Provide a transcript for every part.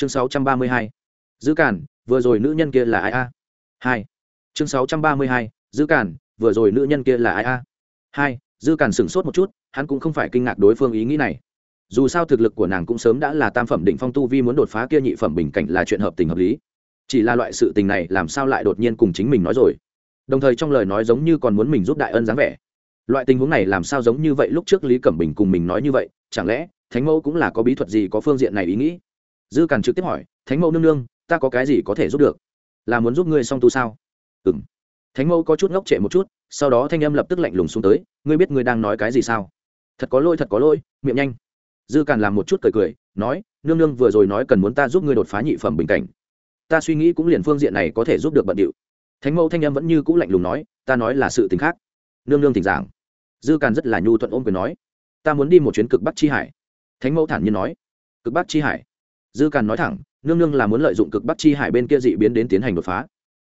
chương sáu trăm ba mươi hai. Giữ cản vừa rồi nữ nhân kia là ai a? Hai. Chương sáu trăm ba mươi hai giữ cản vừa rồi nữ nhân kia là ai a? Hai, dư cản sửng sốt một chút, hắn cũng không phải kinh ngạc đối phương ý nghĩ này. Dù sao thực lực của nàng cũng sớm đã là tam phẩm định phong tu vi muốn đột phá kia nhị phẩm bình cảnh là chuyện hợp tình hợp lý. Chỉ là loại sự tình này làm sao lại đột nhiên cùng chính mình nói rồi? Đồng thời trong lời nói giống như còn muốn mình giúp đại ân dáng vẻ. Loại tình huống này làm sao giống như vậy lúc trước lý cẩm bình cùng mình nói như vậy? Chẳng lẽ thánh mẫu cũng là có bí thuật gì có phương diện này ý nghĩ? Dư càn trực tiếp hỏi, thánh mẫu nương nương, ta có cái gì có thể giúp được? Là muốn giúp ngươi song tu sao? Ừ m thánh mẫu có chút ngốc trệ một chút, sau đó thanh âm lập tức lạnh lùng xuống tới, ngươi biết ngươi đang nói cái gì sao? Thật có lỗi, thật có lỗi, miệng nhanh. Dư càn làm một chút cười cười, nói, nương nương vừa rồi nói cần muốn ta giúp ngươi đột phá nhị phẩm bình cảnh. Ta suy nghĩ cũng liền phương diện này có thể giúp được bận điệu. Thánh mẫu thanh âm vẫn như c ũ lạnh lùng nói, ta nói là sự t ì n h khác. Nương nương thỉnh giảng. Dư càn rất là nhu thuận ôm quyền nói, ta muốn đi một chuyến cực bắc chi hải. Thánh mẫu thản nhiên nói, cực bắc chi hải? Dư càn nói thẳng, nương nương là muốn lợi dụng cực bắc chi hải bên kia dị biến đến tiến hành đột phá.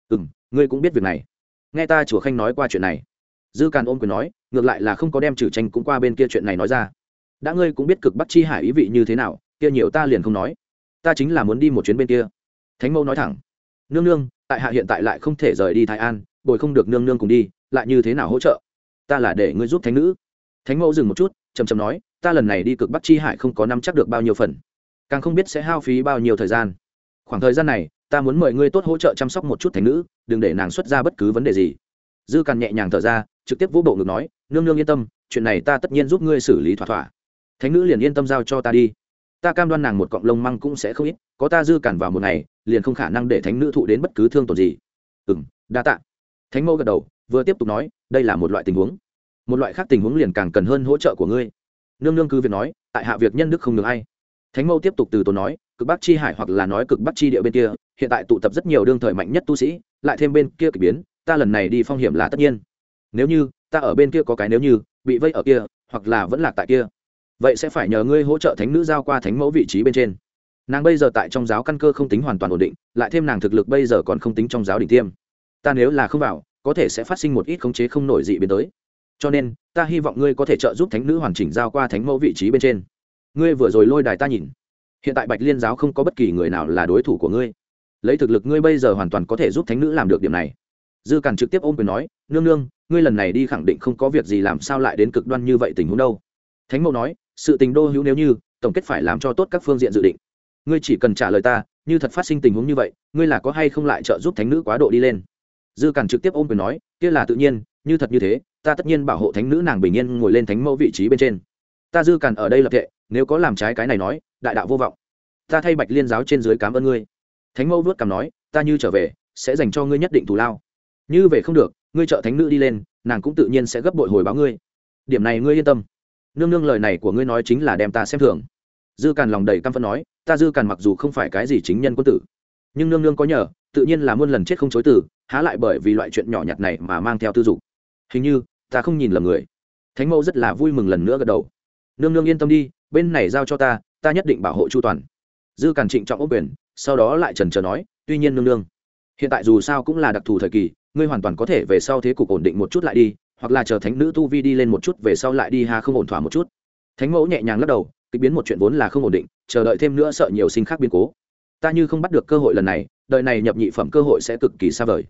Ừ m ngươi cũng biết việc này. Nghe ta chùa khanh nói qua chuyện này. Dư càn ôm quyền nói, ngược lại là không có đem trừ tranh cũng qua bên kia chuyện này nói ra. Đã ngươi cũng biết cực bắc chi hải ý vị như thế nào, kia nhiều ta liền không nói. Ta chính là muốn đi một chuyến bên kia. Thánh mẫu nói thẳng, nương nương, tại hạ hiện tại lại không thể rời đi thái an, bồi không được nương nương cùng đi, lại như thế nào hỗ trợ? Ta là để ngươi giúp thánh nữ. Thánh mẫu dừng một chút chầm chầm nói, ta lần này đi cực bắc chi hải không có nắm chắc được bao nhiêu phần càng không biết sẽ hao phí bao nhiêu thời gian. Khoảng thời gian này, ta muốn mời ngươi tốt hỗ trợ chăm sóc một chút thánh nữ, đừng để nàng xuất ra bất cứ vấn đề gì. Dư càn nhẹ nhàng thở ra, trực tiếp vũ bộ ngực nói, nương nương yên tâm, chuyện này ta tất nhiên giúp ngươi xử lý thỏa thỏa. Thánh nữ liền yên tâm giao cho ta đi. Ta cam đoan nàng một cọng lông măng cũng sẽ không ít, có ta dư cản vào một ngày, liền không khả năng để thánh nữ thụ đến bất cứ thương tổn gì. Ừ m đa tạ. Thánh mẫu gật đầu, vừa tiếp tục nói, đây là một loại tình huống. Một loại khác tình huống liền càng cần hơn hỗ trợ của ngươi. Nương nương cứ việc nói, tại hạ việc nhân đức không được ai thánh mẫu tiếp tục từ tốn nói, cực bắc chi hải hoặc là nói cực bắc chi địa bên kia, hiện tại tụ tập rất nhiều đương thời mạnh nhất tu sĩ, lại thêm bên kia k ỳ biến, ta lần này đi phong hiểm là tất nhiên. Nếu như, ta ở bên kia có cái nếu như, bị vây ở kia, hoặc là vẫn lạc tại kia, vậy sẽ phải nhờ ngươi hỗ trợ thánh nữ giao qua thánh mẫu vị trí bên trên. Nàng bây giờ tại trong giáo căn cơ không tính hoàn toàn ổn định, lại thêm nàng thực lực bây giờ còn không tính trong giáo đỉnh tiêm. Ta nếu là không vào, có thể sẽ phát sinh một ít khống chế không nổi dị biến tới. Cho nên, ta hy vọng ngươi có thể trợ giúp thánh nữ hoàn chỉnh giao qua thánh mẫu vị trí bên trên ngươi vừa rồi lôi đài ta nhìn. Hiện tại bạch liên giáo không có bất kỳ người nào là đối thủ của ngươi. Lấy thực lực ngươi bây giờ hoàn toàn có thể giúp thánh nữ làm được điểm này. Dư càn trực tiếp ôm quyền nói, nương nương, ngươi lần này đi khẳng định không có việc gì làm sao lại đến cực đoan như vậy tình huống đâu. Thánh mẫu nói, sự tình đô hữu nếu như, tổng kết phải làm cho tốt các phương diện dự định. Ngươi chỉ cần trả lời ta, như thật phát sinh tình huống như vậy, ngươi là có hay không lại trợ giúp thánh nữ quá độ đi lên? Dư càn trực tiếp ôm quyền nói, kia là tự nhiên, như thật như thế, ta tất nhiên bảo hộ thánh nữ nàng bình yên ngồi lên thánh mẫu vị trí bên trên ta dư càn ở đây lập tệ nếu có làm trái cái này nói, đại đạo vô vọng. Ta thay bạch liên giáo trên dưới cảm ơn ngươi. Thánh mẫu vớt cằm nói, ta như trở về, sẽ dành cho ngươi nhất định thù lao. Như về không được, ngươi trợ thánh nữ đi lên, nàng cũng tự nhiên sẽ gấp bội hồi báo ngươi. Điểm này ngươi yên tâm. Nương nương lời này của ngươi nói chính là đem ta xem thường. Dư càn lòng đầy căm phẫn nói, ta dư càn mặc dù không phải cái gì chính nhân quân tử, nhưng nương nương có nhờ, tự nhiên là muôn lần chết không chối từ, há lại bởi vì loại chuyện nhỏ nhặt này mà mang theo tư dục. Hình như, ta không nhìn lầm người. Thánh mẫu rất là vui mừng lần nữa gật đầu nương nương yên tâm đi, bên này giao cho ta ta nhất định bảo hộ chu toàn. Dư càn trịnh trọng ốc quyền, sau đó lại trần trờ nói, tuy nhiên nương nương, hiện tại dù sao cũng là đặc thù thời kỳ, ngươi hoàn toàn có thể về sau thế cục ổn định một chút lại đi, hoặc là chờ thánh nữ tu vi đi lên một chút, về sau lại đi ha, không ổn thỏa một chút. Thánh mẫu nhẹ nhàng lắc đầu, kịch biến một chuyện vốn là không ổn định, chờ đợi thêm nữa sợ nhiều sinh khác biến cố. Ta như không bắt được cơ hội lần này đợi này nhập nhị phẩm cơ hội sẽ cực kỳ xa vời.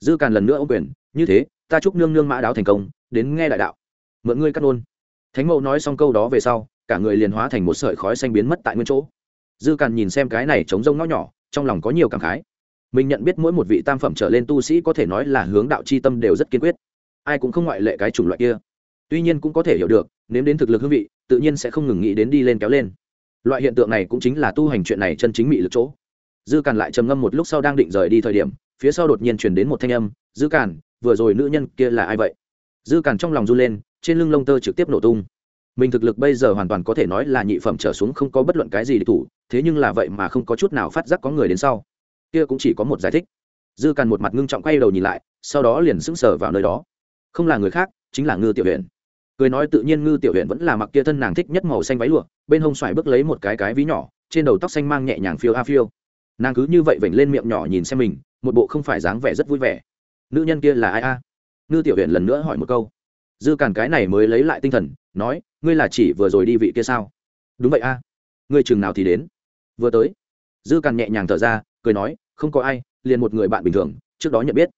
Dư càn lần nữa ô quyền, như thế, ta chúc nương nương mã đáo thành công, đến nghe đại đạo. Mượn ngươi cắt ngôn thánh mẫu nói xong câu đó về sau, cả người liền hóa thành một sợi khói xanh biến mất tại nguyên chỗ. Dư càn nhìn xem cái này chống rông nó nhỏ, trong lòng có nhiều cảm khái. Mình nhận biết mỗi một vị tam phẩm trở lên tu sĩ có thể nói là hướng đạo c h i tâm đều rất kiên quyết. Ai cũng không ngoại lệ cái chủng loại kia. Tuy nhiên cũng có thể hiểu được, nếm đến thực lực hương vị, tự nhiên sẽ không ngừng nghĩ đến đi lên kéo lên. Loại hiện tượng này cũng chính là tu hành chuyện này chân chính mị lực chỗ. Dư càn lại trầm ngâm một lúc sau đang định rời đi thời điểm, phía sau đột nhiên chuyển đến một thanh âm, dư càn, vừa rồi nữ nhân kia là ai vậy? Dư càn trong lòng run lên trên lưng lông tơ trực tiếp nổ tung. Mình thực lực bây giờ hoàn toàn có thể nói là nhị phẩm trở xuống không có bất luận cái gì để thủ, thế nhưng là vậy mà không có chút nào phát giác có người đến sau. Kia cũng chỉ có một giải thích. Dư càn một mặt ngưng trọng quay đầu nhìn lại, sau đó liền sững sờ vào nơi đó. Không là người khác, chính là ngư tiểu huyện cười nói tự nhiên ngư tiểu huyện vẫn là mặc kia thân nàng thích nhất màu xanh váy lụa, bên hông xoài bước lấy một cái cái ví nhỏ, trên đầu tóc xanh mang nhẹ nhàng phiêu a phiêu. Nàng cứ như vậy vểnh lên miệng nhỏ nhìn xem mình, một bộ không phải dáng vẻ rất vui vẻ. Nữ nhân kia là ai a? Ngư tiểu huyện lần nữa hỏi một câu dư càn cái này mới lấy lại tinh thần, nói, ngươi là chỉ vừa rồi đi vị kia sao? Đúng vậy a. Ngươi chừng nào thì đến? Vừa tới. Dư càn nhẹ nhàng thở ra, cười nói, không có ai, liền một người bạn bình thường, trước đó nhận biết.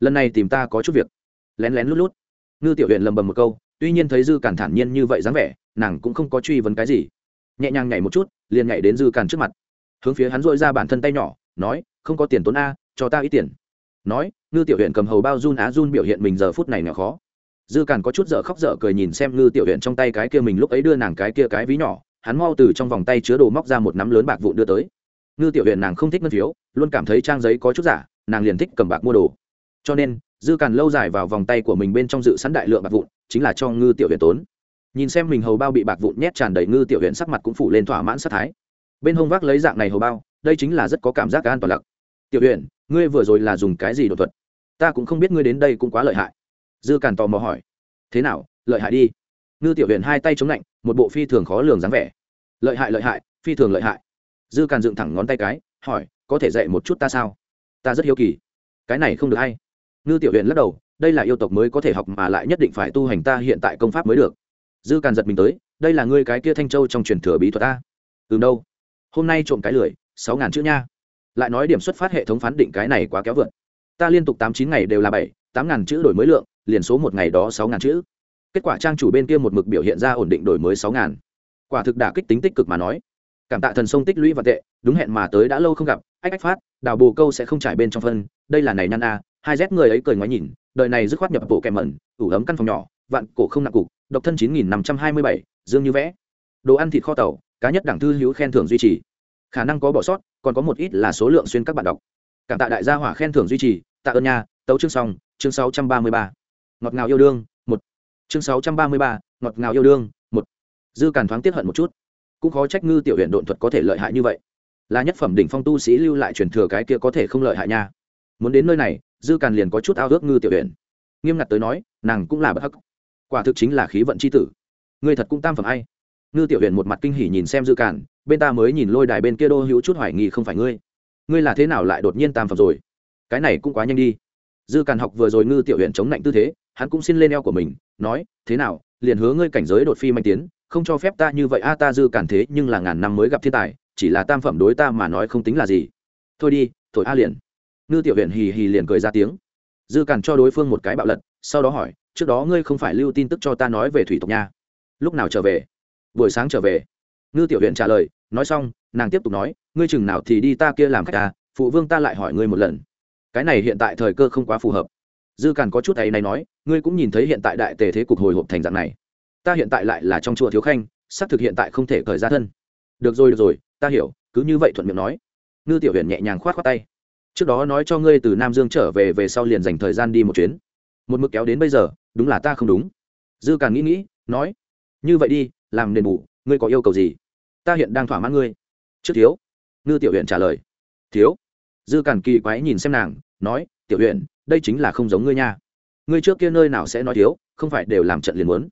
Lần này tìm ta có chút việc. Lén lén lút lút. Ngư tiểu huyện lầm bầm một câu, tuy nhiên thấy dư càn thản nhiên như vậy dáng vẻ, nàng cũng không có truy vấn cái gì. Nhẹ nhàng nhảy một chút, liền nhảy đến dư càn trước mặt. Hướng phía hắn dội ra bản thân tay nhỏ, nói, không có tiền tốn a, cho ta ít tiền. Nói, ngư tiểu huyện cầm hầu bao run á run biểu hiện mình giờ phút này nghèo khó dư càn có chút dở khóc dở cười nhìn xem ngư tiểu huyện trong tay cái kia mình lúc ấy đưa nàng cái kia cái ví nhỏ, hắn mau từ trong vòng tay chứa đồ móc ra một nắm lớn bạc vụn đưa tới. Ngư tiểu huyện nàng không thích ngân phiếu, luôn cảm thấy trang giấy có chút giả, nàng liền thích cầm bạc mua đồ. Cho nên, dư càn lâu dài vào vòng tay của mình bên trong dự sẵn đại lượng bạc vụn, chính là cho ngư tiểu huyện tốn. Nhìn xem mình hầu bao bị bạc vụn nhét tràn đầy, ngư tiểu huyện sắc mặt cũng phủ lên thỏa mãn sát thái. Bên hông vác lấy dạng này hầu bao, đây chính là rất có cảm giác an toàn lặc. Tiểu huyện ngươi vừa rồi là dùng cái gì đột thuật? Ta cũng không biết ngươi đến đây cũng quá lợi hại dư càn tò mò hỏi, thế nào, lợi hại đi. Ngư tiểu huyện hai tay chống lạnh, một bộ phi thường khó lường dáng vẻ. Lợi hại lợi hại, phi thường lợi hại. Dư càn dựng thẳng ngón tay cái, hỏi, có thể dạy một chút ta sao? Ta rất hiếu kỳ. Cái này không được hay. Ngư tiểu huyện lắc đầu, đây là yêu tộc mới có thể học mà lại nhất định phải tu hành ta hiện tại công pháp mới được. Dư càn giật mình tới, đây là ngươi cái kia thanh châu trong truyền thừa bí thuật ta. Từ đâu? Hôm nay trộm cái lười, sáu ngàn chữ nha. Lại nói điểm xuất phát hệ thống phán định cái này quá kéo vượt. Ta liên tục tám chín ngày đều là bảy, tám ngàn chữ đổi mới lượng liền số một ngày đó sáu ngàn chữ. Kết quả trang chủ bên kia một mực biểu hiện ra ổn định đổi mới sáu ngàn. Quả thực đả kích tính tích cực mà nói. Cảm tạ thần sông tích lũy và tệ, đúng hẹn mà tới đã lâu không gặp, ách ách phát, đào bồ câu sẽ không trải bên trong phân, đây là này nhăn a, hai z người ấy cười ngoái nhìn, đời này dứt khoát nhập bộ kèm mẩn, ủ ấm căn phòng nhỏ, vạn cổ không nặng cục, độc thân chín nghìn năm trăm hai mươi bảy, dương như vẽ. Đồ ăn thịt kho tàu, cá nhất đảng thư hữu khen thưởng duy trì. Khả năng có bỏ sót, còn có một ít là số lượng xuyên các bạn đọc. Cảm tạ đại gia hỏa khen thưởng duy trì, tạ ơn nha, tấu chương xong, chương sáu trăm ba mươi ba ngọt ngào yêu đương, một. Chương sáu trăm ba mươi ba, ngọt ngào yêu đương, một. Dư càn thoáng tiếp hận một chút. Cũng khó trách ngư tiểu huyện độn thuật có thể lợi hại như vậy. Là nhất phẩm đỉnh phong tu sĩ lưu lại truyền thừa cái kia có thể không lợi hại nha. Muốn đến nơi này, dư càn liền có chút ao ước ngư tiểu huyện. Nghiêm ngặt tới nói, nàng cũng là bất hắc. Quả thực chính là khí vận c h i tử. Ngươi thật cũng tam phẩm ai ngư tiểu huyện một mặt kinh hỉ nhìn xem dư càn, bên ta mới nhìn lôi đài bên kia đô hữu chút hoài nghi không phải ngươi. Ngươi là thế nào lại đột nhiên tam phẩm rồi? Cái này cũng quá nhanh đi. Dư càn học vừa rồi ngư tiểu huyện chống lạnh tư thế hắn cũng xin lên eo của mình, nói, thế nào, liền hứa ngươi cảnh giới đột phi manh tiến, không cho phép ta như vậy. A, ta dư cản thế, nhưng là ngàn năm mới gặp thiên tài, chỉ là tam phẩm đối ta mà nói không tính là gì. Thôi đi, thổi a liền. Ngư tiểu huyện hì hì liền cười ra tiếng. Dư cản cho đối phương một cái bạo lật, sau đó hỏi, trước đó ngươi không phải lưu tin tức cho ta nói về thủy tộc nha? Lúc nào trở về? Buổi sáng trở về. Ngư tiểu huyện trả lời, nói xong, nàng tiếp tục nói, ngươi chừng nào thì đi ta kia làm khách ta phụ vương ta lại hỏi ngươi một lần. Cái này hiện tại thời cơ không quá phù hợp dư càn có chút ấy này nói, ngươi cũng nhìn thấy hiện tại đại tề thế cục hồi hộp thành dạng này. Ta hiện tại lại là trong chùa thiếu khanh xác thực hiện tại không thể cởi ra thân. Được rồi được rồi, ta hiểu, cứ như vậy thuận miệng nói. Ngư tiểu huyền nhẹ nhàng khoát khoát tay. Trước đó nói cho ngươi từ nam dương trở về về sau liền dành thời gian đi một chuyến. Một mực kéo đến bây giờ, đúng là ta không đúng. Dư càn nghĩ nghĩ, nói, như vậy đi, làm đền bù, ngươi có yêu cầu gì? Ta hiện đang thỏa mãn ngươi. Trước thiếu. Ngư tiểu huyện trả lời. Thiếu. Dư càn kỳ quái nhìn xem nàng, nói tiểu huyện đây chính là không giống ngươi nha. Ngươi trước kia nơi nào sẽ nói thiếu, không phải đều làm trận liền muốn.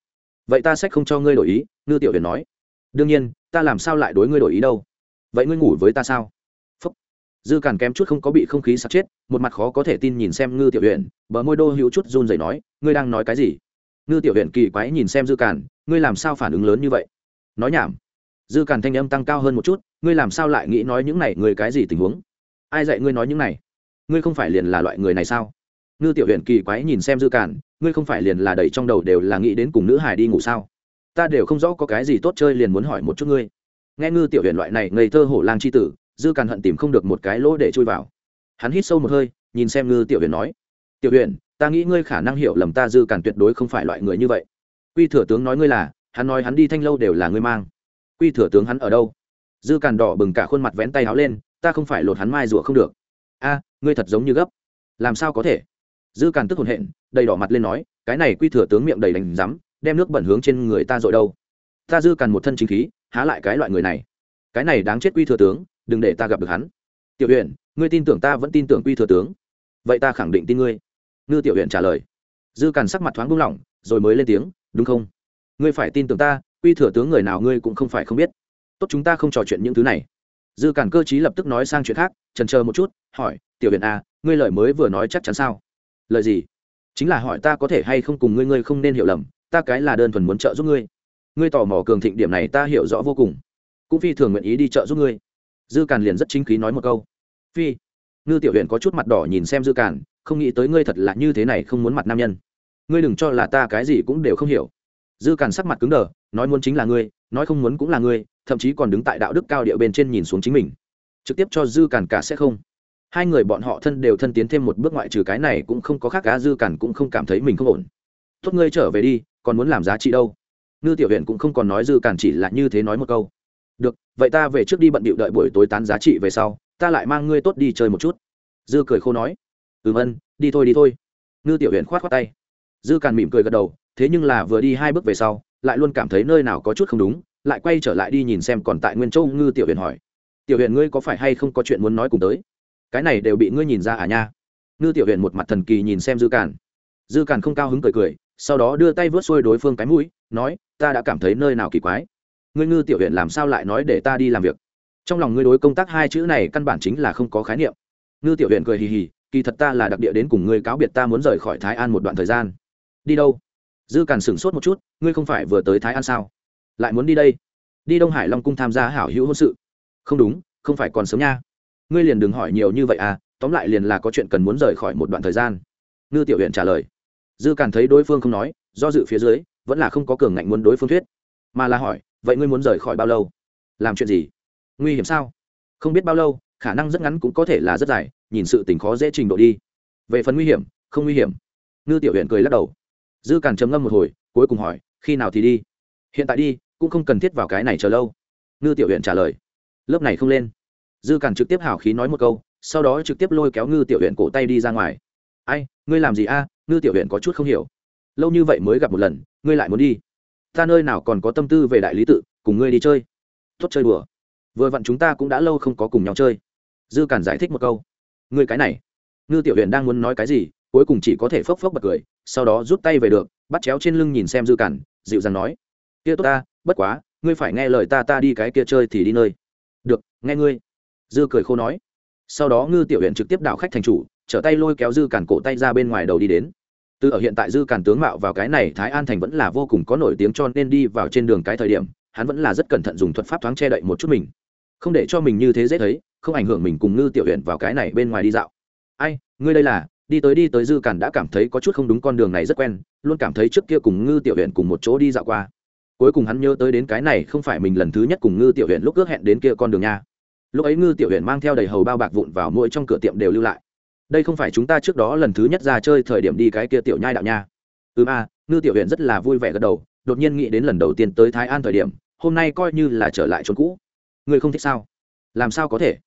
Vậy ta sẽ không cho ngươi đổi ý, ngư tiểu huyện nói. Đương nhiên, ta làm sao lại đối ngươi đổi ý đâu? Vậy ngươi ngủ với ta sao? Phúc. dư càn kém chút không có bị không khí sắp chết, một mặt khó có thể tin nhìn xem ngư tiểu huyện bờ môi đô hữu chút run rẩy nói, ngươi đang nói cái gì? Ngư tiểu huyện kỳ quái nhìn xem dư càn, ngươi làm sao phản ứng lớn như vậy? Nói nhảm. Dư càn thanh âm tăng cao hơn một chút, ngươi làm sao lại nghĩ nói những này người cái gì tình huống? Ai dạy ngươi nói những này? Ngươi không phải liền là loại người này sao? Ngư tiểu huyện kỳ quái nhìn xem dư càn, ngươi không phải liền là đầy trong đầu đều là nghĩ đến cùng nữ hải đi ngủ sao? Ta đều không rõ có cái gì tốt chơi liền muốn hỏi một chút ngươi. Nghe ngư tiểu huyện loại này ngây thơ hổ lang c h i tử, dư càn hận tìm không được một cái lỗ để chui vào. Hắn hít sâu một hơi, nhìn xem ngư tiểu huyện nói, tiểu huyện ta nghĩ ngươi khả năng hiểu lầm ta dư càn tuyệt đối không phải loại người như vậy. Quy thừa tướng nói ngươi là, hắn nói hắn đi thanh lâu đều là ngươi mang. Quy thừa tướng hắn ở đâu? Dư càn đỏ bừng cả khuôn mặt vén tay áo lên, ta không phải lột hắn mai rủa không được. A ngươi thật giống như gấp. Làm sao có thể? Dư càn tức hồn hện, đầy đỏ mặt lên nói, cái này quy thừa tướng miệng đầy đành rắm, đem nước bẩn hướng trên người ta dội đâu. Ta dư càn một thân chính khí, há lại cái loại người này. Cái này đáng chết quy thừa tướng, đừng để ta gặp được hắn. Tiểu huyện ngươi tin tưởng ta vẫn tin tưởng quy thừa tướng. Vậy ta khẳng định tin ngươi. Ngư tiểu huyện trả lời. Dư càn sắc mặt thoáng buông lỏng, rồi mới lên tiếng, đúng không? Ngươi phải tin tưởng ta, quy thừa tướng người nào ngươi cũng không phải không biết. Tốt chúng ta không trò chuyện những thứ này dư cản cơ chí lập tức nói sang chuyện khác trần chờ một chút hỏi tiểu huyện a à, ngươi lời mới vừa nói chắc chắn sao? Lời gì? Chính là hỏi ta có thể hay không cùng ngươi ngươi không nên hiểu lầm ta cái là đơn thuần muốn trợ giúp ngươi. Ngươi tò mò cường thịnh điểm này ta hiểu rõ vô cùng. Cũng phi thường nguyện ý đi trợ giúp ngươi. Dư càn liền rất chính khí nói một câu. Phi. Ngư tiểu huyện có chút mặt đỏ nhìn xem dư càn không nghĩ tới ngươi thật là như thế này không muốn mặt nam nhân. Ngươi đừng cho là ta cái gì cũng đều không hiểu dư càn sắc mặt cứng đờ, nói muốn chính là ngươi, nói không muốn cũng là ngươi, thậm chí còn đứng tại đạo đức cao địa bên trên nhìn xuống chính mình. Trực tiếp cho dư càn cả sẽ không. Hai người bọn họ thân đều thân tiến thêm một bước ngoại trừ cái này cũng không có khác cá dư càn cũng không cảm thấy mình không ổn. Tốt, ngươi trở về đi, còn muốn làm giá trị đâu? Ngư tiểu huyện cũng không còn nói dư càn chỉ là như thế nói một câu. Được, vậy ta về trước đi bận bịu đợi buổi tối tán giá trị về sau, ta lại mang ngươi tốt đi chơi một chút. Dư cười khô nói. Ừm ân, đi thôi đi thôi. Ngư tiểu huyện khoát khoát tay. Dư càn mỉm cười gật đầu thế nhưng là vừa đi hai bước về sau, lại luôn cảm thấy nơi nào có chút không đúng, lại quay trở lại đi nhìn xem còn tại nguyên châu ngư tiểu Huyền hỏi. Tiểu Huyền, ngươi có phải hay không có chuyện muốn nói cùng tới? Cái này đều bị ngươi nhìn ra à nha? Ngư tiểu Huyền một mặt thần kỳ nhìn xem dư càn. Dư càn không cao hứng cười cười, sau đó đưa tay vớt xuôi đối phương cái mũi, nói, ta đã cảm thấy nơi nào kỳ quái. Ngươi ngư tiểu huyện làm sao lại nói để ta đi làm việc? Trong lòng ngươi đối công tác hai chữ này căn bản chính là không có khái niệm. Ngư tiểu huyện cười hì hì, kỳ thật ta là đặc địa đến cùng ngươi cáo biệt ta muốn rời khỏi thái an một đoạn thời gian. Đi đâu? Dư càn sửng sốt một chút, ngươi không phải vừa tới thái an sao? Lại muốn đi đây? Đi đông hải long cung tham gia hảo hữu hôn sự. Không đúng, không phải còn sớm nha. Ngươi liền đừng hỏi nhiều như vậy à tóm lại liền là có chuyện cần muốn rời khỏi một đoạn thời gian. Ngư tiểu huyện trả lời. Dư càn thấy đối phương không nói, do dự phía dưới, vẫn là không có cường ngạnh muốn đối phương thuyết. Mà là hỏi, vậy ngươi muốn rời khỏi bao lâu? Làm chuyện gì? Nguy hiểm sao? Không biết bao lâu, khả năng rất ngắn cũng có thể là rất dài, nhìn sự tình khó dễ trình độ đi. Về phần nguy hiểm, không nguy hiểm. Ngư tiểu huyện cười lắc đầu dư càn chấm ngâm một hồi, cuối cùng hỏi, khi nào thì đi? Hiện tại đi, cũng không cần thiết vào cái này chờ lâu. Ngư tiểu huyện trả lời, lớp này không lên. Dư càn trực tiếp hào khí nói một câu, sau đó trực tiếp lôi kéo ngư tiểu huyện cổ tay đi ra ngoài. Ai, ngươi làm gì a? Ngư tiểu huyện có chút không hiểu. Lâu như vậy mới gặp một lần, ngươi lại muốn đi? Ta nơi nào còn có tâm tư về đại lý tự, cùng ngươi đi chơi? Tốt chơi đùa. Vừa vặn chúng ta cũng đã lâu không có cùng nhau chơi. Dư càn giải thích một câu, ngươi cái này. Ngư tiểu huyện đang muốn nói cái gì cuối cùng chỉ có thể phốc phốc bật cười, sau đó rút tay về được, bắt chéo trên lưng nhìn xem dư cản, dịu dàng nói, kia tốt ta, bất quá, ngươi phải nghe lời ta ta đi cái kia chơi thì đi nơi. Được, nghe ngươi. Dư cười khô nói. Sau đó ngư tiểu huyện trực tiếp đảo khách thành chủ, trở tay lôi kéo dư cản cổ tay ra bên ngoài đầu đi đến. Từ ở hiện tại dư cản tướng mạo vào cái này thái an thành vẫn là vô cùng có nổi tiếng cho nên đi vào trên đường cái thời điểm, hắn vẫn là rất cẩn thận dùng thuật pháp thoáng che đậy một chút mình. Không để cho mình như thế dễ thấy, không ảnh hưởng mình cùng ngư tiểu huyện vào cái này bên ngoài đi dạo. Ai, ngươi đây là? Đi tới đi tới dư cản đã cảm thấy có chút không đúng con đường này rất quen, luôn cảm thấy trước kia cùng ngư tiểu huyện cùng một chỗ đi dạo qua. Cuối cùng hắn nhớ tới đến cái này không phải mình lần thứ nhất cùng ngư tiểu huyện lúc ước hẹn đến kia con đường nha. Lúc ấy ngư tiểu huyện mang theo đầy hầu bao bạc vụn vào mỗi trong cửa tiệm đều lưu lại. Đây không phải chúng ta trước đó lần thứ nhất ra chơi thời điểm đi cái kia tiểu nhai đạo nha. Ừ a, ngư tiểu huyện rất là vui vẻ gật đầu, đột nhiên nghĩ đến lần đầu tiên tới thái an thời điểm, hôm nay coi như là trở lại chốn cũ. Ngươi không thích sao? Làm sao có thể?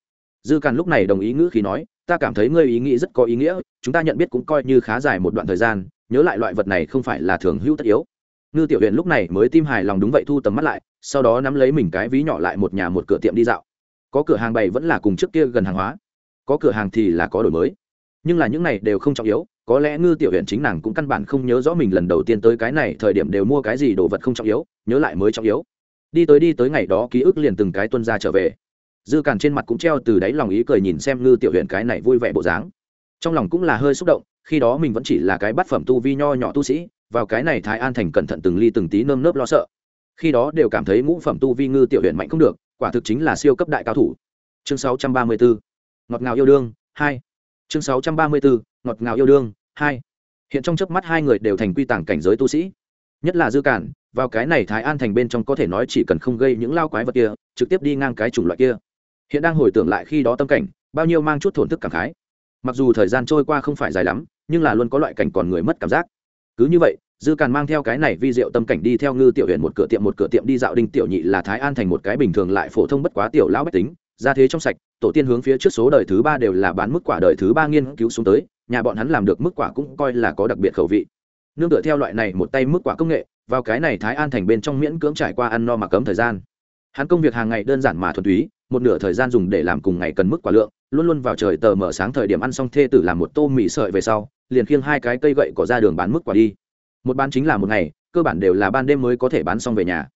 Dư càn lúc này đồng ý ngữ khi nói ta cảm thấy ngươi ý nghĩ rất có ý nghĩa, chúng ta nhận biết cũng coi như khá dài một đoạn thời gian, nhớ lại loại vật này không phải là thường hữu tất yếu. Ngư tiểu huyện lúc này mới tim hài lòng đúng vậy thu tầm mắt lại, sau đó nắm lấy mình cái ví nhỏ lại một nhà một cửa tiệm đi dạo. Có cửa hàng bày vẫn là cùng trước kia gần hàng hóa, có cửa hàng thì là có đổi mới. Nhưng là những này đều không trọng yếu, có lẽ ngư tiểu huyện chính nàng cũng căn bản không nhớ rõ mình lần đầu tiên tới cái này, thời điểm đều mua cái gì đồ vật không trọng yếu, nhớ lại mới trọng yếu. Đi tới đi tới ngày đó ký ức liền từng cái tuân ra trở về dư càn trên mặt cũng treo từ đáy lòng ý cười nhìn xem ngư tiểu huyện cái này vui vẻ bộ dáng. Trong lòng cũng là hơi xúc động, khi đó mình vẫn chỉ là cái bát phẩm tu vi nho nhỏ tu sĩ, vào cái này thái an thành cẩn thận từng ly từng tí nơm nớp lo sợ. Khi đó đều cảm thấy ngũ phẩm tu vi ngư tiểu huyện mạnh không được, quả thực chính là siêu cấp đại cao thủ. Chương 634 ngọt ngào yêu đương, hai. Chương 634 ngọt ngào yêu đương, hai. Hiện trong chớp mắt hai người đều thành quy tàng cảnh giới tu sĩ. Nhất là dư cản vào cái này thái an thành bên trong có thể nói chỉ cần không gây những lao quái vật kia, trực tiếp đi ngang cái chủng loại kia hiện đang hồi tưởng lại khi đó tâm cảnh, bao nhiêu mang chút thổn thức cảm khái. Mặc dù thời gian trôi qua không phải dài lắm, nhưng là luôn có loại cảnh còn người mất cảm giác. Cứ như vậy, dư càn mang theo cái này vi diệu tâm cảnh đi theo ngư tiểu huyện một cửa tiệm một cửa tiệm đi dạo đinh tiểu nhị là thái an thành một cái bình thường lại phổ thông bất quá tiểu lão bách tính, ra thế trong sạch, tổ tiên hướng phía trước số đời thứ ba đều là bán mức quả đời thứ ba nghiên cứu xuống tới, nhà bọn hắn làm được mức quả cũng coi là có đặc biệt khẩu vị. Nương tựa theo loại này một tay mức quả công nghệ, vào cái này thái an thành bên trong miễn cưỡng trải qua ăn no mà cấm thời gian. Hắn công việc hàng ngày đơn giản mà thuần túy một nửa thời gian dùng để làm cùng ngày cần mức quả lượng, luôn luôn vào trời tờ mở sáng thời điểm ăn xong thê tử làm một tô mì sợi về sau, liền khiêng hai cái cây gậy có ra đường bán mức quả đi. Một bán chính là một ngày, cơ bản đều là ban đêm mới có thể bán xong về nhà.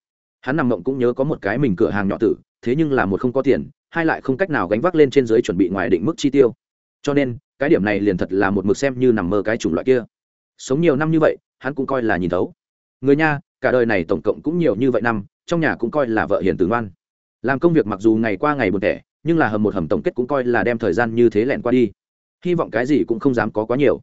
Hắn nằm mộng cũng nhớ có một cái mình cửa hàng nhỏ tử, thế nhưng là một không có tiền, hai lại không cách nào gánh vác lên trên dưới chuẩn bị ngoài định mức chi tiêu. Cho nên, cái điểm này liền thật là một mực xem như nằm mơ cái chủng loại kia. Sống nhiều năm như vậy, hắn cũng coi là nhìn thấu. Người nha cả đời này tổng cộng cũng nhiều như vậy năm, trong nhà cũng coi là vợ hiền tử ngoan làm công việc mặc dù ngày qua ngày buồn tẻ, nhưng là hầm một hầm tổng kết cũng coi là đem thời gian như thế lẹn qua đi. Hy vọng cái gì cũng không dám có quá nhiều.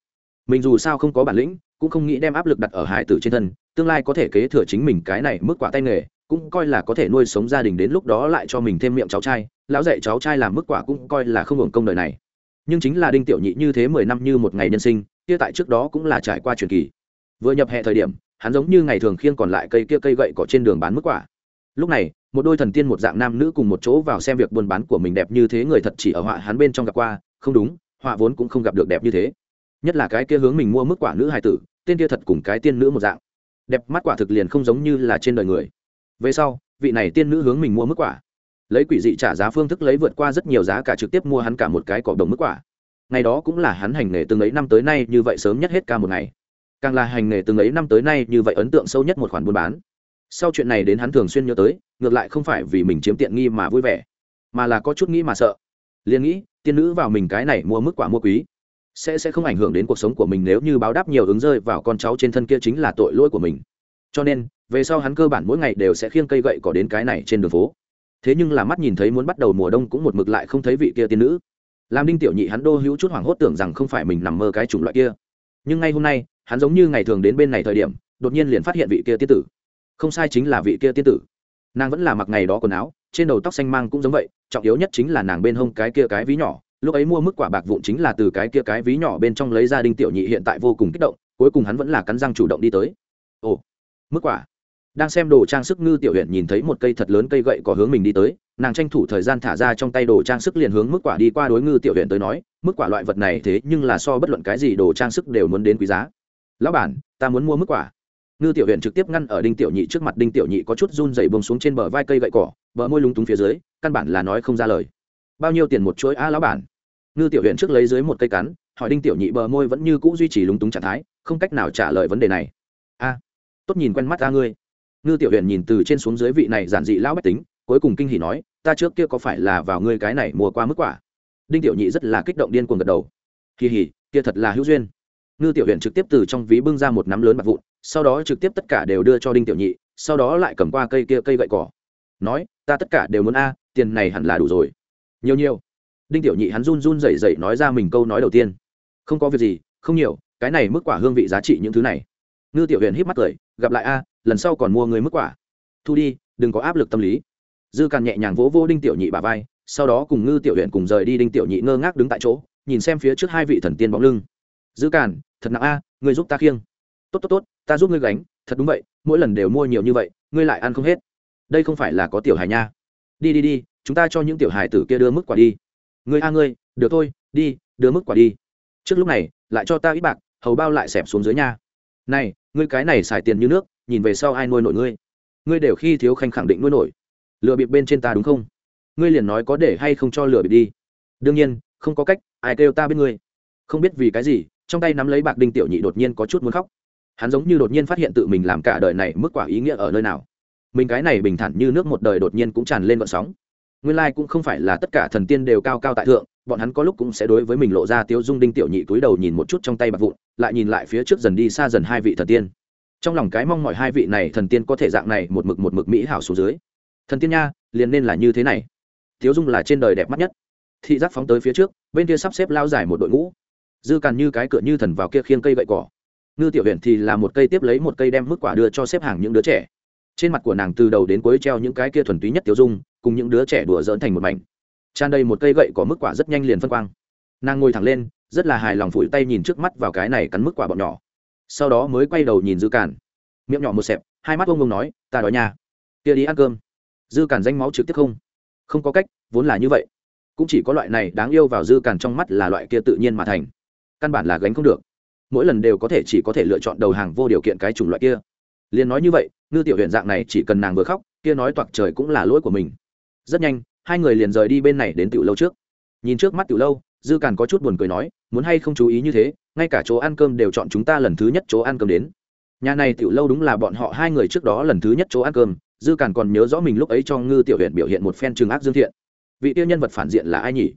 Mình dù sao không có bản lĩnh, cũng không nghĩ đem áp lực đặt ở hải tử trên thân, tương lai có thể kế thừa chính mình cái này mức quả tay nghề, cũng coi là có thể nuôi sống gia đình đến lúc đó lại cho mình thêm miệng cháu trai, lão dạy cháu trai làm mức quả cũng coi là không hưởng công đời này. Nhưng chính là đinh tiểu nhị như thế mười năm như một ngày nhân sinh, kia tại trước đó cũng là trải qua truyền kỳ. Vừa nhập hệ thời điểm, hắn giống như ngày thường khiêng còn lại cây kia cây gậy cỏ trên đường bán mức quả. Lúc này một đôi thần tiên một dạng nam nữ cùng một chỗ vào xem việc buôn bán của mình đẹp như thế, người thật chỉ ở họa hắn bên trong gặp qua, không đúng, họa vốn cũng không gặp được đẹp như thế. Nhất là cái kia hướng mình mua mức quả nữ hài tử, tên kia thật cùng cái tiên nữ một dạng. Đẹp mắt quả thực liền không giống như là trên đời người. Về sau, vị này tiên nữ hướng mình mua mức quả. Lấy quỷ dị trả giá phương thức lấy vượt qua rất nhiều giá cả trực tiếp mua hắn cả một cái cỏ đồng mức quả. Ngày đó cũng là hắn hành nghề từng ấy năm tới nay như vậy sớm nhất hết ca một ngày. Càng là hành nghề từng ấy năm tới nay như vậy ấn tượng sâu nhất một khoản buôn bán sau chuyện này đến hắn thường xuyên nhớ tới, ngược lại không phải vì mình chiếm tiện nghi mà vui vẻ, mà là có chút nghĩ mà sợ. Liền nghĩ, tiên nữ vào mình cái này mua mức quả mua quý, sẽ sẽ không ảnh hưởng đến cuộc sống của mình nếu như báo đáp nhiều ứng rơi vào con cháu trên thân kia chính là tội lỗi của mình. Cho nên, về sau hắn cơ bản mỗi ngày đều sẽ khiêng cây gậy cỏ đến cái này trên đường phố. Thế nhưng là mắt nhìn thấy muốn bắt đầu mùa đông cũng một mực lại không thấy vị kia tiên nữ. Làm đinh tiểu nhị hắn đô hữu chút hoảng hốt tưởng rằng không phải mình nằm mơ cái chủng loại kia. Nhưng ngay hôm nay, hắn giống như ngày thường đến bên này thời điểm, đột nhiên liền phát hiện vị kia tiên tử không sai chính là vị kia tiên tử. Nàng vẫn là mặc ngày đó quần áo, trên đầu tóc xanh mang cũng giống vậy, trọng yếu nhất chính là nàng bên hông cái kia cái ví nhỏ. Lúc ấy mua mức quả bạc vụn chính là từ cái kia cái ví nhỏ bên trong lấy ra đinh tiểu nhị hiện tại vô cùng kích động, cuối cùng hắn vẫn là cắn răng chủ động đi tới. Ồ, mức quả. Đang xem đồ trang sức ngư tiểu huyện nhìn thấy một cây thật lớn cây gậy có hướng mình đi tới, nàng tranh thủ thời gian thả ra trong tay đồ trang sức liền hướng mức quả đi qua đối ngư tiểu huyện tới nói, mức quả loại vật này thế nhưng là so bất luận cái gì đồ trang sức đều muốn đến quý giá. Lão bản, ta muốn mua mức quả ngư tiểu huyện trực tiếp ngăn ở đinh tiểu nhị trước mặt, đinh tiểu nhị có chút run dày bông xuống trên bờ vai cây gậy cỏ, bờ môi lúng túng phía dưới, căn bản là nói không ra lời. Bao nhiêu tiền một chuỗi a lão bản? Ngư tiểu huyện trước lấy dưới một cây cắn, hỏi đinh tiểu nhị bờ môi vẫn như cũ duy trì lúng túng trạng thái, không cách nào trả lời vấn đề này. A, tốt nhìn quen mắt ta ngươi. Ngư tiểu huyện nhìn từ trên xuống dưới vị này giản dị lão bách tính, cuối cùng kinh hỉ nói, ta trước kia có phải là vào ngươi cái này mua qua mức quả? Đinh tiểu nhị rất là kích động điên cuồng gật đầu. Kỳ hỉ, kia thật là hữu duyên ngư tiểu huyện trực tiếp từ trong ví bưng ra một nắm lớn bạc vụn, sau đó trực tiếp tất cả đều đưa cho đinh tiểu nhị, sau đó lại cầm qua cây kia cây gậy cỏ. Nói, ta tất cả đều muốn a, tiền này hẳn là đủ rồi. Nhiều nhiều. Đinh tiểu nhị hắn run run rẩy rẩy nói ra mình câu nói đầu tiên. Không có việc gì, không nhiều, cái này mức quả hương vị giá trị những thứ này. Ngư tiểu huyện hít mắt cười, gặp lại a, lần sau còn mua người mức quả. Thu đi, đừng có áp lực tâm lý. Dư càn nhẹ nhàng vỗ vô đinh tiểu nhị bà vai, sau đó cùng ngư tiểu huyện cùng rời đi, đinh tiểu nhị ngơ ngác đứng tại chỗ, nhìn xem phía trước hai vị thần tiên bóng lưng dư càn, thật nặng a người giúp ta khiêng. Tốt tốt tốt, ta giúp ngươi gánh, thật đúng vậy, mỗi lần đều mua nhiều như vậy, ngươi lại ăn không hết. Đây không phải là có tiểu hài nha. Đi đi đi, chúng ta cho những tiểu hài tử kia đưa mức quả đi. Ngươi a ngươi, được thôi, đi, đưa mức quả đi. Trước lúc này, lại cho ta ít bạc, hầu bao lại xẹp xuống dưới nha. Này, ngươi cái này xài tiền như nước, nhìn về sau ai nuôi nổi ngươi? Ngươi đều khi thiếu khanh khẳng định nuôi nổi. Lừa bịp bên trên ta đúng không? Ngươi liền nói có để hay không cho lừa bịp đi. Đương nhiên, không có cách, ai kêu ta biết ngươi? Không biết vì cái gì trong tay nắm lấy bạc đinh tiểu nhị đột nhiên có chút muốn khóc. Hắn giống như đột nhiên phát hiện tự mình làm cả đời này mức quả ý nghĩa ở nơi nào. Mình cái này bình thản như nước một đời đột nhiên cũng tràn lên vận sóng. Nguyên lai cũng không phải là tất cả thần tiên đều cao cao tại thượng, bọn hắn có lúc cũng sẽ đối với mình lộ ra tiếu dung đinh tiểu nhị túi đầu nhìn một chút trong tay bạc vụn, lại nhìn lại phía trước dần đi xa dần hai vị thần tiên. Trong lòng cái mong mọi hai vị này thần tiên có thể dạng này một mực một mực mỹ hảo xuống dưới. Thần tiên nha, liền nên là như thế này. Tiếu dung là trên đời đẹp mắt nhất. Thị giác phóng tới phía trước, bên kia sắp xếp lao dài một đội ngũ dư càn như cái cửa như thần vào kia khiêng cây gậy cỏ. Ngư tiểu huyện thì là một cây tiếp lấy một cây đem mức quả đưa cho xếp hàng những đứa trẻ. Trên mặt của nàng từ đầu đến cuối treo những cái kia thuần túy nhất tiêu dung, cùng những đứa trẻ đùa dỡn thành một mảnh. Tràn đầy một cây gậy có mức quả rất nhanh liền phân quang. Nàng ngồi thẳng lên, rất là hài lòng phủi tay nhìn trước mắt vào cái này cắn mức quả bọn nhỏ. Sau đó mới quay đầu nhìn dư cản miệng nhỏ một xẹp, hai mắt ông ông nói, ta đói nhà kia đi ăn cơm. Dư cản danh máu trực tiếp không. Không có cách, vốn là như vậy. Cũng chỉ có loại này đáng yêu vào dư cản trong mắt là loại kia tự nhiên mà thành căn bản là gánh không được. Mỗi lần đều có thể chỉ có thể lựa chọn đầu hàng vô điều kiện cái chủng loại kia. Liền nói như vậy, ngư tiểu huyện dạng này chỉ cần nàng vừa khóc, kia nói toạc trời cũng là lỗi của mình. Rất nhanh, hai người liền rời đi bên này đến tiểu lâu trước. Nhìn trước mắt tiểu lâu, dư càn có chút buồn cười nói, muốn hay không chú ý như thế, ngay cả chỗ ăn cơm đều chọn chúng ta lần thứ nhất chỗ ăn cơm đến. Nhà này tiểu lâu đúng là bọn họ hai người trước đó lần thứ nhất chỗ ăn cơm, dư càn còn nhớ rõ mình lúc ấy cho ngư tiểu huyện biểu hiện một phen trường ác dương thiện. Vị tiêu nhân vật phản diện là ai nhỉ?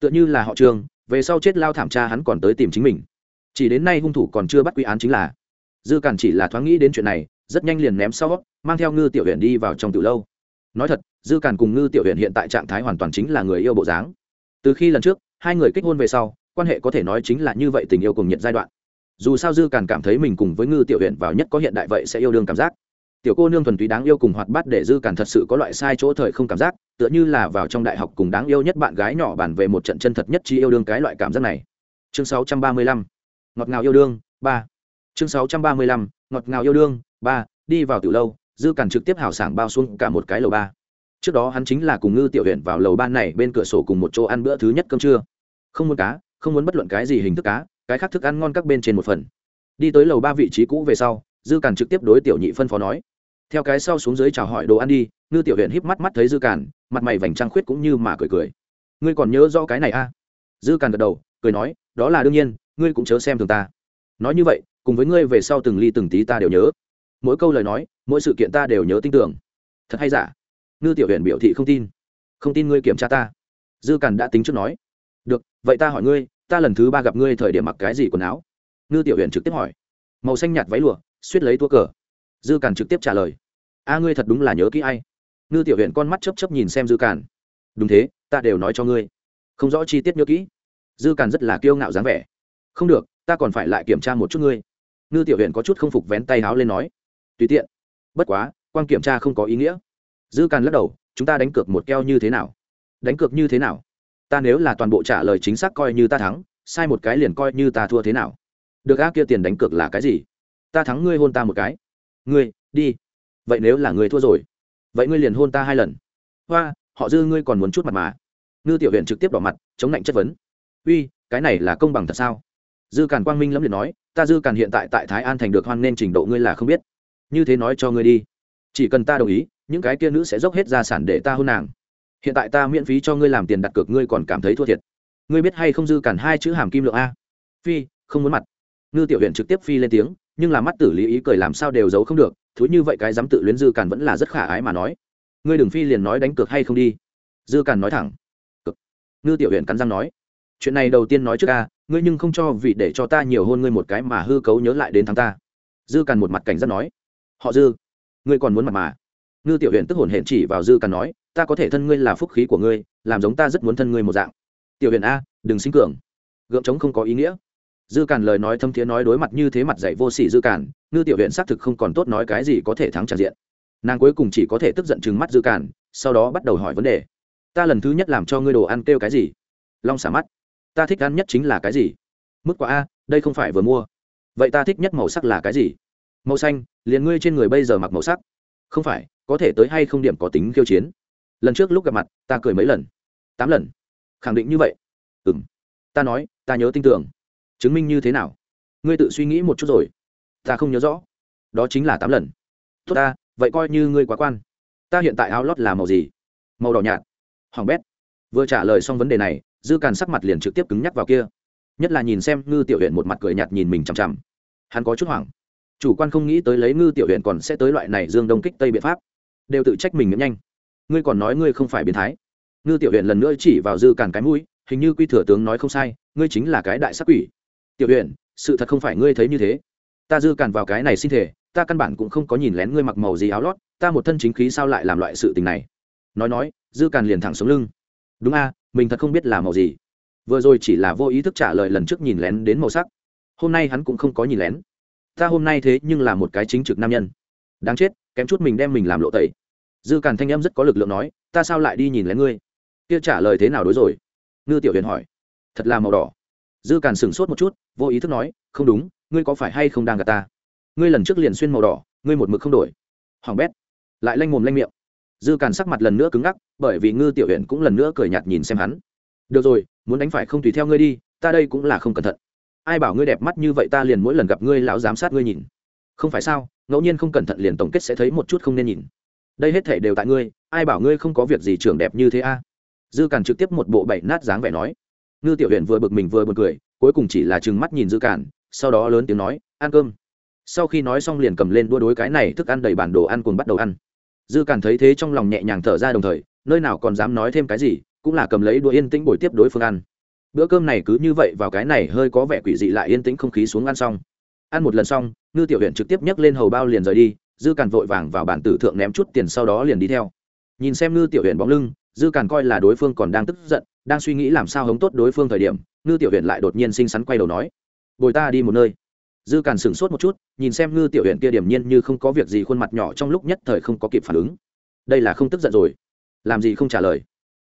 Tựa như là họ trường về sau chết lao thảm tra hắn còn tới tìm chính mình. Chỉ đến nay hung thủ còn chưa bắt quy án chính là. Dư cản chỉ là thoáng nghĩ đến chuyện này, rất nhanh liền ném sau, mang theo ngư tiểu huyện đi vào trong tiểu lâu. Nói thật, dư cản cùng ngư tiểu huyện hiện tại trạng thái hoàn toàn chính là người yêu bộ dáng. Từ khi lần trước, hai người kết hôn về sau, quan hệ có thể nói chính là như vậy tình yêu cùng nhiệt giai đoạn. Dù sao dư cản cảm thấy mình cùng với ngư tiểu huyện vào nhất có hiện đại vậy sẽ yêu đương cảm giác tiểu cô nương thuần túy đáng yêu cùng hoạt bát để dư cản thật sự có loại sai chỗ thời không cảm giác, tựa như là vào trong đại học cùng đáng yêu nhất bạn gái nhỏ bàn về một trận chân thật nhất chi yêu đương cái loại cảm giác này. Chương 635 ngọt ngào yêu đương, ba. Chương 635 ngọt ngào yêu đương, ba, đi vào từ lâu, dư cản trực tiếp hào sảng bao xuống cả một cái lầu ba. Trước đó hắn chính là cùng ngư tiểu huyện vào lầu ban này bên cửa sổ cùng một chỗ ăn bữa thứ nhất cơm trưa. Không muốn cá, không muốn bất luận cái gì hình thức cá, cái khác thức ăn ngon các bên trên một phần. Đi tới lầu ba vị trí cũ về sau dư càn trực tiếp đối tiểu nhị phân phó nói. Theo cái sau xuống dưới chào hỏi đồ ăn đi, ngư tiểu huyện híp mắt mắt thấy dư càn, mặt mày vành trăng khuyết cũng như mà cười cười. Ngươi còn nhớ rõ cái này a à? dư càn gật đầu, cười nói, đó là đương nhiên, ngươi cũng chớ xem thường ta. Nói như vậy, cùng với ngươi về sau từng ly từng tí ta đều nhớ. Mỗi câu lời nói, mỗi sự kiện ta đều nhớ tin tưởng. Thật hay giả? Ngư tiểu huyện biểu thị không tin. Không tin ngươi kiểm tra ta. Dư càn đã tính trước nói. Được, vậy ta hỏi ngươi, ta lần thứ ba gặp ngươi thời điểm mặc cái gì quần áo? Ngư tiểu huyện trực tiếp hỏi. Màu xanh nhạt váy lụa suýt lấy thua cờ. Dư càn trực tiếp trả lời. A, ngươi thật đúng là nhớ kỹ ai? Ngư tiểu huyện con mắt chấp chấp nhìn xem dư càn. Đúng thế, ta đều nói cho ngươi. Không rõ chi tiết nhớ kỹ. Dư càn rất là kiêu ngạo dáng vẻ. Không được, ta còn phải lại kiểm tra một chút ngươi. Ngư tiểu huyện có chút không phục vén tay háo lên nói. Tùy tiện. Bất quá, quan kiểm tra không có ý nghĩa. Dư càn lắc đầu, chúng ta đánh cược một keo như thế nào? Đánh cược như thế nào? Ta nếu là toàn bộ trả lời chính xác coi như ta thắng, sai một cái liền coi như ta thua thế nào? Được a, kia tiền đánh cược là cái gì? Ta thắng ngươi hôn ta một cái. Ngươi, đi. Vậy nếu là ngươi thua rồi, vậy ngươi liền hôn ta hai lần. Hoa, họ dư ngươi còn muốn chút mặt mà. Ngư tiểu huyện trực tiếp đỏ mặt, chống lạnh chất vấn. Uy, cái này là công bằng thật sao? Dư càn quang minh lẫm liệt nói, ta dư càn hiện tại tại thái an thành được hoan nên trình độ ngươi là không biết. Như thế nói cho ngươi đi. Chỉ cần ta đồng ý, những cái kia nữ sẽ dốc hết gia sản để ta hôn nàng. Hiện tại ta miễn phí cho ngươi làm tiền đặt cược, ngươi còn cảm thấy thua thiệt. Ngươi biết hay không dư cản hai chữ hàm kim lượng a? Phi, không muốn mặt. Ngư tiểu huyện trực tiếp phi lên tiếng nhưng là mắt tử lý ý cười làm sao đều giấu không được, thú như vậy cái dám tự luyến dư càn vẫn là rất khả ái mà nói. Ngươi đừng phi liền nói đánh cược hay không đi. Dư càn nói thẳng. Cực ngư tiểu huyện cắn răng nói. Chuyện này đầu tiên nói trước a, ngươi nhưng không cho vị để cho ta nhiều hôn ngươi một cái mà hư cấu nhớ lại đến thắng ta. Dư càn một mặt cảnh giác nói. Họ dư, ngươi còn muốn mặt mà. Ngư tiểu huyện tức hồn hển chỉ vào dư càn nói, ta có thể thân ngươi là phúc khí của ngươi, làm giống ta rất muốn thân ngươi một dạng. Tiểu huyện a, đừng sinh cường. Gượng chống không có ý nghĩa dư càn lời nói thâm thiế nói đối mặt như thế mặt dạy vô sỉ dư càn, ngư tiểu huyện xác thực không còn tốt nói cái gì có thể thắng tràn diện. Nàng cuối cùng chỉ có thể tức giận chừng mắt dư càn, sau đó bắt đầu hỏi vấn đề. Ta lần thứ nhất làm cho ngươi đồ ăn kêu cái gì? Long xả mắt. Ta thích ăn nhất chính là cái gì? Mức quả a, đây không phải vừa mua. Vậy ta thích nhất màu sắc là cái gì? Màu xanh, liền ngươi trên người bây giờ mặc màu sắc. Không phải, có thể tới hay không điểm có tính khiêu chiến. Lần trước lúc gặp mặt, ta cười mấy lần. Tám lần. Khẳng định như vậy. Ừ m ta nói, ta nhớ tin tưởng chứng minh như thế nào? Ngươi tự suy nghĩ một chút rồi. Ta không nhớ rõ. Đó chính là tám lần. Tốt ta, vậy coi như ngươi quá quan. Ta hiện tại áo lót là màu gì? Màu đỏ nhạt. Hoàng bét. Vừa trả lời xong vấn đề này, dư càn sắc mặt liền trực tiếp cứng nhắc vào kia. Nhất là nhìn xem ngư tiểu huyện một mặt cười nhạt nhìn mình chằm chằm. Hắn có chút hoảng. Chủ quan không nghĩ tới lấy ngư tiểu huyện còn sẽ tới loại này dương đông kích tây biện pháp. Đều tự trách mình miễn nhanh. Ngươi còn nói ngươi không phải biến thái. Ngư tiểu huyện lần nữa chỉ vào dư càn cái mũi, hình như quy thừa tướng nói không sai, ngươi chính là cái đại sắc quỷ tiểu huyện sự thật không phải ngươi thấy như thế. Ta dư càn vào cái này xin thể, ta căn bản cũng không có nhìn lén ngươi mặc màu gì áo lót, ta một thân chính khí sao lại làm loại sự tình này? Nói nói, dư càn liền thẳng xuống lưng. Đúng a, mình thật không biết là màu gì. Vừa rồi chỉ là vô ý thức trả lời lần trước nhìn lén đến màu sắc. Hôm nay hắn cũng không có nhìn lén. Ta hôm nay thế nhưng là một cái chính trực nam nhân. Đáng chết, kém chút mình đem mình làm lộ tẩy. Dư càn thanh em rất có lực lượng nói, ta sao lại đi nhìn lén ngươi? Kia trả lời thế nào đối rồi? Ngư tiểu huyền hỏi. Thật là màu đỏ dư càn sửng sốt một chút, vô ý thức nói, không đúng, ngươi có phải hay không đang gặp ta? Ngươi lần trước liền xuyên màu đỏ, ngươi một mực không đổi. Hoàng bét lại lanh mồm lanh miệng. Dư càn sắc mặt lần nữa cứng ngắc, bởi vì ngư tiểu huyện cũng lần nữa cười nhạt nhìn xem hắn. Được rồi, muốn đánh phải không tùy theo ngươi đi, ta đây cũng là không cẩn thận. Ai bảo ngươi đẹp mắt như vậy ta liền mỗi lần gặp ngươi lão giám sát ngươi nhìn. Không phải sao, ngẫu nhiên không cẩn thận liền tổng kết sẽ thấy một chút không nên nhìn. Đây hết thể đều tại ngươi, ai bảo ngươi không có việc gì trưởng đẹp như thế a? Dư càn trực tiếp một bộ bảy nát dáng vẻ nói ngư tiểu huyện vừa bực mình vừa b u ồ n cười cuối cùng chỉ là chừng mắt nhìn dư cản, sau đó lớn tiếng nói ăn cơm. Sau khi nói xong liền cầm lên đua đối cái này thức ăn đầy bản đồ ăn cùng bắt đầu ăn. Dư cản thấy thế trong lòng nhẹ nhàng thở ra đồng thời nơi nào còn dám nói thêm cái gì cũng là cầm lấy đua yên tĩnh bồi tiếp đối phương ăn. Bữa cơm này cứ như vậy vào cái này hơi có vẻ quỷ dị lại yên tĩnh không khí xuống ăn xong. Ăn một lần xong ngư tiểu huyện trực tiếp nhấc lên hầu bao liền rời đi dư càn vội vàng vào bản tử thượng ném chút tiền sau đó liền đi theo. Nhìn xem ngư tiểu huyện bóng lưng dư càn coi là đối phương còn đang tức giận đang suy nghĩ làm sao hống tốt đối phương thời điểm, ngư tiểu huyện lại đột nhiên xinh xắn quay đầu nói, bồi ta đi một nơi. Dư càn sửng sốt một chút, nhìn xem ngư tiểu huyện kia điểm nhiên như không có việc gì khuôn mặt nhỏ trong lúc nhất thời không có kịp phản ứng. Đây là không tức giận rồi. Làm gì không trả lời?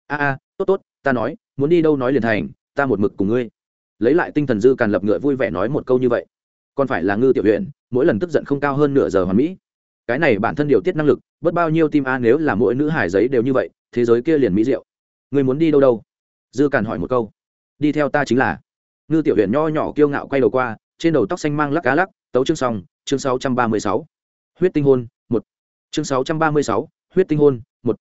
A a, tốt tốt, ta nói, muốn đi đâu nói liền thành, ta một mực cùng ngươi. Lấy lại tinh thần dư càn lập ngựa vui vẻ nói một câu như vậy. Còn phải là ngư tiểu huyện mỗi lần tức giận không cao hơn nửa giờ hoàn mỹ. Cái này bản thân điều tiết năng lực bất bao nhiêu tim a nếu là mỗi nữ hải giấy đều như vậy, thế giới kia liền mỹ diệu. Người muốn đi đâu đâu? Dư càn hỏi một câu. Đi theo ta chính là. Ngư tiểu huyện nho nhỏ kiêu ngạo quay đầu qua, trên đầu tóc xanh mang lắc cá lắc, tấu chương xong, chương sáu trăm ba mươi sáu. Huyết tinh hôn, một. Chương sáu trăm ba mươi sáu, huyết tinh hôn, một.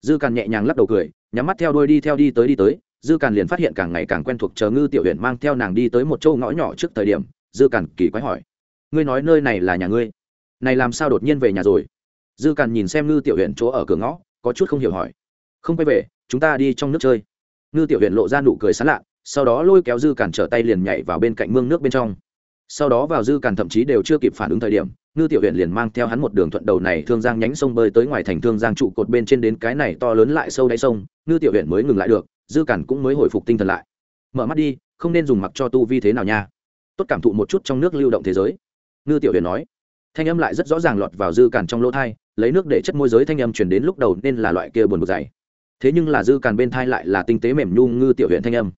Dư càn nhẹ nhàng lắc đầu cười, nhắm mắt theo đuôi đi theo đi tới đi tới, dư càn liền phát hiện càng ngày càng quen thuộc chờ ngư tiểu huyện mang theo nàng đi tới một châu ngõ nhỏ trước thời điểm, dư càn kỳ quái hỏi. Ngươi nói nơi này là nhà ngươi? Này làm sao đột nhiên về nhà rồi? Dư càn nhìn xem ngư tiểu huyện chỗ ở cửa ngõ, có chút không hiểu hỏi. Không quay về, chúng ta đi trong nước chơi ngư tiểu huyện lộ ra nụ cười sán lạ, sau đó lôi kéo dư càn trở tay liền nhảy vào bên cạnh mương nước bên trong. Sau đó vào dư càn thậm chí đều chưa kịp phản ứng thời điểm, ngư tiểu huyện liền mang theo hắn một đường thuận đầu này thương giang nhánh sông bơi tới ngoài thành thương giang trụ cột bên trên đến cái này to lớn lại sâu đáy sông, ngư tiểu huyện mới ngừng lại được, dư càn cũng mới hồi phục tinh thần lại. Mở mắt đi, không nên dùng mặc cho tu vi thế nào nha. Tốt cảm thụ một chút trong nước lưu động thế giới. Ngư tiểu huyện nói. Thanh âm lại rất rõ ràng lọt vào dư càn trong lỗ thai, lấy nước để chất môi giới thanh âm chuyển đến lúc đầu nên là loại kia buồn bực dày thế nhưng là dư càn bên thai lại là tinh tế mềm nhu ngư tiểu huyện thanh âm.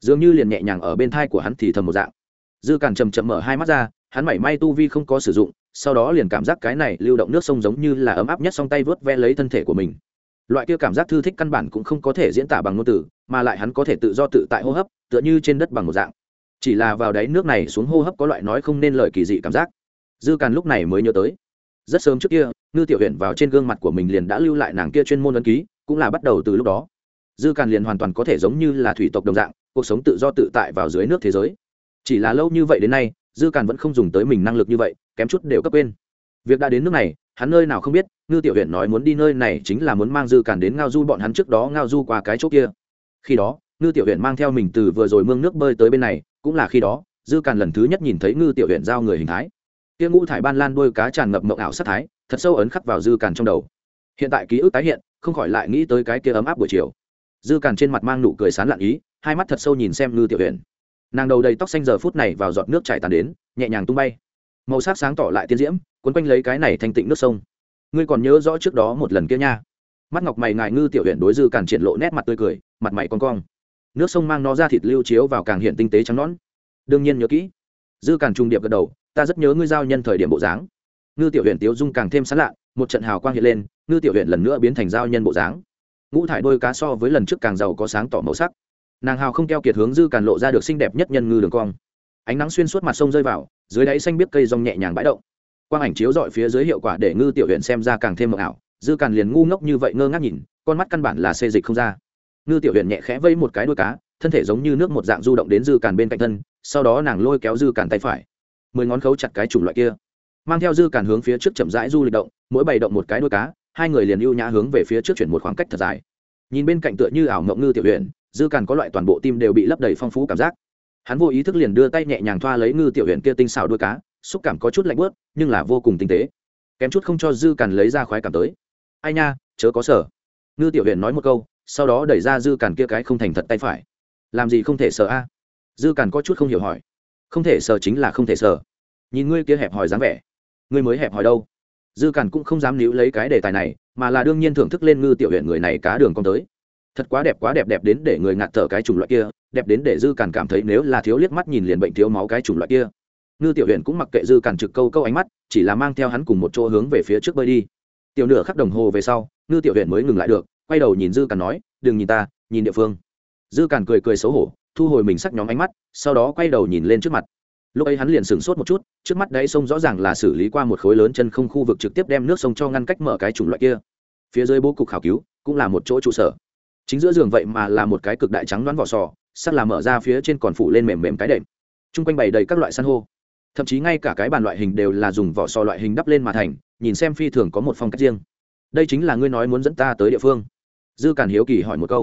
Dường như liền nhẹ nhàng ở bên thai của hắn thì thầm một dạng. Dư càn chầm chậm mở hai mắt ra, hắn mảy may tu vi không có sử dụng, sau đó liền cảm giác cái này lưu động nước sông giống như là ấm áp nhất song tay vớt ve lấy thân thể của mình. Loại kia cảm giác thư thích căn bản cũng không có thể diễn tả bằng ngôn từ, mà lại hắn có thể tự do tự tại hô hấp, tựa như trên đất bằng một dạng. Chỉ là vào đáy nước này xuống hô hấp có loại nói không nên lời kỳ dị cảm giác. Dư càn lúc này mới nhớ tới. Rất sớm trước kia, ngư tiểu huyện vào trên gương mặt của mình liền đã lưu lại nàng kia chuyên môn ấn ký cũng là bắt đầu từ lúc đó. Dư càn liền hoàn toàn có thể giống như là thủy tộc đồng dạng, cuộc sống tự do tự tại vào dưới nước thế giới. Chỉ là lâu như vậy đến nay, dư càn vẫn không dùng tới mình năng lực như vậy, kém chút đều cấp quên. Việc đã đến nước này, hắn nơi nào không biết, ngư tiểu huyện nói muốn đi nơi này chính là muốn mang dư càn đến ngao du bọn hắn trước đó ngao du qua cái chỗ kia. Khi đó, ngư tiểu huyện mang theo mình từ vừa rồi mương nước bơi tới bên này, cũng là khi đó, dư càn lần thứ nhất nhìn thấy ngư tiểu huyện giao người hình thái. Kia ngũ thải ban lan đôi cá tràn ngập mộng ảo sát thái, thật sâu ấn khắc vào dư càn trong đầu. Hiện tại ký ức tái hiện không khỏi lại nghĩ tới cái kia ấm áp buổi chiều. Dư càn trên mặt mang nụ cười sán lạn ý, hai mắt thật sâu nhìn xem ngư tiểu huyền. Nàng đầu đầy tóc xanh giờ phút này vào giọt nước chảy tàn đến, nhẹ nhàng tung bay. Màu sắc sáng tỏ lại tiên diễm quấn quanh lấy cái này thanh tịnh nước sông. Ngươi còn nhớ rõ trước đó một lần kia nha? Mắt ngọc mày ngại ngư tiểu huyện đối dư càn triển lộ nét mặt tươi cười, mặt mày con cong. Nước sông mang nó ra thịt lưu chiếu vào càng hiện tinh tế trắng nón đương nhiên nhớ kỹ. Dư càn trung điệp gật đầu, ta rất nhớ ngươi giao nhân thời điểm bộ dáng ngư tiểu huyện tiếu dung càng thêm sán lạ, một trận hào quang hiện lên, ngư tiểu huyện lần nữa biến thành giao nhân bộ dáng. Ngũ thải đôi cá so với lần trước càng giàu có sáng tỏ màu sắc. Nàng hào không keo kiệt hướng dư càn lộ ra được xinh đẹp nhất nhân ngư đường cong. Ánh nắng xuyên suốt mặt sông rơi vào, dưới đáy xanh biết cây rong nhẹ nhàng bãi động. Quang ảnh chiếu dọi phía dưới hiệu quả để ngư tiểu huyện xem ra càng thêm mộng ảo, dư càn liền ngu ngốc như vậy ngơ ngác nhìn, con mắt căn bản là xê dịch không ra. Ngư tiểu huyện nhẹ khẽ vây một cái đuôi cá, thân thể giống như nước một dạng du động đến dư càn bên cạnh thân, sau đó nàng lôi kéo dư càn tay phải. Mười ngón khấu chặt cái chủng loại kia mang theo dư cản hướng phía trước chậm rãi du lịch động, mỗi bày động một cái đuôi cá, hai người liền ưu nhã hướng về phía trước chuyển một khoảng cách thật dài. Nhìn bên cạnh tựa như ảo mộng ngư tiểu huyện dư cản có loại toàn bộ tim đều bị lấp đầy phong phú cảm giác. Hắn vô ý thức liền đưa tay nhẹ nhàng thoa lấy ngư tiểu huyện kia tinh xào đuôi cá, xúc cảm có chút lạnh bớt nhưng là vô cùng tinh tế. Kém chút không cho dư cản lấy ra khoái cảm tới. Ai nha, chớ có sở ngư tiểu huyện nói một câu, sau đó đẩy ra dư cản kia cái không thành thật tay phải. Làm gì không thể sợ a? Dư cản có chút không hiểu hỏi. Không thể sợ chính là không thể sợ. Nhìn ngươi kia hẹp hòi dáng vẻ ngươi mới hẹp hòi đâu? Dư cản cũng không dám níu lấy cái đề tài này, mà là đương nhiên thưởng thức lên ngư tiểu huyện người này cá đường con tới. Thật quá đẹp quá đẹp đẹp đến để người ngạt thở cái chủng loại kia, đẹp đến để dư cản cảm thấy nếu là thiếu liếc mắt nhìn liền bệnh thiếu máu cái chủng loại kia. Ngư tiểu huyện cũng mặc kệ dư cản trực câu câu ánh mắt, chỉ là mang theo hắn cùng một chỗ hướng về phía trước bơi đi. Tiểu nửa khắc đồng hồ về sau, ngư tiểu huyện mới ngừng lại được, quay đầu nhìn dư cản nói, đừng nhìn ta, nhìn địa phương. Dư cản cười cười xấu hổ, thu hồi mình sắc nhóm ánh mắt, sau đó quay đầu nhìn lên trước mặt lúc ấy hắn liền sửng sốt một chút, trước mắt đáy sông rõ ràng là xử lý qua một khối lớn chân không khu vực trực tiếp đem nước sông cho ngăn cách mở cái chủng loại kia. Phía dưới bố cục khảo cứu, cũng là một chỗ trụ sở. Chính giữa giường vậy mà là một cái cực đại trắng đoán vỏ sò, sắt là mở ra phía trên còn phủ lên mềm mềm cái đệm. T r u n g quanh bày đầy các loại san hô. Thậm chí ngay cả cái bàn loại hình đều là dùng vỏ sò loại hình đắp lên mà thành, nhìn xem phi thường có một phong cách riêng. Đây chính là ngươi nói muốn dẫn ta tới địa phương. Dư càn hiếu kỳ hỏi một câu.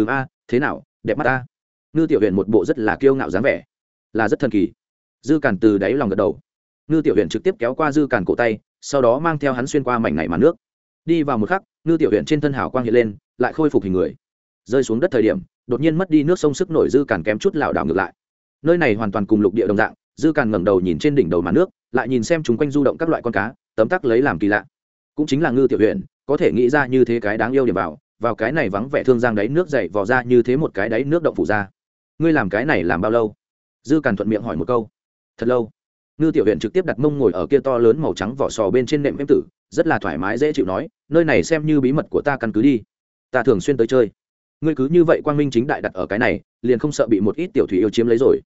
Ừ a, thế nào, đẹp mắt ta. Ngư tiểu huyện một bộ rất là kiêu ngạo dáng vẻ. Là rất thần kỳ dư cản từ đáy lòng gật đầu. Ngư tiểu huyện trực tiếp kéo qua dư cản cổ tay, sau đó mang theo hắn xuyên qua mảnh này màn nước. Đi vào một khắc, ngư tiểu huyện trên thân hào quang hiện lên, lại khôi phục hình người. Rơi xuống đất thời điểm, đột nhiên mất đi nước sông sức nổi dư cản kém chút lảo đảo ngược lại. Nơi này hoàn toàn cùng lục địa đồng dạng, dư cản ngẩng đầu nhìn trên đỉnh đầu màn nước, lại nhìn xem chúng quanh du động các loại con cá, tấm tắc lấy làm kỳ lạ. Cũng chính là ngư tiểu huyện có thể nghĩ ra như thế cái đáng yêu điểm vào vào cái này vắng vẻ thương giang đáy nước dậy vò ra như thế một cái đáy nước động phủ ra. Ngươi làm cái này làm bao lâu? Dư càn thuận miệng hỏi một câu thật lâu, ngư tiểu huyện trực tiếp đặt mông ngồi ở kia to lớn màu trắng vỏ sò bên trên nệm em tử, rất là thoải mái dễ chịu nói, nơi này xem như bí mật của ta căn cứ đi. Ta thường xuyên tới chơi. Ngươi cứ như vậy quang minh chính đại đặt ở cái này, liền không sợ bị một ít tiểu thủy yêu chiếm lấy rồi.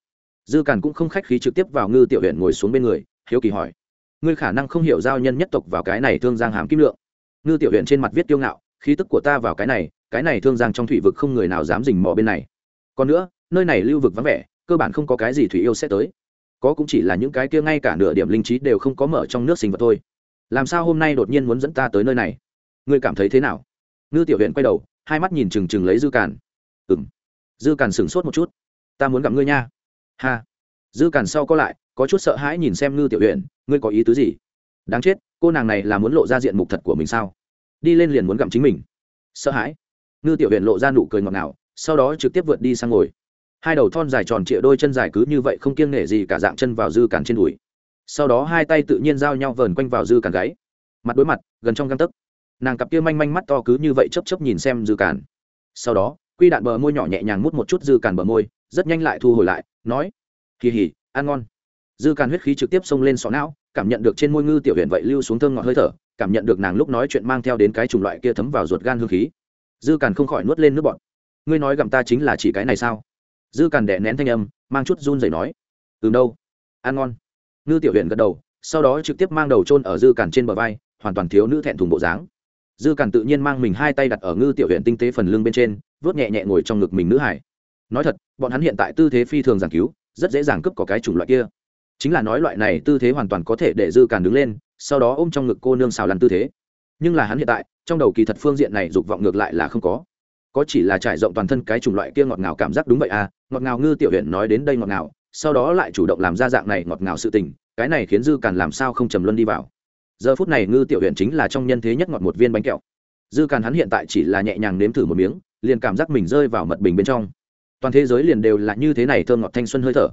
Dư càn cũng không khách khí trực tiếp vào ngư tiểu huyện ngồi xuống bên người, hiếu kỳ hỏi, ngươi khả năng không hiểu giao nhân nhất tộc vào cái này thương giang hàm kim lượng. Ngư tiểu huyện trên mặt viết tiêu ngạo, khí tức của ta vào cái này cái này thương giang trong thủy vực không người nào dám dình mò bên này. Còn nữa, nơi này lưu vực vắng vẻ, cơ bản không có cái gì thủy yêu sẽ tới có cũng chỉ là những cái kia ngay cả nửa điểm linh trí đều không có mở trong nước sinh vật thôi. Làm sao hôm nay đột nhiên muốn dẫn ta tới nơi này? Ngươi cảm thấy thế nào? Ngư tiểu huyện quay đầu, hai mắt nhìn trừng trừng lấy dư càn. Ừng dư càn sửng sốt một chút. Ta muốn gặp ngươi nha. Ha. Dư càn sau có lại, có chút sợ hãi nhìn xem ngư tiểu huyện ngươi có ý tứ gì? Đáng chết, cô nàng này là muốn lộ ra diện mục thật của mình sao? Đi lên liền muốn gặm chính mình. Sợ hãi. Ngư tiểu huyện lộ ra nụ cười ngọt ngào, sau đó trực tiếp vượt đi sang ngồi hai đầu thon dài tròn trịa đôi chân dài cứ như vậy không kiêng nể gì cả dạng chân vào dư càn trên đùi. Sau đó hai tay tự nhiên giao nhau vờn quanh vào dư càn gáy. Mặt đối mặt, gần trong găng tấc. Nàng cặp kia manh manh mắt to cứ như vậy chấp chấp nhìn xem dư càn sau đó, quy đạn bờ môi nhỏ nhẹ nhàng mút một chút dư càn bờ môi, rất nhanh lại thu hồi lại, nói, kỳ hỉ, ăn ngon. Dư càn huyết khí trực tiếp xông lên sọ não, cảm nhận được trên môi ngư tiểu huyện vậy lưu xuống thơm ngọt hơi thở, cảm nhận được nàng lúc nói chuyện mang theo đến cái chủng loại kia thấm vào ruột gan hương khí. Dư càn không khỏi nuốt lên nước bọt. Ngươi nói gặm ta chính là chỉ cái này sao? Dư càn đẻ nén thanh âm, mang chút run rẩy nói từ đâu, ăn ngon. Ngư tiểu huyện gật đầu, sau đó trực tiếp mang đầu trôn ở dư càn trên bờ vai, hoàn toàn thiếu nữ thẹn thùng bộ dáng. Dư càn tự nhiên mang mình hai tay đặt ở ngư tiểu huyện tinh tế phần lưng bên trên vớt nhẹ nhẹ ngồi trong ngực mình nữ hải. Nói thật, bọn hắn hiện tại tư thế phi thường giảng cứu, rất dễ dàng cướp có cái chủng loại kia. Chính là nói loại này tư thế hoàn toàn có thể để dư càn đứng lên, sau đó ôm trong ngực cô nương xào lăn tư thế. Nhưng là hắn hiện tại, trong đầu kỳ thật phương diện này dục vọng ngược lại là không có có chỉ là trải rộng toàn thân cái chủng loại kia ngọt ngào cảm giác đúng vậy à ngọt ngào ngư tiểu huyện nói đến đây ngọt ngào, sau đó lại chủ động làm ra dạng này ngọt ngào sự tình, cái này khiến dư càn làm sao không trầm luân đi vào. Giờ phút này ngư tiểu huyện chính là trong nhân thế nhất ngọt một viên bánh kẹo. Dư càn hắn hiện tại chỉ là nhẹ nhàng nếm thử một miếng, liền cảm giác mình rơi vào mật bình bên trong. Toàn thế giới liền đều là như thế này thơm ngọt thanh xuân hơi thở.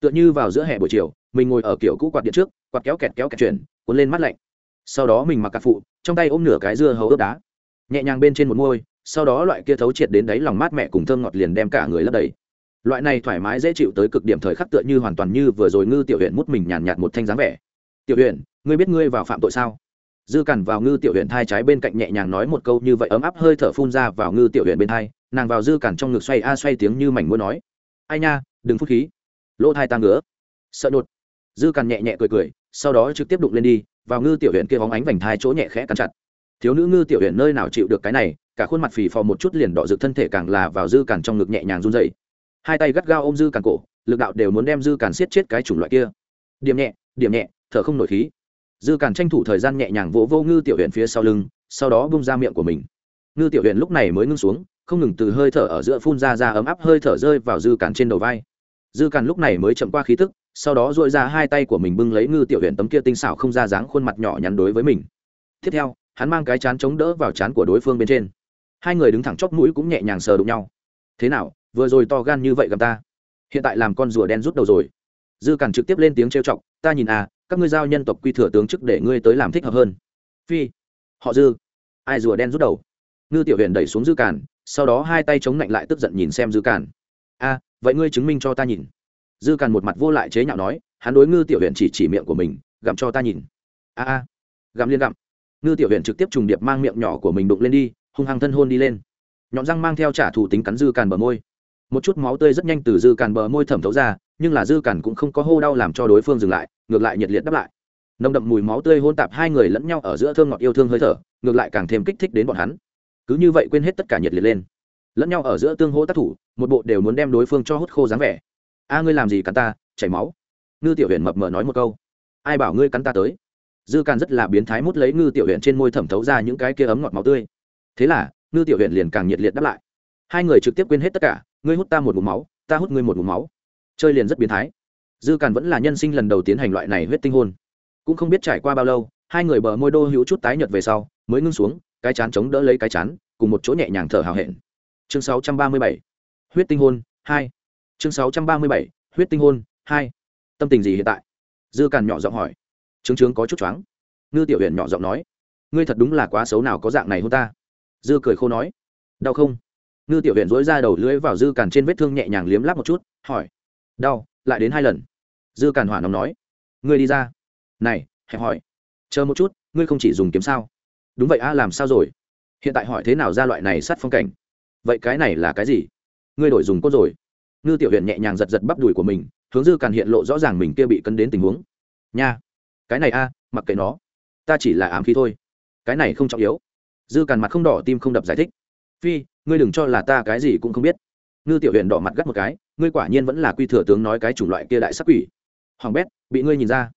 Tựa như vào giữa hè buổi chiều, mình ngồi ở kiểu cũ quạt điện trước, quạt kéo kẹt kéo kẹt chuyển, cuốn lên mắt lạnh. Sau đó mình mặc cà phụ, trong tay ôm nửa cái dưa hấu ướp đá. Nhẹ nhàng bên trên một môi sau đó loại kia thấu triệt đến đáy lòng mát mẹ cùng thơm ngọt liền đem cả người lấp đầy. Loại này thoải mái dễ chịu tới cực điểm thời khắc tựa như hoàn toàn như vừa rồi ngư tiểu huyện mút mình nhàn nhạt một thanh dáng vẻ. Tiểu huyện ngươi biết ngươi vào phạm tội sao? Dư cằn vào ngư tiểu huyện thai trái bên cạnh nhẹ nhàng nói một câu như vậy ấm áp hơi thở phun ra vào ngư tiểu huyện bên thai, nàng vào dư cằn trong ngực xoay a xoay tiếng như mảnh muốn nói, ai nha, đừng phút khí. Lỗ thai ta ngứa. Sợ đột dư cằn nhẹ nhẹ cười cười, sau đó trực tiếp đụng lên đi, vào ngư tiểu huyện kia bóng ánh vành thai chỗ nhẹ khẽ cắn chặt. Thiếu nữ ngư tiểu huyện nơi nào chịu được cái này cả khuôn mặt phì phò một chút liền đỏ rực thân thể càng là vào dư càn trong ngực nhẹ nhàng run dậy hai tay gắt gao ôm dư càn cổ, lực đạo đều muốn đem dư càn siết chết cái chủng loại kia. Điểm nhẹ điểm nhẹ, thở không nổi khí. Dư càn tranh thủ thời gian nhẹ nhàng vỗ vô ngư tiểu huyện phía sau lưng, sau đó bung ra miệng của mình. Ngư tiểu huyện lúc này mới ngưng xuống, không ngừng từ hơi thở ở giữa phun ra ra ấm áp hơi thở rơi vào dư càn trên đầu vai. Dư càn lúc này mới chậm qua khí tức, sau đó dội ra hai tay của mình bưng lấy ngư tiểu huyện tấm kia tinh xảo không ra dáng khuôn mặt nhỏ nhắn đối với mình. Tiếp theo, hắn mang cái chán chống đỡ vào chán của đối phương bên trên hai người đứng thẳng chóp mũi cũng nhẹ nhàng sờ đụng nhau. Thế nào, vừa rồi to gan như vậy gặp ta? Hiện tại làm con rùa đen rút đầu rồi. Dư cản trực tiếp lên tiếng trêu chọc, ta nhìn à các ngươi giao nhân tộc quy thừa tướng chức để ngươi tới làm thích hợp hơn. Phi, họ dư. Ai rùa đen rút đầu? Ngư tiểu huyền đẩy xuống dư cản, sau đó hai tay chống lạnh lại tức giận nhìn xem dư cản. A, vậy ngươi chứng minh cho ta nhìn. Dư cản một mặt vô lại chế nhạo nói, hắn đối ngư tiểu huyền chỉ chỉ miệng của mình, gặm cho ta nhìn. A a, gặm liên gặm. Ngư tiểu huyền trực tiếp trùng điệp mang miệng nhỏ của mình đụng lên đi hung hăng thân hôn đi lên. Nhọn răng mang theo trả thù tính cắn dư càn bờ môi. Một chút máu tươi rất nhanh từ dư càn bờ môi thẩm thấu ra, nhưng là dư càn cũng không có hô đau làm cho đối phương dừng lại, ngược lại nhiệt liệt đáp lại. Nồng đậm mùi máu tươi hôn tạp hai người lẫn nhau ở giữa thương ngọt yêu thương hơi thở, ngược lại càng thêm kích thích đến bọn hắn. Cứ như vậy quên hết tất cả nhiệt liệt lên. Lẫn nhau ở giữa tương hỗ tác thủ, một bộ đều muốn đem đối phương cho hút khô dáng vẻ. A, ngươi làm gì cắn ta? Chảy máu. Ngư tiểu huyện mập mờ nói một câu. Ai bảo ngươi cắn ta tới? Dư càn rất là biến thái mút lấy ngư tiểu huyện trên môi thẩm thấu ra những cái kia ấm ngọt máu tươi thế là, ngư tiểu huyện liền càng nhiệt liệt đáp lại. Hai người trực tiếp quên hết tất cả, ngươi hút ta một mụm máu, ta hút ngươi một mụm máu. Chơi liền rất biến thái. Dư càn vẫn là nhân sinh lần đầu tiến hành loại này huyết tinh hôn cũng không biết trải qua bao lâu, hai người bờ môi đô hữu chút tái nhợt về sau, mới ngưng xuống, cái chán chống đỡ lấy cái chán, cùng một chỗ nhẹ nhàng thở hào hẹn. Chương 637. huyết tinh hôn 2 chương 637. huyết tinh hôn 2 tâm tình gì hiện tại? Dư càn nhỏ giọng hỏi. Trướng trướng có chút choáng. Ngư tiểu huyện nhỏ giọng nói. Ngươi thật đúng là quá xấu nào có dạng này hôn ta dư cười khô nói. Đau không? Ngư tiểu huyện dối ra đầu lưỡi vào dư càn trên vết thương nhẹ nhàng liếm lắp một chút, hỏi. Đau, lại đến hai lần. Dư càn hỏa nóng nói. Ngươi đi ra. Này, hẹp hỏi. Chờ một chút, ngươi không chỉ dùng kiếm sao? Đúng vậy a, làm sao rồi? Hiện tại hỏi thế nào ra loại này sát phong cảnh? Vậy cái này là cái gì? Ngươi đổi dùng cốt rồi. Ngư tiểu huyện nhẹ nhàng giật giật bắp đùi của mình, hướng dư càn hiện lộ rõ ràng mình kia bị cân đến tình huống. Nha. Cái này a, mặc kệ nó. Ta chỉ là ám khí thôi. Cái này không trọng yếu dư càn mặt không đỏ tim không đập giải thích. Phi, ngươi đừng cho là ta cái gì cũng không biết. Ngư tiểu huyện đỏ mặt gắt một cái, ngươi quả nhiên vẫn là quy thừa tướng nói cái chủng loại kia đại sắc quỷ. Hoàng bét, bị ngươi nhìn ra.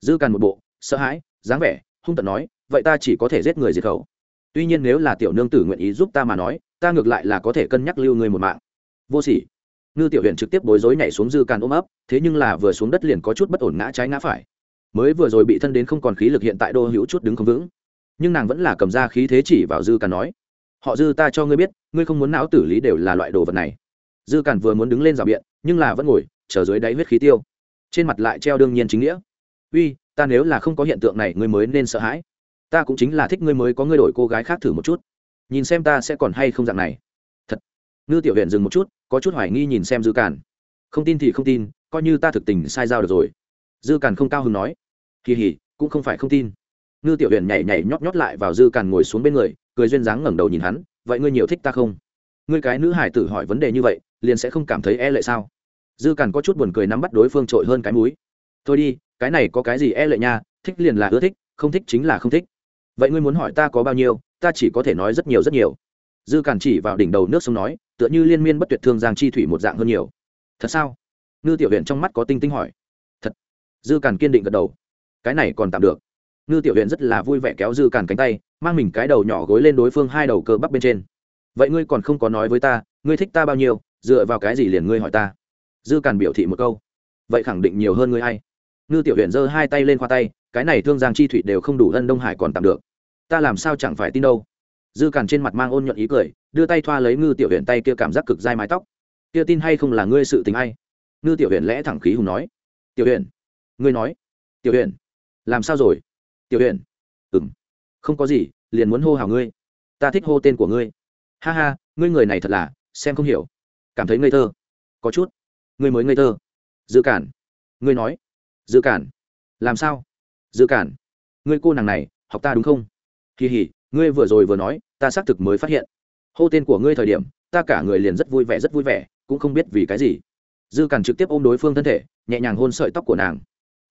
Dư càn một bộ, sợ hãi, dáng vẻ, hung tận nói, vậy ta chỉ có thể giết người diệt khẩu. Tuy nhiên nếu là tiểu nương tử nguyện ý giúp ta mà nói, ta ngược lại là có thể cân nhắc lưu người một mạng. Vô sỉ. Ngư tiểu huyện trực tiếp bối rối nhảy xuống dư càn ôm ấp, thế nhưng là vừa xuống đất liền có chút bất ổn ngã trái ngã phải. Mới vừa rồi bị thân đến không còn khí lực hiện tại đô hữu chút đứng không vững nhưng nàng vẫn là cầm ra khí thế chỉ vào dư càn nói, họ dư ta cho ngươi biết, ngươi không muốn não tử lý đều là loại đồ vật này. Dư càn vừa muốn đứng lên rào biện, nhưng là vẫn ngồi, chờ dưới đáy huyết khí tiêu. Trên mặt lại treo đương nhiên chính nghĩa. Uy, ta nếu là không có hiện tượng này, ngươi mới nên sợ hãi. Ta cũng chính là thích ngươi mới có ngươi đổi cô gái khác thử một chút. Nhìn xem ta sẽ còn hay không dạng này. Thật. Ngư tiểu huyện dừng một chút, có chút hoài nghi nhìn xem dư càn. Không tin thì không tin, coi như ta thực tình sai giao được rồi. Dư càn không cao hứng nói. Kỳ hỉ, cũng không phải không tin ngư tiểu huyền nhảy nhảy nhót nhót lại vào dư càn ngồi xuống bên người, cười duyên dáng ngẩng đầu nhìn hắn, vậy ngươi nhiều thích ta không? Ngươi cái nữ hải tử hỏi vấn đề như vậy, liền sẽ không cảm thấy e lệ sao? Dư càn có chút buồn cười nắm bắt đối phương trội hơn cái múi thôi đi, cái này có cái gì e lệ nha, thích liền là ưa thích, không thích chính là không thích. Vậy ngươi muốn hỏi ta có bao nhiêu, ta chỉ có thể nói rất nhiều rất nhiều. Dư càn chỉ vào đỉnh đầu nước sông nói, tựa như liên miên bất tuyệt thương giang chi thủy một dạng hơn nhiều. Thật sao? Ngư tiểu huyện trong mắt có tinh tinh hỏi. Thật. Dư càn kiên định gật đầu. Cái này còn tạm được ngư tiểu huyện rất là vui vẻ kéo dư càn cánh tay, mang mình cái đầu nhỏ gối lên đối phương hai đầu cơ bắp bên trên. Vậy ngươi còn không có nói với ta, ngươi thích ta bao nhiêu, dựa vào cái gì liền ngươi hỏi ta? Dư càn biểu thị một câu. Vậy khẳng định nhiều hơn ngươi hay. Ngư tiểu huyện giơ hai tay lên khoa tay, cái này thương giang chi thủy đều không đủ ân đông hải còn tạm được. Ta làm sao chẳng phải tin đâu. Dư càn trên mặt mang ôn nhuận ý cười, đưa tay thoa lấy ngư tiểu huyện tay kia cảm giác cực dai mái tóc. Kia tin hay không là ngươi sự tình hay ngư tiểu huyện lẽ thẳng khí hùng nói. Tiểu huyện, ngươi nói. Tiểu huyện, làm sao rồi? Tiểu huyền ừng không có gì, liền muốn hô hào ngươi. Ta thích hô tên của ngươi. Ha ha, ngươi người này thật là, xem không hiểu. Cảm thấy ngây thơ. Có chút. Ngươi mới ngây thơ. Dự cản. Ngươi nói. Dự cản. Làm sao? Dự cản. Ngươi cô nàng này, học ta đúng không? Kỳ hỉ, ngươi vừa rồi vừa nói, ta xác thực mới phát hiện. Hô tên của ngươi thời điểm, ta cả người liền rất vui vẻ, rất vui vẻ, cũng không biết vì cái gì. Dư cản trực tiếp ôm đối phương thân thể, nhẹ nhàng hôn sợi tóc của nàng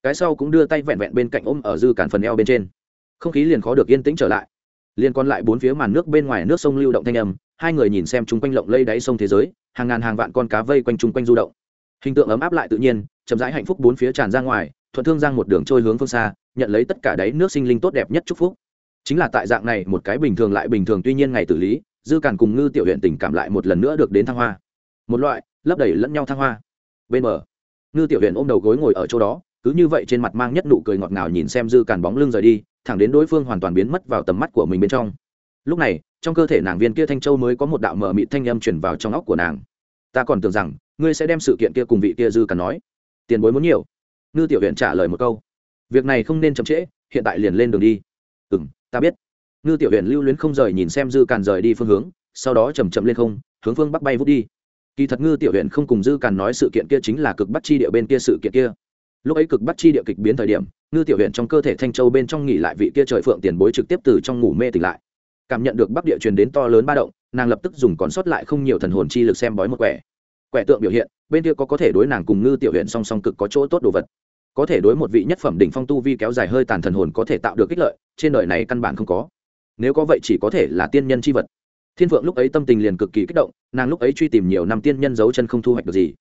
cái sau cũng đưa tay vẹn vẹn bên cạnh ôm ở dư cản phần eo bên trên. Không khí liền khó được yên tĩnh trở lại. Liền còn lại bốn phía màn nước bên ngoài nước sông lưu động thanh âm, hai người nhìn xem chung quanh lộng lây đáy sông thế giới, hàng ngàn hàng vạn con cá vây quanh chung quanh du động. Hình tượng ấm áp lại tự nhiên, chậm rãi hạnh phúc bốn phía tràn ra ngoài, thuận thương giang một đường trôi hướng phương xa, nhận lấy tất cả đáy nước sinh linh tốt đẹp nhất chúc phúc. Chính là tại dạng này, một cái bình thường lại bình thường tuy nhiên ngày tử lý, dư càn cùng ngư tiểu huyện tình cảm lại một lần nữa được đến thăng hoa. Một loại, lấp đầy lẫn nhau thăng hoa. Bên bờ, ngư tiểu huyện ôm đầu gối ngồi ở chỗ đó cứ như vậy trên mặt mang nhất nụ cười ngọt ngào nhìn xem dư càn bóng lưng rời đi, thẳng đến đối phương hoàn toàn biến mất vào tầm mắt của mình bên trong. Lúc này, trong cơ thể nàng viên kia thanh châu mới có một đạo mờ mị thanh âm chuyển vào trong óc của nàng. Ta còn tưởng rằng, ngươi sẽ đem sự kiện kia cùng vị kia dư càn nói. Tiền bối muốn nhiều. Ngư tiểu huyện trả lời một câu. Việc này không nên chậm trễ, hiện tại liền lên đường đi. Ừ m ta biết. Ngư tiểu huyện lưu luyến không rời nhìn xem dư càn rời đi phương hướng, sau đó chầm chậm lên không, hướng phương bắc bay vút đi. Kỳ thật ngư tiểu huyện không cùng dư càn nói sự kiện kia chính là cực bắc chi địa bên kia sự kiện kia lúc ấy cực bắt chi địa kịch biến thời điểm, ngư tiểu huyện trong cơ thể thanh châu bên trong nghỉ lại vị kia trời phượng tiền bối trực tiếp từ trong ngủ mê tỉnh lại. Cảm nhận được bắc địa truyền đến to lớn ba động, nàng lập tức dùng còn sót lại không nhiều thần hồn chi lực xem bói một quẻ. Quẻ tượng biểu hiện, bên kia có có thể đối nàng cùng ngư tiểu huyện song song cực có chỗ tốt đồ vật. Có thể đối một vị nhất phẩm đỉnh phong tu vi kéo dài hơi tàn thần hồn có thể tạo được ích lợi, trên đời này căn bản không có. Nếu có vậy chỉ có thể là tiên nhân c h i vật. Thiên phượng lúc ấy tâm tình liền cực kỳ kích động, nàng lúc ấy truy tìm nhiều năm tiên nhân giấu chân không thu hoạch được gì.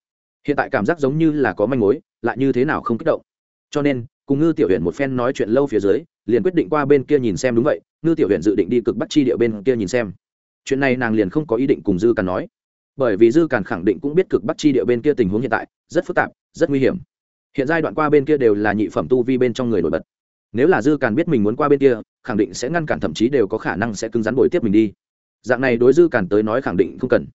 Hiện tại cảm giác giống như là có manh mối lại như thế nào không kích động. Cho nên, cùng ngư tiểu huyện một phen nói chuyện lâu phía dưới, liền quyết định qua bên kia nhìn xem đúng vậy, ngư tiểu huyện dự định đi cực bắt chi địa bên kia nhìn xem. Chuyện này nàng liền không có ý định cùng dư càn nói. Bởi vì dư càn khẳng định cũng biết cực bắt chi địa bên kia tình huống hiện tại, rất phức tạp, rất nguy hiểm. Hiện giai đoạn qua bên kia đều là nhị phẩm tu vi bên trong người nổi bật. Nếu là dư càn biết mình muốn qua bên kia, khẳng định sẽ ngăn cản, thậm chí đều có khả năng sẽ cứng rắn bồi tiếp mình đi. Dạng này đối dư càn tới nói khẳng định không cần.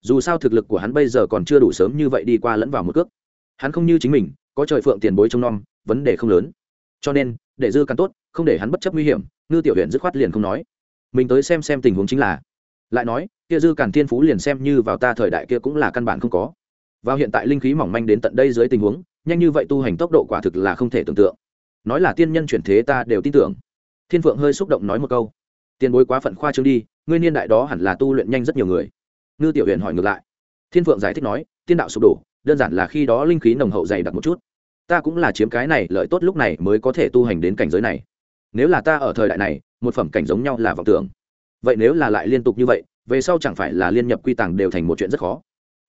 Dù sao thực lực của hắn bây giờ còn chưa đủ sớm như vậy đi qua lẫn vào một cước hắn không như chính mình, có trời phượng tiền bối trông nom, vấn đề không lớn. Cho nên, để dư càn tốt, không để hắn bất chấp nguy hiểm, ngư tiểu huyện dứt khoát liền không nói. Mình tới xem xem tình huống chính là, lại nói, kia dư càn thiên phú liền xem như vào ta thời đại kia cũng là căn bản không có. Vào hiện tại linh khí mỏng manh đến tận đây dưới tình huống, nhanh như vậy tu hành tốc độ quả thực là không thể tưởng tượng. Nói là tiên nhân chuyển thế ta đều tin tưởng. Thiên phượng hơi xúc động nói một câu. Tiền bối quá phận khoa trương đi, ngươi niên đại đó hẳn là tu luyện nhanh rất nhiều người. Ngư tiểu huyền hỏi ngược lại. Thiên phượng giải thích nói, tiên đạo sụp đổ đơn giản là khi đó linh khí nồng hậu dày đặc một chút. Ta cũng là chiếm cái này lợi tốt lúc này mới có thể tu hành đến cảnh giới này. Nếu là ta ở thời đại này, một phẩm cảnh giống nhau là vọng tưởng. Vậy nếu là lại liên tục như vậy, về sau chẳng phải là liên nhập quy tàng đều thành một chuyện rất khó.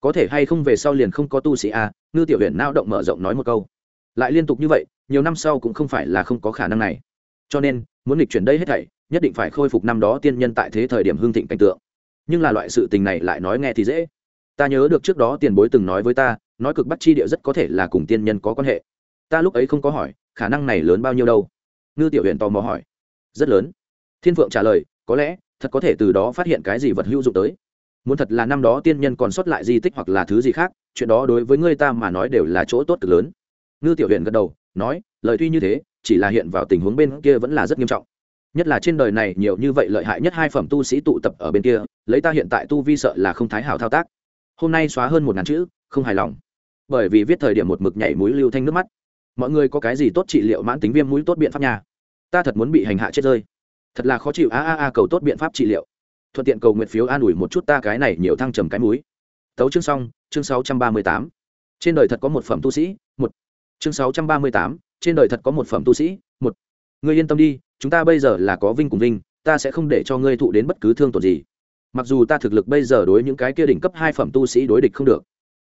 Có thể hay không về sau liền không có tu sĩ a, ngư tiểu huyện nao động mở rộng nói một câu. Lại liên tục như vậy, nhiều năm sau cũng không phải là không có khả năng này. Cho nên, muốn nghịch chuyển đây hết thảy, nhất định phải khôi phục năm đó tiên nhân tại thế thời điểm hương thịnh cảnh tượng. Nhưng là loại sự tình này lại nói nghe thì dễ. Ta nhớ được trước đó tiền bối từng nói với ta nói cực bắt chi địa rất có thể là cùng tiên nhân có quan hệ. Ta lúc ấy không có hỏi, khả năng này lớn bao nhiêu đâu? Ngư tiểu huyện tò mò hỏi. Rất lớn. Thiên phượng trả lời, có lẽ, thật có thể từ đó phát hiện cái gì vật hữu dụng tới. Muốn thật là năm đó tiên nhân còn sót lại di tích hoặc là thứ gì khác, chuyện đó đối với ngươi ta mà nói đều là chỗ tốt cực lớn. Ngư tiểu huyện gật đầu, nói, lời tuy như thế, chỉ là hiện vào tình huống bên kia vẫn là rất nghiêm trọng. Nhất là trên đời này nhiều như vậy lợi hại nhất hai phẩm tu sĩ tụ tập ở bên kia, lấy ta hiện tại tu vi sợ là không thái hảo thao tác. Hôm nay xóa hơn một ngàn chữ, không hài lòng bởi vì viết thời điểm một mực nhảy mũi lưu thanh nước mắt. Mọi người có cái gì tốt trị liệu mãn tính viêm mũi tốt biện pháp nhà ta thật muốn bị hành hạ chết rơi. Thật là khó chịu. A a a, cầu tốt biện pháp trị liệu. Thuận tiện cầu nguyện phiếu an ủi một chút ta cái này nhiều thăng trầm cái mũi. Tấu chương xong, chương sáu trăm ba mươi tám. Trên đời thật có một phẩm tu sĩ, một. Chương sáu trăm ba mươi tám, trên đời thật có một phẩm tu sĩ, một. Ngươi yên tâm đi, chúng ta bây giờ là có vinh cùng vinh, ta sẽ không để cho ngươi thụ đến bất cứ thương tổn gì. Mặc dù ta thực lực bây giờ đối những cái kia đỉnh cấp hai phẩm tu sĩ đối địch không được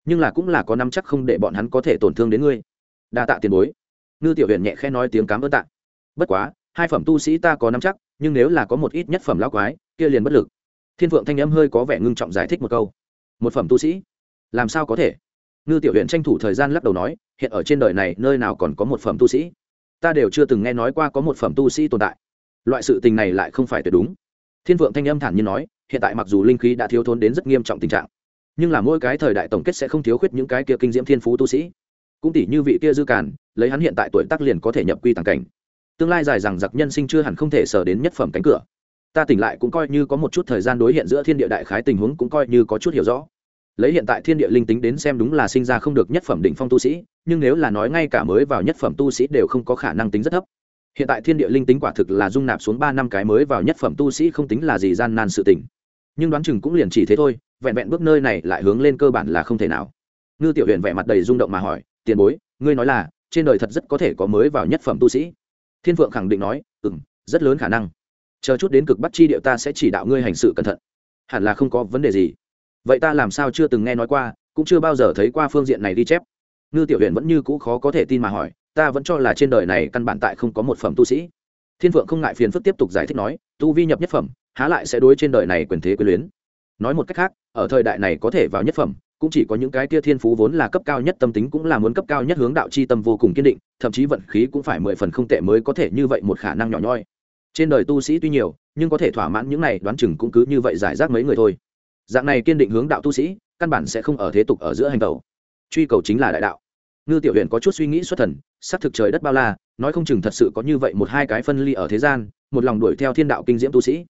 nhưng là cũng là có năm chắc không để bọn hắn có thể tổn thương đến ngươi. Đa tạ tiền bối. Ngư tiểu huyền nhẹ khẽ nói tiếng cám ơn tạ. Bất quá, hai phẩm tu sĩ ta có năm chắc, nhưng nếu là có một ít nhất phẩm lão quái, kia liền bất lực. Thiên phượng thanh âm hơi có vẻ ngưng trọng giải thích một câu. Một phẩm tu sĩ? Làm sao có thể? Ngư tiểu huyện tranh thủ thời gian lắc đầu nói, hiện ở trên đời này nơi nào còn có một phẩm tu sĩ? Ta đều chưa từng nghe nói qua có một phẩm tu sĩ tồn tại. Loại sự tình này lại không phải tuyệt đúng. Thiên phượng thanh âm thản nhiên nói, hiện tại mặc dù linh khí đã thiếu thốn đến rất nghiêm trọng tình trạng nhưng là mỗi cái thời đại tổng kết sẽ không thiếu khuyết những cái kia kinh diễm thiên phú tu sĩ. Cũng tỷ như vị kia dư càn, lấy hắn hiện tại tuổi tác liền có thể nhập quy tàng cảnh. Tương lai dài rằng giặc nhân sinh chưa hẳn không thể sở đến nhất phẩm cánh cửa. Ta tỉnh lại cũng coi như có một chút thời gian đối hiện giữa thiên địa đại khái tình huống cũng coi như có chút hiểu rõ. Lấy hiện tại thiên địa linh tính đến xem đúng là sinh ra không được nhất phẩm đỉnh phong tu sĩ, nhưng nếu là nói ngay cả mới vào nhất phẩm tu sĩ đều không có khả năng tính rất thấp. Hiện tại thiên địa linh tính quả thực là dung nạp xuống ba năm cái mới vào nhất phẩm tu sĩ không tính là gì gian nan sự tình. Nhưng đoán chừng cũng liền chỉ thế thôi vẹn vẹn bước nơi này lại hướng lên cơ bản là không thể nào. Ngư tiểu uyển vẻ mặt đầy rung động mà hỏi, tiền bối, ngươi nói là, trên đời thật rất có thể có mới vào nhất phẩm tu sĩ. Thiên phượng khẳng định nói ừ m rất lớn khả năng. Chờ chút đến cực bắt chi điệu ta sẽ chỉ đạo ngươi hành sự cẩn thận. Hẳn là không có vấn đề gì. Vậy ta làm sao chưa từng nghe nói qua, cũng chưa bao giờ thấy qua phương diện này đi chép. Ngư tiểu uyển vẫn như cũ khó có thể tin mà hỏi, ta vẫn cho là trên đời này căn bản tại không có một phẩm tu sĩ. Thiên phượng không ngại phiền phức tiếp tục giải thích nói, tu vi nhập nhất phẩm, há lại sẽ đối trên đời này quyền thế quyền luyến nói một cách khác, ở thời đại này có thể vào nhất phẩm, cũng chỉ có những cái tia thiên phú vốn là cấp cao nhất tâm tính cũng là muốn cấp cao nhất hướng đạo chi tâm vô cùng kiên định, thậm chí vận khí cũng phải mười phần không tệ mới có thể như vậy một khả năng nhỏ nhoi. Trên đời tu sĩ tuy nhiều, nhưng có thể thỏa mãn những này, đoán chừng cũng cứ như vậy giải rác mấy người thôi. Dạng này kiên định hướng đạo tu sĩ, căn bản sẽ không ở thế tục ở giữa hành tàu truy cầu chính là đại đạo. Ngư tiểu huyện có chút suy nghĩ xuất thần xác thực trời đất bao la, nói không chừng thật sự có như vậy một hai cái phân ly ở thế gian, một lòng đuổi theo thiên đạo kinh diễm tu sĩ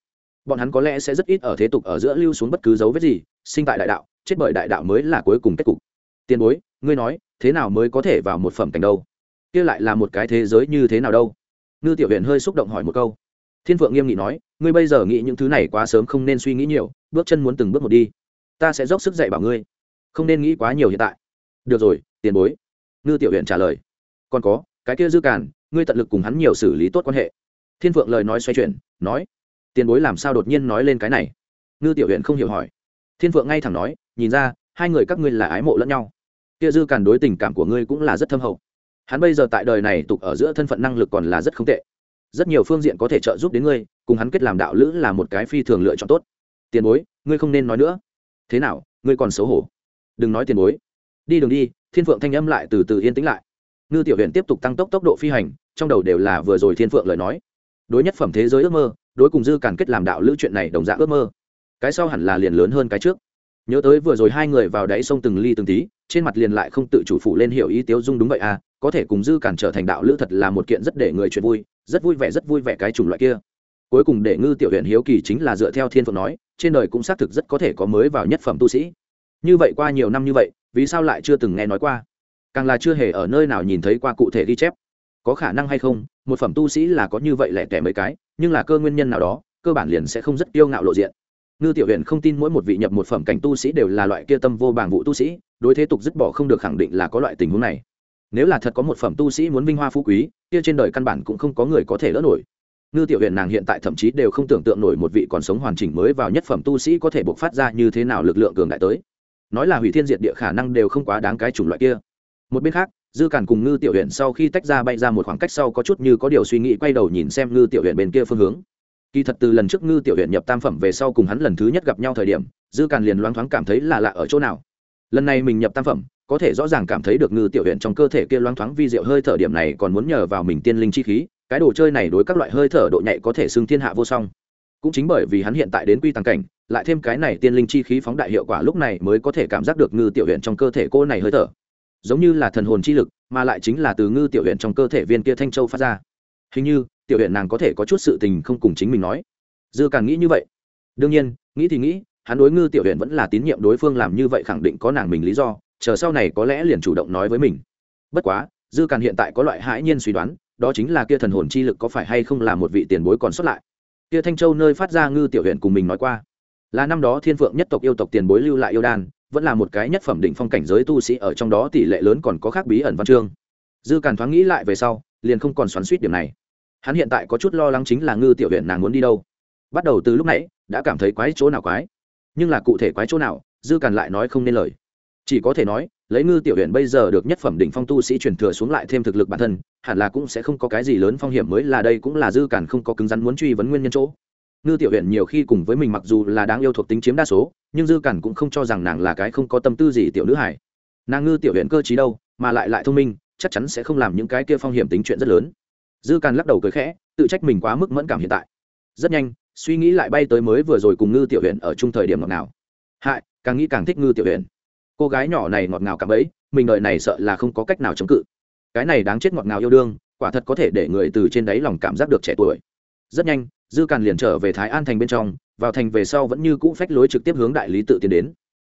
bọn hắn có lẽ sẽ rất ít ở thế tục ở giữa lưu xuống bất cứ dấu vết gì, sinh tại đại đạo, chết bởi đại đạo mới là cuối cùng kết cục. Tiền bối, ngươi nói, thế nào mới có thể vào một phẩm cảnh đâu? Kia lại là một cái thế giới như thế nào đâu? Ngư tiểu huyện hơi xúc động hỏi một câu. Thiên phượng nghiêm nghị nói, ngươi bây giờ nghĩ những thứ này quá sớm không nên suy nghĩ nhiều, bước chân muốn từng bước một đi. Ta sẽ dốc sức dạy bảo ngươi. Không nên nghĩ quá nhiều hiện tại. Được rồi, tiền bối. Ngư tiểu huyện trả lời. Còn có, cái kia dư càn, ngươi tận lực cùng hắn nhiều xử lý tốt quan hệ. Thiên phượng lời nói xoay chuyển, nói tiền bối làm sao đột nhiên nói lên cái này? Ngư tiểu huyện không hiểu hỏi. Thiên phượng ngay thẳng nói, nhìn ra, hai người các ngươi là ái mộ lẫn nhau. Kia dư càn đối tình cảm của ngươi cũng là rất thâm hậu. Hắn bây giờ tại đời này tục ở giữa thân phận năng lực còn là rất không tệ. Rất nhiều phương diện có thể trợ giúp đến ngươi, cùng hắn kết làm đạo lữ là một cái phi thường lựa chọn tốt. Tiền bối, ngươi không nên nói nữa. Thế nào, ngươi còn xấu hổ? Đừng nói tiền bối. Đi đường đi, thiên phượng thanh âm lại từ từ yên tĩnh lại. Ngư tiểu huyện tiếp tục tăng tốc tốc độ phi hành, trong đầu đều là vừa rồi thiên phượng lời nói. Đối nhất phẩm thế giới ước mơ đối cùng dư càn kết làm đạo lữ chuyện này đồng dạng ước mơ. Cái sau hẳn là liền lớn hơn cái trước. Nhớ tới vừa rồi hai người vào đáy sông từng ly từng tí, trên mặt liền lại không tự chủ phụ lên hiểu ý tiếu dung đúng vậy à có thể cùng dư cản trở thành đạo lữ thật là một kiện rất để người chuyện vui, rất vui vẻ rất vui vẻ cái chủng loại kia. Cuối cùng để ngư tiểu huyện hiếu kỳ chính là dựa theo thiên phượng nói, trên đời cũng xác thực rất có thể có mới vào nhất phẩm tu sĩ. Như vậy qua nhiều năm như vậy, vì sao lại chưa từng nghe nói qua? Càng là chưa hề ở nơi nào nhìn thấy qua cụ thể ghi chép có khả năng hay không, một phẩm tu sĩ là có như vậy lẻ tẻ mấy cái, nhưng là cơ nguyên nhân nào đó, cơ bản liền sẽ không rất tiêu ngạo lộ diện. Ngư tiểu huyện không tin mỗi một vị nhập một phẩm cảnh tu sĩ đều là loại kia tâm vô bảng vụ tu sĩ, đối thế tục dứt bỏ không được khẳng định là có loại tình huống này. Nếu là thật có một phẩm tu sĩ muốn vinh hoa phú quý, kia trên đời căn bản cũng không có người có thể lỡ nổi. Ngư tiểu huyện nàng hiện tại thậm chí đều không tưởng tượng nổi một vị còn sống hoàn chỉnh mới vào nhất phẩm tu sĩ có thể buộc phát ra như thế nào lực lượng cường đại tới. Nói là hủy thiên diệt địa khả năng đều không quá đáng cái chủng loại kia. Một bên khác dư càn cùng ngư tiểu huyện sau khi tách ra bay ra một khoảng cách sau có chút như có điều suy nghĩ quay đầu nhìn xem ngư tiểu huyện bên kia phương hướng. Kỳ thật từ lần trước ngư tiểu huyện nhập tam phẩm về sau cùng hắn lần thứ nhất gặp nhau thời điểm, dư càn liền loáng thoáng cảm thấy là lạ ở chỗ nào. Lần này mình nhập tam phẩm, có thể rõ ràng cảm thấy được ngư tiểu huyện trong cơ thể kia loáng thoáng vi diệu hơi thở điểm này còn muốn nhờ vào mình tiên linh chi khí, cái đồ chơi này đối các loại hơi thở độ nhạy có thể xưng thiên hạ vô song. Cũng chính bởi vì hắn hiện tại đến quy tàng cảnh, lại thêm cái này tiên linh chi khí phóng đại hiệu quả lúc này mới có thể cảm giác được ngư tiểu huyện trong cơ thể cô này hơi thở giống như là thần hồn chi lực, mà lại chính là từ ngư tiểu huyện trong cơ thể viên kia thanh châu phát ra. Hình như, tiểu huyện nàng có thể có chút sự tình không cùng chính mình nói. Dư càng nghĩ như vậy. Đương nhiên, nghĩ thì nghĩ, hắn đối ngư tiểu huyện vẫn là tín nhiệm đối phương làm như vậy khẳng định có nàng mình lý do, chờ sau này có lẽ liền chủ động nói với mình. Bất quá, dư càng hiện tại có loại hãi nhiên suy đoán, đó chính là kia thần hồn chi lực có phải hay không là một vị tiền bối còn xuất lại. Kia thanh châu nơi phát ra ngư tiểu huyện cùng mình nói qua. Là năm đó thiên phượng nhất tộc yêu tộc tiền bối lưu lại yêu đan vẫn là một cái nhất phẩm định phong cảnh giới tu sĩ ở trong đó tỷ lệ lớn còn có khác bí ẩn văn chương. Dư càn thoáng nghĩ lại về sau, liền không còn xoắn suýt điểm này. Hắn hiện tại có chút lo lắng chính là ngư tiểu huyện nàng muốn đi đâu. Bắt đầu từ lúc nãy, đã cảm thấy quái chỗ nào quái. Nhưng là cụ thể quái chỗ nào, dư càn lại nói không nên lời. Chỉ có thể nói, lấy ngư tiểu huyện bây giờ được nhất phẩm đỉnh phong tu sĩ truyền thừa xuống lại thêm thực lực bản thân, hẳn là cũng sẽ không có cái gì lớn phong hiểm mới là đây cũng là dư càn không có cứng rắn muốn truy vấn nguyên nhân chỗ ngư tiểu huyện nhiều khi cùng với mình mặc dù là đáng yêu thuộc tính chiếm đa số, nhưng dư cản cũng không cho rằng nàng là cái không có tâm tư gì tiểu nữ hải nàng ngư tiểu huyện cơ t đâu, mà lại lại thông minh, chắc chắn sẽ không làm những cái kia phong hiểm tính chuyện rất lớn. Dư càn lắc đầu cười khẽ, tự trách mình quá mức mẫn cảm hiện tại. Rất nhanh, suy nghĩ lại bay tới mới vừa rồi cùng ngư tiểu huyện ở chung thời điểm ngọt nào hại, càng nghĩ càng thích ngư tiểu huyện cô gái nhỏ này ngọt ngào cảm ấy, mình đợi này sợ là không có cách nào chống cự. Cái này đáng chết ngọt ngào yêu đương, quả thật có thể để người từ trên đáy lòng cảm giác được trẻ tuổi rất nhanh, dư càn liền trở về thái an thành bên trong, vào thành về sau vẫn như cũ phách lối trực tiếp hướng đại lý tự tiến đến.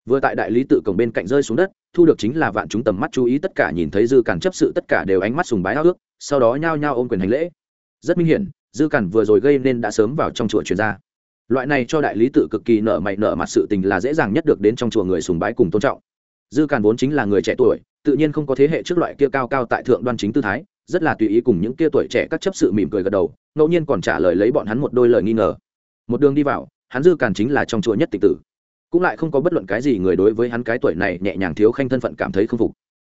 Vừa tại đại lý tự cổng bên cạnh rơi xuống đất, thu được chính là vạn chúng tầm mắt chú ý tất cả nhìn thấy dư càn chấp sự tất cả đều ánh mắt sùng bái ao ước sau đó nhao nhao ôm quyền hành lễ. Rất minh hiển, dư càn vừa rồi gây nên đã sớm vào trong chùa truyền ra. Loại này cho đại lý tự cực kỳ nở mày nở mặt sự tình là dễ dàng nhất được đến trong chùa người sùng bái cùng tôn trọng. Dư càn vốn chính là người trẻ tuổi, tự nhiên không có thế hệ trước loại kia cao cao tại thượng đoan chính tư thái, rất là tùy ý cùng những kia tuổi trẻ các chấp sự mỉm cười gật đầu ngẫu nhiên còn trả lời lấy bọn hắn một đôi lời nghi ngờ. Một đường đi vào, hắn dư càn chính là trong chùa nhất tịch tử. Cũng lại không có bất luận cái gì người đối với hắn cái tuổi này nhẹ nhàng thiếu khanh thân phận cảm thấy không phục.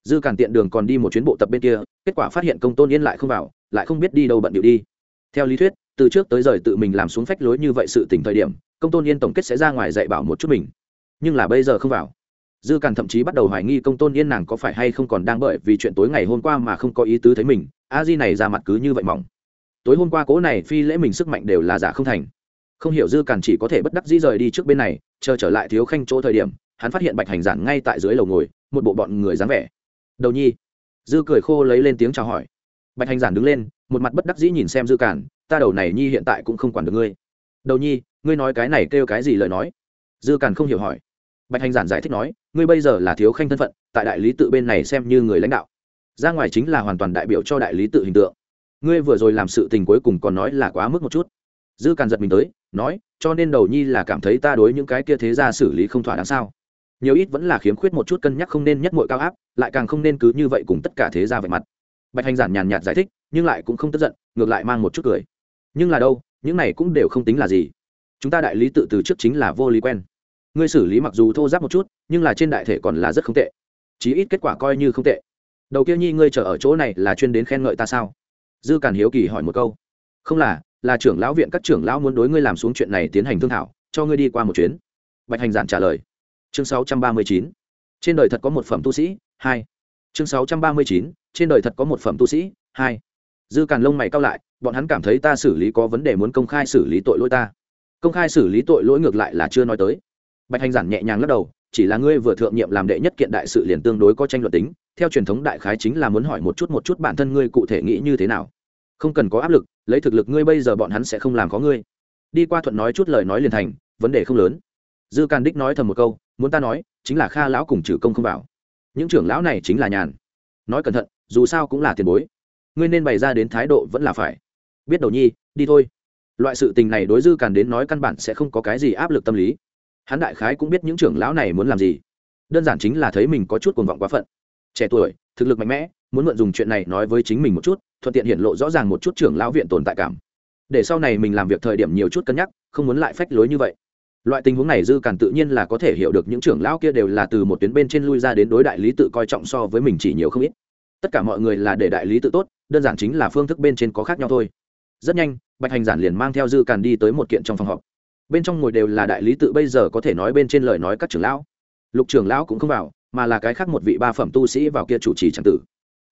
Dư càn tiện đường còn đi một chuyến bộ tập bên kia, kết quả phát hiện công tôn yên lại không vào, lại không biết đi đâu bận điệu đi. Theo lý thuyết, từ trước tới giờ tự mình làm xuống phách lối như vậy sự tỉnh thời điểm, công tôn yên tổng kết sẽ ra ngoài dạy bảo một chút mình. Nhưng là bây giờ không vào. Dư càn thậm chí bắt đầu hoài nghi công tôn yên nàng có phải hay không còn đang bởi vì chuyện tối ngày hôm qua mà không có ý tứ thấy mình, a di này ra mặt cứ như vậy mỏng tối hôm qua cố này phi lễ mình sức mạnh đều là giả không thành. Không hiểu dư càn chỉ có thể bất đắc dĩ rời đi trước bên này, chờ trở lại thiếu khanh chỗ thời điểm, hắn phát hiện bạch hành giản ngay tại dưới lầu ngồi, một bộ bọn người dáng vẻ. Đầu nhi. Dư cười khô lấy lên tiếng chào hỏi. Bạch hành giản đứng lên, một mặt bất đắc dĩ nhìn xem dư càn, ta đầu này nhi hiện tại cũng không quản được ngươi. Đầu nhi, ngươi nói cái này kêu cái gì lời nói? Dư càn không hiểu hỏi. Bạch hành giản giải thích nói, ngươi bây giờ là thiếu khanh thân phận, tại đại lý tự bên này xem như người lãnh đạo. Ra ngoài chính là hoàn toàn đại biểu cho đại lý tự hình tượng ngươi vừa rồi làm sự tình cuối cùng còn nói là quá mức một chút. Dư càn giật mình tới, nói, cho nên đầu nhi là cảm thấy ta đối những cái kia thế ra xử lý không thỏa đáng sao? Nhiều ít vẫn là khiếm khuyết một chút cân nhắc không nên nhất mội cao áp, lại càng không nên cứ như vậy cùng tất cả thế ra vậy mặt. Bạch hành giản nhàn nhạt giải thích, nhưng lại cũng không tức giận, ngược lại mang một chút cười. Nhưng là đâu, những này cũng đều không tính là gì. Chúng ta đại lý tự từ trước chính là vô lý quen. Ngươi xử lý mặc dù thô giáp một chút, nhưng là trên đại thể còn là rất không tệ. Chí ít kết quả coi như không tệ. Đầu kia nhi ngươi chờ ở chỗ này là chuyên đến khen ngợi ta sao? Dư càn hiếu kỳ hỏi một câu. Không là là trưởng lão viện các trưởng lão muốn đối ngươi làm xuống chuyện này tiến hành thương thảo, cho ngươi đi qua một chuyến. Bạch hành giản trả lời. Chương 639. trên đời thật có một phẩm tu sĩ, hai. Chương 639. trên đời thật có một phẩm tu sĩ, hai. Dư càn lông mày cao lại, bọn hắn cảm thấy ta xử lý có vấn đề muốn công khai xử lý tội lỗi ta. Công khai xử lý tội lỗi ngược lại là chưa nói tới. Bạch hành giản nhẹ nhàng lắc đầu chỉ là ngươi vừa thượng nhiệm làm đệ nhất kiện đại sự liền tương đối có tranh luận tính, theo truyền thống đại khái chính là muốn hỏi một chút một chút bản thân ngươi cụ thể nghĩ như thế nào. Không cần có áp lực, lấy thực lực ngươi bây giờ bọn hắn sẽ không làm có ngươi. Đi qua thuận nói chút lời nói liền thành, vấn đề không lớn. Dư càn đích nói thầm một câu, muốn ta nói, chính là kha lão cùng trừ công không vào. Những trưởng lão này chính là nhàn. Nói cẩn thận, dù sao cũng là tiền bối. Ngươi nên bày ra đến thái độ vẫn là phải. Biết đầu nhi, đi thôi. Loại sự tình này đối dư càn đến nói căn bản sẽ không có cái gì áp lực tâm lý hắn đại khái cũng biết những trưởng lão này muốn làm gì. Đơn giản chính là thấy mình có chút cuồng vọng quá phận. Trẻ tuổi, thực lực mạnh mẽ, muốn mượn dùng chuyện này nói với chính mình một chút, thuận tiện hiện lộ rõ ràng một chút trưởng lão viện tồn tại cảm. Để sau này mình làm việc thời điểm nhiều chút cân nhắc, không muốn lại phách lối như vậy. Loại tình huống này dư càn tự nhiên là có thể hiểu được, những trưởng lão kia đều là từ một tuyến bên trên lui ra đến đối đại lý tự coi trọng so với mình chỉ nhiều không ít. Tất cả mọi người là để đại lý tự tốt, đơn giản chính là phương thức bên trên có khác nhau thôi. Rất nhanh, bạch hành giản liền mang theo dư càn đi tới một kiện trong phòng họp bên trong ngồi đều là đại lý tự bây giờ có thể nói bên trên lời nói các trưởng lão. Lục trưởng lão cũng không vào, mà là cái khác một vị ba phẩm tu sĩ vào kia chủ trì tràng tử.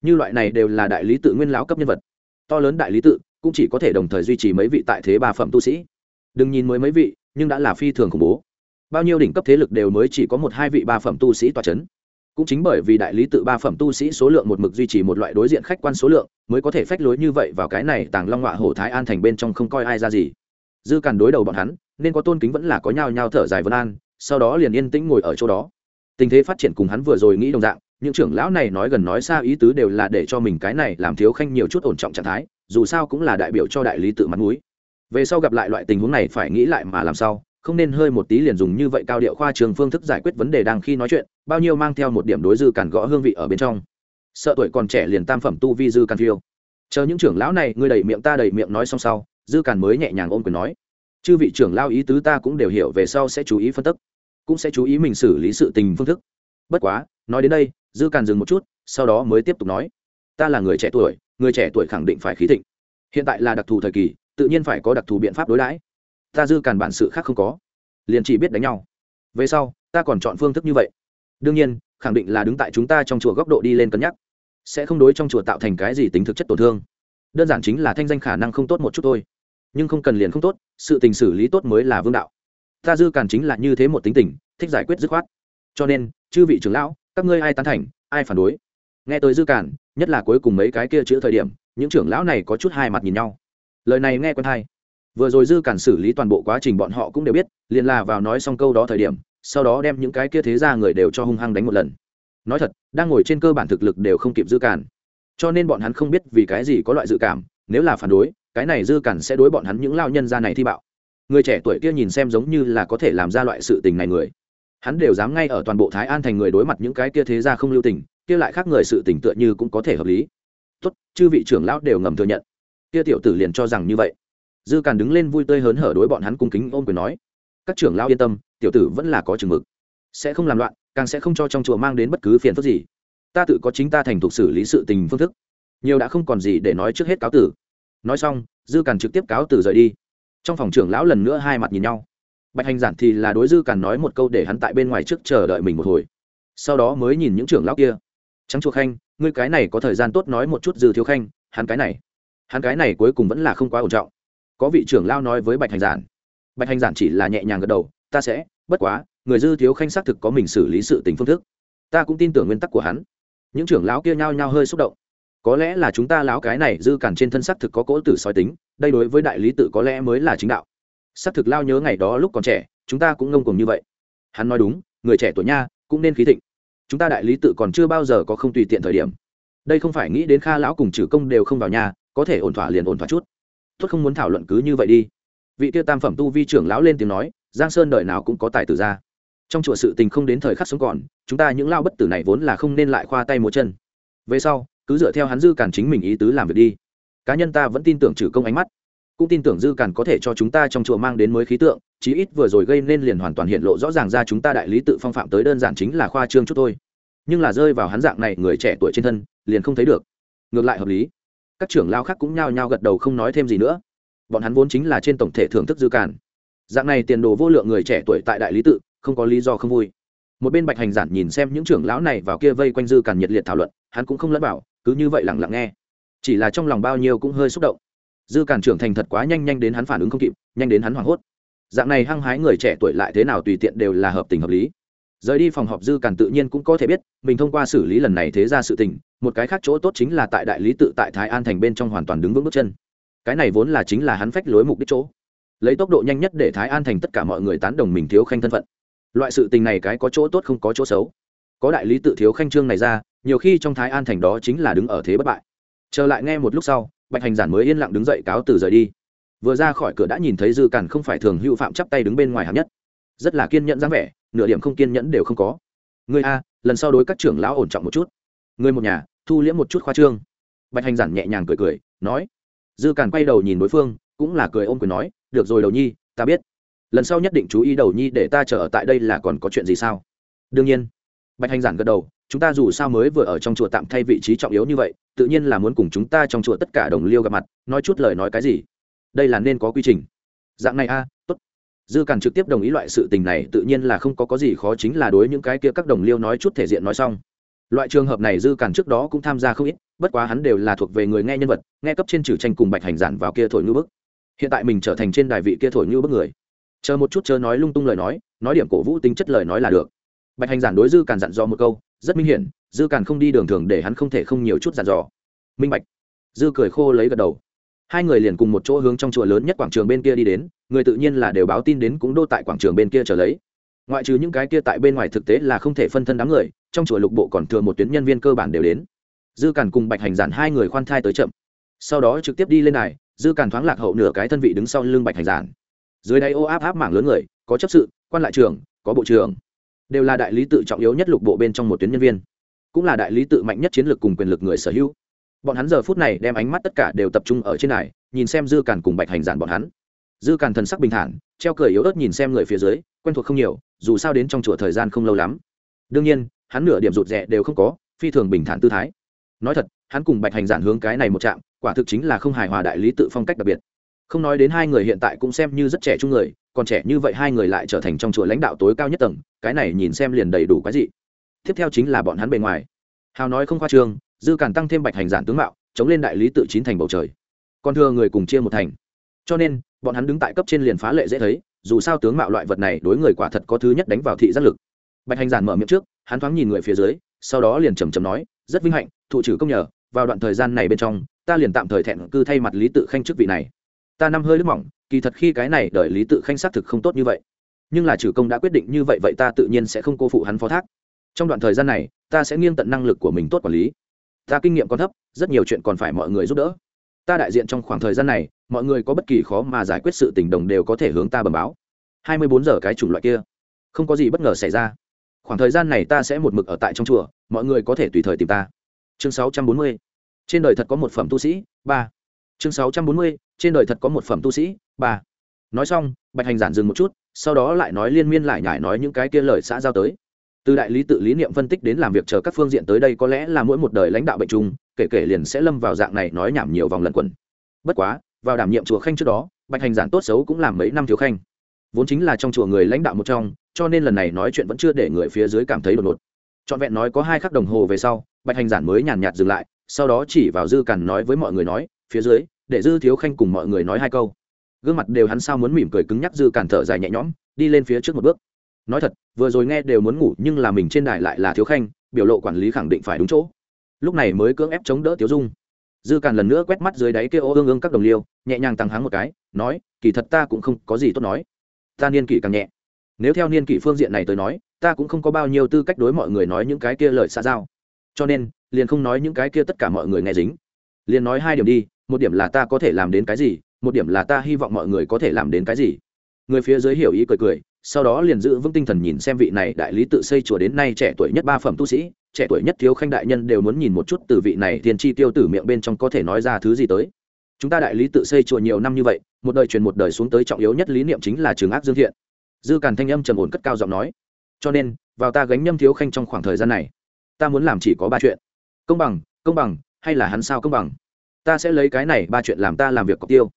Như loại này đều là đại lý tự nguyên lão cấp nhân vật. To lớn đại lý tự, cũng chỉ có thể đồng thời duy trì mấy vị tại thế ba phẩm tu sĩ. Đừng nhìn mới mấy vị, nhưng đã là phi thường khủng bố. Bao nhiêu đỉnh cấp thế lực đều mới chỉ có một hai vị ba phẩm tu sĩ tòa c h ấ n cũng chính bởi vì đại lý tự ba phẩm tu sĩ số lượng một mực duy trì một loại đối diện khách quan số lượng, mới có thể phách lối như vậy vào cái này tàng long họa hổ thái an thành bên trong không coi ai ra gì. Dư càn đối đầu bọn hắn nên có tôn kính vẫn là có nhao nhao thở dài vân an, sau đó liền yên tĩnh ngồi ở chỗ đó. Tình thế phát triển cùng hắn vừa rồi nghĩ đồng dạng, những trưởng lão này nói gần nói xa ý tứ đều là để cho mình cái này làm thiếu khanh nhiều chút ổn trọng trạng thái, dù sao cũng là đại biểu cho đại lý tự mặt núi về sau gặp lại loại tình huống này phải nghĩ lại mà làm sao, không nên hơi một tí liền dùng như vậy cao điệu khoa trường phương thức giải quyết vấn đề đang khi nói chuyện, bao nhiêu mang theo một điểm đối dư càn gõ hương vị ở bên trong. Sợ tuổi còn trẻ liền tam phẩm tu vi dư càn phiêu. Chờ những trưởng lão này, ngươi đầy miệng ta đầy miệng nói xong sau, dư càn mới nhẹ nhàng ôm quyền nói chư vị trưởng lao ý tứ ta cũng đều hiểu về sau sẽ chú ý phân tích cũng sẽ chú ý mình xử lý sự tình phương thức. Bất quá, nói đến đây, dư càn dừng một chút, sau đó mới tiếp tục nói, ta là người trẻ tuổi, người trẻ tuổi khẳng định phải khí thịnh. Hiện tại là đặc thù thời kỳ, tự nhiên phải có đặc thù biện pháp đối đãi. Ta dư càn bản sự khác không có. Liền chỉ biết đánh nhau. Về sau, ta còn chọn phương thức như vậy. Đương nhiên, khẳng định là đứng tại chúng ta trong chùa góc độ đi lên cân nhắc. Sẽ không đối trong chùa tạo thành cái gì tính thực chất tổn thương. Đơn giản chính là thanh danh khả năng không tốt một chút thôi nhưng không cần liền không tốt, sự tình xử lý tốt mới là vương đạo. Ta dư càn chính là như thế một tính tình, thích giải quyết dứt khoát. Cho nên, chư vị trưởng lão, các ngươi ai tán thành, ai phản đối? Nghe tới dư càn, nhất là cuối cùng mấy cái kia chữ thời điểm, những trưởng lão này có chút hai mặt nhìn nhau. Lời này nghe quen hay. Vừa rồi dư cản xử lý toàn bộ quá trình bọn họ cũng đều biết, liền là vào nói xong câu đó thời điểm, sau đó đem những cái kia thế ra người đều cho hung hăng đánh một lần. Nói thật, đang ngồi trên cơ bản thực lực đều không kịp dư cản cho nên bọn hắn không biết vì cái gì có loại dự cảm nếu là phản đối, cái này dư cản sẽ đối bọn hắn những lao nhân ra này thi bạo. Người trẻ tuổi kia nhìn xem giống như là có thể làm ra loại sự tình này người. Hắn đều dám ngay ở toàn bộ thái an thành người đối mặt những cái kia thế ra không lưu tình, kia lại khác người sự tình tựa như cũng có thể hợp lý. Tốt, chư vị trưởng lão đều ngầm thừa nhận. Kia tiểu tử liền cho rằng như vậy. Dư càn đứng lên vui tươi hớn hở đối bọn hắn cung kính ôm quyền nói, các trưởng lão yên tâm, tiểu tử vẫn là có chừng mực. Sẽ không làm loạn, càng sẽ không cho trong chùa mang đến bất cứ phiền phức gì. Ta tự có chính ta thành thục xử lý sự tình phương thức. Nhiều đã không còn gì để nói trước hết cáo tử nói xong, dư càn trực tiếp cáo từ rời đi. Trong phòng trưởng lão lần nữa hai mặt nhìn nhau. Bạch hành giản thì là đối dư càn nói một câu để hắn tại bên ngoài trước chờ đợi mình một hồi. Sau đó mới nhìn những trưởng lão kia. Trắng chuộc khanh, ngươi cái này có thời gian tốt nói một chút dư thiếu khanh, hắn cái này. Hắn cái này cuối cùng vẫn là không quá ổn trọng. Có vị trưởng lão nói với bạch hành giản. Bạch hành giản chỉ là nhẹ nhàng gật đầu, ta sẽ, bất quá, người dư thiếu khanh xác thực có mình xử lý sự tình phương thức. Ta cũng tin tưởng nguyên tắc của hắn. Những trưởng lão kia nhao nhao hơi xúc động có lẽ là chúng ta lão cái này dư cản trên thân xác thực có cỗ tử sói tính, đây đối với đại lý tự có lẽ mới là chính đạo. Xác thực lao nhớ ngày đó lúc còn trẻ, chúng ta cũng ngông cùng như vậy. Hắn nói đúng, người trẻ tuổi nha, cũng nên khí thịnh. Chúng ta đại lý tự còn chưa bao giờ có không tùy tiện thời điểm. Đây không phải nghĩ đến kha lão cùng trừ công đều không vào nhà, có thể ổn thỏa liền ổn thỏa chút. Tốt không muốn thảo luận cứ như vậy đi. Vị tiêu tam phẩm tu vi trưởng lão lên tiếng nói, giang sơn đời nào cũng có tài tử ra. Trong chùa sự tình không đến thời khắc sống còn, chúng ta những lao bất tử này vốn là không nên lại khoa tay múa chân. Về sau cứ dựa theo hắn dư cản chính mình ý tứ làm việc đi. Cá nhân ta vẫn tin tưởng trừ công ánh mắt. Cũng tin tưởng dư cản có thể cho chúng ta trong chùa mang đến mới khí tượng, chí ít vừa rồi gây nên liền hoàn toàn hiện lộ rõ ràng ra chúng ta đại lý tự phong phạm tới đơn giản chính là khoa trương chút thôi. Nhưng là rơi vào hắn dạng này, người trẻ tuổi trên thân, liền không thấy được. Ngược lại hợp lý. Các trưởng lao khác cũng nhao nhao gật đầu không nói thêm gì nữa. Bọn hắn vốn chính là trên tổng thể thưởng thức dư cản. Dạng này tiền đồ vô lượng người trẻ tuổi tại đại lý tự, không có lý do không vui. Một bên bạch hành giản nhìn xem những trưởng lão này vào kia vây quanh dư cản nhiệt liệt thảo luận, hắn cũng không lẫn bảo cứ như vậy lặng lặng nghe. Chỉ là trong lòng bao nhiêu cũng hơi xúc động. Dư cản trưởng thành thật quá nhanh nhanh đến hắn phản ứng không kịp, nhanh đến hắn hoảng hốt. Dạng này hăng hái người trẻ tuổi lại thế nào tùy tiện đều là hợp tình hợp lý. Rời đi phòng họp dư cản tự nhiên cũng có thể biết, mình thông qua xử lý lần này thế ra sự tình, một cái khác chỗ tốt chính là tại đại lý tự tại thái an thành bên trong hoàn toàn đứng vững bước chân. Cái này vốn là chính là hắn phách lối mục đích chỗ. Lấy tốc độ nhanh nhất để thái an thành tất cả mọi người tán đồng mình thiếu khanh thân phận. Loại sự tình này cái có chỗ tốt không có chỗ xấu. Có đại lý tự thiếu khanh trương này ra nhiều khi trong thái an thành đó chính là đứng ở thế bất bại. Trở lại nghe một lúc sau, bạch hành giản mới yên lặng đứng dậy cáo từ rời đi. Vừa ra khỏi cửa đã nhìn thấy dư càn không phải thường hữu phạm chắp tay đứng bên ngoài hạng nhất. Rất là kiên nhẫn dáng vẻ, nửa điểm không kiên nhẫn đều không có. Người a, lần sau đối các trưởng lão ổn trọng một chút. Người một nhà, thu liễm một chút khoa trương. Bạch hành giản nhẹ nhàng cười cười, nói. Dư càn quay đầu nhìn đối phương, cũng là cười ôm quyền nói, được rồi đầu nhi, ta biết. Lần sau nhất định chú ý đầu nhi để ta chờ ở tại đây là còn có chuyện gì sao? Đương nhiên. Bạch hành giản gật đầu chúng ta dù sao mới vừa ở trong chùa tạm thay vị trí trọng yếu như vậy tự nhiên là muốn cùng chúng ta trong chùa tất cả đồng liêu gặp mặt nói chút lời nói cái gì? Đây là nên có quy trình. Dạng này a à, tốt. Dư càn trực tiếp đồng ý loại sự tình này tự nhiên là không có có gì khó chính là đối những cái kia các đồng liêu nói chút thể diện nói xong. Loại trường hợp này dư càn trước đó cũng tham gia không ít bất quá hắn đều là thuộc về người nghe nhân vật nghe cấp trên trừ tranh cùng bạch hành giản vào kia thổi ngư bức. Hiện tại mình trở thành trên đài vị kia thổi ngư bức người. Chờ một chút chớ nói lung tung lời nói nói điểm cổ vũ tính chất lời nói là được. Bạch hành giản đối dư càn dặn do một câu rất minh hiển, dư càn không đi đường thường để hắn không thể không nhiều chút dặn dò. Minh bạch. Dư cười khô lấy gật đầu. Hai người liền cùng một chỗ hướng trong chùa lớn nhất quảng trường bên kia đi đến, người tự nhiên là đều báo tin đến cũng đô tại quảng trường bên kia trở lấy. Ngoại trừ những cái kia tại bên ngoài thực tế là không thể phân thân đám người, trong chùa lục bộ còn thừa một tuyến nhân viên cơ bản đều đến. Dư càn cùng bạch hành giản hai người khoan thai tới chậm. Sau đó trực tiếp đi lên này dư càn thoáng lạc hậu nửa cái thân vị đứng sau lưng bạch hành giản. Dưới đây ô áp áp mảng lớn người, có chấp sự, quan lại trưởng, có bộ trưởng đều là đại lý tự trọng yếu nhất lục bộ bên trong một tuyến nhân viên, cũng là đại lý tự mạnh nhất chiến lược cùng quyền lực người sở hữu. Bọn hắn giờ phút này đem ánh mắt tất cả đều tập trung ở trên này, nhìn xem dư càn cùng bạch hành giản bọn hắn. Dư càn thần sắc bình thản, treo cười yếu ớt nhìn xem người phía dưới, quen thuộc không nhiều, dù sao đến trong chùa thời gian không lâu lắm. Đương nhiên, hắn nửa điểm rụt rè đều không có, phi thường bình thản tư thái. Nói thật, hắn cùng bạch hành giản hướng cái này một chạm quả thực chính là không hài hòa đại lý tự phong cách đặc biệt. Không nói đến hai người hiện tại cũng xem như rất trẻ trung người, còn trẻ như vậy hai người lại trở thành trong chùa lãnh đạo tối cao nhất tầng cái này nhìn xem liền đầy đủ cái gì tiếp theo chính là bọn hắn bề ngoài. Hào nói không khoa trương, dư cản tăng thêm bạch hành giản tướng mạo, chống lên đại lý tự chín thành bầu trời. Còn thừa người cùng chia một thành. Cho nên, bọn hắn đứng tại cấp trên liền phá lệ dễ thấy, dù sao tướng mạo loại vật này đối người quả thật có thứ nhất đánh vào thị giác lực. Bạch hành giản mở miệng trước, hắn thoáng nhìn người phía dưới, sau đó liền trầm trầm nói, rất vinh hạnh, thụ trừ công nhờ, vào đoạn thời gian này bên trong, ta liền tạm thời thẹn cư thay mặt lý tự khanh chức vị này. Ta năm hơi nước mỏng, kỳ thật khi cái này đợi lý tự khanh xác thực không tốt như vậy nhưng là trừ công đã quyết định như vậy vậy ta tự nhiên sẽ không cô phụ hắn phó thác. Trong đoạn thời gian này, ta sẽ nghiêng tận năng lực của mình tốt quản lý. Ta kinh nghiệm còn thấp, rất nhiều chuyện còn phải mọi người giúp đỡ. Ta đại diện trong khoảng thời gian này, mọi người có bất kỳ khó mà giải quyết sự tình đồng đều có thể hướng ta bẩm báo. Hai mươi bốn giờ cái chủng loại kia, không có gì bất ngờ xảy ra. Khoảng thời gian này ta sẽ một mực ở tại trong chùa, mọi người có thể tùy thời tìm ta. Chương sáu trăm bốn mươi, trên đời thật có một phẩm tu sĩ, ba. Chương sáu trăm bốn mươi, trên đời thật có một phẩm tu sĩ, ba. Nói xong, bạch hành giản dừng một chút sau đó lại nói liên miên lại nhải nói những cái kia lời xã giao tới. Từ đại lý tự lý niệm phân tích đến làm việc chờ các phương diện tới đây có lẽ là mỗi một đời lãnh đạo bệnh chung kể kể liền sẽ lâm vào dạng này nói nhảm nhiều vòng lẩn quẩn. Bất quá, vào đảm nhiệm chùa khanh trước đó, bạch hành giản tốt xấu cũng làm mấy năm thiếu khanh. Vốn chính là trong chùa người lãnh đạo một trong, cho nên lần này nói chuyện vẫn chưa để người phía dưới cảm thấy đột ngột. Trọn vẹn nói có hai khắc đồng hồ về sau, bạch hành giản mới nhàn nhạt dừng lại, sau đó chỉ vào dư cằn nói với mọi người nói, phía dưới, để dư thiếu khanh cùng mọi người nói hai câu gương mặt đều hắn sao muốn mỉm cười cứng nhắc dư cản thở dài nhẹ nhõm, đi lên phía trước một bước. Nói thật, vừa rồi nghe đều muốn ngủ, nhưng là mình trên đài lại là thiếu khanh, biểu lộ quản lý khẳng định phải đúng chỗ. Lúc này mới cưỡng ép chống đỡ tiếu dung. Dư càn lần nữa quét mắt dưới đáy kia ô ương ương các đồng liêu, nhẹ nhàng tăng háng một cái, nói, kỳ thật ta cũng không có gì tốt nói. Ta niên kỷ càng nhẹ. Nếu theo niên kỷ phương diện này tới nói, ta cũng không có bao nhiêu tư cách đối mọi người nói những cái kia lời xa giao. Cho nên, liền không nói những cái kia tất cả mọi người nghe dính. Liền nói hai điểm đi, một điểm là ta có thể làm đến cái gì một điểm là ta hy vọng mọi người có thể làm đến cái gì. Người phía dưới hiểu ý cười cười, sau đó liền giữ vững tinh thần nhìn xem vị này đại lý tự xây chùa đến nay trẻ tuổi nhất ba phẩm tu sĩ, trẻ tuổi nhất thiếu khanh đại nhân đều muốn nhìn một chút từ vị này tiền chi tiêu tử miệng bên trong có thể nói ra thứ gì tới. Chúng ta đại lý tự xây chùa nhiều năm như vậy, một đời truyền một đời xuống tới trọng yếu nhất lý niệm chính là trường ác dương thiện. Dư càn thanh âm trầm ổn cất cao giọng nói, cho nên, vào ta gánh nhâm thiếu khanh trong khoảng thời gian này, ta muốn làm chỉ có ba chuyện. Công bằng công bằng, hay là hắn sao công bằng? Ta sẽ lấy cái này ba chuyện làm ta làm việc có tiêu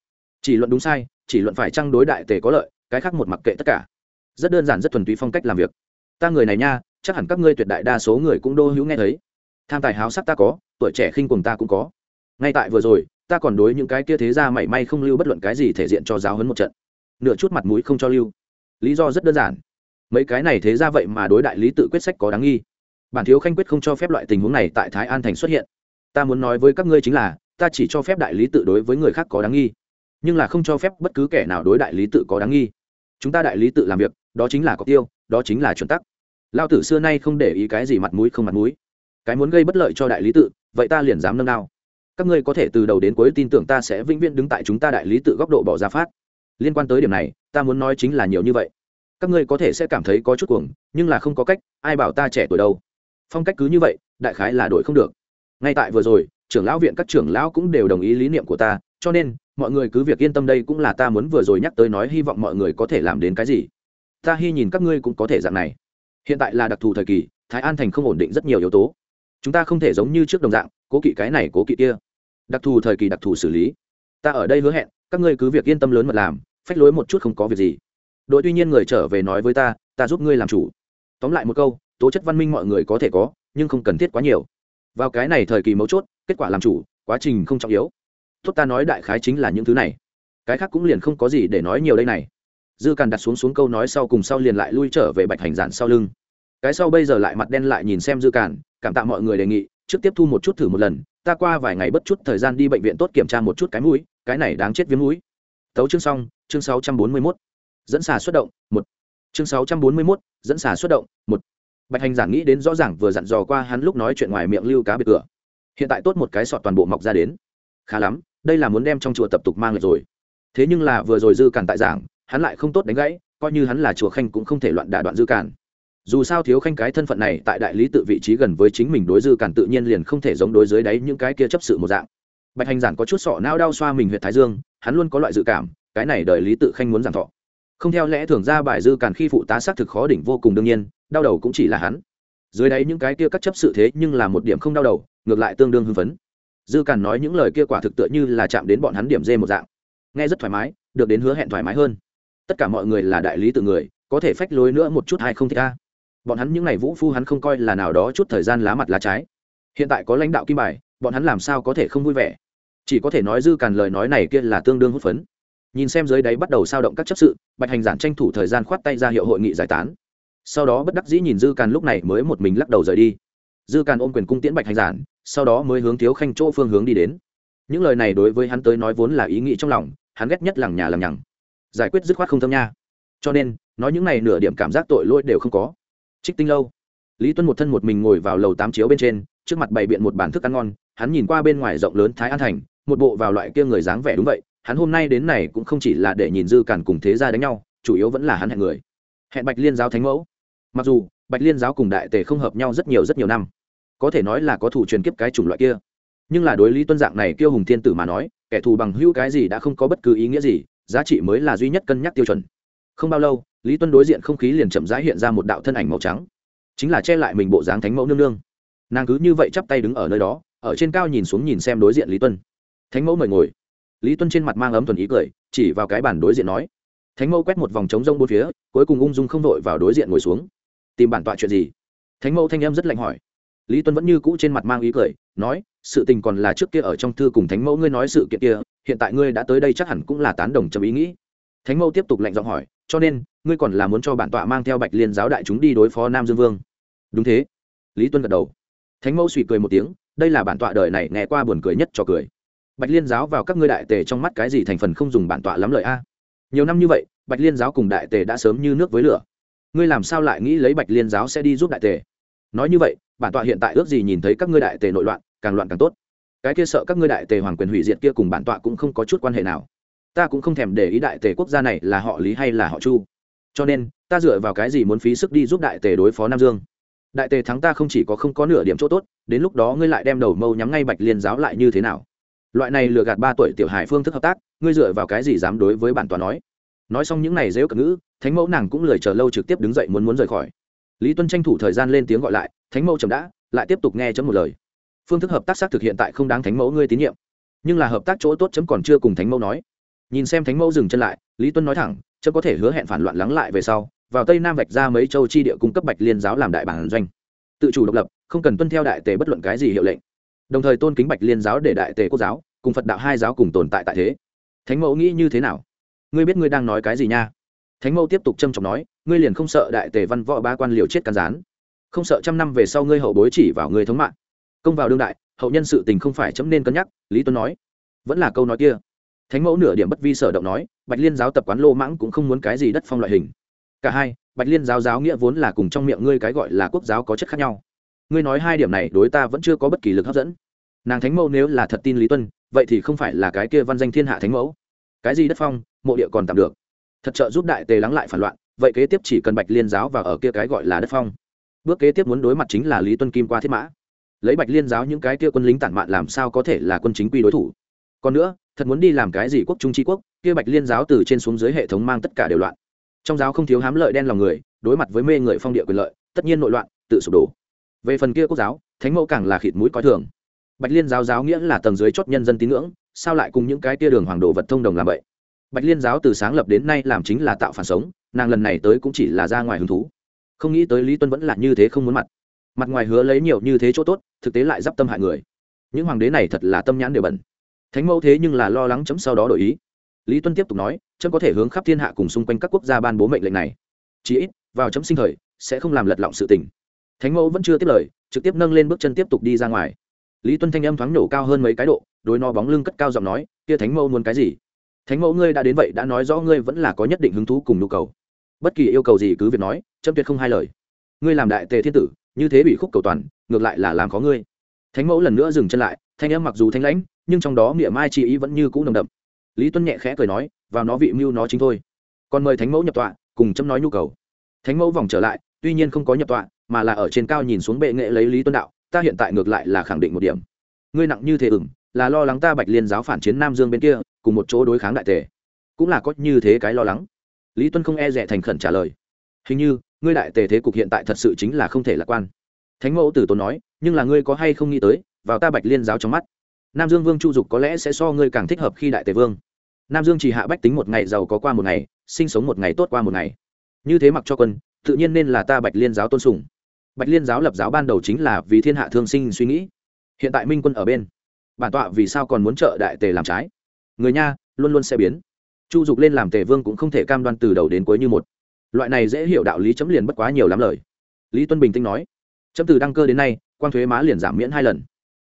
chỉ luận đúng sai, chỉ luận phải trăng đối đại tề có lợi, cái khác một mặc kệ tất cả. Rất đơn giản, rất thuần túy phong cách làm việc. Ta người này nha, chắc hẳn các ngươi tuyệt đại đa số người cũng đô hữu nghe thấy. Tham tài háo sắc ta có, tuổi trẻ khinh cùng ta cũng có. Ngay tại vừa rồi, ta còn đối những cái kia thế ra mảy may không lưu bất luận cái gì thể diện cho giáo hấn một trận. Nửa chút mặt mũi không cho lưu. Lý do rất đơn giản. Mấy cái này thế ra vậy mà đối đại lý tự quyết sách có đáng nghi. Bản thiếu khanh quyết không cho phép loại tình huống này tại thái an thành xuất hiện. Ta muốn nói với các ngươi chính là, ta chỉ cho phép đại lý tự đối với người khác có đáng nghi nhưng là không cho phép bất cứ kẻ nào đối đại lý tự có đáng nghi. Chúng ta đại lý tự làm việc, đó chính là có tiêu, đó chính là chuẩn tắc. Lao tử xưa nay không để ý cái gì mặt mũi không mặt mũi. Cái muốn gây bất lợi cho đại lý tự, vậy ta liền dám nâng đao. Các ngươi có thể từ đầu đến cuối tin tưởng ta sẽ vĩnh viễn đứng tại chúng ta đại lý tự góc độ bỏ ra phát. Liên quan tới điểm này, ta muốn nói chính là nhiều như vậy. Các ngươi có thể sẽ cảm thấy có chút cuồng, nhưng là không có cách, ai bảo ta trẻ tuổi đâu. Phong cách cứ như vậy, đại khái là đổi không được. Ngay tại vừa rồi, trưởng lão viện các trưởng lão cũng đều đồng ý lý niệm của ta, cho nên mọi người cứ việc yên tâm đây cũng là ta muốn vừa rồi nhắc tới nói hy vọng mọi người có thể làm đến cái gì. Ta hy nhìn các ngươi cũng có thể dạng này. Hiện tại là đặc thù thời kỳ, thái an thành không ổn định rất nhiều yếu tố. Chúng ta không thể giống như trước đồng dạng, cố kỵ cái này, cố kỵ kia. Đặc thù thời kỳ đặc thù xử lý. Ta ở đây hứa hẹn, các ngươi cứ việc yên tâm lớn mật làm, phách lối một chút không có việc gì. Đội tuy nhiên người trở về nói với ta ta giúp ngươi làm chủ. Tóm lại một câu, tố chất văn minh mọi người có thể có, nhưng không cần thiết quá nhiều. Vào cái này thời kỳ mấu chốt, kết quả làm chủ, quá trình không trọng yếu tốt ta nói đại khái chính là những thứ này. Cái khác cũng liền không có gì để nói nhiều đây này. Dư càn đặt xuống xuống câu nói sau cùng sau liền lại lui trở về bạch hành giản sau lưng. Cái sau bây giờ lại mặt đen lại nhìn xem dư càn cảm tạ mọi người đề nghị trước tiếp thu một chút thử một lần ta qua vài ngày bất chút thời gian đi bệnh viện tốt kiểm tra một chút cái mũi cái này đáng chết viếm mũi. Tấu chương xong chương sáu trăm bốn mươi 641. dẫn xà xuất động một. Chương sáu trăm bốn mươi 641, dẫn xà xuất động một. Bạch hành giản nghĩ đến rõ ràng vừa dặn dò qua hắn lúc nói chuyện ngoài miệng lưu cá biệt cửa. Hiện tại tốt một cái sọt toàn bộ mọc ra đến khá lắm, đây là muốn đem trong chùa tập tục mang lại rồi. Thế nhưng là vừa rồi dư cản tại giảng, hắn lại không tốt đánh gãy, coi như hắn là chùa khanh cũng không thể loạn đả đoạn dư cản. Dù sao thiếu khanh cái thân phận này tại đại lý tự vị trí gần với chính mình đối dư cản tự nhiên liền không thể giống đối dưới đáy những cái kia chấp sự một dạng. Bạch hành giản có chút sọ nao đau xoa mình huyện thái dương, hắn luôn có loại dự cảm, cái này đợi lý tự khanh muốn giảng thọ. Không theo lẽ thường ra bài dư cản khi phụ tá xác thực khó đỉnh vô cùng đương nhiên, đau đầu cũng chỉ là hắn. Dưới đáy những cái kia các chấp sự thế nhưng là một điểm không đau đầu, ngược lại tương đương hưng phấn dư Càn nói những lời kia quả thực tựa như là chạm đến bọn hắn điểm dê một dạng. Nghe rất thoải mái, được đến hứa hẹn thoải mái hơn. Tất cả mọi người là đại lý tự người, có thể phách lối nữa một chút hay không thích ta bọn hắn những ngày vũ phu hắn không coi là nào đó chút thời gian lá mặt lá trái. Hiện tại có lãnh đạo kim bài, bọn hắn làm sao có thể không vui vẻ? Chỉ có thể nói dư càn lời nói này kia là tương đương hút phấn. Nhìn xem dưới đáy bắt đầu sao động các chấp sự, bạch hành giản tranh thủ thời gian khoát tay ra hiệu hội nghị giải tán. Sau đó bất đắc dĩ nhìn dư càn lúc này mới một mình lắc đầu rời đi. Dư càn ôm quyền cung tiễn bạch hành giản sau đó mới hướng thiếu khanh chỗ phương hướng đi đến. Những lời này đối với hắn tới nói vốn là ý nghĩ trong lòng, hắn ghét nhất làng nhà làng nhằng. Giải quyết dứt khoát không thâm nha. Cho nên, nói những này nửa điểm cảm giác tội lỗi đều không có. Trích tinh lâu. Lý tuân một thân một mình ngồi vào lầu tám chiếu bên trên, trước mặt bày biện một bản thức ăn ngon, hắn nhìn qua bên ngoài rộng lớn thái an thành, một bộ vào loại kia người dáng vẻ đúng vậy, hắn hôm nay đến này cũng không chỉ là để nhìn dư cản cùng thế gia đánh nhau, chủ yếu vẫn là hắn hẹn người. Hẹn bạch liên giáo thánh mẫu. Mặc dù, bạch liên giáo cùng đại tề không hợp nhau rất nhiều rất nhiều năm có thể nói là có thủ truyền kiếp cái chủng loại kia. Nhưng là đối lý tuân dạng này kiêu hùng thiên tử mà nói, kẻ thù bằng hữu cái gì đã không có bất cứ ý nghĩa gì, giá trị mới là duy nhất cân nhắc tiêu chuẩn. Không bao lâu, lý tuân đối diện không khí liền chậm rãi hiện ra một đạo thân ảnh màu trắng. Chính là che lại mình bộ dáng thánh mẫu nương nương. Nàng cứ như vậy chắp tay đứng ở nơi đó, ở trên cao nhìn xuống nhìn xem đối diện lý tuân. Thánh mẫu mời ngồi. Lý tuân trên mặt mang ấm thuần ý cười, chỉ vào cái bàn đối diện nói. Thánh mẫu quét một vòng trống rông bốn phía, cuối cùng ung dung không đội vào đối diện ngồi xuống. Tìm bản tọa chuyện gì? Thánh mẫu thanh em rất lạnh hỏi lý tuân vẫn như cũ trên mặt mang ý cười, nói, sự tình còn là trước kia ở trong thư cùng thánh mẫu ngươi nói sự kiện kia, hiện tại ngươi đã tới đây chắc hẳn cũng là tán đồng trong ý nghĩ. Thánh mẫu tiếp tục lệnh giọng hỏi, cho nên, ngươi còn là muốn cho bản tọa mang theo bạch liên giáo đại chúng đi đối phó nam dương vương? Đúng thế. Lý tuân gật đầu. Thánh mẫu suy cười một tiếng, đây là bản tọa đời này nghe qua buồn cười nhất cho cười. Bạch liên giáo vào các ngươi đại tề trong mắt cái gì thành phần không dùng bản tọa lắm lợi a? Nhiều năm như vậy, bạch liên giáo cùng đại tề đã sớm như nước với lửa. Ngươi làm sao lại nghĩ lấy bạch liên giáo sẽ đi giúp đại tề? Nói như vậy bản tọa hiện tại ước gì nhìn thấy các ngươi đại tề nội loạn, càng loạn càng tốt. Cái kia sợ các ngươi đại tề hoàng quyền hủy diệt kia cùng bản tọa cũng không có chút quan hệ nào. Ta cũng không thèm để ý đại tề quốc gia này là họ lý hay là họ chu. Cho nên, ta dựa vào cái gì muốn phí sức đi giúp đại tề đối phó nam dương? Đại tề thắng ta không chỉ có không có nửa điểm chỗ tốt, đến lúc đó ngươi lại đem đầu mâu nhắm ngay bạch liên giáo lại như thế nào? Loại này lừa gạt ba tuổi tiểu hải phương thức hợp tác, ngươi dựa vào cái gì dám đối với bản tòa nói? Nói xong những này dễu cận ngữ, thánh mẫu nàng cũng lời chờ lâu trực tiếp đứng dậy muốn muốn rời khỏi lý tuân tranh thủ thời gian lên tiếng gọi lại, thánh mẫu chậm đã, lại tiếp tục nghe chấm một lời. Phương thức hợp tác xác thực hiện tại không đáng thánh mẫu ngươi tín nhiệm. Nhưng là hợp tác chỗ tốt chấm còn chưa cùng thánh mẫu nói. Nhìn xem thánh mẫu dừng chân lại, lý tuân nói thẳng, chấm có thể hứa hẹn phản loạn lắng lại về sau, vào tây nam vạch ra mấy châu chi địa cung cấp bạch liên giáo làm đại bản doanh. Tự chủ độc lập, không cần tuân theo đại tề bất luận cái gì hiệu lệnh. Đồng thời tôn kính bạch liên giáo để đại tề quốc giáo, cùng phật đạo hai giáo cùng tồn tại tại thế. Thánh mẫu nghĩ như thế nào? Ngươi biết ngươi đang nói cái gì nha? Thánh mẫu tiếp tục trâm trọng nói ngươi liền không sợ đại tề văn võ ba quan liều chết cắn rán, không sợ trăm năm về sau ngươi hậu bối chỉ vào ngươi thống mạng. Công vào đương đại hậu nhân sự tình không phải chấm nên cân nhắc lý tuấn nói. Vẫn là câu nói kia. Thánh mẫu nửa điểm bất vi sở động nói bạch liên giáo tập quán lô mãng cũng không muốn cái gì đất phong loại hình. Cả hai bạch liên giáo giáo nghĩa vốn là cùng trong miệng ngươi cái gọi là quốc giáo có chất khác nhau. Ngươi nói hai điểm này đối ta vẫn chưa có bất kỳ lực hấp dẫn. Nàng thánh mẫu nếu là thật tin lý tuân vậy thì không phải là cái kia văn danh thiên hạ thánh mẫu. Cái gì đất phong mộ địa còn tạm được. Thật trợ giúp đại tề lắng lại phản loạn vậy kế tiếp chỉ cần bạch liên giáo và ở kia cái gọi là đất phong. Bước kế tiếp muốn đối mặt chính là lý tuân kim qua thiết mã. Lấy bạch liên giáo những cái kia quân lính tản mạn làm sao có thể là quân chính quy đối thủ? Còn nữa, thật muốn đi làm cái gì quốc trung tri quốc, kia bạch liên giáo từ trên xuống dưới hệ thống mang tất cả đều loạn. Trong giáo không thiếu hám lợi đen lòng người, đối mặt với mê người phong địa quyền lợi, tất nhiên nội loạn, tự sụp đổ. Về phần kia quốc giáo, thánh mẫu càng là khịt mũi coi thường. Bạch liên giáo giáo nghĩa là tầng dưới chót nhân dân tín ngưỡng, sao lại cùng những cái kia đường hoàng đồ vật thông đồng làm vậy? Bạch liên giáo từ sáng lập đến nay làm chính là tạo phản sống nàng lần này tới cũng chỉ là ra ngoài hứng thú. Không nghĩ tới lý tuân vẫn là như thế không muốn mặt. Mặt ngoài hứa lấy nhiều như thế chỗ tốt, thực tế lại d i p tâm hại người. Những hoàng đế này thật là tâm nhãn đều bẩn. Thánh mẫu thế nhưng là lo lắng chấm sau đó đổi ý. Lý tuân tiếp tục nói, chấm có thể hướng khắp thiên hạ cùng xung quanh các quốc gia ban bố mệnh lệnh này. Chí ít, vào chấm sinh thời, sẽ không làm lật lọng sự tình. Thánh mẫu vẫn chưa tiếp lời, trực tiếp nâng lên bước chân tiếp tục đi ra ngoài. Lý tuân thanh âm thoáng nổ cao hơn mấy cái độ đôi no bóng lưng cất cao giọng nói, kia thánh mẫu muốn cái gì? Thánh mẫu ngươi đã đến vậy đã nói rõ ngươi vẫn là có nhất định hứng thú cùng nhu cầu bất kỳ yêu cầu gì cứ việc nói, chấm tuyệt không hai lời. Ngươi làm đại tề thiên tử, như thế bị khúc cầu toàn, ngược lại là làm khó ngươi. Thánh mẫu lần nữa dừng chân lại, thanh âm mặc dù thanh lãnh, nhưng trong đó miệng mai chi ý vẫn như cũ nồng đậm. Lý tuân nhẹ khẽ cười nói, vào nó vị mưu nó chính thôi. Còn mời thánh mẫu nhập tọa, cùng chấm nói nhu cầu. Thánh mẫu vòng trở lại, tuy nhiên không có nhập tọa, mà là ở trên cao nhìn xuống bệ nghệ lấy lý tuân đạo, ta hiện tại ngược lại là khẳng định một điểm. Ngươi nặng như thế ửng, là lo lắng ta bạch liên giáo phản chiến nam dương bên kia, cùng một chỗ đối kháng đại tề. Cũng là có như thế cái lo lắng lý tuân không e rẻ thành khẩn trả lời. Hình như, ngươi đại tề thế cục hiện tại thật sự chính là không thể lạc quan. Thánh mẫu tử tốn nói, nhưng là ngươi có hay không nghĩ tới, vào ta bạch liên giáo trong mắt. Nam dương vương chu dục có lẽ sẽ so ngươi càng thích hợp khi đại tề vương. Nam dương chỉ hạ bách tính một ngày giàu có qua một ngày, sinh sống một ngày tốt qua một ngày. Như thế mặc cho quân, tự nhiên nên là ta bạch liên giáo tôn sùng. Bạch liên giáo lập giáo ban đầu chính là vì thiên hạ thương sinh suy nghĩ. Hiện tại minh quân ở bên. Bản tọa vì sao còn muốn trợ đại tề làm trái? Người nha, luôn luôn sẽ biến chu dục lên làm tề vương cũng không thể cam đoan từ đầu đến cuối như một. Loại này dễ hiểu đạo lý chấm liền bất quá nhiều lắm lời. Lý tuân bình tĩnh nói, chấm từ đăng cơ đến nay quan thuế má liền giảm miễn hai lần.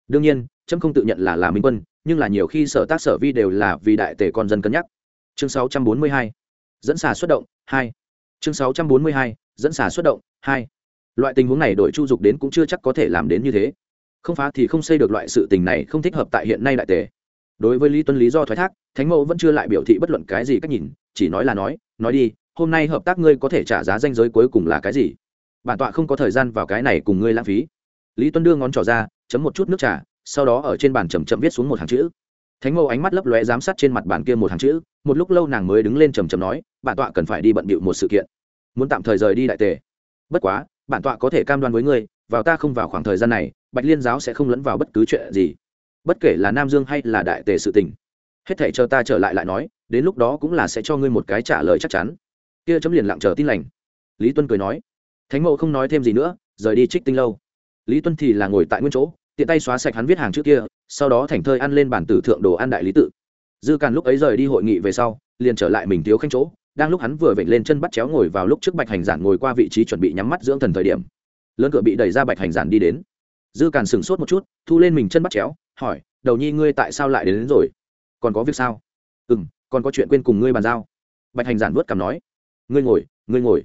Đương nhiên, chấm không tự nhận là là minh quân, nhưng là nhiều khi sở tác sở vi đều là vì đại tể con dân cân nhắc. Chương 642. dẫn xà xuất động, hai. Chương 642. dẫn xà xuất động, hai. Loại tình huống này đội chu dục đến cũng chưa chắc có thể làm đến như thế. Không phá thì không xây được loại sự tình này không thích hợp tại hiện nay đại tề đối với lý tuân lý do thoái thác, thánh mẫu vẫn chưa lại biểu thị bất luận cái gì cách nhìn, chỉ nói là nói nói đi, hôm nay hợp tác ngươi có thể trả giá danh giới cuối cùng là cái gì? Bản tọa không có thời gian vào cái này cùng ngươi lãng phí. Lý tuân đưa ngón trỏ ra, chấm một chút nước trà, sau đó ở trên bàn chầm chậm viết xuống một hàng chữ. Thánh mẫu ánh mắt lấp lóe giám sát trên mặt bàn kia một hàng chữ, một lúc lâu nàng mới đứng lên trầm trầm nói, bản tọa cần phải đi bận bịu một sự kiện. Muốn tạm thời rời đi đại tề. Bất quá, bản tọa có thể cam đoan với ngươi, vào ta không vào khoảng thời gian này, bạch liên giáo sẽ không lẫn vào bất cứ chuyện gì bất kể là nam dương hay là đại tề sự tình. Hết thể chờ ta trở lại lại nói, đến lúc đó cũng là sẽ cho ngươi một cái trả lời chắc chắn. Kia chấm liền lặng chờ tin lành. Lý tuân cười nói, thánh mẫu không nói thêm gì nữa, rời đi trích tinh lâu. Lý tuân thì là ngồi tại nguyên chỗ, tiện tay xóa sạch hắn viết hàng trước kia, sau đó thành thơi ăn lên bản tử thượng đồ ăn đại lý tự. Dư càn lúc ấy rời đi hội nghị về sau, liền trở lại mình thiếu khanh chỗ, đang lúc hắn vừa vểnh lên chân bắt chéo ngồi vào lúc trước bạch hành giản ngồi qua vị trí chuẩn bị nhắm mắt dưỡng thần thời điểm. Lớn cửa bị đẩy ra bạch hành giản đi đến. Dư càn sửng sốt một chút, thu lên mình chân bắt chéo hỏi đầu nhi ngươi tại sao lại đến, đến rồi? Còn có việc sao? Ừ m còn có chuyện quên cùng ngươi bàn giao. Bạch hành giản vớt cảm nói ngươi ngồi ngươi ngồi.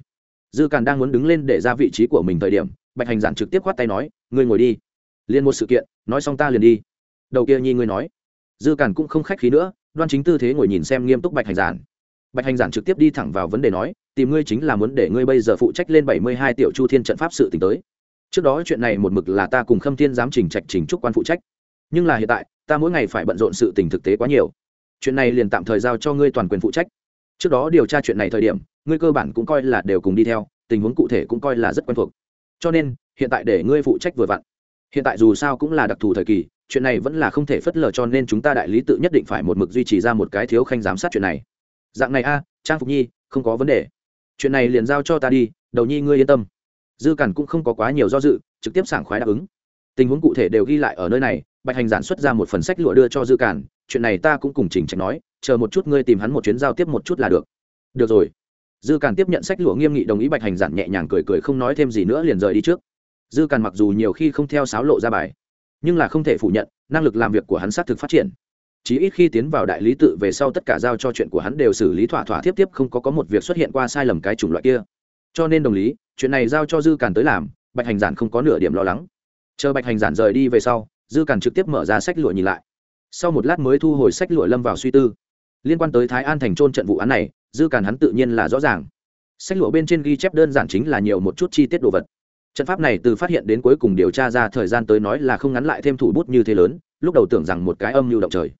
Dư càn đang muốn đứng lên để ra vị trí của mình thời điểm bạch hành giản trực tiếp khoát tay nói ngươi ngồi đi liền một sự kiện nói xong ta liền đi. Đầu kia nhi ngươi nói. Dư càn cũng không khách khí nữa đoan chính tư thế ngồi nhìn xem nghiêm túc bạch hành giản. Bạch hành giản trực tiếp đi thẳng vào vấn đề nói tìm ngươi chính là muốn để ngươi bây giờ phụ trách lên bảy mươi hai tiểu chu thiên trận pháp sự t tới. Trước đó chuyện này một mực là ta cùng khâm thiên giám trình trạch trình trúc quan phụ trách nhưng là hiện tại, ta mỗi ngày phải bận rộn sự tình thực tế quá nhiều. Chuyện này liền tạm thời giao cho ngươi toàn quyền phụ trách. Trước đó điều tra chuyện này thời điểm, ngươi cơ bản cũng coi là đều cùng đi theo, tình huống cụ thể cũng coi là rất quen thuộc. Cho nên, hiện tại để ngươi phụ trách vừa vặn. Hiện tại dù sao cũng là đặc thù thời kỳ, chuyện này vẫn là không thể phớt lờ cho nên chúng ta đại lý tự nhất định phải một mực duy trì ra một cái thiếu khanh giám sát chuyện này. Dạng này a, trang phục nhi, không có vấn đề. Chuyện này liền giao cho ta đi, đầu nhi ngươi yên tâm. Dư cản cũng không có quá nhiều do dự, trực tiếp sảng khoái đáp ứng. Tình huống cụ thể đều ghi lại ở nơi này bạch hành giản xuất ra một phần sách lụa đưa cho dư cản chuyện này ta cũng cùng trình trạch nói, chờ một chút ngươi tìm hắn một chuyến giao tiếp một chút là được. Được rồi. Dư cản tiếp nhận sách lụa nghiêm nghị đồng ý bạch hành giản nhẹ nhàng cười cười không nói thêm gì nữa liền rời đi trước. Dư cản mặc dù nhiều khi không theo sáo lộ ra bài, nhưng là không thể phủ nhận, năng lực làm việc của hắn xác thực phát triển. Chỉ ít khi tiến vào đại lý tự về sau tất cả giao cho chuyện của hắn đều xử lý thỏa thỏa tiếp tiếp không có có một việc xuất hiện qua sai lầm cái chủng loại kia. Cho nên đồng lý, chuyện này giao cho dư càn tới làm, bạch hành giản không có nửa điểm lo lắng. Chờ bạch hành giản rời đi về sau dư càn trực tiếp mở ra sách lụa nhìn lại. Sau một lát mới thu hồi sách lụa lâm vào suy tư. Liên quan tới thái an thành trôn trận vụ án này, dư càn hắn tự nhiên là rõ ràng. Sách lụa bên trên ghi chép đơn giản chính là nhiều một chút chi tiết đồ vật. Trận pháp này từ phát hiện đến cuối cùng điều tra ra thời gian tới nói là không ngắn lại thêm thủ bút như thế lớn, lúc đầu tưởng rằng một cái âm lưu động trời.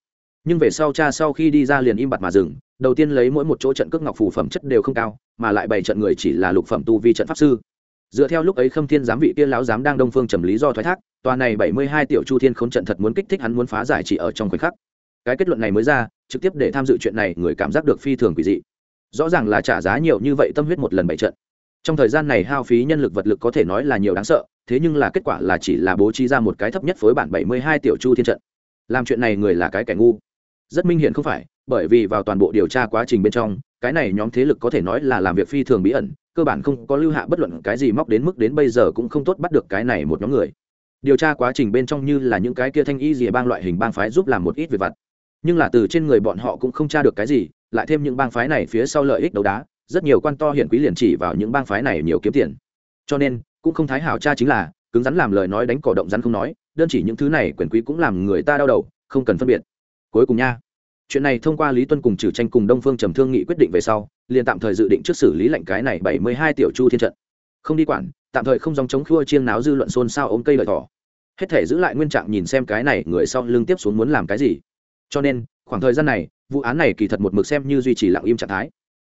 Nhưng về sau cha sau khi đi ra liền im bặt mà dừng, đầu tiên lấy mỗi một chỗ trận cước ngọc phù phẩm chất đều không cao, mà lại bảy trận người chỉ là lục phẩm tu vi trận pháp sư dựa theo lúc ấy khâm thiên giám vị kia lão giám đang đông phương trầm lý do thoái thác, tòa này bảy mươi hai tiểu chu thiên khốn trận thật muốn kích thích hắn muốn phá giải chỉ ở trong khoảnh khắc. Cái kết luận này mới ra, trực tiếp để tham dự chuyện này người cảm giác được phi thường quỷ dị. Rõ ràng là trả giá nhiều như vậy tâm huyết một lần bảy trận. Trong thời gian này hao phí nhân lực vật lực có thể nói là nhiều đáng sợ, thế nhưng là kết quả là chỉ là bố trí ra một cái thấp nhất phối bản bảy mươi hai tiểu chu thiên trận. Làm chuyện này người là cái kẻ ngu. Rất minh hiện không phải, bởi vì vào toàn bộ điều tra quá trình bên trong cái này nhóm thế lực có thể nói là làm việc phi thường bí ẩn, cơ bản không có lưu hạ bất luận cái gì móc đến mức đến bây giờ cũng không tốt bắt được cái này một nhóm người. Điều tra quá trình bên trong như là những cái kia thanh y gì bang loại hình bang phái giúp làm một ít việc vặt. Nhưng là từ trên người bọn họ cũng không tra được cái gì, lại thêm những bang phái này phía sau lợi ích đấu đá, rất nhiều quan to hiển quý liền chỉ vào những bang phái này nhiều kiếm tiền. Cho nên, cũng không thái hảo cha chính là, cứng rắn làm lời nói đánh cỏ động rắn không nói, đơn chỉ những thứ này quyền quý cũng làm người ta đau đầu, không cần phân biệt. Cuối cùng nha chuyện này thông qua lý tuân cùng trừ tranh cùng đông phương trầm thương nghị quyết định về sau, liền tạm thời dự định trước xử lý lệnh cái này bảy mươi hai tiểu chu thiên trận. Không đi quản, tạm thời không dòng chống khua chiên náo dư luận xôn xao ống cây lợi thỏ. Hết thể giữ lại nguyên trạng nhìn xem cái này người sau lưng tiếp xuống muốn làm cái gì. Cho nên, khoảng thời gian này, vụ án này kỳ thật một mực xem như duy trì lặng im trạng thái.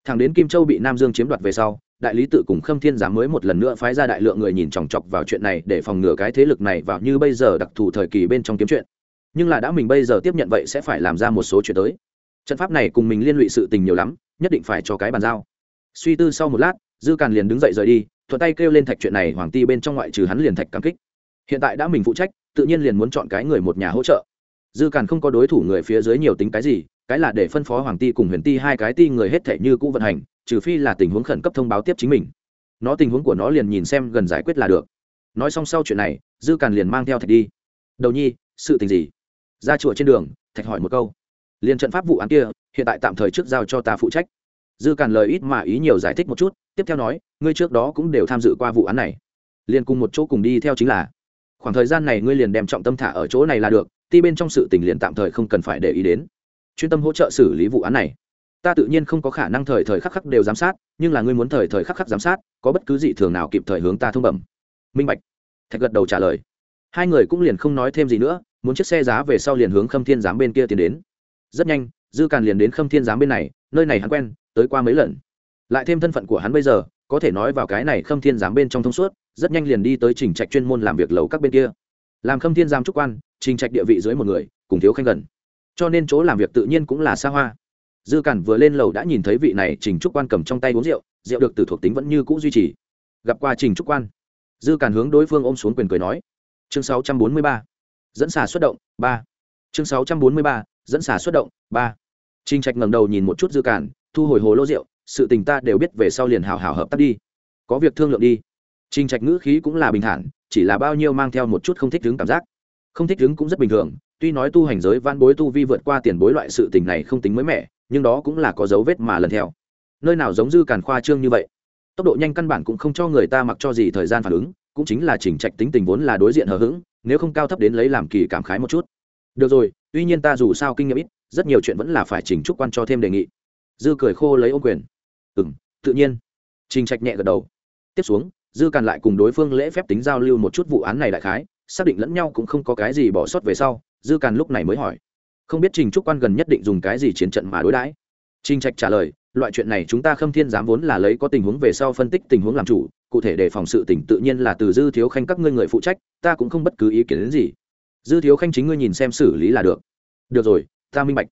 Thằng đến kim châu bị nam dương chiếm đoạt về sau, đại lý tự cùng khâm thiên giám mới một lần nữa phái ra đại lượng người nhìn chòng chọc vào chuyện này để phòng ngừa cái thế lực này vào như bây giờ đặc thù thời kỳ bên trong kiếm chuyện nhưng là đã mình bây giờ tiếp nhận vậy sẽ phải làm ra một số chuyện tới. Trận pháp này cùng mình liên lụy sự tình nhiều lắm, nhất định phải cho cái bàn giao. Suy tư sau một lát, dư càn liền đứng dậy rời đi, thuận tay kêu lên thạch chuyện này hoàng ti bên trong ngoại trừ hắn liền thạch cảm kích. Hiện tại đã mình phụ trách, tự nhiên liền muốn chọn cái người một nhà hỗ trợ. Dư càn không có đối thủ người phía dưới nhiều tính cái gì, cái là để phân phó hoàng ti cùng huyền ti hai cái ti người hết thể như cũ vận hành, trừ phi là tình huống khẩn cấp thông báo tiếp chính mình. Nó tình huống của nó liền nhìn xem gần giải quyết là được. Nói xong sau chuyện này, dư càn liền mang theo thạch đi. Đầu nhi, sự tình gì? Ra chùa trên đường, thạch hỏi một câu. Liền trận pháp vụ án kia, hiện tại tạm thời trước giao cho ta phụ trách. Dư càn lời ít mà ý nhiều giải thích một chút, tiếp theo nói, ngươi trước đó cũng đều tham dự qua vụ án này. Liền cùng một chỗ cùng đi theo chính là, khoảng thời gian này ngươi liền đem trọng tâm thả ở chỗ này là được, ti bên trong sự tình liền tạm thời không cần phải để ý đến. Chuyên tâm hỗ trợ xử lý vụ án này. Ta tự nhiên không có khả năng thời thời khắc khắc đều giám sát, nhưng là ngươi muốn thời thời khắc khắc giám sát, có bất cứ gì thường nào kịp thời hướng ta thông bẩm. Minh bạch. Thạch gật đầu trả lời. Hai người cũng liền không nói thêm gì nữa muốn chiếc xe giá về sau liền hướng khâm thiên giám bên kia tiến đến. Rất nhanh, dư càn liền đến khâm thiên giám bên này, nơi này hắn quen, tới qua mấy lần. Lại thêm thân phận của hắn bây giờ, có thể nói vào cái này khâm thiên giám bên trong thông suốt, rất nhanh liền đi tới trình trạch chuyên môn làm việc lầu các bên kia. Làm khâm thiên giám trúc quan, trình trạch địa vị dưới một người, cùng thiếu khanh gần. Cho nên chỗ làm việc tự nhiên cũng là xa hoa. Dư cản vừa lên lầu đã nhìn thấy vị này trình trúc quan cầm trong tay uống rượu rượu được từ thuộc tính vẫn như cũ duy trì. Gặp qua trình trúc quan, dư cản hướng đối phương ôm xuống quyền cười nói. Chương 643 dẫn xà xuất động, ba. Chương sáu trăm bốn mươi ba, dẫn xà xuất động, ba. Trinh trạch ngẩng đầu nhìn một chút dư cản thu hồi hồ lô rượu, sự tình ta đều biết về sau liền hào hào hợp tác đi. Có việc thương lượng đi. Trinh trạch ngữ khí cũng là bình thản, chỉ là bao nhiêu mang theo một chút không thích đứng cảm giác. Không thích đứng cũng rất bình thường, tuy nói tu hành giới van bối tu vi vượt qua tiền bối loại sự tình này không tính mới mẻ, nhưng đó cũng là có dấu vết mà lần theo. Nơi nào giống dư cản khoa trương như vậy? Tốc độ nhanh căn bản cũng không cho người ta mặc cho gì thời gian phản ứng cũng chính là chỉnh trạch tính tình vốn là đối diện hờ hững, nếu không cao thấp đến lấy làm kỳ cảm khái một chút. Được rồi, tuy nhiên ta dù sao kinh nghiệm ít, rất nhiều chuyện vẫn là phải chỉnh trúc quan cho thêm đề nghị. Dư cười khô lấy ô quyền. Ừ m tự nhiên. Trình trạch nhẹ gật đầu. Tiếp xuống, dư càn lại cùng đối phương lễ phép tính giao lưu một chút vụ án này đại khái, xác định lẫn nhau cũng không có cái gì bỏ sót về sau, dư càn lúc này mới hỏi. Không biết trình trúc quan gần nhất định dùng cái gì chiến trận mà đối đãi? Trình trạch trả lời, loại chuyện này chúng ta khâm thiên dám vốn là lấy có tình huống về sau phân tích tình huống làm chủ, cụ thể đề phòng sự tình tự nhiên là từ dư thiếu khanh các ngươi người phụ trách, ta cũng không bất cứ ý kiến đến gì. Dư thiếu khanh chính ngươi nhìn xem xử lý là được. Được rồi, ta minh bạch.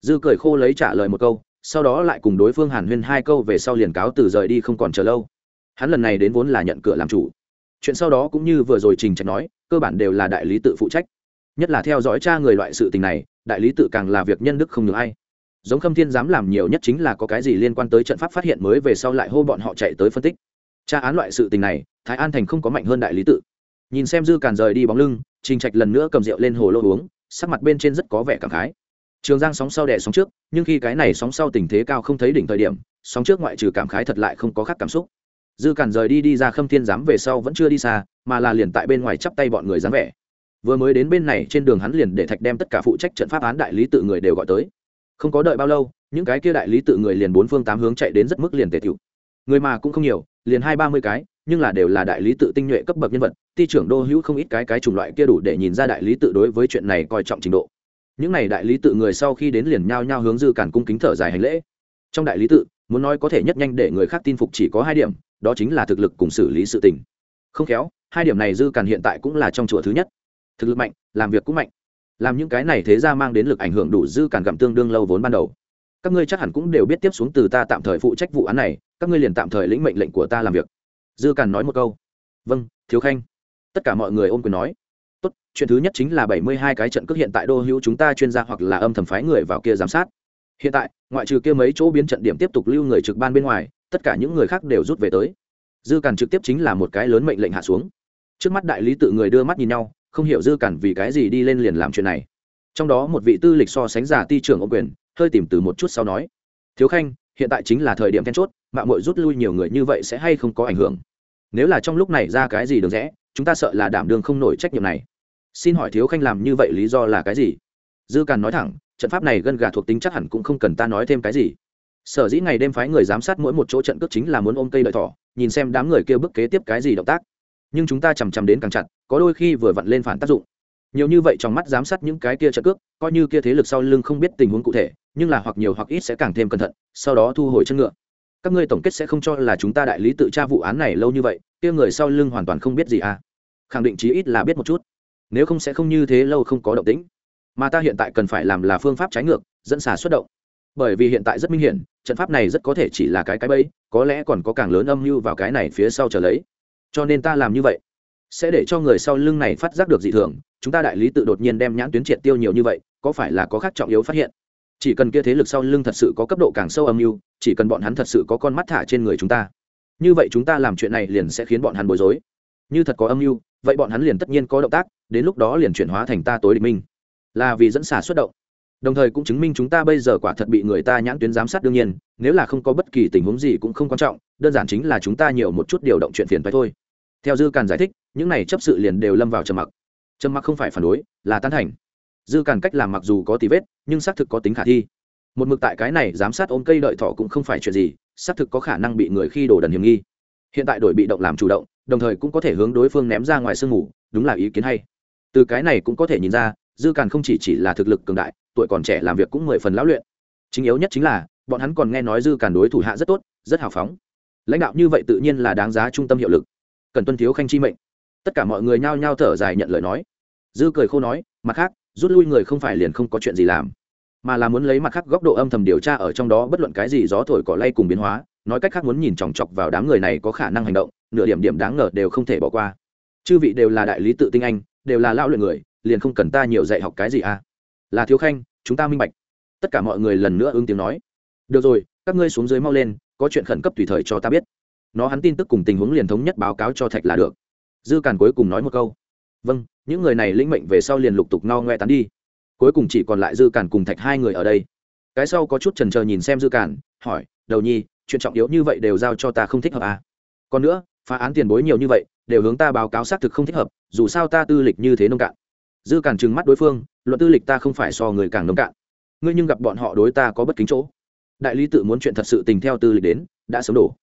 Dư cười khô lấy trả lời một câu, sau đó lại cùng đối phương hàn huyên hai câu về sau liền cáo từ rời đi không còn chờ lâu. Hắn lần này đến vốn là nhận cửa làm chủ. Chuyện sau đó cũng như vừa rồi trình trạch nói, cơ bản đều là đại lý tự phụ trách. Nhất là theo dõi tra người loại sự tình này, đại lý tự càng là việc nhân đức không được ai giống khâm thiên dám làm nhiều nhất chính là có cái gì liên quan tới trận pháp phát hiện mới về sau lại hô bọn họ chạy tới phân tích. Tra án loại sự tình này, thái an thành không có mạnh hơn đại lý tự. Nhìn xem dư càn rời đi bóng lưng, trình trạch lần nữa cầm rượu lên hồ lô uống, sắc mặt bên trên rất có vẻ cảm khái. Trường giang sóng sau đẻ sóng trước, nhưng khi cái này sóng sau tình thế cao không thấy đỉnh thời điểm, sóng trước ngoại trừ cảm khái thật lại không có khác cảm xúc. Dư càn rời đi đi ra khâm thiên giám về sau vẫn chưa đi xa, mà là liền tại bên ngoài chắp tay bọn người dáng vẻ. Vừa mới đến bên này trên đường hắn liền để thạch đem tất cả phụ trách trận pháp án đại lý tự người đều gọi tới không có đợi bao lâu, những cái kia đại lý tự người liền bốn phương tám hướng chạy đến rất mức liền tề tiểu. Người mà cũng không nhiều, liền hai ba mươi cái, nhưng là đều là đại lý tự tinh nhuệ cấp bậc nhân vật, ti trưởng đô hữu không ít cái cái chủng loại kia đủ để nhìn ra đại lý tự đối với chuyện này coi trọng trình độ. Những n à y đại lý tự người sau khi đến liền nhao nhao hướng dư cản cung kính thở dài hành lễ. Trong đại lý tự, muốn nói có thể nhất nhanh để người khác tin phục chỉ có hai điểm, đó chính là thực lực cùng xử lý sự tình. Không khéo, hai điểm này dư cản hiện tại cũng là trong chùa thứ nhất. Thực lực mạnh, làm việc cũng mạnh làm những cái này thế ra mang đến lực ảnh hưởng đủ dư cản gặm tương đương lâu vốn ban đầu. Các ngươi chắc hẳn cũng đều biết tiếp xuống từ ta tạm thời phụ trách vụ án này, các ngươi liền tạm thời lĩnh mệnh lệnh của ta làm việc. Dư càn nói một câu. Vâng thiếu khanh. Tất cả mọi người ôm quyền nói. Tốt, chuyện thứ nhất chính là bảy mươi hai cái trận cước hiện tại đô hữu chúng ta chuyên gia hoặc là âm thầm phái người vào kia giám sát. Hiện tại, ngoại trừ kia mấy chỗ biến trận điểm tiếp tục lưu người trực ban bên ngoài, tất cả những người khác đều rút về tới. Dư càn trực tiếp chính là một cái lớn mệnh lệnh hạ xuống. Trước mắt đại lý tự người đưa mắt nhìn nhau không hiểu dư cản vì cái gì đi lên liền làm chuyện này. Trong đó một vị tư lịch so sánh giả ti trưởng ông quyền, hơi tìm từ một chút sau nói, thiếu khanh, hiện tại chính là thời điểm then chốt mạng mội rút lui nhiều người như vậy sẽ hay không có ảnh hưởng? Nếu là trong lúc này ra cái gì được rẽ, chúng ta sợ là đảm đương không nổi trách nhiệm này. Xin hỏi thiếu khanh làm như vậy lý do là cái gì? Dư càn nói thẳng, trận pháp này gân gà thuộc tính chắc hẳn cũng không cần ta nói thêm cái gì. Sở dĩ ngày đêm phái người giám sát mỗi một chỗ trận cước chính là muốn ôm cây đợi thỏ, nhìn xem đám người kia bức kế tiếp cái gì động tác nhưng chúng ta chằm chằm đến càng chặt, có đôi khi vừa vặn lên phản tác dụng. Nhiều như vậy trong mắt giám sát những cái kia trợ cước, coi như kia thế lực sau lưng không biết tình huống cụ thể, nhưng là hoặc nhiều hoặc ít sẽ càng thêm cẩn thận, sau đó thu hồi chân ngựa. Các ngươi tổng kết sẽ không cho là chúng ta đại lý tự tra vụ án này lâu như vậy, kia người sau lưng hoàn toàn không biết gì à. Khẳng định chí ít là biết một chút. Nếu không sẽ không như thế lâu không có động tĩnh. Mà ta hiện tại cần phải làm là phương pháp trái ngược, dẫn xả xuất động. Bởi vì hiện tại rất minh hiển, trận pháp này rất có thể chỉ là cái cái bẫy, có lẽ còn có càng lớn âm mưu vào cái này phía sau trở lấy cho nên ta làm như vậy. Sẽ để cho người sau lưng này phát giác được dị thường, chúng ta đại lý tự đột nhiên đem nhãn tuyến triệt tiêu nhiều như vậy, có phải là có khác trọng yếu phát hiện? Chỉ cần kia thế lực sau lưng thật sự có cấp độ càng sâu âm mưu, chỉ cần bọn hắn thật sự có con mắt thả trên người chúng ta, như vậy chúng ta làm chuyện này liền sẽ khiến bọn hắn bối rối. Như thật có âm mưu, vậy bọn hắn liền tất nhiên có động tác, đến lúc đó liền chuyển hóa thành ta tối địch minh là vì dẫn xả xuất động đồng thời cũng chứng minh chúng ta bây giờ quả thật bị người ta nhãn tuyến giám sát đương nhiên, nếu là không có bất kỳ tình huống gì cũng không quan trọng, đơn giản chính là chúng ta nhiều một chút điều động chuyện phiền phải thôi. Theo dư càn giải thích, những này chấp sự liền đều lâm vào trầm mặc. Trầm mặc không phải phản đối, là tán thành. Dư càn cách làm mặc dù có tí vết, nhưng xác thực có tính khả thi. Một mực tại cái này giám sát ôm cây đợi thỏ cũng không phải chuyện gì, xác thực có khả năng bị người khi đổ đần hiểm nghi. Hiện tại đổi bị động làm chủ động, đồng thời cũng có thể hướng đối phương ném ra ngoài sương ngủ đúng là ý kiến hay. Từ cái này cũng có thể nhìn ra dư càn không chỉ chỉ là thực lực cường đại, tuổi còn trẻ làm việc cũng mười phần lão luyện. Chính yếu nhất chính là, bọn hắn còn nghe nói dư càn đối thủ hạ rất tốt, rất hào phóng. Lãnh đạo như vậy tự nhiên là đáng giá trung tâm hiệu lực. Cần tuân thiếu khanh chi mệnh. Tất cả mọi người nhao nhao thở dài nhận lời nói. Dư cười khô nói, mặt khác, rút lui người không phải liền không có chuyện gì làm, mà là muốn lấy mặt khác góc độ âm thầm điều tra ở trong đó bất luận cái gì gió thổi cỏ lay cùng biến hóa, nói cách khác muốn nhìn chòng chọc vào đám người này có khả năng hành động, nửa điểm điểm đáng ngờ đều không thể bỏ qua. Chư vị đều là đại lý tự tinh anh, đều là lao luyện người liền không cần ta nhiều dạy học cái gì à? Là thiếu khanh, chúng ta minh bạch. Tất cả mọi người lần nữa ứng tiếng nói. Được rồi, các ngươi xuống dưới mau lên, có chuyện khẩn cấp tùy thời cho ta biết. Nó hắn tin tức cùng tình huống liền thống nhất báo cáo cho thạch là được. Dư càn cuối cùng nói một câu. Vâng những người này lĩnh mệnh về sau liền lục tục no ngoe tán đi. Cuối cùng chỉ còn lại dư càn cùng thạch hai người ở đây. Cái sau có chút trần trờ nhìn xem dư càn, hỏi, đầu nhi, chuyện trọng yếu như vậy đều giao cho ta không thích hợp à. còn nữa, phá án tiền bối nhiều như vậy, đều hướng ta báo cáo xác thực không thích hợp, dù sao ta tư lịch như thế nông cạn dư càn trừng mắt đối phương, luận tư lịch ta không phải so người càng nông cạn. Ngươi nhưng gặp bọn họ đối ta có bất kính chỗ. Đại lý tự muốn chuyện thật sự tình theo tư lịch đến, đã sớm đổ.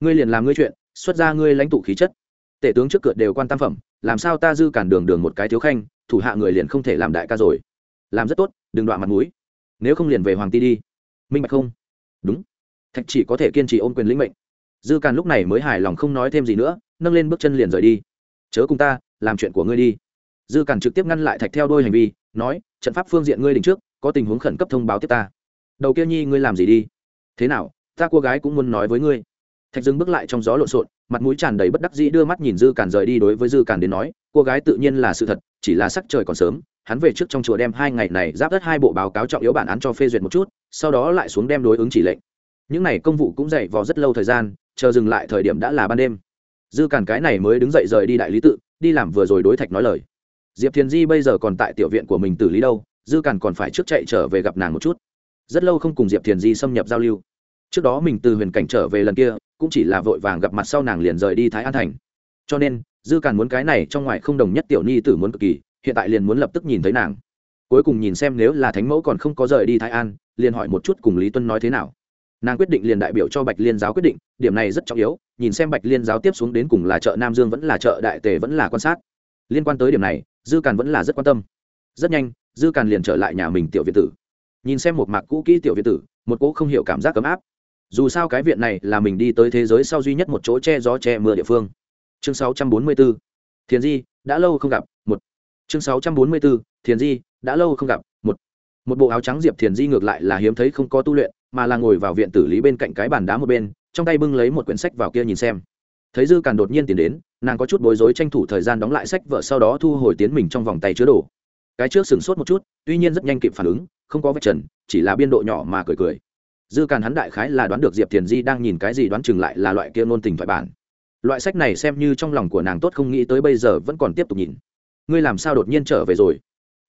Ngươi liền làm ngươi chuyện, xuất ra ngươi lãnh tụ khí chất. Tể tướng trước cửa đều quan tam phẩm, làm sao ta dư cản đường đường một cái thiếu khanh, thủ hạ người liền không thể làm đại ca rồi. Làm rất tốt, đừng đoạn mặt mũi. Nếu không liền về hoàng ti đi. Minh bạch không? Đúng. Thạch chỉ có thể kiên trì ôm quyền lĩnh mệnh. Dư càn lúc này mới hài lòng không nói thêm gì nữa, nâng lên bước chân liền rời đi. Chớ cùng ta, làm chuyện của ngươi đi dư cản trực tiếp ngăn lại thạch theo đôi hành vi, nói, trận pháp phương diện ngươi định trước, có tình huống khẩn cấp thông báo tiếp ta. Đầu kia nhi, ngươi làm gì đi? Thế nào, ta cô gái cũng muốn nói với ngươi. Thạch dừng bước lại trong gió lộn xộn, mặt mũi tràn đầy bất đắc dĩ đưa mắt nhìn dư cản rời đi đối với dư cản đến nói, cô gái tự nhiên là sự thật, chỉ là sắc trời còn sớm, hắn về trước trong chùa đem hai ngày này giáp đất hai bộ báo cáo trọng yếu bản án cho phê duyệt một chút, sau đó lại xuống đem đối ứng chỉ lệnh. Những n à y công vụ cũng dậy vò rất lâu thời gian, chờ dừng lại thời điểm đã là ban đêm. Dư cản cái này mới đứng dậy rời đi đại lý tự, đi làm vừa rồi đối thạch nói lời diệp thiền di bây giờ còn tại tiểu viện của mình tử lý đâu, dư càn còn phải trước chạy trở về gặp nàng một chút. Rất lâu không cùng diệp thiền di xâm nhập giao lưu. Trước đó mình từ huyền cảnh trở về lần kia, cũng chỉ là vội vàng gặp mặt sau nàng liền rời đi thái an thành. Cho nên, dư càn muốn cái này trong ngoài không đồng nhất tiểu ni tử muốn cực kỳ, hiện tại liền muốn lập tức nhìn thấy nàng. Cuối cùng nhìn xem nếu là thánh mẫu còn không có rời đi thái an, liền hỏi một chút cùng lý tuân nói thế nào. Nàng quyết định liền đại biểu cho bạch liên giáo quyết định, điểm này rất trọng yếu, nhìn xem bạch liên giáo tiếp xuống đến cùng là chợ nam dương vẫn là chợ đại tề vẫn là quan sát liên quan tới điểm này, dư càn vẫn là rất quan tâm. Rất nhanh, dư càn liền trở lại nhà mình tiểu viện tử. Nhìn xem một mạc cũ kỹ tiểu viện tử, một cỗ không hiểu cảm giác ấm áp. Dù sao cái viện này là mình đi tới thế giới sau duy nhất một chỗ che gió che mưa địa phương. Chương 644. thiền di, đã lâu không gặp, một. Chương 644. thiền di, đã lâu không gặp, một. Một bộ áo trắng diệp thiền di ngược lại là hiếm thấy không có tu luyện, mà là ngồi vào viện tử lý bên cạnh cái bàn đá một bên, trong tay bưng lấy một quyển sách vào kia nhìn xem. Thấy dư càn đột nhiên tìm đến nàng có chút bối rối tranh thủ thời gian đóng lại sách vợ sau đó thu hồi tiến mình trong vòng tay chứa đồ. Cái trước sửng sốt một chút, tuy nhiên rất nhanh kịp phản ứng, không có vết trần, chỉ là biên độ nhỏ mà cười cười. Dư càn hắn đại khái là đoán được diệp thiền di đang nhìn cái gì đoán chừng lại là loại kia nôn tình thoại bản. Loại sách này xem như trong lòng của nàng tốt không nghĩ tới bây giờ vẫn còn tiếp tục nhìn. Ngươi làm sao đột nhiên trở về rồi?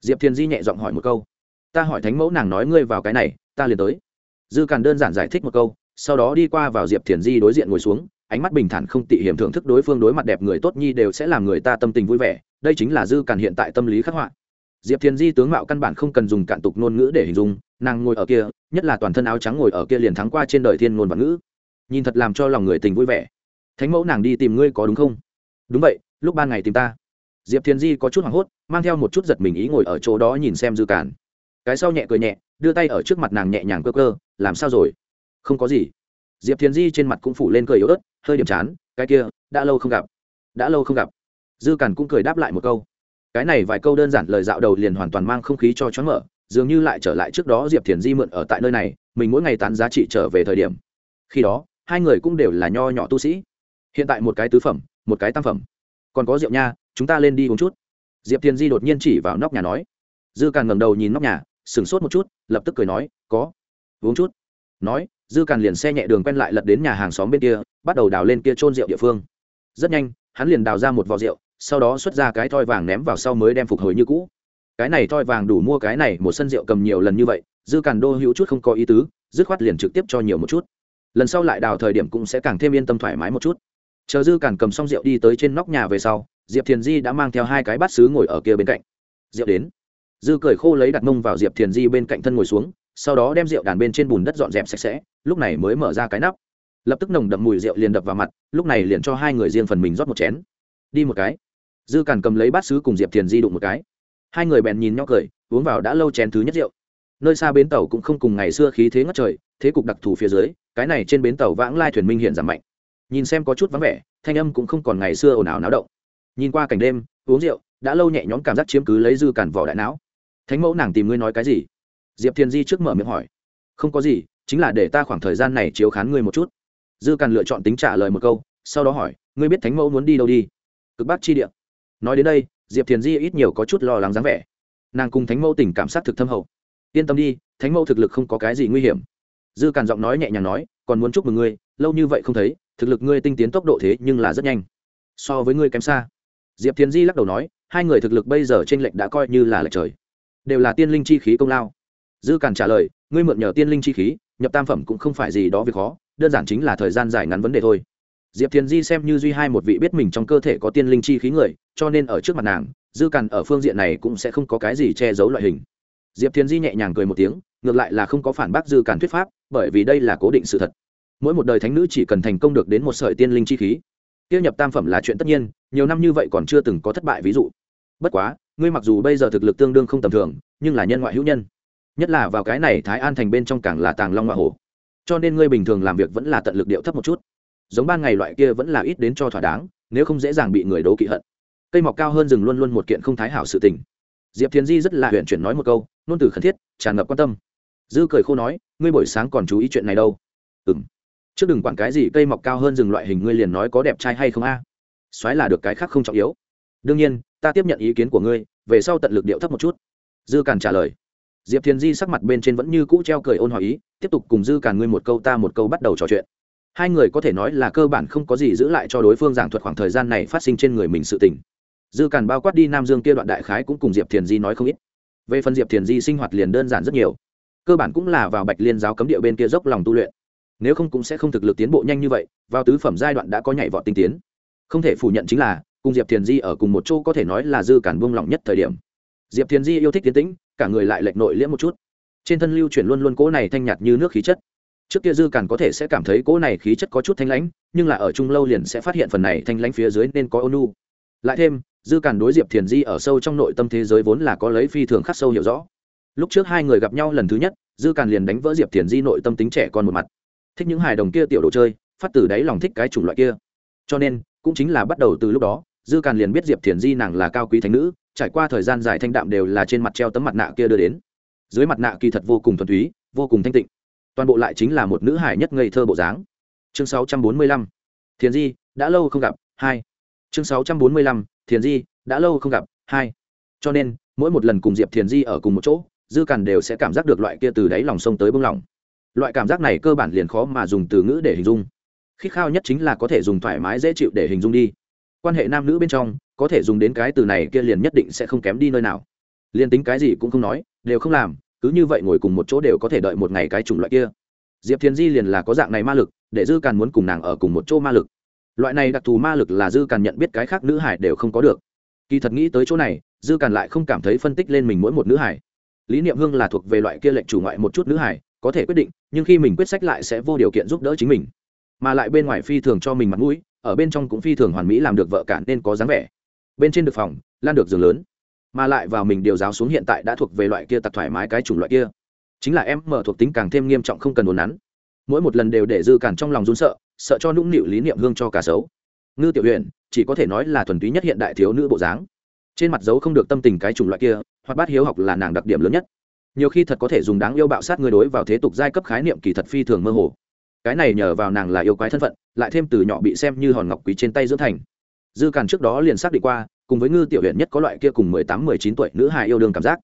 Diệp thiền di nhẹ giọng hỏi một câu. Ta hỏi thánh mẫu nàng nói ngươi vào cái này, ta liền tới. Dư càn đơn giản giải thích một câu, sau đó đi qua vào diệp thiền di đối diện ngồi xuống ánh mắt bình thản không tị hiểm thưởng thức đối phương đối mặt đẹp người tốt nhi đều sẽ làm người ta tâm tình vui vẻ, đây chính là dư càn hiện tại tâm lý khắc họa. Diệp thiền di tướng mạo căn bản không cần dùng cạn tục ngôn ngữ để hình dung, nàng ngồi ở kia, nhất là toàn thân áo trắng ngồi ở kia liền thắng qua trên đời thiên ngôn và ngữ. Nhìn thật làm cho lòng người tình vui vẻ. Thánh mẫu nàng đi tìm ngươi có đúng không? Đúng vậy, lúc ban ngày tìm ta. Diệp thiền di có chút hoảng hốt, mang theo một chút giật mình ý ngồi ở chỗ đó nhìn xem dư cản cái sau nhẹ cười nhẹ, đưa tay ở trước mặt nàng nhẹ nhàng cơ cơ, làm sao rồi? Không có gì. Diệp thiền di trên mặt cũng phủ lên cười yếu ớt hơi điểm chán, cái kia, đã lâu không gặp. Đã lâu không gặp. Dư càn cũng cười đáp lại một câu. Cái này vài câu đơn giản lời dạo đầu liền hoàn toàn mang không khí cho choáng mở, dường như lại trở lại trước đó diệp thiền di mượn ở tại nơi này, mình mỗi ngày tán giá trị trở về thời điểm. Khi đó, hai người cũng đều là nho nhỏ tu sĩ. Hiện tại một cái tứ phẩm, một cái tam phẩm. Còn có rượu nha, chúng ta lên đi uống chút. Diệp thiền di đột nhiên chỉ vào nóc nhà nói. Dư càn ngầm đầu nhìn nóc nhà, sửng sốt một chút, lập tức cười nói, có. Uống chút. Nói, dư càn liền xe nhẹ đường quen lại lật đến nhà hàng xóm bên kia bắt đầu đào lên kia trôn rượu địa phương. Rất nhanh, hắn liền đào ra một vò rượu, sau đó xuất ra cái thoi vàng ném vào sau mới đem phục hồi như cũ. Cái này thoi vàng đủ mua cái này, một sân rượu cầm nhiều lần như vậy, dư càn đô hữu chút không có ý tứ, dứt khoát liền trực tiếp cho nhiều một chút. Lần sau lại đào thời điểm cũng sẽ càng thêm yên tâm thoải mái một chút. Chờ dư càn cầm xong rượu đi tới trên nóc nhà về sau, diệp thiền di đã mang theo hai cái bát xứ ngồi ở kia bên cạnh. Rượu đến. Dư cười khô lấy đặt mông vào diệp thiền di bên cạnh thân ngồi xuống, sau đó đem rượu đàn bên trên bùn đất dọn dẹp sạch sẽ, lúc này mới mở ra cái nắp lập tức nồng đậm mùi rượu liền đập vào mặt, lúc này liền cho hai người riêng phần mình rót một chén. Đi một cái. Dư càn cầm lấy bát sứ cùng diệp thiền di đụng một cái. Hai người bèn nhìn nhau cười, uống vào đã lâu chén thứ nhất rượu. Nơi xa bến tàu cũng không cùng ngày xưa khí thế ngất trời, thế cục đặc thù phía dưới, cái này trên bến tàu vãng lai thuyền minh hiện giảm mạnh. Nhìn xem có chút vắng vẻ, thanh âm cũng không còn ngày xưa ồn ào náo động. Nhìn qua cảnh đêm, uống rượu, đã lâu nhẹ nhõm cảm giác chiếm cứ lấy dư cản vỏ đại não. Thánh mẫu, nàng tìm ngươi nói cái gì? Diệp thiên di trước mở miệng hỏi. Không có gì, chính là để ta khoảng thời gian này chiếu khán ngươi một chút dư càn lựa chọn tính trả lời một câu, sau đó hỏi, ngươi biết thánh mẫu muốn đi đâu đi? Cực bắc chi địa. Nói đến đây, diệp thiền di ít nhiều có chút lo lắng dáng vẻ. Nàng cùng thánh mẫu tình cảm sát thực thâm hậu. Yên tâm đi, thánh mẫu thực lực không có cái gì nguy hiểm. Dư càn giọng nói nhẹ nhàng nói, còn muốn chúc mừng ngươi, lâu như vậy không thấy, thực lực ngươi tinh tiến tốc độ thế nhưng là rất nhanh. So với ngươi kém xa. Diệp thiền di lắc đầu nói, hai người thực lực bây giờ t r ê n lệch đã coi như là lệch trời. Đều là tiên linh chi khí công lao. Dư càn trả lời, ngươi mượn nhờ tiên linh chi khí, nhập tam phẩm cũng không phải gì đó việc khó đơn giản chính là thời gian dài ngắn vấn đề thôi. Diệp thiền di xem như duy hai một vị biết mình trong cơ thể có tiên linh chi khí người, cho nên ở trước mặt nàng, dư càn ở phương diện này cũng sẽ không có cái gì che giấu loại hình. Diệp thiền di nhẹ nhàng cười một tiếng, ngược lại là không có phản bác dư càn thuyết pháp, bởi vì đây là cố định sự thật. Mỗi một đời thánh nữ chỉ cần thành công được đến một sợi tiên linh chi khí. Tiêu nhập tam phẩm là chuyện tất nhiên, nhiều năm như vậy còn chưa từng có thất bại ví dụ. Bất quá, ngươi mặc dù bây giờ thực lực tương đương không tầm thường, nhưng là nhân ngoại hữu nhân. Nhất là vào cái này thái an thành bên trong càng là tàng long ngoại hổ cho nên ngươi bình thường làm việc vẫn là tận lực điệu thấp một chút. Giống ban ngày loại kia vẫn là ít đến cho thỏa đáng, nếu không dễ dàng bị người đố kỵ hận. Cây mọc cao hơn rừng luôn luôn một kiện không thái hảo sự tình. Diệp thiền di rất là huyện chuyển nói một câu, nôn từ khẩn thiết, tràn ngập quan tâm. Dư cười khô nói, ngươi buổi sáng còn chú ý chuyện này đâu? Ừ m trước đừng quản cái gì cây mọc cao hơn rừng loại hình ngươi liền nói có đẹp trai hay không a. À? xoáy là được cái khác không trọng yếu. Đương nhiên, ta tiếp nhận ý kiến của ngươi, về sau tận lực điệu thấp một chút. Dư càn trả lời diệp thiền di sắc mặt bên trên vẫn như cũ treo cười ôn hỏi ý, tiếp tục cùng dư càn ngươi một câu ta một câu bắt đầu trò chuyện. Hai người có thể nói là cơ bản không có gì giữ lại cho đối phương giảng thuật khoảng thời gian này phát sinh trên người mình sự tình. Dư càn bao quát đi nam dương kia đoạn đại khái cũng cùng diệp thiền di nói không ít. Về phần diệp thiền di sinh hoạt liền đơn giản rất nhiều. Cơ bản cũng là vào bạch liên giáo cấm địa bên kia dốc lòng tu luyện. Nếu không cũng sẽ không thực lực tiến bộ nhanh như vậy, vào tứ phẩm giai đoạn đã có nhảy vọt tinh tiến. Không thể phủ nhận chính là, cùng diệp thiền di ở cùng một chỗ có thể nói là dư cản buông lỏng nhất thời điểm. Diệp thiền di yêu thích tiến tĩnh cả người lại lệch nội liễm một chút. Trên thân lưu chuyển luôn luôn cỗ này thanh nhạt như nước khí chất. Trước kia dư cản có thể sẽ cảm thấy cỗ này khí chất có chút thanh lãnh, nhưng là ở chung lâu liền sẽ phát hiện phần này thanh lãnh phía dưới nên có ônu. Lại thêm, dư cản đối diệp thiền di ở sâu trong nội tâm thế giới vốn là có lấy phi thường khắc sâu hiểu rõ. Lúc trước hai người gặp nhau lần thứ nhất, dư cản liền đánh vỡ diệp thiền di nội tâm tính trẻ con một mặt. Thích những hài đồng kia tiểu đồ chơi, phát từ đáy lòng thích cái chủng loại kia. Cho nên, cũng chính là bắt đầu từ lúc đó, dư càn liền biết diệp thiền di nàng là cao quý thánh nữ trải qua thời gian dài thanh đạm đều là trên mặt treo tấm mặt nạ kia đưa đến. Dưới mặt nạ kỳ thật vô cùng thuần túy, vô cùng thanh tịnh. Toàn bộ lại chính là một nữ hải nhất ngây thơ bộ dáng. Chương 645. thiền di, đã lâu không gặp, hai. Chương 645. thiền di, đã lâu không gặp, hai. Cho nên, mỗi một lần cùng diệp thiền di ở cùng một chỗ, dư càn đều sẽ cảm giác được loại kia từ đáy lòng sông tới bông lòng. Loại cảm giác này cơ bản liền khó mà dùng từ ngữ để hình dung. Khít khao nhất chính là có thể dùng thoải mái dễ chịu để hình dung đi. Quan hệ nam nữ bên trong có thể dùng đến cái từ này kia liền nhất định sẽ không kém đi nơi nào. Liền tính cái gì cũng không nói, đều không làm, cứ như vậy ngồi cùng một chỗ đều có thể đợi một ngày cái chủng loại kia. Diệp thiên di liền là có dạng này ma lực, để dư càn muốn cùng nàng ở cùng một chỗ ma lực. Loại này đặc thù ma lực là dư càn nhận biết cái khác nữ hải đều không có được. Kỳ thật nghĩ tới chỗ này, dư càn lại không cảm thấy phân tích lên mình mỗi một nữ hải. Lý niệm hương là thuộc về loại kia lệnh chủ ngoại một chút nữ hải, có thể quyết định, nhưng khi mình quyết sách lại sẽ vô điều kiện giúp đỡ chính mình. Mà lại bên ngoài phi thường cho mình mặt mũi, ở bên trong cũng phi thường hoàn mỹ làm được vợ cả nên có dáng vẻ bên trên được phòng, lan được giường lớn. Mà lại vào mình điều giáo xuống hiện tại đã thuộc về loại kia tặc thoải mái cái chủng loại kia. Chính là em mở thuộc tính càng thêm nghiêm trọng không cần đồn nắn. Mỗi một lần đều để dư cản trong lòng run sợ sợ cho nũng nịu lý niệm hương cho cả xấu. Ngư tiểu huyền chỉ có thể nói là thuần túy nhất hiện đại thiếu nữ bộ dáng. Trên mặt dấu không được tâm tình cái chủng loại kia hoặc bát hiếu học là nàng đặc điểm lớn nhất. Nhiều khi thật có thể dùng đáng yêu bạo sát người đối vào thế tục giai cấp khái niệm kỳ thật phi thường mơ hồ. Cái này nhờ vào nàng là yêu quái thân phận, lại thêm từ nhỏ bị xem như hòn ngọc quý trên tay dưỡng thành dư càn trước đó liền xác định qua, cùng với ngư tiểu huyện nhất có loại kia cùng mười tám, mười chín tuổi nữ hài yêu đương cảm giác.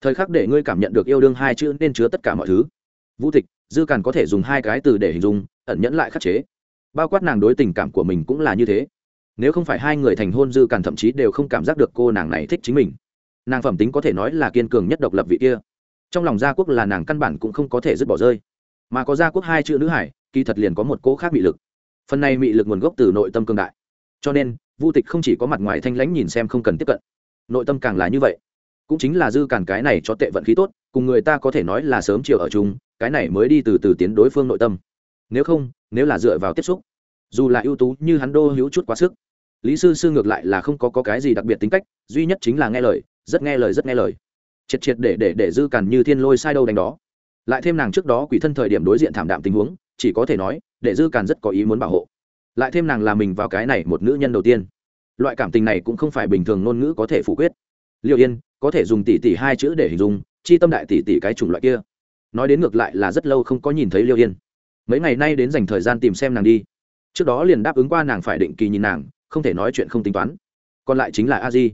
Thời khắc để ngươi cảm nhận được yêu đương hai chữ nên chứa tất cả mọi thứ. Vũ tịch, dư càn có thể dùng hai cái từ để hình dung, ẩn nhẫn lại khắc chế. Bao quát nàng đối tình cảm của mình cũng là như thế. Nếu không phải hai người thành hôn, dư càn thậm chí đều không cảm giác được cô nàng này thích chính mình. Nàng phẩm tính có thể nói là kiên cường nhất độc lập vị kia. Trong lòng gia quốc là nàng căn bản cũng không có thể dứt bỏ rơi. Mà có gia quốc hai chữ nữ hải kỳ thật liền có một cỗ khác bị lực. Phần này bị lực nguồn gốc từ nội tâm cương đại. Cho nên vu tịch không chỉ có mặt ngoài thanh lãnh nhìn xem không cần tiếp cận nội tâm càng là như vậy. Cũng chính là dư càn cái này cho tệ vận khí tốt cùng người ta có thể nói là sớm chiều ở chung cái này mới đi từ từ tiến đối phương nội tâm. Nếu không nếu là dựa vào tiếp xúc dù là ưu tú như hắn đô hữu chút quá sức lý sư sư ngược lại là không có, có cái gì đặc biệt tính cách duy nhất chính là nghe lời rất nghe lời rất nghe lời. Triệt triệt để để để dư càn như thiên lôi sai đâu đánh đó. Lại thêm nàng trước đó quỷ thân thời điểm đối diện thảm đạm tình huống chỉ có thể nói để dư càn rất có ý muốn bảo hộ lại thêm nàng là mình vào cái này một nữ nhân đầu tiên. Loại cảm tình này cũng không phải bình thường ngôn ngữ có thể phủ quyết. Liệu yên, có thể dùng tỷ tỷ hai chữ để hình dung, chi tâm đại tỷ tỷ cái chủng loại kia. Nói đến ngược lại là rất lâu không có nhìn thấy liêu yên. Mấy ngày nay đến dành thời gian tìm xem nàng đi. Trước đó liền đáp ứng qua nàng phải định kỳ nhìn nàng, không thể nói chuyện không tính toán. Còn lại chính là a di.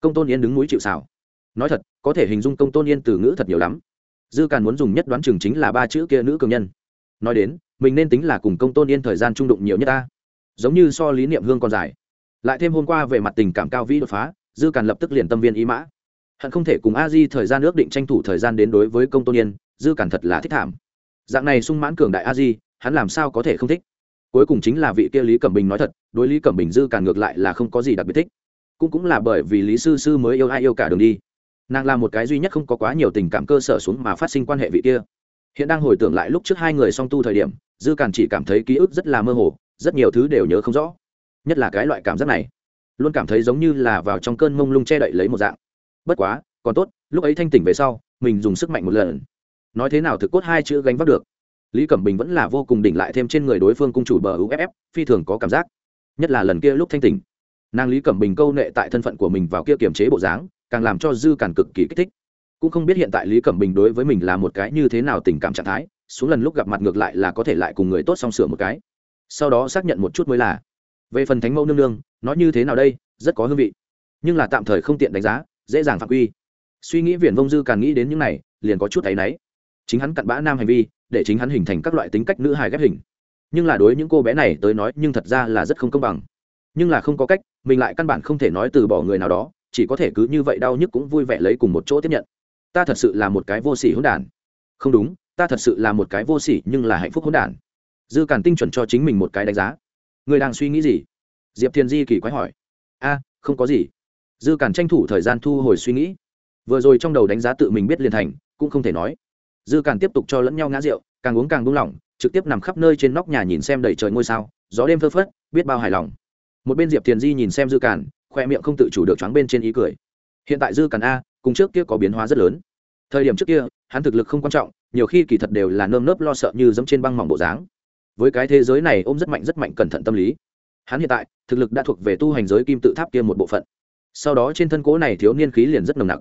Công tôn yên đứng núi chịu xào nói thật, có thể hình dung công tôn yên từ ngữ thật nhiều lắm. Dư càn muốn dùng nhất đoán chừng chính là ba chữ kia nữ cường nhân. Nói đến, mình nên tính là cùng công tôn yên thời gian trung đụng nhiều nhất ta giống như so lý niệm hương còn dài. Lại thêm hôm qua về mặt tình cảm cao vĩ đột phá, dư càn lập tức liền tâm viên ý mã. Hận không thể cùng a di thời gian ước định tranh thủ thời gian đến đối với công tôn yên, dư càn thật là thích thảm. Dạng này sung mãn cường đại a di, hắn làm sao có thể không thích? Cuối cùng chính là vị kia lý cẩm bình nói thật, đối lý cẩm bình dư càn ngược lại là không có gì đặc biệt thích. Cũng cũng là bởi vì lý sư sư mới yêu ai yêu cả đường đi. Nàng là một cái duy nhất không có quá nhiều tình cảm cơ sở xuống mà phát sinh quan hệ vị kia. Hiện đang hồi tưởng lại lúc trước hai người song tu thời điểm, dư càn chỉ cảm thấy ký ức rất là mơ hồ rất nhiều thứ đều nhớ không rõ. Nhất là cái loại cảm giác này, luôn cảm thấy giống như là vào trong cơn mông lung che đậy lấy một dạng. Bất quá, còn tốt, lúc ấy thanh tỉnh về sau, mình dùng sức mạnh một lần. Nói thế nào thực cốt hai chữ gánh vác được. Lý cẩm bình vẫn là vô cùng đỉnh lại thêm trên người đối phương cung chủ bờ uff phi thường có cảm giác. Nhất là lần kia lúc thanh tỉnh, nàng lý cẩm bình câu nệ tại thân phận của mình vào kia kiềm chế bộ dáng, càng làm cho dư càng cực kỳ kích thích. Cũng không biết hiện tại lý cẩm bình đối với mình là một cái như thế nào tình cảm trạng thái, xuống lần lúc gặp mặt ngược lại là có thể lại cùng người tốt song sửa một cái sau đó xác nhận một chút mới là. Về phần thánh mẫu nương nương, nói như thế nào đây, rất có hương vị. Nhưng là tạm thời không tiện đánh giá, dễ dàng phạm quy. Suy nghĩ viển vông dư càng nghĩ đến những này, liền có chút áy náy. Chính hắn cặn bã nam hành vi, để chính hắn hình thành các loại tính cách nữ hài ghép hình. Nhưng là đối những cô bé này tới nói, nhưng thật ra là rất không công bằng. Nhưng là không có cách, mình lại căn bản không thể nói từ bỏ người nào đó, chỉ có thể cứ như vậy đau nhức cũng vui vẻ lấy cùng một chỗ tiếp nhận. Ta thật sự là một cái vô sỉ hỗn đản. Không đúng, ta thật sự là một cái vô sỉ nhưng là hạnh phúc hỗn đản dư cản tinh chuẩn cho chính mình một cái đánh giá. Người đang suy nghĩ gì? Diệp thiền di kỳ quái hỏi. A, không có gì. Dư cản tranh thủ thời gian thu hồi suy nghĩ. Vừa rồi trong đầu đánh giá tự mình biết liền thành, cũng không thể nói. Dư cản tiếp tục cho lẫn nhau ngã rượu, càng uống càng buông lỏng, trực tiếp nằm khắp nơi trên nóc nhà nhìn xem đầy trời ngôi sao, gió đêm phơ phất, biết bao hài lòng. Một bên diệp thiền di nhìn xem dư cản khoe miệng không tự chủ được choáng bên trên ý cười. Hiện tại dư cản a, cùng trước kia có biến hóa rất lớn. Thời điểm trước kia, hắn thực lực không quan trọng, nhiều khi kỳ thật đều là nơm nớp lo sợ như giống trên băng mỏng bộ dáng với cái thế giới này ôm rất mạnh rất mạnh cẩn thận tâm lý. Hắn hiện tại, thực lực đã thuộc về tu hành giới kim tự tháp kia một bộ phận. Sau đó trên thân cố này thiếu niên khí liền rất nồng nặc.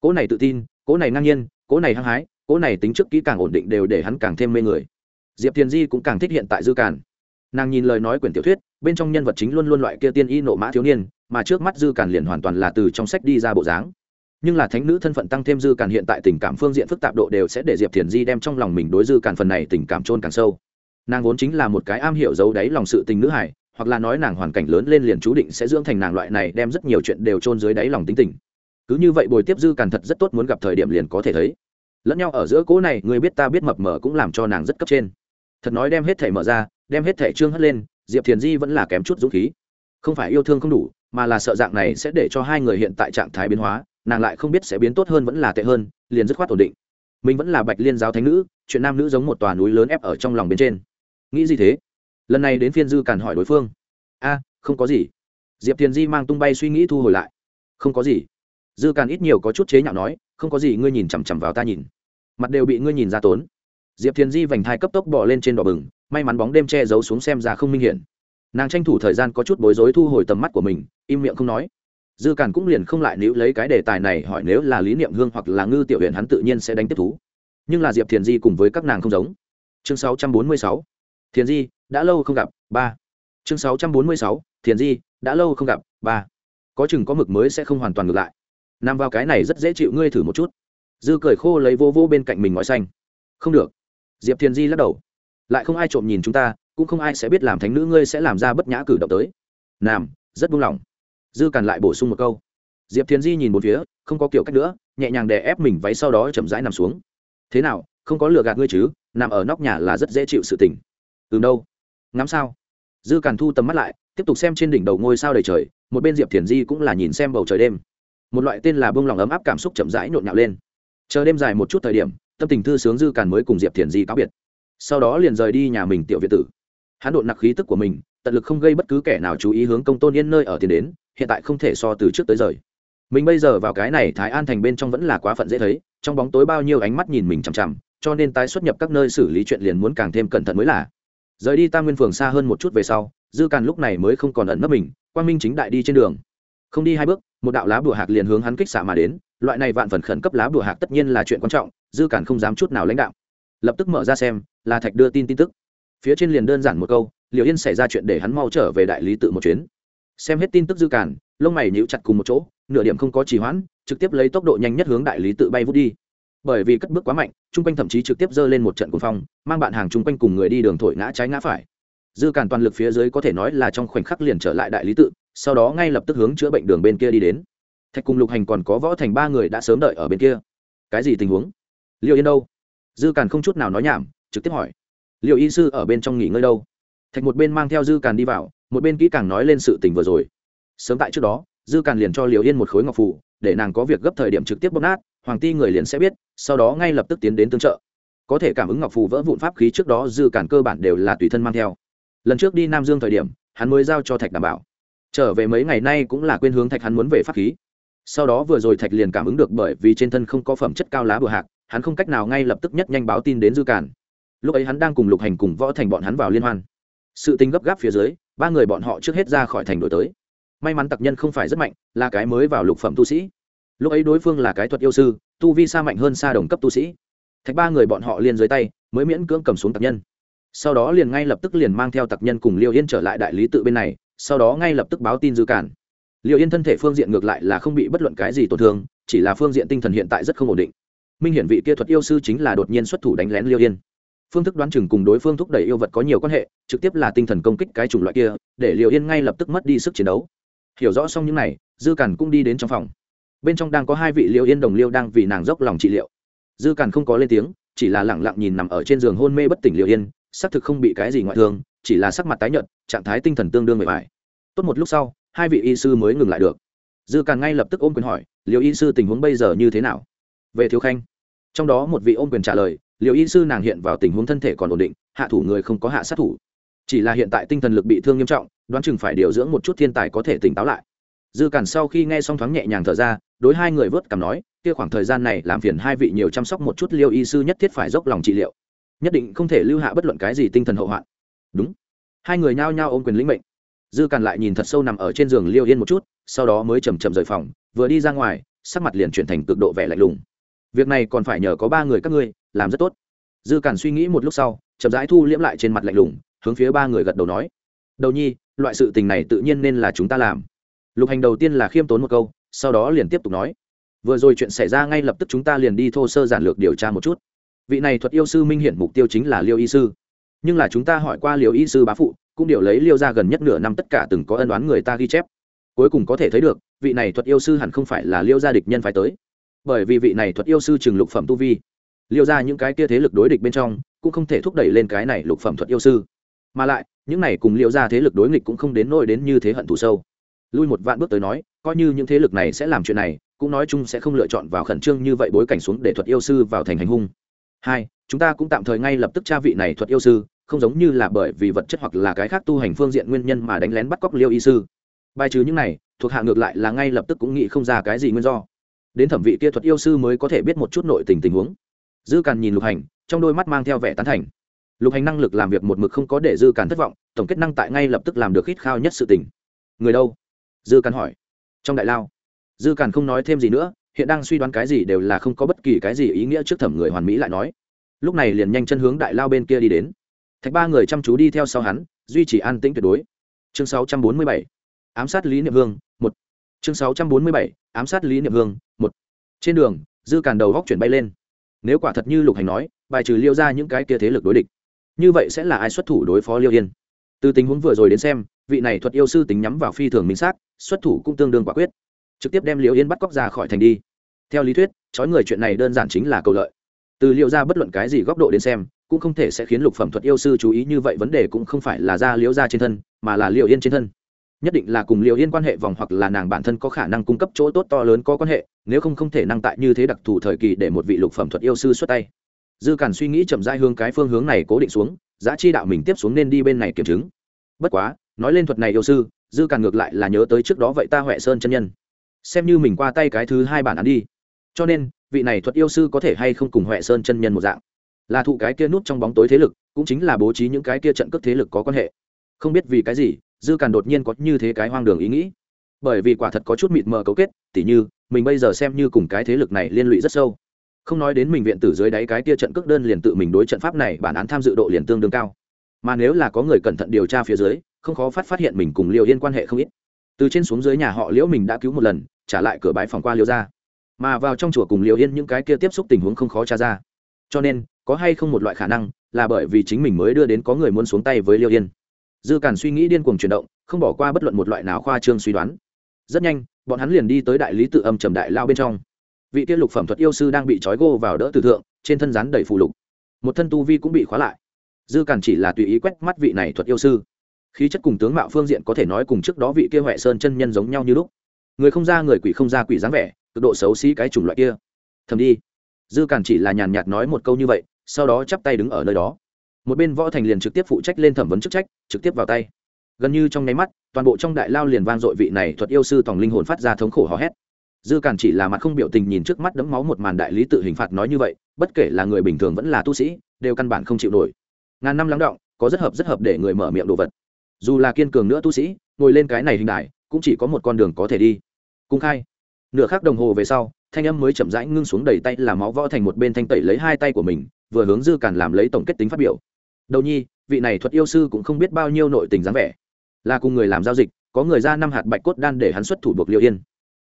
Cố này tự tin cố này ngang nhiên cố này hăng hái cố này tính trước kỹ càng ổn định đều để hắn càng thêm mê người. Diệp thiền di cũng càng thích hiện tại dư càn. Nàng nhìn lời nói quyển tiểu thuyết, bên trong nhân vật chính luôn luôn loại kia tiên y nộ mã thiếu niên, mà trước mắt dư càn liền hoàn toàn là từ trong sách đi ra bộ dáng. Nhưng là thánh nữ thân phận tăng thêm dư càn hiện tại tình cảm phương diện phức tạp độ đều sẽ để diệp thiền di đem trong lòng mình đối dư càn phần này tình cảm trôn càng sâu nàng vốn chính là một cái am hiểu giấu đáy lòng sự tình nữ hải hoặc là nói nàng hoàn cảnh lớn lên liền chú định sẽ dưỡng thành nàng loại này đem rất nhiều chuyện đều trôn dưới đáy lòng tính tình. Cứ như vậy bồi tiếp dư càn thật rất tốt muốn gặp thời điểm liền có thể thấy. Lẫn nhau ở giữa cố này, người biết ta biết mập mờ cũng làm cho nàng rất cấp trên. Thật nói đem hết thể mở ra, đem hết thể trương hất lên, diệp thiền di vẫn là kém chút dũng khí. Không phải yêu thương không đủ, mà là sợ dạng này sẽ để cho hai người hiện tại trạng thái biến hóa, nàng lại không biết sẽ biến tốt hơn vẫn là tệ hơn, liền dứt khoát ổn định. Mình vẫn là bạch liên giáo thánh nữ, chuyện nam nữ giống một tòa núi lớn ép ở trong lòng bên trên nghĩ gì thế? Lần này đến phiên dư càn hỏi đối phương. A, không có gì. Diệp thiền di mang tung bay suy nghĩ thu hồi lại. Không có gì. Dư càn ít nhiều có chút chế nhạo nói, không có gì, ngươi nhìn chằm chằm vào ta nhìn. Mặt đều bị ngươi nhìn ra tốn. Diệp thiền di vành thai cấp tốc bỏ lên trên đỏ bừng, may mắn bóng đêm che giấu xuống xem ra không minh hiển. Nàng tranh thủ thời gian có chút bối rối thu hồi tầm mắt của mình, im miệng không nói. Dư càn cũng liền không lại níu lấy cái đề tài này hỏi nếu là lý niệm hương hoặc là ngư tiểu huyện hắn tự nhiên sẽ đánh tiếp thú. Nhưng là diệp thiền di cùng với các nàng không giống. Chương 646 thiền di, đã lâu không gặp, ba. Chương 646. thiền di, đã lâu không gặp, ba. Có chừng có mực mới sẽ không hoàn toàn ngược lại. Nằm vào cái này rất dễ chịu, ngươi thử một chút. Dư cười khô lấy vô vô bên cạnh mình ngói xanh. Không được. Diệp thiền di lắc đầu. Lại không ai trộm nhìn chúng ta, cũng không ai sẽ biết làm thánh nữ ngươi sẽ làm ra bất nhã cử động tới. Nam, rất buông lỏng. Dư càn lại bổ sung một câu. Diệp thiền di nhìn một phía, không có kiểu cách nữa, nhẹ nhàng đè ép mình váy sau đó chậm rãi nằm xuống. Thế nào, không có lừa gạt ngươi chứ? Nằm ở nóc nhà là rất dễ chịu sự tình từ đâu. Ngắm sao? Dư càn thu tầm mắt lại, tiếp tục xem trên đỉnh đầu ngôi sao đầy trời, một bên diệp thiền di cũng là nhìn xem bầu trời đêm. Một loại tên là bông lòng ấm áp cảm xúc chậm rãi nhộn nhạo lên. Chờ đêm dài một chút thời điểm, tâm tình thư sướng dư càn mới cùng diệp thiền di cáo biệt. Sau đó liền rời đi nhà mình tiểu việt tử. Hắn đột nặc khí tức của mình, tận lực không gây bất cứ kẻ nào chú ý hướng công tôn yên nơi ở tiền đến, hiện tại không thể so từ trước tới rời. Mình bây giờ vào cái này thái an thành bên trong vẫn là quá phận dễ thấy, trong bóng tối bao nhiêu ánh mắt nhìn mình chằm chằm, cho nên tái xuất nhập các nơi xử lý chuyện liền muốn càng thêm cẩn thận mới là rời đi tam nguyên phường xa hơn một chút về sau, dư càn lúc này mới không còn ẩn nấp mình, quang minh chính đại đi trên đường. Không đi hai bước, một đạo lá bùa hạc liền hướng hắn kích xạ mà đến, loại này vạn phần khẩn cấp lá bùa hạc tất nhiên là chuyện quan trọng, dư càn không dám chút nào lãnh đạo. Lập tức mở ra xem là thạch đưa tin tin tức. Phía trên liền đơn giản một câu liệu yên xảy ra chuyện để hắn mau trở về đại lý tự một chuyến. Xem hết tin tức dư càn, lông mày nhíu chặt cùng một chỗ, nửa điểm không có trì hoãn, trực tiếp lấy tốc độ nhanh nhất hướng đại lý tự bay vút đi bởi vì cất bước quá mạnh, chung quanh thậm chí trực tiếp dơ lên một trận cuồng phong, mang bạn hàng chung quanh cùng người đi đường thổi ngã trái ngã phải. Dư càn toàn lực phía dưới có thể nói là trong khoảnh khắc liền trở lại đại lý tự, sau đó ngay lập tức hướng chữa bệnh đường bên kia đi đến. Thạch cùng lục hành còn có võ thành ba người đã sớm đợi ở bên kia. Cái gì tình huống? Liệu yên đâu? Dư càn không chút nào nói nhảm, trực tiếp hỏi. Liệu y sư ở bên trong nghỉ ngơi đâu? Thạch một bên mang theo dư càn đi vào, một bên kỹ càng nói lên sự tình vừa rồi. Sớm tại trước đó, dư càn liền cho liệu yên một khối ngọc phủ để nàng có việc gấp thời điểm trực tiếp bóp nát hoàng ti người liền sẽ biết, sau đó ngay lập tức tiến đến tương trợ. Có thể cảm ứng ngọc phù vỡ vụn pháp khí trước đó dư cản cơ bản đều là tùy thân mang theo. Lần trước đi nam dương thời điểm, hắn mới giao cho thạch đảm bảo. Trở về mấy ngày nay cũng là quên hướng thạch hắn muốn về pháp khí. Sau đó vừa rồi thạch liền cảm ứng được bởi vì trên thân không có phẩm chất cao lá bừa hạc, hắn không cách nào ngay lập tức nhất nhanh báo tin đến dư cản. Lúc ấy hắn đang cùng lục hành cùng võ thành bọn hắn vào liên hoan. Sự tình gấp gáp phía dưới, ba người bọn họ trước hết ra khỏi thành đổi tới. May mắn tặc nhân không phải rất mạnh, là cái mới vào lục phẩm tu sĩ lúc ấy đối phương là cái thuật yêu sư, tu vi xa mạnh hơn xa đồng cấp tu sĩ. Thạch ba người bọn họ liền dưới tay, mới miễn cưỡng cầm xuống tặc nhân. Sau đó liền ngay lập tức liền mang theo tặc nhân cùng liêu yên trở lại đại lý tự bên này, sau đó ngay lập tức báo tin dư cản. Liệu yên thân thể phương diện ngược lại là không bị bất luận cái gì tổn thương, chỉ là phương diện tinh thần hiện tại rất không ổn định. Minh hiển vị kia thuật yêu sư chính là đột nhiên xuất thủ đánh lén liêu yên. Phương thức đoán chừng cùng đối phương thúc đẩy yêu vật có nhiều quan hệ, trực tiếp là tinh thần công kích cái chủng loại kia, để liều yên ngay lập tức mất đi sức chiến đấu. Hiểu rõ xong những này, dư cản cũng đi đến trong phòng bên trong đang có hai vị liêu yên đồng liêu đang vì nàng dốc lòng trị liệu. Dư càn không có lên tiếng, chỉ là lẳng lặng nhìn nằm ở trên giường hôn mê bất tỉnh liêu yên, xác thực không bị cái gì ngoại thương, chỉ là sắc mặt tái nhợt, trạng thái tinh thần tương đương mệt mỏi. Tốt một lúc sau, hai vị y sư mới ngừng lại được. Dư càn ngay lập tức ôm quyền hỏi liệu y sư tình huống bây giờ như thế nào? Về thiếu khanh. Trong đó một vị ôm quyền trả lời liệu y sư nàng hiện vào tình huống thân thể còn ổn định, hạ thủ người không có hạ sát thủ. Chỉ là hiện tại tinh thần lực bị thương nghiêm trọng, đoán chừng phải điều dưỡng một chút thiên tài có thể tỉnh táo lại. Dư cản sau khi nghe xong thoáng nhẹ nhàng thở ra đối hai người vớt cảm nói, kia khoảng thời gian này làm phiền hai vị nhiều chăm sóc một chút liêu y sư nhất thiết phải dốc lòng trị liệu. Nhất định không thể lưu hạ bất luận cái gì tinh thần hậu hoạn. Đúng. Hai người nhao nhao ôm quyền lĩnh mệnh. Dư càn lại nhìn thật sâu nằm ở trên giường liêu yên một chút, sau đó mới chầm chậm rời phòng, vừa đi ra ngoài, sắc mặt liền chuyển thành cực độ vẻ lạnh lùng. Việc này còn phải nhờ có ba người các ngươi, làm rất tốt. Dư càn suy nghĩ một lúc sau, chậm rãi thu liễm lại trên mặt lạnh lùng, hướng phía ba người gật đầu nói. Đầu nhi, loại sự tình này tự nhiên nên là chúng ta làm. Lục hành đầu tiên là khiêm tốn một câu sau đó liền tiếp tục nói, vừa rồi chuyện xảy ra ngay lập tức chúng ta liền đi thô sơ giản lược điều tra một chút. Vị này thuật yêu sư minh hiển mục tiêu chính là liêu y sư. Nhưng là chúng ta hỏi qua liêu y sư bá phụ, cũng điều lấy liêu ra gần nhất nửa năm tất cả từng có ân đoán người ta ghi chép. Cuối cùng có thể thấy được, vị này thuật yêu sư hẳn không phải là liêu gia địch nhân phải tới. Bởi vì vị này thuật yêu sư trường lục phẩm tu vi, liêu ra những cái kia thế lực đối địch bên trong, cũng không thể thúc đẩy lên cái này lục phẩm thuật yêu sư. Mà lại, những này cùng liêu ra thế lực đối nghịch cũng không đến nỗi đến như thế hận thù sâu. Lui một vạn bước tới nói coi như những thế lực này sẽ làm chuyện này, cũng nói chung sẽ không lựa chọn vào khẩn trương như vậy bối cảnh xuống để thuật yêu sư vào thành hành hung. Hai, chúng ta cũng tạm thời ngay lập tức tra vị này thuật yêu sư, không giống như là bởi vì vật chất hoặc là cái khác tu hành phương diện nguyên nhân mà đánh lén bắt cóc liêu y sư. Bài trừ những này, thuộc hạ ngược lại là ngay lập tức cũng nghĩ không ra cái gì nguyên do. Đến thẩm vị kia thuật yêu sư mới có thể biết một chút nội tình tình huống. Dư càn nhìn lục hành, trong đôi mắt mang theo vẻ tán thành. Lục hành năng lực làm việc một mực không có để dư càn thất vọng, tổng kết năng tại ngay lập tức làm được khít khao nhất sự tình. Người đâu? Dư càn hỏi trong đại lao. Dư càn không nói thêm gì nữa, hiện đang suy đoán cái gì đều là không có bất kỳ cái gì ý nghĩa trước thẩm người hoàn mỹ lại nói. Lúc này liền nhanh chân hướng đại lao bên kia đi đến. Thạch ba người chăm chú đi theo sau hắn, duy trì an tĩnh tuyệt đối. Chương 647. ám sát lý niệm hương, một. Chương 647. ám sát lý niệm hương, một. Trên đường, dư càn đầu góc chuyển bay lên. Nếu quả thật như lục hành nói, bài trừ liêu ra những cái kia thế lực đối địch, như vậy sẽ là ai xuất thủ đối phó liêu yên? Từ tình huống vừa rồi đến xem vị này thuật yêu sư tính nhắm vào phi thường minh xác, xuất thủ cũng tương đương quả quyết. Trực tiếp đem liễu yên bắt cóc ra khỏi thành đi. Theo lý thuyết, trói người chuyện này đơn giản chính là cầu lợi. Từ liệu ra bất luận cái gì góc độ đến xem, cũng không thể sẽ khiến lục phẩm thuật yêu sư chú ý như vậy vấn đề cũng không phải là ra liễu ra trên thân, mà là liệu yên trên thân. Nhất định là cùng liệu yên quan hệ vòng hoặc là nàng bản thân có khả năng cung cấp chỗ tốt to lớn có quan hệ, nếu không không thể năng tại như thế đặc thù thời kỳ để một vị lục phẩm thuật yêu sư xuất tay. Dư cản suy nghĩ chậm dai hướng cái phương hướng này cố định xuống, giá chi đạo mình tiếp xuống nên đi bên này kiểm chứng. Bất quá nói lên thuật này yêu sư, dư càn ngược lại là nhớ tới trước đó vậy ta huệ sơn chân nhân. Xem như mình qua tay cái thứ hai bản án đi. Cho nên, vị này thuật yêu sư có thể hay không cùng huệ sơn chân nhân một dạng? Là thụ cái kia nút trong bóng tối thế lực, cũng chính là bố trí những cái kia trận cước thế lực có quan hệ. Không biết vì cái gì, dư càn đột nhiên có như thế cái hoang đường ý nghĩ. Bởi vì quả thật có chút mịt mờ cấu kết, tỉ như, mình bây giờ xem như cùng cái thế lực này liên lụy rất sâu. Không nói đến mình viện tử dưới đáy cái kia trận cước đơn liền tự mình đối trận pháp này, bản án tham dự độ liền tương đương cao. Mà nếu là có người cẩn thận điều tra phía dưới không khó phát phát hiện mình cùng liều yên quan hệ không ít. Từ trên xuống dưới nhà họ liễu mình đã cứu một lần, trả lại cửa bãi phòng qua Liêu ra mà vào trong chùa cùng liều yên những cái kia tiếp xúc tình huống không khó tra ra. Cho nên, có hay không một loại khả năng là bởi vì chính mình mới đưa đến có người muốn xuống tay với liêu yên. Dư càn suy nghĩ điên cuồng chuyển động, không bỏ qua bất luận một loại nào khoa trương suy đoán. Rất nhanh, bọn hắn liền đi tới đại lý tự âm trầm đại lao bên trong. Vị tiên lục phẩm thuật yêu sư đang bị trói gô vào đỡ từ thượng, trên thân rắn đầy phù lục. Một thân tu vi cũng bị khóa lại. Dư càn chỉ là tùy ý quét mắt vị này thuật yêu sư khí chất cùng tướng mạo phương diện có thể nói cùng trước đó vị kia huệ sơn chân nhân giống nhau như lúc. Người không ra người quỷ không ra quỷ dáng vẻ, cực độ xấu xí cái chủng loại kia. Thầm đi. Dư càn chỉ là nhàn nhạt nói một câu như vậy, sau đó chắp tay đứng ở nơi đó. Một bên võ thành liền trực tiếp phụ trách lên thẩm vấn chức trách, trực tiếp vào tay. Gần như trong nháy mắt, toàn bộ trong đại lao liền vang dội vị này thuật yêu sư tòng linh hồn phát ra thống khổ hò hét. Dư càn chỉ là mặt không biểu tình nhìn trước mắt đấm máu một màn đại lý tự hình phạt nói như vậy, bất kể là người bình thường vẫn là tu sĩ, đều căn bản không chịu nổi. Ngàn năm lắng động, có rất hợp rất hợp để người mở miệng đồ vật dù là kiên cường nữa tu sĩ, ngồi lên cái này hình đại cũng chỉ có một con đường có thể đi. Cung khai. Nửa khắc đồng hồ về sau, thanh âm mới chậm rãi ngưng xuống đầy tay làm máu võ thành một bên thanh tẩy lấy hai tay của mình, vừa hướng dư càn làm lấy tổng kết tính phát biểu. Đầu nhi, vị này thuật yêu sư cũng không biết bao nhiêu nội tình dáng vẻ. Là cùng người làm giao dịch, có người ra năm hạt bạch cốt đan để hắn xuất thủ buộc liệu yên.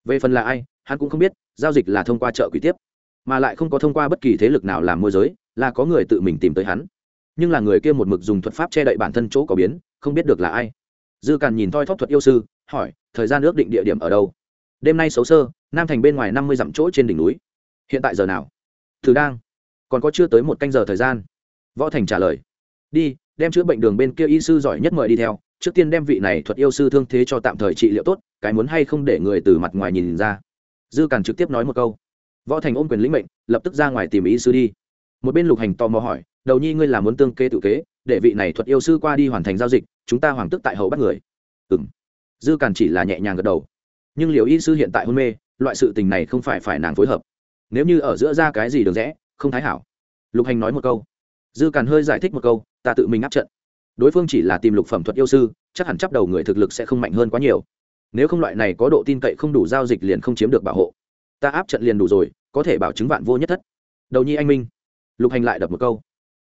Về phần là ai, hắn cũng không biết, giao dịch là thông qua chợ quỷ tiếp, mà lại không có thông qua bất kỳ thế lực nào làm môi giới, là có người tự mình tìm tới hắn nhưng là người kia một mực dùng thuật pháp che đậy bản thân chỗ có biến, không biết được là ai. Dư càn nhìn thoi thóp thuật yêu sư, hỏi, thời gian ước định địa điểm ở đâu? Đêm nay xấu sơ nam thành bên ngoài năm mươi dặm chỗ trên đỉnh núi. Hiện tại giờ nào? Thử đang. Còn có chưa tới một canh giờ thời gian. Võ thành trả lời. Đi, đem chữa bệnh đường bên kia y sư giỏi nhất mời đi theo, trước tiên đem vị này thuật yêu sư thương thế cho tạm thời trị liệu tốt, cái muốn hay không để người từ mặt ngoài nhìn ra. Dư càn trực tiếp nói một câu. Võ thành ôm quyền lĩnh mệnh, lập tức ra ngoài tìm y sư đi một bên lục hành tò mò hỏi, đầu nhi ngươi là muốn tương kê tự kế, để vị này thuật yêu sư qua đi hoàn thành giao dịch, chúng ta hoàng tức tại hậu bắt người. Ừ m dư càn chỉ là nhẹ nhàng gật đầu. Nhưng liệu y sư hiện tại hôn mê, loại sự tình này không phải phải nàng phối hợp. Nếu như ở giữa ra cái gì được rẽ, không thái hảo. Lục hành nói một câu. Dư càn hơi giải thích một câu, ta tự mình áp trận. Đối phương chỉ là tìm lục phẩm thuật yêu sư, chắc hẳn chấp đầu người thực lực sẽ không mạnh hơn quá nhiều. Nếu không loại này có độ tin cậy không đủ giao dịch liền không chiếm được bảo hộ. Ta áp trận liền đủ rồi, có thể bảo chứng vạn vô nhất thất. Đầu nhi anh minh lục hành lại đập một câu.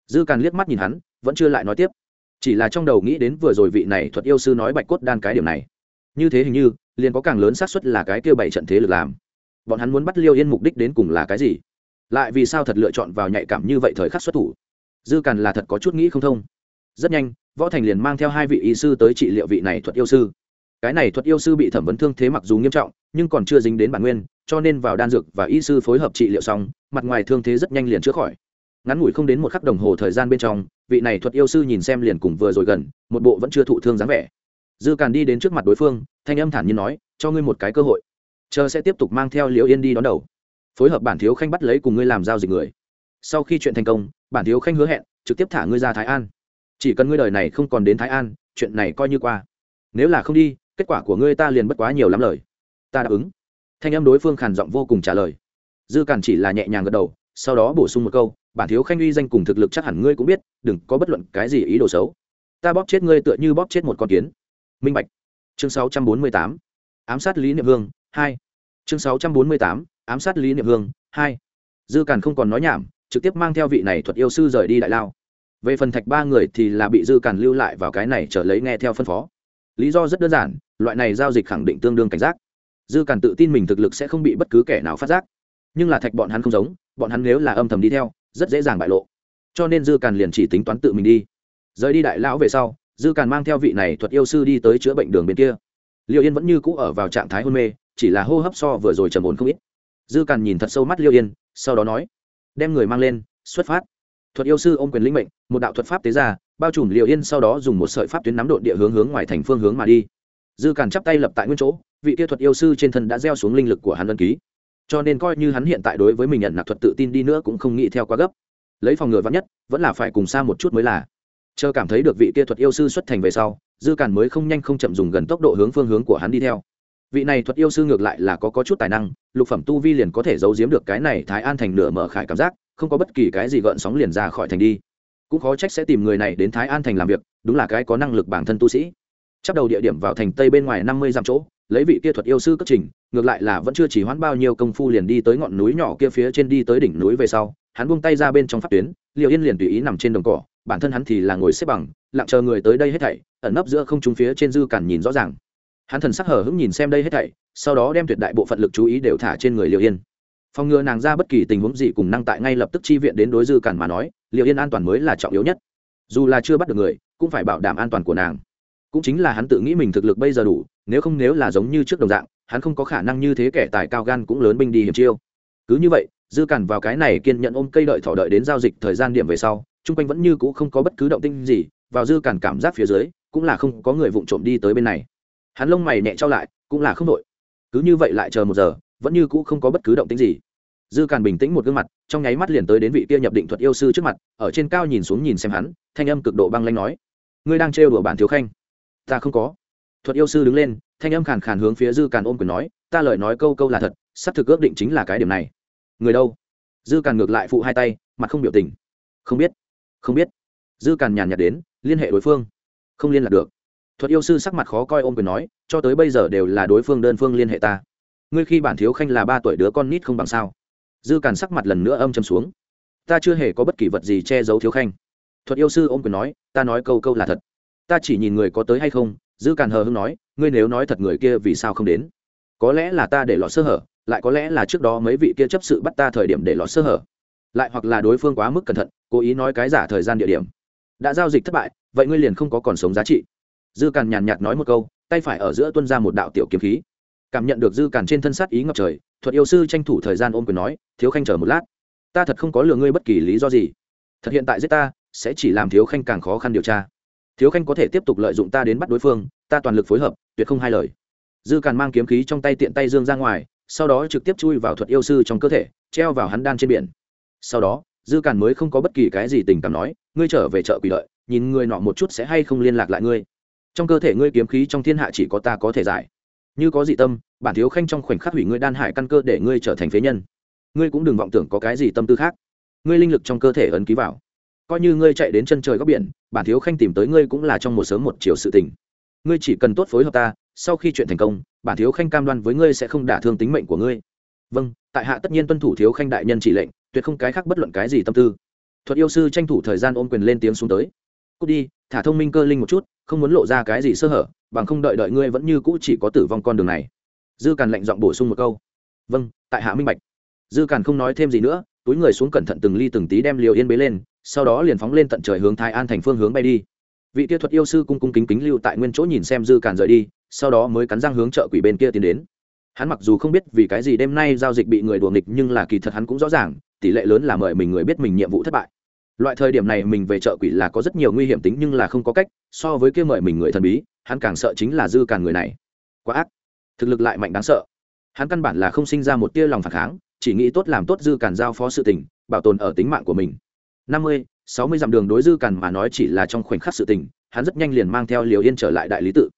Dư càn liếc mắt nhìn hắn, vẫn chưa lại nói tiếp. Chỉ là trong đầu nghĩ đến vừa rồi vị này thuật yêu sư nói bạch cốt đan cái điểm này. Như thế hình như, liền có càng lớn xác suất là cái kêu bảy trận thế lực làm. Bọn hắn muốn bắt liêu yên mục đích đến cùng là cái gì? Lại vì sao thật lựa chọn vào nhạy cảm như vậy thời khắc xuất thủ? Dư càn là thật có chút nghĩ không thông. Rất nhanh, võ thành liền mang theo hai vị y sư tới trị liệu vị này thuật yêu sư. Cái này thuật yêu sư bị thẩm vấn thương thế mặc dù nghiêm trọng, nhưng còn chưa dính đến bản nguyên, cho nên vào đan dược và y sư phối hợp trị liệu xong, mặt ngoài thương thế rất nhanh liền chữa khỏi ngắn ngủi không đến một khắc đồng hồ thời gian bên trong, vị này thuật yêu sư nhìn xem liền cùng vừa rồi gần, một bộ vẫn chưa thụ thương dáng vẻ. Dư càn đi đến trước mặt đối phương, thanh âm thản nhiên nói, cho ngươi một cái cơ hội, chờ sẽ tiếp tục mang theo liễu yên đi đón đầu. Phối hợp bản thiếu khanh bắt lấy cùng ngươi làm giao dịch người. Sau khi chuyện thành công, bản thiếu khanh hứa hẹn, trực tiếp thả ngươi ra thái an. Chỉ cần ngươi đời này không còn đến thái an, chuyện này coi như qua. Nếu là không đi, kết quả của ngươi ta liền bất quá nhiều lắm lời. Ta đáp ứng. Thanh âm đối phương khàn giọng vô cùng trả lời. Dư càn chỉ là nhẹ nhàng gật đầu, sau đó bổ sung một câu bản thiếu khanh uy danh cùng thực lực chắc hẳn ngươi cũng biết, đừng có bất luận cái gì ý đồ xấu. Ta bóp chết ngươi tựa như bóp chết một con kiến. Minh bạch. Chương 648. ám sát lý niệm hương, hai. Chương 648. ám sát lý niệm hương, hai. Dư càn không còn nói nhảm, trực tiếp mang theo vị này thuật yêu sư rời đi đại lao. Về phần thạch ba người thì là bị dư càn lưu lại vào cái này trở lấy nghe theo phân phó. Lý do rất đơn giản, loại này giao dịch khẳng định tương đương cảnh giác. Dư càn tự tin mình thực lực sẽ không bị bất cứ kẻ nào phát giác. Nhưng là thạch bọn hắn không giống, bọn hắn nếu là âm thầm đi theo rất dễ dàng bại lộ. Cho nên dư càn liền chỉ tính toán tự mình đi. Rời đi đại lão về sau, dư càn mang theo vị này thuật yêu sư đi tới chữa bệnh đường bên kia. Liệu yên vẫn như cũ ở vào trạng thái hôn mê, chỉ là hô hấp so vừa rồi trầm ổn không ít. Dư càn nhìn thật sâu mắt liêu yên, sau đó nói, đem người mang lên, xuất phát. Thuật yêu sư ôm quyền lĩnh mệnh, một đạo thuật pháp tế ra, bao trùm liệu yên sau đó dùng một sợi pháp tuyến nắm độn địa hướng hướng ngoài thành phương hướng mà đi. Dư càn chắp tay lập tại nguyên chỗ, vị kia thuật yêu sư trên thân đã gieo xuống linh lực của hắn ân ký cho nên coi như hắn hiện tại đối với mình nhận nạp thuật tự tin đi nữa cũng không nghĩ theo quá gấp. Lấy phòng ngừa vắn nhất vẫn là phải cùng xa một chút mới là. Chờ cảm thấy được vị kia thuật yêu sư xuất thành về sau dư càn mới không nhanh không chậm dùng gần tốc độ hướng phương hướng của hắn đi theo. Vị này thuật yêu sư ngược lại là có, có chút tài năng lục phẩm tu vi liền có thể giấu giếm được cái này thái an thành nửa mở khải cảm giác không có bất kỳ cái gì gợn sóng liền ra khỏi thành đi. Cũng khó trách sẽ tìm người này đến thái an thành làm việc đúng là cái có năng lực bản thân tu sĩ. Chắc đầu địa điểm vào thành tây bên ngoài năm mươi dặm chỗ lấy vị kia thuật yêu sư cất trình ngược lại là vẫn chưa chỉ hoãn bao nhiêu công phu liền đi tới ngọn núi nhỏ kia phía trên đi tới đỉnh núi về sau, hắn buông tay ra bên trong pháp tuyến liệu yên liền tùy ý nằm trên đồng cỏ, bản thân hắn thì là ngồi xếp bằng, lặng chờ người tới đây hết thảy, ẩn nấp giữa không trung phía trên dư cản nhìn rõ ràng. Hắn thần sắc hở hững nhìn xem đây hết thảy, sau đó đem tuyệt đại bộ phận lực chú ý đều thả trên người liệu yên. Phòng ngừa nàng ra bất kỳ tình huống gì cùng năng tại ngay lập tức chi viện đến đối dư cản mà nói liệu yên an toàn mới là trọng yếu nhất. Dù là chưa bắt được người, cũng phải bảo đảm an toàn của nàng. Cũng chính là hắn tự nghĩ mình thực lực bây giờ đủ, nếu không nếu là giống như trước đồng dạng hắn không có khả năng như thế kẻ tài cao gan cũng lớn binh đi hiểm chiêu. Cứ như vậy, dư cản vào cái này kiên nhận ôm cây đợi thỏ đợi đến giao dịch thời gian điểm về sau, chung quanh vẫn như cũ không có bất cứ động tinh gì, vào dư cản cảm giác phía dưới, cũng là không có người vụng trộm đi tới bên này. Hắn lông mày nhẹ trao lại, cũng là không đội cứ như vậy lại chờ một giờ, vẫn như cũ không có bất cứ động tĩnh gì. Dư càn bình tĩnh một gương mặt, trong nháy mắt liền tới đến vị kia nhập định thuật yêu sư trước mặt, ở trên cao nhìn xuống nhìn xem hắn, thanh âm cực độ băng lanh nói, ngươi đang trêu đùa bản thiếu khanh? Ta không có thuật yêu sư đứng lên, thanh âm khàn khàn hướng phía dư càn ôm quyền nói, ta lời nói câu câu là thật, sắp thực ước định chính là cái điểm này. Người đâu? Dư càn ngược lại phụ hai tay, mặt không biểu tình. Không biết không biết. Dư càn nhàn nhạt đến, liên hệ đối phương. Không liên lạc được. Thuật yêu sư sắc mặt khó coi ôm quyền nói, cho tới bây giờ đều là đối phương đơn phương liên hệ ta. Ngươi khi bản thiếu khanh là ba tuổi đứa con nít không bằng sao? Dư càn sắc mặt lần nữa âm châm xuống. Ta chưa hề có bất kỳ vật gì che giấu thiếu khanh. Thuật yêu sư ôm quyền nói, ta nói câu câu là thật. Ta chỉ nhìn người có tới hay không dư càn hờ hưng nói, ngươi nếu nói thật người kia vì sao không đến? Có lẽ là ta để lọt sơ hở, lại có lẽ là trước đó mấy vị kia chấp sự bắt ta thời điểm để lọt sơ hở. Lại hoặc là đối phương quá mức cẩn thận, cố ý nói cái giả thời gian địa điểm. Đã giao dịch thất bại, vậy ngươi liền không có còn sống giá trị. Dư càn nhàn nhạt nói một câu, tay phải ở giữa tuân ra một đạo tiểu kiếm khí. Cảm nhận được dư càn trên thân sát ý ngập trời, thuật yêu sư tranh thủ thời gian ôm quyền nói, thiếu khanh chờ một lát. Ta thật không có lừa ngươi bất kỳ lý do gì. Thật hiện tại giết ta, sẽ chỉ làm thiếu khanh càng khó khăn điều tra thiếu khanh có thể tiếp tục lợi dụng ta đến bắt đối phương, ta toàn lực phối hợp, tuyệt không hai lời. Dư càn mang kiếm khí trong tay tiện tay dương ra ngoài, sau đó trực tiếp chui vào thuật yêu sư trong cơ thể, treo vào hắn đan trên biển. Sau đó, dư càn mới không có bất kỳ cái gì tình cảm nói, ngươi trở về chợ quỷ lợi nhìn người nọ một chút sẽ hay không liên lạc lại ngươi. Trong cơ thể ngươi kiếm khí trong thiên hạ chỉ có ta có thể giải. Như có dị tâm, bản thiếu khanh trong khoảnh khắc hủy ngươi đan hải căn cơ để ngươi trở thành phế nhân. Ngươi cũng đừng vọng tưởng có cái gì tâm tư khác. Ngươi linh lực trong cơ thể ấn ký vào. Coi như ngươi chạy đến chân trời góc biển bản thiếu khanh tìm tới ngươi cũng là trong một sớm một chiều sự tình. Ngươi chỉ cần tốt phối hợp ta, sau khi chuyện thành công, bản thiếu khanh cam đoan với ngươi sẽ không đả thương tính mệnh của ngươi. Vâng tại hạ tất nhiên tuân thủ thiếu khanh đại nhân chỉ lệnh, tuyệt không cái khác bất luận cái gì tâm tư. Thuật yêu sư tranh thủ thời gian ôm quyền lên tiếng xuống tới. Cút đi, thả thông minh cơ linh một chút, không muốn lộ ra cái gì sơ hở, bằng không đợi đợi ngươi vẫn như cũ chỉ có tử vong con đường này. Dư càn lệnh giọng bổ sung một câu. Vâng tại hạ minh bạch. Dư càn không nói thêm gì nữa túi người xuống cẩn thận từng ly từng tí đem liều yên bế lên, sau đó liền phóng lên tận trời hướng thái an thành phương hướng bay đi. Vị kia thuật yêu sư cung cung kính kính lưu tại nguyên chỗ nhìn xem dư càn rời đi, sau đó mới cắn răng hướng chợ quỷ bên kia tiến đến. Hắn mặc dù không biết vì cái gì đêm nay giao dịch bị người đùa nghịch, nhưng là kỳ thật hắn cũng rõ ràng, tỷ lệ lớn là mời mình người biết mình nhiệm vụ thất bại. Loại thời điểm này mình về chợ quỷ là có rất nhiều nguy hiểm tính, nhưng là không có cách, so với kia mời mình người thần bí, hắn càng sợ chính là dư càn người này. Quá ác. Thực lực lại mạnh đáng sợ. Hắn căn bản là không sinh ra một tia lòng phản kháng chỉ nghĩ tốt làm tốt dư càn giao phó sự tình, bảo tồn ở tính mạng của mình. Năm mươi, sáu mươi dặm đường đối dư càn mà nói chỉ là trong khoảnh khắc sự tình, hắn rất nhanh liền mang theo liều yên trở lại đại lý tự.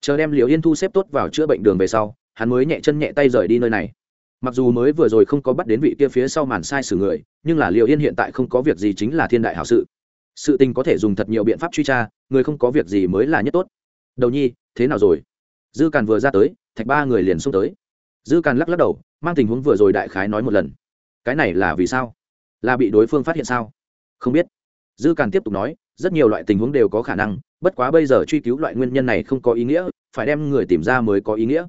Chờ đem liều yên thu xếp tốt vào chữa bệnh đường về sau, hắn mới nhẹ chân nhẹ tay rời đi nơi này. Mặc dù mới vừa rồi không có bắt đến vị kia phía sau màn sai xử người, nhưng là liều yên hiện tại không có việc gì chính là thiên đại hảo sự. Sự tình có thể dùng thật nhiều biện pháp truy tra, người không có việc gì mới là nhất tốt. Đầu nhi, thế nào rồi? Dư càn vừa ra tới, thạch ba người liền xông tới. Dư càn lắc lắc đầu mang tình huống vừa rồi đại khái nói một lần. Cái này là vì sao? Là bị đối phương phát hiện sao? Không biết. Dư càn tiếp tục nói, rất nhiều loại tình huống đều có khả năng, bất quá bây giờ truy cứu loại nguyên nhân này không có ý nghĩa, phải đem người tìm ra mới có ý nghĩa.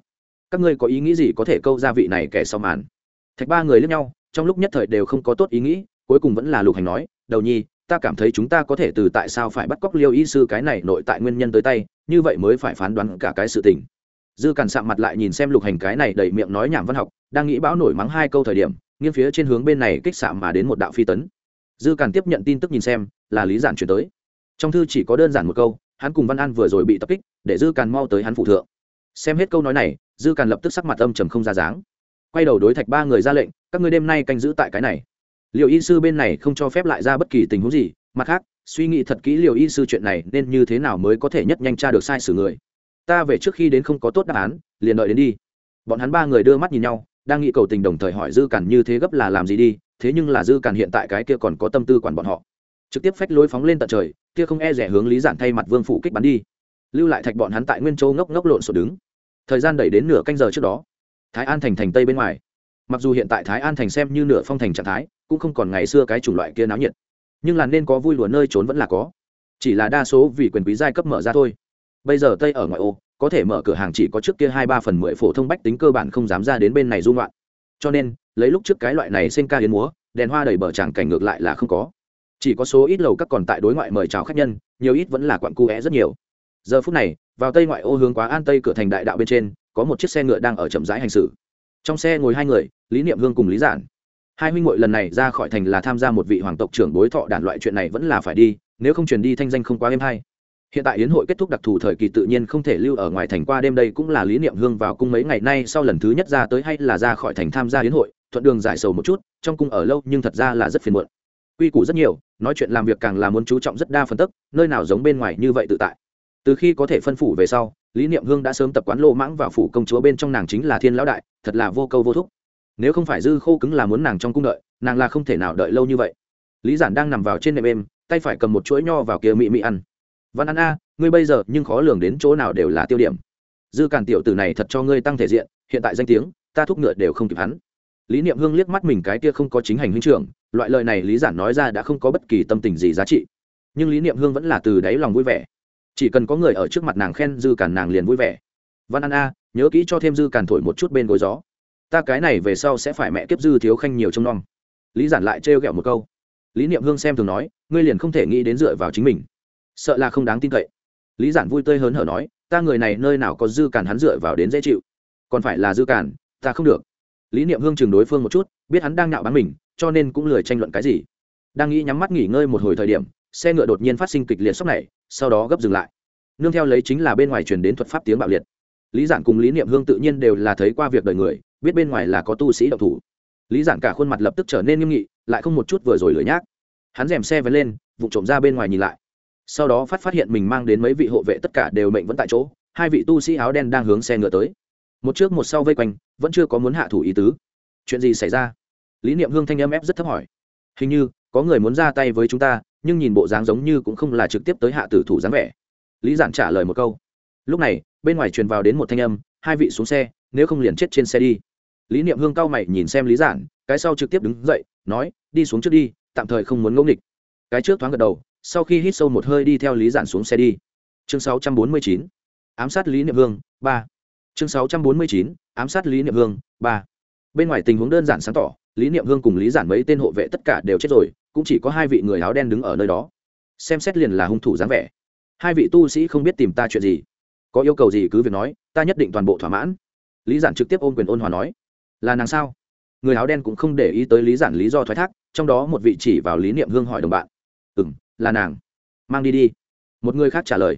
Các ngươi có ý nghĩ gì có thể câu ra vị này kẻ sau màn? Thạch ba người lẫn nhau, trong lúc nhất thời đều không có tốt ý nghĩ, cuối cùng vẫn là lục hành nói, đầu nhi, ta cảm thấy chúng ta có thể từ tại sao phải bắt cóc liêu y sư cái này nội tại nguyên nhân tới tay, như vậy mới phải phán đoán cả cái sự tình dư càn sạm mặt lại nhìn xem lục hành cái này đầy miệng nói nhảm văn học, đang nghĩ bão nổi mắng hai câu thời điểm, nghiêng phía trên hướng bên này kích xạ mà đến một đạo phi tấn. Dư càn tiếp nhận tin tức nhìn xem, là lý giản chuyển tới. Trong thư chỉ có đơn giản một câu, hắn cùng văn an vừa rồi bị tập kích, để dư càn mau tới hắn phụ thượng. Xem hết câu nói này, dư càn lập tức sắc mặt âm trầm không ra dáng. Quay đầu đối thạch ba người ra lệnh, các ngươi đêm nay canh giữ tại cái này. Liệu y sư bên này không cho phép lại ra bất kỳ tình huống gì, mặt khác, suy nghĩ thật kỹ liệu y sư chuyện này nên như thế nào mới có thể nhất nhanh tra được sai sử người ta về trước khi đến không có tốt đáp án, liền đợi đến đi. Bọn hắn ba người đưa mắt nhìn nhau, đang nghĩ cầu tình đồng thời hỏi dư cản như thế gấp là làm gì đi, thế nhưng là dư cản hiện tại cái kia còn có tâm tư quản bọn họ. Trực tiếp phách lối phóng lên tận trời, kia không e rẻ hướng lý giản thay mặt vương phủ kích bắn đi. Lưu lại thạch bọn hắn tại nguyên châu ngốc ngốc lộn sổ đứng. Thời gian đẩy đến nửa canh giờ trước đó, thái an thành thành tây bên ngoài. Mặc dù hiện tại thái an thành xem như nửa phong thành trạng thái, cũng không còn ngày xưa cái chủng loại kia náo nhiệt. Nhưng là nên có vui lùa nơi trốn vẫn là có. Chỉ là đa số vì quyền quý giai cấp mở ra thôi bây giờ tây ở ngoại ô, có thể mở cửa hàng chỉ có trước kia hai ba phần mười phổ thông bách tính cơ bản không dám ra đến bên này dung loạn cho nên, lấy lúc trước cái loại này xen ca hiến múa, đèn hoa đầy bờ tràng cảnh ngược lại là không có. Chỉ có số ít lầu các còn tại đối ngoại mời chào khách nhân, nhiều ít vẫn là quặn cu é rất nhiều. Giờ phút này, vào tây ngoại ô hướng quá an tây cửa thành đại đạo bên trên, có một chiếc xe ngựa đang ở chậm rãi hành xử. Trong xe ngồi hai người, lý niệm hương cùng lý giản. Hai huynh ngội lần này ra khỏi thành là tham gia một vị hoàng tộc trưởng bối thọ đản loại chuyện này vẫn là phải đi, nếu không truyền đi thanh danh không quá êm hay hiện tại yến hội kết thúc đặc thù thời kỳ tự nhiên không thể lưu ở ngoài thành qua đêm đây cũng là lý niệm hương vào cung mấy ngày nay sau lần thứ nhất ra tới hay là ra khỏi thành tham gia yến hội, thuận đường giải sầu một chút, trong cung ở lâu nhưng thật ra là rất phiền muộn. Quy củ rất nhiều, nói chuyện làm việc càng là muốn chú trọng rất đa phân tức nơi nào giống bên ngoài như vậy tự tại. Từ khi có thể phân phủ về sau, lý niệm hương đã sớm tập quán lô mãng vào phủ công chúa bên trong nàng chính là thiên lão đại, thật là vô câu vô thúc. Nếu không phải dư khô cứng là muốn nàng trong cung đợi, nàng là không thể nào đợi lâu như vậy. Lý giản đang nằm vào trên nệm êm, tay phải cầm một chuỗi nho vào kia mị mị ăn văn An a, ngươi bây giờ nhưng khó lường đến chỗ nào đều là tiêu điểm. Dư càn tiểu tử này thật cho ngươi tăng thể diện, hiện tại danh tiếng, ta thúc ngựa đều không kịp hắn. Lý niệm hương liếc mắt mình cái kia không có chính hành huynh trưởng, loại lời này lý giản nói ra đã không có bất kỳ tâm tình gì giá trị. Nhưng lý niệm hương vẫn là từ đáy lòng vui vẻ. Chỉ cần có người ở trước mặt nàng khen dư cản nàng liền vui vẻ. Văn an a, nhớ kỹ cho thêm dư cản thổi một chút bên gối gió. Ta cái này về sau sẽ phải mẹ kiếp dư thiếu khanh nhiều trông nom. Lý giản lại trêu ghẹo một câu. Lý niệm hương xem thường nói, ngươi liền không thể nghĩ đến dựa vào chính mình sợ là không đáng tin cậy. Lý giản vui tươi hớn hở nói, ta người này nơi nào có dư cản hắn dựa vào đến dễ chịu? Còn phải là dư cản ta không được. Lý niệm hương chừng đối phương một chút, biết hắn đang nạo bán mình, cho nên cũng lười tranh luận cái gì. Đang nghĩ nhắm mắt nghỉ ngơi một hồi thời điểm, xe ngựa đột nhiên phát sinh kịch liệt sốc này, sau đó gấp dừng lại. Nương theo lấy chính là bên ngoài truyền đến thuật pháp tiếng bạo liệt. Lý giản cùng lý niệm hương tự nhiên đều là thấy qua việc đời người, biết bên ngoài là có tu sĩ độc thủ. Lý giản cả khuôn mặt lập tức trở nên nghiêm nghị, lại không một chút vừa rồi lười nhác. Hắn rèm xe vẫn lên, vụ trộm ra bên ngoài nhìn lại sau đó phát phát hiện mình mang đến mấy vị hộ vệ tất cả đều mệnh vẫn tại chỗ, hai vị tu sĩ áo đen đang hướng xe ngựa tới. Một trước một sau vây quanh, vẫn chưa có muốn hạ thủ ý tứ. Chuyện gì xảy ra? Lý niệm hương thanh âm ép rất thấp hỏi. Hình như, có người muốn ra tay với chúng ta, nhưng nhìn bộ dáng giống như cũng không là trực tiếp tới hạ tử thủ dáng vẻ. Lý giản trả lời một câu. Lúc này, bên ngoài truyền vào đến một thanh âm, hai vị xuống xe, nếu không liền chết trên xe đi. Lý niệm hương cao mày nhìn xem lý giản, cái sau trực tiếp đứng dậy, nói, đi xuống trước đi, tạm thời không muốn ngẫu nghịch. Cái trước thoáng gật đầu sau khi hít sâu một hơi đi theo lý giản xuống xe đi. Chương 649 ám sát lý niệm hương, ba. Chương 649 ám sát lý niệm hương, ba. Bên ngoài tình huống đơn giản sáng tỏ, lý niệm hương cùng lý giản mấy tên hộ vệ tất cả đều chết rồi, cũng chỉ có hai vị người áo đen đứng ở nơi đó. Xem xét liền là hung thủ dáng vẻ. Hai vị tu sĩ không biết tìm ta chuyện gì. Có yêu cầu gì cứ việc nói, ta nhất định toàn bộ thỏa mãn. Lý giản trực tiếp ôm quyền ôn hòa nói. Là nàng sao? Người áo đen cũng không để ý tới lý giản lý do thoái thác, trong đó một vị chỉ vào lý niệm hương hỏi đồng bạn. Ừ m là nàng. Mang đi đi. Một người khác trả lời.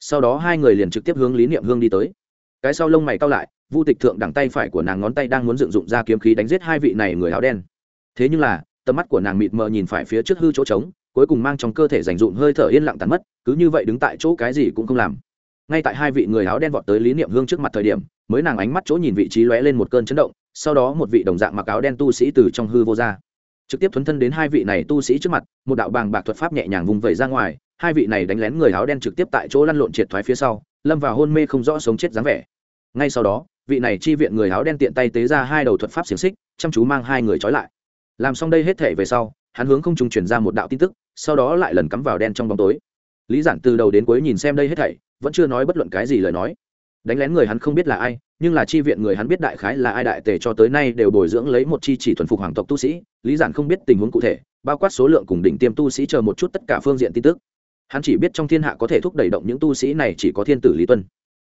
Sau đó hai người liền trực tiếp hướng lý niệm hương đi tới. Cái sau lông mày cao lại, vu tịch thượng đẳng tay phải của nàng ngón tay đang muốn dựng dụng ra kiếm khí đánh giết hai vị này người áo đen. Thế nhưng là, tầm mắt của nàng mịt mờ nhìn phải phía trước hư chỗ trống, cuối cùng mang trong cơ thể dành dụm hơi thở yên lặng tắn mất, cứ như vậy đứng tại chỗ cái gì cũng không làm. Ngay tại hai vị người áo đen vọt tới lý niệm hương trước mặt thời điểm, mới nàng ánh mắt chỗ nhìn vị trí lóe lên một cơn chấn động, sau đó một vị đồng dạng mặc áo đen tu sĩ từ trong hư vô ra trực tiếp thuấn thân đến hai vị này tu sĩ trước mặt, một đạo bàng bạc thuật pháp nhẹ nhàng vùng vẩy ra ngoài, hai vị này đánh lén người áo đen trực tiếp tại chỗ lăn lộn triệt thoái phía sau, lâm vào hôn mê không rõ sống chết dáng vẻ. Ngay sau đó, vị này chi viện người áo đen tiện tay tế ra hai đầu thuật pháp xiềng xích, chăm chú mang hai người trói lại. Làm xong đây hết thể về sau, hắn hướng không trung truyền ra một đạo tin tức, sau đó lại lần cắm vào đen trong bóng tối. Lý giản từ đầu đến cuối nhìn xem đây hết thảy, vẫn chưa nói bất luận cái gì lời nói. Đánh lén người hắn không biết là ai nhưng là chi viện người hắn biết đại khái là ai đại tề cho tới nay đều bồi dưỡng lấy một chi chỉ thuần phục hoàng tộc tu sĩ, lý giản không biết tình huống cụ thể, bao quát số lượng cùng đỉnh tiêm tu sĩ chờ một chút tất cả phương diện tin tức. Hắn chỉ biết trong thiên hạ có thể thúc đẩy động những tu sĩ này chỉ có thiên tử lý tuân.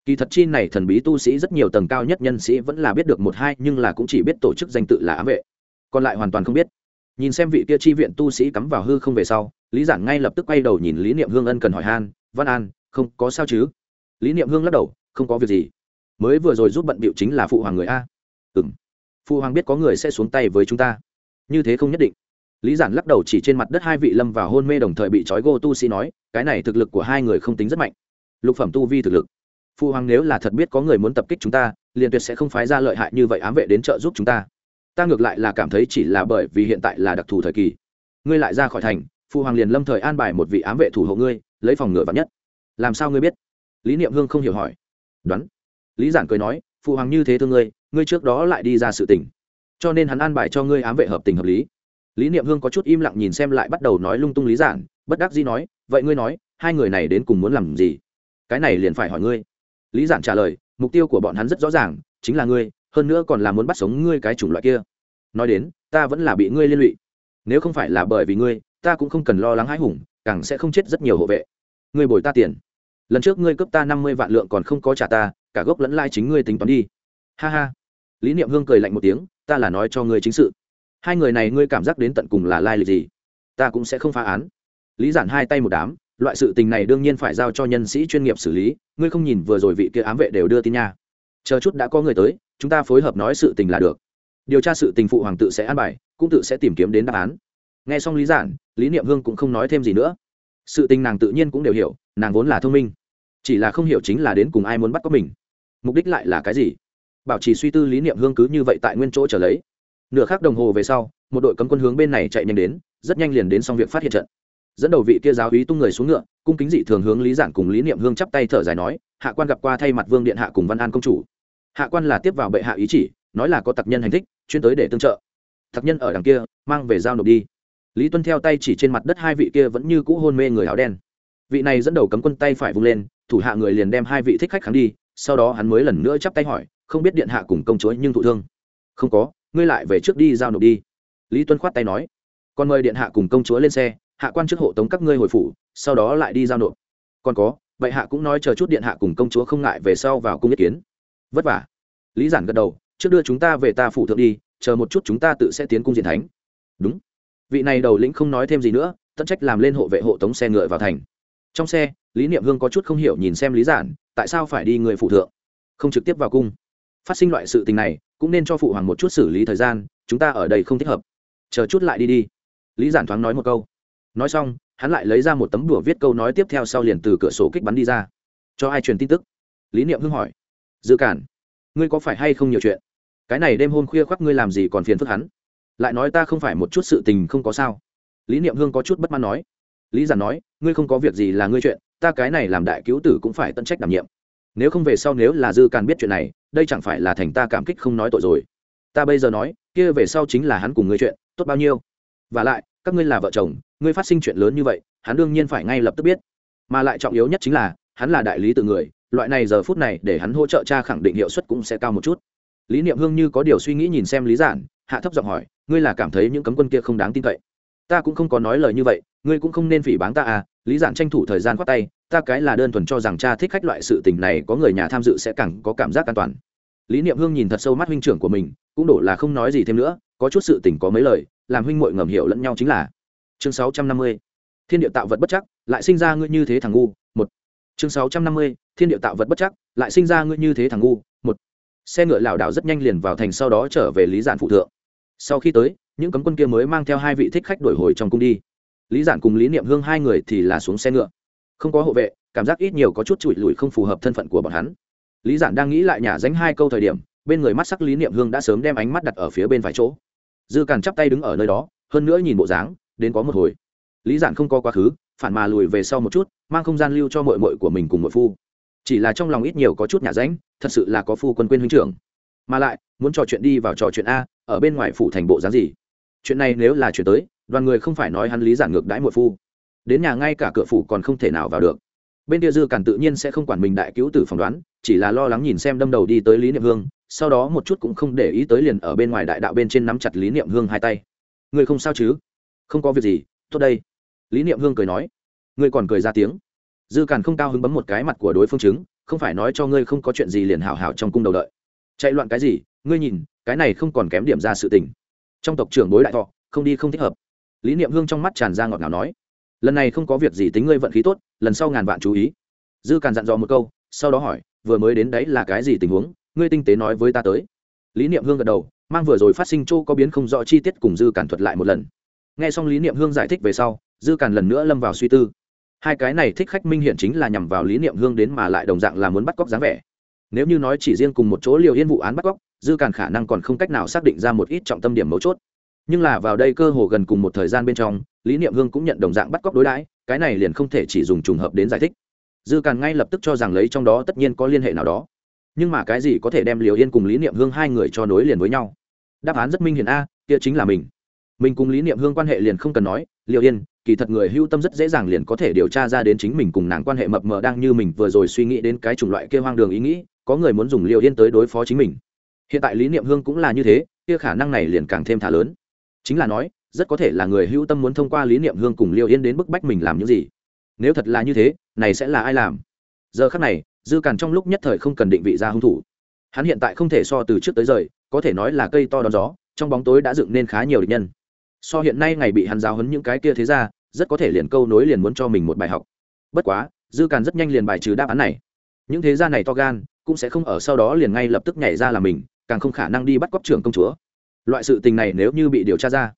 Kỳ thật chi này thần bí tu sĩ rất nhiều tầng cao nhất nhân sĩ vẫn là biết được một hai, nhưng là cũng chỉ biết tổ chức danh tự là ám vệ. Còn lại hoàn toàn không biết. Nhìn xem vị kia chi viện tu sĩ cắm vào hư không về sau, lý giản ngay lập tức quay đầu nhìn lý niệm hương ân cần hỏi han, văn an, không có sao chứ? Lý niệm hương lắc đầu, không có việc gì mới vừa rồi giúp bận bịu chính là phụ hoàng người a. Ừ m phụ hoàng biết có người sẽ xuống tay với chúng ta. Như thế không nhất định. Lý giản lắc đầu chỉ trên mặt đất hai vị lâm vào hôn mê đồng thời bị trói gô tu sĩ nói, cái này thực lực của hai người không tính rất mạnh. Lục phẩm tu vi thực lực. Phụ hoàng nếu là thật biết có người muốn tập kích chúng ta, liền tuyệt sẽ không phái ra lợi hại như vậy ám vệ đến trợ giúp chúng ta. Ta ngược lại là cảm thấy chỉ là bởi vì hiện tại là đặc thù thời kỳ. Ngươi lại ra khỏi thành, phụ hoàng liền lâm thời an bài một vị ám vệ thủ hộ ngươi, lấy phòng ngựa vắn nhất. Làm sao ngươi biết? Lý niệm hương không hiểu hỏi. Đoán lý giản cười nói, phụ hoàng như thế thương ngươi ngươi trước đó lại đi ra sự tình. Cho nên hắn an bài cho ngươi ám vệ hợp tình hợp lý. Lý niệm hương có chút im lặng nhìn xem lại bắt đầu nói lung tung lý giản, bất đắc dĩ nói, vậy ngươi nói, hai người này đến cùng muốn làm gì? Cái này liền phải hỏi ngươi. Lý giản trả lời, mục tiêu của bọn hắn rất rõ ràng, chính là ngươi, hơn nữa còn là muốn bắt sống ngươi cái chủng loại kia. Nói đến, ta vẫn là bị ngươi liên lụy. Nếu không phải là bởi vì ngươi, ta cũng không cần lo lắng hãi hùng, càng sẽ không chết rất nhiều hộ vệ. Ngươi bồi ta tiền. Lần trước ngươi cấp ta năm mươi vạn lượng còn không có trả ta cả gốc lẫn lai chính ngươi tính toán đi. Ha ha. Lý niệm hương cười lạnh một tiếng, ta là nói cho ngươi chính sự. Hai người này ngươi cảm giác đến tận cùng là lai lịch gì? Ta cũng sẽ không phá án. Lý giản hai tay một đám, loại sự tình này đương nhiên phải giao cho nhân sĩ chuyên nghiệp xử lý, ngươi không nhìn vừa rồi vị kia ám vệ đều đưa tin nha. Chờ chút đã có người tới, chúng ta phối hợp nói sự tình là được. Điều tra sự tình phụ hoàng tự sẽ an bài, cũng tự sẽ tìm kiếm đến đáp án. Nghe xong lý giản, lý niệm hương cũng không nói thêm gì nữa. Sự tình nàng tự nhiên cũng đều hiểu, nàng vốn là thông minh. Chỉ là không hiểu chính là đến cùng ai muốn bắt có mình mục đích lại là cái gì? Bảo trì suy tư lý niệm hương cứ như vậy tại nguyên chỗ trở lấy. Nửa khắc đồng hồ về sau, một đội cấm quân hướng bên này chạy nhanh đến, rất nhanh liền đến xong việc phát hiện trận. Dẫn đầu vị kia giáo úy tung người xuống ngựa, cung kính dị thường hướng lý giản cùng lý niệm hương chắp tay thở dài nói, hạ quan gặp qua thay mặt vương điện hạ cùng văn an công chủ. Hạ quan là tiếp vào bệ hạ ý chỉ, nói là có tặc nhân hành thích, chuyên tới để tương trợ. Tặc nhân ở đằng kia, mang về giao nộp đi. Lý tuân theo tay chỉ trên mặt đất hai vị kia vẫn như cũ hôn mê người áo đen. Vị này dẫn đầu cấm quân tay phải vung lên, thủ hạ người liền đem hai vị thích khách kháng đi sau đó hắn mới lần nữa chắp tay hỏi, không biết điện hạ cùng công chúa nhưng thụ thương. Không có, ngươi lại về trước đi giao nộp đi. Lý tuân khoát tay nói, còn mời điện hạ cùng công chúa lên xe, hạ quan trước hộ tống các ngươi hồi phủ, sau đó lại đi giao nộp. Còn có, vậy hạ cũng nói chờ chút điện hạ cùng công chúa không ngại về sau vào cung ý kiến. Vất vả. Lý giản gật đầu, trước đưa chúng ta về ta phủ thượng đi, chờ một chút chúng ta tự sẽ tiến cung diện thánh. Đúng. Vị này đầu lĩnh không nói thêm gì nữa tận trách làm lên hộ vệ hộ tống xe ngựa vào thành trong xe, lý niệm hương có chút không hiểu nhìn xem lý giản, tại sao phải đi người phụ thượng? Không trực tiếp vào cung. Phát sinh loại sự tình này, cũng nên cho phụ hoàng một chút xử lý thời gian, chúng ta ở đây không thích hợp. Chờ chút lại đi đi. Lý giản thoáng nói một câu. Nói xong, hắn lại lấy ra một tấm đùa viết câu nói tiếp theo sau liền từ cửa sổ kích bắn đi ra. Cho ai truyền tin tức? Lý niệm hưng hỏi. Dự cản, ngươi có phải hay không nhiều chuyện? Cái này đêm hôm khuya khoác ngươi làm gì còn phiền phức hắn? Lại nói ta không phải một chút sự tình không có sao. Lý niệm hương có chút bất mãn nói lý giản nói, ngươi không có việc gì là ngươi chuyện, ta cái này làm đại cứu tử cũng phải tận trách đảm nhiệm. Nếu không về sau nếu là dư càn biết chuyện này, đây chẳng phải là thành ta cảm kích không nói tội rồi. Ta bây giờ nói, kia về sau chính là hắn cùng ngươi chuyện, tốt bao nhiêu? Và lại, các ngươi là vợ chồng, ngươi phát sinh chuyện lớn như vậy, hắn đương nhiên phải ngay lập tức biết. Mà lại trọng yếu nhất chính là, hắn là đại lý tự người, loại này giờ phút này để hắn hỗ trợ cha khẳng định hiệu suất cũng sẽ cao một chút. Lý niệm hương như có điều suy nghĩ nhìn xem lý giản, hạ thấp giọng hỏi, ngươi là cảm thấy những cấm quân kia không đáng tin cậy? Ta cũng không có nói lời như vậy, ngươi cũng không nên phỉ báng ta à lý giản tranh thủ thời gian khoát tay, ta cái là đơn thuần cho rằng cha thích khách loại sự tình này có người nhà tham dự sẽ càng có cảm giác an toàn. Lý niệm hương nhìn thật sâu mắt huynh trưởng của mình, cũng đổ là không nói gì thêm nữa, có chút sự tình có mấy lời, làm huynh muội ngầm hiểu lẫn nhau chính là chương sáu trăm năm mươi, thiên địa tạo vật bất chắc, lại sinh ra ngươi như thế thằng ngu, một. Chương sáu trăm năm mươi, thiên địa tạo vật bất chắc, lại sinh ra ngươi như thế thằng ngu, một. Xe ngựa lảo đảo rất nhanh liền vào thành sau đó trở về lý giản phụ thượng. Sau khi tới những cấm quân kia mới mang theo hai vị thích khách đổi hồi trong cung đi. Lý giản cùng lý niệm hương hai người thì là xuống xe ngựa. Không có hộ vệ, cảm giác ít nhiều có chút trụi lùi không phù hợp thân phận của bọn hắn. Lý giản đang nghĩ lại nhà danh hai câu thời điểm, bên người mắt sắc lý niệm hương đã sớm đem ánh mắt đặt ở phía bên phải chỗ. Dư càn chắp tay đứng ở nơi đó, hơn nữa nhìn bộ dáng, đến có một hồi. Lý giản không có quá khứ, phản mà lùi về sau một chút, mang không gian lưu cho mội mội của mình cùng mội phu. Chỉ là trong lòng ít nhiều có chút nhà ránh, thật sự là có phu quân quên huynh trưởng. Mà lại, muốn trò chuyện đi vào trò chuyện a, ở bên ngoài phủ thành bộ dáng gì? Chuyện này nếu là chuyện tới, đoàn người không phải nói hắn lý giản ngược đãi muội phu. Đến nhà ngay cả cửa phủ còn không thể nào vào được. Bên kia dư càn tự nhiên sẽ không quản mình đại cứu tử phỏng đoán, chỉ là lo lắng nhìn xem đâm đầu đi tới lý niệm hương, sau đó một chút cũng không để ý tới liền ở bên ngoài đại đạo bên trên nắm chặt lý niệm hương hai tay. Người không sao chứ? Không có việc gì, tốt đây. Lý niệm hương cười nói. Ngươi còn cười ra tiếng. Dư càn không cao hứng bấm một cái mặt của đối phương chứng, không phải nói cho ngươi không có chuyện gì liền hào hào trong cung đầu đợi. Chạy loạn cái gì? Ngươi nhìn, cái này không còn kém điểm ra sự tình trong tộc trưởng bối đại thọ, không đi không thích hợp. Lý niệm hương trong mắt tràn ra ngọt ngào nói, lần này không có việc gì tính ngươi vận khí tốt, lần sau ngàn vạn chú ý. Dư càn dặn dò một câu, sau đó hỏi, vừa mới đến đấy là cái gì tình huống? Ngươi tinh tế nói với ta tới. Lý niệm hương gật đầu, mang vừa rồi phát sinh châu có biến không rõ chi tiết cùng dư càn thuật lại một lần. Nghe xong lý niệm hương giải thích về sau, dư càn lần nữa lâm vào suy tư. Hai cái này thích khách minh hiện chính là nhằm vào lý niệm hương đến mà lại đồng dạng là muốn bắt cóc dáng vẻ. Nếu như nói chỉ riêng cùng một chỗ liều yên vụ án bắt cóc dư càn khả năng còn không cách nào xác định ra một ít trọng tâm điểm mấu chốt. Nhưng là vào đây cơ hồ gần cùng một thời gian bên trong, lý niệm hương cũng nhận đồng dạng bắt cóc đối đãi, cái này liền không thể chỉ dùng trùng hợp đến giải thích. Dư càn ngay lập tức cho rằng lấy trong đó tất nhiên có liên hệ nào đó. Nhưng mà cái gì có thể đem liều yên cùng lý niệm hương hai người cho nối liền với nhau? Đáp án rất minh hiển a, kia chính là mình. Mình cùng lý niệm hương quan hệ liền không cần nói liệu yên, kỳ thật người hưu tâm rất dễ dàng liền có thể điều tra ra đến chính mình cùng nàng quan hệ mập mờ đang như mình vừa rồi suy nghĩ đến cái chủng loại kia hoang đường ý nghĩ, có người muốn dùng liệu yên tới đối phó chính mình hiện tại lý niệm hương cũng là như thế, kia khả năng này liền càng thêm thả lớn. Chính là nói, rất có thể là người hữu tâm muốn thông qua lý niệm hương cùng liệu yên đến bức bách mình làm những gì. Nếu thật là như thế, này sẽ là ai làm? Giờ khác này, dư càn trong lúc nhất thời không cần định vị ra hung thủ. Hắn hiện tại không thể so từ trước tới rời có thể nói là cây to đón gió, trong bóng tối đã dựng nên khá nhiều địch nhân. So hiện nay ngày bị hắn giáo hấn những cái kia thế ra, rất có thể liền câu nối liền muốn cho mình một bài học. Bất quá, dư càn rất nhanh liền bài trừ đáp án này. Những thế gia này to gan, cũng sẽ không ở sau đó liền ngay lập tức nhảy ra là mình càng không khả năng đi bắt cóc trưởng công chúa. Loại sự tình này nếu như bị điều tra ra,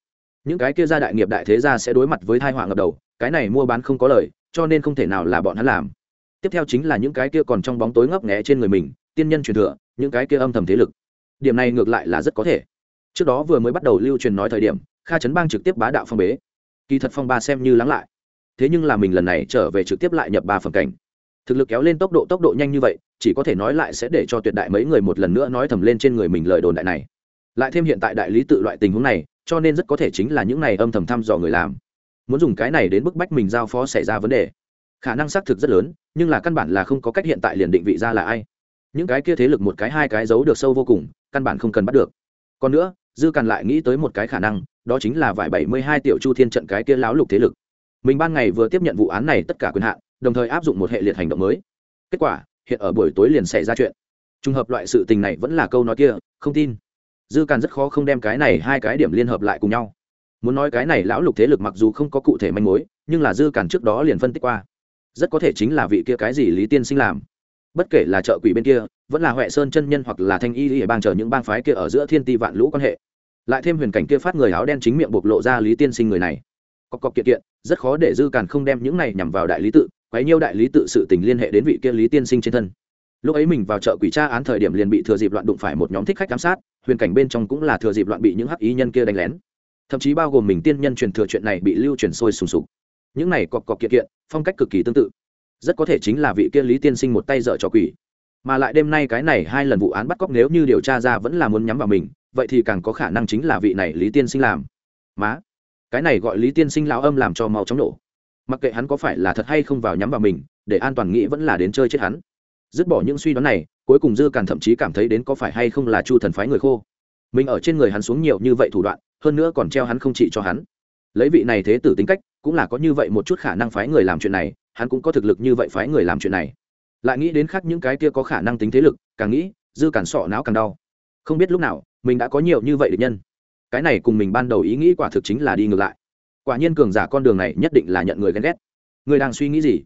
những cái kia gia đại nghiệp đại thế gia sẽ đối mặt với thai họa ngập đầu, cái này mua bán không có lời, cho nên không thể nào là bọn hắn làm. Tiếp theo chính là những cái kia còn trong bóng tối ngấp nghé trên người mình, tiên nhân truyền thừa, những cái kia âm thầm thế lực. Điểm này ngược lại là rất có thể. Trước đó vừa mới bắt đầu lưu truyền nói thời điểm, kha chấn bang trực tiếp bá đạo phong bế. Kỳ thật phong ba xem như lắng lại. Thế nhưng là mình lần này trở về trực tiếp lại nhập ba phần cảnh. Thực lực kéo lên tốc độ tốc độ nhanh như vậy chỉ có thể nói lại sẽ để cho tuyệt đại mấy người một lần nữa nói thầm lên trên người mình lời đồn đại này. Lại thêm hiện tại đại lý tự loại tình huống này, cho nên rất có thể chính là những này âm thầm thăm dò người làm. Muốn dùng cái này đến bức bách mình giao phó xảy ra vấn đề. Khả năng xác thực rất lớn, nhưng là căn bản là không có cách hiện tại liền định vị ra là ai. Những cái kia thế lực một cái hai cái giấu được sâu vô cùng, căn bản không cần bắt được. Còn nữa, dư càn lại nghĩ tới một cái khả năng, đó chính là vài bảy mươi hai tiểu chu thiên trận cái kia láo lục thế lực. Mình ban ngày vừa tiếp nhận vụ án này tất cả quyền hạn, đồng thời áp dụng một hệ liệt hành động mới. Kết quả hiện ở buổi tối liền xảy ra chuyện. Trùng hợp loại sự tình này vẫn là câu nói kia, không tin. Dư càn rất khó không đem cái này hai cái điểm liên hợp lại cùng nhau. Muốn nói cái này lão lục thế lực mặc dù không có cụ thể manh mối, nhưng là dư càn trước đó liền phân tích qua. Rất có thể chính là vị kia cái gì lý tiên sinh làm. Bất kể là chợ quỷ bên kia, vẫn là huệ sơn chân nhân hoặc là thanh y y bang chờ những bang phái kia ở giữa thiên ti vạn lũ quan hệ. Lại thêm huyền cảnh kia phát người áo đen chính miệng bộc lộ ra lý tiên sinh người này. Cọc cọc kiện kiện, rất khó để dư càn không đem những này nhằm vào đại lý tự quấy nhiêu đại lý tự sự tình liên hệ đến vị kia lý tiên sinh trên thân. Lúc ấy mình vào chợ quỷ tra án thời điểm liền bị thừa dịp loạn đụng phải một nhóm thích khách giám sát, huyền cảnh bên trong cũng là thừa dịp loạn bị những hắc ý nhân kia đánh lén. Thậm chí bao gồm mình tiên nhân truyền thừa chuyện này bị lưu truyền sôi sùng sục. Những này cọc cọc kiện kiện, phong cách cực kỳ tương tự. Rất có thể chính là vị kia lý tiên sinh một tay dở trò quỷ. Mà lại đêm nay cái này hai lần vụ án bắt cóc nếu như điều tra ra vẫn là muốn nhắm vào mình, vậy thì càng có khả năng chính là vị này lý tiên sinh làm. Má, cái này gọi lý tiên sinh lão âm làm cho mau chóng nổ mặc kệ hắn có phải là thật hay không vào nhắm vào mình, để an toàn nghĩ vẫn là đến chơi chết hắn. Dứt bỏ những suy đoán này, cuối cùng dư càn thậm chí cảm thấy đến có phải hay không là chu thần phái người khô. Mình ở trên người hắn xuống nhiều như vậy thủ đoạn, hơn nữa còn treo hắn không trị cho hắn. Lấy vị này thế tử tính cách, cũng là có như vậy một chút khả năng phái người làm chuyện này, hắn cũng có thực lực như vậy phái người làm chuyện này. Lại nghĩ đến khác những cái kia có khả năng tính thế lực, càng nghĩ, dư càn sọ não càng đau. Không biết lúc nào, mình đã có nhiều như vậy được nhân. Cái này cùng mình ban đầu ý nghĩ quả thực chính là đi ngược lại quả nhiên cường giả con đường này nhất định là nhận người ghen ghét. Người đang suy nghĩ gì?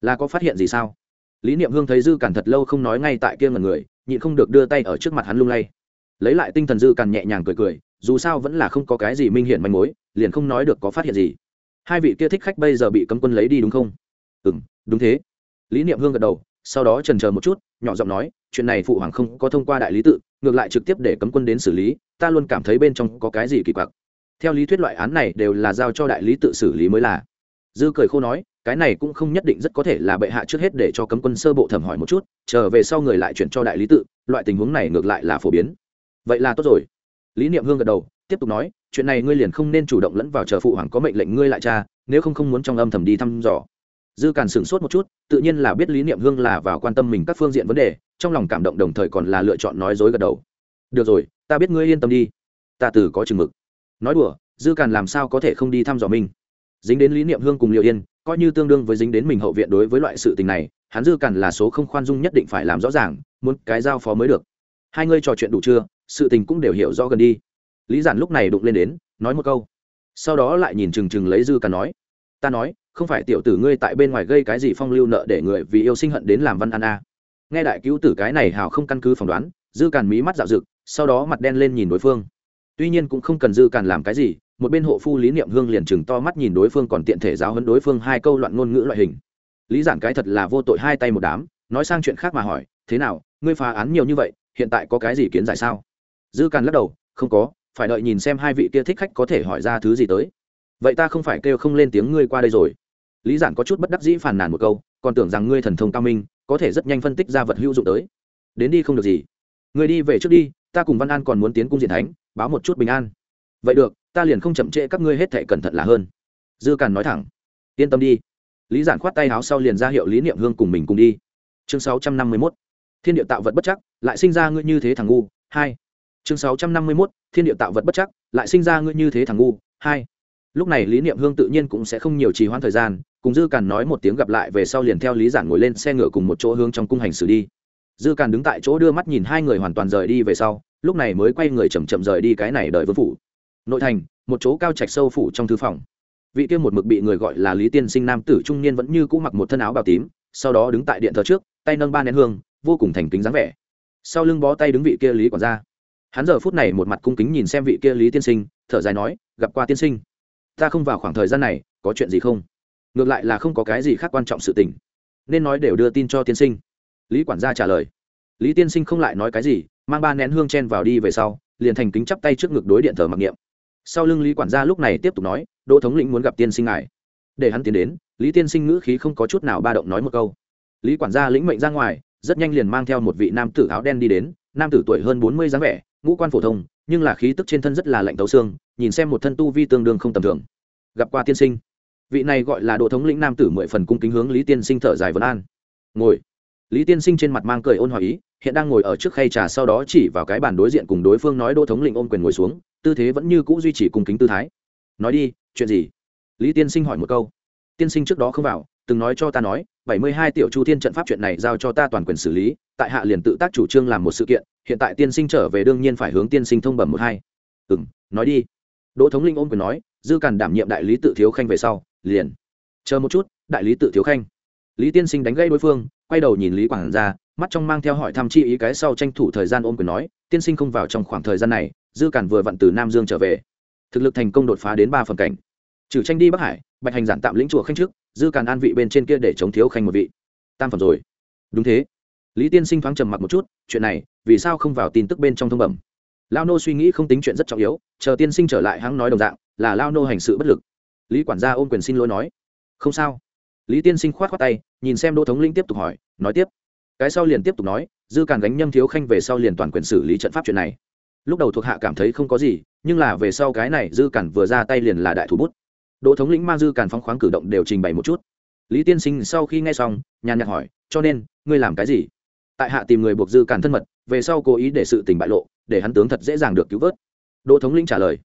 Là có phát hiện gì sao? Lý niệm hương thấy dư càn thật lâu không nói ngay tại kia ngần người, nhịn không được đưa tay ở trước mặt hắn lung lay. Lấy lại tinh thần dư càn nhẹ nhàng cười cười, dù sao vẫn là không có cái gì minh hiển manh mối, liền không nói được có phát hiện gì. Hai vị kia thích khách bây giờ bị cấm quân lấy đi đúng không? Ừ m đúng thế. Lý niệm hương gật đầu, sau đó trần c một chút, nhỏ giọng nói, chuyện này phụ hoàng không có thông qua đại lý tự, ngược lại trực tiếp để cấm quân đến xử lý, ta luôn cảm thấy bên trong có cái gì kỳ quặc theo lý thuyết loại án này đều là giao cho đại lý tự xử lý mới là. Dư cười khô nói, cái này cũng không nhất định rất có thể là bệ hạ trước hết để cho cấm quân sơ bộ thẩm hỏi một chút trở về sau người lại chuyển cho đại lý tự, loại tình huống này ngược lại là phổ biến. Vậy là tốt rồi. Lý niệm hương gật đầu, tiếp tục nói, chuyện này ngươi liền không nên chủ động lẫn vào chờ phụ hoàng có mệnh lệnh ngươi lại cha nếu không không muốn trong âm thầm đi thăm dò. Dư càn sửng sốt một chút, tự nhiên là biết lý niệm hương là vào quan tâm mình các phương diện vấn đề, trong lòng cảm động đồng thời còn là lựa chọn nói dối gật đầu. Được rồi, ta biết ngươi yên tâm đi. Ta từ có chừng mực nói đùa, dư càn làm sao có thể không đi thăm dò mình? Dính đến lý niệm hương cùng liệu yên, coi như tương đương với dính đến mình hậu viện đối với loại sự tình này, hắn dư càn là số không khoan dung nhất định phải làm rõ ràng, muốn cái giao phó mới được. Hai ngươi trò chuyện đủ chưa, sự tình cũng đều hiểu rõ gần đi. Lý giản lúc này đụng lên đến, nói một câu. Sau đó lại nhìn chừng chừng lấy dư càn nói, ta nói, không phải tiểu tử ngươi tại bên ngoài gây cái gì phong lưu nợ để người vì yêu sinh hận đến làm văn an a à? nghe đại cứu tử cái này hào không căn cứ phỏng đoán, dư càn mí mắt dạo rực, sau đó mặt đen lên nhìn đối phương tuy nhiên cũng không cần dư càn làm cái gì, một bên hộ phu lý niệm hương liền chừng to mắt nhìn đối phương còn tiện thể giáo hấn đối phương hai câu loạn ngôn ngữ loại hình. Lý giản cái thật là vô tội hai tay một đám, nói sang chuyện khác mà hỏi, thế nào, ngươi phá án nhiều như vậy, hiện tại có cái gì kiến giải sao? Dư càn lắc đầu, không có, phải đợi nhìn xem hai vị kia thích khách có thể hỏi ra thứ gì tới. Vậy ta không phải kêu không lên tiếng ngươi qua đây rồi. Lý giản có chút bất đắc dĩ phàn nàn một câu, còn tưởng rằng ngươi thần thông cao minh, có thể rất nhanh phân tích ra vật hữu dụng tới. Đến đi không được gì. Người đi về trước đi, ta cùng văn an còn muốn tiến cung diện thánh báo một chút bình an. Vậy được, ta liền không chậm trễ các ngươi hết thệ cẩn thận là hơn. Dư càn nói thẳng. Yên tâm đi. Lý giản khoát tay áo sau liền ra hiệu lý niệm hương cùng mình cùng đi. Chương sáu trăm năm mươi mốt. Thiên địa tạo vật bất chắc, lại sinh ra ngươi như thế thằng ngu, hai. Chương sáu trăm năm mươi mốt. Thiên địa tạo vật bất chắc, lại sinh ra ngươi như thế thằng ngu, hai. Lúc này lý niệm hương tự nhiên cũng sẽ không nhiều trì hoãn thời gian, cùng dư càn nói một tiếng gặp lại về sau liền theo lý giản ngồi lên xe ngựa cùng một chỗ hướng trong cung hành xử đi. Dư càn đứng tại chỗ đưa mắt nhìn hai người hoàn toàn rời đi về sau lúc này mới quay người chầm chậm rời đi cái này đợi vương phủ. Nội thành, một chỗ cao trạch sâu phủ trong thư phòng. Vị kia một mực bị người gọi là lý tiên sinh nam tử trung niên vẫn như cũ mặc một thân áo bào tím, sau đó đứng tại điện thờ trước, tay nâng ba nén hương, vô cùng thành kính dáng vẻ. Sau lưng bó tay đứng vị kia lý quản gia. Hắn giờ phút này một mặt cung kính nhìn xem vị kia lý tiên sinh, thở dài nói, gặp qua tiên sinh. Ta không vào khoảng thời gian này, có chuyện gì không? Ngược lại là không có cái gì khác quan trọng sự tình. Nên nói đều đưa tin cho tiên sinh. Lý quản gia trả lời lý tiên sinh không lại nói cái gì, mang ba nén hương chen vào đi về sau, liền thành kính chắp tay trước ngực đối điện thờ mặc niệm. Sau lưng lý quản gia lúc này tiếp tục nói, đỗ thống lĩnh muốn gặp tiên sinh ngài. Để hắn tiến đến, lý tiên sinh ngữ khí không có chút nào ba động nói một câu. Lý quản gia lĩnh mệnh ra ngoài, rất nhanh liền mang theo một vị nam tử áo đen đi đến, nam tử tuổi hơn bốn mươi dáng vẻ, ngũ quan phổ thông, nhưng là khí tức trên thân rất là lạnh tấu xương, nhìn xem một thân tu vi tương đương không tầm thường. Gặp qua tiên sinh. Vị này gọi là đỗ thống lĩnh nam tử mười phần cung kính hướng lý tiên sinh thở dài vân an. Ngồi lý tiên sinh trên mặt mang cười ôn hòa ý, hiện đang ngồi ở trước khay trà sau đó chỉ vào cái bàn đối diện cùng đối phương nói đỗ thống lĩnh ôm quyền ngồi xuống, tư thế vẫn như cũ duy trì cùng kính tư thái. Nói đi, chuyện gì? Lý tiên sinh hỏi một câu. Tiên sinh trước đó không vào, từng nói cho ta nói, bảy mươi hai tiểu chu thiên trận pháp chuyện này giao cho ta toàn quyền xử lý, tại hạ liền tự tác chủ trương làm một sự kiện, hiện tại tiên sinh trở về đương nhiên phải hướng tiên sinh thông bẩm một hai. Ừ nói đi. Đỗ thống linh ôm quyền nói, dư càn đảm nhiệm đại lý tự thiếu khanh về sau, liền. Chờ một chút, đại lý tự thiếu khanh. Lý tiên sinh đánh gây đối phương quay đầu nhìn lý quảng ra, mắt trong mang theo hỏi thăm chi ý cái sau tranh thủ thời gian ôm quyền nói, tiên sinh không vào trong khoảng thời gian này, dư càn vừa vặn từ nam dương trở về. Thực lực thành công đột phá đến ba phần cảnh. Trừ tranh đi bắc hải, bạch hành giản tạm lĩnh chùa khanh trước, dư càn an vị bên trên kia để chống thiếu khanh một vị. Tam phẩm rồi. Đúng thế. Lý tiên sinh thoáng trầm mặc một chút, chuyện này, vì sao không vào tin tức bên trong thông bẩm? Lao nô suy nghĩ không tính chuyện rất trọng yếu, chờ tiên sinh trở lại hắn nói đồng dạng, là lao nô hành sự bất lực. Lý quản gia ôm quyền xin lỗi nói. Không sao lý tiên sinh khoát khoát tay, nhìn xem đỗ thống linh tiếp tục hỏi, nói tiếp. Cái sau liền tiếp tục nói, dư càn gánh nhâm thiếu khanh về sau liền toàn quyền xử lý trận pháp chuyện này. Lúc đầu thuộc hạ cảm thấy không có gì, nhưng là về sau cái này dư càn vừa ra tay liền là đại thủ bút. Đỗ thống lĩnh mang dư càn phóng khoáng cử động đều trình bày một chút. Lý tiên sinh sau khi nghe xong, nhàn nhạc hỏi, cho nên, ngươi làm cái gì? Tại hạ tìm người buộc dư càn thân mật, về sau cố ý để sự tình bại lộ, để hắn tướng thật dễ dàng được cứu vớt. Đỗ thống lĩnh trả lời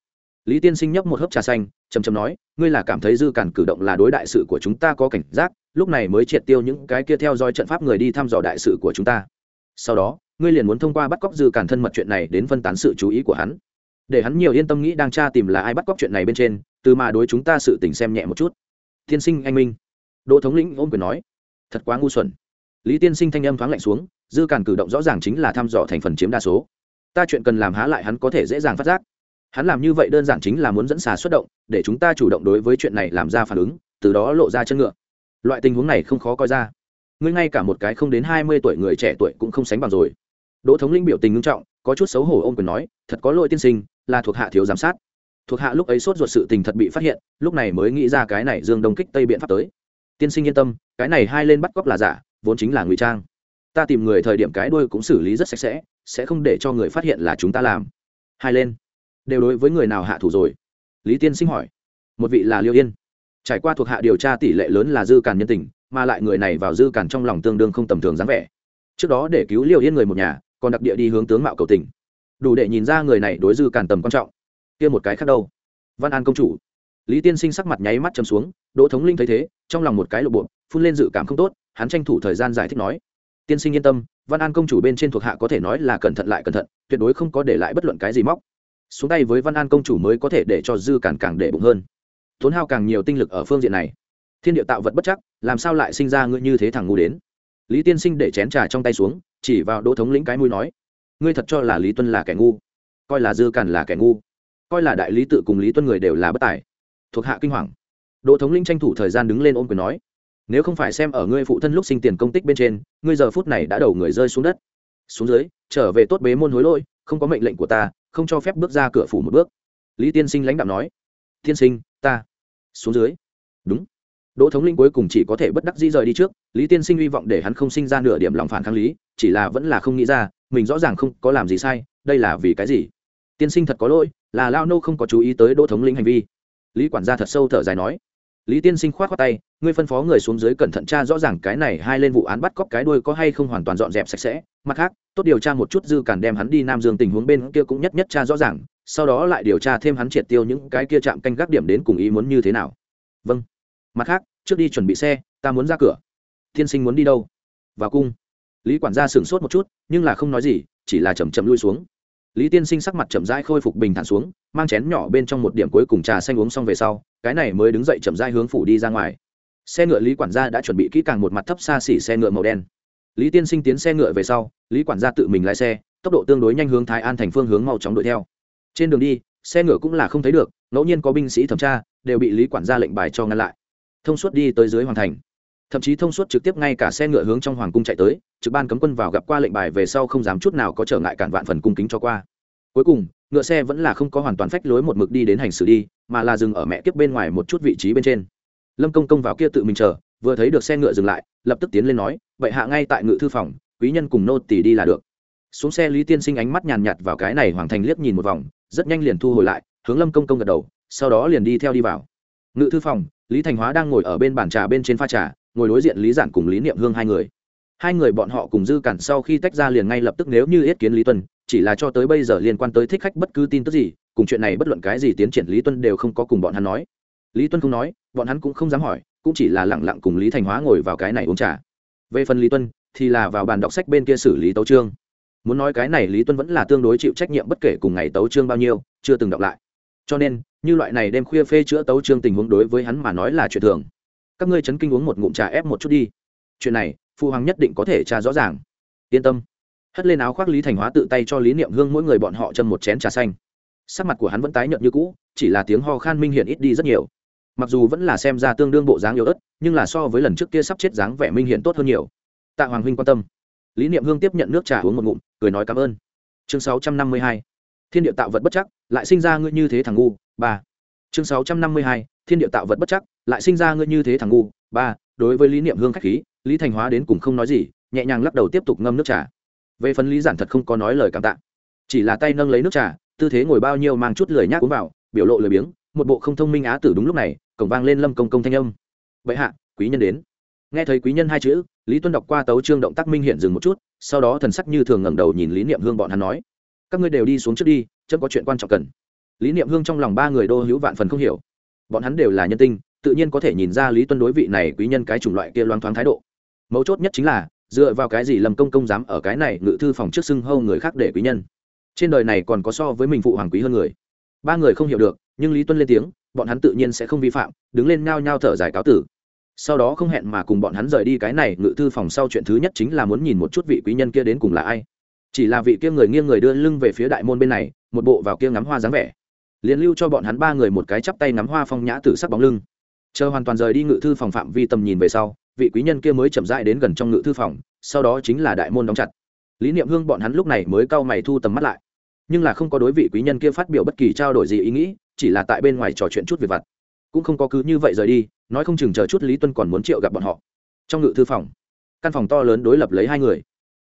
lý tiên sinh nhấp một hớp trà xanh chầm chầm nói, ngươi là cảm thấy dư cản cử động là đối đại sự của chúng ta có cảnh giác, lúc này mới triệt tiêu những cái kia theo dõi trận pháp người đi thăm dò đại sự của chúng ta. Sau đó, ngươi liền muốn thông qua bắt cóc dư cản thân mật chuyện này đến phân tán sự chú ý của hắn. Để hắn nhiều yên tâm nghĩ đang tra tìm là ai bắt cóc chuyện này bên trên, từ mà đối chúng ta sự tình xem nhẹ một chút. Tiên sinh anh minh. Đỗ thống lĩnh ôm quyền nói, thật quá ngu xuẩn. Lý tiên sinh thanh âm thoáng lạnh xuống, dư cản cử động rõ ràng chính là thăm dò thành phần chiếm đa số. Ta chuyện cần làm há lại hắn có thể dễ dàng phát giác hắn làm như vậy đơn giản chính là muốn dẫn xà xuất động, để chúng ta chủ động đối với chuyện này làm ra phản ứng, từ đó lộ ra chân ngựa. Loại tình huống này không khó coi ra. Ngươi ngay cả một cái không đến hai mươi tuổi người trẻ tuổi cũng không sánh bằng rồi. Đỗ thống linh biểu tình ngưng trọng, có chút xấu hổ ô m quyền nói, thật có lỗi tiên sinh, là thuộc hạ thiếu giám sát. Thuộc hạ lúc ấy sốt ruột sự tình thật bị phát hiện, lúc này mới nghĩ ra cái này dương đông kích tây biện pháp tới. Tiên sinh yên tâm, cái này hai lên bắt cóc là giả, vốn chính là ngụy trang. Ta tìm người thời điểm cái đuôi cũng xử lý rất sạch sẽ sẽ không để cho người phát hiện là chúng ta làm. Hai lên đều đối với người nào hạ thủ rồi? Lý tiên sinh hỏi. Một vị là liêu yên. Trải qua thuộc hạ điều tra tỷ lệ lớn là dư càn nhân tình, mà lại người này vào dư càn trong lòng tương đương không tầm thường dáng vẻ. Trước đó để cứu liêu yên người một nhà, còn đặc địa đi hướng tướng mạo cầu tình. Đủ để nhìn ra người này đối dư càn tầm quan trọng. Kia một cái khác đâu? Văn an công chủ. Lý tiên sinh sắc mặt nháy mắt chấm xuống, đỗ thống linh thấy thế, trong lòng một cái lộ bộ, phun lên dự cảm không tốt, hắn tranh thủ thời gian giải thích nói. Tiên sinh yên tâm, văn an công chủ bên trên thuộc hạ có thể nói là cẩn thận lại cẩn thận, tuyệt đối không có để lại bất luận cái gì móc xuống tay với văn an công chủ mới có thể để cho dư cản càng để bụng hơn. Tốn hao càng nhiều tinh lực ở phương diện này. Thiên địa tạo vật bất chắc, làm sao lại sinh ra ngươi như thế thằng ngu đến? Lý tiên sinh để chén trà trong tay xuống, chỉ vào đỗ thống lĩnh cái mũi nói, ngươi thật cho là lý tuân là kẻ ngu? Coi là dư cản là kẻ ngu? Coi là đại lý tự cùng lý tuân người đều là bất tài. Thuộc hạ kinh hoàng. Đỗ thống lĩnh tranh thủ thời gian đứng lên ôm quyền nói, nếu không phải xem ở ngươi phụ thân lúc sinh tiền công tích bên trên, ngươi giờ phút này đã đầu người rơi xuống đất. Xuống dưới, trở về tốt bế môn hối lỗi, không có mệnh lệnh của ta không cho phép bước ra cửa phủ một bước. Lý tiên sinh lãnh đạo nói, tiên sinh, ta xuống dưới. Đúng. Đỗ thống linh cuối cùng chỉ có thể bất đắc dĩ rời đi trước. Lý tiên sinh hy vọng để hắn không sinh ra nửa điểm lòng phản kháng lý, chỉ là vẫn là không nghĩ ra, mình rõ ràng không có làm gì sai, đây là vì cái gì? Tiên sinh thật có lỗi, là lao nô không có chú ý tới đỗ thống linh hành vi. Lý quản gia thật sâu thở dài nói lý tiên sinh k h o á t khoác tay, ngươi phân phó người xuống dưới cẩn thận tra rõ ràng cái này hai lên vụ án bắt cóc cái đuôi có hay không hoàn toàn dọn dẹp sạch sẽ. Mặt khác, tốt điều tra một chút dư cản đem hắn đi nam dương tình huống bên kia cũng nhất nhất tra rõ ràng, sau đó lại điều tra thêm hắn triệt tiêu những cái kia chạm canh gác điểm đến cùng ý muốn như thế nào. Vâng. Mặt khác, trước đi chuẩn bị xe, ta muốn ra cửa. Tiên sinh muốn đi đâu? Vào cung. Lý quản gia sửng sốt một chút, nhưng là không nói gì, chỉ là chầm chậm lui xuống lý tiên sinh sắc mặt chậm rãi khôi phục bình thản xuống, mang chén nhỏ bên trong một điểm cuối cùng trà xanh uống xong về sau, cái này mới đứng dậy chậm rãi hướng phủ đi ra ngoài. Xe ngựa lý quản gia đã chuẩn bị kỹ càng một mặt thấp xa xỉ xe ngựa màu đen. Lý tiên sinh tiến xe ngựa về sau, lý quản gia tự mình lái xe, tốc độ tương đối nhanh hướng thái an thành phương hướng mau chóng đuổi theo. Trên đường đi, xe ngựa cũng là không thấy được, ngẫu nhiên có binh sĩ thẩm tra, đều bị lý quản gia lệnh bài cho ngăn lại. Thông suốt đi tới dưới hoàng thành thậm chí thông suốt trực tiếp ngay cả xe ngựa hướng trong hoàng cung chạy tới, trực ban cấm quân vào gặp qua lệnh bài về sau không dám chút nào có trở ngại cản vạn phần cung kính cho qua. Cuối cùng, ngựa xe vẫn là không có hoàn toàn phách lối một mực đi đến hành xử đi, mà là dừng ở mẹ kiếp bên ngoài một chút vị trí bên trên. Lâm công công vào kia tự mình chờ, vừa thấy được xe ngựa dừng lại, lập tức tiến lên nói vậy hạ ngay tại ngự thư phòng, quý nhân cùng nô tỳ đi là được. Xuống xe lý tiên sinh ánh mắt nhàn nhạt vào cái này hoàng thành liếc nhìn một vòng, rất nhanh liền thu hồi lại, hướng lâm công công gật đầu, sau đó liền đi theo đi vào. Ngự thư phòng, lý thành hóa đang ngồi ở bên bàn trà bên trên pha trà ngồi đối diện lý giản cùng lý niệm hương hai người hai người bọn họ cùng dư cản sau khi tách ra liền ngay lập tức nếu như yết kiến lý tuân chỉ là cho tới bây giờ liên quan tới thích khách bất cứ tin tức gì cùng chuyện này bất luận cái gì tiến triển lý tuân đều không có cùng bọn hắn nói lý tuân không nói bọn hắn cũng không dám hỏi cũng chỉ là lẳng lặng cùng lý thành hóa ngồi vào cái này uống trà về phần lý tuân thì là vào bàn đọc sách bên kia xử lý tấu trương muốn nói cái này lý tuân vẫn là tương đối chịu trách nhiệm bất kể cùng ngày tấu trương bao nhiêu chưa từng đọc lại cho nên như loại này đêm khuya phê chữa tấu trương tình huống đối với hắn mà nói là chuyện thường các ngươi chấn kinh uống một ngụm trà ép một chút đi. Chuyện này phụ hoàng nhất định có thể tra rõ ràng. Yên tâm. Hất lên áo khoác lý thành hóa tự tay cho lý niệm hương mỗi người bọn họ châm một chén trà xanh. Sắc mặt của hắn vẫn tái nhợt như cũ, chỉ là tiếng ho khan minh hiện ít đi rất nhiều. Mặc dù vẫn là xem ra tương đương bộ dáng yếu ớt, nhưng là so với lần trước kia sắp chết dáng vẻ minh hiện tốt hơn nhiều. Tạ hoàng huynh quan tâm. Lý niệm hương tiếp nhận nước trà uống một ngụm, cười nói cảm ơn. Chương sáu trăm năm mươi hai. Thiên địa tạo vật bất chắc, lại sinh ra ngươi như thế thằng ngu, ba. Chương sáu trăm năm mươi hai, thiên địa tạo vật bất chắc lại sinh ra ngươi như thế thằng ngu. Ba, đối với lý niệm hương khách khí, lý thành hóa đến cùng không nói gì, nhẹ nhàng lắc đầu tiếp tục ngâm nước trà. Về phần lý giản thật không có nói lời cảm tạ. Chỉ là tay nâng lấy nước trà, tư thế ngồi bao nhiêu mang chút lười nhác uống vào, biểu lộ lười biếng, một bộ không thông minh á tử đúng lúc này, cổng vang lên lâm công công thanh âm. Vậy hạ, quý nhân đến. Nghe thấy quý nhân hai chữ, lý tuân đọc qua tấu trương động tác minh hiện dừng một chút, sau đó thần sắc như thường ngẩng đầu nhìn lý niệm hương bọn hắn nói. Các ngươi đều đi xuống trước đi chớ có chuyện quan trọng cần. Lý niệm hương trong lòng ba người đô hữu vạn phần không hiểu. Bọn hắn đều là nhân tinh tự nhiên có thể nhìn ra lý tuân đối vị này quý nhân cái chủng loại kia loang thoáng thái độ. Mấu chốt nhất chính là, dựa vào cái gì lầm công công dám ở cái này ngự thư phòng trước xưng hâu người khác để quý nhân? Trên đời này còn có so với mình phụ hoàng quý hơn người. Ba người không hiểu được, nhưng lý tuân lên tiếng, bọn hắn tự nhiên sẽ không vi phạm, đứng lên ngao nhao thở dài cáo tử. Sau đó không hẹn mà cùng bọn hắn rời đi cái này ngự thư phòng sau chuyện thứ nhất chính là muốn nhìn một chút vị quý nhân kia đến cùng là ai. Chỉ là vị kia người nghiêng người đưa lưng về phía đại môn bên này, một bộ vào kia ngắm hoa dáng vẻ. Liền lưu cho bọn hắn ba người một cái chắp tay ngắm hoa phong nhã tử sắc bóng lưng chờ hoàn toàn rời đi ngự thư phòng phạm vi tầm nhìn về sau, vị quý nhân kia mới chậm rãi đến gần trong ngự thư phòng, sau đó chính là đại môn đóng chặt. Lý niệm hương bọn hắn lúc này mới cau mày thu tầm mắt lại. Nhưng là không có đối vị quý nhân kia phát biểu bất kỳ trao đổi gì ý nghĩ, chỉ là tại bên ngoài trò chuyện chút việc vặt. Cũng không có cứ như vậy rời đi, nói không chừng chờ chút lý tuân còn muốn triệu gặp bọn họ. Trong ngự thư phòng, căn phòng to lớn đối lập lấy hai người.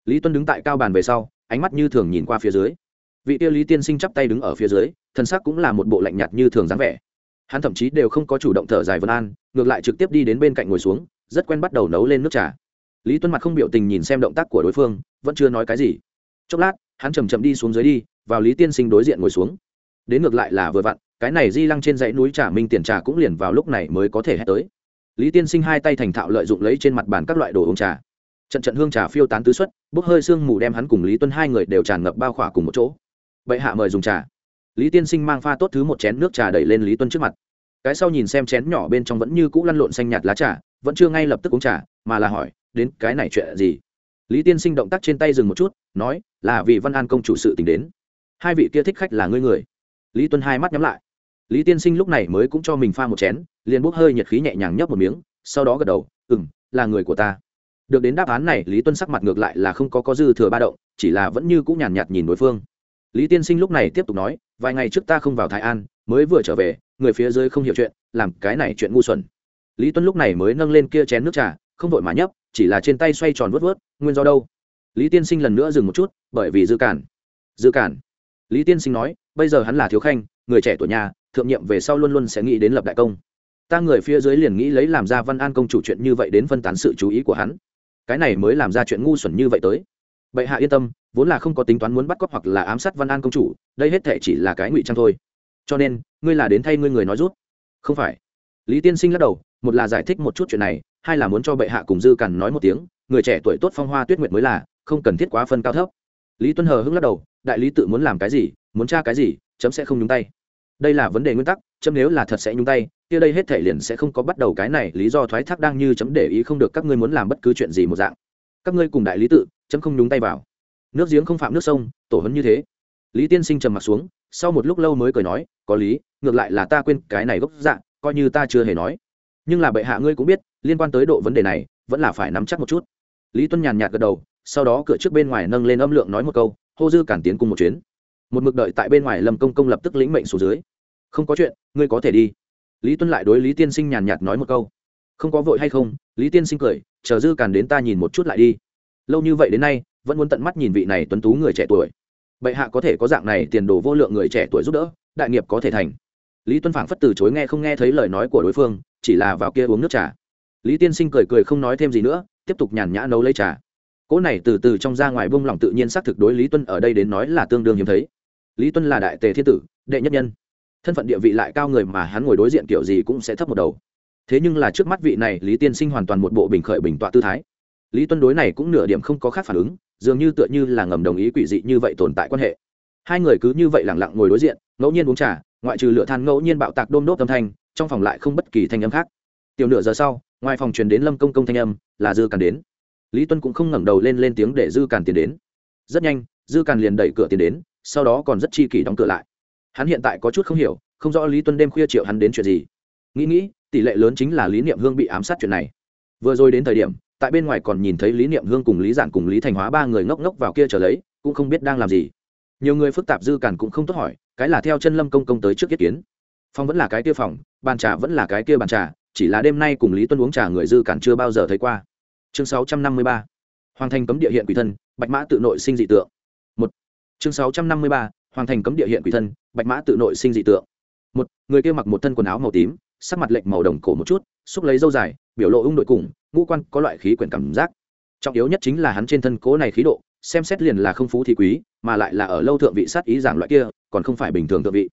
Lý tuân đứng tại cao bàn về sau, ánh mắt như thường nhìn qua phía dưới. Vị tiêu lý tiên sinh chắp tay đứng ở phía dưới thân xác cũng là một bộ lạnh nhạt như thường dáng vẻ hắn thậm chí đều không có chủ động thở dài vân an, ngược lại trực tiếp đi đến bên cạnh ngồi xuống, rất quen bắt đầu nấu lên nước trà. Lý tuân mặt không biểu tình nhìn xem động tác của đối phương, vẫn chưa nói cái gì. Chốc lát, hắn chầm chậm đi xuống dưới đi, vào lý tiên sinh đối diện ngồi xuống. Đến ngược lại là vừa vặn, cái này di lăng trên dãy núi trà minh tiền trà cũng liền vào lúc này mới có thể hét tới. Lý tiên sinh hai tay thành thạo lợi dụng lấy trên mặt bàn các loại đồ uống trà. Trận trận hương trà phiêu tán tứ xuất bốc hơi sương mù đem hắn cùng lý tuân hai người đều tràn ngập bao khỏa cùng một chỗ. Bệ hạ mời dùng trà lý tiên sinh mang pha tốt thứ một chén nước trà đẩy lên lý tuân trước mặt. Cái sau nhìn xem chén nhỏ bên trong vẫn như cũ lăn lộn xanh nhạt lá trà, vẫn chưa ngay lập tức uống trà, mà là hỏi, đến cái này chuyện gì? Lý tiên sinh động tác trên tay dừng một chút, nói, là vì văn an công chủ sự t đến. Hai vị kia thích khách là ngươi người. Lý tuân hai mắt nhắm lại. Lý tiên sinh lúc này mới cũng cho mình pha một chén, liền bốc hơi nhiệt khí nhẹ nhàng nhấp một miếng, sau đó gật đầu ừ m là người của ta. Được đến đáp án này, lý tuân sắc mặt ngược lại là không có có dư thừa ba động, chỉ là vẫn như cũng nhàn nhạt nhìn đối phương lý tiên sinh lúc này tiếp tục nói, vài ngày trước ta không vào thái an, mới vừa trở về, người phía dưới không hiểu chuyện, làm cái này chuyện ngu xuẩn. Lý tuân lúc này mới nâng lên kia chén nước trà, không vội mà nhấp, chỉ là trên tay xoay tròn vớt vớt nguyên do đâu? Lý tiên sinh lần nữa dừng một chút, bởi vì dư cản. Dư cản? Lý tiên sinh nói, bây giờ hắn là thiếu khanh, người trẻ tuổi nhà, thượng nhiệm về sau luôn luôn sẽ nghĩ đến lập đại công. Ta người phía dưới liền nghĩ lấy làm ra văn an công chủ chuyện như vậy đến phân tán sự chú ý của hắn. Cái này mới làm ra chuyện ngu xuẩn như vậy tới bệ hạ yên tâm, vốn là không có tính toán muốn bắt cóc hoặc là ám sát văn an công chủ, đây hết thệ chỉ là cái ngụy trang thôi. Cho nên, ngươi là đến thay ngươi người nói rút. Không phải. Lý tiên sinh lắc đầu, một là giải thích một chút chuyện này, hai là muốn cho bệ hạ cùng dư cằn nói một tiếng, người trẻ tuổi tốt phong hoa tuyết nguyệt mới là, không cần thiết quá phân cao thấp. Lý tuân hờ hững lắc đầu, đại lý tự muốn làm cái gì, muốn tra cái gì, chấm sẽ không nhúng tay. Đây là vấn đề nguyên tắc, chấm nếu là thật sẽ nhúng tay, kia đây hết thể liền sẽ không có bắt đầu cái này, lý do thoái thác đang như chấm để ý không được các ngươi muốn làm bất cứ chuyện gì một dạng. Các ngươi cùng đại lý tự chấm không nhúng tay vào. Nước giếng không phạm nước sông, tổ hấn như thế. Lý tiên sinh trầm m ặ t xuống, sau một lúc lâu mới cười nói, có lý, ngược lại là ta quên cái này gốc dạng coi như ta chưa hề nói. Nhưng là bệ hạ ngươi cũng biết, liên quan tới độ vấn đề này, vẫn là phải nắm chắc một chút. Lý tuân nhàn nhạt gật đầu, sau đó cửa trước bên ngoài nâng lên âm lượng nói một câu, hô dư cản tiến cùng một chuyến. Một mực đợi tại bên ngoài lâm công công lập tức lĩnh mệnh xuống dưới. Không có chuyện, ngươi có thể đi. Lý tuân lại đối lý tiên sinh nhàn nhạt nói một câu. Không có vội hay không? Lý tiên sinh cười, chờ dư cản đến ta nhìn một chút lại đi lâu như vậy đến nay, vẫn muốn tận mắt nhìn vị này tuấn tú người trẻ tuổi. Bệ hạ có thể có dạng này tiền đồ vô lượng người trẻ tuổi giúp đỡ, đại nghiệp có thể thành. Lý tuân phảng phất từ chối nghe không nghe thấy lời nói của đối phương, chỉ là vào kia uống nước trà. Lý tiên sinh cười cười không nói thêm gì nữa, tiếp tục nhàn nhã nấu lấy trà. Cỗ này từ từ trong ra ngoài bông lỏng tự nhiên xác thực đối lý tuân ở đây đến nói là tương đương hiếm thấy. Lý tuân là đại tề thiên tử, đệ nhất nhân. Thân phận địa vị lại cao người mà hắn ngồi đối diện kiểu gì cũng sẽ thấp một đầu. Thế nhưng là trước mắt vị này lý tiên sinh hoàn toàn một bộ bình khởi bình tọa tư thái lý tuân đối này cũng nửa điểm không có khác phản ứng, dường như tựa như là ngầm đồng ý quỷ dị như vậy tồn tại quan hệ. Hai người cứ như vậy lẳng lặng ngồi đối diện, ngẫu nhiên uống trà, ngoại trừ lửa than ngẫu nhiên bạo tạc đôm đốt âm thanh, trong phòng lại không bất kỳ thanh âm khác. Tiểu nửa giờ sau, ngoài phòng truyền đến lâm công công thanh âm, là dư càn đến. Lý tuân cũng không ngẩng đầu lên lên tiếng để dư càn tiến đến. Rất nhanh, dư càn liền đẩy cửa tiến đến, sau đó còn rất chi kỷ đóng cửa lại. Hắn hiện tại có chút không hiểu, không rõ lý tuân đêm khuya triệu hắn đến chuyện gì. Nghĩ nghĩ, tỷ lệ lớn chính là lý niệm hương bị ám sát chuyện này. Vừa rồi đến thời điểm tại bên ngoài còn nhìn thấy lý niệm hương cùng lý giản cùng lý thành hóa ba người ngốc ngốc vào kia trở lấy, cũng không biết đang làm gì. Nhiều người phức tạp dư cản cũng không tốt hỏi, cái là theo chân lâm công công tới trước yết kiến. Phong vẫn là cái kia phòng, bàn trà vẫn là cái kia bàn trà, chỉ là đêm nay cùng lý tuân uống trà người dư cản chưa bao giờ thấy qua. Chương sáu trăm năm mươi ba. Hoàng thành cấm địa hiện quỷ thân, bạch mã tự nội sinh dị tượng. Một. Chương sáu trăm năm mươi ba. Hoàng thành cấm địa hiện quỷ thân, bạch mã tự nội sinh dị tượng. Một. Người kia mặc một thân quần áo màu tím, sắc mặt lệnh màu đồng cổ một chút, xúc lấy dâu dài, biểu lộ ung đội cùng ngũ quan có loại khí quyển cảm giác. Trọng yếu nhất chính là hắn trên thân cố này khí độ, xem xét liền là không phú thì quý, mà lại là ở lâu thượng vị sát ý giảng loại kia, còn không phải bình thường thượng vị.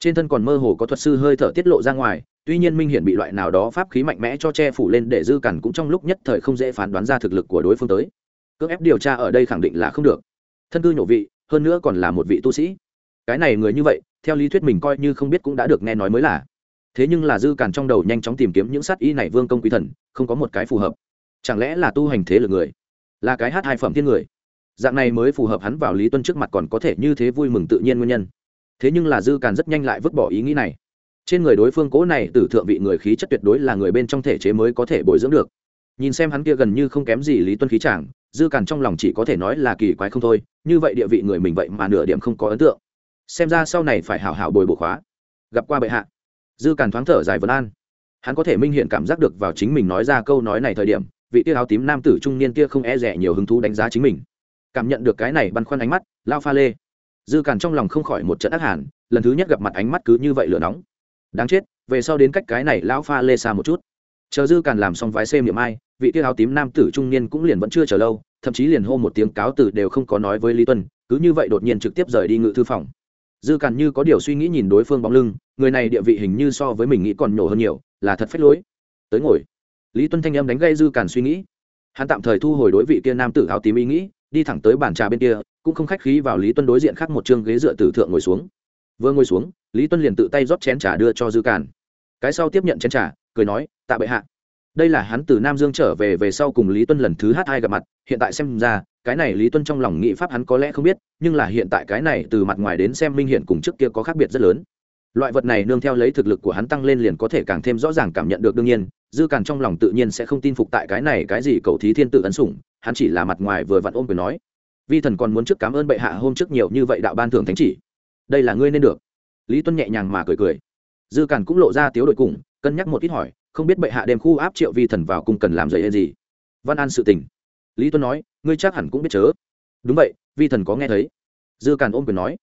Trên thân còn mơ hồ có thuật sư hơi thở tiết lộ ra ngoài, tuy nhiên minh hiển bị loại nào đó pháp khí mạnh mẽ cho che phủ lên để dư cằn cũng trong lúc nhất thời không dễ phán đoán ra thực lực của đối phương tới. Cưỡng ép điều tra ở đây khẳng định là không được. Thân cư nhổ vị, hơn nữa còn là một vị tu sĩ. Cái này người như vậy, theo lý thuyết mình coi như không biết cũng đã được nghe nói mới là thế nhưng là dư càn trong đầu nhanh chóng tìm kiếm những sát y này vương công quý thần, không có một cái phù hợp. Chẳng lẽ là tu hành thế lực người? Là cái hát hai phẩm thiên người? Dạng này mới phù hợp hắn vào lý tuân trước mặt còn có thể như thế vui mừng tự nhiên nguyên nhân. Thế nhưng là dư càn rất nhanh lại vứt bỏ ý nghĩ này. Trên người đối phương cố này từ thượng vị người khí chất tuyệt đối là người bên trong thể chế mới có thể bồi dưỡng được. Nhìn xem hắn kia gần như không kém gì lý tuân khí chàng, dư càn trong lòng chỉ có thể nói là kỳ quái không thôi, như vậy địa vị người mình vậy mà nửa điểm không có ấn tượng. Xem ra sau này phải hảo hảo bồi bổ khóa. Gặp qua bệ hạ dư càn thoáng thở dài vấn an. Hắn có thể minh hiện cảm giác được vào chính mình nói ra câu nói này thời điểm, vị tia áo tím nam tử trung niên kia không e rẻ nhiều hứng thú đánh giá chính mình. Cảm nhận được cái này băn khoăn ánh mắt, lao pha lê. Dư càn trong lòng không khỏi một trận ác hàn, lần thứ nhất gặp mặt ánh mắt cứ như vậy lửa nóng. Đáng chết, về sau đến cách cái này lão pha lê xa một chút. Chờ dư càn làm xong vái xem niệm ai vị tia áo tím nam tử trung niên cũng liền vẫn chưa chờ lâu, thậm chí liền hô một tiếng cáo từ đều không có nói với lý tuân, cứ như vậy đột nhiên trực tiếp rời đi ngự thư phòng dư càn như có điều suy nghĩ nhìn đối phương bóng lưng, người này địa vị hình như so với mình nghĩ còn nhổ hơn nhiều, là thật phách lối. Tới ngồi. Lý tuân thanh em đánh gây dư càn suy nghĩ. Hắn tạm thời thu hồi đối vị kia nam tử áo tím ý nghĩ, đi thẳng tới bàn trà bên kia, cũng không khách khí vào lý tuân đối diện khác một chương ghế dựa tử thượng ngồi xuống. Vừa ngồi xuống, lý tuân liền tự tay rót chén trà đưa cho dư càn. Cái sau tiếp nhận chén trà, cười nói, tạ bệ hạ. Đây là hắn từ nam dương trở về về sau cùng lý tuân lần thứ hát hai gặp mặt, hiện tại xem ra cái này lý tuân trong lòng nghị pháp hắn có lẽ không biết, nhưng là hiện tại cái này từ mặt ngoài đến xem minh hiện cùng trước kia có khác biệt rất lớn. Loại vật này nương theo lấy thực lực của hắn tăng lên liền có thể càng thêm rõ ràng cảm nhận được đương nhiên, dư càn trong lòng tự nhiên sẽ không tin phục tại cái này cái gì cầu thí thiên tự ấn sủng, hắn chỉ là mặt ngoài vừa vặn ôm quyền nói. Vi thần còn muốn trước cảm ơn bệ hạ hôm trước nhiều như vậy đạo ban thưởng thánh chỉ. Đây là ngươi nên được. Lý tuân nhẹ nhàng mà cười cười. Dư càn cũng lộ ra tiếu đội cùng, cân nhắc một ít hỏi, không biết bệ hạ đem khu áp triệu vi thần vào cùng cần làm dậy gì? Văn an sự tình lý tuân nói, ngươi chắc hẳn cũng biết chớ. Đúng vậy, vi thần có nghe thấy. Dư càn ôm quyền nói,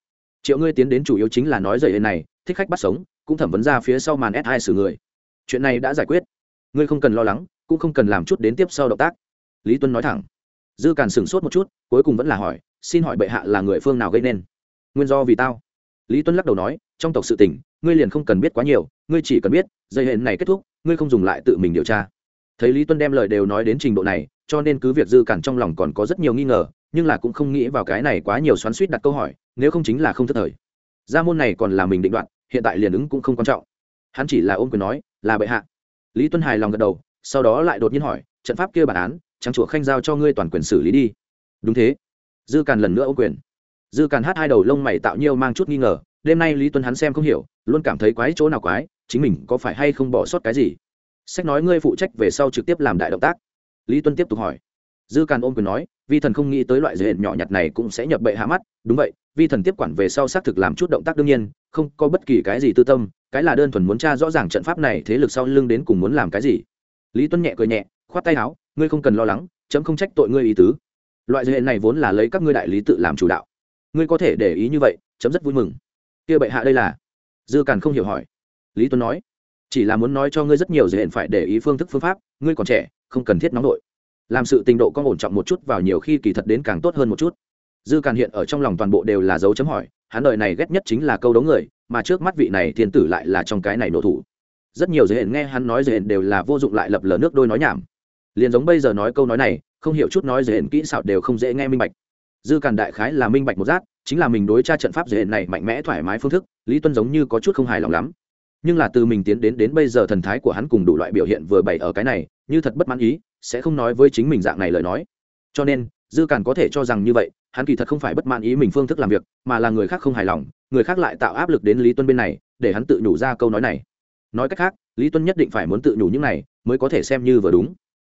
triệu ngươi tiến đến chủ yếu chính là nói dậy hên này, thích khách bắt sống, cũng thẩm vấn ra phía sau màn s hai xử người. Chuyện này đã giải quyết. Ngươi không cần lo lắng, cũng không cần làm chút đến tiếp sau động tác. Lý tuân nói thẳng. Dư càn sửng sốt một chút, cuối cùng vẫn là hỏi, xin hỏi bệ hạ là người phương nào gây nên? Nguyên do vì tao. Lý tuân lắc đầu nói, trong tộc sự tình, ngươi liền không cần biết quá nhiều, ngươi chỉ cần biết, dây hẹn này kết thúc, ngươi không dùng lại tự mình điều tra thấy lý tuân đem lời đều nói đến trình độ này, cho nên cứ việc dư cản trong lòng còn có rất nhiều nghi ngờ, nhưng là cũng không nghĩ vào cái này quá nhiều xoắn suýt đặt câu hỏi, nếu không chính là không thất thời. Gia môn này còn là mình định đoạt hiện tại liền ứng cũng không quan trọng. Hắn chỉ là ôm quyền nói, là bệ hạ. Lý tuân hài lòng gật đầu, sau đó lại đột nhiên hỏi, trận pháp kia bản án, trắng chùa khanh giao cho ngươi toàn quyền xử lý đi. Đúng thế. Dư càn lần nữa ôm quyền. Dư càn hát hai đầu lông mày tạo nhiêu mang chút nghi ngờ, đêm nay lý tuân hắn xem không hiểu, luôn cảm thấy quái chỗ nào quái, chính mình có phải hay không bỏ sót cái gì? Sách nói ngươi phụ trách về sau trực tiếp làm đại động tác. Lý tuân tiếp tục hỏi. Dư càn ôm quyền nói, vi thần không nghĩ tới loại dễ nhỏ nhặt này cũng sẽ nhập bệ hạ mắt. Đúng vậy, vi thần tiếp quản về sau xác thực làm chút động tác đương nhiên, không có bất kỳ cái gì tư tâm, cái là đơn thuần muốn tra rõ ràng trận pháp này thế lực sau lưng đến cùng muốn làm cái gì. Lý tuân nhẹ cười nhẹ, khoát tay áo, ngươi không cần lo lắng, chấm không trách tội ngươi ý tứ. Loại dễ này vốn là lấy các ngươi đại lý tự làm chủ đạo. Ngươi có thể để ý như vậy, chấm rất vui mừng. Kia bệ hạ đây là? Dư càn không hiểu hỏi. Lý tuấn nói chỉ là muốn nói cho ngươi rất nhiều dễ hẹn phải để ý phương thức phương pháp, ngươi còn trẻ, không cần thiết nóng nổi làm sự tình độ có ổn trọng một chút vào nhiều khi kỳ thật đến càng tốt hơn một chút. Dư càn hiện ở trong lòng toàn bộ đều là dấu chấm hỏi, hắn đời này ghét nhất chính là câu đấu người, mà trước mắt vị này thiên tử lại là trong cái này nổ thủ. Rất nhiều dễ hẹn nghe hắn nói dễ hẹn đều là vô dụng lại lập lờ nước đôi nói nhảm. Liền giống bây giờ nói câu nói này, không hiểu chút nói dễ hẹn kỹ xảo đều không dễ nghe minh bạch. Dư càn đại khái là minh bạch một giác, chính là mình đối tra trận pháp dễ hẹn này mạnh mẽ thoải mái phương thức, lý tuân giống như có chút không hài lòng lắm nhưng là từ mình tiến đến đến bây giờ thần thái của hắn cùng đủ loại biểu hiện vừa bày ở cái này, như thật bất mãn ý, sẽ không nói với chính mình dạng này lời nói. Cho nên, dư càn có thể cho rằng như vậy, hắn kỳ thật không phải bất mãn ý mình phương thức làm việc, mà là người khác không hài lòng, người khác lại tạo áp lực đến lý tuân bên này, để hắn tự nhủ ra câu nói này. Nói cách khác, lý tuân nhất định phải muốn tự nhủ những này, mới có thể xem như vừa đúng.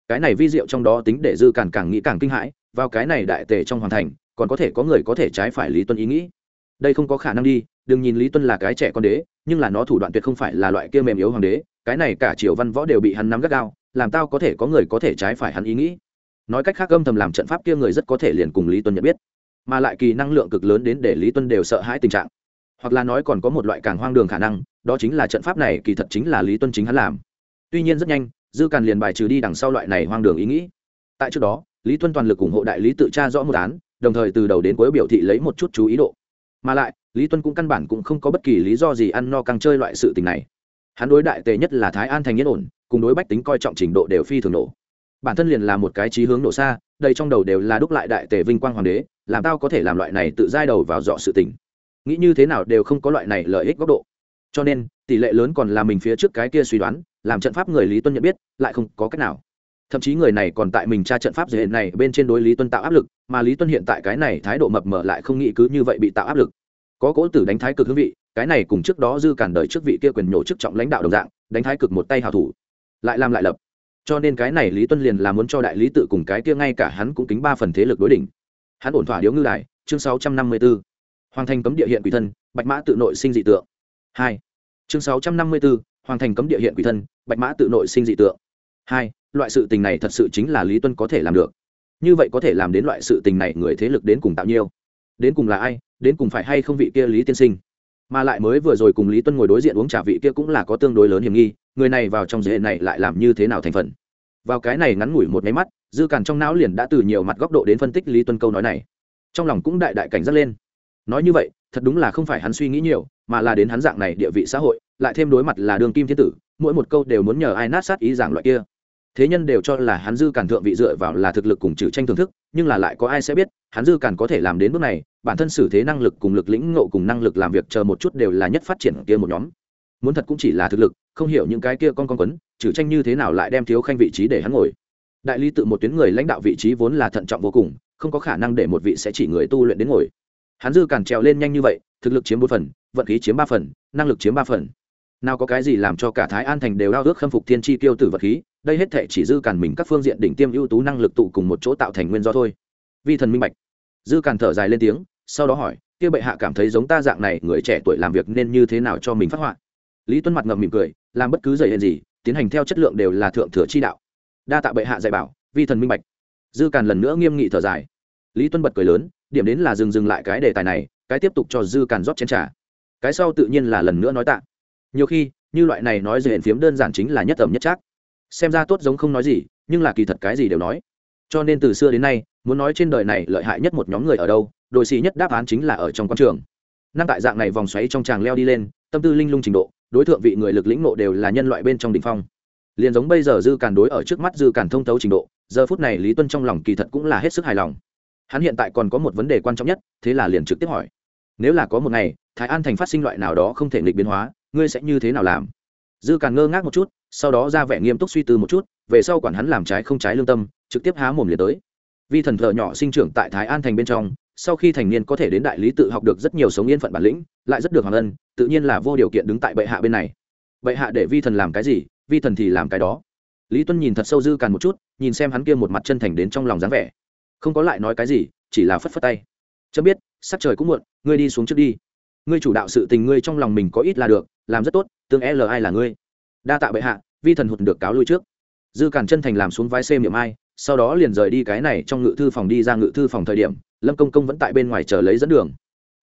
Cái này vi diệu trong đó tính để dư càn càng nghĩ càng kinh hãi, vào cái này đại tề trong hoàn thành, còn có thể có người có thể trái phải lý tuân ý nghĩ đây không có khả năng đi, đừng nhìn lý tuân là cái trẻ con đế, nhưng là nó thủ đoạn tuyệt không phải là loại kia mềm yếu hoàng đế, cái này cả triều văn võ đều bị hắn nắm gắt gao, làm tao có thể có người có thể trái phải hắn ý nghĩ. Nói cách khác âm thầm làm trận pháp kia người rất có thể liền cùng lý tuân nhận biết, mà lại kỳ năng lượng cực lớn đến để lý tuân đều sợ hãi tình trạng. Hoặc là nói còn có một loại càng hoang đường khả năng, đó chính là trận pháp này kỳ thật chính là lý tuân chính hắn làm. Tuy nhiên rất nhanh, dư càn liền bài trừ đi đằng sau loại này hoang đường ý nghĩ. Tại trước đó, lý tuân toàn lực ủng hộ đại lý tự tra rõ một án, đồng thời từ đầu đến cuối biểu thị lấy một chút chú ý độ mà lại, lý tuân cũng căn bản cũng không có bất kỳ lý do gì ăn no căng chơi loại sự tình này. Hắn đối đại tề nhất là thái an thành yên ổn, cùng đối bách tính coi trọng trình độ đều phi thường nổ. Bản thân liền là một cái trí hướng nổ xa đây trong đầu đều là đúc lại đại tề vinh quang hoàng đế, làm tao có thể làm loại này tự giai đầu vào dọ sự tình. Nghĩ như thế nào đều không có loại này lợi ích góc độ. Cho nên, tỷ lệ lớn còn là mình phía trước cái kia suy đoán, làm trận pháp người lý tuân nhận biết, lại không có cách nào thậm chí người này còn tại mình tra trận pháp dễ này bên trên đối lý tuân tạo áp lực, mà lý tuân hiện tại cái này thái độ mập mờ lại không nghĩ cứ như vậy bị tạo áp lực. Có cố tử đánh thái cực hương vị, cái này cùng trước đó dư cản đời trước vị kia quyền nhổ chức trọng lãnh đạo đồng dạng, đánh thái cực một tay hào thủ, lại làm lại lập. Cho nên cái này lý tuân liền là muốn cho đại lý tự cùng cái kia ngay cả hắn cũng kính ba phần thế lực đối đỉnh. Hắn ổn thỏa điếu ngư đài, chương sáu trăm năm mươi 654. hoàng thành cấm địa hiện quỷ thân, bạch mã tự nội sinh dị tượng. Hai. Chương sáu trăm năm mươi 654. hoàng thành cấm địa hiện quỷ thân, bạch mã tự nội sinh dị tượng. Hai loại sự tình này thật sự chính là lý tuân có thể làm được. Như vậy có thể làm đến loại sự tình này người thế lực đến cùng tạo nhiêu? Đến cùng là ai? Đến cùng phải hay không vị kia lý tiên sinh? Mà lại mới vừa rồi cùng lý tuân ngồi đối diện uống trà vị kia cũng là có tương đối lớn hiểm nghi, người này vào trong dễ này lại làm như thế nào thành phần? Vào cái này ngắn ngủi một máy mắt, dư càn trong não liền đã từ nhiều mặt góc độ đến phân tích lý tuân câu nói này. Trong lòng cũng đại đại cảnh giác lên. Nói như vậy, thật đúng là không phải hắn suy nghĩ nhiều, mà là đến hắn dạng này địa vị xã hội, lại thêm đối mặt là đường kim thiên tử, mỗi một câu đều muốn nhờ ai nát sát ý giảng loại kia thế nhân đều cho là hắn dư càn thượng vị dựa vào là thực lực cùng trừ tranh thưởng thức, nhưng là lại có ai sẽ biết, hắn dư càn có thể làm đến bước này, bản thân xử thế năng lực cùng lực lĩnh ngộ cùng năng lực làm việc chờ một chút đều là nhất phát triển kia một nhóm. Muốn thật cũng chỉ là thực lực, không hiểu những cái kia con con quấn, trừ tranh như thế nào lại đem thiếu khanh vị trí để hắn ngồi. Đại lý tự một tuyến người lãnh đạo vị trí vốn là thận trọng vô cùng, không có khả năng để một vị sẽ chỉ người tu luyện đến ngồi. Hắn dư càn trèo lên nhanh như vậy, thực lực chiếm bốn phần, vận khí chiếm ba phần, năng lực chiếm ba phần. Nào có cái gì làm cho cả thái an thành đều ao ước khâm phục thiên tri tiêu tử vật khí đây hết thể chỉ dư càn mình các phương diện đỉnh tiêm ưu tú năng lực tụ cùng một chỗ tạo thành nguyên do thôi. Vi thần minh bạch. Dư càn thở dài lên tiếng sau đó hỏi kia bệ hạ cảm thấy giống ta dạng này người trẻ tuổi làm việc nên như thế nào cho mình phát họa? Lý tuân mặt ngậm mỉm cười làm bất cứ dạy hiện gì tiến hành theo chất lượng đều là thượng thừa chi đạo. Đa tạ bệ hạ dạy bảo vi thần minh bạch. Dư càn lần nữa nghiêm nghị thở dài. Lý tuân bật cười lớn điểm đến là dừng dừng lại cái đề tài này cái tiếp tục cho dư càn rót chén trà, cái sau tự nhiên là lần nữa nói tạ. Nhiều khi như loại này nói dễ phiếm đơn giản chính là nhất tầm nhất chắc xem ra tốt giống không nói gì, nhưng là kỳ thật cái gì đều nói. Cho nên từ xưa đến nay, muốn nói trên đời này lợi hại nhất một nhóm người ở đâu đội sĩ nhất đáp án chính là ở trong quan trường. Năng tại dạng này vòng xoáy trong tràng leo đi lên, tâm tư linh lung trình độ, đối tượng vị người lực lĩnh nộ đều là nhân loại bên trong đ ỉ n h phong. Liền giống bây giờ dư càn đối ở trước mắt dư càn thông tấu trình độ, giờ phút này lý tuân trong lòng kỳ thật cũng là hết sức hài lòng. Hắn hiện tại còn có một vấn đề quan trọng nhất, thế là liền trực tiếp hỏi. Nếu là có một ngày, thái an thành phát sinh loại nào đó không thể nghịch biến hóa, ngươi sẽ như thế nào làm? Dư càn ngơ ngác một chút, sau đó ra vẻ nghiêm túc suy tư một chút, về sau quản hắn làm trái không trái lương tâm, trực tiếp há mồm liền tới. Vi thần thợ nhỏ sinh trưởng tại thái an thành bên trong, sau khi thành niên có thể đến đại lý tự học được rất nhiều sống yên phận bản lĩnh, lại rất được hoàng ân, tự nhiên là vô điều kiện đứng tại bệ hạ bên này. Bệ hạ để vi thần làm cái gì, vi thần thì làm cái đó. Lý tuân nhìn thật sâu dư càn một chút, nhìn xem hắn kia một mặt chân thành đến trong lòng dáng vẻ. Không có lại nói cái gì, chỉ là phất phất tay. Chớ biết sắc trời cũng muộn, ngươi đi xuống trước đi. Ngươi chủ đạo sự tình ngươi trong lòng mình có ít là được làm rất tốt, tương e l ai là ngươi. Đa tạ bệ hạ, vi thần hụt được cáo lui trước. Dư càn chân thành làm xuống vai xem niệm ai, sau đó liền rời đi cái này trong ngự thư phòng đi ra ngự thư phòng thời điểm, lâm công công vẫn tại bên ngoài chờ lấy dẫn đường.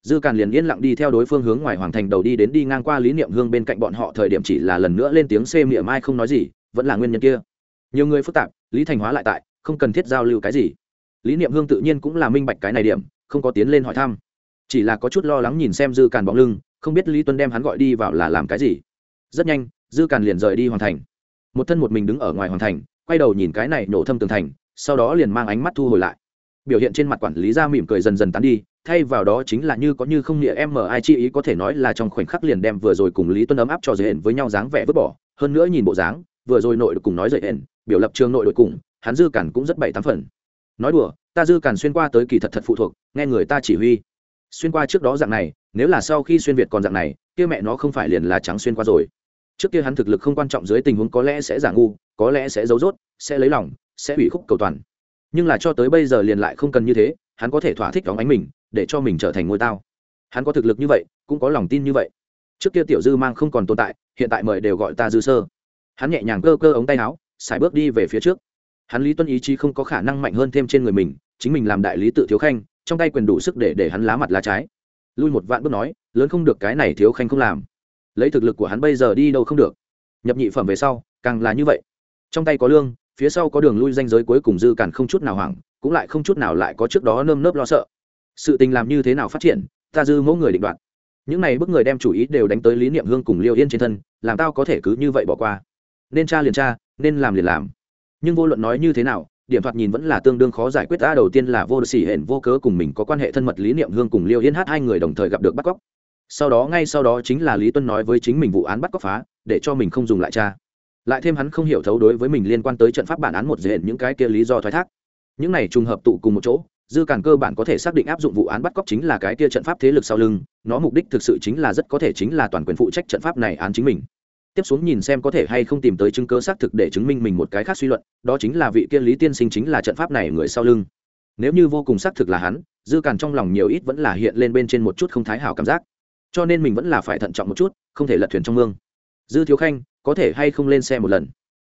Dư càn liền yên lặng đi theo đối phương hướng ngoài hoàng thành đầu đi đến đi ngang qua lý niệm hương bên cạnh bọn họ thời điểm chỉ là lần nữa lên tiếng xem miệng ai không nói gì, vẫn là nguyên nhân kia. Nhiều người phức tạp, lý thành hóa lại tại, không cần thiết giao lưu cái gì. Lý niệm hương tự nhiên cũng là minh bạch cái này điểm, không có tiến lên hỏi thăm. Chỉ là có chút lo lắng nhìn xem dư càn bóng lưng không biết lý tuân đem hắn gọi đi vào là làm cái gì. Rất nhanh, dư càn liền rời đi hoàn thành. Một thân một mình đứng ở ngoài hoàn thành, quay đầu nhìn cái này nổ thâm tường thành, sau đó liền mang ánh mắt thu hồi lại. Biểu hiện trên mặt quản lý ra mỉm cười dần dần tán đi, thay vào đó chính là như có như không nghĩa em ai chi ý có thể nói là trong khoảnh khắc liền đem vừa rồi cùng lý tuân ấm áp cho dễ hển với nhau dáng vẻ vứt bỏ, hơn nữa nhìn bộ dáng, vừa rồi nội được cùng nói dễ hển biểu lập trường nội đội cùng, hắn dư cản cũng rất bảy tám phần. Nói đùa, ta dư cản xuyên qua tới kỳ thật thật phụ thuộc, nghe người ta chỉ huy xuyên qua trước đó dạng này, nếu là sau khi xuyên việt còn dạng này, kia mẹ nó không phải liền là trắng xuyên qua rồi. Trước kia hắn thực lực không quan trọng dưới tình huống có lẽ sẽ giả ngu, có lẽ sẽ giấu dốt sẽ lấy lòng, sẽ hủy khúc cầu toàn. Nhưng là cho tới bây giờ liền lại không cần như thế, hắn có thể thỏa thích đóng ánh mình, để cho mình trở thành ngôi tao. Hắn có thực lực như vậy, cũng có lòng tin như vậy. Trước kia tiểu dư mang không còn tồn tại, hiện tại mời đều gọi ta dư sơ. Hắn nhẹ nhàng cơ cơ ống tay áo xài bước đi về phía trước. Hắn lý tuân ý chí không có khả năng mạnh hơn thêm trên người mình, chính mình làm đại lý tự thiếu khanh trong tay quyền đủ sức để để hắn lá mặt lá trái. Lui một vạn bước nói, lớn không được cái này thiếu khanh không làm. Lấy thực lực của hắn bây giờ đi đâu không được. Nhập nhị phẩm về sau, càng là như vậy. Trong tay có lương, phía sau có đường lui danh giới cuối cùng dư càn không chút nào hoảng, cũng lại không chút nào lại có trước đó nơm nớp lo sợ. Sự tình làm như thế nào phát triển, ta dư mẫu người định đoạt. Những này bức người đem chủ ý đều đánh tới lý niệm hương cùng liêu yên trên thân, làm tao có thể cứ như vậy bỏ qua. Nên cha liền cha nên làm liền làm. Nhưng vô luận nói như thế nào điểm thoạt nhìn vẫn là tương đương khó giải quyết. Ta đầu tiên là vô xỉ hển, vô cớ cùng mình có quan hệ thân mật lý niệm hương cùng liêu yên hát hai người đồng thời gặp được bắt cóc. Sau đó, ngay sau đó chính là lý tuân nói với chính mình vụ án bắt cóc phá, để cho mình không dùng lại cha. Lại thêm hắn không hiểu thấu đối với mình liên quan tới trận pháp bản án một dễ những cái kia lý do thoái thác. Những này trùng hợp tụ cùng một chỗ, dư cản cơ bản có thể xác định áp dụng vụ án bắt cóc chính là cái kia trận pháp thế lực sau lưng, nó mục đích thực sự chính là rất có thể chính là toàn quyền phụ trách trận pháp này án chính mình tiếp xuống nhìn xem có thể hay không tìm tới chứng cơ xác thực để chứng minh mình một cái khác suy luận, đó chính là vị kia lý tiên sinh chính là trận pháp này người sau lưng. Nếu như vô cùng xác thực là hắn, dư càn trong lòng nhiều ít vẫn là hiện lên bên trên một chút không thái hảo cảm giác. Cho nên mình vẫn là phải thận trọng một chút, không thể lật thuyền trong mương. Dư thiếu khanh, có thể hay không lên xe một lần?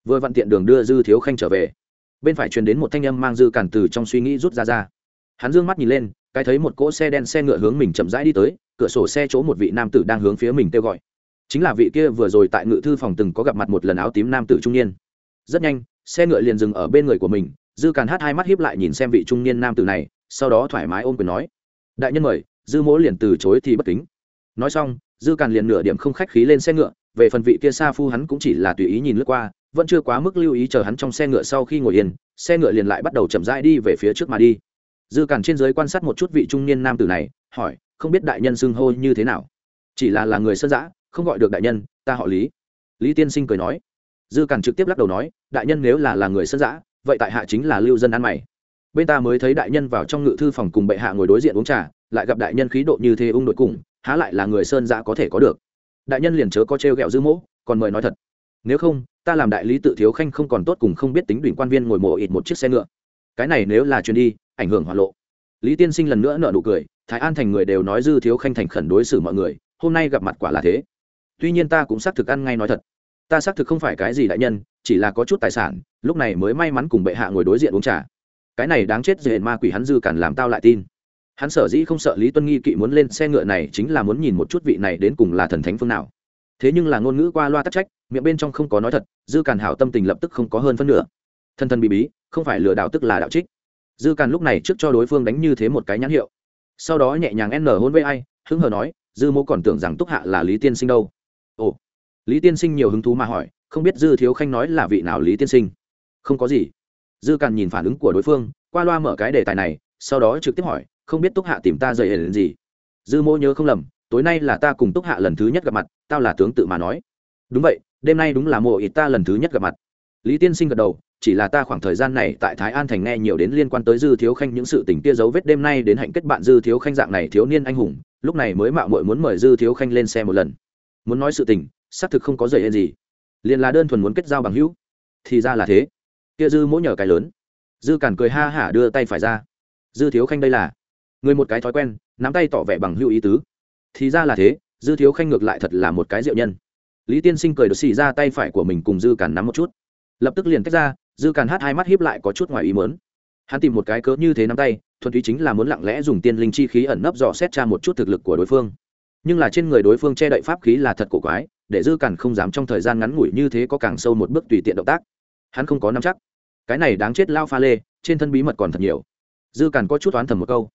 Vừa vặn tiện đường đưa dư thiếu khanh trở về. Bên phải truyền đến một thanh âm mang dư cản từ trong suy nghĩ rút ra ra. Hắn dương mắt nhìn lên, cái thấy một cỗ xe đen xe ngựa hướng mình chậm rãi đi tới, cửa sổ xe chỗ một vị nam tử đang hướng phía mình kêu gọi chính là vị kia vừa rồi tại ngự thư phòng từng có gặp mặt một lần áo tím nam tử trung niên. Rất nhanh, xe ngựa liền dừng ở bên người của mình, dư càn hát hai mắt hiếp lại nhìn xem vị trung niên nam tử này, sau đó thoải mái ôm quyền nói, đại nhân mời, dư mỗ liền từ chối thì bất kính. Nói xong, dư càn liền nửa điểm không khách khí lên xe ngựa, về phần vị kia sa phu hắn cũng chỉ là tùy ý nhìn lướt qua, vẫn chưa quá mức lưu ý chờ hắn trong xe ngựa sau khi ngồi yên, xe ngựa liền lại bắt đầu chậm rãi đi về phía trước mà đi. Dư càn trên giới quan sát một chút vị trung niên nam tử này, hỏi, không biết đại nhân xưng hô như thế nào? Chỉ là là người sơn giã không gọi được đại nhân, ta họ lý. Lý tiên sinh cười nói. Dư càn trực tiếp lắc đầu nói, đại nhân nếu là là người sơn giã vậy tại hạ chính là lưu dân ăn mày. Bên ta mới thấy đại nhân vào trong ngự thư phòng cùng bệ hạ ngồi đối diện uống trà, lại gặp đại nhân khí độ như thế ung đội cùng, há lại là người sơn giã có thể có được. Đại nhân liền chớ có t r e o g ẹ o dư mỗ, còn mời nói thật. Nếu không, ta làm đại lý tự thiếu khanh không còn tốt cùng không biết tính đỉnh quan viên ngồi mổ ịt một chiếc xe ngựa. Cái này nếu là chuyền đi, ảnh hưởng hỏa lộ. Lý tiên sinh lần nữa nợ nụ cười, thái an thành người đều nói dư thiếu khanh thành khẩn đối xử mọi người, hôm nay gặp mặt quả là thế tuy nhiên ta cũng xác thực ăn ngay nói thật. Ta xác thực không phải cái gì đại nhân, chỉ là có chút tài sản, lúc này mới may mắn cùng bệ hạ ngồi đối diện uống trà. Cái này đáng chết dễ ma quỷ hắn dư cản làm tao lại tin. Hắn sở dĩ không sợ lý tuân nghi kỵ muốn lên xe ngựa này chính là muốn nhìn một chút vị này đến cùng là thần thánh phương nào. Thế nhưng là ngôn ngữ qua loa tắc trách, miệng bên trong không có nói thật, dư càn hảo tâm tình lập tức không có hơn phân nửa. Thân thân bị bí, không phải lừa đảo tức là đạo trích. Dư càn lúc này trước cho đối phương đánh như thế một cái nhãn hiệu. Sau đó nhẹ nhàng n hôn với ai hứng hờ nói, dư mô còn tưởng rằng túc hạ là lý tiên sinh đâu ồ. Lý tiên sinh nhiều hứng thú mà hỏi, không biết dư thiếu khanh nói là vị nào lý tiên sinh? Không có gì. Dư càn nhìn phản ứng của đối phương, qua loa mở cái đề tài này, sau đó trực tiếp hỏi, không biết túc hạ tìm ta dậy hển gì? Dư mô nhớ không lầm, tối nay là ta cùng túc hạ lần thứ nhất gặp mặt, tao là tướng tự mà nói. Đúng vậy, đêm nay đúng là mộ ít ta lần thứ nhất gặp mặt. Lý tiên sinh gật đầu, chỉ là ta khoảng thời gian này tại thái an thành nghe nhiều đến liên quan tới dư thiếu khanh những sự tình tia dấu vết đêm nay đến hạnh kết bạn dư thiếu khanh dạng này thiếu niên anh hùng, lúc này mới mạo muội muốn mời dư thiếu khanh lên xe một lần muốn nói sự tình, xác thực không có dậy hên gì. Liền là đơn thuần muốn kết giao bằng hữu. Thì ra là thế. Kia dư mỗi nhờ cái lớn. Dư cản cười ha hả đưa tay phải ra. Dư thiếu khanh đây là. Người một cái thói quen, nắm tay tỏ vẻ bằng hữu ý tứ. Thì ra là thế, dư thiếu khanh ngược lại thật là một cái diệu nhân. Lý tiên sinh cười được xì ra tay phải của mình cùng dư cản nắm một chút. Lập tức liền tách ra, dư cản hát hai mắt hiếp lại có chút ngoài ý mớn hắn tìm một cái cớ như thế nắm tay, thuần túy chính là muốn lặng lẽ dùng tiên linh chi khí ẩn nấp dò xét tra một chút thực lực của đối phương nhưng là trên người đối phương che đậy pháp khí là thật cổ quái, để dư cản không dám trong thời gian ngắn ngủi như thế có càng sâu một bước tùy tiện động tác. Hắn không có nắm chắc. Cái này đáng chết lao pha lê, trên thân bí mật còn thật nhiều. Dư cản có chút oán thầm một câu.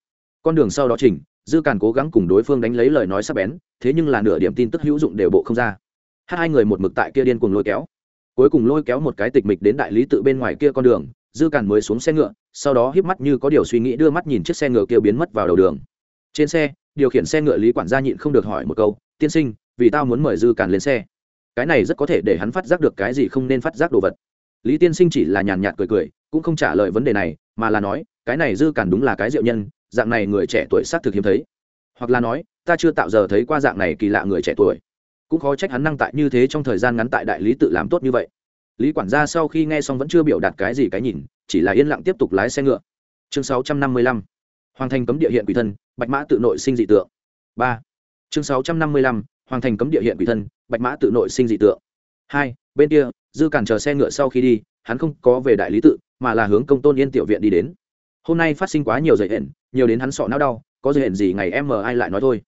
Con đường sau đó chỉnh, dư cản cố gắng cùng đối phương đánh lấy lời nói sắp bén, thế nhưng là nửa điểm tin tức hữu dụng đều bộ không ra. Hai người một mực tại kia điên cuồng lôi kéo. Cuối cùng lôi kéo một cái tịch mịch đến đại lý tự bên ngoài kia con đường, dư cản mới xuống xe ngựa, sau đó híp mắt như có điều suy nghĩ đưa mắt nhìn chiếc xe ngựa kia biến mất vào đầu đường. Trên xe điều khiển xe ngựa lý quản gia nhịn không được hỏi một câu, tiên sinh, vì tao muốn mời dư càn lên xe. Cái này rất có thể để hắn phát giác được cái gì không nên phát giác đồ vật. Lý tiên sinh chỉ là nhàn nhạt cười cười, cũng không trả lời vấn đề này, mà là nói, cái này dư càn đúng là cái diệu nhân, dạng này người trẻ tuổi xác thực hiếm thấy. Hoặc là nói, ta chưa tạo giờ thấy qua dạng này kỳ lạ người trẻ tuổi. Cũng khó trách hắn năng tại như thế trong thời gian ngắn tại đại lý tự làm tốt như vậy. Lý quản gia sau khi nghe xong vẫn chưa biểu đạt cái gì cái nhìn, chỉ là yên lặng tiếp tục lái xe ngựa. Chương 655. hoàng thành cấm địa hiện quỷ thân bạch mã tự nội sinh dị tượng. Ba. Chương 655. hoàng thành cấm địa hiện quỷ thân, bạch mã tự nội sinh dị tượng. Hai, bên kia, dư cản chờ xe ngựa sau khi đi, hắn không có về đại lý tự, mà là hướng công tôn yên tiểu viện đi đến. Hôm nay phát sinh quá nhiều dạy hẹn, nhiều đến hắn sọ não đau, có dạy hẹn gì ngày em mờ ai lại nói thôi.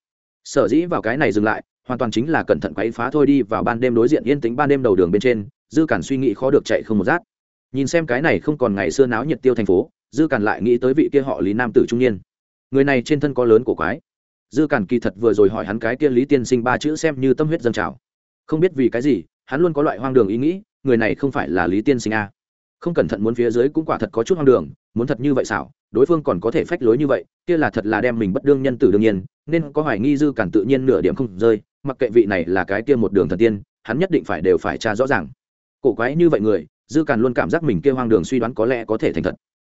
Sở dĩ vào cái này dừng lại, hoàn toàn chính là cẩn thận quấy phá thôi đi vào ban đêm đối diện yên tĩnh ban đêm đầu đường bên trên, dư cản suy nghĩ khó được chạy không một rát nhìn xem cái này không còn ngày xưa náo nhiệt tiêu thành phố, dư cản lại nghĩ tới vị kia họ lý nam tử trung niên người này trên thân có lớn của quái. Dư cản kỳ thật vừa rồi hỏi hắn cái kia lý tiên sinh ba chữ xem như tâm huyết dân trào. Không biết vì cái gì, hắn luôn có loại hoang đường ý nghĩ, người này không phải là lý tiên sinh a không cẩn thận muốn phía dưới cũng quả thật có chút hoang đường, muốn thật như vậy xảo, đối phương còn có thể phách lối như vậy, kia là thật là đem mình bất đương nhân tử đương nhiên, nên có hoài nghi dư cản tự nhiên nửa điểm không rơi, mặc kệ vị này là cái kia một đường thần tiên, hắn nhất định phải đều phải tra rõ ràng. Cổ quái như vậy người, dư cản luôn cảm giác mình kia hoang đường suy đoán có lẽ có thể thành thật.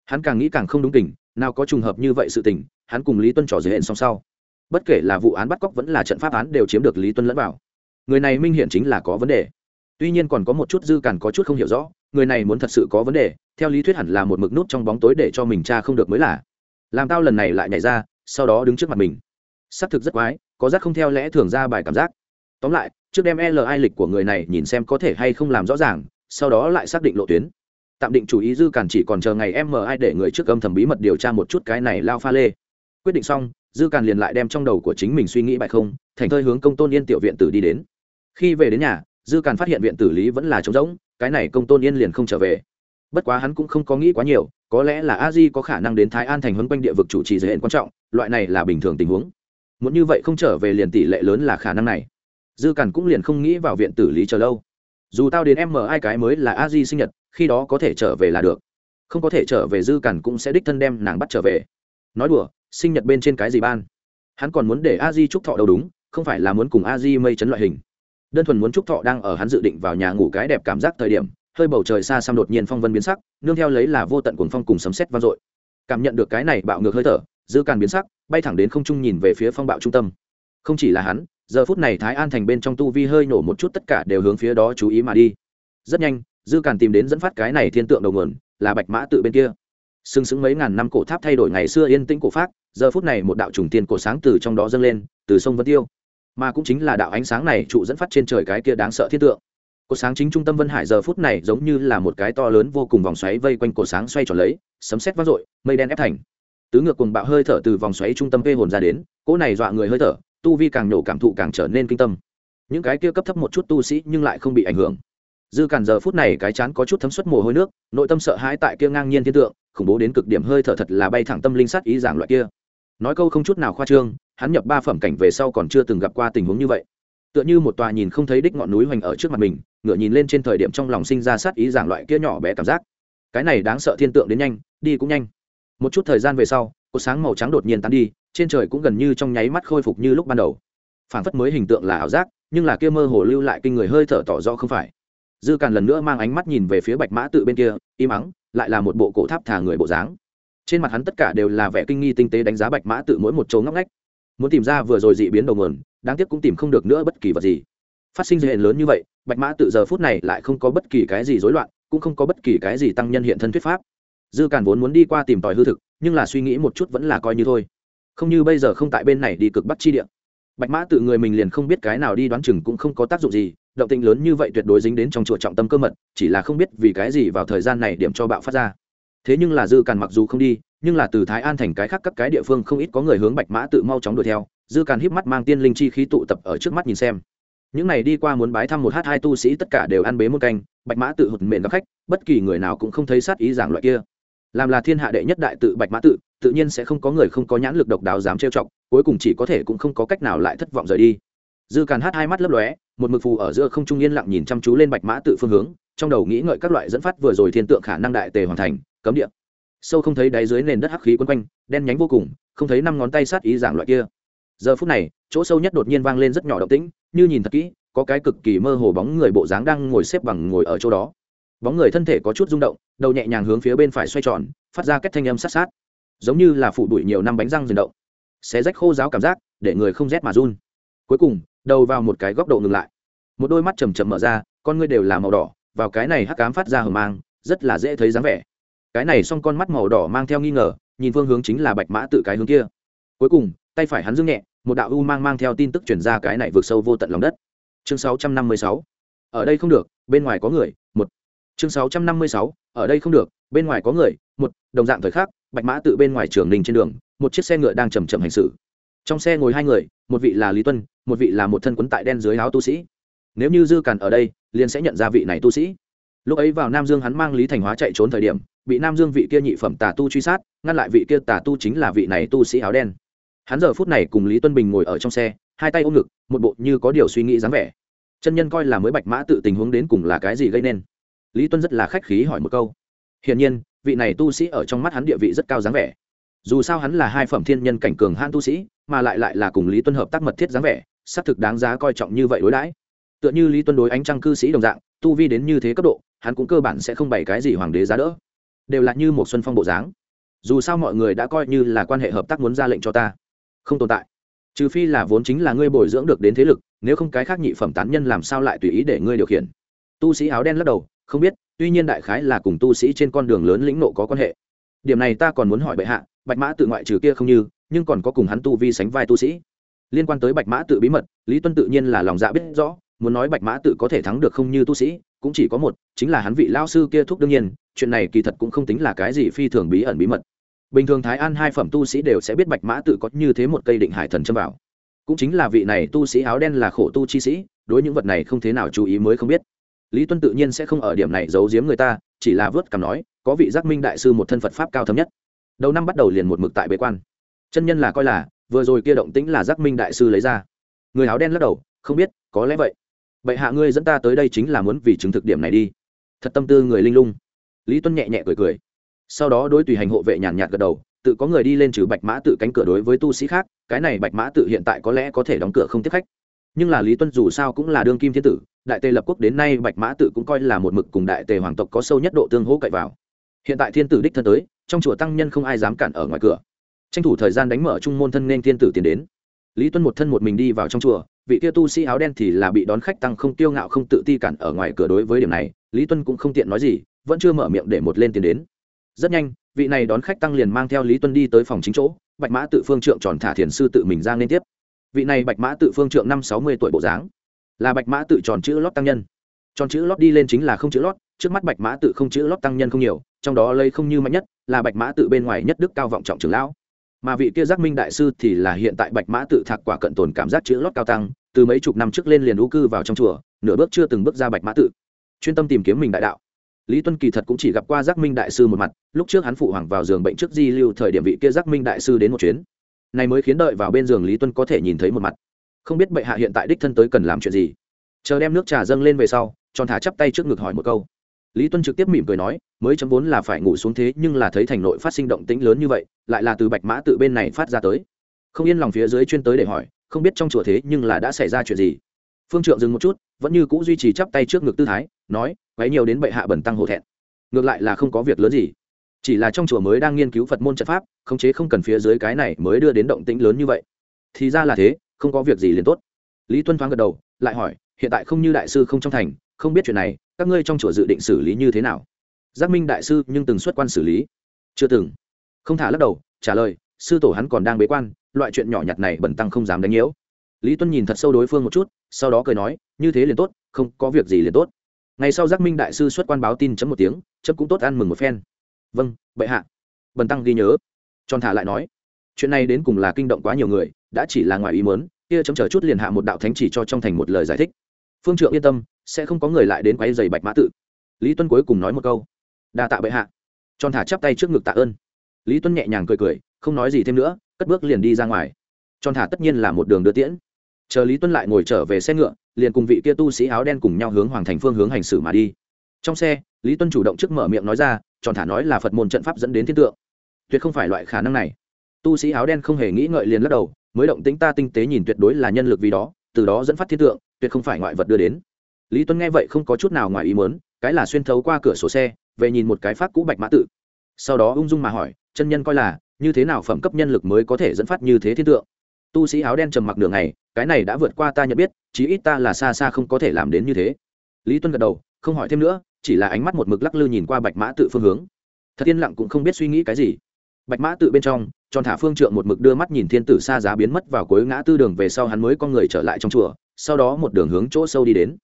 Hắn càng nghĩ càng không đúng tình nào có trùng hợp như vậy sự tình, hắn cùng lý tuân trò dưới hẹn song sau. Bất kể là vụ án bắt cóc vẫn là trận pháp án đều chiếm được lý tuân lẫn vào. Người này minh hiện chính là có vấn đề. Tuy nhiên còn có một chút dư càn có chút không hiểu rõ, người này muốn thật sự có vấn đề, theo lý thuyết hẳn là một mực nút trong bóng tối để cho mình cha không được mới là. Làm tao lần này lại nhảy ra, sau đó đứng trước mặt mình. Xác thực rất quái, có rác không theo lẽ thường ra bài cảm giác. Tóm lại, trước đem l ai lịch của người này nhìn xem có thể hay không làm rõ ràng, sau đó lại xác định lộ tuyến tạm định chủ ý dư cản chỉ còn chờ ngày mi để người trước âm thầm bí mật điều tra một chút cái này lao pha lê. Quyết định xong, dư cản liền lại đem trong đầu của chính mình suy nghĩ bại không, thành thơi hướng công tôn yên tiểu viện tử đi đến. Khi về đến nhà, dư cản phát hiện viện tử lý vẫn là trống rỗng, cái này công tôn yên liền không trở về. Bất quá hắn cũng không có nghĩ quá nhiều, có lẽ là a di có khả năng đến thái an thành huấn quanh địa vực chủ trì giới hạn quan trọng, loại này là bình thường tình huống. Muốn như vậy không trở về liền tỷ lệ lớn là khả năng này. Dư cản cũng liền không nghĩ vào viện tử lý chờ lâu. Dù tao đến em mở ai cái mới là a di sinh nhật khi đó có thể trở về là được. Không có thể trở về dư cản cũng sẽ đích thân đem nàng bắt trở về. Nói đùa, sinh nhật bên trên cái gì ban? Hắn còn muốn để a di chúc thọ đâu đúng, không phải là muốn cùng a di mây chấn loại hình. Đơn thuần muốn chúc thọ đang ở hắn dự định vào nhà ngủ cái đẹp cảm giác thời điểm, hơi bầu trời xa xăm đột nhiên phong vân biến sắc, nương theo lấy là vô tận cuồng phong cùng sấm sét vang dội. Cảm nhận được cái này bạo ngược hơi thở, dư càn biến sắc, bay thẳng đến không trung nhìn về phía phong bạo trung tâm. Không chỉ là hắn, giờ phút này thái an thành bên trong tu vi hơi nổ một chút tất cả đều hướng phía đó chú ý mà đi. Rất nhanh dư càn tìm đến dẫn phát cái này thiên tượng đầu nguồn, là bạch mã tự bên kia. Sừng sững mấy ngàn năm cổ tháp thay đổi ngày xưa yên tĩnh cổ pháp giờ phút này một đạo trùng tiên cổ sáng từ trong đó dâng lên, từ sông vân tiêu. Mà cũng chính là đạo ánh sáng này trụ dẫn phát trên trời cái kia đáng sợ thiên tượng. Cổ sáng chính trung tâm vân hải giờ phút này giống như là một cái to lớn vô cùng vòng xoáy vây quanh cổ sáng xoay tròn lấy, sấm sét vang dội, mây đen ép thành. Tứ ngược cùng bạo hơi thở từ vòng xoáy trung tâm vê hồn ra đến, cỗ này dọa người hơi thở, tu vi càng nhổ cảm thụ càng trở nên kinh tâm. Những cái kia cấp thấp một chút tu sĩ nhưng lại không bị ảnh hưởng dư càn giờ phút này cái chán có chút thấm suất mồ hôi nước, nội tâm sợ hãi tại kia ngang nhiên thiên tượng, khủng bố đến cực điểm hơi thở thật là bay thẳng tâm linh sát ý giảng loại kia. Nói câu không chút nào khoa trương, hắn nhập ba phẩm cảnh về sau còn chưa từng gặp qua tình huống như vậy. Tựa như một tòa nhìn không thấy đích ngọn núi hoành ở trước mặt mình ngựa nhìn lên trên thời điểm trong lòng sinh ra sát ý giảng loại kia nhỏ bé cảm giác. Cái này đáng sợ thiên tượng đến nhanh, đi cũng nhanh. Một chút thời gian về sau có sáng màu trắng đột nhiên tan đi, trên trời cũng gần như trong nháy mắt khôi phục như lúc ban đầu. Phản phất mới hình tượng là ảo giác, nhưng là kia mơ hồ lưu lại kinh người hơi thở tỏ rõ không phải dư càn lần nữa mang ánh mắt nhìn về phía bạch mã tự bên kia, im ắng, lại là một bộ cổ tháp thả người bộ dáng. Trên mặt hắn tất cả đều là vẻ kinh nghi tinh tế đánh giá bạch mã tự mỗi một chỗ ngóc ngách. Muốn tìm ra vừa rồi dị biến đầu nguồn, đáng tiếc cũng tìm không được nữa bất kỳ vật gì. Phát sinh hệ lớn như vậy, bạch mã tự giờ phút này lại không có bất kỳ cái gì rối loạn, cũng không có bất kỳ cái gì tăng nhân hiện thân thuyết pháp. Dư càn vốn muốn đi qua tìm tòi hư thực, nhưng là suy nghĩ một chút vẫn là coi như thôi. Không như bây giờ không tại bên này đi cực bắc chi địa. Bạch mã tự người mình liền không biết cái nào đi đoán chừng cũng không có tác dụng gì động tĩnh lớn như vậy tuyệt đối dính đến trong chùa trọng tâm cơ mật, chỉ là không biết vì cái gì vào thời gian này điểm cho bạo phát ra. Thế nhưng là dư càn mặc dù không đi, nhưng là từ thái an thành cái khác các cái địa phương không ít có người hướng bạch mã tự mau chóng đuổi theo, dư càn híp mắt mang tiên linh chi khí tụ tập ở trước mắt nhìn xem. Những này đi qua muốn bái thăm một h hai tu sĩ tất cả đều ăn bế một canh, bạch mã tự hụt mện gặp khách, bất kỳ người nào cũng không thấy sát ý giảng loại kia. Làm là thiên hạ đệ nhất đại tự bạch mã tự tự nhiên sẽ không có người không có nhãn lực độc đáo dám trêu chọc, cuối cùng chỉ có thể cũng không có cách nào lại thất vọng rời đi dư càn hát hai mắt lấp lóe, một mực phù ở giữa không trung yên lặng nhìn chăm chú lên bạch mã tự phương hướng, trong đầu nghĩ ngợi các loại dẫn phát vừa rồi thiên tượng khả năng đại tề hoàn thành, cấm địa. Sâu không thấy đáy dưới nền đất hắc khí quấn quanh, đen nhánh vô cùng, không thấy năm ngón tay sát ý dạng loại kia. Giờ phút này, chỗ sâu nhất đột nhiên vang lên rất nhỏ động tĩnh, như nhìn thật kỹ, có cái cực kỳ mơ hồ bóng người bộ dáng đang ngồi xếp bằng ngồi ở chỗ đó. Bóng người thân thể có chút rung động, đầu nhẹ nhàng hướng phía bên phải xoay tròn, phát ra kết thanh âm sát sát. Giống như là phủ bụi nhiều năm bánh răng rừng động. Xé rách khô giáo cảm giác, để người không rét mà run. Cuối cùng đầu vào một cái góc độ ngừng lại. Một đôi mắt chầm chầm mở ra, con ngươi đều là màu đỏ, vào cái này hắc cám phát ra hờ mang, rất là dễ thấy dáng vẻ. Cái này xong con mắt màu đỏ mang theo nghi ngờ, nhìn phương hướng chính là bạch mã tự cái hướng kia. Cuối cùng, tay phải hắn dưng nhẹ, một đạo u mang mang theo tin tức chuyển ra cái này vượt sâu vô tận lòng đất. Chương 656. ở đây không được, bên ngoài có người, một. Chương 656. ở đây không được, bên ngoài có người, một. Đồng dạng thời khắc, bạch mã tự bên ngoài trường đình trên đường, một chiếc xe ngựa đang chầm chậm hành xử trong xe ngồi hai người, một vị là lý tuân, một vị là một thân quấn tại đen dưới áo tu sĩ. Nếu như dư càn ở đây, liền sẽ nhận ra vị này tu sĩ. Lúc ấy vào nam dương hắn mang lý thành hóa chạy trốn thời điểm, bị nam dương vị kia nhị phẩm tà tu truy sát, ngăn lại vị kia tà tu chính là vị này tu sĩ áo đen. Hắn giờ phút này cùng lý tuân bình ngồi ở trong xe, hai tay ôm ngực, một bộ như có điều suy nghĩ dáng vẻ. Chân nhân coi là mới bạch mã tự tình huống đến cùng là cái gì gây nên. Lý tuân rất là khách khí hỏi một câu. Hiển nhiên, vị này tu sĩ ở trong mắt hắn địa vị rất cao dáng vẻ. Dù sao hắn là hai phẩm thiên nhân cảnh cường han tu sĩ mà lại lại là cùng lý tuân hợp tác mật thiết dáng vẻ, xác thực đáng giá coi trọng như vậy đối đãi. Tựa như lý tuân đối ánh trăng cư sĩ đồng dạng, tu vi đến như thế cấp độ, hắn cũng cơ bản sẽ không bày cái gì hoàng đế giá đỡ. Đều là như một xuân phong bộ dáng. Dù sao mọi người đã coi như là quan hệ hợp tác muốn ra lệnh cho ta. Không tồn tại. Trừ phi là vốn chính là ngươi bồi dưỡng được đến thế lực, nếu không cái khác nhị phẩm tán nhân làm sao lại tùy ý để ngươi điều khiển. Tu sĩ áo đen lắc đầu, không biết, tuy nhiên đại khái là cùng tu sĩ trên con đường lớn lĩnh nộ có quan hệ điểm này ta còn muốn hỏi bệ hạ, bạch mã tự ngoại trừ kia không như, nhưng còn có cùng hắn tu vi sánh vai tu sĩ. Liên quan tới bạch mã tự bí mật, lý tuân tự nhiên là lòng dạ biết rõ, muốn nói bạch mã tự có thể thắng được không như tu sĩ, cũng chỉ có một, chính là hắn vị lao sư kia thúc đương nhiên, chuyện này kỳ thật cũng không tính là cái gì phi thường bí ẩn bí mật. Bình thường thái an hai phẩm tu sĩ đều sẽ biết bạch mã tự có như thế một cây định hải thần châm vào. Cũng chính là vị này tu sĩ áo đen là khổ tu chi sĩ, đối những vật này không thế nào chú ý mới không biết. Lý tuân tự nhiên sẽ không ở điểm này giấu giếm người ta, chỉ là vớt cằm nói có vị giác minh đại sư một thân phật pháp cao thấm nhất. Đầu năm bắt đầu liền một mực tại bế quan. Chân nhân là coi là, vừa rồi kia động tĩnh là giác minh đại sư lấy ra. Người áo đen lắc đầu, không biết, có lẽ vậy. Vậy hạ ngươi dẫn ta tới đây chính là muốn vì chứng thực điểm này đi. Thật tâm tư người linh lung. Lý tuân nhẹ nhẹ cười cười. Sau đó đối tùy hành hộ vệ nhàn nhạt gật đầu, tự có người đi lên trừ bạch mã tự cánh cửa đối với tu sĩ khác, cái này bạch mã tự hiện tại có lẽ có thể đóng cửa không tiếp khách. Nhưng là lý tuân dù sao cũng là đương kim thiên tử, đại tề lập quốc đến nay bạch mã tự cũng coi là một mực cùng đại tề hoàng tộc có sâu nhất độ tương hỗ cậy vào hiện tại thiên tử đích thân tới, trong chùa tăng nhân không ai dám cản ở ngoài cửa. Tranh thủ thời gian đánh mở trung môn thân nên thiên tử tiến đến. Lý tuân một thân một mình đi vào trong chùa, vị kia tu sĩ áo đen thì là bị đón khách tăng không tiêu ngạo không tự ti cản ở ngoài cửa đối với điểm này, lý tuân cũng không tiện nói gì, vẫn chưa mở miệng để một lên tiến đến. Rất nhanh, vị này đón khách tăng liền mang theo lý tuân đi tới phòng chính chỗ, bạch mã tự phương trượng tròn thả thiền sư tự mình ra liên tiếp. Vị này bạch mã tự phương trượng năm sáu mươi tuổi bộ dáng, là bạch mã tự tròn chữ lót tăng nhân tròn chữ lót đi lên chính là không chữ lót, trước mắt bạch mã tự không chữ lót tăng nhân không nhiều, trong đó lấy không như mạnh nhất là bạch mã tự bên ngoài nhất đức cao vọng trọng trưởng lão. Mà vị kia giác minh đại sư thì là hiện tại bạch mã tự thạc quả cận tồn cảm giác chữ lót cao tăng, từ mấy chục năm trước lên liền ưu cư vào trong chùa, nửa bước chưa từng bước ra bạch mã tự. Chuyên tâm tìm kiếm mình đại đạo. Lý tuân kỳ thật cũng chỉ gặp qua giác minh đại sư một mặt, lúc trước hắn phụ hoàng vào giường bệnh trước di lưu thời điểm vị kia giác minh đại sư đến một chuyến. Này mới khiến đợi vào bên giường lý tuân có thể nhìn thấy một mặt. Không biết bệ hạ hiện tại đích thân tới cần làm chuyện gì. Chờ đem nước trà dâng lên về sau tròn thả chắp tay trước ngực hỏi một câu. Lý tuân trực tiếp mỉm cười nói, mới chấm vốn là phải ngủ xuống thế nhưng là thấy thành nội phát sinh động tĩnh lớn như vậy, lại là từ bạch mã tự bên này phát ra tới. Không yên lòng phía dưới chuyên tới để hỏi, không biết trong chùa thế nhưng là đã xảy ra chuyện gì. Phương trượng dừng một chút, vẫn như c ũ duy trì chắp tay trước ngực tư thái, nói, quấy nhiều đến bệ hạ bẩn tăng hổ thẹn. Ngược lại là không có việc lớn gì. Chỉ là trong chùa mới đang nghiên cứu phật môn trận pháp, khống chế không cần phía dưới cái này mới đưa đến động tĩnh lớn như vậy. Thì ra là thế, không có việc gì liền tốt. Lý tuân thoáng gật đầu, lại hỏi, hiện tại không như đại sư không trong thành không biết chuyện này, các ngươi trong chùa dự định xử lý như thế nào? Giác minh đại sư nhưng từng xuất quan xử lý. Chưa từng. Không thả lắc đầu, trả lời, sư tổ hắn còn đang bế quan, loại chuyện nhỏ nhặt này bẩn tăng không dám đánh nhiễu. Lý tuân nhìn thật sâu đối phương một chút, sau đó cười nói, như thế liền tốt, không có việc gì liền tốt. Ngày sau giác minh đại sư xuất quan báo tin chấm một tiếng, chấm cũng tốt ăn mừng một phen. Vâng bệ hạ. Bần tăng ghi nhớ. Tròn thả lại nói, chuyện này đến cùng là kinh động quá nhiều người, đã chỉ là ngoài ý muốn, kia chấm chờ chút liền hạ một đạo thánh chỉ cho trong thành một lời giải thích. Phương trượng yên tâm sẽ không có người lại đến quay giày bạch mã tự. Lý tuân cuối cùng nói một câu. Đa tạ bệ hạ. Tròn thả chắp tay trước ngực tạ ơn. Lý tuân nhẹ nhàng cười cười, không nói gì thêm nữa, cất bước liền đi ra ngoài. Tròn thả tất nhiên là một đường đưa tiễn. Chờ lý tuân lại ngồi trở về xe ngựa, liền cùng vị kia tu sĩ áo đen cùng nhau hướng hoàng thành phương hướng hành xử mà đi. Trong xe, lý tuân chủ động trước mở miệng nói ra, tròn thả nói là phật môn trận pháp dẫn đến thiên tượng. Tuyệt không phải loại khả năng này. Tu sĩ áo đen không hề nghĩ ngợi liền lắc đầu, mới động tính ta tinh tế nhìn tuyệt đối là nhân lực vì đó, từ đó dẫn phát thiên tượng, tuyệt không phải ngoại vật đưa đến lý tuân nghe vậy không có chút nào ngoài ý mớn cái là xuyên thấu qua cửa sổ xe, về nhìn một cái phát cũ bạch mã tự. Sau đó ung dung mà hỏi, chân nhân coi là, như thế nào phẩm cấp nhân lực mới có thể dẫn phát như thế thiên tượng? Tu sĩ áo đen trầm mặc đường này cái này đã vượt qua ta nhận biết, chí ít ta là xa xa không có thể làm đến như thế. Lý tuân gật đầu, không hỏi thêm nữa, chỉ là ánh mắt một mực lắc lư nhìn qua bạch mã tự phương hướng. Thật yên lặng cũng không biết suy nghĩ cái gì. Bạch mã tự bên trong, tròn thả phương trượng một mực đưa mắt nhìn thiên tử xa giá biến mất vào cuối ngã tư đường về sau hắn mới con người trở lại trong chùa, sau đó một đường hướng chỗ sâu đi đến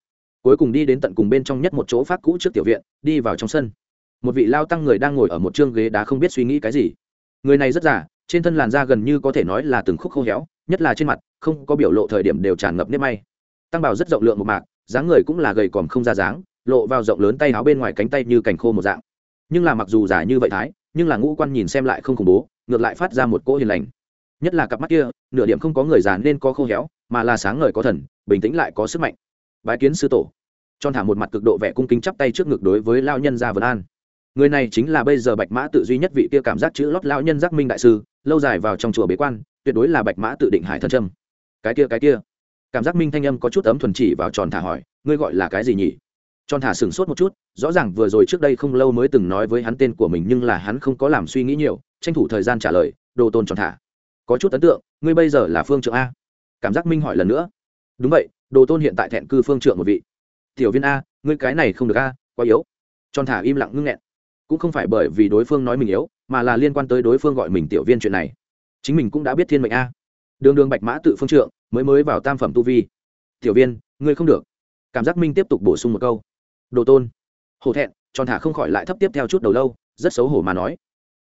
cuối cùng đi đến tận cùng bên trong nhất một chỗ phát cũ trước tiểu viện đi vào trong sân. Một vị lao tăng người đang ngồi ở một chương ghế đá không biết suy nghĩ cái gì. Người này rất già, trên thân làn da gần như có thể nói là từng khúc khô héo nhất là trên mặt không có biểu lộ thời điểm đều tràn ngập nếp may. Tăng bảo rất rộng lượng một mạc dáng người cũng là gầy còm không ra dáng lộ vào rộng lớn tay áo bên ngoài cánh tay như cành khô một dạng. Nhưng là mặc dù giả như vậy thái nhưng là ngũ quan nhìn xem lại không khủng bố ngược lại phát ra một cỗ hiền lành. Nhất là cặp mắt kia nửa điểm không có người già nên có khô héo mà là sáng ngời có thần bình tĩnh lại có sức mạnh bái kiến sư tổ. Tròn thả một mặt cực độ vẻ cung kính chắp tay trước ngực đối với lao nhân gia vân an. Người này chính là bây giờ bạch mã tự duy nhất vị kia cảm giác chữ lót lao nhân giác minh đại sư, lâu dài vào trong chùa bế quan, tuyệt đối là bạch mã tự định hải thân trâm. Cái kia cái kia. Cảm giác minh thanh âm có chút ấm thuần chỉ vào tròn thả hỏi, ngươi gọi là cái gì nhỉ? Tròn thả sửng sốt một chút, rõ ràng vừa rồi trước đây không lâu mới từng nói với hắn tên của mình nhưng là hắn không có làm suy nghĩ nhiều, tranh thủ thời gian trả lời, đồ tôn tròn thả. Có chút ấn tượng, ngươi bây giờ là phương trượng a. Cảm giác minh hỏi lần nữa. Đúng vậy đồ tôn hiện tại thẹn cư phương trượng một vị. Tiểu viên a, ngươi cái này không được a, quá yếu. Tròn thả im lặng ngưng nghẹn. Cũng không phải bởi vì đối phương nói mình yếu, mà là liên quan tới đối phương gọi mình tiểu viên chuyện này. Chính mình cũng đã biết thiên mệnh a. Đường đường bạch mã tự phương trượng, mới mới vào tam phẩm tu vi. Tiểu viên, ngươi không được. Cảm giác minh tiếp tục bổ sung một câu. Đồ tôn. Hổ thẹn, tròn thả không khỏi lại thấp tiếp theo chút đầu lâu, rất xấu hổ mà nói.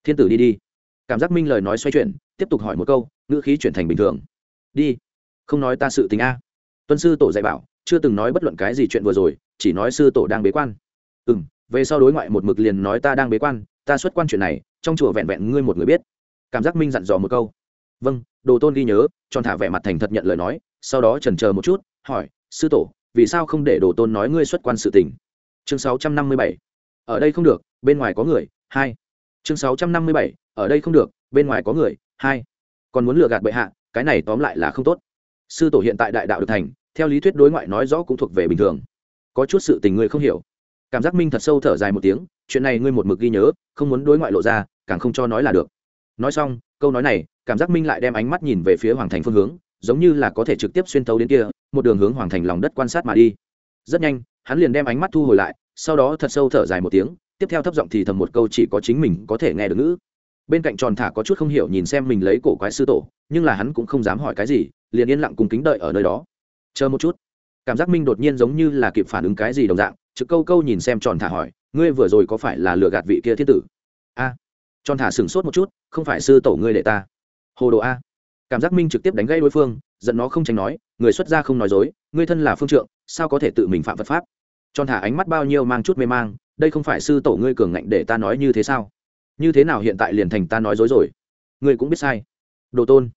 Thiên tử đi đi. Cảm giác minh lời nói xoay chuyển, tiếp tục hỏi một câu, ngữ khí chuyển thành bình thường. Đi. Không nói ta sự tình a tuân sư tổ dạy bảo, chưa từng nói bất luận cái gì chuyện vừa rồi, chỉ nói sư tổ đang bế quan. Ừ m về sau đối ngoại một mực liền nói ta đang bế quan, ta xuất quan chuyện này, trong chùa vẹn vẹn ngươi một người biết. Cảm giác minh dặn dò một câu. Vâng đồ tôn ghi nhớ, tròn thả vẻ mặt thành thật nhận lời nói, sau đó trần chờ một chút, hỏi, sư tổ, vì sao không để đồ tôn nói ngươi xuất quan sự tình? Chương sáu trăm năm mươi bảy. Ở đây không được, bên ngoài có người, hai. Chương sáu trăm năm mươi bảy. Ở đây không được, bên ngoài có người, hai. Còn muốn lừa gạt bệ hạ, cái này tóm lại là không tốt sư tổ hiện tại đại đạo được thành, theo lý thuyết đối ngoại nói rõ cũng thuộc về bình thường. Có chút sự tình ngươi không hiểu. Cảm giác minh thật sâu thở dài một tiếng, chuyện này ngươi một mực ghi nhớ, không muốn đối ngoại lộ ra, càng không cho nói là được. Nói xong, câu nói này, cảm giác minh lại đem ánh mắt nhìn về phía hoàng thành phương hướng, giống như là có thể trực tiếp xuyên tấu đến kia, một đường hướng hoàng thành lòng đất quan sát mà đi. Rất nhanh, hắn liền đem ánh mắt thu hồi lại, sau đó thật sâu thở dài một tiếng, tiếp theo thấp giọng thì thầm một câu chỉ có chính mình có thể nghe được ngữ. Bên cạnh tròn thả có chút không hiểu nhìn xem mình lấy cổ quái sư tổ, nhưng là hắn cũng không dám hỏi cái gì liền yên lặng cùng kính đợi ở nơi đó. Chờ một chút. Cảm giác minh đột nhiên giống như là kịp phản ứng cái gì đồng dạng, trực câu câu nhìn xem tròn thả hỏi, ngươi vừa rồi có phải là lừa gạt vị kia thiết tử? A. Tròn thả sửng sốt một chút, không phải sư tổ ngươi để ta. Hồ đồ a. Cảm giác minh trực tiếp đánh gây đối phương, giận nó không tránh nói, người xuất gia không nói dối, ngươi thân là phương trượng, sao có thể tự mình phạm vật pháp? Tròn thả ánh mắt bao nhiêu mang chút mê mang, đây không phải sư tổ ngươi cường ngạnh để ta nói như thế sao? Như thế nào hiện tại liền thành ta nói dối rồi? Ngươi cũng biết sai. Đồ tôn.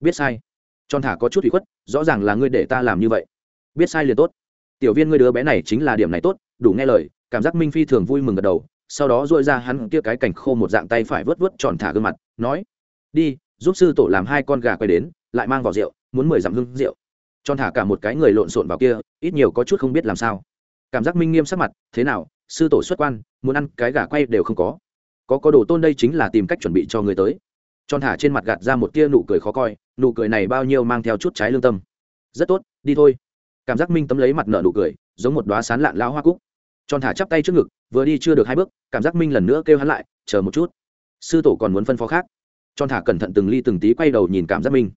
Biết sai tròn thả có chút bị khuất, rõ ràng là ngươi để ta làm như vậy. Biết sai liền tốt. Tiểu viên ngươi đứa bé này chính là điểm này tốt, đủ nghe lời, cảm giác minh phi thường vui mừng gật đầu, sau đó dội ra hắn kia cái cảnh khô một dạng tay phải vớt vớt tròn thả gương mặt, nói, đi, giúp sư tổ làm hai con gà quay đến, lại mang vào rượu, muốn mười dặm hưng rượu. Tròn thả cả một cái người lộn xộn vào kia, ít nhiều có chút không biết làm sao. Cảm giác minh nghiêm sắc mặt, thế nào, sư tổ xuất quan, muốn ăn cái gà quay đều không có. Có có đồ tôn đây chính là tìm cách chuẩn bị cho người tới. Tròn thả trên mặt gạt ra một tia nụ cười khó coi nụ cười này bao nhiêu mang theo chút trái lương tâm. Rất tốt, đi thôi. Cảm giác minh tấm lấy mặt nợ nụ cười, giống một đoá sán lạn lao hoa cúc. Tròn thả chắp tay trước ngực, vừa đi chưa được hai bước, cảm giác minh lần nữa kêu hắn lại, chờ một chút. Sư tổ còn muốn phân phó khác. Tròn thả cẩn thận từng ly từng tí quay đầu nhìn cảm giác minh.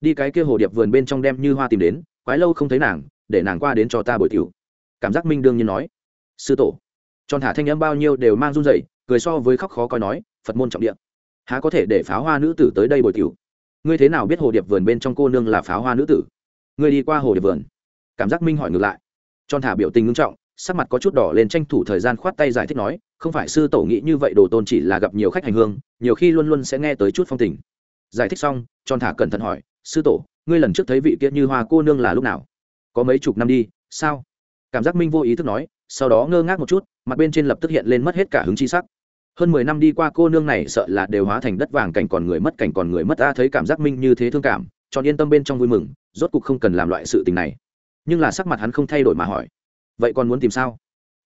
Đi cái kia hồ điệp vườn bên trong đem như hoa tìm đến, quái lâu không thấy nàng, để nàng qua đến cho ta bồi tiểu. Cảm giác minh đương nhiên nói. Sư tổ. Tròn thả thanh âm bao nhiêu đều mang run rẩy, cười so với khóc khó coi nói, phật môn trọng địa. Há có thể để pháo hoa nữ tử tới đây bồi tiểu? Ngươi thế nào biết hồ điệp vườn bên trong cô nương là pháo hoa nữ tử? Ngươi đi qua hồ điệp vườn. Cảm giác minh hỏi ngược lại. Tròn thả biểu tình ngưng trọng, sắc mặt có chút đỏ lên tranh thủ thời gian khoát tay giải thích nói, không phải sư tổ nghĩ như vậy đồ tôn chỉ là gặp nhiều khách hành hương, nhiều khi luôn luôn sẽ nghe tới chút phong tình. Giải thích xong, tròn thả cẩn thận hỏi, sư tổ, ngươi lần trước thấy vị kia như hoa cô nương là lúc nào? Có mấy chục năm đi, sao? Cảm giác minh vô ý thức nói, sau đó ngơ ngác một chút, mặt bên trên lập tức hiện lên mất hết cả hứng chi sắc hơn mười năm đi qua cô nương này sợ là đều hóa thành đất vàng cảnh còn người mất cảnh còn người mất, ta thấy cảm giác minh như thế thương cảm tròn yên tâm bên trong vui mừng, rốt cục không cần làm loại sự tình này. Nhưng là sắc mặt hắn không thay đổi mà hỏi, vậy còn muốn tìm sao?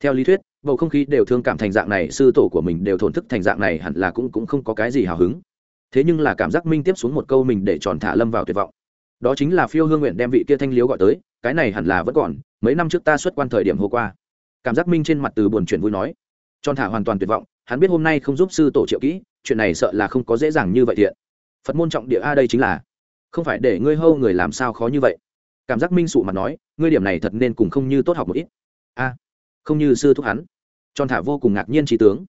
Theo lý thuyết, bầu không khí đều thương cảm thành dạng này, sư tổ của mình đều thổn thức thành dạng này hẳn là cũng cũng không có cái gì hào hứng. Thế nhưng là cảm giác minh tiếp xuống một câu mình để tròn thả lâm vào tuyệt vọng. Đó chính là phiêu hương nguyện đem vị kia thanh liếu gọi tới, cái này hẳn là vẫn còn, mấy năm trước ta xuất quan thời điểm hôm qua. Cảm giác minh trên mặt từ buồn chuyển vui nói, tròn thả hoàn toàn tuyệt vọng hắn biết hôm nay không giúp sư tổ triệu kỹ, chuyện này sợ là không có dễ dàng như vậy thiện. Phật môn trọng địa a đây chính là, không phải để ngươi hâu người làm sao khó như vậy. Cảm giác minh sụ mặt nói, ngươi điểm này thật nên cùng không như tốt học một ít. A, không như sư thúc hắn. Tròn thả vô cùng ngạc nhiên trí tướng.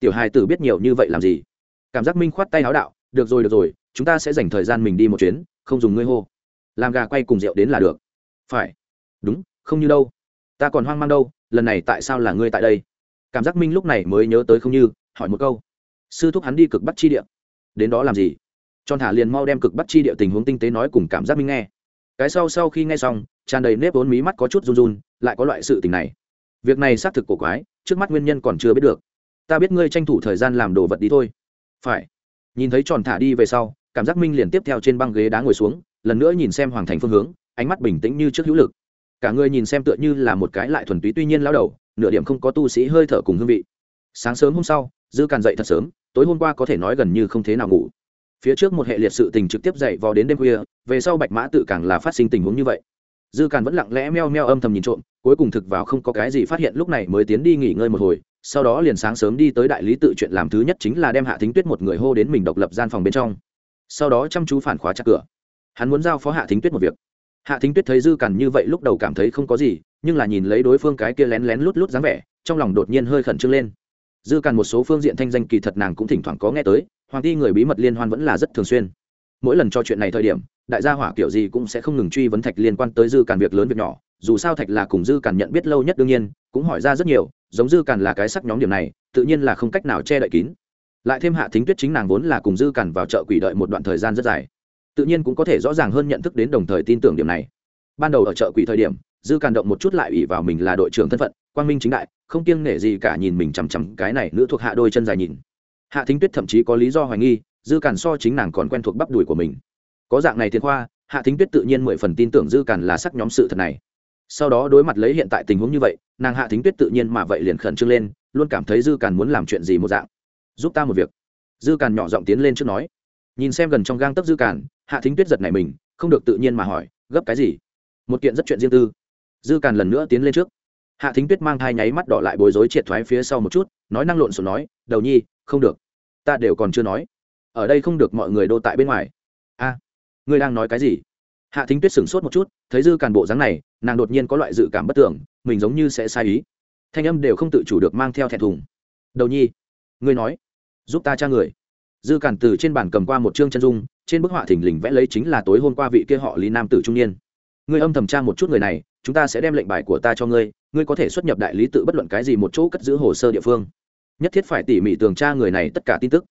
Tiểu hài tử biết nhiều như vậy làm gì? Cảm giác minh khoát tay áo đạo, được rồi được rồi, chúng ta sẽ dành thời gian mình đi một chuyến, không dùng ngươi hô. Làm gà quay cùng rượu đến là được. Phải. Đúng, không như đâu. Ta còn hoang mang đâu, lần này tại sao là ngươi tại đây? Cảm giác minh lúc này mới nhớ tới không như, hỏi một câu. Sư thúc hắn đi cực bắt chi địa. Đến đó làm gì? Tròn thả liền mau đem cực bắt chi địa tình huống tinh tế nói cùng cảm giác minh nghe. Cái sau sau khi nghe xong, tràn đầy nếp vốn mí mắt có chút run run, lại có loại sự tình này. Việc này xác thực cổ quái, trước mắt nguyên nhân còn chưa biết được. Ta biết ngươi tranh thủ thời gian làm đồ vật đi thôi. Phải. Nhìn thấy tròn thả đi về sau, cảm giác minh liền tiếp theo trên băng ghế đá ngồi xuống, lần nữa nhìn xem hoàng thành phương hướng, ánh mắt bình tĩnh như trước hữu lực. Cả người nhìn xem tựa như là một cái lại thuần túy tuy nhiên lao đầu nửa điểm không có tu sĩ hơi thở cùng hương vị. Sáng sớm hôm sau, dư càn dậy thật sớm, tối hôm qua có thể nói gần như không thế nào ngủ. Phía trước một hệ liệt sự tình trực tiếp dậy vào đến đêm khuya, về sau bạch mã tự càng là phát sinh tình huống như vậy. Dư càn vẫn lặng lẽ meo meo âm thầm nhìn trộm, cuối cùng thực vào không có cái gì phát hiện, lúc này mới tiến đi nghỉ ngơi một hồi, sau đó liền sáng sớm đi tới đại lý tự chuyện làm thứ nhất chính là đem hạ thính tuyết một người hô đến mình độc lập gian phòng bên trong. Sau đó chăm chú phản khóa chặt cửa. Hắn muốn giao phó hạ thính tuyết một việc hạ thính tuyết thấy dư cằn như vậy lúc đầu cảm thấy không có gì, nhưng là nhìn lấy đối phương cái kia lén lén lút lút dáng vẻ, trong lòng đột nhiên hơi khẩn trương lên. Dư cằn một số phương diện thanh danh kỳ thật nàng cũng thỉnh thoảng có nghe tới, hoàng ti người bí mật liên hoan vẫn là rất thường xuyên. Mỗi lần cho chuyện này thời điểm, đại gia hỏa kiểu gì cũng sẽ không ngừng truy vấn thạch liên quan tới dư càn việc lớn việc nhỏ, dù sao thạch là cùng dư càn nhận biết lâu nhất đương nhiên, cũng hỏi ra rất nhiều, giống dư càn là cái sắc nhóm điểm này, tự nhiên là không cách nào che đậy kín. Lại thêm hạ thính tuyết chính nàng vốn là cùng dư càn vào chợ quỷ đợi một đoạn thời gian rất dài tự nhiên cũng có thể rõ ràng hơn nhận thức đến đồng thời tin tưởng điểm này. Ban đầu ở chợ quỷ thời điểm, dư càn động một chút lại ủy vào mình là đội trưởng thân phận, quang minh chính đại, không kiêng nể gì cả nhìn mình chằm chằm cái này nữ thuộc hạ đôi chân dài nhìn. Hạ thính tuyết thậm chí có lý do hoài nghi, dư càn so chính nàng còn quen thuộc bắp đùi của mình. Có dạng này thiên khoa, hạ thính tuyết tự nhiên mười phần tin tưởng dư càn là sắc nhóm sự thật này. Sau đó đối mặt lấy hiện tại tình huống như vậy, nàng hạ thính tuyết tự nhiên mà vậy liền khẩn trương lên, luôn cảm thấy dư càn muốn làm chuyện gì một dạng. Giúp ta một việc. Dư càn nhỏ giọng tiến lên trước nói. Nhìn xem gần trong gang tấc dư càn hạ thính tuyết giật này mình, không được tự nhiên mà hỏi, gấp cái gì? Một kiện rất chuyện riêng tư. Dư càn lần nữa tiến lên trước. Hạ thính tuyết mang hai nháy mắt đỏ lại bối rối triệt thoái phía sau một chút, nói năng lộn xộn nói, đầu nhi, không được. Ta đều còn chưa nói. Ở đây không được mọi người đô tại bên ngoài. A, ngươi đang nói cái gì? Hạ thính tuyết sửng sốt một chút, thấy dư càn bộ dáng này, nàng đột nhiên có loại dự cảm bất tưởng, mình giống như sẽ sai ý. Thanh âm đều không tự chủ được mang theo thẹn thùng. Đầu nhi, ngươi nói, giúp ta cha người dư càn từ trên bàn cầm qua một chương chân dung, trên bức họa thình lình vẽ lấy chính là tối hôm qua vị kia họ lý nam tử trung niên. Ngươi âm thầm tra một chút người này, chúng ta sẽ đem lệnh bài của ta cho ngươi ngươi có thể xuất nhập đại lý tự bất luận cái gì một chỗ cất giữ hồ sơ địa phương. Nhất thiết phải tỉ mỉ tường tra người này tất cả tin tức.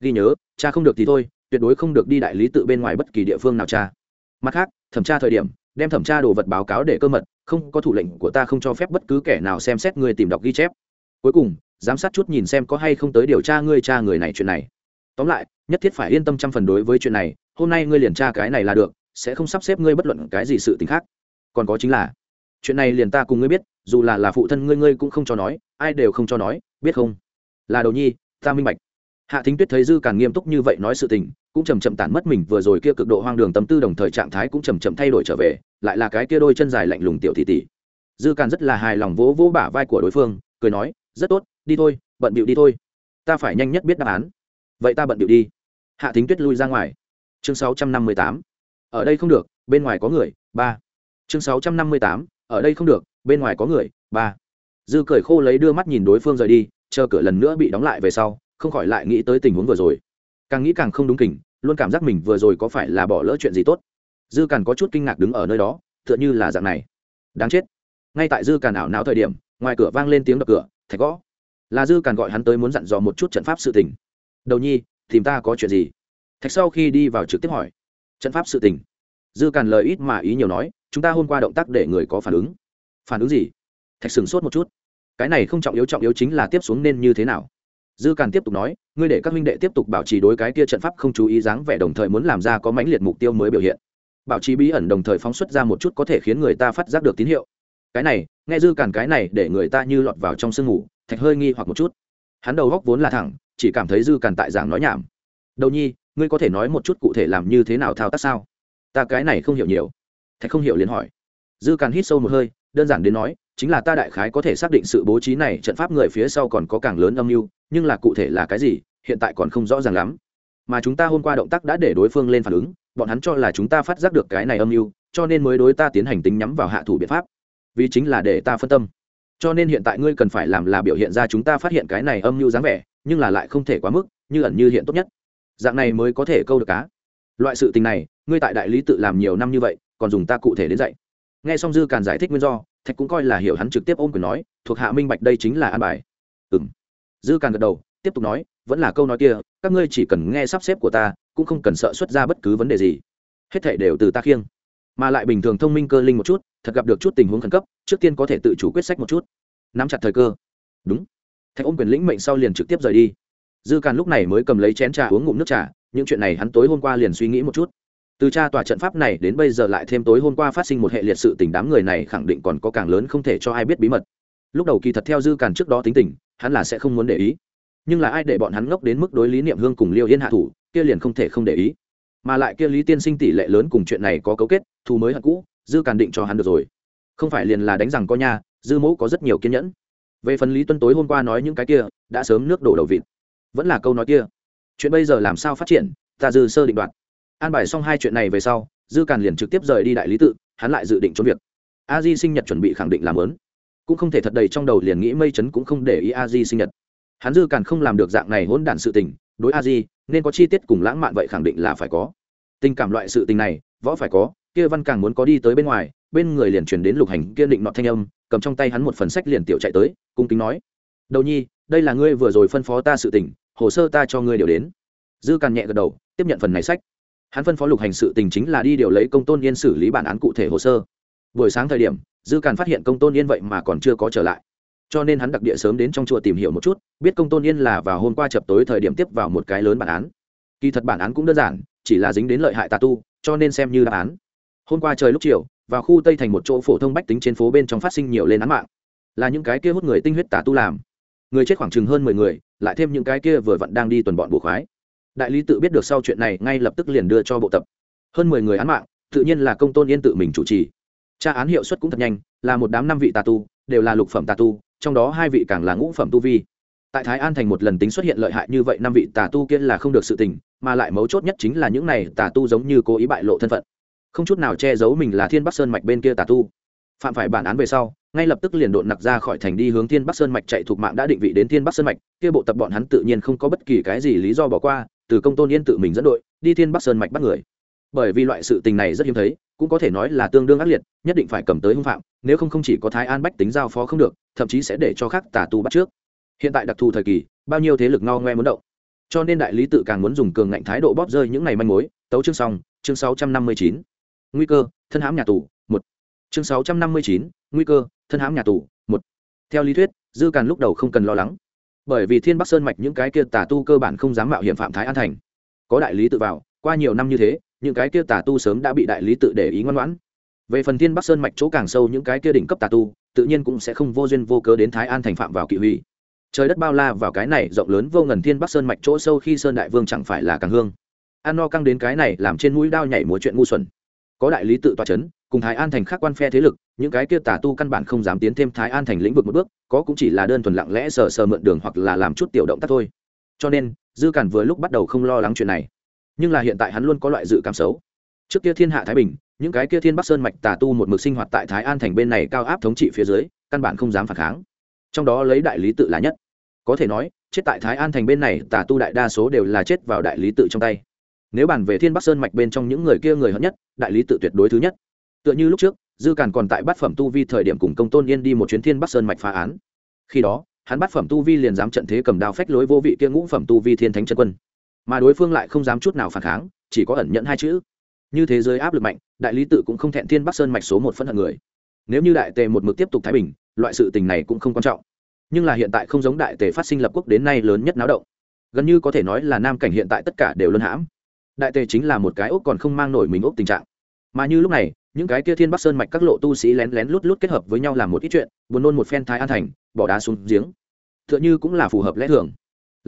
Ghi nhớ cha không được thì thôi, tuyệt đối không được đi đại lý tự bên ngoài bất kỳ địa phương nào cha mặt khác, thẩm tra thời điểm, đem thẩm tra đồ vật báo cáo để cơ mật, không có thủ lệnh của ta không cho phép bất cứ kẻ nào xem xét người tìm đọc ghi chép. Cuối cùng, giám sát chút nhìn xem có hay không tới điều tra ngươi cha người này chuyện này tóm lại, nhất thiết phải yên tâm trăm phần đối với chuyện này, hôm nay ngươi liền tra cái này là được, sẽ không sắp xếp ngươi bất luận cái gì sự t ì n h khác. Còn có chính là, chuyện này liền ta cùng ngươi biết, dù là là phụ thân ngươi ngươi cũng không cho nói, ai đều không cho nói, biết không? Là đầu nhi, ta minh bạch. Hạ thính tuyết thấy dư càng nghiêm túc như vậy nói sự tình, cũng chầm chậm tản mất mình, vừa rồi kia cực độ hoang đường tâm tư đồng thời trạng thái cũng chầm chậm thay đổi trở về, lại là cái kia đôi chân dài lạnh lùng tiểu thị tỷ. Dư càng rất là hài lòng vỗ vỗ bả vai của đối phương, cười nói, rất tốt, đi thôi, bận bịu đi thôi. Ta phải nhanh nhất biết đáp án vậy ta bận điệu đi. Hạ thính tuyết lui ra ngoài. Chương sáu trăm năm mươi tám. Ở đây không được, bên ngoài có người, ba. Chương sáu trăm năm mươi tám. Ở đây không được, bên ngoài có người, ba. Dư cười khô lấy đưa mắt nhìn đối phương rời đi, chờ cửa lần nữa bị đóng lại về sau, không khỏi lại nghĩ tới tình huống vừa rồi. Càng nghĩ càng không đúng kỉnh luôn cảm giác mình vừa rồi có phải là bỏ lỡ chuyện gì tốt. Dư càng có chút kinh ngạc đứng ở nơi đó, tựa như là dạng này. Đáng chết. Ngay tại dư càn ảo não thời điểm, ngoài cửa vang lên tiếng đập cửa, thạch gõ. Là dư càn gọi hắn tới muốn dặn dò một chút trận pháp sự tình đầu nhi, tìm ta có chuyện gì? Thạch sau khi đi vào trực tiếp hỏi. Trận pháp sự tình. Dư càn lời ít mà ý nhiều nói, chúng ta hôm qua động tác để người có phản ứng. Phản ứng gì? Thạch sửng sốt một chút. Cái này không trọng yếu trọng yếu chính là tiếp xuống nên như thế nào. Dư càn tiếp tục nói, ngươi để các minh đệ tiếp tục bảo trì đối cái kia trận pháp không chú ý dáng vẻ đồng thời muốn làm ra có mãnh liệt mục tiêu mới biểu hiện. Bảo trì bí ẩn đồng thời phóng xuất ra một chút có thể khiến người ta phát giác được tín hiệu. Cái này, nghe dư càn cái này để người ta như lọt vào trong sương ngủ, thạch hơi nghi hoặc một chút. Hắn đầu góc vốn là thẳng chỉ cảm thấy dư càn tại giảng nói nhảm. Đầu nhi, ngươi có thể nói một chút cụ thể làm như thế nào thao tác sao? Ta cái này không hiểu nhiều. Thạch không hiểu liền hỏi. Dư càn hít sâu một hơi, đơn giản đến nói, chính là ta đại khái có thể xác định sự bố trí này trận pháp người phía sau còn có càng lớn âm mưu, nhưng là cụ thể là cái gì, hiện tại còn không rõ ràng lắm. Mà chúng ta hôm qua động tác đã để đối phương lên phản ứng, bọn hắn cho là chúng ta phát giác được cái này âm mưu, cho nên mới đối ta tiến hành tính nhắm vào hạ thủ biện pháp. Vì chính là để ta phân tâm. Cho nên hiện tại ngươi cần phải làm là biểu hiện ra chúng ta phát hiện cái này âm mưu dáng vẻ nhưng là lại không thể quá mức, như ẩn như hiện tốt nhất. Dạng này mới có thể câu được cá. Loại sự tình này, ngươi tại đại lý tự làm nhiều năm như vậy, còn dùng ta cụ thể đến dạy. Nghe xong dư càn giải thích nguyên do, thạch cũng coi là hiểu hắn trực tiếp ôm quyền nói, thuộc hạ minh bạch đây chính là an bài. Ừ m dư càn gật đầu, tiếp tục nói, vẫn là câu nói kia, các ngươi chỉ cần nghe sắp xếp của ta, cũng không cần sợ xuất ra bất cứ vấn đề gì. Hết thể đều từ ta khiêng. Mà lại bình thường thông minh cơ linh một chút, thật gặp được chút tình huống khẩn cấp, trước tiên có thể tự chủ quyết sách một chút. Nắm chặt thời cơ. Đúng thạch ôm quyền lĩnh mệnh sau liền trực tiếp rời đi. Dư càn lúc này mới cầm lấy chén trà uống ngụm nước trà, những chuyện này hắn tối hôm qua liền suy nghĩ một chút. Từ tra tòa trận pháp này đến bây giờ lại thêm tối hôm qua phát sinh một hệ liệt sự tình đám người này khẳng định còn có càng lớn không thể cho ai biết bí mật. Lúc đầu kỳ thật theo dư càn trước đó tính tình, hắn là sẽ không muốn để ý. Nhưng là ai để bọn hắn ngốc đến mức đối lý niệm hương cùng liêu yên hạ thủ, kia liền không thể không để ý. Mà lại kia lý tiên sinh tỷ lệ lớn cùng chuyện này có cấu kết, thù mới hận cũ, dư càn định cho hắn được rồi. Không phải liền là đánh rằng có nha, dư mẫu có rất nhiều kiên nhẫn về phần lý tuân tối hôm qua nói những cái kia, đã sớm nước đổ đầu vịt. Vẫn là câu nói kia. Chuyện bây giờ làm sao phát triển, ta dư sơ định đoạt. An bài xong hai chuyện này về sau, dư càn liền trực tiếp rời đi đại lý tự, hắn lại dự định trốn việc. A di sinh nhật chuẩn bị khẳng định làm lớn. Cũng không thể thật đầy trong đầu liền nghĩ mây chấn cũng không để ý a di sinh nhật. Hắn dư càn không làm được dạng này hỗn đản sự tình, đối a di, nên có chi tiết cùng lãng mạn vậy khẳng định là phải có. Tình cảm loại sự tình này, võ phải có, kia văn càng muốn có đi tới bên ngoài bên người liền truyền đến lục hành kiên định nọ thanh âm, cầm trong tay hắn một phần sách liền tiểu chạy tới, cung kính nói, đầu nhi, đây là ngươi vừa rồi phân phó ta sự tình, hồ sơ ta cho ngươi điều đến. Dư càn nhẹ gật đầu, tiếp nhận phần này sách. Hắn phân phó lục hành sự tình chính là đi điều lấy công tôn yên xử lý bản án cụ thể hồ sơ. Buổi sáng thời điểm, dư càn phát hiện công tôn yên vậy mà còn chưa có trở lại. Cho nên hắn đặc địa sớm đến trong chùa tìm hiểu một chút, biết công tôn yên là vào hôm qua chập tối thời điểm tiếp vào một cái lớn bản án. Kỳ thật bản án cũng đơn giản, chỉ là dính đến lợi hại tà tu, cho nên xem như đáp án hôm qua trời lúc chiều, vào khu tây thành một chỗ phổ thông bách tính trên phố bên trong phát sinh nhiều lên án mạng. Là những cái kia hút người tinh huyết tà tu làm. Người chết khoảng chừng hơn mười người, lại thêm những cái kia vừa vặn đang đi tuần bọn bổ khoái. Đại lý tự biết được sau chuyện này, ngay lập tức liền đưa cho bộ tập. Hơn mười người án mạng, tự nhiên là công tôn yên tự mình chủ trì. Tra án hiệu suất cũng thật nhanh, là một đám năm vị tà tu, đều là lục phẩm tà tu, trong đó hai vị càng là ngũ phẩm tu vi. Tại thái an thành một lần tính xuất hiện lợi hại như vậy, năm vị tà tu kia là không được sự tình, mà lại mấu chốt nhất chính là những này tà tu giống như cố ý bại lộ thân phận không chút nào che giấu mình là thiên bắc sơn mạch bên kia tà tu. Phạm phải bản án về sau, ngay lập tức liền độn nặc ra khỏi thành đi hướng thiên bắc sơn mạch chạy thuộc mạng đã định vị đến thiên bắc sơn mạch. Kia bộ tập bọn hắn tự nhiên không có bất kỳ cái gì lý do bỏ qua, từ công tôn yên tự mình dẫn đội, đi thiên bắc sơn mạch bắt người. Bởi vì loại sự tình này rất hiếm thấy, cũng có thể nói là tương đương ác liệt, nhất định phải cầm tới hung phạm, nếu không không chỉ có thái an bách tính giao phó không được, thậm chí sẽ để cho khác tà tu bắt trước. Hiện tại đặc thù thời kỳ, bao nhiêu thế lực no ngoe muốn động. Cho nên đại lý tự càng muốn dùng cường ngạnh thái độ bóp rơi những ngày manh mối. Tấu chương xong, chương sáu trăm năm mươi chín nguy cơ, thân hãm nhà tù, một. Chương sáu trăm năm mươi chín, nguy cơ, thân hãm nhà tù, một. Theo lý thuyết, dư càn lúc đầu không cần lo lắng. Bởi vì thiên bắc sơn mạch những cái kia tà tu cơ bản không dám mạo hiểm phạm thái an thành. Có đại lý tự vào, qua nhiều năm như thế, những cái kia tà tu sớm đã bị đại lý tự để ý ngoan ngoãn. Về phần thiên bắc sơn mạch chỗ càng sâu những cái kia đỉnh cấp tà tu, tự nhiên cũng sẽ không vô duyên vô cớ đến thái an thành phạm vào kỵ huy. Trời đất bao la vào cái này rộng lớn vô ngần thiên bắc sơn mạch chỗ sâu khi sơn đại vương chẳng phải là càng hương. An no căng đến cái này làm trên mũi đao nhảy múa chuyện ngu xuẩn có đại lý tự tòa c h ấ n cùng thái an thành khác quan phe thế lực, những cái kia tà tu căn bản không dám tiến thêm thái an thành lĩnh vực một bước, có cũng chỉ là đơn thuần lặng lẽ sờ sờ mượn đường hoặc là làm chút tiểu động tác thôi. Cho nên, dư cản vừa lúc bắt đầu không lo lắng chuyện này. Nhưng là hiện tại hắn luôn có loại dự cảm xấu. Trước kia thiên hạ thái bình, những cái kia thiên bắc sơn mạch tà tu một mực sinh hoạt tại thái an thành bên này cao áp thống trị phía dưới, căn bản không dám phản kháng. Trong đó lấy đại lý tự là nhất. Có thể nói, chết tại thái an thành bên này tà tu đại đa số đều là chết vào đại lý tự trong tay nếu bàn về thiên bắc sơn mạch bên trong những người kia người hận nhất, đại lý tự tuyệt đối thứ nhất. Tựa như lúc trước, dư càn còn tại bát phẩm tu vi thời điểm cùng công tôn yên đi một chuyến thiên bắc sơn mạch phá án. Khi đó, hắn bát phẩm tu vi liền dám trận thế cầm đao phách lối vô vị kia ngũ phẩm tu vi thiên thánh chân quân. Mà đối phương lại không dám chút nào phản kháng, chỉ có ẩn nhận hai chữ. Như thế giới áp lực mạnh, đại lý tự cũng không thẹn thiên bắc sơn mạch số một phân hận người. Nếu như đại tề một mực tiếp tục thái bình, loại sự tình này cũng không quan trọng. Nhưng là hiện tại không giống đại tề phát sinh lập quốc đến nay lớn nhất náo động. Gần như có thể nói là nam cảnh hiện tại tất cả đều luân hãm đại tề chính là một cái ốc còn không mang nổi mình ốc tình trạng. Mà như lúc này, những cái kia thiên bắc sơn mạch các lộ tu sĩ lén lén lút lút kết hợp với nhau làm một ít chuyện, buồn nôn một phen thái an thành, bỏ đá xuống giếng. T h ư ợ n h ư cũng là phù hợp lẽ thường.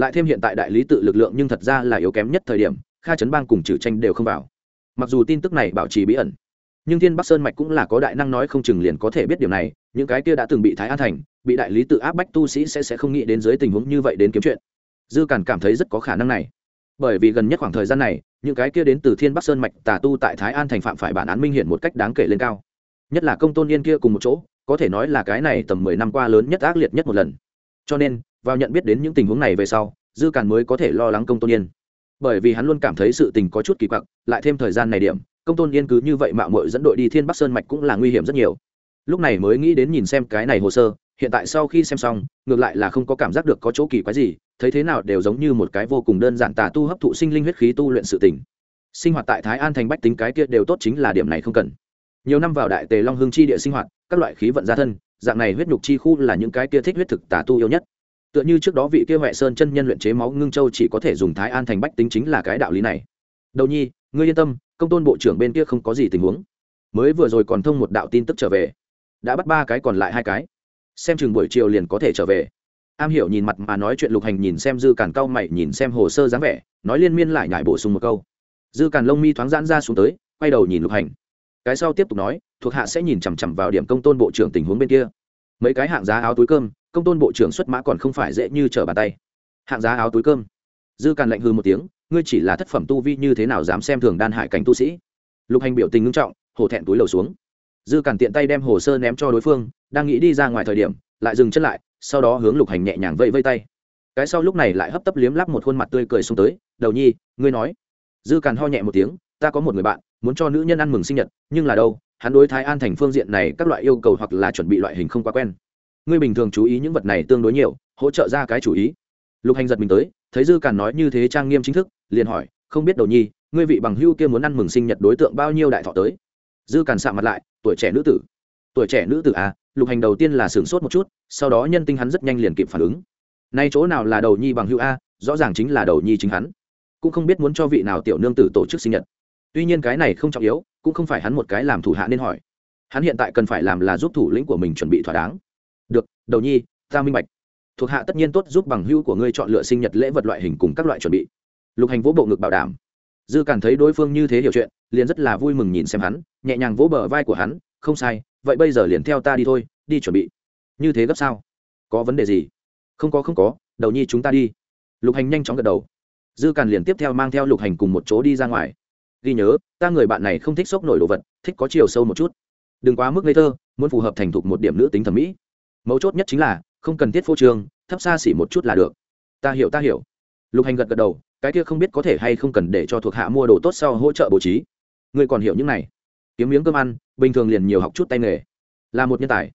Lại thêm hiện tại đại lý tự lực lượng nhưng thật ra là yếu kém nhất thời điểm, kha trấn bang cùng trừ tranh đều không vào. Mặc dù tin tức này bảo trì bí ẩn, nhưng thiên bắc sơn mạch cũng là có đại năng nói không chừng liền có thể biết điều này, những cái kia đã từng bị thái an thành, bị đại lý tự áp bách tu sĩ sẽ sẽ không nghĩ đến dưới tình huống như vậy đến kiếm chuyện. Dư càn cảm thấy rất có khả năng này. Bởi vì gần nhất khoảng thời gian này những cái kia đến từ thiên bắc sơn mạch tà tu tại thái an thành phạm phải bản án minh hiển một cách đáng kể lên cao. Nhất là công tôn yên kia cùng một chỗ, có thể nói là cái này tầm mười năm qua lớn nhất ác liệt nhất một lần. Cho nên, vào nhận biết đến những tình huống này về sau, dư càn mới có thể lo lắng công tôn yên. Bởi vì hắn luôn cảm thấy sự tình có chút kỳ quặc, lại thêm thời gian này điểm, công tôn yên cứ như vậy mạo mội dẫn đội đi thiên bắc sơn mạch cũng là nguy hiểm rất nhiều. Lúc này mới nghĩ đến nhìn xem cái này hồ sơ hiện tại sau khi xem xong, ngược lại là không có cảm giác được có chỗ kỳ quái gì, thấy thế nào đều giống như một cái vô cùng đơn giản tà tu hấp thụ sinh linh huyết khí tu luyện sự tỉnh sinh hoạt tại thái an thành bách tính cái kia đều tốt chính là điểm này không cần. Nhiều năm vào đại tề long hương chi địa sinh hoạt, các loại khí vận gia thân, dạng này huyết nhục chi khu là những cái kia thích huyết thực tà tu yêu nhất. Tựa như trước đó vị kia huệ sơn chân nhân luyện chế máu ngưng châu chỉ có thể dùng thái an thành bách tính chính là cái đạo lý này. Đầu nhi, ngươi yên tâm, công tôn bộ trưởng bên kia không có gì tình huống. Mới vừa rồi còn thông một đạo tin tức trở về. Đã bắt ba cái còn lại hai cái xem chừng buổi chiều liền có thể trở về. Am hiểu nhìn mặt mà nói chuyện lục hành nhìn xem dư càn cau mày, nhìn xem hồ sơ dáng vẻ, nói liên miên lại nhải bổ sung một câu. Dư càn lông mi thoáng giãn ra xuống tới, quay đầu nhìn lục hành. Cái sau tiếp tục nói, thuộc hạ sẽ nhìn chằm chằm vào điểm công tôn bộ trưởng tình huống bên kia. Mấy cái hạng giá áo túi cơm, công tôn bộ trưởng xuất mã còn không phải dễ như trở bàn tay. Hạng giá áo túi cơm. Dư càn lạnh hư một tiếng, ngươi chỉ là thất phẩm tu vi như thế nào dám xem thường đan Hải cảnh tu sĩ? Lục hành biểu tình ngưng trọng, hổ thẹn túi lầu xuống dư cản tiện tay đem hồ sơ ném cho đối phương, đang nghĩ đi ra ngoài thời điểm, lại dừng chân lại, sau đó hướng lục hành nhẹ nhàng vẫy vây tay. Cái sau lúc này lại hấp tấp liếm lắp một khuôn mặt tươi cười xuống tới, đầu nhi, ngươi nói. Dư càn ho nhẹ một tiếng, ta có một người bạn, muốn cho nữ nhân ăn mừng sinh nhật, nhưng là đâu, hắn đối thái an thành phương diện này các loại yêu cầu hoặc là chuẩn bị loại hình không quá quen. Ngươi bình thường chú ý những vật này tương đối nhiều, hỗ trợ ra cái chủ ý. Lục hành giật mình tới, thấy dư càn nói như thế trang nghiêm chính thức, liền hỏi, không biết đầu nhi, ngươi vị bằng hưu kia muốn ăn mừng sinh nhật đối tượng bao nhiêu đại thọ tới? Dư càn sạ mặt lại tuổi trẻ nữ tử. Tuổi trẻ nữ tử à lục hành đầu tiên là sửng sốt một chút, sau đó nhân tinh hắn rất nhanh liền kịp phản ứng. Nay chỗ nào là đầu nhi bằng hữu a, rõ ràng chính là đầu nhi chính hắn. Cũng không biết muốn cho vị nào tiểu nương tử tổ chức sinh nhật. Tuy nhiên cái này không trọng yếu, cũng không phải hắn một cái làm thủ hạ nên hỏi. Hắn hiện tại cần phải làm là giúp thủ lĩnh của mình chuẩn bị thỏa đáng. Được, đầu nhi, ta minh bạch. Thuộc hạ tất nhiên tốt giúp bằng hữu của ngươi chọn lựa sinh nhật lễ vật loại hình cùng các loại chuẩn bị. Lục hành vỗ bộ ngực bảo đảm dư cảm thấy đối phương như thế hiểu chuyện, liền rất là vui mừng nhìn xem hắn, nhẹ nhàng vỗ bờ vai của hắn, không sai, vậy bây giờ liền theo ta đi thôi, đi chuẩn bị. Như thế gấp sao? Có vấn đề gì? Không có không có, đầu nhi chúng ta đi. Lục hành nhanh chóng gật đầu. Dư càn liền tiếp theo mang theo lục hành cùng một chỗ đi ra ngoài. Ghi nhớ, ta người bạn này không thích sốc nổi đồ vật, thích có chiều sâu một chút. Đừng quá mức ngây thơ, muốn phù hợp thành thục một điểm nữ tính thẩm mỹ. Mấu chốt nhất chính là, không cần thiết phô trương, thấp xa xỉ một chút là được. Ta hiểu ta hiểu. Lục hành gật gật đầu cái kia không biết có thể hay không cần để cho thuộc hạ mua đồ tốt sau hỗ trợ bố trí. Người còn hiểu những này. Kiếm miếng cơm ăn, bình thường liền nhiều học chút tay nghề. Là một nhân tài.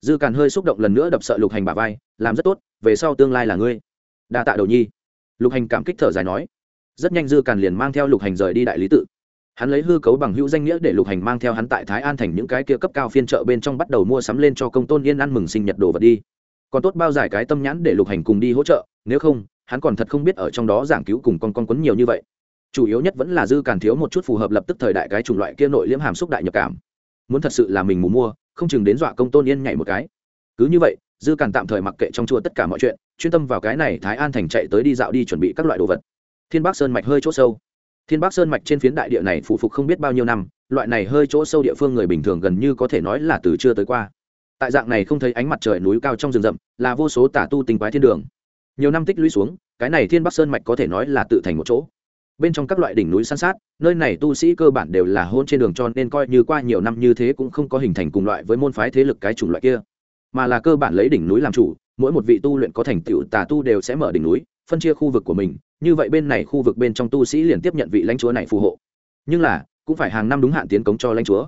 Dư càn hơi xúc động lần nữa đập sợ lục hành bà vai, làm rất tốt, về sau tương lai là ngươi. Đa tạ đầu nhi. Lục hành cảm kích thở dài nói. Rất nhanh dư càn liền mang theo lục hành rời đi đại lý tự. Hắn lấy hư cấu bằng hữu danh nghĩa để lục hành mang theo hắn tại thái an thành những cái kia cấp cao phiên chợ bên trong bắt đầu mua sắm lên cho công tôn yên ăn mừng sinh nhật đồ vật đi. Còn tốt bao giải cái tâm nhãn để lục hành cùng đi hỗ trợ, nếu không hắn còn thật không biết ở trong đó giảng cứu cùng con con quấn nhiều như vậy. Chủ yếu nhất vẫn là dư càn thiếu một chút phù hợp lập tức thời đại cái chủng loại kia nội liễm hàm xúc đại nhập cảm. Muốn thật sự là mình mù mua, không chừng đến dọa công tôn yên nhảy một cái. Cứ như vậy, dư càn tạm thời mặc kệ trong chùa tất cả mọi chuyện, chuyên tâm vào cái này thái an thành chạy tới đi dạo đi chuẩn bị các loại đồ vật. Thiên bắc sơn mạch hơi chỗ sâu. Thiên bắc sơn mạch trên phiến đại địa này phụ phục không biết bao nhiêu năm, loại này hơi chỗ sâu địa phương người bình thường gần như có thể nói là từ chưa tới qua. Tại dạng này không thấy ánh mặt trời núi cao trong rừng rậm, là vô số tả tu tình quái thiên đường nhiều năm tích lũy xuống, cái này thiên bắc sơn mạch có thể nói là tự thành một chỗ. Bên trong các loại đỉnh núi san sát, nơi này tu sĩ cơ bản đều là hôn trên đường cho nên coi như qua nhiều năm như thế cũng không có hình thành cùng loại với môn phái thế lực cái chủng loại kia. Mà là cơ bản lấy đỉnh núi làm chủ, mỗi một vị tu luyện có thành tựu tà tu đều sẽ mở đỉnh núi, phân chia khu vực của mình, như vậy bên này khu vực bên trong tu sĩ liền tiếp nhận vị lãnh chúa này phù hộ. Nhưng là, cũng phải hàng năm đúng hạn tiến cống cho lãnh chúa.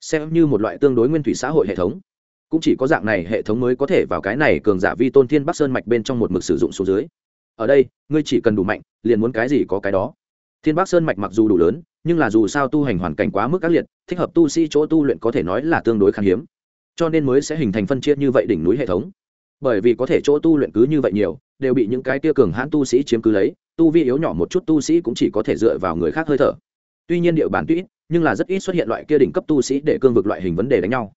Xem như một loại tương đối nguyên thủy xã hội hệ thống cũng chỉ có dạng này hệ thống mới có thể vào cái này cường giả vi tôn thiên bắc sơn mạch bên trong một mực sử dụng số dưới. Ở đây, ngươi chỉ cần đủ mạnh, liền muốn cái gì có cái đó. Thiên bắc sơn mạch mặc dù đủ lớn, nhưng là dù sao tu hành hoàn cảnh quá mức ác liệt, thích hợp tu sĩ chỗ tu luyện có thể nói là tương đối khan hiếm. Cho nên mới sẽ hình thành phân chia như vậy đỉnh núi hệ thống. Bởi vì có thể chỗ tu luyện cứ như vậy nhiều, đều bị những cái tia cường hãn tu sĩ chiếm cứ lấy, tu vi yếu nhỏ một chút tu sĩ cũng chỉ có thể dựa vào người khác hơi thở. Tuy nhiên địa bàn tuy nhưng là rất ít xuất hiện loại kia đỉnh cấp tu sĩ để cương vực loại hình vấn đề đánh nhau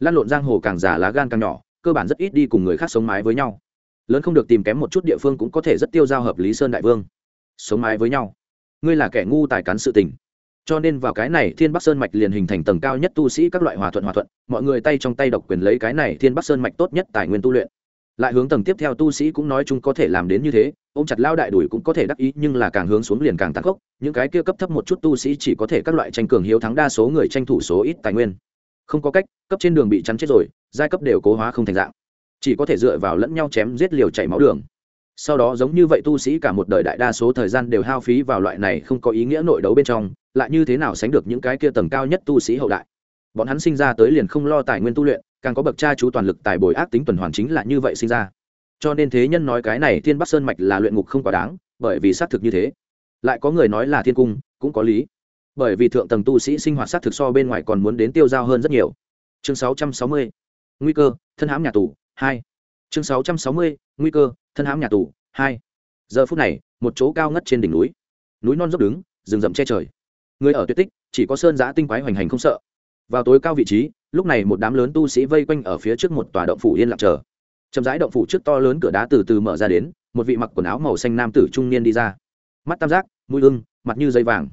lan lộn giang hồ càng già lá gan càng nhỏ, cơ bản rất ít đi cùng người khác sống mái với nhau. Lớn không được tìm kém một chút địa phương cũng có thể rất tiêu giao hợp lý sơn đại vương. Sống mái với nhau. Ngươi là kẻ ngu tài cán sự tình. Cho nên vào cái này thiên bắc sơn mạch liền hình thành tầng cao nhất tu sĩ các loại hòa thuận hòa thuận, mọi người tay trong tay độc quyền lấy cái này thiên bắc sơn mạch tốt nhất tài nguyên tu luyện. Lại hướng tầng tiếp theo tu sĩ cũng nói chúng có thể làm đến như thế, ôm chặt lao đại đuổi cũng có thể đắc ý, nhưng là càng hướng xuống liền càng tăng khốc, những cái kia cấp thấp một chút tu sĩ chỉ có thể các loại tranh cường hiếu thắng đa số người tranh thủ số ít tài nguyên không có cách, cấp trên đường bị chắn chết rồi, giai cấp đều cố hóa không thành dạng. Chỉ có thể dựa vào lẫn nhau chém giết liều chảy máu đường. Sau đó giống như vậy tu sĩ cả một đời đại đa số thời gian đều hao phí vào loại này không có ý nghĩa nội đấu bên trong, lại như thế nào sánh được những cái kia tầng cao nhất tu sĩ hậu đại? Bọn hắn sinh ra tới liền không lo tài nguyên tu luyện, càng có bậc cha chú toàn lực tài bồi ác tính tuần hoàn chính là như vậy sinh ra. Cho nên thế nhân nói cái này thiên bắc sơn mạch là luyện ngục không quá đáng, bởi vì xác thực như thế. Lại có người nói là thiên cung, cũng có lý bởi vì thượng tầng tu sĩ sinh hoạt sát thực so bên ngoài còn muốn đến tiêu dao hơn rất nhiều. Chương 660. nguy cơ, thân hãm nhà tù, hai. Chương 660. nguy cơ, thân hãm nhà tù, hai. Giờ phút này, một chỗ cao ngất trên đỉnh núi. Núi non dốc đứng, rừng rậm che trời. Người ở tuyệt tích, chỉ có sơn giã tinh quái hoành hành không sợ. Vào tối cao vị trí, lúc này một đám lớn tu sĩ vây quanh ở phía trước một tòa động phủ yên lặng chờ. Chậm rãi động phủ trước to lớn cửa đá từ từ mở ra đến, một vị mặc quần áo màu xanh nam tử trung niên đi ra. Mắt tam giác, mũi ưng, mặt như dây vàng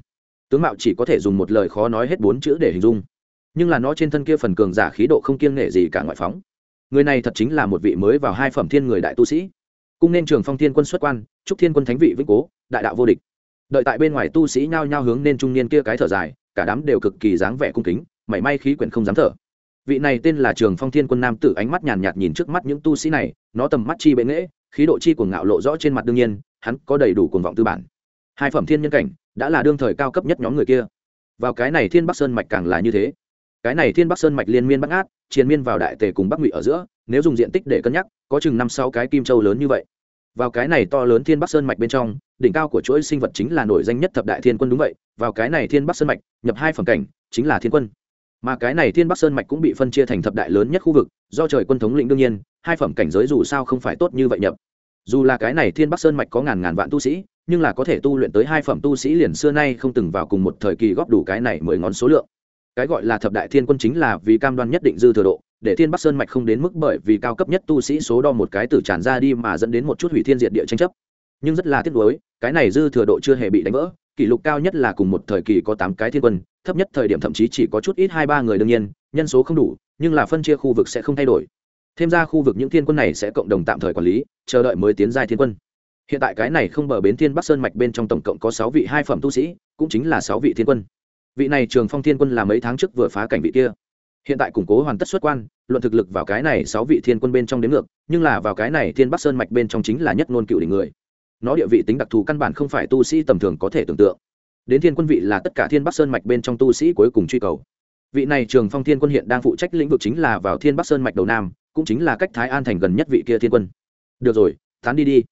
tướng mạo chỉ có thể dùng một lời khó nói hết bốn chữ để hình dung. Nhưng là nó trên thân kia phần cường giả khí độ không kiêng nghệ gì cả ngoại phóng. Người này thật chính là một vị mới vào hai phẩm thiên người đại tu sĩ. Cung nên trường phong thiên quân xuất quan, chúc thiên quân thánh vị vĩnh cố, đại đạo vô địch. Đợi tại bên ngoài tu sĩ nhao nhao hướng nên trung niên kia cái thở dài, cả đám đều cực kỳ dáng vẻ cung kính, mảy may khí quyển không dám thở. Vị này tên là trường phong thiên quân nam tử ánh mắt nhàn nhạt nhìn trước mắt những tu sĩ này, nó tầm mắt chi bệ nghễ, khí độ chi của ngạo lộ rõ trên mặt đương nhiên, hắn có đầy đủ cuồng vọng tư bản. Hai phẩm thiên nhân cảnh đã là đương thời cao cấp nhất nhóm người kia. Vào cái này thiên bắc sơn mạch càng là như thế. Cái này thiên bắc sơn mạch liên miên bắc át chiến miên vào đại tề cùng bắc ngụy ở giữa, nếu dùng diện tích để cân nhắc, có chừng năm sáu cái kim châu lớn như vậy. Vào cái này to lớn thiên bắc sơn mạch bên trong, đỉnh cao của chuỗi sinh vật chính là nổi danh nhất thập đại thiên quân đúng vậy, vào cái này thiên bắc sơn mạch, nhập hai phẩm cảnh, chính là thiên quân. Mà cái này thiên bắc sơn mạch cũng bị phân chia thành thập đại lớn nhất khu vực, do trời quân thống lĩnh đương nhiên, hai phẩm cảnh giới dù sao không phải tốt như vậy nhập. Dù là cái này thiên bắc sơn mạch có ngàn ngàn vạn tu sĩ nhưng là có thể tu luyện tới hai phẩm tu sĩ liền xưa nay không từng vào cùng một thời kỳ góp đủ cái này mười ngón số lượng. Cái gọi là thập đại thiên quân chính là vì cam đoan nhất định dư thừa độ, để thiên bắc sơn mạch không đến mức bởi vì cao cấp nhất tu sĩ số đo một cái tử tràn ra đi mà dẫn đến một chút hủy thiên diệt địa tranh chấp. Nhưng rất là tiếc nuối, cái này dư thừa độ chưa hề bị đánh vỡ, kỷ lục cao nhất là cùng một thời kỳ có tám cái thiên quân, thấp nhất thời điểm thậm chí chỉ có chút ít hai ba người đương nhiên, nhân số không đủ, nhưng là phân chia khu vực sẽ không thay đổi. Thêm ra khu vực những thiên quân này sẽ cộng đồng tạm thời quản lý, chờ đợi mới tiến giai thiên quân hiện tại cái này không bờ bến thiên bắc sơn mạch bên trong tổng cộng có sáu vị hai phẩm tu sĩ, cũng chính là sáu vị thiên quân. Vị này trường phong thiên quân là mấy tháng trước vừa phá cảnh vị kia. Hiện tại củng cố hoàn tất xuất quan, luận thực lực vào cái này sáu vị thiên quân bên trong đến ngược, nhưng là vào cái này thiên bắc sơn mạch bên trong chính là nhất ngôn cựu đỉnh người. Nó địa vị tính đặc thù căn bản không phải tu sĩ tầm thường có thể tưởng tượng. Đến thiên quân vị là tất cả thiên bắc sơn mạch bên trong tu sĩ cuối cùng truy cầu. Vị này trường phong thiên quân hiện đang phụ trách lĩnh vực chính là vào thiên bắc sơn mạch đầu nam, cũng chính là cách thái an thành gần nhất vị kia thiên quân. Được rồi, tán đi đi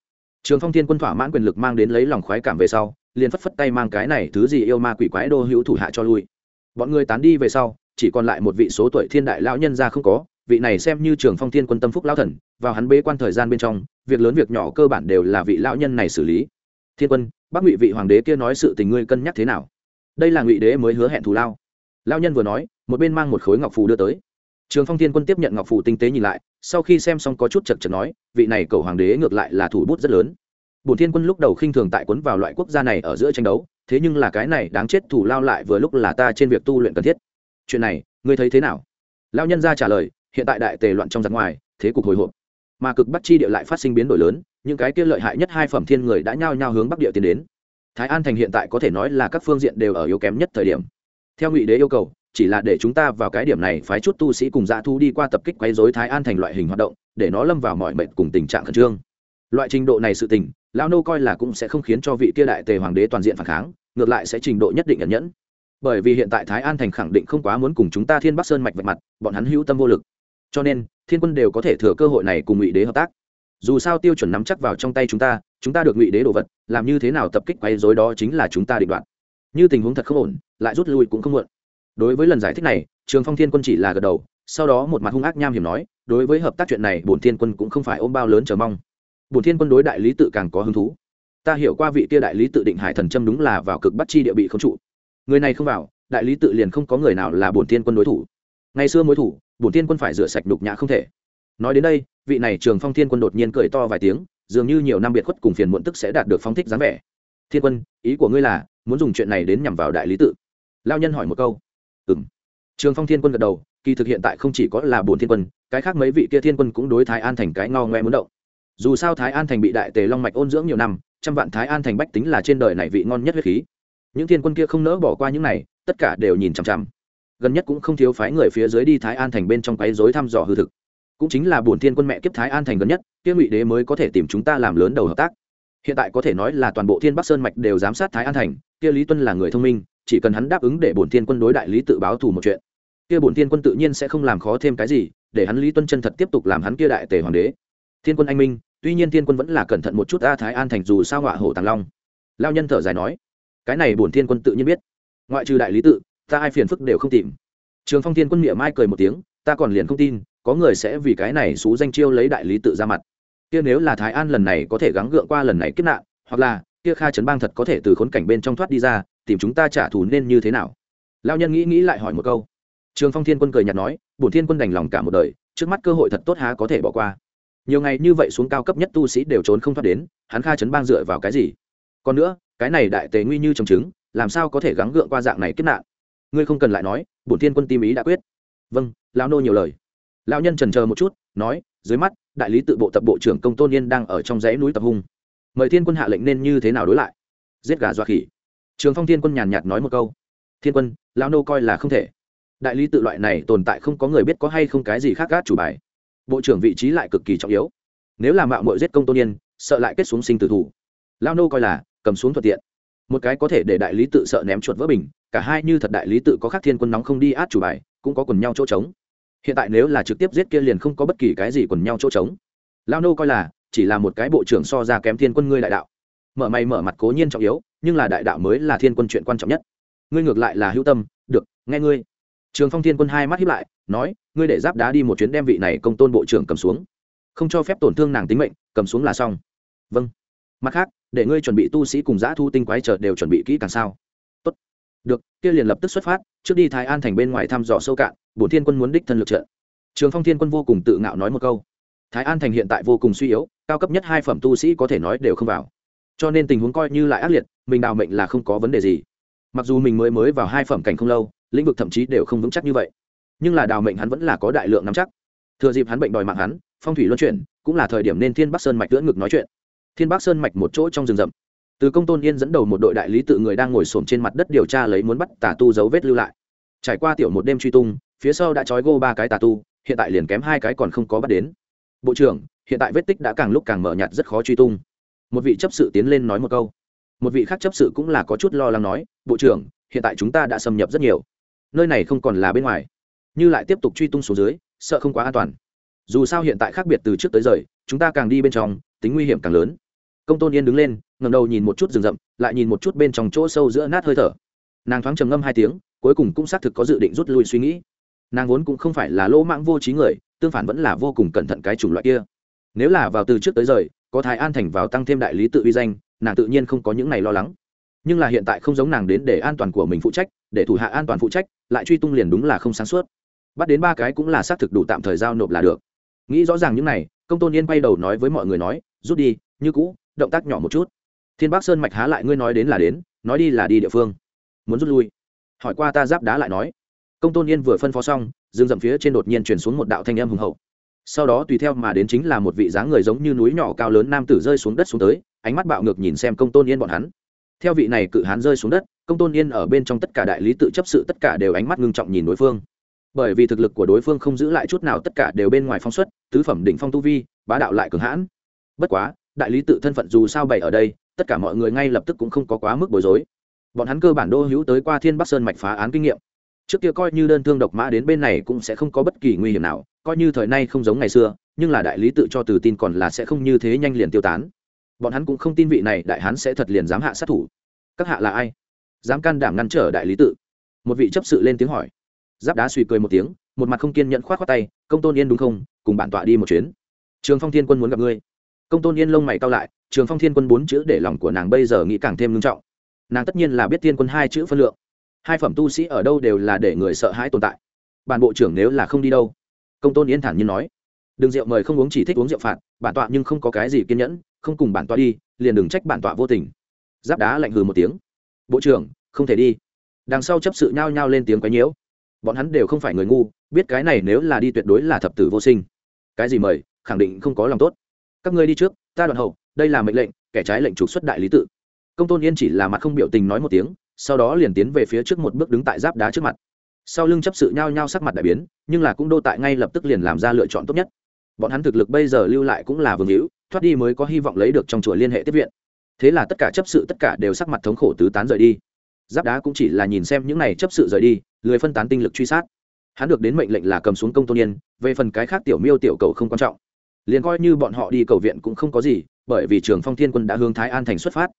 trường phong thiên quân thỏa mãn quyền lực mang đến lấy lòng khoái cảm về sau, liền phất phất tay mang cái này thứ gì yêu ma quỷ quái đô hữu thủ hạ cho lui. Bọn người tán đi về sau, chỉ còn lại một vị số tuổi thiên đại lão nhân ra không có, vị này xem như trường phong thiên quân tâm phúc lão thần, vào hắn bế quan thời gian bên trong, việc lớn việc nhỏ cơ bản đều là vị lão nhân này xử lý. Thiên quân, bác ngụy vị hoàng đế kia nói sự tình ngươi cân nhắc thế nào? Đây là ngụy đế mới hứa hẹn thù lao. Lão nhân vừa nói, một bên mang một khối ngọc phù đưa tới trường phong thiên quân tiếp nhận ngọc phù tinh tế nhìn lại, sau khi xem xong có chút chật chật nói, vị này cầu hoàng đế ngược lại là thủ bút rất lớn. Bổn thiên quân lúc đầu khinh thường tại quấn vào loại quốc gia này ở giữa tranh đấu, thế nhưng là cái này đáng chết thủ lao lại vừa lúc là ta trên việc tu luyện cần thiết. Chuyện này, ngươi thấy thế nào? Lao nhân ra trả lời, hiện tại đại tề loạn trong giặc ngoài, thế cục hồi hộp. Mà cực bắc chi địa lại phát sinh biến đổi lớn, những cái kia lợi hại nhất hai phẩm thiên người đã nhao nhao hướng bắc địa tiến đến. Thái an thành hiện tại có thể nói là các phương diện đều ở yếu kém nhất thời điểm. Theo ngụy đế yêu cầu chỉ là để chúng ta vào cái điểm này phái chút tu sĩ cùng dã thu đi qua tập kích quấy rối thái an thành loại hình hoạt động, để nó lâm vào mọi mệnh cùng tình trạng khẩn trương. Loại trình độ này sự tình, lão nô coi là cũng sẽ không khiến cho vị kia đại tề hoàng đế toàn diện phản kháng, ngược lại sẽ trình độ nhất định ẩn nhẫn. Bởi vì hiện tại thái an thành khẳng định không quá muốn cùng chúng ta thiên bắc sơn mạch vạch mặt, bọn hắn hữu tâm vô lực. Cho nên, thiên quân đều có thể thừa cơ hội này cùng ngụy đế hợp tác. Dù sao tiêu chuẩn nắm chắc vào trong tay chúng ta chúng ta được ngụy đế đồ vật, làm như thế nào tập kích quấy dối đó chính là chúng ta định đoạt. Như tình huống thật không ổn, lại rút lui cũng không muộn đối với lần giải thích này, trường phong thiên quân chỉ là gật đầu, sau đó một mặt hung ác nham hiểm nói, đối với hợp tác chuyện này, bổn thiên quân cũng không phải ôm bao lớn chờ mong. Bổn thiên quân đối đại lý tự càng có hứng thú. Ta hiểu qua vị kia đại lý tự định hải thần châm đúng là vào cực bắt chi địa bị không trụ. Người này không vào, đại lý tự liền không có người nào là bổn thiên quân đối thủ. Ngày xưa mối thủ, bổn thiên quân phải rửa sạch đục nhã không thể. Nói đến đây, vị này trường phong thiên quân đột nhiên cười to vài tiếng, dường như nhiều năm biệt khuất cùng phiền muộn tức sẽ đạt được phong thích dáng vẻ. Thiên quân, ý của ngươi là muốn dùng chuyện này đến nhằm vào đại lý tự? Lao nhân hỏi một câu ừ trường phong thiên quân gật đầu, kỳ thực hiện tại không chỉ có là bốn thiên quân, cái khác mấy vị kia thiên quân cũng đối thái an thành cái ngao ngoe muốn động. Dù sao thái an thành bị đại tề long mạch ôn dưỡng nhiều năm, trăm vạn thái an thành bách tính là trên đời này vị ngon nhất huyết khí. Những thiên quân kia không nỡ bỏ qua những này, tất cả đều nhìn chằm chằm. Gần nhất cũng không thiếu phái người phía dưới đi thái an thành bên trong quấy dối thăm dò hư thực. Cũng chính là bổn thiên quân mẹ kiếp thái an thành gần nhất, kia ngụy đế mới có thể tìm chúng ta làm lớn đầu hợp tác. Hiện tại có thể nói là toàn bộ thiên bắc sơn mạch đều giám sát thái an thành, kia lý tuân là người thông minh chỉ cần hắn đáp ứng để bổn thiên quân đối đại lý tự báo thù một chuyện, kia bổn thiên quân tự nhiên sẽ không làm khó thêm cái gì, để hắn lý tuân chân thật tiếp tục làm hắn kia đại tề hoàng đế. Thiên quân anh minh, tuy nhiên thiên quân vẫn là cẩn thận một chút a thái an thành dù sao ngọa hổ tàng long. Lao nhân thở dài nói, cái này bổn thiên quân tự nhiên biết. Ngoại trừ đại lý tự, ta ai phiền phức đều không tìm. Trường phong thiên quân miệng mai cười một tiếng, ta còn liền không tin, có người sẽ vì cái này xú danh chiêu lấy đại lý tự ra mặt. Kia nếu là thái an lần này có thể gắng gượng qua lần này kết nạn, hoặc là, kia kha trấn bang thật có thể từ khốn cảnh bên trong thoát đi ra tìm chúng ta trả thù nên như thế nào? Lao nhân nghĩ nghĩ lại hỏi một câu. Trường phong thiên quân cười nhạt nói, bổn thiên quân đành lòng cả một đời, trước mắt cơ hội thật tốt há có thể bỏ qua. Nhiều ngày như vậy xuống cao cấp nhất tu sĩ đều trốn không thoát đến, hắn kha trấn bang dựa vào cái gì? Còn nữa, cái này đại tế nguy như trồng trứng, làm sao có thể gắng gượng qua dạng này kết nạn? Ngươi không cần lại nói, bổn thiên quân tim ý đã quyết. Vâng lao nô nhiều lời. Lão nhân trần chờ một chút, nói, dưới mắt, đại lý tự bộ tập bộ trưởng công tôn yên đang ở trong dãy núi tập hung. Mời thiên quân hạ lệnh nên như thế nào đối lại? Giết gà dọa khỉ trường phong thiên quân nhàn nhạt nói một câu. Thiên quân, lão nô coi là không thể. Đại lý tự loại này tồn tại không có người biết có hay không cái gì khác gác chủ bài. Bộ trưởng vị trí lại cực kỳ trọng yếu. Nếu làm mạo mội giết công tôn yên, sợ lại kết xuống sinh tử thủ. Lao nô coi là, cầm xuống thuận tiện. Một cái có thể để đại lý tự sợ ném chuột vỡ bình, cả hai như thật đại lý tự có khác thiên quân nóng không đi át chủ bài, cũng có quần nhau chỗ trống. Hiện tại nếu là trực tiếp giết kia liền không có bất kỳ cái gì quần nhau chỗ trống. Lao nô coi là, chỉ là một cái bộ trưởng so ra kém thiên quân ngươi đại đạo mở mày mở mặt cố nhiên trọng yếu, nhưng là đại đạo mới là thiên quân chuyện quan trọng nhất. Ngươi ngược lại là hữu tâm, được, nghe ngươi. Trường phong thiên quân hai mắt hiếp lại, nói, ngươi để giáp đá đi một chuyến đem vị này công tôn bộ trưởng cầm xuống. Không cho phép tổn thương nàng tính mệnh, cầm xuống là xong. Vâng. Mặt khác, để ngươi chuẩn bị tu sĩ cùng giã thu tinh quái chợt đều chuẩn bị kỹ càng sao. Tốt. Được, kia liền lập tức xuất phát, trước đi thái an thành bên ngoài thăm dò sâu cạn, bổn thiên quân muốn đích thân lực trợ. trường phong thiên quân vô cùng tự ngạo nói một câu. Thái an thành hiện tại vô cùng suy yếu, cao cấp nhất hai phẩm tu sĩ có thể nói đều không vào cho nên tình huống coi như lại ác liệt, mình đào mệnh là không có vấn đề gì. Mặc dù mình mới mới vào hai phẩm cảnh không lâu, lĩnh vực thậm chí đều không vững chắc như vậy. Nhưng là đào mệnh hắn vẫn là có đại lượng nắm chắc. Thừa dịp hắn bệnh đòi mạng hắn, phong thủy luân chuyển, cũng là thời điểm nên thiên bắc sơn mạch lưỡn ngực nói chuyện. Thiên bắc sơn mạch một chỗ trong rừng rậm. Từ công tôn yên dẫn đầu một đội đại lý tự người đang ngồi xổm trên mặt đất điều tra lấy muốn bắt tà tu dấu vết lưu lại. Trải qua tiểu một đêm truy tung, phía sau đã trói gô ba cái tà tu, hiện tại liền kém hai cái còn không có bắt đến. Bộ trưởng, hiện tại vết tích đã càng lúc càng mở nhạt rất khó truy tung một vị chấp sự tiến lên nói một câu. Một vị khác chấp sự cũng là có chút lo lắng nói bộ trưởng hiện tại chúng ta đã xâm nhập rất nhiều. Nơi này không còn là bên ngoài. Như lại tiếp tục truy tung xuống dưới sợ không quá an toàn. Dù sao hiện tại khác biệt từ trước tới giờ, chúng ta càng đi bên trong tính nguy hiểm càng lớn. Công tôn yên đứng lên ngầm đầu nhìn một chút rừng rậm lại nhìn một chút bên trong chỗ sâu giữa nát hơi thở. Nàng thoáng trầm ngâm hai tiếng cuối cùng cũng xác thực có dự định rút lui suy nghĩ. Nàng vốn cũng không phải là lỗ mãng vô trí người tương phản vẫn là vô cùng cẩn thận cái chủng loại kia. Nếu là vào từ trước tới giờ, có thái an thành vào tăng thêm đại lý tự uy danh, nàng tự nhiên không có những này lo lắng. Nhưng là hiện tại không giống nàng đến để an toàn của mình phụ trách, để thủ hạ an toàn phụ trách, lại truy tung liền đúng là không sáng suốt. Bắt đến ba cái cũng là xác thực đủ tạm thời giao nộp là được. Nghĩ rõ ràng những này, công tôn yên quay đầu nói với mọi người nói, rút đi, như cũ, động tác nhỏ một chút. Thiên bắc sơn mạch há lại ngươi nói đến là đến, nói đi là đi địa phương. Muốn rút lui. Hỏi qua ta giáp đá lại nói. Công tôn yên vừa phân phó xong dương dậm phía trên đột nhiên chuyển xuống một đạo thanh âm hùng hậu sau đó tùy theo mà đến chính là một vị dáng người giống như núi nhỏ cao lớn nam tử rơi xuống đất xuống tới, ánh mắt bạo ngược nhìn xem công tôn yên bọn hắn. Theo vị này cự hán rơi xuống đất, công tôn yên ở bên trong tất cả đại lý tự chấp sự tất cả đều ánh mắt ngưng trọng nhìn đối phương. Bởi vì thực lực của đối phương không giữ lại chút nào tất cả đều bên ngoài phong suất tứ phẩm đỉnh phong tu vi, bá đạo lại cường hãn. Bất quá, đại lý tự thân phận dù sao bày ở đây, tất cả mọi người ngay lập tức cũng không có quá mức bối rối. Bọn hắn cơ bản đô hữu tới qua thiên bắc sơn mạch phá án kinh nghiệm. Trước kia coi như đơn thương độc mã đến bên này cũng sẽ không có bất kỳ nguy hiểm nào coi như thời nay không giống ngày xưa, nhưng là đại lý tự cho từ tin còn là sẽ không như thế nhanh liền tiêu tán. Bọn hắn cũng không tin vị này đại hán sẽ thật liền dám hạ sát thủ. Các hạ là ai? Dám can đảm ngăn trở đại lý tự? Một vị chấp sự lên tiếng hỏi. Giáp đá suy cười một tiếng, một mặt không kiên nhẫn khoát khoát tay, công tôn yên đúng không? Cùng bản tọa đi một chuyến. Trường phong thiên quân muốn gặp ngươi. Công tôn yên lông mày cao lại, trường phong thiên quân bốn chữ để lòng của nàng bây giờ nghĩ càng thêm ngưng trọng. Nàng tất nhiên là biết thiên quân hai chữ phân lượng. Hai phẩm tu sĩ ở đâu đều là để người sợ hãi tồn tại. Bản bộ trưởng nếu là không đi đâu công tôn yên thản nhiên nói, đừng rượu mời không uống chỉ thích uống rượu phạt, bản tọa nhưng không có cái gì kiên nhẫn, không cùng bản tọa đi, liền đừng trách bản tọa vô tình. Giáp đá lạnh hừ một tiếng, bộ trưởng, không thể đi. Đằng sau chấp sự nhao nhao lên tiếng quấy nhiễu, bọn hắn đều không phải người ngu, biết cái này nếu là đi tuyệt đối là thập tử vô sinh. Cái gì mời, khẳng định không có lòng tốt. Các ngươi đi trước, ta đoạn hậu, đây là mệnh lệnh, kẻ trái lệnh trục xuất đại lý tự. Công tôn yên chỉ là mặt không biểu tình nói một tiếng, sau đó liền tiến về phía trước một bước đứng tại giáp đá trước mặt sau lưng chấp sự nhao nhao sắc mặt đại biến, nhưng là cũng đô tại ngay lập tức liền làm ra lựa chọn tốt nhất. Bọn hắn thực lực bây giờ lưu lại cũng là vương hữu, thoát đi mới có hy vọng lấy được trong chùa liên hệ tiếp viện. Thế là tất cả chấp sự tất cả đều sắc mặt thống khổ tứ tán rời đi. Giáp đá cũng chỉ là nhìn xem những này chấp sự rời đi, lười phân tán tinh lực truy sát. Hắn được đến mệnh lệnh là cầm xuống công tôn yên, về phần cái khác tiểu miêu tiểu cầu không quan trọng. Liền coi như bọn họ đi cầu viện cũng không có gì, bởi vì trường phong thiên quân đã hướng thái an thành xuất phát.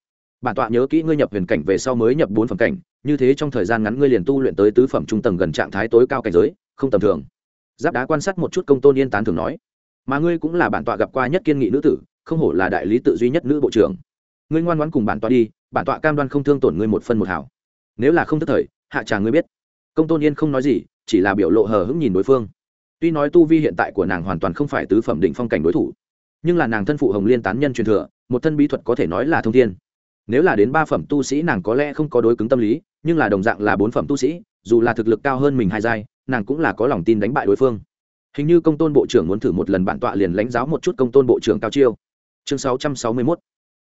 Bản tọa nhớ kỹ ngươi nhập huyền cảnh về sau mới nhập bốn phẩm cảnh như thế trong thời gian ngắn ngươi liền tu luyện tới tứ phẩm trung tầng gần trạng thái tối cao cảnh giới, không tầm thường. Giáp đá quan sát một chút công tôn yên tán thường nói, mà ngươi cũng là bản tọa gặp qua nhất kiên nghị nữ tử, không hổ là đại lý tự duy nhất nữ bộ trưởng. Ngươi ngoan ngoãn cùng bản tọa đi, bản tọa cam đoan không thương tổn ngươi một phân một hảo. Nếu là không thức thời, hạ tràng ngươi biết. Công tôn yên không nói gì, chỉ là biểu lộ hờ hững nhìn đối phương. Tuy nói tu vi hiện tại của nàng hoàn toàn không phải tứ phẩm định phong cảnh đối thủ, nhưng là nàng thân phụ hồng liên tán nhân truyền thừa, một thân bí thuật có thể nói là thông thiên. Nếu là đến ba phẩm tu sĩ nàng có lẽ không có đối cứng tâm lý nhưng là đồng dạng là bốn phẩm tu sĩ, dù là thực lực cao hơn mình hai giai, nàng cũng là có lòng tin đánh bại đối phương. Hình như công tôn bộ trưởng muốn thử một lần bản tọa liền lãnh giáo một chút công tôn bộ trưởng cao chiêu. Chương 661.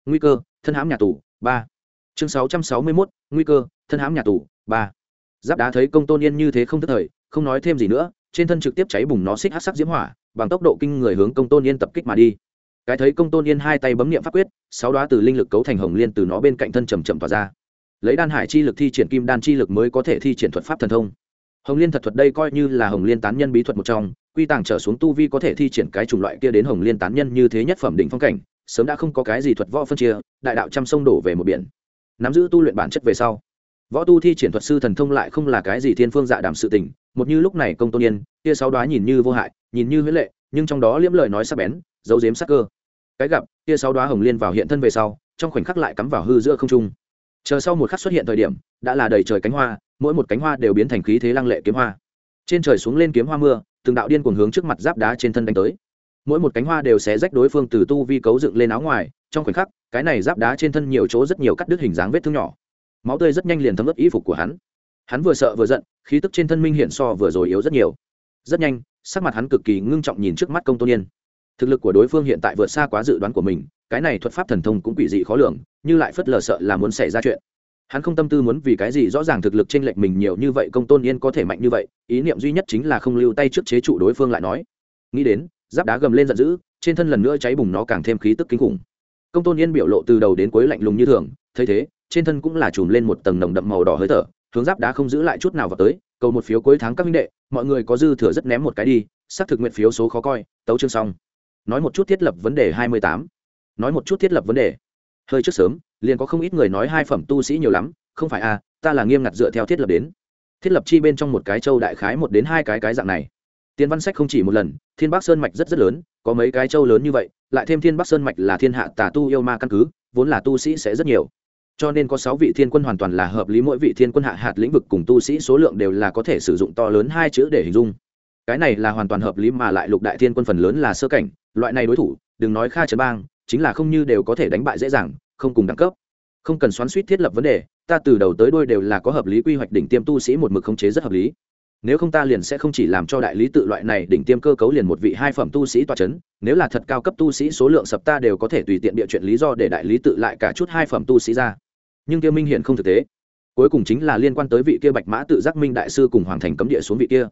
nguy cơ, thân hãm nhà tù, ba. Chương 661. nguy cơ, thân hãm nhà tù, ba. Giáp đá thấy công tôn yên như thế không tức thời, không nói thêm gì nữa, trên thân trực tiếp cháy bùng nó xích hát sắc diễm hỏa, bằng tốc độ kinh người hướng công tôn yên tập kích mà đi. Cái thấy công tôn yên hai tay bấm nghiệm pháp quyết, sáu đoá từ linh lực cấu thành hồng liên từ nó bên cạnh thân chầm chậm tỏa ra lấy đan hải chi lực thi triển kim đan chi lực mới có thể thi triển thuật pháp thần thông. Hồng liên thật thuật đây coi như là hồng liên tán nhân bí thuật một trong, quy tàng trở xuống tu vi có thể thi triển cái chủng loại kia đến hồng liên tán nhân như thế nhất phẩm đỉnh phong cảnh, sớm đã không có cái gì thuật võ phân chia, đại đạo trăm sông đổ về một biển. Nắm giữ tu luyện bản chất về sau, võ tu thi triển thuật sư thần thông lại không là cái gì thiên phương dạ đảm sự tình, một như lúc này công tôn yên, kia sáu đoá nhìn như vô hại, nhìn như huyễn lệ, nhưng trong đó liễm lời nói sắc bén, giấu giếm sắc cơ. Cái gặp, kia sáu đoá hồng liên vào hiện thân về sau, trong khoảnh khắc lại cắm vào hư giữa không trung chờ sau một khắc xuất hiện thời điểm, đã là đầy trời cánh hoa, mỗi một cánh hoa đều biến thành khí thế lăng lệ kiếm hoa. Trên trời xuống lên kiếm hoa mưa, từng đạo điên cuồng hướng trước mặt giáp đá trên thân đánh tới. Mỗi một cánh hoa đều sẽ rách đối phương từ tu vi cấu dựng lên áo ngoài, trong khoảnh khắc, cái này giáp đá trên thân nhiều chỗ rất nhiều cắt đứt hình dáng vết thương nhỏ. Máu tươi rất nhanh liền thấm ướt y phục của hắn. Hắn vừa sợ vừa giận, khí tức trên thân minh hiện so vừa rồi yếu rất nhiều. Rất nhanh, sắc mặt hắn cực kỳ ngưng trọng nhìn trước mắt công tôn yên thực lực của đối phương hiện tại vượt xa quá dự đoán của mình cái này thuật pháp thần thông cũng quỷ dị khó lường, như lại phất lờ sợ là muốn xảy ra chuyện. Hắn không tâm tư muốn vì cái gì rõ ràng thực lực t r ê n lệch mình nhiều như vậy công tôn yên có thể mạnh như vậy, ý niệm duy nhất chính là không lưu tay trước chế trụ đối phương lại nói. Nghĩ đến, giáp đá gầm lên giận dữ, trên thân lần nữa cháy bùng nó càng thêm khí tức kinh khủng. Công tôn yên biểu lộ từ đầu đến cuối lạnh lùng như thường, thấy thế, trên thân cũng là chùm lên một tầng nồng đậm màu đỏ hơi thở, hướng giáp đá không giữ lại chút nào vào tới, cầu một phiếu cuối tháng các minh đệ, mọi người có dư thừa rất ném một cái đi, xác thực nguyện phiếu số khó coi, tấu chương xong. Nói một chút thiết lập vấn đề hai mươi tám nói một chút thiết lập vấn đề. Hơi trước sớm, liền có không ít người nói hai phẩm tu sĩ nhiều lắm, không phải à ta là nghiêm ngặt dựa theo thiết lập đến. Thiết lập chi bên trong một cái châu đại khái một đến hai cái cái dạng này. Tiên văn sách không chỉ một lần, thiên bắc sơn mạch rất rất lớn, có mấy cái châu lớn như vậy, lại thêm thiên bắc sơn mạch là thiên hạ tà tu yêu ma căn cứ, vốn là tu sĩ sẽ rất nhiều. Cho nên có sáu vị thiên quân hoàn toàn là hợp lý, mỗi vị thiên quân hạ hạt lĩnh vực cùng tu sĩ số lượng đều là có thể sử dụng to lớn hai chữ để hình dung. Cái này là hoàn toàn hợp lý mà lại lục đại thiên quân phần lớn là sơ cảnh, loại này đối thủ, đừng nói kha trấn bang chính là không như đều có thể đánh bại dễ dàng, không cùng đẳng cấp. Không cần xoắn suýt thiết lập vấn đề, ta từ đầu tới đôi đều là có hợp lý quy hoạch đỉnh tiêm tu sĩ một mực khống chế rất hợp lý. Nếu không ta liền sẽ không chỉ làm cho đại lý tự loại này đỉnh tiêm cơ cấu liền một vị hai phẩm tu sĩ toa c h ấ n nếu là thật cao cấp tu sĩ số lượng sập ta đều có thể tùy tiện địa chuyện lý do để đại lý tự lại cả chút hai phẩm tu sĩ ra. Nhưng kia minh hiện không thực tế. Cuối cùng chính là liên quan tới vị kia bạch mã tự giác minh đại sư cùng hoàng thành cấm địa xuống vị kia.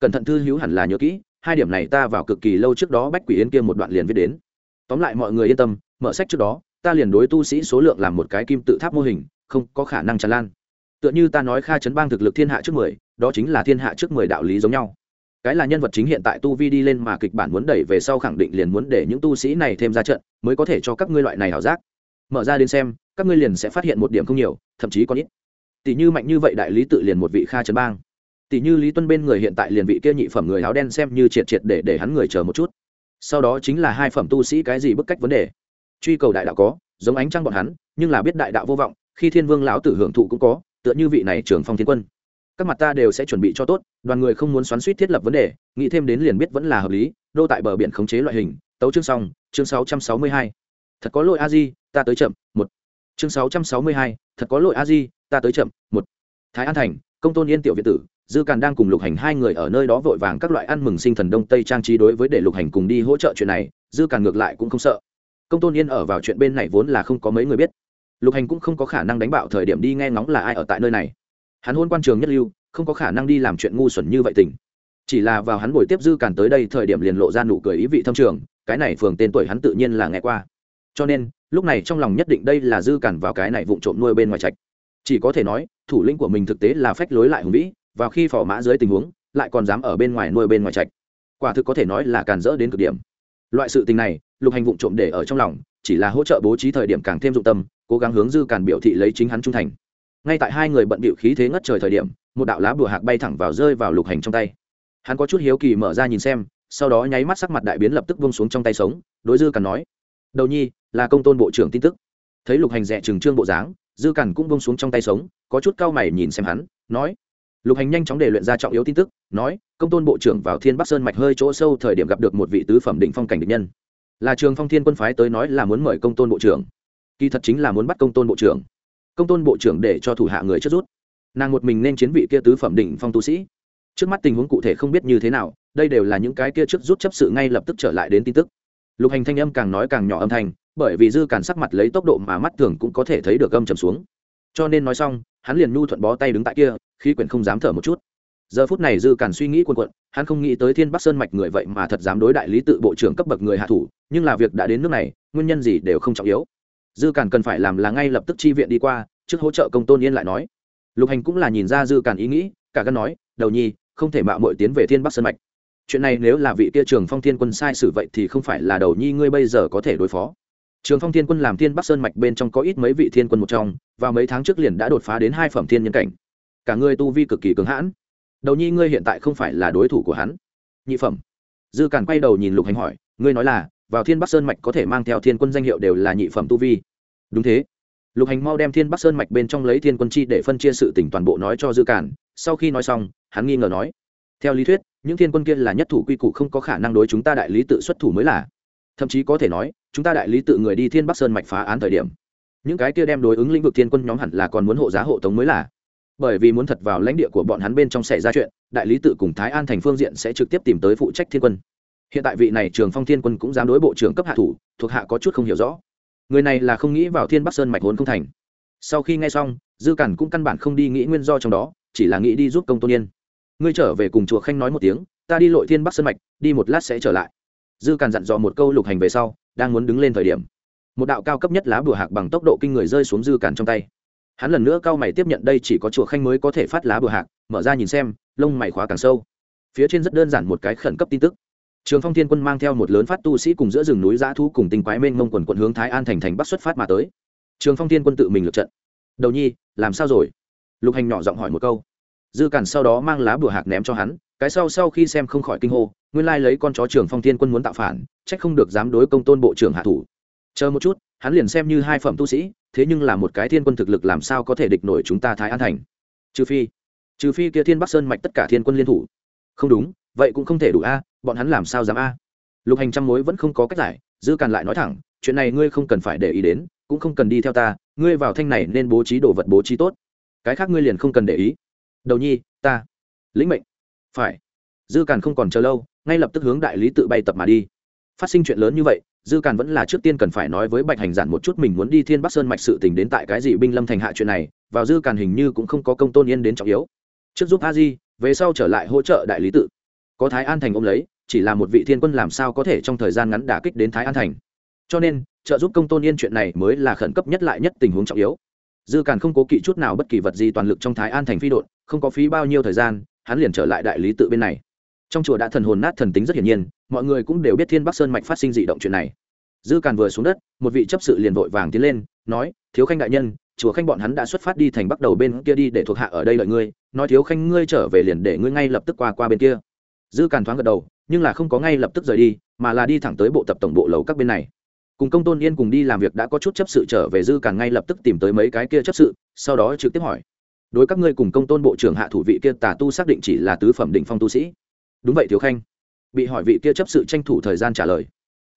Cẩn thận thư hữu hẳn là nhớ kỹ, hai điểm này ta vào cực kỳ lâu trước đó bách quỷ yên kia một đoạn liền viết đến tóm lại mọi người yên tâm, mở sách trước đó, ta liền đối tu sĩ số lượng làm một cái kim tự tháp mô hình, không có khả năng tràn lan. Tựa như ta nói kha chấn bang thực lực thiên hạ trước mười, đó chính là thiên hạ trước mười đạo lý giống nhau. Cái là nhân vật chính hiện tại tu vi đi lên mà kịch bản muốn đẩy về sau khẳng định liền muốn để những tu sĩ này thêm ra trận, mới có thể cho các ngươi loại này ảo giác. Mở ra đến xem, các ngươi liền sẽ phát hiện một điểm không nhiều, thậm chí còn ít. Tỷ như mạnh như vậy đại lý tự liền một vị kha trấn bang. Tỷ như lý tuân bên người hiện tại liền vị kia nhị phẩm người áo đen xem như triệt triệt để để hắn người chờ một chút sau đó chính là hai phẩm tu sĩ cái gì bức cách vấn đề. Truy cầu đại đạo có, giống ánh trăng bọn hắn, nhưng là biết đại đạo vô vọng, khi thiên vương lão tử hưởng thụ cũng có, tựa như vị này trưởng phong thiên quân. Các mặt ta đều sẽ chuẩn bị cho tốt, đoàn người không muốn xoắn suýt thiết lập vấn đề, nghĩ thêm đến liền biết vẫn là hợp lý, đô tại bờ biển khống chế loại hình, tấu chương xong, chương sáu trăm sáu mươi hai. Thật có lỗi a di, ta tới chậm, một. Chương sáu trăm sáu mươi hai, thật có lỗi a di, ta tới chậm, một. Thái an thành, công tôn yên tiểu việt tử dư càn đang cùng lục hành hai người ở nơi đó vội vàng các loại ăn mừng sinh thần đông tây trang trí đối với để lục hành cùng đi hỗ trợ chuyện này, dư càn ngược lại cũng không sợ. Công tôn yên ở vào chuyện bên này vốn là không có mấy người biết. Lục hành cũng không có khả năng đánh bạo thời điểm đi nghe ngóng là ai ở tại nơi này. Hắn hôn quan trường nhất lưu, không có khả năng đi làm chuyện ngu xuẩn như vậy tình. Chỉ là vào hắn buổi tiếp dư càn tới đây thời điểm liền lộ ra nụ cười ý vị thâm trường, cái này phường tên tuổi hắn tự nhiên là nghe qua. Cho nên, lúc này trong lòng nhất định đây là dư càn vào cái này vụng trộm nuôi bên ngoài trạch. Chỉ có thể nói, thủ lĩnh của mình thực tế là phách lối lại hùng vĩ vào khi phò mã dưới tình huống, lại còn dám ở bên ngoài nuôi bên ngoài trạch. Quả thực có thể nói là càn rỡ đến cực điểm. Loại sự tình này, lục hành vụng trộm để ở trong lòng, chỉ là hỗ trợ bố trí thời điểm càng thêm dụng tâm, cố gắng hướng dư càn biểu thị lấy chính hắn trung thành. Ngay tại hai người bận bịu khí thế ngất trời thời điểm, một đạo lá bùa hạc bay thẳng vào rơi vào lục hành trong tay. Hắn có chút hiếu kỳ mở ra nhìn xem, sau đó nháy mắt sắc mặt đại biến lập tức vung xuống trong tay sống, đối dư càn nói, đầu nhi, là công tôn bộ trưởng tin tức. Thấy lục hành rẻ trừng trương bộ dáng, dư càn cũng vung xuống trong tay sống, có chút cao mày nhìn xem hắn, nói lục hành nhanh chóng để luyện ra trọng yếu tin tức, nói, công tôn bộ trưởng vào thiên bắc sơn mạch hơi chỗ sâu thời điểm gặp được một vị tứ phẩm định phong cảnh địch nhân. Là trường phong thiên quân phái tới nói là muốn mời công tôn bộ trưởng. Kỳ thật chính là muốn bắt công tôn bộ trưởng. Công tôn bộ trưởng để cho thủ hạ người chất rút. Nàng một mình nên chiến vị kia tứ phẩm đỉnh phong tu sĩ. Trước mắt tình huống cụ thể không biết như thế nào, đây đều là những cái kia trước rút chấp sự ngay lập tức trở lại đến tin tức. Lục hành thanh âm càng nói càng nhỏ âm thanh, bởi vì dư càn sắc mặt lấy tốc độ mà mắt thường cũng có thể thấy được âm trầm xuống. Cho nên nói xong hắn liền nhu thuận bó tay đứng tại kia, khí quyển không dám thở một chút. Giờ phút này dư càn suy nghĩ quân quận hắn không nghĩ tới thiên bắc sơn mạch người vậy mà thật dám đối đại lý tự bộ trưởng cấp bậc người hạ thủ, nhưng là việc đã đến nước này, nguyên nhân gì đều không trọng yếu. Dư càn cần phải làm là ngay lập tức chi viện đi qua, trước hỗ trợ công tôn yên lại nói. Lục hành cũng là nhìn ra dư càn ý nghĩ, cả gân nói, đầu nhi, không thể mạo mội tiến về thiên bắc sơn mạch. Chuyện này nếu là vị kia trường phong thiên quân sai sử vậy thì không phải là đầu nhi ngươi bây giờ có thể đối phó trường phong thiên quân làm thiên bắc sơn mạch bên trong có ít mấy vị thiên quân một trong và mấy tháng trước liền đã đột phá đến hai phẩm thiên nhân cảnh. Cả ngươi tu vi cực kỳ cứng hãn. Đầu nhi ngươi hiện tại không phải là đối thủ của hắn. Nhị phẩm. Dư càn quay đầu nhìn lục hành hỏi, ngươi nói là, vào thiên bắc sơn mạch có thể mang theo thiên quân danh hiệu đều là nhị phẩm tu vi. Đúng thế. Lục hành mau đem thiên bắc sơn mạch bên trong lấy thiên quân chi để phân chia sự tỉnh toàn bộ nói cho dư cản sau khi nói xong, hắn nghi ngờ nói, theo lý thuyết, những thiên quân kia là nhất thủ quy củ không có khả năng đối chúng ta đại lý tự xuất thủ mới là. Thậm chí có thể nói chúng ta đại lý tự người đi thiên bắc sơn mạch phá án thời điểm những cái kia đem đối ứng lĩnh vực thiên quân nhóm hẳn là còn muốn hộ giá hộ tống mới là bởi vì muốn thật vào lãnh địa của bọn hắn bên trong xảy ra chuyện đại lý tự cùng thái an thành phương diện sẽ trực tiếp tìm tới phụ trách thiên quân hiện tại vị này trường phong thiên quân cũng dám đối bộ trưởng cấp hạ thủ thuộc hạ có chút không hiểu rõ người này là không nghĩ vào thiên bắc sơn mạch hồn không thành sau khi nghe xong dư cản cũng căn bản không đi nghĩ nguyên do trong đó chỉ là nghĩ đi giúp công tôn yên ngươi trở về cùng chùa khanh nói một tiếng ta đi lội thiên bắc sơn mạch đi một lát sẽ trở lại dư càn dặn dò một câu lục hành về sau, đang muốn đứng lên thời điểm, một đạo cao cấp nhất lá bùa hạc bằng tốc độ kinh người rơi xuống dư càn trong tay. Hắn lần nữa cao mày tiếp nhận đây chỉ có chùa khanh mới có thể phát lá bùa hạc, mở ra nhìn xem, lông mày khóa càng sâu. Phía trên rất đơn giản một cái khẩn cấp tin tức. Trường phong thiên quân mang theo một lớn phát tu sĩ cùng giữa rừng núi giã thu cùng tinh quái mênh mông quần quận hướng thái an thành thành bắc xuất phát mà tới. Trường phong thiên quân tự mình lượt trận. Đầu nhi, làm sao rồi? Lục hành nhỏ giọng hỏi một câu. Dư cản sau đó mang lá bùa hạc ném cho hắn cái sau sau khi xem không khỏi kinh hô, nguyên lai lấy con chó trưởng phong thiên quân muốn tạo phản trách không được dám đối công tôn bộ trưởng hạ thủ. Chờ một chút, hắn liền xem như hai phẩm tu sĩ, thế nhưng là một cái thiên quân thực lực làm sao có thể địch nổi chúng ta thái an thành? Trừ phi trừ phi kia thiên bắc sơn mạch tất cả thiên quân liên thủ. Không đúng, vậy cũng không thể đủ a, bọn hắn làm sao dám a? Lục hành trăm mối vẫn không có cách giải, dư càn lại nói thẳng, chuyện này ngươi không cần phải để ý đến, cũng không cần đi theo ta, ngươi vào thanh này nên bố trí đồ vật bố trí tốt. Cái khác ngươi liền không cần để ý. Đầu nhi, ta, lĩnh mệnh phải. Dư càn không còn chờ lâu, ngay lập tức hướng đại lý tự bay tập mà đi. Phát sinh chuyện lớn như vậy, dư càn vẫn là trước tiên cần phải nói với bạch hành giản một chút mình muốn đi thiên bắc sơn mạch sự tình đến tại cái gì binh lâm thành hạ chuyện này, vào dư càn hình như cũng không có công tôn yên đến trọng yếu. Trước giúp a di, về sau trở lại hỗ trợ đại lý tự. Có thái an thành ôm lấy, chỉ là một vị thiên quân làm sao có thể trong thời gian ngắn đả kích đến thái an thành. Cho nên, trợ giúp công tôn yên chuyện này mới là khẩn cấp nhất lại nhất tình huống trọng yếu. Dư càn không cố kỵ chút nào bất kỳ vật gì toàn lực trong thái an thành phi đội không có phí bao nhiêu thời gian hắn liền trở lại đại lý tự bên này. Trong chùa đã thần hồn nát thần tính rất hiển nhiên, mọi người cũng đều biết thiên bắc sơn mạch phát sinh dị động chuyện này. Dư càn vừa xuống đất, một vị chấp sự liền vội vàng tiến lên, nói, thiếu khanh đại nhân, chùa khanh bọn hắn đã xuất phát đi thành bắc đầu bên kia đi để thuộc hạ ở đây lợi ngươi, nói thiếu khanh ngươi trở về liền để ngươi ngay lập tức qua qua bên kia. Dư càn thoáng gật đầu, nhưng là không có ngay lập tức rời đi, mà là đi thẳng tới bộ tập tổng bộ lầu các bên này. Cùng công tôn yên cùng đi làm việc đã có chút chấp sự trở về, dư càn ngay lập tức tìm tới mấy cái kia chấp sự, sau đó trực tiếp hỏi đối các ngươi cùng công tôn bộ trưởng hạ thủ vị kia tà tu xác định chỉ là tứ phẩm định phong tu sĩ. Đúng vậy, thiếu khanh. Bị hỏi vị kia chấp sự tranh thủ thời gian trả lời.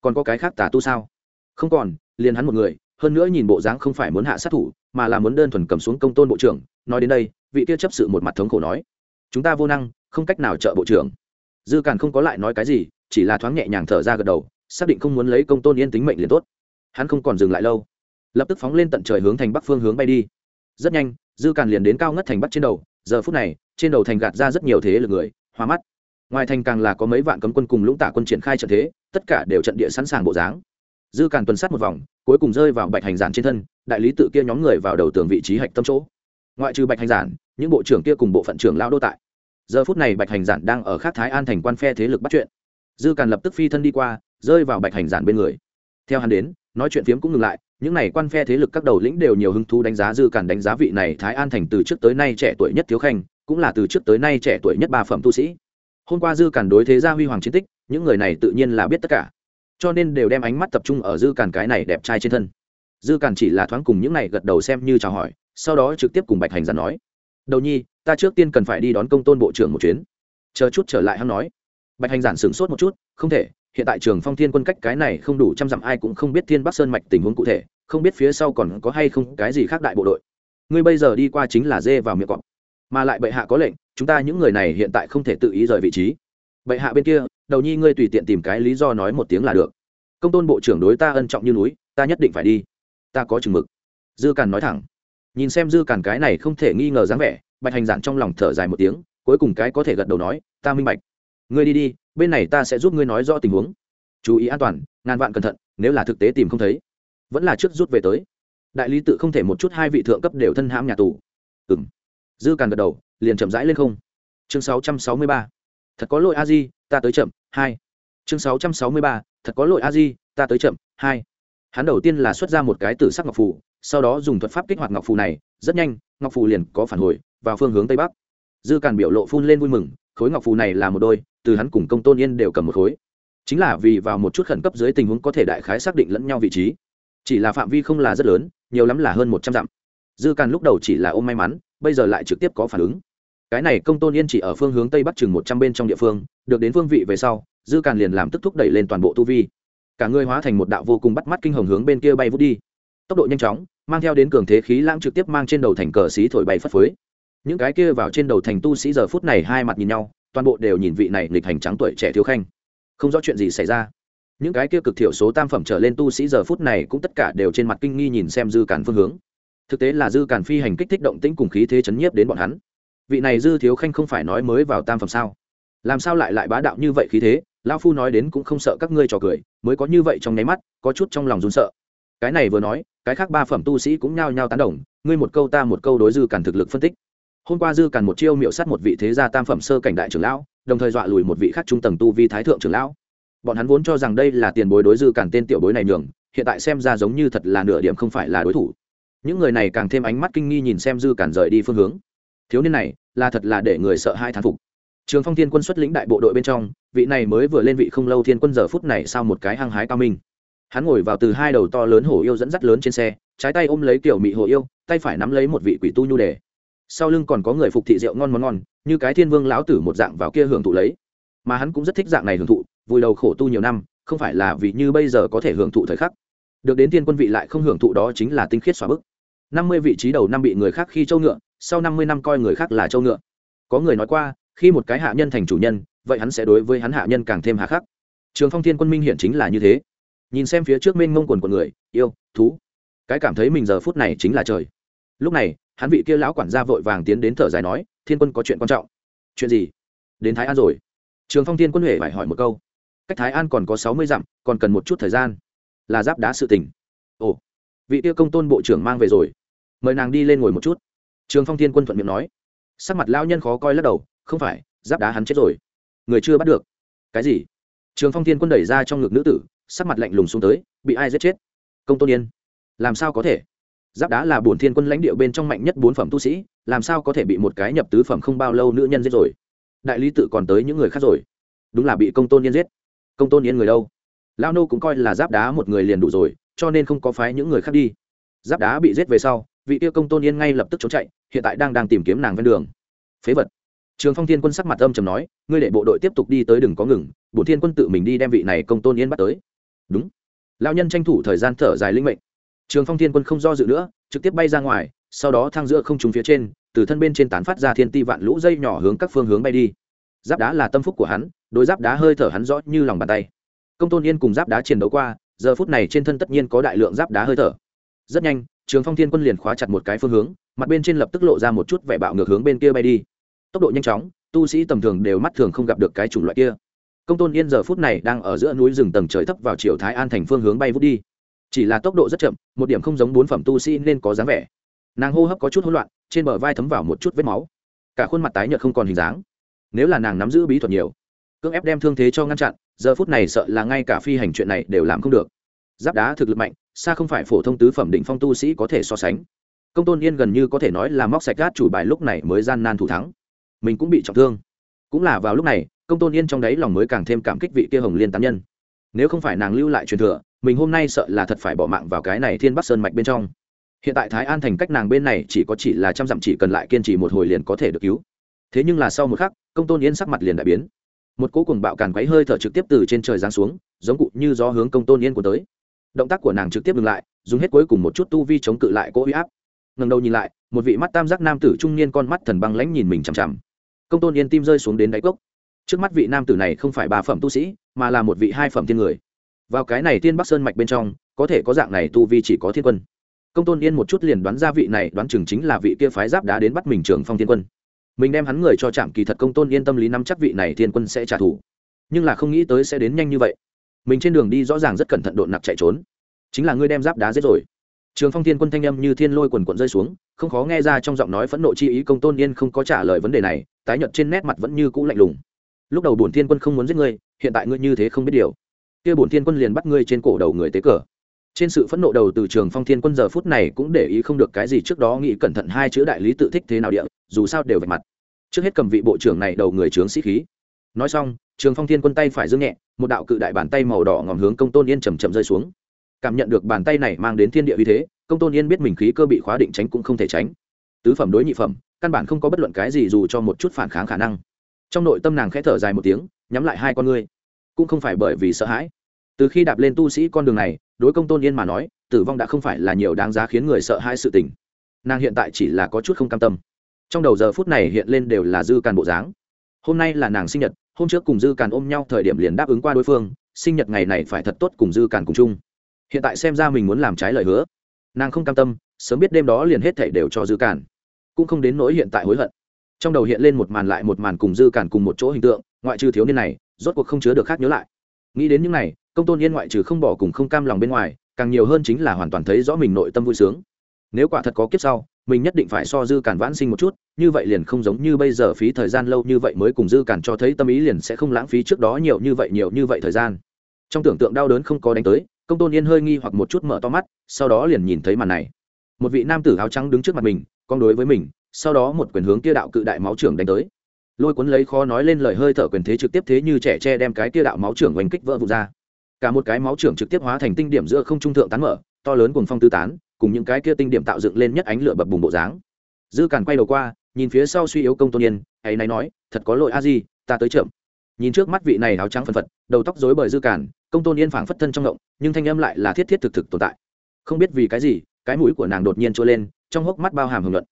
Còn có cái khác tà tu sao? Không còn, liền hắn một người, hơn nữa nhìn bộ dáng không phải muốn hạ sát thủ, mà là muốn đơn thuần cầm xuống công tôn bộ trưởng. Nói đến đây, vị kia chấp sự một mặt thống khổ nói. Chúng ta vô năng, không cách nào trợ bộ trưởng. Dư càn không có lại nói cái gì, chỉ là thoáng nhẹ nhàng thở ra gật đầu, xác định không muốn lấy công tôn yên tính mệnh liền tốt. Hắn không còn dừng lại lâu. Lập tức phóng lên tận trời hướng thành bắc phương hướng bay đi. Rất nhanh dư càn liền đến cao ngất thành bắt trên đầu, giờ phút này, trên đầu thành gạt ra rất nhiều thế lực người, hoa mắt. Ngoài thành càng là có mấy vạn cấm quân cùng lũng tả quân triển khai trận thế, tất cả đều trận địa sẵn sàng bộ dáng. Dư càn tuần sát một vòng, cuối cùng rơi vào bạch hành giản trên thân, đại lý tự kia nhóm người vào đầu tường vị trí hạch tâm chỗ. Ngoại trừ bạch hành giản, những bộ trưởng kia cùng bộ phận trưởng lao đô tại. Giờ phút này bạch hành giản đang ở khác thái an thành quan phe thế lực bắt chuyện. Dư càn lập tức phi thân đi qua, rơi vào bạch hành giản bên người. Theo hắn đến nói chuyện phiếm cũng ngừng lại, những n à y quan phe thế lực các đầu lĩnh đều nhiều hứng thú đánh giá dư càn đánh giá vị này thái an thành từ trước tới nay trẻ tuổi nhất thiếu khanh, cũng là từ trước tới nay trẻ tuổi nhất ba phẩm tu sĩ. Hôm qua dư càn đối thế gia huy hoàng chiến tích, những người này tự nhiên là biết tất cả. Cho nên đều đem ánh mắt tập trung ở dư càn cái này đẹp trai trên thân. Dư càn chỉ là thoáng cùng những này gật đầu xem như chào hỏi, sau đó trực tiếp cùng bạch hành giản nói, đầu nhi, ta trước tiên cần phải đi đón công tôn bộ trưởng một chuyến. Chờ chút trở lại hắn nói. Bạch hành giản sửng sốt một chút, không thể hiện tại trường phong thiên quân cách cái này không đủ trăm dặm, ai cũng không biết thiên bắc sơn mạch tình huống cụ thể, không biết phía sau còn có hay không cái gì khác đại bộ đội. Ngươi bây giờ đi qua chính là dê vào miệng cọp. Mà lại bệ hạ có lệnh, chúng ta những người này hiện tại không thể tự ý rời vị trí. Bệ hạ bên kia, đầu nhi ngươi tùy tiện tìm cái lý do nói một tiếng là được. Công tôn bộ trưởng đối ta ân trọng như núi, ta nhất định phải đi. Ta có chừng mực. Dư càn nói thẳng. Nhìn xem dư càn cái này không thể nghi ngờ dáng vẻ, bạch hành giản trong lòng thở dài một tiếng, cuối cùng cái có thể gật đầu nói, ta minh bạch. Ngươi đi đi bên này ta sẽ giúp ngươi nói rõ tình huống. Chú ý an toàn, ngàn vạn cẩn thận, nếu là thực tế tìm không thấy, vẫn là trước rút về tới. Đại lý tự không thể một chút hai vị thượng cấp đều thân hãm nhà tù. Ừng dư càn gật đầu, liền chậm rãi lên không. Chương sáu trăm sáu mươi ba. Thật có lỗi a di, ta tới chậm, hai. Chương sáu trăm sáu mươi ba. Thật có lỗi a di, ta tới chậm, hai. Hắn đầu tiên là xuất ra một cái tử sắc ngọc phù, sau đó dùng thuật pháp kích hoạt ngọc phù này, rất nhanh, ngọc phù liền có phản hồi, vào phương hướng tây bắc. Dư càn biểu lộ phun lên vui mừng khối ngọc phù này là một đôi, từ hắn cùng công tôn yên đều cầm một khối. Chính là vì vào một chút khẩn cấp dưới tình huống có thể đại khái xác định lẫn nhau vị trí. Chỉ là phạm vi không là rất lớn, nhiều lắm là hơn một trăm dặm. Dư càn lúc đầu chỉ là ôm may mắn, bây giờ lại trực tiếp có phản ứng. Cái này công tôn yên chỉ ở phương hướng tây bắc chừng một trăm bên trong địa phương, được đến phương vị về sau, dư càn liền làm tức thúc đẩy lên toàn bộ tu vi. Cả người hóa thành một đạo vô cùng bắt mắt kinh hồng hướng bên kia bay vút đi. Tốc độ nhanh chóng, mang theo đến cường thế khí lãng trực tiếp mang trên đầu thành cờ xí thổi bay phất phới những cái kia vào trên đầu thành tu sĩ giờ phút này hai mặt nhìn nhau, toàn bộ đều nhìn vị này nghịch hành trắng tuổi trẻ thiếu khanh. Không rõ chuyện gì xảy ra. Những cái kia cực thiểu số tam phẩm trở lên tu sĩ giờ phút này cũng tất cả đều trên mặt kinh nghi nhìn xem dư cản phương hướng. Thực tế là dư cản phi hành kích thích động tĩnh cùng khí thế chấn nhiếp đến bọn hắn. Vị này dư thiếu khanh không phải nói mới vào tam phẩm sao? Làm sao lại lại bá đạo như vậy khí thế? Lão phu nói đến cũng không sợ các ngươi trò cười, mới có như vậy trong nháy mắt, có chút trong lòng run sợ. Cái này vừa nói, cái khác ba phẩm tu sĩ cũng nhao nhao tán đồng, ngươi một câu ta một câu đối dư cản thực lực phân tích hôm qua dư càn một chiêu miệu sát một vị thế gia tam phẩm sơ cảnh đại trưởng lão, đồng thời dọa lùi một vị khác trung tầng tu vi thái thượng trưởng lão. Bọn hắn vốn cho rằng đây là tiền bối đối dư càn tên tiểu bối này nhường, hiện tại xem ra giống như thật là nửa điểm không phải là đối thủ. Những người này càng thêm ánh mắt kinh nghi nhìn xem dư càn rời đi phương hướng. Thiếu niên này, là thật là để người sợ hai thán phục. Trường phong thiên quân xuất lĩnh đại bộ đội bên trong, vị này mới vừa lên vị không lâu thiên quân giờ phút này sau một cái hăng hái cao minh. Hắn ngồi vào từ hai đầu to lớn hổ yêu dẫn dắt lớn trên xe, trái tay ôm lấy kiểu mị hổ yêu, tay phải nắm lấy một vị quỷ tu nhu đề sau lưng còn có người phục thị rượu ngon món ngon, như cái thiên vương lão tử một dạng vào kia hưởng thụ lấy. Mà hắn cũng rất thích dạng này hưởng thụ vùi đầu khổ tu nhiều năm, không phải là vì như bây giờ có thể hưởng thụ thời khắc. Được đến thiên quân vị lại không hưởng thụ đó chính là tinh khiết xóa bức. Năm mươi vị trí đầu năm bị người khác khi châu ngựa, sau năm mươi năm coi người khác là châu ngựa. Có người nói qua, khi một cái hạ nhân thành chủ nhân, vậy hắn sẽ đối với hắn hạ nhân càng thêm hạ khắc. Trường phong thiên quân minh hiện chính là như thế. Nhìn xem phía trước mênh mông quần của người, yêu, thú, cái cảm thấy mình giờ phút này chính là trời. Lúc này hắn vị kia lão quản gia vội vàng tiến đến thở dài nói, thiên quân có chuyện quan trọng. Chuyện gì? Đến thái an rồi. Trường phong thiên quân huệ phải hỏi một câu. Cách thái an còn có sáu mươi dặm, còn cần một chút thời gian. Là giáp đá sự tình. Ồ, vị tiêu công tôn bộ trưởng mang về rồi. Mời nàng đi lên ngồi một chút. Trường phong thiên quân thuận miệng nói. Sắc mặt lao nhân khó coi lắc đầu, không phải, giáp đá hắn chết rồi. Người chưa bắt được. Cái gì? Trường phong thiên quân đẩy ra trong ngực nữ tử, sắc mặt lạnh lùng xuống tới, bị ai giết chết? Công tôn yên. Làm sao có thể? Giáp đá là bổn thiên quân lãnh địa bên trong mạnh nhất bốn phẩm tu sĩ, làm sao có thể bị một cái nhập tứ phẩm không bao lâu nữ nhân giết rồi? Đại lý tự còn tới những người khác rồi. Đúng là bị công tôn yên giết. Công tôn yên người đâu? Lao nô cũng coi là giáp đá một người liền đủ rồi, cho nên không có phái những người khác đi. Giáp đá bị giết về sau, vị tiêu công tôn yên ngay lập tức trốn chạy, hiện tại đang đang tìm kiếm nàng ven đường. Phế vật. Trường phong thiên quân sắc mặt âm trầm nói, ngươi để bộ đội tiếp tục đi tới đừng có ngừng, bổn thiên quân tự mình đi đem vị này công tôn yên bắt tới. Đúng. Lao nhân tranh thủ thời gian thở dài linh mệnh trường phong thiên quân không do dự nữa, trực tiếp bay ra ngoài, sau đó thang giữa không trung phía trên, từ thân bên trên tán phát ra thiên ti vạn lũ dây nhỏ hướng các phương hướng bay đi. Giáp đá là tâm phúc của hắn, đối giáp đá hơi thở hắn rõ như lòng bàn tay. Công tôn yên cùng giáp đá chiến đấu qua, giờ phút này trên thân tất nhiên có đại lượng giáp đá hơi thở. Rất nhanh, trường phong thiên quân liền khóa chặt một cái phương hướng, mặt bên trên lập tức lộ ra một chút vẻ bạo ngược hướng bên kia bay đi. Tốc độ nhanh chóng, tu sĩ tầm thường đều mắt thường không gặp được cái chủng loại kia. Công tôn yên giờ phút này đang ở giữa núi rừng tầng trời thấp vào chiều thái an thành phương hướng bay vút đi chỉ là tốc độ rất chậm, một điểm không giống bốn phẩm tu sĩ nên có dáng vẻ. Nàng hô hấp có chút hỗn loạn, trên bờ vai thấm vào một chút vết máu. Cả khuôn mặt tái nhợt không còn hình dáng. Nếu là nàng nắm giữ bí thuật nhiều, cưỡng ép đem thương thế cho ngăn chặn, giờ phút này sợ là ngay cả phi hành chuyện này đều làm không được. Giáp đá thực lực mạnh, xa không phải phổ thông tứ phẩm định phong tu sĩ có thể so sánh. Công tôn yên gần như có thể nói là móc sạch gát chủ bài lúc này mới gian nan thủ thắng. Mình cũng bị trọng thương. Cũng là vào lúc này, công tôn yên trong đấy lòng mới càng thêm cảm kích vị kia hồng liên tán nhân. Nếu không phải nàng lưu lại truyền thừa mình hôm nay sợ là thật phải bỏ mạng vào cái này thiên bắc sơn mạch bên trong. Hiện tại thái an thành cách nàng bên này chỉ có chỉ là trăm dặm chỉ cần lại kiên trì một hồi liền có thể được cứu. Thế nhưng là sau một khắc, công tôn yên sắc mặt liền đại biến. Một cỗ cùng bạo càn quấy hơi thở trực tiếp từ trên trời giáng xuống, giống cụ như gió hướng công tôn yên của tới. Động tác của nàng trực tiếp ngừng lại, dùng hết cuối cùng một chút tu vi chống cự lại cỗ huy áp. Ngần đầu nhìn lại, một vị mắt tam giác nam tử trung niên con mắt thần băng lãnh nhìn mình chằm chằm. Công tôn yên tim rơi xuống đến đáy cốc. Trước mắt vị nam tử này không phải ba phẩm tu sĩ, mà là một vị hai phẩm thiên người vào cái này tiên bắc sơn mạch bên trong, có thể có dạng này tu vi chỉ có thiên quân. Công tôn yên một chút liền đoán ra vị này, đoán chừng chính là vị kia phái giáp đá đến bắt mình trường phong thiên quân. Mình đem hắn người cho trạm kỳ thật công tôn yên tâm lý nắm chắc vị này thiên quân sẽ trả thù. Nhưng là không nghĩ tới sẽ đến nhanh như vậy. Mình trên đường đi rõ ràng rất cẩn thận độn nặc chạy trốn. Chính là ngươi đem giáp đá giết rồi. Trường phong thiên quân thanh âm như thiên lôi quần quận rơi xuống, không khó nghe ra trong giọng nói phẫn nộ chi ý công tôn yên không có trả lời vấn đề này, tái nhợt trên nét mặt vẫn như cũ lạnh lùng. Lúc đầu bổn thiên quân không muốn giết ngươi, hiện tại ngươi như thế không biết điều kia bổn thiên quân liền bắt ngươi trên cổ đầu người tế cờ. Trên sự phẫn nộ đầu từ trường phong thiên quân giờ phút này cũng để ý không được cái gì trước đó nghĩ cẩn thận hai chữ đại lý tự thích thế nào địa, dù sao đều vạch mặt. Trước hết cầm vị bộ trưởng này đầu người trướng sĩ khí. Nói xong, trường phong thiên quân tay phải dương nhẹ, một đạo cự đại bàn tay màu đỏ ngòm hướng công tôn yên chầm chậm rơi xuống. Cảm nhận được bàn tay này mang đến thiên địa uy thế, công tôn yên biết mình khí cơ bị khóa định tránh cũng không thể tránh. Tứ phẩm đối nhị phẩm, căn bản không có bất luận cái gì dù cho một chút phản kháng khả năng. Trong nội tâm nàng khẽ thở dài một tiếng, nhắm lại hai con ngươi cũng không phải bởi vì sợ hãi. Từ khi đạp lên tu sĩ con đường này, đối công tôn yên mà nói, tử vong đã không phải là nhiều đáng giá khiến người sợ hãi sự tình. Nàng hiện tại chỉ là có chút không cam tâm. Trong đầu giờ phút này hiện lên đều là dư càn bộ dáng. Hôm nay là nàng sinh nhật, hôm trước cùng dư càn ôm nhau thời điểm liền đáp ứng qua đối phương, sinh nhật ngày này phải thật tốt cùng dư càn cùng chung. Hiện tại xem ra mình muốn làm trái lời hứa. Nàng không cam tâm, sớm biết đêm đó liền hết thảy đều cho dư càn. Cũng không đến nỗi hiện tại hối hận. Trong đầu hiện lên một màn lại một màn cùng dư càn cùng một chỗ hình tượng, ngoại trừ thiếu niên này rốt cuộc không chứa được khác nhớ lại. Nghĩ đến những này, công tôn yên ngoại trừ không bỏ cùng không cam lòng bên ngoài, càng nhiều hơn chính là hoàn toàn thấy rõ mình nội tâm vui sướng. Nếu quả thật có kiếp sau, mình nhất định phải so dư cản vãn sinh một chút, như vậy liền không giống như bây giờ phí thời gian lâu như vậy mới cùng dư cản cho thấy tâm ý liền sẽ không lãng phí trước đó nhiều như vậy nhiều như vậy thời gian. Trong tưởng tượng đau đớn không có đánh tới, công tôn yên hơi nghi hoặc một chút mở to mắt, sau đó liền nhìn thấy màn này. Một vị nam tử áo trắng đứng trước mặt mình, con đối với mình, sau đó một quyền hướng kia đạo cự đại máu trưởng đánh tới lôi cuốn lấy khó nói lên lời hơi thở quyền thế trực tiếp thế như trẻ tre đem cái kia đạo máu trưởng oanh kích vỡ vụt ra. Cả một cái máu trưởng trực tiếp hóa thành tinh điểm giữa không trung thượng tán mở, to lớn cùng phong tư tán, cùng những cái kia tinh điểm tạo dựng lên nhất ánh lửa bập bùng bộ dáng. Dư càn quay đầu qua, nhìn phía sau suy yếu công tôn yên ấy này nói, thật có lỗi a di, ta tới chậm. Nhìn trước mắt vị này áo trắng phân phật, đầu tóc rối bời dư càn, công tôn yên phảng phất thân trong động, nhưng thanh âm lại là thiết thiết thực thực tồn tại. Không biết vì cái gì, cái mũi của nàng đột nhiên trôi lên, trong hốc mắt bao hàm hưởng luận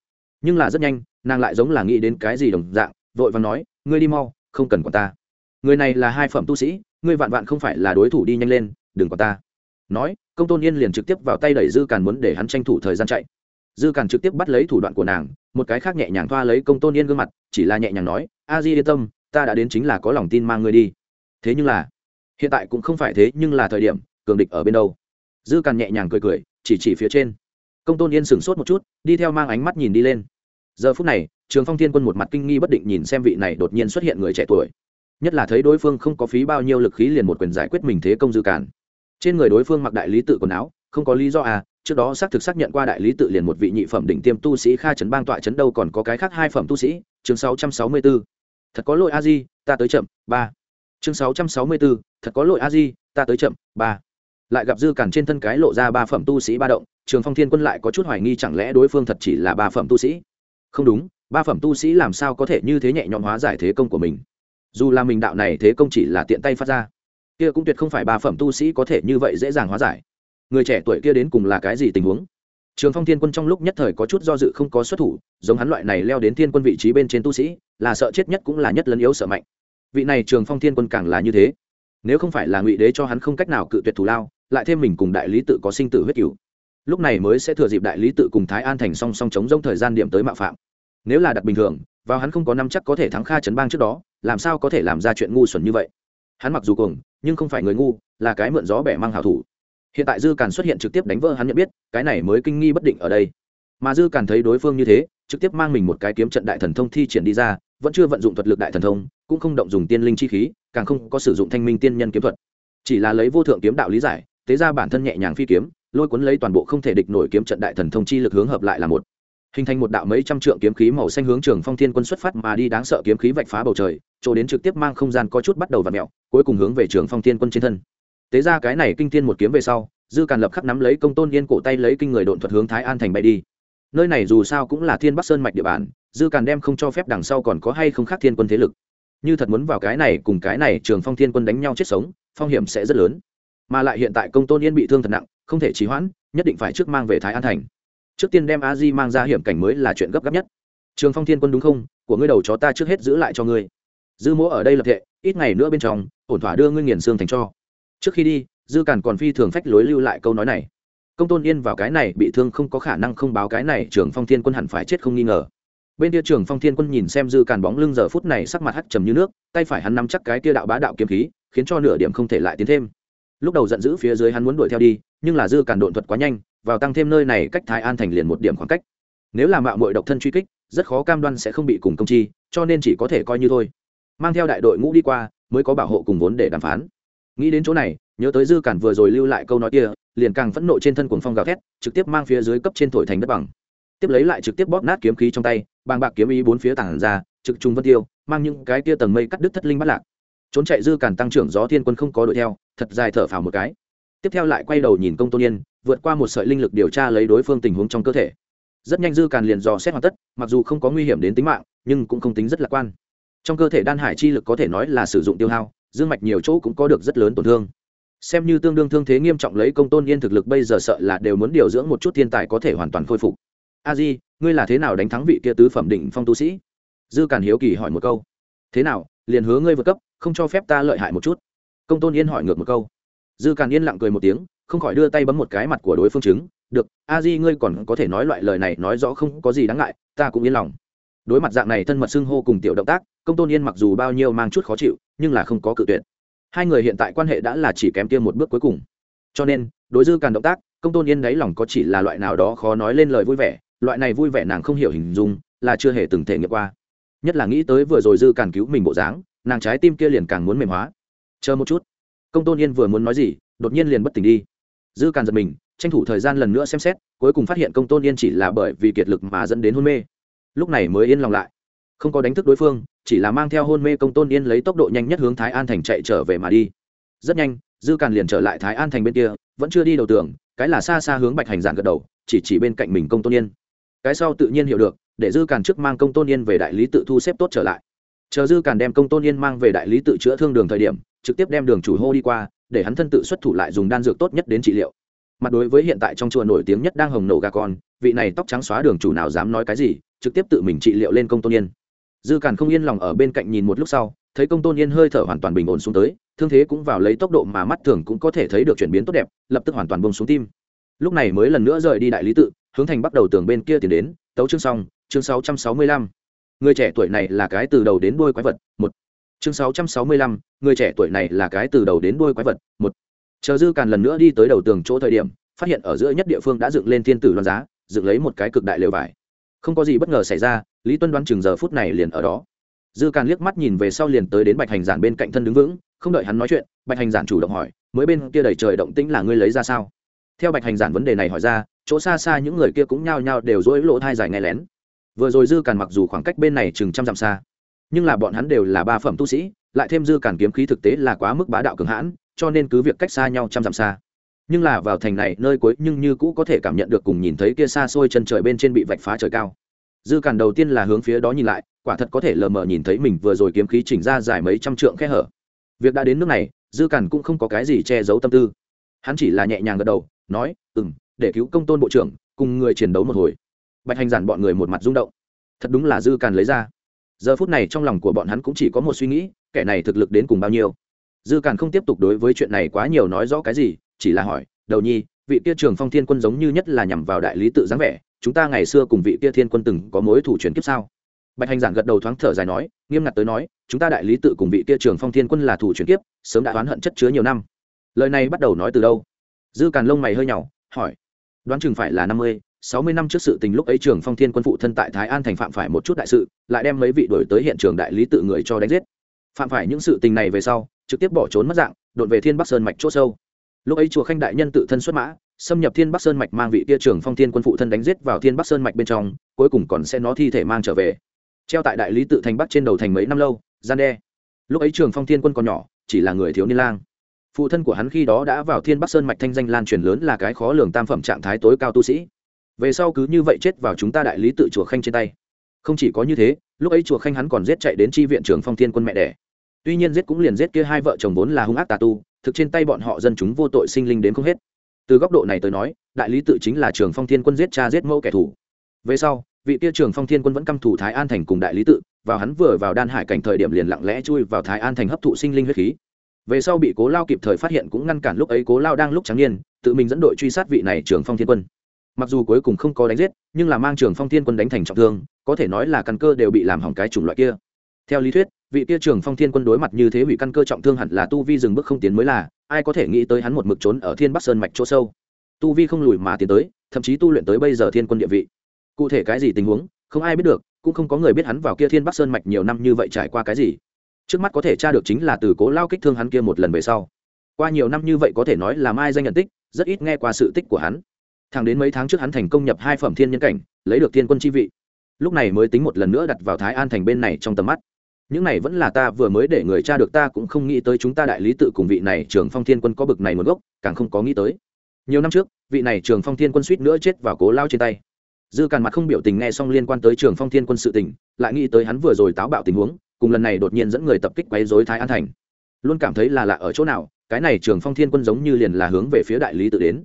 nhưng là rất nhanh, nàng lại giống là nghĩ đến cái gì đồng dạng vội vàng nói, ngươi đi mau, không cần quản ta. Người này là hai phẩm tu sĩ, ngươi vạn vạn không phải là đối thủ đi nhanh lên, đừng quản ta. Nói, công tôn yên liền trực tiếp vào tay đẩy dư càn muốn để hắn tranh thủ thời gian chạy. Dư càn trực tiếp bắt lấy thủ đoạn của nàng, một cái khác nhẹ nhàng thoa lấy công tôn yên gương mặt, chỉ là nhẹ nhàng nói, a di yên tâm, ta đã đến chính là có lòng tin mang ngươi đi. Thế nhưng là, hiện tại cũng không phải thế, nhưng là thời điểm, cường địch ở bên đâu? Dư càn nhẹ nhàng cười cười, chỉ chỉ phía trên. Công tôn yên sửng sốt một chút, đi theo mang ánh mắt nhìn đi lên giờ phút này, trường phong thiên quân một mặt kinh nghi bất định nhìn xem vị này đột nhiên xuất hiện người trẻ tuổi. Nhất là thấy đối phương không có phí bao nhiêu lực khí liền một quyền giải quyết mình thế công dư cản. trên người đối phương mặc đại lý tự quần áo, không có lý do à trước đó xác thực xác nhận qua đại lý tự liền một vị nhị phẩm đỉnh tiêm tu sĩ kha trấn bang tọa trấn đâu còn có cái khác hai phẩm tu sĩ, chương sáu trăm sáu mươi b ố thật có lỗi a di, ta tới chậm, ba. Chương sáu trăm sáu mươi b ố thật có lỗi a di, ta tới chậm, ba. Lại gặp dư cản trên thân cái lộ ra ba phẩm tu sĩ ba động, trường phong thiên quân lại có chút hoài nghi chẳng lẽ đối phương thật chỉ là ba phẩm tu sĩ không đúng, ba phẩm tu sĩ làm sao có thể như thế nhẹ nhõm hóa giải thế công của mình? Dù là mình đạo này thế công chỉ là tiện tay phát ra, kia cũng tuyệt không phải ba phẩm tu sĩ có thể như vậy dễ dàng hóa giải. Người trẻ tuổi kia đến cùng là cái gì tình huống? Trường phong thiên quân trong lúc nhất thời có chút do dự không có xuất thủ, giống hắn loại này leo đến thiên quân vị trí bên trên tu sĩ, là sợ chết nhất cũng là nhất lấn yếu sợ mạnh. Vị này trường phong thiên quân càng là như thế. Nếu không phải là ngụy đế cho hắn không cách nào cự tuyệt thù lao, lại thêm mình cùng đại lý tự có sinh tử huyết cửu. Lúc này mới sẽ thừa dịp đại lý tự cùng thái an thành song song chống rông thời gian điểm tới mạo phạm nếu là đặt bình thường, vào hắn không có năm chắc có thể thắng kha trấn bang trước đó, làm sao có thể làm ra chuyện ngu xuẩn như vậy? Hắn mặc dù cùng nhưng không phải người ngu, là cái mượn gió bẻ mang hảo thủ. Hiện tại dư càn xuất hiện trực tiếp đánh vỡ hắn nhận biết, cái này mới kinh nghi bất định ở đây. Mà dư càn thấy đối phương như thế, trực tiếp mang mình một cái kiếm trận đại thần thông thi triển đi ra, vẫn chưa vận dụng thuật lực đại thần thông, cũng không động dùng tiên linh chi khí, càng không có sử dụng thanh minh tiên nhân kiếm thuật. Chỉ là lấy vô thượng kiếm đạo lý giải tế ra bản thân nhẹ nhàng phi kiếm, lôi cuốn lấy toàn bộ không thể địch nổi kiếm trận đại thần thông chi lực hướng hợp lại là một hình thành một đạo mấy trăm trượng kiếm khí màu xanh hướng trường phong thiên quân xuất phát mà đi đáng sợ kiếm khí vạch phá bầu trời, chỗ đến trực tiếp mang không gian có chút bắt đầu và mẹo cuối cùng hướng về trường phong thiên quân trên thân. Tế ra cái này kinh thiên một kiếm về sau, dư càn lập khắc nắm lấy công tôn yên cổ tay lấy kinh người độn thuật hướng thái an thành bay đi. Nơi này dù sao cũng là thiên bắc sơn mạch địa bàn, dư càn đem không cho phép đằng sau còn có hay không khác thiên quân thế lực. Như thật muốn vào cái này cùng cái này trường phong thiên quân đánh nhau chết sống, phong hiểm sẽ rất lớn. Mà lại hiện tại công tôn yên bị thương thật nặng, không thể trì hoãn, nhất định phải trước mang về thái an thành trước tiên đem a di mang ra hiểm cảnh mới là chuyện gấp gáp nhất. Trường phong thiên quân đúng không? Của ngươi đầu chó ta trước hết giữ lại cho ngươi. Dư mỗ ở đây lập thệ, ít ngày nữa bên trong, ổn thỏa đưa ngươi nghiền xương thành cho. Trước khi đi, dư càn còn phi thường phách lối lưu lại câu nói này. Công tôn yên vào cái này bị thương không có khả năng không báo cái này, trường phong thiên quân hẳn phải chết không nghi ngờ. Bên kia trường phong thiên quân nhìn xem dư càn bóng lưng giờ phút này sắc mặt hắt trầm như nước, tay phải hắn nắm chắc cái kia đạo bá đạo kiếm khí, khiến cho nửa điểm không thể lại tiến thêm. Lúc đầu giận dữ phía dưới hắn muốn đuổi theo đi, nhưng là dư càn độn thuật quá nhanh vào tăng thêm nơi này cách thái an thành liền một điểm khoảng cách. Nếu là mạo mội độc thân truy kích, rất khó cam đoan sẽ không bị cùng công chi, cho nên chỉ có thể coi như thôi. Mang theo đại đội ngũ đi qua, mới có bảo hộ cùng vốn để đàm phán. Nghĩ đến chỗ này, nhớ tới dư cản vừa rồi lưu lại câu nói kia, liền càng phẫn nộ trên thân cuồng phong gào thét, trực tiếp mang phía dưới cấp trên thổi thành đất bằng. Tiếp lấy lại trực tiếp bóp nát kiếm khí trong tay, bàng bạc kiếm ý bốn phía tảng ra, trực trung vân tiêu, mang những cái kia tầng mây cắt đứt thất linh bắt lạc. Trốn chạy dư cản tăng trưởng gió thiên quân không có đuổi theo, thật dài thở phào một cái. Tiếp theo lại quay đầu nhìn công tôn yên vượt qua một sợi linh lực điều tra lấy đối phương tình huống trong cơ thể. Rất nhanh dư càn liền dò xét hoàn tất, mặc dù không có nguy hiểm đến tính mạng, nhưng cũng không tính rất lạc quan. Trong cơ thể đan hải chi lực có thể nói là sử dụng tiêu hao, dương mạch nhiều chỗ cũng có được rất lớn tổn thương. Xem như tương đương thương thế nghiêm trọng lấy công tôn yên thực lực bây giờ sợ là đều muốn điều dưỡng một chút thiên tài có thể hoàn toàn khôi phục. A di, ngươi là thế nào đánh thắng vị kia tứ phẩm định phong tu sĩ? Dư càn hiếu kỳ hỏi một câu. Thế nào, liền hứa ngươi vượt cấp, không cho phép ta lợi hại một chút? Công tôn yên hỏi ngược một câu. Dư càn yên lặng cười một tiếng không khỏi đưa tay bấm một cái mặt của đối phương chứng được, a di ngươi còn có thể nói loại lời này nói rõ không có gì đáng ngại, ta cũng yên lòng. Đối mặt dạng này thân mật xưng hô cùng tiểu động tác, công tôn yên mặc dù bao nhiêu mang chút khó chịu, nhưng là không có cự tuyệt. Hai người hiện tại quan hệ đã là chỉ kém tiêm một bước cuối cùng. Cho nên, đối dư càn động tác, công tôn yên đáy lòng có chỉ là loại nào đó khó nói lên lời vui vẻ, loại này vui vẻ nàng không hiểu hình dung, là chưa hề từng thể nghiệm qua. Nhất là nghĩ tới vừa rồi dư càn cứu mình bộ dáng, nàng trái tim kia liền càng muốn mềm hóa. Chờ một chút. Công tôn yên vừa muốn nói gì, đột nhiên liền bất tỉnh đi dư càn giật mình, tranh thủ thời gian lần nữa xem xét, cuối cùng phát hiện công tôn yên chỉ là bởi vì kiệt lực mà dẫn đến hôn mê. Lúc này mới yên lòng lại. Không có đánh thức đối phương, chỉ là mang theo hôn mê công tôn yên lấy tốc độ nhanh nhất hướng thái an thành chạy trở về mà đi. Rất nhanh, dư càn liền trở lại thái an thành bên kia, vẫn chưa đi đầu tường, cái là xa xa hướng bạch hành giản gật đầu, chỉ chỉ bên cạnh mình công tôn yên. Cái sau tự nhiên hiểu được, để dư càn trước mang công tôn yên về đại lý tự thu xếp tốt trở lại. Chờ dư càn đem công tôn yên mang về đại lý tự chữa thương đường thời điểm, trực tiếp đem đường chủ hô đi qua để hắn thân tự xuất thủ lại dùng đan dược tốt nhất đến trị liệu. Mặt đối với hiện tại trong chùa nổi tiếng nhất đang hồng nổ gà con, vị này tóc trắng xóa đường chủ nào dám nói cái gì, trực tiếp tự mình trị liệu lên công tôn yên. Dư càn không yên lòng ở bên cạnh nhìn một lúc sau, thấy công tôn yên hơi thở hoàn toàn bình ổn xuống tới, thương thế cũng vào lấy tốc độ mà mắt thường cũng có thể thấy được chuyển biến tốt đẹp, lập tức hoàn toàn bông xuống tim. Lúc này mới lần nữa rời đi đại lý tự, hướng thành bắt đầu tường bên kia tiến đến, tấu chương xong, chương sáu trăm sáu mươi lăm. Người trẻ tuổi này là cái từ đầu đến đôi quái vật, một chương sáu trăm sáu mươi lăm, người trẻ tuổi này là cái từ đầu đến đuôi quái vật, một. Chờ dư càn lần nữa đi tới đầu tường chỗ thời điểm, phát hiện ở giữa nhất địa phương đã dựng lên thiên tử loan giá, dựng lấy một cái cực đại lều vải. Không có gì bất ngờ xảy ra, lý tuân đoán chừng giờ phút này liền ở đó. Dư càn liếc mắt nhìn về sau liền tới đến bạch hành giản bên cạnh thân đứng vững, không đợi hắn nói chuyện, bạch hành giản chủ động hỏi, mới bên kia đầy trời động tĩnh là ngươi lấy ra sao? Theo bạch hành giản vấn đề này hỏi ra, chỗ xa xa những người kia cũng nhao nhao đều dỗi lỗ thai dài nghe lén. Vừa rồi dư càn mặc dù khoảng cách bên này chừng trăm dặm xa nhưng là bọn hắn đều là ba phẩm tu sĩ, lại thêm dư cản kiếm khí thực tế là quá mức bá đạo cường hãn, cho nên cứ việc cách xa nhau trăm dặm xa. Nhưng là vào thành này, nơi cuối nhưng như cũ có thể cảm nhận được cùng nhìn thấy kia xa xôi chân trời bên trên bị vạch phá trời cao. Dư cản đầu tiên là hướng phía đó nhìn lại, quả thật có thể lờ mờ nhìn thấy mình vừa rồi kiếm khí chỉnh ra dài mấy trăm trượng khe hở. Việc đã đến nước này, dư cản cũng không có cái gì che giấu tâm tư. Hắn chỉ là nhẹ nhàng gật đầu, nói ừ m để cứu công tôn bộ trưởng, cùng người chiến đấu một hồi. Bạch hành giản bọn người một mặt rung động. Thật đúng là dư càn lấy ra giờ phút này trong lòng của bọn hắn cũng chỉ có một suy nghĩ, kẻ này thực lực đến cùng bao nhiêu? Dư càn không tiếp tục đối với chuyện này quá nhiều nói rõ cái gì, chỉ là hỏi, đầu nhi, vị kia trường phong thiên quân giống như nhất là nhằm vào đại lý tự dáng vẻ, chúng ta ngày xưa cùng vị kia thiên quân từng có mối thủ truyền kiếp sao? Bạch hành giản gật đầu thoáng thở dài nói, nghiêm ngặt tới nói, chúng ta đại lý tự cùng vị kia trường phong thiên quân là thủ truyền kiếp, sớm đã oán hận chất chứa nhiều năm. Lời này bắt đầu nói từ đâu? Dư càn lông mày hơi nhỏ hỏi, đoán chừng phải là năm mươi sáu mươi năm trước sự tình lúc ấy trường phong thiên quân phụ thân tại thái an thành phạm phải một chút đại sự, lại đem mấy vị đổi tới hiện trường đại lý tự người cho đánh giết. Phạm phải những sự tình này về sau, trực tiếp bỏ trốn mất dạng, đột về thiên bắc sơn mạch c h ỗ sâu. Lúc ấy chùa khanh đại nhân tự thân xuất mã, xâm nhập thiên bắc sơn mạch mang vị kia trường phong thiên quân phụ thân đánh giết vào thiên bắc sơn mạch bên trong, cuối cùng còn sẽ nó thi thể mang trở về. Treo tại đại lý tự thành bắc trên đầu thành mấy năm lâu, gian đe. Lúc ấy trường phong thiên quân còn nhỏ, chỉ là người thiếu niên lang. Phụ thân của hắn khi đó đã vào thiên bắc sơn mạch thanh danh lan truyền lớn là cái khó lường tam phẩm trạng thái tối cao tu sĩ về sau cứ như vậy chết vào chúng ta đại lý tự chùa khanh trên tay. Không chỉ có như thế, lúc ấy chùa khanh hắn còn giết chạy đến tri viện trường phong thiên quân mẹ đẻ. Tuy nhiên giết cũng liền giết kia hai vợ chồng vốn là hung ác tà tu, thực trên tay bọn họ dân chúng vô tội sinh linh đến không hết. Từ góc độ này tới nói, đại lý tự chính là trường phong thiên quân giết cha giết mẫu kẻ thù. Về sau, vị kia trường phong thiên quân vẫn căm thủ thái an thành cùng đại lý tự, vào hắn vừa vào đan hải cảnh thời điểm liền lặng lẽ chui vào thái an thành hấp thụ sinh linh huyết khí. Về sau bị cố lao kịp thời phát hiện cũng ngăn cản lúc ấy cố lao đang lúc trắng niên, tự mình dẫn đội truy sát vị này trường phong thiên quân mặc dù cuối cùng không có đánh giết, nhưng là mang trường phong thiên quân đánh thành trọng thương, có thể nói là căn cơ đều bị làm hỏng cái chủng loại kia. Theo lý thuyết, vị kia trường phong thiên quân đối mặt như thế hủy căn cơ trọng thương hẳn là tu vi dừng bước không tiến mới là, ai có thể nghĩ tới hắn một mực trốn ở thiên bắc sơn mạch chỗ sâu. Tu vi không lùi mà tiến tới, thậm chí tu luyện tới bây giờ thiên quân địa vị. Cụ thể cái gì tình huống, không ai biết được, cũng không có người biết hắn vào kia thiên bắc sơn mạch nhiều năm như vậy trải qua cái gì. Trước mắt có thể tra được chính là từ cố lao kích thương hắn kia một lần về sau. Qua nhiều năm như vậy có thể nói là mai danh nhận tích, rất ít nghe qua sự tích của hắn thẳng đến mấy tháng trước hắn thành công nhập hai phẩm thiên nhân cảnh, lấy được thiên quân chi vị. Lúc này mới tính một lần nữa đặt vào thái an thành bên này trong tầm mắt. Những này vẫn là ta vừa mới để người cha được ta cũng không nghĩ tới chúng ta đại lý tự cùng vị này trường phong thiên quân có bực này một gốc, càng không có nghĩ tới. Nhiều năm trước, vị này trường phong thiên quân suýt nữa chết vào cố lao trên tay. Dư càn mặt không biểu tình nghe xong liên quan tới trường phong thiên quân sự tình, lại nghĩ tới hắn vừa rồi táo bạo tình huống, cùng lần này đột nhiên dẫn người tập kích quấy dối thái an thành. Luôn cảm thấy là lạ ở chỗ nào, cái này trường phong thiên quân giống như liền là hướng về phía đại lý tự đến.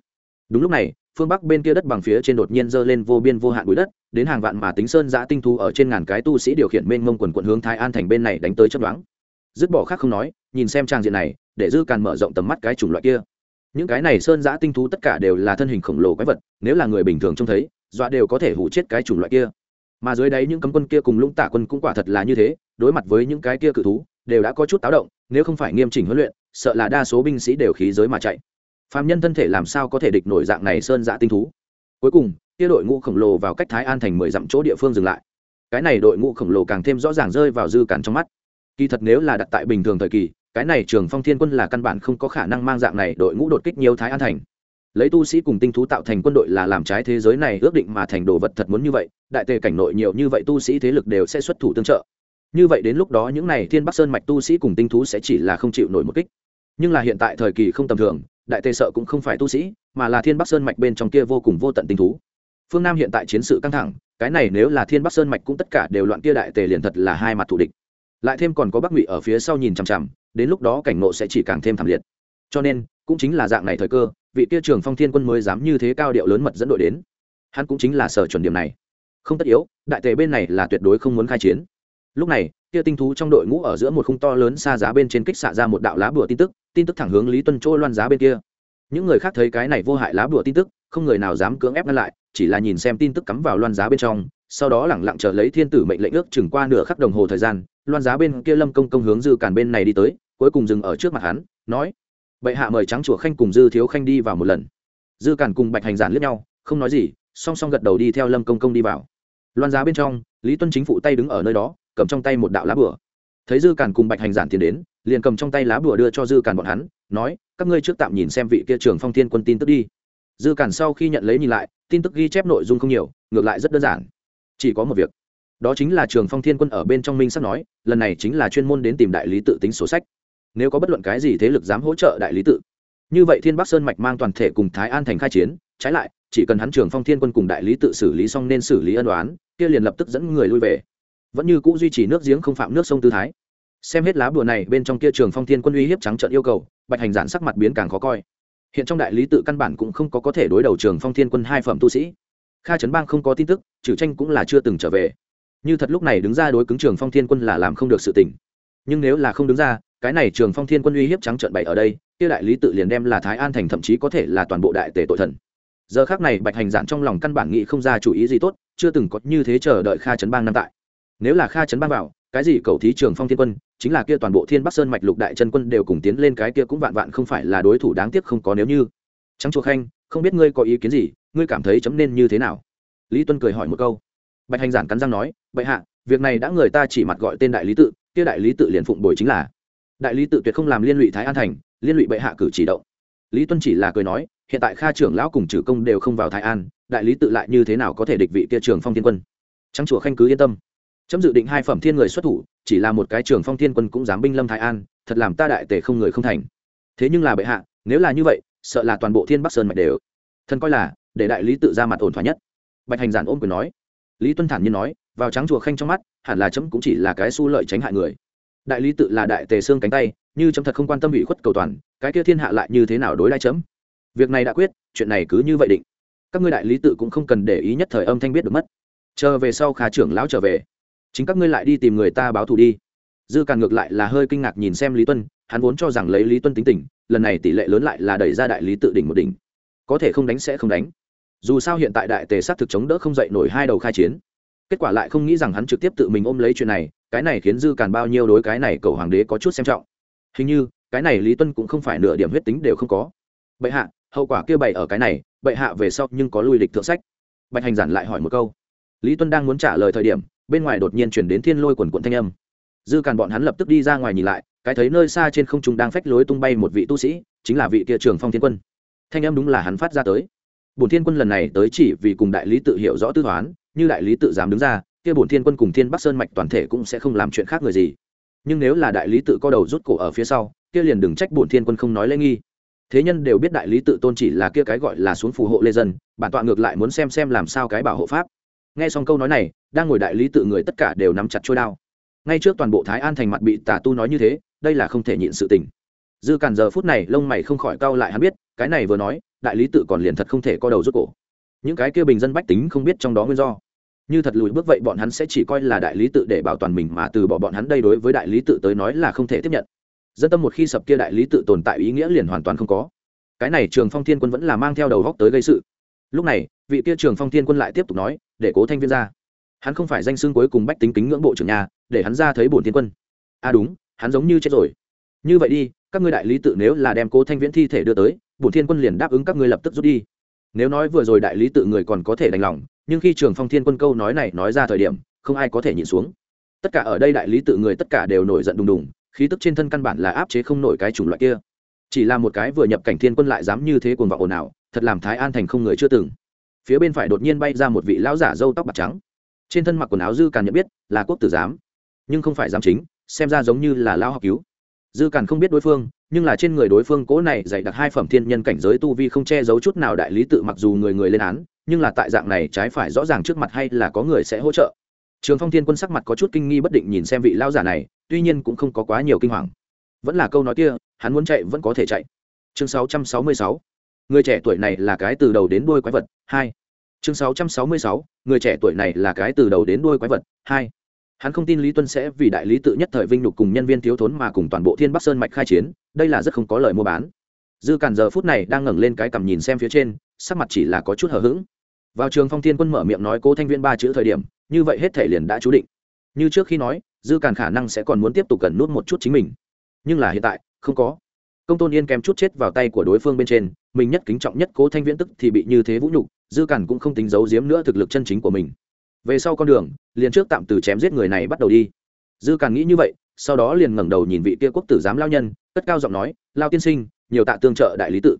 Đúng lúc này phương bắc bên kia đất bằng phía trên đột nhiên dơ lên vô biên vô hạn bụi đất, đến hàng vạn mà tính sơn giã tinh thu ở trên ngàn cái tu sĩ điều khiển mênh mông quần quận hướng thái an thành bên này đánh tới chấp đoán dứt bỏ khác không nói, nhìn xem trang diện này, để dư càn mở rộng tầm mắt cái chủng loại kia. Những cái này sơn giã tinh thú tất cả đều là thân hình khổng lồ quái vật, nếu là người bình thường trông thấy, dọa đều có thể hủ chết cái chủng loại kia. Mà dưới đáy những cấm quân kia cùng lũng tả quân cũng quả thật là như thế, đối mặt với những cái kia cự thú, đều đã có chút táo động, nếu không phải nghiêm chỉnh huấn luyện, sợ là đa số binh sĩ đều khí giới mà chạy phàm nhân thân thể làm sao có thể địch nổi dạng này sơn dạ tinh thú? Cuối cùng, kia đội ngũ khổng lồ vào cách thái an thành mười dặm chỗ địa phương dừng lại. Cái này đội ngũ khổng lồ càng thêm rõ ràng rơi vào dư cản trong mắt. Kỳ thật nếu là đặt tại bình thường thời kỳ, cái này trường phong thiên quân là căn bản không có khả năng mang dạng này đội ngũ đột kích nhiều thái an thành. Lấy tu sĩ cùng tinh thú tạo thành quân đội là làm trái thế giới này ước định mà thành đồ vật thật muốn như vậy, đại tề cảnh nội nhiều như vậy tu sĩ thế lực đều sẽ xuất thủ tương trợ. Như vậy đến lúc đó những n à y thiên bắc sơn mạch tu sĩ cùng tinh thú sẽ chỉ là không chịu nổi một kích. Nhưng là hiện tại thời kỳ không tầm thường đại tề sợ cũng không phải tu sĩ, mà là thiên bắc sơn mạch bên trong kia vô cùng vô tận tinh thú. Phương nam hiện tại chiến sự căng thẳng, cái này nếu là thiên bắc sơn mạch cũng tất cả đều loạn kia đại tề liền thật là hai mặt thù địch. Lại thêm còn có bắc ngụy ở phía sau nhìn chằm chằm, đến lúc đó cảnh ngộ sẽ chỉ càng thêm thảm liệt. Cho nên, cũng chính là dạng này thời cơ, vị kia trường phong thiên quân mới dám như thế cao điệu lớn mật dẫn đội đến. Hắn cũng chính là sở chuẩn điểm này. Không tất yếu, đại tề bên này là tuyệt đối không muốn khai chiến. Lúc này kia tinh thú trong đội ngũ ở giữa một khung to lớn xa giá bên trên kích xạ ra một đạo lá bùa tin tức tin tức thẳng hướng lý tuân chỗ loan giá bên kia. Những người khác thấy cái này vô hại lá bùa tin tức, không người nào dám cưỡng ép ngăn lại, chỉ là nhìn xem tin tức cắm vào loan giá bên trong, sau đó lẳng lặng chờ lấy thiên tử mệnh lệnh ước chừng qua nửa khắc đồng hồ thời gian, loan giá bên kia lâm công công hướng dư cản bên này đi tới, cuối cùng dừng ở trước mặt hắn, nói, bệ hạ mời trắng chùa khanh cùng dư thiếu khanh đi vào một lần. Dư cản cùng bạch hành giản liếc nhau, không nói gì, song song gật đầu đi theo lâm công công đi vào. Loan giá bên trong, lý tuân chính phụ tay đứng ở nơi đó cầm trong tay một đạo lá bửa thấy dư càn cùng bạch hành giản tiến đến, liền cầm trong tay lá bửa đưa cho dư càn bọn hắn, nói, các ngươi trước tạm nhìn xem vị kia trường phong thiên quân tin tức đi. Dư càn sau khi nhận lấy nhìn lại, tin tức ghi chép nội dung không nhiều, ngược lại rất đơn giản. Chỉ có một việc. Đó chính là trường phong thiên quân ở bên trong minh sắp nói, lần này chính là chuyên môn đến tìm đại lý tự tính sổ sách. Nếu có bất luận cái gì thế lực dám hỗ trợ đại lý tự. Như vậy thiên bắc sơn mạch mang toàn thể cùng thái an thành khai chiến, trái lại, chỉ cần hắn trường phong thiên quân cùng đại lý tự xử lý xong nên xử lý ân đoán kia liền lập tức dẫn người lui về vẫn như cũ duy trì nước giếng không phạm nước sông tư thái. Xem hết lá bùa này, bên trong kia trường phong thiên quân uy hiếp trắng trợn yêu cầu, bạch hành giản sắc mặt biến càng khó coi. Hiện trong đại lý tự căn bản cũng không có có thể đối đầu trường phong thiên quân hai phẩm tu sĩ. Kha trấn bang không có tin tức, trừ tranh cũng là chưa từng trở về. Như thật lúc này đứng ra đối cứng trường phong thiên quân là làm không được sự tỉnh nhưng nếu là không đứng ra, cái này trường phong thiên quân uy hiếp trắng trợn bày ở đây, kia đại lý tự liền đem là thái an thành thậm chí có thể là toàn bộ đại tể tội thần. Giờ khác này bạch hành giản trong lòng căn bản nghĩ không ra chủ ý gì tốt, chưa từng có như thế chờ đợi kha trấn bang năm tại nếu là kha trấn ban vào, cái gì cầu thí trường phong thiên quân, chính là kia toàn bộ thiên bắc sơn mạch lục đại chân quân đều cùng tiến lên cái kia cũng vạn vạn không phải là đối thủ đáng tiếc không có nếu như. Trắng chuộc khanh, không biết ngươi có ý kiến gì, ngươi cảm thấy chấm nên như thế nào? Lý tuân cười hỏi một câu. Bạch hành giản cắn răng nói, bệ hạ, việc này đã người ta chỉ mặt gọi tên đại lý tự, kia đại lý tự liền phụng bồi chính là. Đại lý tự tuyệt không làm liên lụy thái an thành, liên lụy bệ hạ cử chỉ động. Lý tuân chỉ là cười nói, hiện tại kha trưởng lão cùng trừ công đều không vào thái an, đại lý tự lại như thế nào có thể địch vị kia trường phong thiên quân? Trắng chùa khanh cứ yên tâm chấm dự định hai phẩm thiên người xuất thủ, chỉ là một cái trường phong thiên quân cũng dám binh lâm thái an, thật làm ta đại tề không người không thành. Thế nhưng là bệ hạ, nếu là như vậy, sợ là toàn bộ thiên bắc sơn mạch đều. Thần coi là, để đại lý tự ra mặt ổn thỏa nhất. Bạch hành giản ôm quyền nói. Lý tuân thản nhiên nói, vào trắng chùa khanh trong mắt, hẳn là chấm cũng chỉ là cái su lợi tránh hại người. Đại lý tự là đại tề xương cánh tay, như chấm thật không quan tâm bị khuất cầu toàn, cái kia thiên hạ lại như thế nào đối lại chấm? Việc này đã quyết, chuyện này cứ như vậy định. Các ngươi đại lý tự cũng không cần để ý nhất thời âm thanh biết được mất. Chờ về sau kha trưởng lão trở về chính các ngươi lại đi tìm người ta báo thù đi. Dư càn ngược lại là hơi kinh ngạc nhìn xem lý tuân, hắn vốn cho rằng lấy lý tuân tính tình, lần này tỷ lệ lớn lại là đẩy ra đại lý tự đỉnh một đỉnh. Có thể không đánh sẽ không đánh. Dù sao hiện tại đại tề s á t thực chống đỡ không dậy nổi hai đầu khai chiến. Kết quả lại không nghĩ rằng hắn trực tiếp tự mình ôm lấy chuyện này, cái này khiến dư càn bao nhiêu đối cái này cầu hoàng đế có chút xem trọng. Hình như, cái này lý tuân cũng không phải nửa điểm huyết tính đều không có. Bệ hạ, hậu quả kia bày ở cái này, bệ hạ về sau nhưng có lui lịch thượng sách. Bạch hành giản lại hỏi một câu. Lý tuân đang muốn trả lời thời điểm bên ngoài đột nhiên chuyển đến thiên lôi quần quận thanh âm. Dư càn bọn hắn lập tức đi ra ngoài nhìn lại, cái thấy nơi xa trên không trung đang phách lối tung bay một vị tu sĩ, chính là vị kia trường phong thiên quân. Thanh âm đúng là hắn phát ra tới. Bổn thiên quân lần này tới chỉ vì cùng đại lý tự hiểu rõ tư toán, như đại lý tự dám đứng ra, kia bổn thiên quân cùng thiên bắc sơn mạch toàn thể cũng sẽ không làm chuyện khác người gì. Nhưng nếu là đại lý tự co đầu rút cổ ở phía sau, kia liền đừng trách bổn thiên quân không nói lễ nghi. Thế nhân đều biết đại lý tự tôn chỉ là kia cái gọi là xuống phù hộ lê dân, bản tọa ngược lại muốn xem xem làm sao cái bảo hộ pháp nghe xong câu nói này, đang ngồi đại lý tự người tất cả đều nắm chặt trôi đao. Ngay trước toàn bộ thái an thành mặt bị tà tu nói như thế, đây là không thể nhịn sự tình. Dư càn giờ phút này lông mày không khỏi cau lại hắn biết, cái này vừa nói, đại lý tự còn liền thật không thể co đầu rút cổ. Những cái kia bình dân bách tính không biết trong đó nguyên do. Như thật lùi bước vậy bọn hắn sẽ chỉ coi là đại lý tự để bảo toàn mình mà từ bỏ bọn hắn đây đối với đại lý tự tới nói là không thể tiếp nhận. Dân tâm một khi sập kia đại lý tự tồn tại ý nghĩa liền hoàn toàn không có. Cái này trường phong thiên quân vẫn là mang theo đầu góc tới gây sự lúc này, vị kia trường phong thiên quân lại tiếp tục nói, để cố thanh viên ra. Hắn không phải danh xương cuối cùng bách tính kính ngưỡng bộ trưởng nhà, để hắn ra thấy bổn thiên quân. À đúng, hắn giống như chết rồi. Như vậy đi, các ngươi đại lý tự nếu là đem cố thanh viễn thi thể đưa tới, bổn thiên quân liền đáp ứng các ngươi lập tức rút đi. Nếu nói vừa rồi đại lý tự người còn có thể đành lòng, nhưng khi trường phong thiên quân câu nói này nói ra thời điểm, không ai có thể nhìn xuống. Tất cả ở đây đại lý tự người tất cả đều nổi giận đùng đùng, khí tức trên thân căn bản là áp chế không nổi cái chủng loại kia chỉ là một cái vừa nhập cảnh thiên quân lại dám như thế cuồng vọng ồn ào, thật làm thái an thành không người chưa từng. Phía bên phải đột nhiên bay ra một vị lão giả râu tóc bạc trắng. Trên thân mặc quần áo dư càn nhận biết, là quốc tử giám. Nhưng không phải giám chính, xem ra giống như là lão học cứu. Dư càn không biết đối phương, nhưng là trên người đối phương cố này dạy đặc hai phẩm thiên nhân cảnh giới tu vi không che giấu chút nào đại lý tự mặc dù người người lên án, nhưng là tại dạng này trái phải rõ ràng trước mặt hay là có người sẽ hỗ trợ. Trường phong thiên quân sắc mặt có chút kinh nghi bất định nhìn xem vị lao giả này, tuy nhiên cũng không có quá nhiều kinh hoàng vẫn là câu nói kia, hắn muốn chạy vẫn có thể chạy. Chương 666 người trẻ tuổi này là cái từ đầu đến đuôi quái vật, hai. Chương 666 người trẻ tuổi này là cái từ đầu đến đuôi quái vật, hai. Hắn không tin lý tuân sẽ vì đại lý tự nhất thời vinh nhục cùng nhân viên thiếu thốn mà cùng toàn bộ thiên bắc sơn mạch khai chiến, đây là rất không có lời mua bán. Dư cản giờ phút này đang ngẩng lên cái cằm nhìn xem phía trên, sắc mặt chỉ là có chút hờ hững. Vào trường phong thiên quân mở miệng nói cố thanh viên ba chữ thời điểm, như vậy hết thể liền đã chú định. Như trước khi nói, dư cản khả năng sẽ còn muốn tiếp tục cần nút một chút chính mình nhưng là hiện tại, không có. Công tôn yên kém chút chết vào tay của đối phương bên trên, mình nhất kính trọng nhất cố thanh viễn tức thì bị như thế vũ nhục, dư cản cũng không tính giấu giếm nữa thực lực chân chính của mình. Về sau con đường, liền trước tạm từ chém giết người này bắt đầu đi. Dư cản nghĩ như vậy, sau đó liền ngẩng đầu nhìn vị kia quốc tử giám lao nhân, cất cao giọng nói, lao tiên sinh, nhiều tạ tương trợ đại lý tự.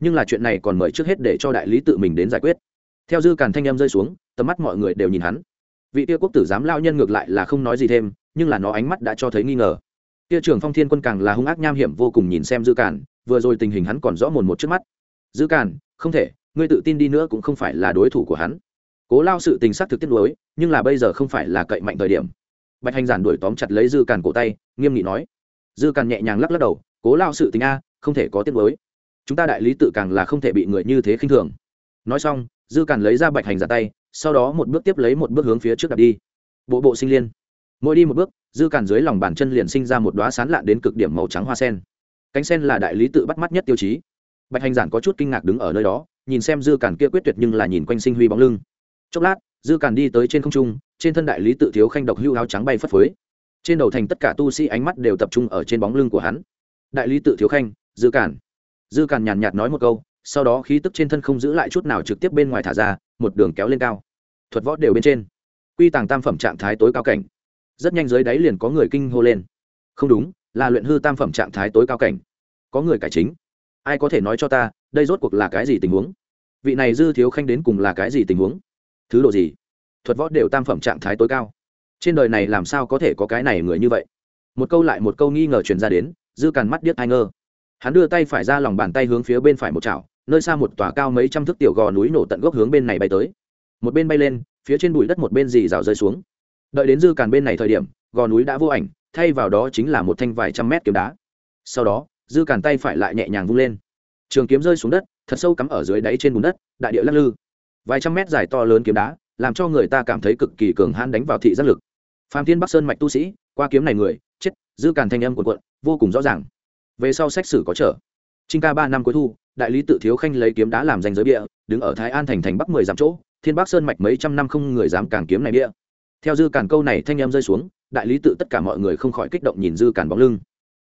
Nhưng là chuyện này còn mời trước hết để cho đại lý tự mình đến giải quyết. Theo dư cản thanh em rơi xuống, tầm mắt mọi người đều nhìn hắn. Vị kia quốc tử giám lao nhân ngược lại là không nói gì thêm, nhưng là nó ánh mắt đã cho thấy nghi ngờ kia trưởng phong thiên quân càng là hung ác nham hiểm vô cùng nhìn xem dư càn, vừa rồi tình hình hắn còn rõ mồn một trước mắt. Dư càn, không thể, ngươi tự tin đi nữa cũng không phải là đối thủ của hắn. Cố lao sự tình xác thực tiết đối nhưng là bây giờ không phải là cậy mạnh thời điểm. Bạch hành giản đuổi tóm chặt lấy dư càn cổ tay, nghiêm nghị nói. Dư càn nhẹ nhàng lắc lắc đầu, cố lao sự tình a, không thể có tiết đối chúng ta đại lý tự càng là không thể bị người như thế khinh thường. Nói xong, dư càn lấy ra bạch hành giả tay, sau đó một bước tiếp lấy một bước hướng phía trước đặt đi. Bộ bộ sinh liên. Mỗi đi một bước dư càn dưới lòng bàn chân liền sinh ra một đoá sán lạn đến cực điểm màu trắng hoa sen. Cánh sen là đại lý tự bắt mắt nhất tiêu chí. Bạch hành giản có chút kinh ngạc đứng ở nơi đó, nhìn xem dư càn kia quyết tuyệt nhưng là nhìn quanh sinh huy bóng lưng. Chốc lát, dư càn đi tới trên không trung, trên thân đại lý tự thiếu khanh độc hưu áo trắng bay phất phới. Trên đầu thành tất cả tu sĩ ánh mắt đều tập trung ở trên bóng lưng của hắn. Đại lý tự thiếu khanh, dư càn dư càn nhàn nhạt nói một câu, sau đó khí tức trên thân không giữ lại chút nào trực tiếp bên ngoài thả ra, một đường kéo lên cao. Thuật võ đều bên trên. Quy tàng tam phẩm trạng thái tối cao cảnh rất nhanh dưới đáy liền có người kinh hô lên. Không đúng, là luyện hư tam phẩm trạng thái tối cao cảnh. Có người cải chính. Ai có thể nói cho ta, đây rốt cuộc là cái gì tình huống? Vị này dư thiếu khanh đến cùng là cái gì tình huống? Thứ độ gì? Thuật võ đều tam phẩm trạng thái tối cao. Trên đời này làm sao có thể có cái này người như vậy? Một câu lại một câu nghi ngờ truyền ra đến, dư càn mắt điếc ai ngơ. Hắn đưa tay phải ra lòng bàn tay hướng phía bên phải một chảo, nơi xa một tòa cao mấy trăm thước tiểu gò núi nổ tận gốc hướng bên này bay tới. Một bên bay lên, phía trên bụi đất một bên dì rào rơi xuống đợi đến dư càn bên này thời điểm, gò núi đã vô ảnh, thay vào đó chính là một thanh vài trăm mét kiếm đá. Sau đó, dư càn tay phải lại nhẹ nhàng vung lên. Trường kiếm rơi xuống đất, thật sâu cắm ở dưới đáy trên bùn đất, đại địa lắc lư. Vài trăm mét dài to lớn kiếm đá, làm cho người ta cảm thấy cực kỳ cường hãn đánh vào thị giác lực. Phạm thiên bắc sơn mạch tu sĩ, qua kiếm này người, chết, dư càn thanh âm quần quận vô cùng rõ ràng. Về sau xét xử có trở. Trinh ca ba năm cuối thu, đại lý tự thiếu khanh lấy kiếm đá làm danh giới địa đứng ở thái an thành thành bắc mười dặm chỗ, thiên bắc sơn mạch mấy trăm năm không người dám càng kiếm này địa theo dư càn câu này thanh em rơi xuống, đại lý tự tất cả mọi người không khỏi kích động nhìn dư càn bóng lưng.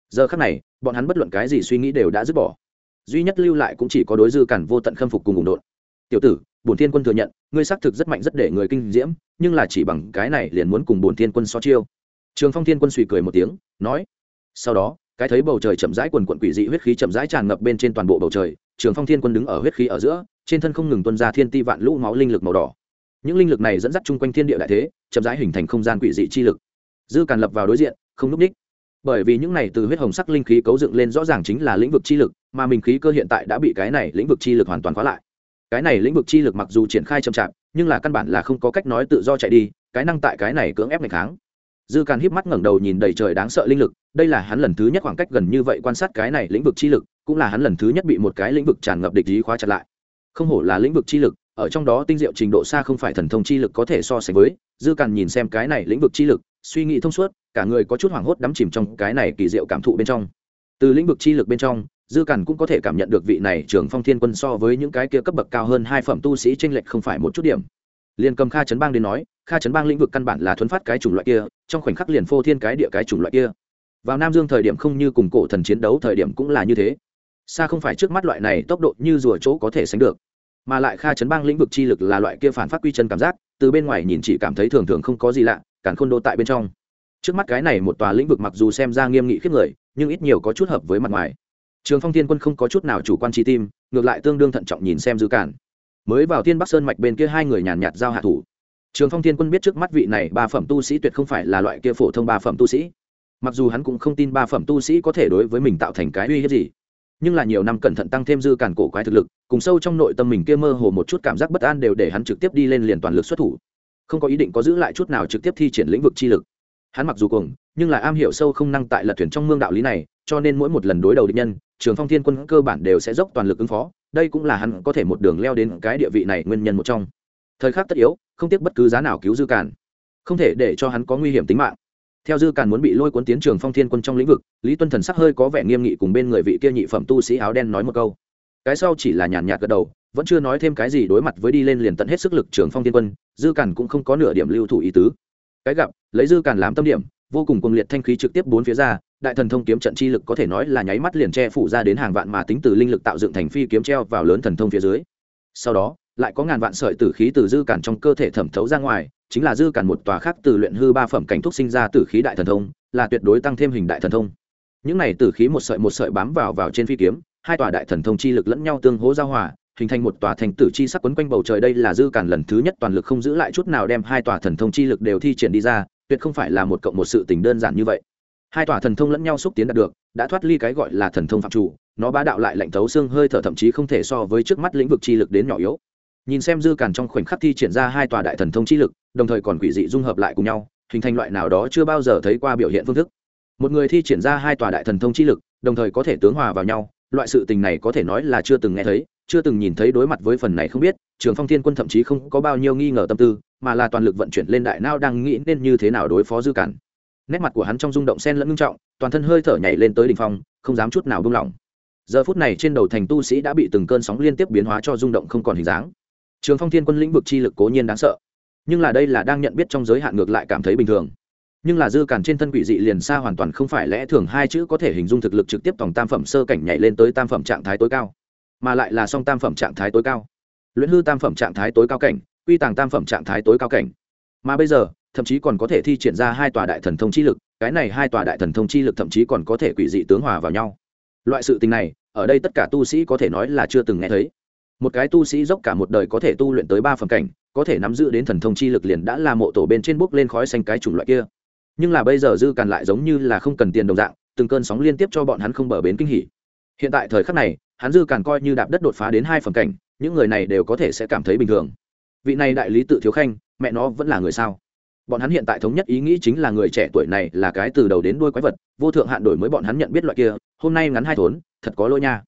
Giờ khắc này, bọn hắn bất luận cái gì suy nghĩ đều đã dứt bỏ. Duy nhất lưu lại cũng chỉ có đối dư càn vô tận khâm phục cùng ủng đột tiểu tử, bổn thiên quân thừa nhận, ngươi xác thực rất mạnh rất để người kinh diễm, nhưng là chỉ bằng cái này liền muốn cùng bổn thiên quân so chiêu. Trường phong thiên quân suy cười một tiếng, nói, sau đó, cái thấy bầu trời chậm rãi quần quận quỷ dị huyết khí chậm rãi tràn ngập bên trên toàn bộ bầu trời, trường phong thiên quân đứng ở huyết khí ở giữa, trên thân không ngừng tuân ra thiên ti vạn lũ máu linh lực màu đỏ những linh lực này dẫn dắt chung quanh thiên địa đại thế, chậm rãi hình thành không gian quỷ dị chi lực. Dư càn lập vào đối diện, không núp ních. Bởi vì những này từ huyết hồng sắc linh khí cấu dựng lên rõ ràng chính là lĩnh vực chi lực, mà mình khí cơ hiện tại đã bị cái này lĩnh vực chi lực hoàn toàn khóa lại. Cái này lĩnh vực chi lực mặc dù triển khai chậm chạp, nhưng là căn bản là không có cách nói tự do chạy đi, cái năng tại cái này cưỡng ép ngày kháng. Dư càn híp mắt ngẩng đầu nhìn đầy trời đáng sợ linh lực, đây là hắn lần thứ nhất khoảng cách gần như vậy quan sát cái này lĩnh vực chi lực, cũng là hắn lần thứ nhất bị một cái lĩnh vực tràn ngập địch ý khóa chặt lại. Không hổ là lĩnh vực chi lực ở trong đó tinh diệu trình độ xa không phải thần thông chi lực có thể so sánh với, dư càn nhìn xem cái này lĩnh vực chi lực, suy nghĩ thông suốt, cả người có chút hoảng hốt đắm chìm trong cái này kỳ diệu cảm thụ bên trong. Từ lĩnh vực chi lực bên trong, dư càn cũng có thể cảm nhận được vị này trưởng phong thiên quân so với những cái kia cấp bậc cao hơn hai phẩm tu sĩ tranh lệch không phải một chút điểm. Liền cầm kha chấn bang đến nói, kha chấn bang lĩnh vực căn bản là thuấn phát cái chủng loại kia, trong khoảnh khắc liền phô thiên cái địa cái chủng loại kia. Vào nam dương thời điểm không như cùng cổ thần chiến đấu thời điểm cũng là như thế. Xa không phải trước mắt loại này tốc độ như rùa chỗ có thể sánh được mà lại kha chấn bang lĩnh vực chi lực là loại kia phản phát quy chân cảm giác, từ bên ngoài nhìn chỉ cảm thấy thường thường không có gì lạ cản khôn đô tại bên trong. Trước mắt cái này một tòa lĩnh vực mặc dù xem ra nghiêm nghị khiếp người, nhưng ít nhiều có chút hợp với mặt ngoài. Trường phong thiên quân không có chút nào chủ quan chi tim, ngược lại tương đương thận trọng nhìn xem dư cản. Mới vào thiên bắc sơn mạch bên kia hai người nhàn nhạt giao hạ thủ. Trường phong thiên quân biết trước mắt vị này ba phẩm tu sĩ tuyệt không phải là loại kia phổ thông ba phẩm tu sĩ. Mặc dù hắn cũng không tin ba phẩm tu sĩ có thể đối với mình tạo thành cái uy hiếp gì nhưng là nhiều năm cẩn thận tăng thêm dư cản cổ quái thực lực, cùng sâu trong nội tâm mình kia mơ hồ một chút cảm giác bất an đều để hắn trực tiếp đi lên liền toàn lực xuất thủ. Không có ý định có giữ lại chút nào trực tiếp thi triển lĩnh vực chi lực. Hắn mặc dù cùng nhưng lại am hiểu sâu không năng tại lật thuyền trong mương đạo lý này, cho nên mỗi một lần đối đầu địch nhân, trường phong thiên quân cơ bản đều sẽ dốc toàn lực ứng phó, đây cũng là hắn có thể một đường leo đến cái địa vị này nguyên nhân một trong. Thời khắc tất yếu, không tiếc bất cứ giá nào cứu dư cản không thể để cho hắn có nguy hiểm tính mạng theo dư càn muốn bị lôi cuốn tiến trường phong thiên quân trong lĩnh vực, lý tuân thần sắc hơi có vẻ nghiêm nghị cùng bên người vị kia nhị phẩm tu sĩ áo đen nói một câu. Cái sau chỉ là nhàn nhạt gật đầu, vẫn chưa nói thêm cái gì đối mặt với đi lên liền tận hết sức lực trường phong thiên quân, dư càn cũng không có nửa điểm lưu thủ ý tứ. Cái gặp, lấy dư càn làm tâm điểm, vô cùng cuồng liệt thanh khí trực tiếp bốn phía ra, đại thần thông kiếm trận chi lực có thể nói là nháy mắt liền che phủ ra đến hàng vạn mà tính từ linh lực tạo dựng thành phi kiếm treo vào lớn thần thông phía dưới. Sau đó, lại có ngàn vạn sợi tử khí từ dư cản trong cơ thể thẩm thấu ra ngoài chính là dư cản một tòa khác từ luyện hư ba phẩm cảnh thuốc sinh ra tử khí đại thần thông, là tuyệt đối tăng thêm hình đại thần thông. Những này tử khí một sợi một sợi bám vào vào trên phi kiếm, hai tòa đại thần thông chi lực lẫn nhau tương hỗ giao hòa, hình thành một tòa thành tử chi sắc quấn quanh bầu trời đây là dư cản lần thứ nhất toàn lực không giữ lại chút nào đem hai tòa thần thông chi lực đều thi triển đi ra, tuyệt không phải là một cộng một sự tình đơn giản như vậy. Hai tòa thần thông lẫn nhau xúc tiến đạt được, đã thoát ly cái gọi là thần thông phạm chủ, nó bá đạo lại lạnh thấu xương hơi thở thậm chí không thể so với trước mắt lĩnh vực chi lực đến nhỏ yếu nhìn xem dư cản trong khoảnh khắc thi triển ra hai tòa đại thần thông chi lực, đồng thời còn quỷ dị dung hợp lại cùng nhau, hình thành loại nào đó chưa bao giờ thấy qua biểu hiện phương thức. Một người thi triển ra hai tòa đại thần thông chi lực, đồng thời có thể tướng hòa vào nhau, loại sự tình này có thể nói là chưa từng nghe thấy, chưa từng nhìn thấy đối mặt với phần này không biết, trường phong thiên quân thậm chí không có bao nhiêu nghi ngờ tâm tư, mà là toàn lực vận chuyển lên đại não đang nghĩ nên như thế nào đối phó dư cản nét mặt của hắn trong rung động sen lẫn ngưng trọng, toàn thân hơi thở nhảy lên tới đỉnh phong, không dám chút nào buông lỏng. Giờ phút này trên đầu thành tu sĩ đã bị từng cơn sóng liên tiếp biến hóa cho rung động không còn hình dáng trường phong thiên quân lĩnh vực chi lực cố nhiên đáng sợ. Nhưng là đây là đang nhận biết trong giới hạn ngược lại cảm thấy bình thường. Nhưng là dư cản trên thân quỷ dị liền xa hoàn toàn không phải lẽ thường hai chữ có thể hình dung thực lực trực tiếp tổng tam phẩm sơ cảnh nhảy lên tới tam phẩm trạng thái tối cao, mà lại là song tam phẩm trạng thái tối cao. Luyện hư tam phẩm trạng thái tối cao cảnh, quy tàng tam phẩm trạng thái tối cao cảnh. Mà bây giờ, thậm chí còn có thể thi triển ra hai tòa đại thần thông chi lực, cái này hai tòa đại thần thông chi lực thậm chí còn có thể quỷ dị tướng hòa vào nhau. Loại sự tình này, ở đây tất cả tu sĩ có thể nói là chưa từng nghe thấy một cái tu sĩ dốc cả một đời có thể tu luyện tới ba phần cảnh, có thể nắm giữ đến thần thông chi lực liền đã là mộ tổ bên trên bốc lên khói xanh cái chủng loại kia. Nhưng là bây giờ dư càn lại giống như là không cần tiền đồng dạng, từng cơn sóng liên tiếp cho bọn hắn không bờ bến kinh hỉ. Hiện tại thời khắc này, hắn dư càn coi như đạp đất đột phá đến hai phần cảnh, những người này đều có thể sẽ cảm thấy bình thường. Vị này đại lý tự thiếu khanh, mẹ nó vẫn là người sao? Bọn hắn hiện tại thống nhất ý nghĩ chính là người trẻ tuổi này là cái từ đầu đến đuôi quái vật, vô thượng hạn đổi mới bọn hắn nhận biết loại kia, hôm nay ngắn hai thốn, thật có lỗi nha.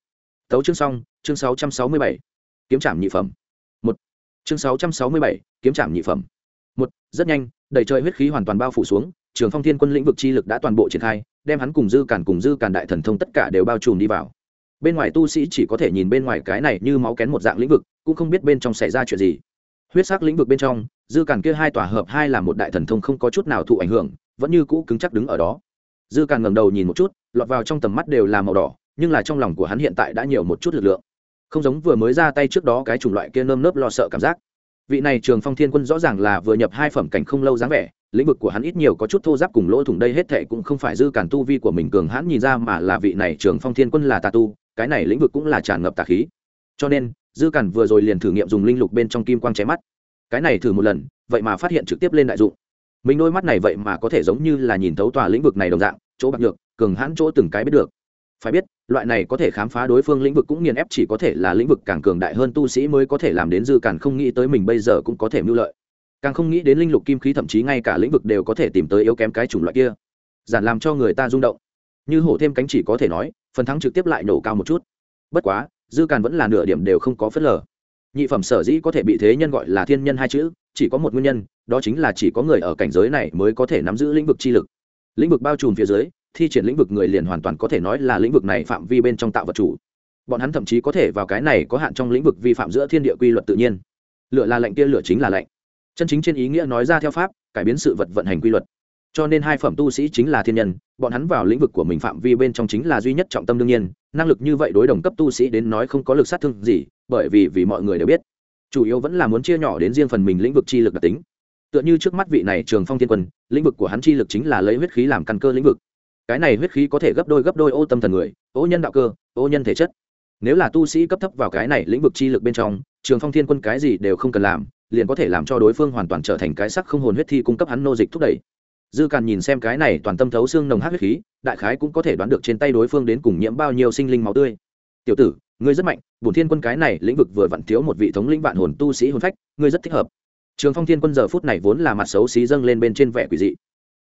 Tấu chương xong, chương sáu trăm sáu mươi bảy kiếm trảm nhị phẩm. Một. Chương sáu trăm sáu mươi bảy, kiếm trảm nhị phẩm. Một, rất nhanh đẩy trời huyết khí hoàn toàn bao phủ xuống, trường phong thiên quân lĩnh vực chi lực đã toàn bộ triển khai, đem hắn cùng dư càn cùng dư càn đại thần thông tất cả đều bao trùm đi vào. Bên ngoài tu sĩ chỉ có thể nhìn bên ngoài cái này như máu kén một dạng lĩnh vực, cũng không biết bên trong xảy ra chuyện gì. Huyết sắc lĩnh vực bên trong, dư càn kia hai tòa hợp, hai là một đại thần thông không có chút nào thụ ảnh hưởng, vẫn như cũ cứng chắc đứng ở đó. Dư càn ngẩng đầu nhìn một chút, lọt vào trong tầm mắt đều là màu đỏ, nhưng là trong lòng của hắn hiện tại đã nhiều một chút lực lượng không giống vừa mới ra tay trước đó cái chủng loại kia nơm nớp lo sợ cảm giác. Vị này trường phong thiên quân rõ ràng là vừa nhập hai phẩm cảnh không lâu dáng vẻ, lĩnh vực của hắn ít nhiều có chút thô giáp cùng lỗ thủng đây hết thệ cũng không phải dư cản tu vi của mình cường hãn nhìn ra mà là vị này trường phong thiên quân là tà tu, cái này lĩnh vực cũng là tràn ngập tà khí. Cho nên, dư cản vừa rồi liền thử nghiệm dùng linh lục bên trong kim quang chém mắt. Cái này thử một lần, vậy mà phát hiện trực tiếp lên đại dụng. Mình đôi mắt này vậy mà có thể giống như là nhìn thấu tòa lĩnh vực này đồng dạng, chỗ bạc được cường hãn chỗ từng cái biết được phải biết, loại này có thể khám phá đối phương lĩnh vực cũng nghiền ép chỉ có thể là lĩnh vực càng cường đại hơn tu sĩ mới có thể làm đến dư càn không nghĩ tới mình bây giờ cũng có thể mưu lợi. Càng không nghĩ đến linh lục kim khí thậm chí ngay cả lĩnh vực đều có thể tìm tới yếu kém cái chủng loại kia. Giản làm cho người ta rung động. Như hổ thêm cánh chỉ có thể nói, phần thắng trực tiếp lại nổ cao một chút. Bất quá, dư càn vẫn là nửa điểm đều không có phớt lờ. Nhị phẩm sở dĩ có thể bị thế nhân gọi là thiên nhân hai chữ, chỉ có một nguyên nhân, đó chính là chỉ có người ở cảnh giới này mới có thể nắm giữ lĩnh vực chi lực. Lĩnh vực bao trùm phía dưới thi triển lĩnh vực người liền hoàn toàn có thể nói là lĩnh vực này phạm vi bên trong tạo vật chủ. Bọn hắn thậm chí có thể vào cái này có hạn trong lĩnh vực vi phạm giữa thiên địa quy luật tự nhiên. Lựa là lệnh kia lựa chính là lệnh chân chính trên ý nghĩa nói ra theo pháp, cải biến sự vật vận hành quy luật. Cho nên hai phẩm tu sĩ chính là thiên nhân, bọn hắn vào lĩnh vực của mình phạm vi bên trong chính là duy nhất trọng tâm đương nhiên, năng lực như vậy đối đồng cấp tu sĩ đến nói không có lực sát thương gì, bởi vì vì mọi người đều biết, chủ yếu vẫn là muốn chia nhỏ đến riêng phần mình lĩnh vực chi lực đặc tính. Tựa như trước mắt vị này trường phong thiên quân, lĩnh vực của hắn chi lực chính là lấy huyết khí làm căn cơ lĩnh vực cái này huyết khí có thể gấp đôi gấp đôi ô tâm thần người, ô nhân đạo cơ, ô nhân thể chất. Nếu là tu sĩ cấp thấp vào cái này lĩnh vực chi lực bên trong, trường phong thiên quân cái gì đều không cần làm, liền có thể làm cho đối phương hoàn toàn trở thành cái sắc không hồn huyết thi cung cấp hắn nô dịch thúc đẩy. Dư càn nhìn xem cái này toàn tâm thấu xương nồng hát huyết khí, đại khái cũng có thể đoán được trên tay đối phương đến cùng nhiễm bao nhiêu sinh linh máu tươi. Tiểu tử, ngươi rất mạnh, bổn thiên quân cái này lĩnh vực vừa vặn thiếu một vị thống lĩnh vạn hồn tu sĩ hồn phách, ngươi rất thích hợp. Trường phong thiên quân giờ phút này vốn là mặt xấu xí dâng lên bên trên vẻ quỷ dị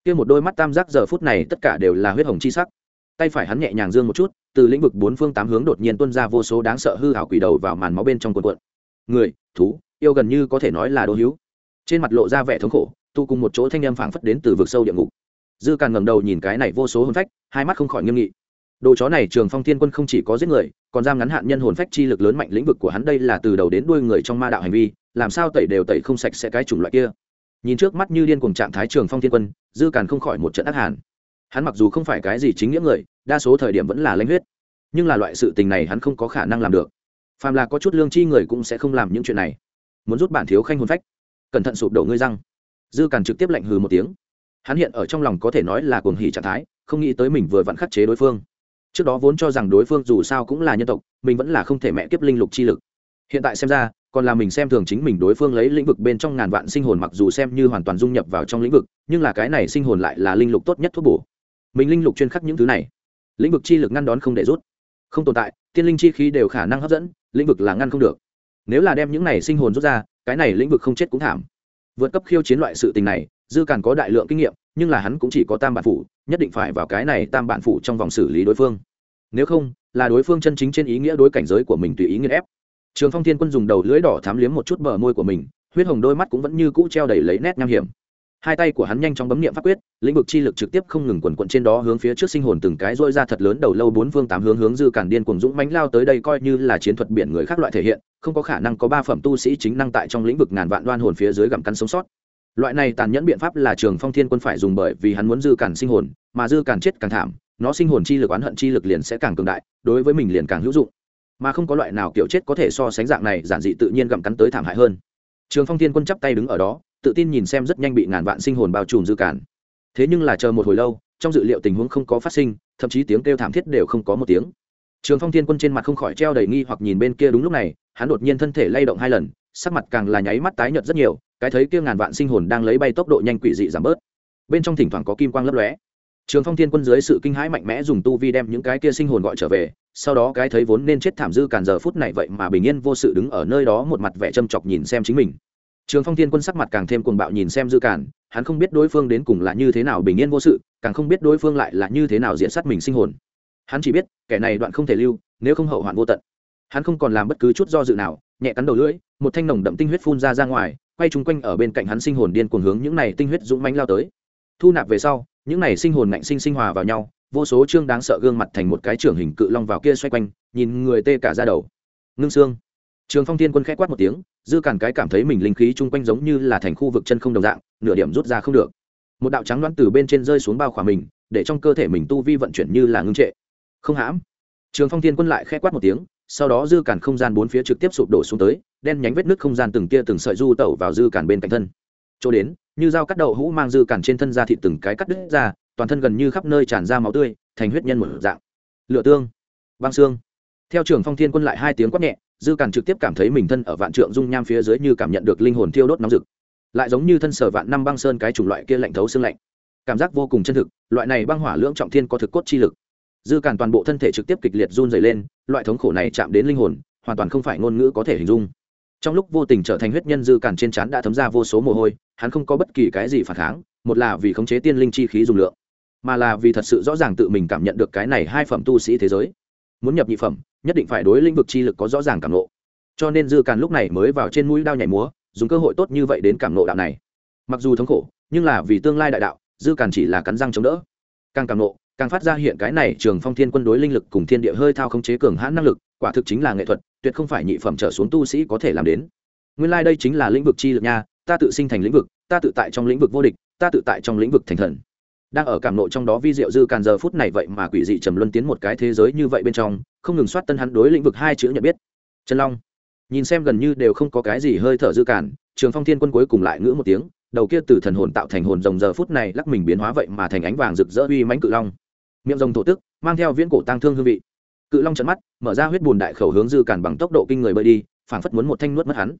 kia một đôi mắt tam giác giờ phút này tất cả đều là huyết hồng chi sắc. Tay phải hắn nhẹ nhàng dương một chút, từ lĩnh vực bốn phương tám hướng đột nhiên tuôn ra vô số đáng sợ hư hảo quỷ đầu vào màn máu bên trong quần quận người, thú, yêu gần như có thể nói là đô hữu trên mặt lộ ra vẻ thống khổ, tu cùng một chỗ thanh âm phảng phất đến từ vực sâu địa ngục. Dư càn ngẩng đầu nhìn cái này vô số hồn phách, hai mắt không khỏi nghiêm nghị. Đồ chó này trường phong thiên quân không chỉ có giết người, còn giam ngắn hạn nhân hồn phách chi lực lớn mạnh lĩnh vực của hắn đây là từ đầu đến đuôi người trong ma đạo hành vi, làm sao tẩy đều tẩy không sạch sẽ cái chủng loại kia nhìn trước mắt như điên cùng trạng thái trường phong thiên quân, dư càn không khỏi một trận ác hàn. Hắn mặc dù không phải cái gì chính nghĩa người, đa số thời điểm vẫn là lãnh huyết. Nhưng là loại sự tình này hắn không có khả năng làm được. Phàm là có chút lương chi người cũng sẽ không làm những chuyện này. Muốn rút bản thiếu khanh hồn phách, cẩn thận sụp đổ ngươi răng. Dư càn trực tiếp lạnh hừ một tiếng. Hắn hiện ở trong lòng có thể nói là cuồng hỉ trạng thái, không nghĩ tới mình vừa vặn khắc chế đối phương. Trước đó vốn cho rằng đối phương dù sao cũng là nhân tộc, mình vẫn là không thể mẹ kiếp linh lục chi lực. Hiện tại xem ra còn là mình xem thường chính mình đối phương lấy lĩnh vực bên trong ngàn vạn sinh hồn mặc dù xem như hoàn toàn dung nhập vào trong lĩnh vực, nhưng là cái này sinh hồn lại là linh lục tốt nhất thuốc bổ. Mình linh lục chuyên khắc những thứ này. Lĩnh vực chi lực ngăn đón không để rút. Không tồn tại, tiên linh chi khí đều khả năng hấp dẫn, lĩnh vực là ngăn không được. Nếu là đem những này sinh hồn rút ra, cái này lĩnh vực không chết cũng thảm. Vượt cấp khiêu chiến loại sự tình này, dư càn có đại lượng kinh nghiệm, nhưng là hắn cũng chỉ có tam bản phủ, nhất định phải vào cái này tam bản phủ trong vòng xử lý đối phương. Nếu không, là đối phương chân chính trên ý nghĩa đối cảnh giới của mình tùy ý nghiên ép trường phong thiên quân dùng đầu lưỡi đỏ thám liếm một chút bờ môi của mình, huyết hồng đôi mắt cũng vẫn như cũ treo đầy lấy nét nham hiểm. Hai tay của hắn nhanh chóng bấm niệm pháp quyết, lĩnh vực chi lực trực tiếp không ngừng quần quận trên đó hướng phía trước sinh hồn từng cái dôi ra thật lớn đầu lâu bốn phương tám hướng hướng dư cản điên cùng dũng mãnh lao tới đây coi như là chiến thuật biển người khác loại thể hiện, không có khả năng có ba phẩm tu sĩ chính năng tại trong lĩnh vực ngàn vạn đoan hồn phía dưới gặm cắn sống sót. Loại này tàn nhẫn biện pháp là trường phong thiên quân phải dùng bởi vì hắn muốn dư cản sinh hồn, mà dư cản chết càng thảm, nó sinh hồn chi lực oán hận chi lực liền sẽ càng cường đại, đối với mình liền càng hữu dụng mà không có loại nào kiểu chết có thể so sánh dạng này, giản dị tự nhiên gặm cắn tới thảm hại hơn. Trường phong thiên quân chắp tay đứng ở đó, tự tin nhìn xem rất nhanh bị ngàn vạn sinh hồn bao trùm dư cản thế nhưng là chờ một hồi lâu, trong dự liệu tình huống không có phát sinh, thậm chí tiếng kêu thảm thiết đều không có một tiếng. Trường phong thiên quân trên mặt không khỏi treo đầy nghi hoặc nhìn bên kia đúng lúc này, hắn đột nhiên thân thể lay động hai lần, sắc mặt càng là nháy mắt tái nhợt rất nhiều, cái thấy kia ngàn vạn sinh hồn đang lấy bay tốc độ nhanh quỷ dị giảm bớt. Bên trong thỉnh thoảng có kim quang lấp lóe trường phong thiên quân dưới sự kinh hãi mạnh mẽ dùng tu vi đem những cái kia sinh hồn gọi trở về, sau đó cái thấy vốn nên chết thảm dư càn giờ phút này vậy mà bình yên vô sự đứng ở nơi đó một mặt vẻ châm chọc nhìn xem chính mình. Trường phong thiên quân sắc mặt càng thêm cuồng bạo nhìn xem dư càn, hắn không biết đối phương đến cùng là như thế nào bình yên vô sự, càng không biết đối phương lại là như thế nào diện sát mình sinh hồn. Hắn chỉ biết, kẻ này đoạn không thể lưu, nếu không hậu hoạn vô tận. Hắn không còn làm bất cứ chút do dự nào, nhẹ cắn đầu lưỡi, một thanh nồng đậm tinh huyết phun ra ra ngoài, quay chung quanh ở bên cạnh hắn sinh hồn điên cuồng hướng những này tinh huyết dũng mãnh lao tới thu nạp về sau, những này sinh hồn ngạnh sinh sinh hòa vào nhau, vô số chương đáng sợ gương mặt thành một cái trưởng hình cự long vào kia xoay quanh, nhìn người tê cả ra đầu. Ngưng xương trường phong thiên quân khẽ quát một tiếng, dư cản cái cảm thấy mình linh khí chung quanh giống như là thành khu vực chân không đồng dạng, nửa điểm rút ra không được. Một đạo trắng đoán từ bên trên rơi xuống bao khỏa mình, để trong cơ thể mình tu vi vận chuyển như là ngưng trệ. Không hãm. Trường phong thiên quân lại khẽ quát một tiếng, sau đó dư cản không gian bốn phía trực tiếp sụp đổ xuống tới, đen nhánh vết nước không gian từng kia từng sợi du tẩu vào dư cản bên cạnh thân. Chỗ đến như dao cắt đậu hũ mang dư cản trên thân ra thịt từng cái cắt đứt ra, toàn thân gần như khắp nơi tràn ra máu tươi, thành huyết nhân một dạng. Lựa tương, băng xương. Theo trường phong thiên quân lại hai tiếng quát nhẹ, dư cản trực tiếp cảm thấy mình thân ở vạn trượng dung nham phía dưới như cảm nhận được linh hồn thiêu đốt nóng rực. Lại giống như thân sở vạn năm băng sơn cái chủng loại kia lạnh thấu xương lạnh. Cảm giác vô cùng chân thực, loại này băng hỏa lưỡng trọng thiên có thực cốt chi lực. Dư cản toàn bộ thân thể trực tiếp kịch liệt run dày lên, loại thống khổ này chạm đến linh hồn, hoàn toàn không phải ngôn ngữ có thể hình dung trong lúc vô tình trở thành huyết nhân dư càn trên trán đã thấm ra vô số mồ hôi, hắn không có bất kỳ cái gì phản kháng, một là vì khống chế tiên linh chi khí dùng lượng, mà là vì thật sự rõ ràng tự mình cảm nhận được cái này hai phẩm tu sĩ thế giới. Muốn nhập nhị phẩm, nhất định phải đối lĩnh vực chi lực có rõ ràng cảm lộ cho nên dư càn lúc này mới vào trên mũi đao nhảy múa, dùng cơ hội tốt như vậy đến cảm lộ đạo này. Mặc dù thống khổ, nhưng là vì tương lai đại đạo, dư càn chỉ là cắn răng chống đỡ. Càng cảm lộ càng phát ra hiện cái này trường phong thiên quân đối linh lực cùng thiên địa hơi thao khống chế cường hãn năng lực quả thực chính là nghệ thuật, tuyệt không phải nhị phẩm trở xuống tu sĩ có thể làm đến. Nguyên lai、like、đây chính là lĩnh vực chi lực nha, ta tự sinh thành lĩnh vực, ta tự tại trong lĩnh vực vô địch, ta tự tại trong lĩnh vực thành thần. Đang ở cảm nộ trong đó vi diệu dư càn giờ phút này vậy mà quỷ dị trầm luân tiến một cái thế giới như vậy bên trong, không ngừng soát tân hắn đối lĩnh vực hai chữ nhận biết. Chân long, nhìn xem gần như đều không có cái gì hơi thở dư càn, trường phong thiên quân cuối cùng lại ngữ một tiếng, đầu kia từ thần hồn tạo thành hồn rồng giờ phút này lắc mình biến hóa vậy mà thành ánh vàng rực rỡ uy mãnh cự long. Miệng rồng thổ tức, mang theo viễn cổ tăng thương hương vị cự long trận mắt, mở ra huyết bùn đại khẩu hướng dư càn bằng tốc độ kinh người bơi đi, phảng phất muốn một thanh nuốt mất hắn.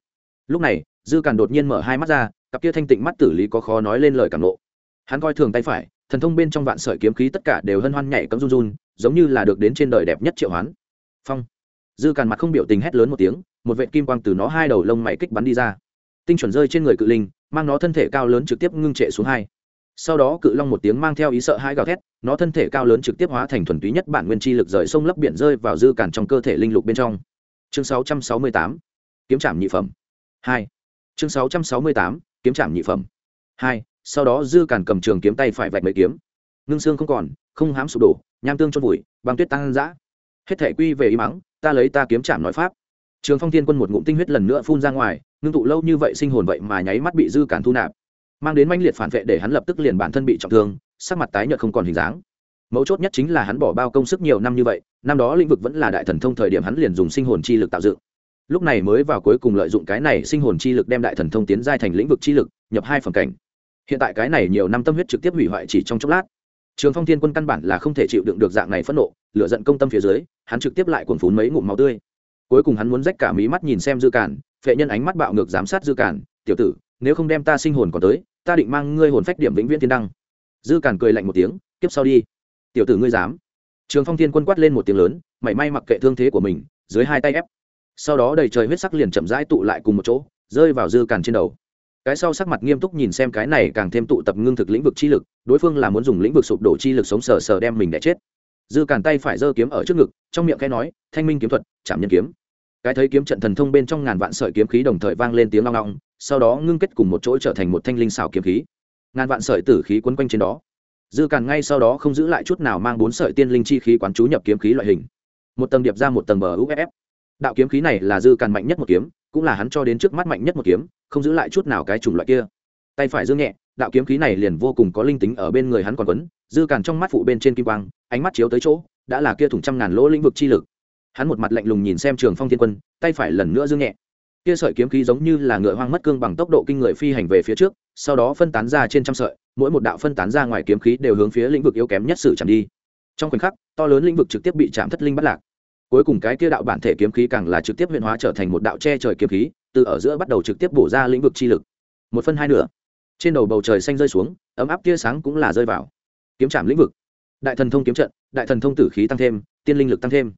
Lúc này, dư càn đột nhiên mở hai mắt ra, cặp kia thanh tịnh mắt tử lý có khó nói lên lời cảm lộ hắn coi thường tay phải, thần thông bên trong vạn sợi kiếm khí tất cả đều hân hoan nhảy cấm run run, giống như là được đến trên đời đẹp nhất triệu hoán. Phong. Dư càn mặt không biểu tình hét lớn một tiếng, một vệ kim quang từ nó hai đầu lông mày kích bắn đi ra. Tinh chuẩn rơi trên người cự linh, mang nó thân thể cao lớn trực tiếp ngưng trệ xuống hai sau đó cự long một tiếng mang theo ý sợ hãi gào thét, nó thân thể cao lớn trực tiếp hóa thành thuần túy nhất bản nguyên chi lực rời sông lấp biển rơi vào dư cản trong cơ thể linh lục bên trong. Chương 668 kiếm trảm nhị phẩm. Hai. Chương 668 kiếm trảm nhị phẩm. Hai, sau đó dư cản cầm trường kiếm tay phải vạch mấy kiếm. Ngưng xương không còn, không hám sụp đổ, nham tương chôn vùi, băng tuyết tăng dã hết thể quy về ý mắng, ta lấy ta kiếm trảm nói pháp. Trường phong thiên quân một ngụm tinh huyết lần nữa phun ra ngoài, ngưng tụ lâu như vậy sinh hồn vậy mà nháy mắt bị dư cản thu nạp mang đến manh liệt phản vệ để hắn lập tức liền bản thân bị trọng thương, sắc mặt tái nhợt không còn hình dáng. Mấu chốt nhất chính là hắn bỏ bao công sức nhiều năm như vậy, năm đó lĩnh vực vẫn là đại thần thông thời điểm hắn liền dùng sinh hồn chi lực tạo dựng. Lúc này mới vào cuối cùng lợi dụng cái này sinh hồn chi lực đem đại thần thông tiến giai thành lĩnh vực chi lực, nhập hai phần cảnh. Hiện tại cái này nhiều năm tâm huyết trực tiếp hủy hoại chỉ trong chốc lát. Trường phong thiên quân căn bản là không thể chịu đựng được dạng này phẫn nộ lựa giận công tâm phía dưới, hắn trực tiếp lại cuồn phún mấy ngụm máu tươi. Cuối cùng hắn muốn rách cả mí mắt nhìn xem dư cản, phệ nhân ánh mắt bạo ngược giám sát dư cản, tiểu tử, nếu không đem ta sinh hồn còn tới ta định mang ngươi hồn phách điểm vĩnh viễn thiên đăng. Dư càn cười lạnh một tiếng tiếp sau đi. Tiểu tử ngươi dám. Trường phong thiên quân quát lên một tiếng lớn, mảy may mặc kệ thương thế của mình, dưới hai tay ép. Sau đó đầy trời huyết sắc liền chậm rãi tụ lại cùng một chỗ, rơi vào dư càn trên đầu. Cái sau sắc mặt nghiêm túc nhìn xem cái này càng thêm tụ tập ngưng thực lĩnh vực chi lực, đối phương là muốn dùng lĩnh vực sụp đổ chi lực sống sờ sờ đem mình đẻ chết. Dư càn tay phải giơ kiếm ở trước ngực, trong miệng khẽ nói, thanh minh kiếm thuật chạm nhân kiếm cái thấy kiếm trận thần thông bên trong ngàn vạn sợi kiếm khí đồng thời vang lên tiếng long long, sau đó ngưng kết cùng một chỗ trở thành một thanh linh xào kiếm khí. Ngàn vạn sợi tử khí quấn quanh trên đó. Dư càn ngay sau đó không giữ lại chút nào mang bốn sợi tiên linh chi khí quán chú nhập kiếm khí loại hình. Một tầng điệp ra một tầng bờ uff đạo kiếm khí này là dư càn mạnh nhất một kiếm, cũng là hắn cho đến trước mắt mạnh nhất một kiếm, không giữ lại chút nào cái chủng loại kia. Tay phải dương nhẹ, đạo kiếm khí này liền vô cùng có linh tính ở bên người hắn còn quấn. Dư càn trong mắt phụ bên trên kim quang, ánh mắt chiếu tới chỗ, đã là kia thủng trăm ngàn lỗ lĩnh vực chi lực hắn một mặt lạnh lùng nhìn xem trường phong thiên quân, tay phải lần nữa dương nhẹ. Kia sợi kiếm khí giống như là ngựa hoang mất cương bằng tốc độ kinh người phi hành về phía trước, sau đó phân tán ra trên trăm sợi, mỗi một đạo phân tán ra ngoài kiếm khí đều hướng phía lĩnh vực yếu kém nhất sự chạm đi. Trong khoảnh khắc, to lớn lĩnh vực trực tiếp bị chạm thất linh bắt lạc. Cuối cùng cái kia đạo bản thể kiếm khí càng là trực tiếp huyện hóa trở thành một đạo che trời kiếm khí, từ ở giữa bắt đầu trực tiếp bổ ra lĩnh vực chi lực. Một phân hai nửa. Trên đầu bầu trời xanh rơi xuống, ấm áp tia sáng cũng là rơi vào. Kiếm chạm lĩnh vực. Đại thần thông kiếm trận, đại thần thông tử khí tăng thêm, tiên linh lực tăng thêm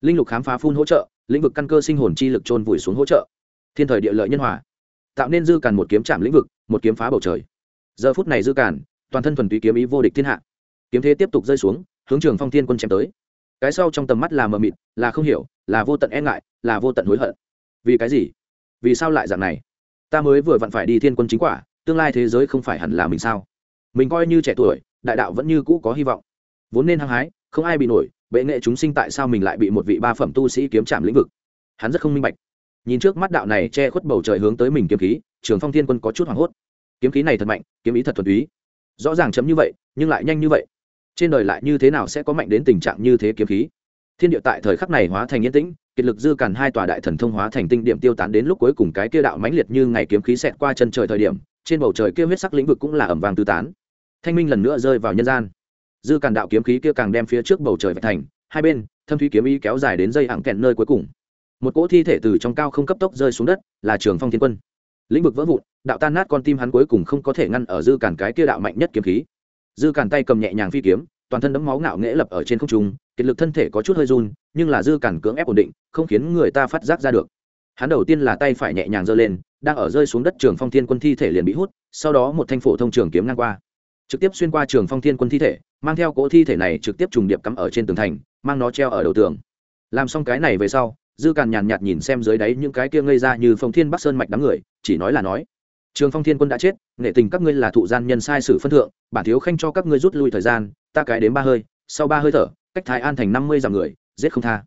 linh lục khám phá phun hỗ trợ, lĩnh vực căn cơ sinh hồn chi lực trôn vùi xuống hỗ trợ. Thiên thời địa lợi nhân hòa. Tạo nên dư càn một kiếm chạm lĩnh vực, một kiếm phá bầu trời. Giờ phút này dư càn, toàn thân thuần túy kiếm ý vô địch thiên hạ. Kiếm thế tiếp tục rơi xuống, hướng trường phong thiên quân chém tới. Cái sau trong tầm mắt là mờ mịt, là không hiểu, là vô tận e ngại, là vô tận hối hận. Vì cái gì? Vì sao lại dạng này? Ta mới vừa vặn phải đi thiên quân chính quả, tương lai thế giới không phải hẳn là mình sao? Mình coi như trẻ tuổi, đại đạo vẫn như cũ có hy vọng. Vốn nên hăng hái, không ai bị nổi bệ nghệ chúng sinh tại sao mình lại bị một vị ba phẩm tu sĩ kiếm chạm lĩnh vực? Hắn rất không minh bạch. Nhìn trước mắt đạo này che khuất bầu trời hướng tới mình kiếm khí, trường phong thiên quân có chút hoảng hốt. Kiếm khí này thật mạnh, kiếm ý thật thuần túy. Rõ ràng chấm như vậy, nhưng lại nhanh như vậy. Trên đời lại như thế nào sẽ có mạnh đến tình trạng như thế kiếm khí? Thiên địa tại thời khắc này hóa thành yên tĩnh, kiệt lực dư càn hai tòa đại thần thông hóa thành tinh điểm tiêu tán đến lúc cuối cùng cái kia đạo mãnh liệt như ngày kiếm khí xẹt qua chân trời thời điểm, trên bầu trời kia huyết sắc lĩnh vực cũng là ẩm vàng tư tán. Thanh minh lần nữa rơi vào nhân gian dư càn đạo kiếm khí kia càng đem phía trước bầu trời vạch thành, hai bên, thâm thúy kiếm ý kéo dài đến dây hạng kẹn nơi cuối cùng. Một cỗ thi thể từ trong cao không cấp tốc rơi xuống đất, là trường phong thiên quân. Lĩnh vực vỡ vụn, đạo tan nát con tim hắn cuối cùng không có thể ngăn ở dư càn cái kia đạo mạnh nhất kiếm khí. Dư càn tay cầm nhẹ nhàng phi kiếm, toàn thân đấm máu ngạo nghễ lập ở trên không trung, kiệt lực thân thể có chút hơi run, nhưng là dư càn cưỡng ép ổn định, không khiến người ta phát giác ra được. Hắn đầu tiên là tay phải nhẹ nhàng giơ lên, đang ở rơi xuống đất trường phong thiên quân thi thể liền bị hút, sau đó một thanh phổ thông trường kiếm ngang qua trực tiếp xuyên qua trường phong thiên quân thi thể, mang theo cỗ thi thể này trực tiếp trùng điệp cắm ở trên tường thành, mang nó treo ở đầu tường. Làm xong cái này về sau, dư càn nhàn nhạt nhìn xem dưới đáy những cái kia ngây ra như phong thiên bắc sơn mạch đám người, chỉ nói là nói, trường phong thiên quân đã chết, nghệ tình các ngươi là thụ gian nhân sai sử phân thượng, bản thiếu khanh cho các ngươi rút lui thời gian, ta cái đến ba hơi, sau ba hơi thở, cách thái an thành năm mươi dặm người, giết không tha.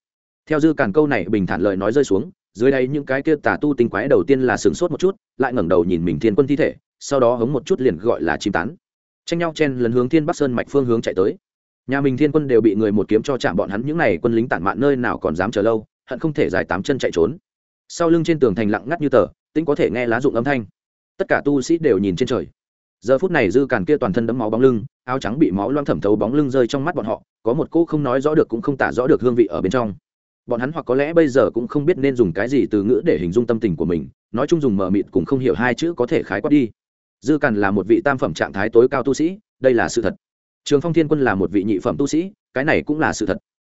Theo dư càn câu này bình thản lời nói rơi xuống, dưới đây những cái kia tà tu tinh quái đầu tiên là sửng sốt một chút, lại ngẩng đầu nhìn mình thiên quân thi thể, sau đó hống một chút liền gọi là chim tán tranh nhau chen lấn hướng thiên bắc sơn mạch phương hướng chạy tới. Nhà mình thiên quân đều bị người một kiếm cho chạm bọn hắn, những n à y quân lính tản mạn nơi nào còn dám chờ lâu, hận không thể dài tám chân chạy trốn. Sau lưng trên tường thành lặng ngắt như tờ tĩnh có thể nghe lá dụng âm thanh. Tất cả tu sĩ đều nhìn trên trời. Giờ phút này dư càn kia toàn thân đấm máu bóng lưng, áo trắng bị máu loang thẩm thấu bóng lưng rơi trong mắt bọn họ, có một cô không nói rõ được cũng không tả rõ được hương vị ở bên trong. Bọn hắn hoặc có lẽ bây giờ cũng không biết nên dùng cái gì từ ngữ để hình dung tâm tình của mình, nói chung dùng mờ mịt cũng không hiểu hai chữ có thể khái quát đi dư càn là một vị tam phẩm trạng thái tối cao tu sĩ, đây là sự thật. Trường phong thiên quân là một vị nhị phẩm tu sĩ, cái này cũng là sự thật.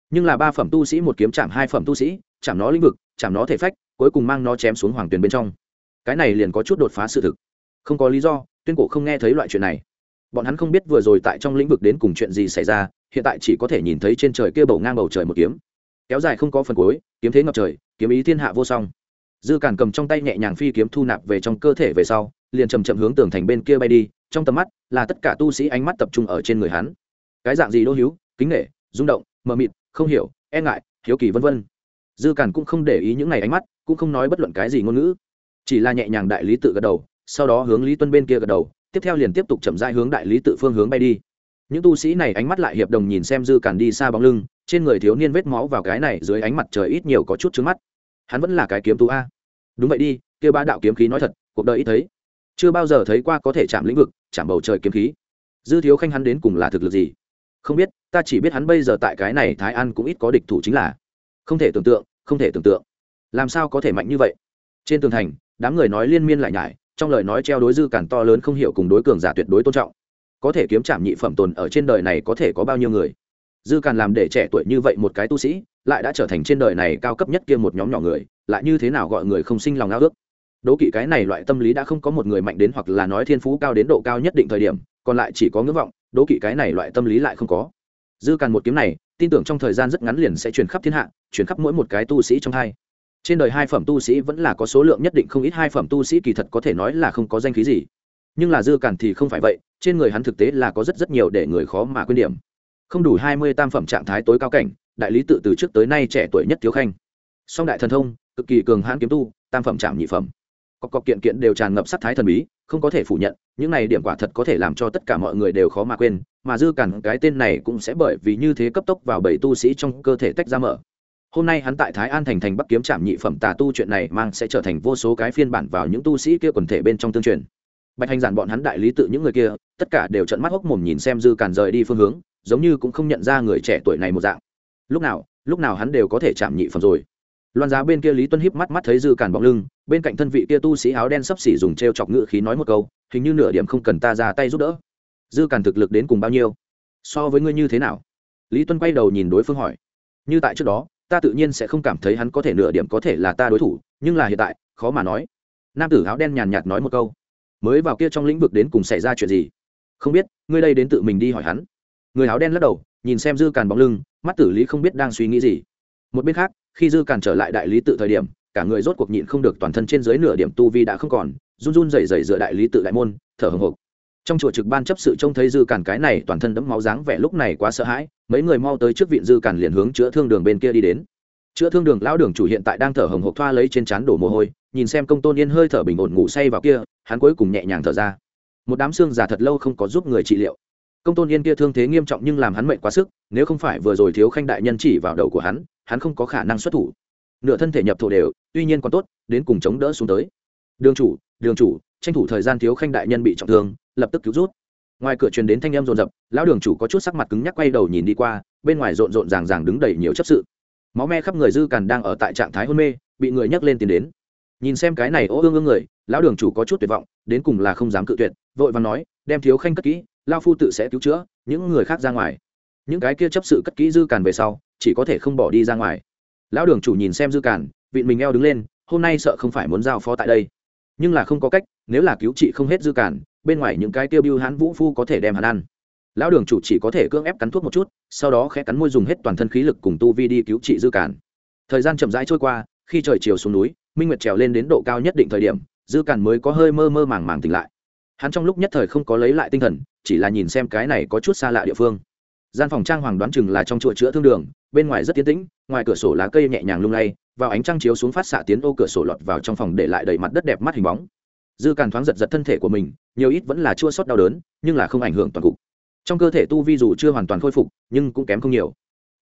Nhưng là ba phẩm tu sĩ một kiếm chạm hai phẩm tu sĩ, chạm nó lĩnh vực, chạm nó thể phách, cuối cùng mang nó chém xuống hoàng tuyền bên trong. Cái này liền có chút đột phá sự thực. Không có lý do, tuyên cổ không nghe thấy loại chuyện này. Bọn hắn không biết vừa rồi tại trong lĩnh vực đến cùng chuyện gì xảy ra, hiện tại chỉ có thể nhìn thấy trên trời kia bầu ngang bầu trời một kiếm. Kéo dài không có phần cuối, kiếm thế ngập trời, kiếm ý thiên hạ vô song dư càn cầm trong tay nhẹ nhàng phi kiếm thu nạp về trong cơ thể về sau, liền chầm chậm hướng tường thành bên kia bay đi, trong tầm mắt là tất cả tu sĩ ánh mắt tập trung ở trên người hắn. Cái dạng gì đô hiếu kính nghệ rung động, mờ mịt, không hiểu e ngại, hiếu kỳ vân vân. Dư càn cũng không để ý những ngày ánh mắt, cũng không nói bất luận cái gì ngôn ngữ. Chỉ là nhẹ nhàng đại lý tự gật đầu, sau đó hướng lý tuân bên kia gật đầu, tiếp theo liền tiếp tục chậm rãi hướng đại lý tự phương hướng bay đi. Những tu sĩ này ánh mắt lại hiệp đồng nhìn xem dư càn đi xa bóng lưng, trên người thiếu niên vết máu vào cái này dưới ánh mặt trời ít nhiều có chút trứng mắt hắn vẫn là cái kiếm tú a. Đúng vậy đi kêu ba đạo kiếm khí nói thật, cuộc đời ít thấy. Chưa bao giờ thấy qua có thể chạm lĩnh vực, chạm bầu trời kiếm khí. Dư thiếu khanh hắn đến cùng là thực lực gì? Không biết, ta chỉ biết hắn bây giờ tại cái này thái an cũng ít có địch thủ chính là. Không thể tưởng tượng, không thể tưởng tượng. Làm sao có thể mạnh như vậy? Trên tường thành, đám người nói liên miên lại nhải, trong lời nói treo đối dư cản to lớn không hiểu cùng đối cường giả tuyệt đối tôn trọng. Có thể kiếm chạm nhị phẩm tồn ở trên đời này có thể có bao nhiêu người? Dư càn làm để trẻ tuổi như vậy một cái tu sĩ lại đã trở thành trên đời này cao cấp nhất kia một nhóm nhỏ người, lại như thế nào gọi người không sinh lòng ao ước? Đố kỵ cái này loại tâm lý đã không có một người mạnh đến hoặc là nói thiên phú cao đến độ cao nhất định thời điểm, còn lại chỉ có ngưỡng vọng, đố kỵ cái này loại tâm lý lại không có. Dư càn một kiếm này, tin tưởng trong thời gian rất ngắn liền sẽ truyền khắp thiên hạ, truyền khắp mỗi một cái tu sĩ trong hai. Trên đời hai phẩm tu sĩ vẫn là có số lượng nhất định không ít hai phẩm tu sĩ kỳ thật có thể nói là không có danh khí gì. Nhưng là dư càn thì không phải vậy, trên người hắn thực tế là có rất rất nhiều để người khó mà quên điểm. Không đủ hai mươi tam phẩm trạng thái tối cao cảnh đại lý tự từ trước tới nay trẻ tuổi nhất thiếu khanh. Song đại thần thông, cực kỳ cường hãn kiếm tu, tam phẩm trạm nhị phẩm. Cọc cọc kiện kiện đều tràn ngập sắc thái thần bí, không có thể phủ nhận, những này điểm quả thật có thể làm cho tất cả mọi người đều khó mà quên, mà dư cản cái tên này cũng sẽ bởi vì như thế cấp tốc vào bảy tu sĩ trong cơ thể tách ra mở. Hôm nay hắn tại thái an thành thành bắc kiếm trạm nhị phẩm tà tu chuyện này mang sẽ trở thành vô số cái phiên bản vào những tu sĩ kia quần thể bên trong tương truyền. Bạch hành giản bọn hắn đại lý tự những người kia, tất cả đều trận mắt hốc mồm nhìn xem dư càn rời đi phương hướng, giống như cũng không nhận ra người trẻ tuổi này một dạng lúc nào lúc nào hắn đều có thể chạm nhị phẩm rồi. Loan giá bên kia lý tuân híp mắt mắt thấy dư càn bóng lưng, bên cạnh thân vị kia tu sĩ áo đen sắp xỉ dùng t r e o chọc ngự khí nói một câu, hình như nửa điểm không cần ta ra tay giúp đỡ. Dư càn thực lực đến cùng bao nhiêu? So với ngươi như thế nào? Lý tuân quay đầu nhìn đối phương hỏi. Như tại trước đó, ta tự nhiên sẽ không cảm thấy hắn có thể nửa điểm có thể là ta đối thủ, nhưng là hiện tại, khó mà nói. Nam tử áo đen nhàn nhạt nói một câu. Mới vào kia trong lĩnh vực đến cùng xảy ra chuyện gì? Không biết, ngươi đây đến tự mình đi hỏi hắn. Người áo đen lắc đầu, nhìn xem dư càn bóng lưng mắt tử lý không biết đang suy nghĩ gì. Một bên khác, khi dư càn trở lại đại lý tự thời điểm, cả người rốt cuộc nhịn không được toàn thân trên dưới nửa điểm tu vi đã không còn, run run rẩy rẩy dựa đại lý tự đại môn, thở hồng hộc. Trong chùa trực ban chấp sự trông thấy dư càn cái này toàn thân đẫm máu dáng vẻ lúc này quá sợ hãi, mấy người mau tới trước viện dư càn liền hướng chữa thương đường bên kia đi đến. Chữa thương đường lão đường chủ hiện tại đang thở hồng hộc thoa lấy trên trán đổ mồ hôi, nhìn xem công tôn yên hơi thở bình ổn ngủ say vào kia, hắn cuối cùng nhẹ nhàng thở ra. Một đám xương già thật lâu không có giúp người trị liệu công tôn yên kia thương thế nghiêm trọng nhưng làm hắn mệnh quá sức, nếu không phải vừa rồi thiếu khanh đại nhân chỉ vào đầu của hắn hắn không có khả năng xuất thủ. Nửa thân thể nhập thổ đều, tuy nhiên còn tốt, đến cùng chống đỡ xuống tới. Đường chủ đường chủ, tranh thủ thời gian thiếu khanh đại nhân bị trọng thương, lập tức cứu rút. Ngoài cửa truyền đến thanh em rồn rập, lão đường chủ có chút sắc mặt cứng nhắc quay đầu nhìn đi qua, bên ngoài rộn rộn ràng ràng đứng đầy nhiều chấp sự. Máu me khắp người dư càn đang ở tại trạng thái hôn mê, bị người nhấc lên tiến đến. Nhìn xem cái này ô ương ương người, lão đường chủ có chút tuyệt vọng, đến cùng là không dám cự tuyệt, vội và nói, đem thiếu khanh cất kỹ lao phu tự sẽ cứu chữa những người khác ra ngoài. Những cái kia chấp sự cất kỹ dư càn về sau, chỉ có thể không bỏ đi ra ngoài. Lão đường chủ nhìn xem dư càn vị mình eo đứng lên, hôm nay sợ không phải muốn giao phó tại đây. Nhưng là không có cách, nếu là cứu trị không hết dư càn, bên ngoài những cái tiêu biêu hán vũ phu có thể đem hắn ăn. Lão đường chủ chỉ có thể cưỡng ép cắn thuốc một chút, sau đó khẽ cắn môi dùng hết toàn thân khí lực cùng tu vi đi cứu trị dư càn. Thời gian chậm rãi trôi qua, khi trời chiều xuống núi, minh nguyệt trèo lên đến độ cao nhất định thời điểm, dư càn mới có hơi mơ mơ màng màng tỉnh lại hắn trong lúc nhất thời không có lấy lại tinh thần, chỉ là nhìn xem cái này có chút xa lạ địa phương. Gian phòng trang hoàng đoán chừng là trong chùa chữa thương đường, bên ngoài rất tiến tĩnh, ngoài cửa sổ lá cây nhẹ nhàng lung lay, vào ánh trăng chiếu xuống phát xạ tiến ô cửa sổ lọt vào trong phòng để lại đầy mặt đất đẹp mắt hình bóng. Dư càn thoáng giật giật thân thể của mình, nhiều ít vẫn là chua sót đau đớn, nhưng là không ảnh hưởng toàn cục. Trong cơ thể tu vi dù chưa hoàn toàn khôi phục, nhưng cũng kém không nhiều.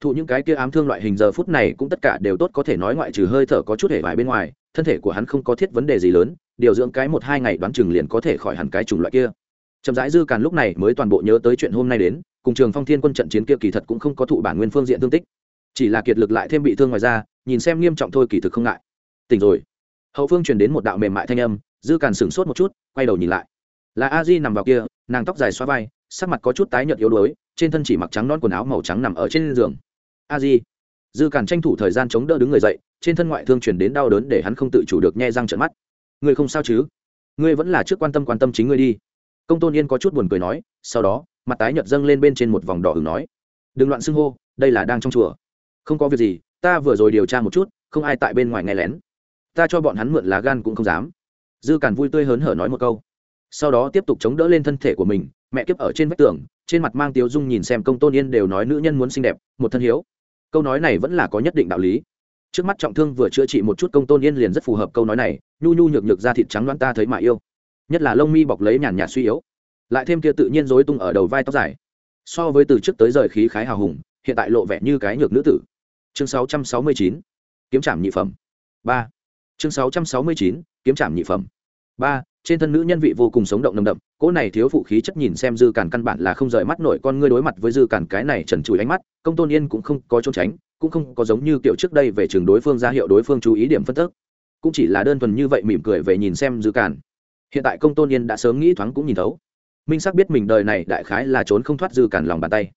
Thụ những cái kia ám thương loại hình giờ phút này cũng tất cả đều tốt có thể nói ngoại trừ hơi thở có chút hệ vải bên ngoài thân thể của hắn không có thiết vấn đề gì lớn, điều dưỡng cái một hai ngày đoán chừng liền có thể khỏi hẳn cái chủng loại kia. Chậm rãi dư càn lúc này mới toàn bộ nhớ tới chuyện hôm nay đến, cùng trường phong thiên quân trận chiến kia kỳ thật cũng không có thụ bản nguyên phương diện thương tích. Chỉ là kiệt lực lại thêm bị thương ngoài ra nhìn xem nghiêm trọng thôi kỳ thực không ngại. Tỉnh rồi. Hậu phương truyền đến một đạo mềm mại thanh âm, dư càn sửng sốt một chút, quay đầu nhìn lại. Là a di nằm vào kia, nàng tóc dài xoa vai, sắc mặt có chút tái nhợt yếu đuối, trên thân chỉ mặc trắng non quần áo màu trắng nằm ở trên giường. A di dư cản tranh thủ thời gian chống đỡ đứng người dậy, trên thân ngoại thương chuyển đến đau đớn để hắn không tự chủ được nhe răng trận mắt. Ngươi không sao chứ? Ngươi vẫn là trước quan tâm quan tâm chính ngươi đi. Công tôn yên có chút buồn cười nói, sau đó, mặt tái nhợt dâng lên bên trên một vòng đỏ hừng nói, đừng loạn xưng hô, đây là đang trong chùa. Không có việc gì, ta vừa rồi điều tra một chút, không ai tại bên ngoài nghe lén. Ta cho bọn hắn mượn lá gan cũng không dám. Dư cản vui tươi hớn hở nói một câu. Sau đó tiếp tục chống đỡ lên thân thể của mình, mẹ kiếp ở trên vách tường, trên mặt mang tiếu dung nhìn xem công tôn yên đều nói nữ nhân muốn xinh đẹp, một thân hiếu câu nói này vẫn là có nhất định đạo lý. Trước mắt trọng thương vừa chữa trị một chút công tôn yên liền rất phù hợp câu nói này nhu nhu nhược nhược ra thịt trắng đoán ta thấy mà yêu. Nhất là lông mi bọc lấy nhàn nhạt suy yếu. Lại thêm kia tự nhiên rối tung ở đầu vai tóc dài. So với từ trước tới rời khí khái hào hùng hiện tại lộ vẻ như cái nhược nữ tử. Chương 669, kiếm trảm nhị phẩm. Ba. Chương 669, kiếm trảm nhị phẩm. Ba trên thân nữ nhân vị vô cùng sống động nồng đậm, cỗ này thiếu phụ khí chất nhìn xem dư cản căn bản là không rời mắt nổi con ngươi đối mặt với dư cản cái này trần trụi ánh mắt, công tôn yên cũng không có trốn tránh, cũng không có giống như kiểu trước đây về trường đối phương ra hiệu đối phương chú ý điểm phân tích, cũng chỉ là đơn thuần như vậy mỉm cười về nhìn xem dư cản hiện tại công tôn yên đã sớm nghĩ thoáng cũng nhìn thấu. Minh sắc biết mình đời này đại khái là trốn không thoát dư cản lòng bàn tay.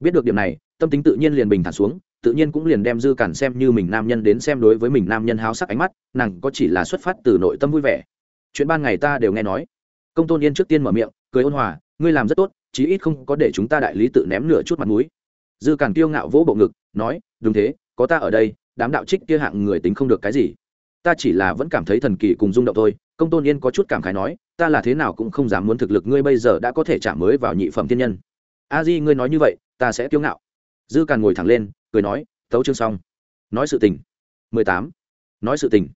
Biết được điểm này, tâm tính tự nhiên liền bình thản xuống, tự nhiên cũng liền đem dư cản xem như mình nam nhân đến xem đối với mình nam nhân háo sắc ánh mắt, nàng có chỉ là xuất phát từ nội tâm vui vẻ chuyện ban ngày ta đều nghe nói. Công tôn yên trước tiên mở miệng, cười ôn hòa, ngươi làm rất tốt, chí ít không có để chúng ta đại lý tự ném nửa chút mặt mũi. Dư càn kiêu ngạo vỗ bộ ngực, nói, đúng thế, có ta ở đây, đám đạo trích kia hạng người tính không được cái gì. Ta chỉ là vẫn cảm thấy thần kỳ cùng rung động thôi, công tôn yên có chút cảm khái nói, ta là thế nào cũng không dám muốn thực lực ngươi bây giờ đã có thể trả mới vào nhị phẩm thiên nhân. A di, ngươi nói như vậy, ta sẽ kiêu ngạo. Dư càn ngồi thẳng lên, cười nói tấu chương xong. Nói sự tình. Mười tám. Nói sự tình.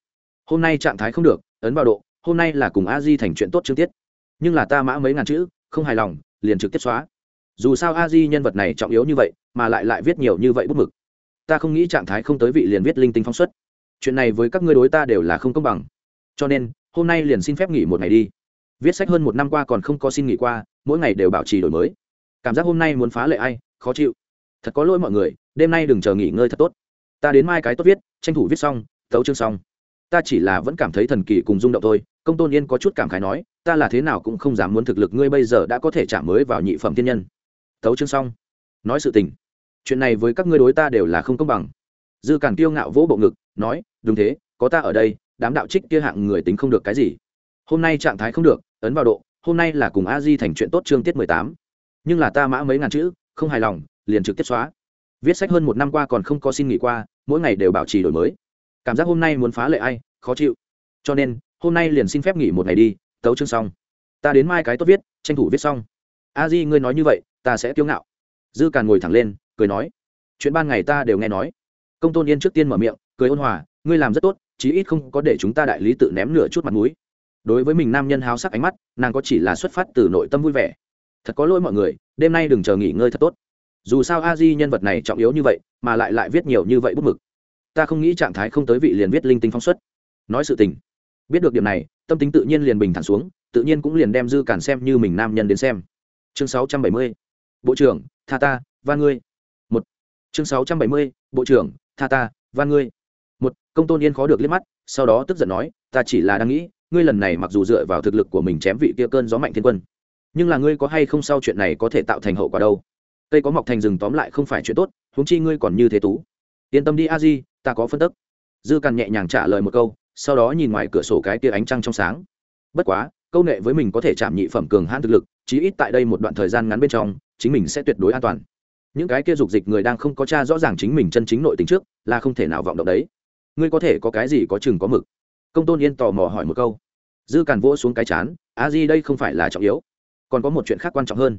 Hôm nay trạng thái không được, ấn vào độ hôm nay là cùng a di thành chuyện tốt chương tiết. Nhưng là ta mã mấy ngàn chữ, không hài lòng, liền trực tiếp xóa. Dù sao a di nhân vật này trọng yếu như vậy, mà lại lại viết nhiều như vậy bút mực. Ta không nghĩ trạng thái không tới vị liền viết linh tinh phóng xuất. Chuyện này với các ngươi đối ta đều là không công bằng. Cho nên, hôm nay liền xin phép nghỉ một ngày đi. Viết sách hơn một năm qua còn không có xin nghỉ qua, mỗi ngày đều bảo trì đổi mới. Cảm giác hôm nay muốn phá lệ ai, khó chịu. Thật có lỗi mọi người, đêm nay đừng chờ nghỉ ngơi thật tốt. Ta đến mai cái tốt viết, tranh thủ viết xong, tấu chương xong. Ta chỉ là vẫn cảm thấy thần kỳ cùng rung động thôi công tôn yên có chút cảm khái nói, ta là thế nào cũng không dám muốn thực lực ngươi bây giờ đã có thể trả mới vào nhị phẩm thiên nhân. Tấu chương xong. Nói sự tình. Chuyện này với các ngươi đối ta đều là không công bằng. Dư càn kiêu ngạo vỗ bộ ngực, nói, đúng thế, có ta ở đây, đám đạo trích kia hạng người tính không được cái gì. Hôm nay trạng thái không được, ấn vào độ, hôm nay là cùng a di thành chuyện tốt chương tiết mười tám. Nhưng là ta mã mấy ngàn chữ, không hài lòng, liền trực tiếp xóa. Viết sách hơn một năm qua còn không có xin nghỉ qua, mỗi ngày đều bảo trì đổi mới. Cảm giác hôm nay muốn phá lệ ai, khó chịu. Cho nên hôm nay liền xin phép nghỉ một ngày đi, tấu chương xong. Ta đến mai cái tốt viết, tranh thủ viết xong. A di, ngươi nói như vậy, ta sẽ kiêu ngạo. Dư càn ngồi thẳng lên, cười nói. Chuyện ban ngày ta đều nghe nói. Công tôn yên trước tiên mở miệng, cười ôn hòa. Ngươi làm rất tốt, chí ít không có để chúng ta đại lý tự ném nửa chút mặt mũi. Đối với mình nam nhân háo sắc ánh mắt, nàng có chỉ là xuất phát từ nội tâm vui vẻ. Thật có lỗi mọi người, đêm nay đừng chờ nghỉ ngơi thật tốt. Dù sao a di nhân vật này trọng yếu như vậy, mà lại lại viết nhiều như vậy bút mực. Ta không nghĩ trạng thái không tới vị liền viết linh tinh phóng xuất. Nói sự tình biết được điểm này, tâm tính tự nhiên liền bình thản xuống, tự nhiên cũng liền đem dư cản xem như mình nam nhân đến xem. Chương 670. bộ trưởng, tha ta và ngươi. Một. Chương 670. bộ trưởng, tha ta và ngươi. Một. Công tôn yên khó được liếc mắt, sau đó tức giận nói, ta chỉ là đang nghĩ, ngươi lần này mặc dù dựa vào thực lực của mình chém vị kia cơn gió mạnh thiên quân, nhưng là ngươi có hay không sau chuyện này có thể tạo thành hậu quả đâu? Cây có mọc thành rừng tóm lại không phải chuyện tốt, huống chi ngươi còn như thế tú. Yên tâm đi, a di, ta có phân tức. Dư càn nhẹ nhàng trả lời một câu sau đó nhìn ngoài cửa sổ cái tia ánh trăng trong sáng. Bất quá, câu nệ với mình có thể chạm nhị phẩm cường hãn thực lực, chí ít tại đây một đoạn thời gian ngắn bên trong, chính mình sẽ tuyệt đối an toàn. Những cái kia dục dịch người đang không có cha rõ ràng chính mình chân chính nội tình trước, là không thể nào vọng động đấy. Ngươi có thể có cái gì có chừng có mực? Công tôn yên tò mò hỏi một câu. Dư càn vỗ xuống cái chán, a di đây không phải là trọng yếu, còn có một chuyện khác quan trọng hơn.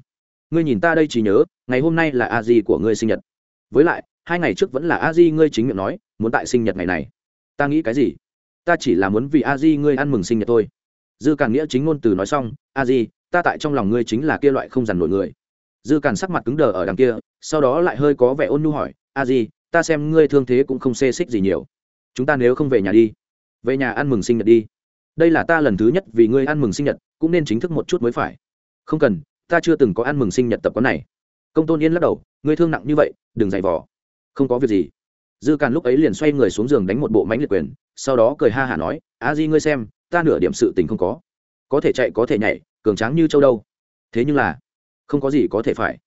Ngươi nhìn ta đây chỉ nhớ, ngày hôm nay là a di của ngươi sinh nhật. Với lại, hai ngày trước vẫn là a di ngươi chính miệng nói, muốn tại sinh nhật ngày này. Ta nghĩ cái gì? Ta chỉ là muốn vì a di ngươi ăn mừng sinh nhật thôi. Dư càn nghĩa chính ngôn từ nói xong, a di, ta tại trong lòng ngươi chính là kia loại không dằn nổi người. Dư càn sắc mặt cứng đờ ở đằng kia, sau đó lại hơi có vẻ ôn nhu hỏi, a di, ta xem ngươi thương thế cũng không xê xích gì nhiều. Chúng ta nếu không về nhà đi, về nhà ăn mừng sinh nhật đi. Đây là ta lần thứ nhất vì ngươi ăn mừng sinh nhật, cũng nên chính thức một chút mới phải. Không cần, ta chưa từng có ăn mừng sinh nhật tập quán này. Công tôn yên lắc đầu, ngươi thương nặng như vậy, đừng giày vò. Không có việc gì. Dư càn lúc ấy liền xoay người xuống giường đánh một bộ mánh liệt quyền sau đó cười ha hả nói, a di ngươi xem, ta nửa điểm sự tình không có. Có thể chạy, có thể nhảy, cường tráng như châu đâu. Thế nhưng là, không có gì có thể phải.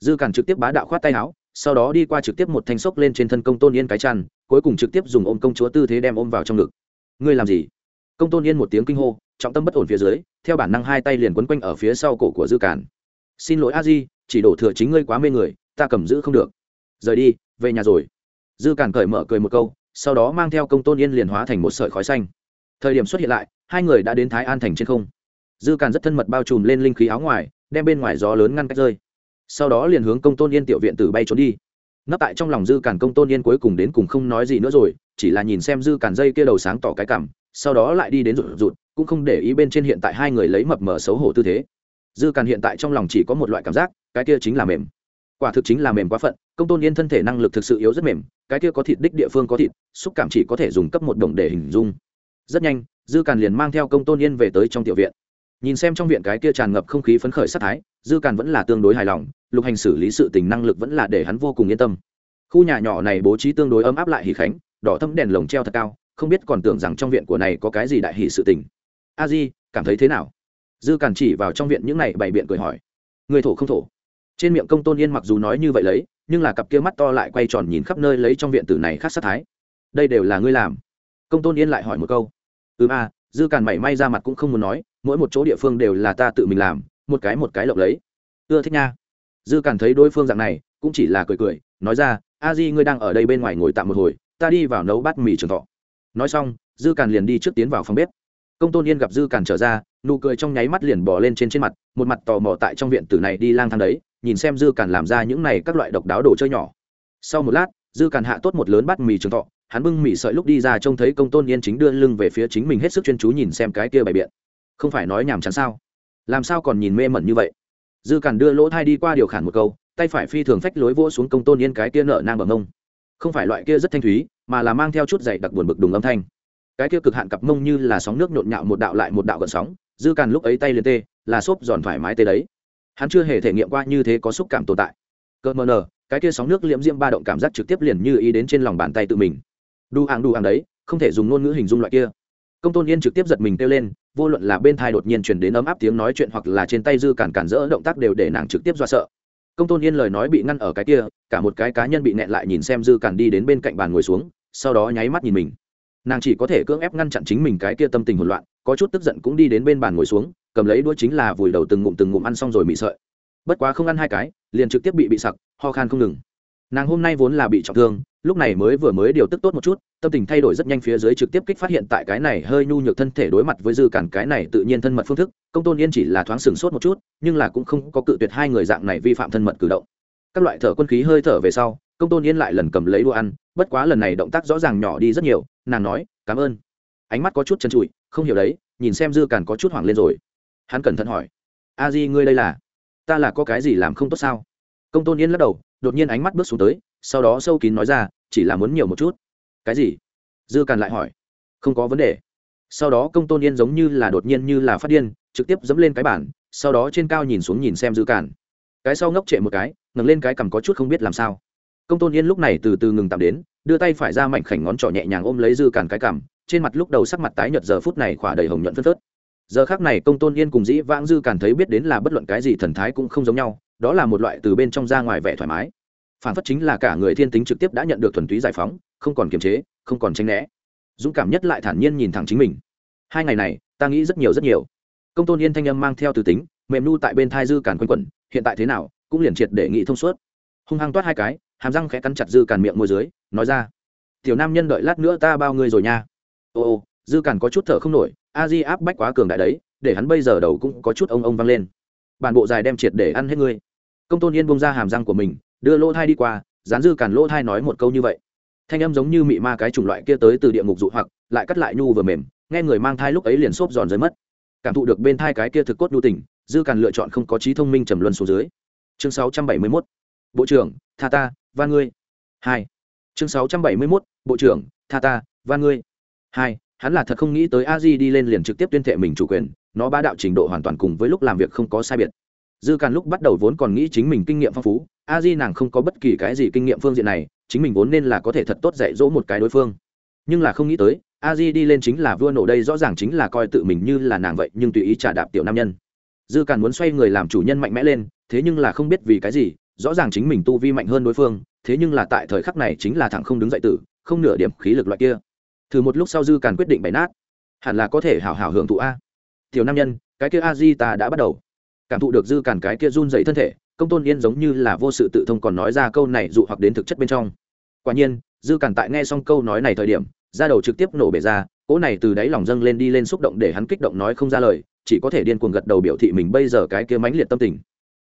Dư càn trực tiếp bá đạo khoát tay áo, sau đó đi qua trực tiếp một thanh sốc lên trên thân công tôn yên cái chăn, cuối cùng trực tiếp dùng ôm công chúa tư thế đem ôm vào trong ngực. Ngươi làm gì? Công tôn yên một tiếng kinh hô, trọng tâm bất ổn phía dưới, theo bản năng hai tay liền quấn quanh ở phía sau cổ của dư càn xin lỗi a di, chỉ đổ thừa chính ngươi quá mê người, ta cầm giữ không được. Rời đi, về nhà rồi. Dư càn cởi mở cười một câu sau đó mang theo công tôn yên liền hóa thành một sợi khói xanh. Thời điểm xuất hiện lại, hai người đã đến thái an thành trên không. Dư càn rất thân mật bao trùm lên linh khí áo ngoài, đem bên ngoài gió lớn ngăn cách rơi. Sau đó liền hướng công tôn yên tiểu viện tử bay trốn đi. Nấp tại trong lòng dư càn, công tôn yên cuối cùng đến cùng không nói gì nữa rồi, chỉ là nhìn xem dư càn dây kia đầu sáng tỏ cái cảm, sau đó lại đi đến rụt rụt, cũng không để ý bên trên hiện tại hai người lấy mập mờ xấu hổ tư thế. Dư càn hiện tại trong lòng chỉ có một loại cảm giác, cái kia chính là mềm quả thực chính là mềm quá phận, công tôn yên thân thể năng lực thực sự yếu rất mềm, cái kia có thịt đích địa phương có thịt, xúc cảm chỉ có thể dùng cấp một đồng để hình dung. Rất nhanh, dư càn liền mang theo công tôn yên về tới trong tiểu viện. Nhìn xem trong viện cái kia tràn ngập không khí phấn khởi sát thái, dư càn vẫn là tương đối hài lòng, lục hành xử lý sự tình năng lực vẫn là để hắn vô cùng yên tâm. Khu nhà nhỏ này bố trí tương đối ấm áp lại hỉ khánh, đỏ thâm đèn lồng treo thật cao, không biết còn tưởng rằng trong viện của này có cái gì đại hỷ sự tình. A di, cảm thấy thế nào? Dư càn chỉ vào trong viện những này bày biện cười hỏi. Người thổ không thổ? Trên miệng công tôn yên mặc dù nói như vậy lấy, nhưng là cặp kia mắt to lại quay tròn nhìn khắp nơi lấy trong viện tử này khác sát thái. Đây đều là ngươi làm? Công tôn yên lại hỏi một câu. Ừ a, dư càn mảy may ra mặt cũng không muốn nói, mỗi một chỗ địa phương đều là ta tự mình làm, một cái một cái lộng lấy. Ưa thích nha. Dư càn thấy đối phương dạng này, cũng chỉ là cười cười, nói ra, a di, ngươi đang ở đây bên ngoài ngồi tạm một hồi, ta đi vào nấu bát mì trường thọ. Nói xong, dư càn liền đi trước tiến vào phòng bếp. Công tôn yên gặp dư càn trở ra, nụ cười trong nháy mắt liền bỏ lên trên trên mặt, một mặt tò mò tại trong viện tử này đi lang thang đấy nhìn xem dư càn làm ra những này các loại độc đáo đồ chơi nhỏ. Sau một lát, dư càn hạ tốt một lớn bát mì trường thọ, hắn bưng mì sợi lúc đi ra trông thấy công tôn yên chính đưa lưng về phía chính mình hết sức chuyên chú nhìn xem cái kia bày biện. Không phải nói nhàm chán sao? Làm sao còn nhìn mê mẩn như vậy? Dư càn đưa lỗ thai đi qua điều khản một câu, tay phải phi thường phách lối vỗ xuống công tôn yên cái kia nợ nang bằng ông không phải loại kia rất thanh thúy, mà là mang theo chút dày đặc buồn bực đùng âm thanh. Cái kia cực hạn cặp mông như là sóng nước nhộn nhạo một đạo lại một đạo gần sóng, dư càn lúc ấy tay lên tê, là xốp giòn thoải mái tê đấy hắn chưa hề thể nghiệm qua như thế có xúc cảm tồn tại. Cơ mờ nờ, cái kia sóng nước liễm diễm ba động cảm giác trực tiếp liền như ý đến trên lòng bàn tay tự mình. Đu hàng đu hàng đấy, không thể dùng ngôn ngữ hình dung loại kia. Công tôn yên trực tiếp giật mình kêu lên, vô luận là bên thai đột nhiên chuyển đến ấm áp tiếng nói chuyện hoặc là trên tay dư cản cản rỡ động tác đều để nàng trực tiếp do sợ. Công tôn yên lời nói bị ngăn ở cái kia, cả một cái cá nhân bị nẹn lại nhìn xem dư cản đi đến bên cạnh bàn ngồi xuống, sau đó nháy mắt nhìn mình. Nàng chỉ có thể cưỡng ép ngăn chặn chính mình cái kia tâm tình hỗn loạn, có chút tức giận cũng đi đến bên bàn ngồi xuống cầm lấy đũa chính là vùi đầu từng ngụm từng ngụm ăn xong rồi mị sợi. Bất quá không ăn hai cái, liền trực tiếp bị bị sặc, ho khan không ngừng. Nàng hôm nay vốn là bị trọng thương, lúc này mới vừa mới điều tức tốt một chút, tâm tình thay đổi rất nhanh phía dưới trực tiếp kích phát hiện tại cái này hơi nhu nhược thân thể đối mặt với dư cản cái này tự nhiên thân mật phương thức, công tôn yên chỉ là thoáng sừng sốt một chút, nhưng là cũng không có cự tuyệt hai người dạng này vi phạm thân mật cử động. Các loại thở quân khí hơi thở về sau, công tôn yên lại lần cầm lấy đũa ăn, bất quá lần này động tác rõ ràng nhỏ đi rất nhiều, nàng nói, cảm ơn. Ánh mắt có chút chân trụi, không hiểu đấy, nhìn xem dư cản có chút hoảng lên rồi hắn cẩn thận hỏi, a di, ngươi đây là? Ta là có cái gì làm không tốt sao? Công tôn yên lắc đầu, đột nhiên ánh mắt bước xuống tới, sau đó sâu kín nói ra, chỉ là muốn nhiều một chút. Cái gì? Dư càn lại hỏi. Không có vấn đề. Sau đó công tôn yên giống như là đột nhiên như là phát điên, trực tiếp dẫm lên cái bản sau đó trên cao nhìn xuống nhìn xem dư càn. Cái sau ngốc trệ một cái, ngẩng lên cái cằm có chút không biết làm sao. Công tôn yên lúc này từ từ ngừng tạm đến, đưa tay phải ra mảnh khảnh ngón trỏ nhẹ nhàng ôm lấy dư càn cái cằm, trên mặt lúc đầu sắc mặt tái nhợt giờ phút này khỏa đầy hồng nhuận phớt phớt giờ khác này công tôn yên cùng dĩ vãng dư càn thấy biết đến là bất luận cái gì thần thái cũng không giống nhau, đó là một loại từ bên trong ra ngoài vẻ thoải mái. Phản phất chính là cả người thiên tính trực tiếp đã nhận được thuần túy giải phóng, không còn kiềm chế, không còn tranh né. Dũng cảm nhất lại thản nhiên nhìn thẳng chính mình. Hai ngày này, ta nghĩ rất nhiều rất nhiều. Công tôn yên thanh âm mang theo từ tính, mềm nu tại bên thai dư càn quanh quẩn, hiện tại thế nào, cũng liền triệt để nghĩ thông suốt. Hung hăng toát hai cái, hàm răng khẽ cắn chặt dư càn miệng môi dưới, nói ra, tiểu nam nhân đợi lát nữa ta bao ngươi rồi nha. Ô ô, dư càn có chút thở không nổi a di áp bách quá cường đại đấy, để hắn bây giờ đầu cũng có chút ông ông vang lên. Bản bộ dài đem triệt để ăn hết ngươi. Công tôn yên bông ra hàm răng của mình, đưa lỗ thai đi qua dán dư càn lỗ thai nói một câu như vậy. Thanh âm giống như mị ma cái chủng loại kia tới từ địa ngục dụ hoặc, lại cắt lại nhu vừa mềm, nghe người mang thai lúc ấy liền xốp giòn rơi mất. Cảm thụ được bên thai cái kia thực cốt nhu tỉnh dư càn lựa chọn không có trí thông minh trầm luân xuống dưới. Chương 671. bộ trưởng, tha ta và ngươi. Hai. Chương 671. bộ trưởng, tha ta và ngươi. Hai hắn là thật không nghĩ tới a di đi lên liền trực tiếp tuyên thệ mình chủ quyền, nó ba đạo trình độ hoàn toàn cùng với lúc làm việc không có sai biệt. Dư càn lúc bắt đầu vốn còn nghĩ chính mình kinh nghiệm phong phú, a di nàng không có bất kỳ cái gì kinh nghiệm phương diện này, chính mình vốn nên là có thể thật tốt dạy dỗ một cái đối phương. Nhưng là không nghĩ tới, a di đi lên chính là vua nổ đây rõ ràng chính là coi tự mình như là nàng vậy, nhưng tùy ý trả đạp tiểu nam nhân. Dư càn muốn xoay người làm chủ nhân mạnh mẽ lên, thế nhưng là không biết vì cái gì, rõ ràng chính mình tu vi mạnh hơn đối phương, thế nhưng là tại thời khắc này chính là thẳng không đứng dậy tử, không nửa điểm khí lực loại kia thử một lúc sau dư càn quyết định bày nát. Hẳn là có thể hảo hảo hưởng thụ a. Tiểu nam nhân, cái kia a di ta đã bắt đầu. Cảm thụ được dư càn cái kia run dậy thân thể, công tôn yên giống như là vô sự tự thông còn nói ra câu này dụ hoặc đến thực chất bên trong. Quả nhiên, dư càn tại nghe xong câu nói này thời điểm ra đầu trực tiếp nổ bể ra, cỗ này từ đáy lòng dâng lên đi lên xúc động để hắn kích động nói không ra lời, chỉ có thể điên cuồng gật đầu biểu thị mình bây giờ cái kia mãnh liệt tâm tình.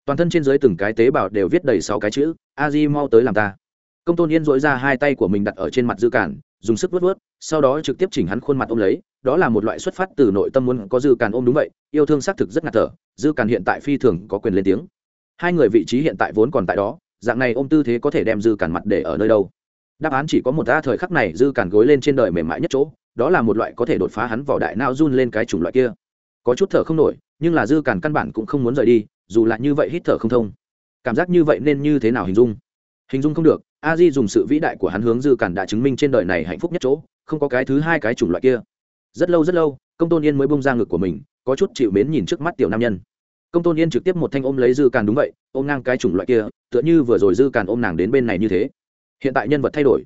Toàn thân trên dưới từng cái tế bào đều viết đầy sáu cái chữ, a di mau tới làm ta. Công tôn yên dỗi ra hai tay của mình đặt ở trên mặt dư cản dùng sức vớt vớt, sau đó trực tiếp chỉnh hắn khuôn mặt ôm lấy, đó là một loại xuất phát từ nội tâm muốn có dư càn ôm đúng vậy, yêu thương xác thực rất ngạt thở, dư càn hiện tại phi thường có quyền lên tiếng. Hai người vị trí hiện tại vốn còn tại đó, dạng này ôm tư thế có thể đem dư càn mặt để ở nơi đâu. Đáp án chỉ có một a thời khắc này dư càn gối lên trên đời mềm mại nhất chỗ, đó là một loại có thể đột phá hắn vỏ đại não run lên cái chủng loại kia. Có chút thở không nổi, nhưng là dư càn căn bản cũng không muốn rời đi, dù là như vậy hít thở không thông. Cảm giác như vậy nên như thế nào hình dung? Hình dung không được a di dùng sự vĩ đại của hắn hướng dư càn đã chứng minh trên đời này hạnh phúc nhất chỗ, không có cái thứ hai cái chủng loại kia. Rất lâu rất lâu, công tôn yên mới bông ra ngực của mình, có chút chịu mến nhìn trước mắt tiểu nam nhân. Công tôn yên trực tiếp một thanh ôm lấy dư càn đúng vậy, ôm ngang cái chủng loại kia, tựa như vừa rồi dư càn ôm nàng đến bên này như thế. Hiện tại nhân vật thay đổi.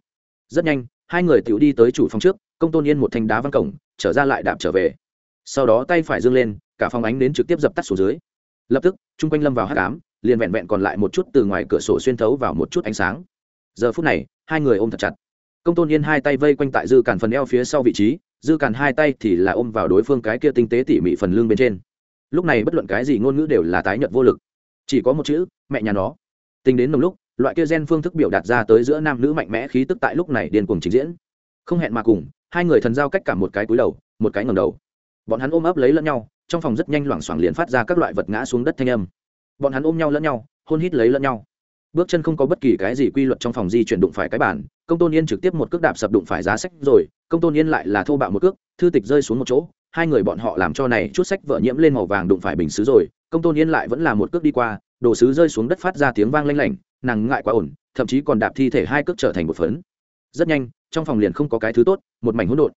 Rất nhanh, hai người tiểu đi tới chủ phòng trước, công tôn yên một thanh đá văn cổng, trở ra lại đạp trở về. Sau đó tay phải dương lên, cả phòng ánh đến trực tiếp dập tắt xuống dưới. Lập tức, chung quanh lâm vào hát cám liền vẹn vẹn còn lại một chút từ ngoài cửa sổ xuyên thấu vào một chút ánh sáng giờ phút này, hai người ôm thật chặt. Công tôn yên hai tay vây quanh tại dư càn phần eo phía sau vị trí, dư càn hai tay thì là ôm vào đối phương cái kia tinh tế tỉ mỉ phần lưng bên trên. Lúc này bất luận cái gì ngôn ngữ đều là tái nhợt vô lực. Chỉ có một chữ, mẹ nhà nó. Tính đến nồng lúc, loại kia gen phương thức biểu đạt ra tới giữa nam nữ mạnh mẽ khí tức tại lúc này điên cuồng trình diễn. Không hẹn mà cùng, hai người thần giao cách cả một cái cúi đầu, một cái ngầm đầu. Bọn hắn ôm ấp lấy lẫn nhau, trong phòng rất nhanh loảng xoảng liền phát ra các loại vật ngã xuống đất thanh âm. Bọn hắn ôm nhau lẫn nhau, hôn hít lấy lẫn nhau bước chân không có bất kỳ cái gì quy luật trong phòng di chuyển đụng phải cái bản công tôn yên trực tiếp một cước đạp sập đụng phải giá sách rồi, công tôn yên lại là thô bạo một cước, thư tịch rơi xuống một chỗ, hai người bọn họ làm cho này chút sách vợ nhiễm lên màu vàng đụng phải bình xứ rồi, công tôn yên lại vẫn là một cước đi qua, đồ sứ rơi xuống đất phát ra tiếng vang lanh lảnh, nàng ngại quá ổn, thậm chí còn đạp thi thể hai cước trở thành một phấn. Rất nhanh, trong phòng liền không có cái thứ tốt, một mảnh hỗn độn.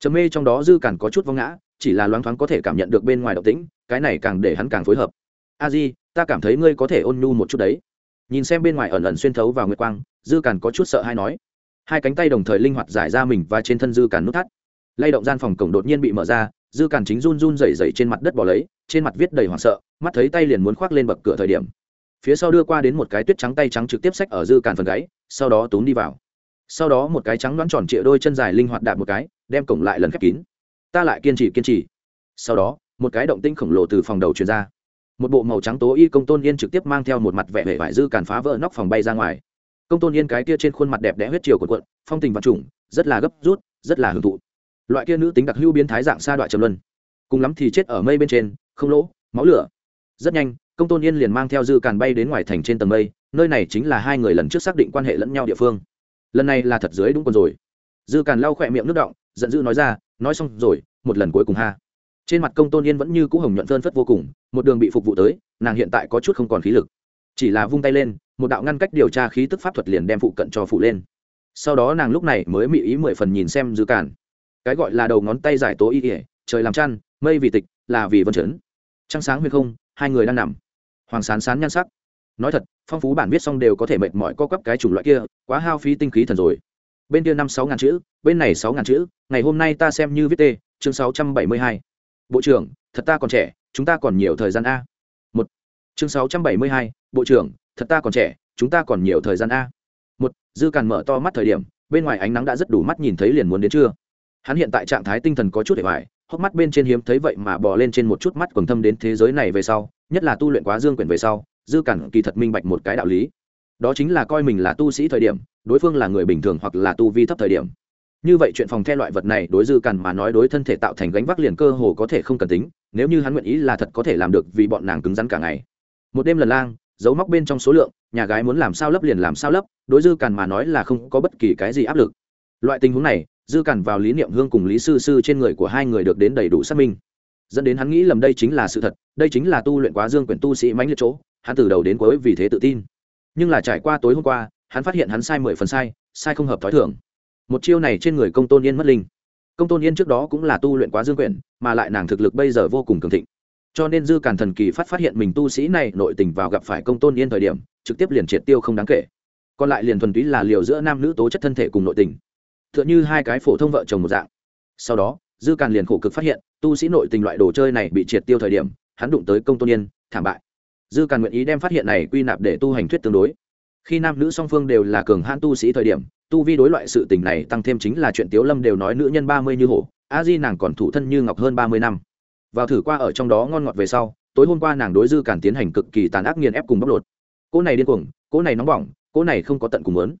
Trầm mê trong đó dư cản có chút vong ngã, chỉ là loáng thoáng có thể cảm nhận được bên ngoài động tĩnh, cái này càng để hắn càng phối hợp. A di, ta cảm thấy ngươi có thể ôn nhu một chút đấy nhìn xem bên ngoài ẩn ẩn xuyên thấu vào nguyệt quang, dư cản có chút sợ hay nói. Hai cánh tay đồng thời linh hoạt giải ra mình và trên thân dư cản nút thắt. Lay động gian phòng cổng đột nhiên bị mở ra, dư cản chính run run rẩy rẩy trên mặt đất bỏ lấy, trên mặt viết đầy hoảng sợ, mắt thấy tay liền muốn khoác lên bậc cửa thời điểm. Phía sau đưa qua đến một cái tuyết trắng tay trắng trực tiếp xách ở dư cản phần gáy, sau đó túm đi vào. Sau đó một cái trắng đoán tròn trịa đôi chân dài linh hoạt đạp một cái, đem cổng lại lần khép kín. Ta lại kiên trì kiên trì. Sau đó, một cái động tinh khổng lồ từ phòng đầu truyền ra một bộ màu trắng tố y công tôn yên trực tiếp mang theo một mặt vẻ vẻ vải dư càn phá vỡ nóc phòng bay ra ngoài. Công tôn yên cái kia trên khuôn mặt đẹp đẽ huyết chiều của quận phong tình vật trùng, rất là gấp rút, rất là hưởng thụ. Loại kia nữ tính đặc hữu biến thái dạng sa đoạn trầm luân. Cùng lắm thì chết ở mây bên trên, không lỗ, máu lửa. Rất nhanh, công tôn yên liền mang theo dư càn bay đến ngoài thành trên tầng mây, nơi này chính là hai người lần trước xác định quan hệ lẫn nhau địa phương. Lần này là thật dưới đúng còn rồi. Dư càn lau khỏe miệng nước động, giận dữ nói ra, nói xong rồi, một lần cuối cùng ha trên mặt công tôn yên vẫn như cũ hồng nhuận phơn phất vô cùng, một đường bị phục vụ tới, nàng hiện tại có chút không còn khí lực. Chỉ là vung tay lên, một đạo ngăn cách điều tra khí tức pháp thuật liền đem phụ cận cho phụ lên. Sau đó nàng lúc này mới mị ý mười phần nhìn xem dư cản. Cái gọi là đầu ngón tay giải tố y ỉa trời làm chăn, mây vì tịch, là vì vân chấn. Trăng sáng huyền không, hai người đang nằm. Hoàng sán sán nhan sắc. Nói thật, phong phú bản viết xong đều có thể mệt mỏi co quắp cái chủng loại kia, quá hao phí tinh khí thần rồi. Bên kia năm sáu ngàn chữ, bên này sáu ngàn chữ, ngày hôm nay ta xem như viết tê, chương sáu trăm bảy mươi hai bộ trưởng, thật ta còn trẻ, chúng ta còn nhiều thời gian a. Một. Chương sáu trăm bảy mươi hai, bộ trưởng, thật ta còn trẻ, chúng ta còn nhiều thời gian a. Một. Dư càn mở to mắt thời điểm, bên ngoài ánh nắng đã rất đủ mắt nhìn thấy liền muốn đến trưa. Hắn hiện tại trạng thái tinh thần có chút để hoài hốc mắt bên trên hiếm thấy vậy mà bò lên trên một chút mắt quần thâm đến thế giới này về sau, nhất là tu luyện quá dương quyển về sau, dư cản kỳ thật minh bạch một cái đạo lý. Đó chính là coi mình là tu sĩ thời điểm, đối phương là người bình thường hoặc là tu vi thấp thời điểm như vậy chuyện phòng the loại vật này đối dư cằn mà nói đối thân thể tạo thành gánh vác liền cơ hồ có thể không cần tính, nếu như hắn nguyện ý là thật có thể làm được vì bọn nàng cứng rắn cả ngày. Một đêm lần lang giấu móc bên trong số lượng, nhà gái muốn làm sao lấp liền làm sao lấp, đối dư cằn mà nói là không có bất kỳ cái gì áp lực. Loại tình huống này, dư cằn vào lý niệm hương cùng lý sư sư trên người của hai người được đến đầy đủ xác minh. Dẫn đến hắn nghĩ lầm đây chính là sự thật, đây chính là tu luyện quá dương quyển tu sĩ mãnh liệt chỗ, hắn từ đầu đến cuối vì thế tự tin. Nhưng là trải qua tối hôm qua, hắn phát hiện hắn sai mười phần sai sai không hợp t h ó i thưởng một chiêu này trên người công tôn yên mất linh. Công tôn yên trước đó cũng là tu luyện quá dương quyển, mà lại nàng thực lực bây giờ vô cùng cường thịnh. Cho nên dư càn thần kỳ phát phát hiện mình tu sĩ này nội tình vào gặp phải công tôn yên thời điểm, trực tiếp liền triệt tiêu không đáng kể. Còn lại liền thuần túy là liều giữa nam nữ tố chất thân thể cùng nội tình. T h ư ợ n h ư hai cái phổ thông vợ chồng một dạng. Sau đó, dư càn liền khổ cực phát hiện, tu sĩ nội tình loại đồ chơi này bị triệt tiêu thời điểm, hắn đụng tới công tôn yên, thảm bại. Dư càn nguyện ý đem phát hiện này quy nạp để tu hành thuyết tương đối. Khi nam nữ song phương đều là cường hãn tu sĩ thời điểm tu vi đối loại sự tình này tăng thêm chính là chuyện tiếu lâm đều nói nữ nhân ba mươi như hổ, a di nàng còn thủ thân như ngọc hơn ba mươi năm. Vào thử qua ở trong đó ngon ngọt về sau, tối hôm qua nàng đối dư cản tiến hành cực kỳ tàn ác nghiền ép cùng bóc lột. Cỗ này điên cuồng cỗ này nóng bỏng cỗ này không có tận cùng lớn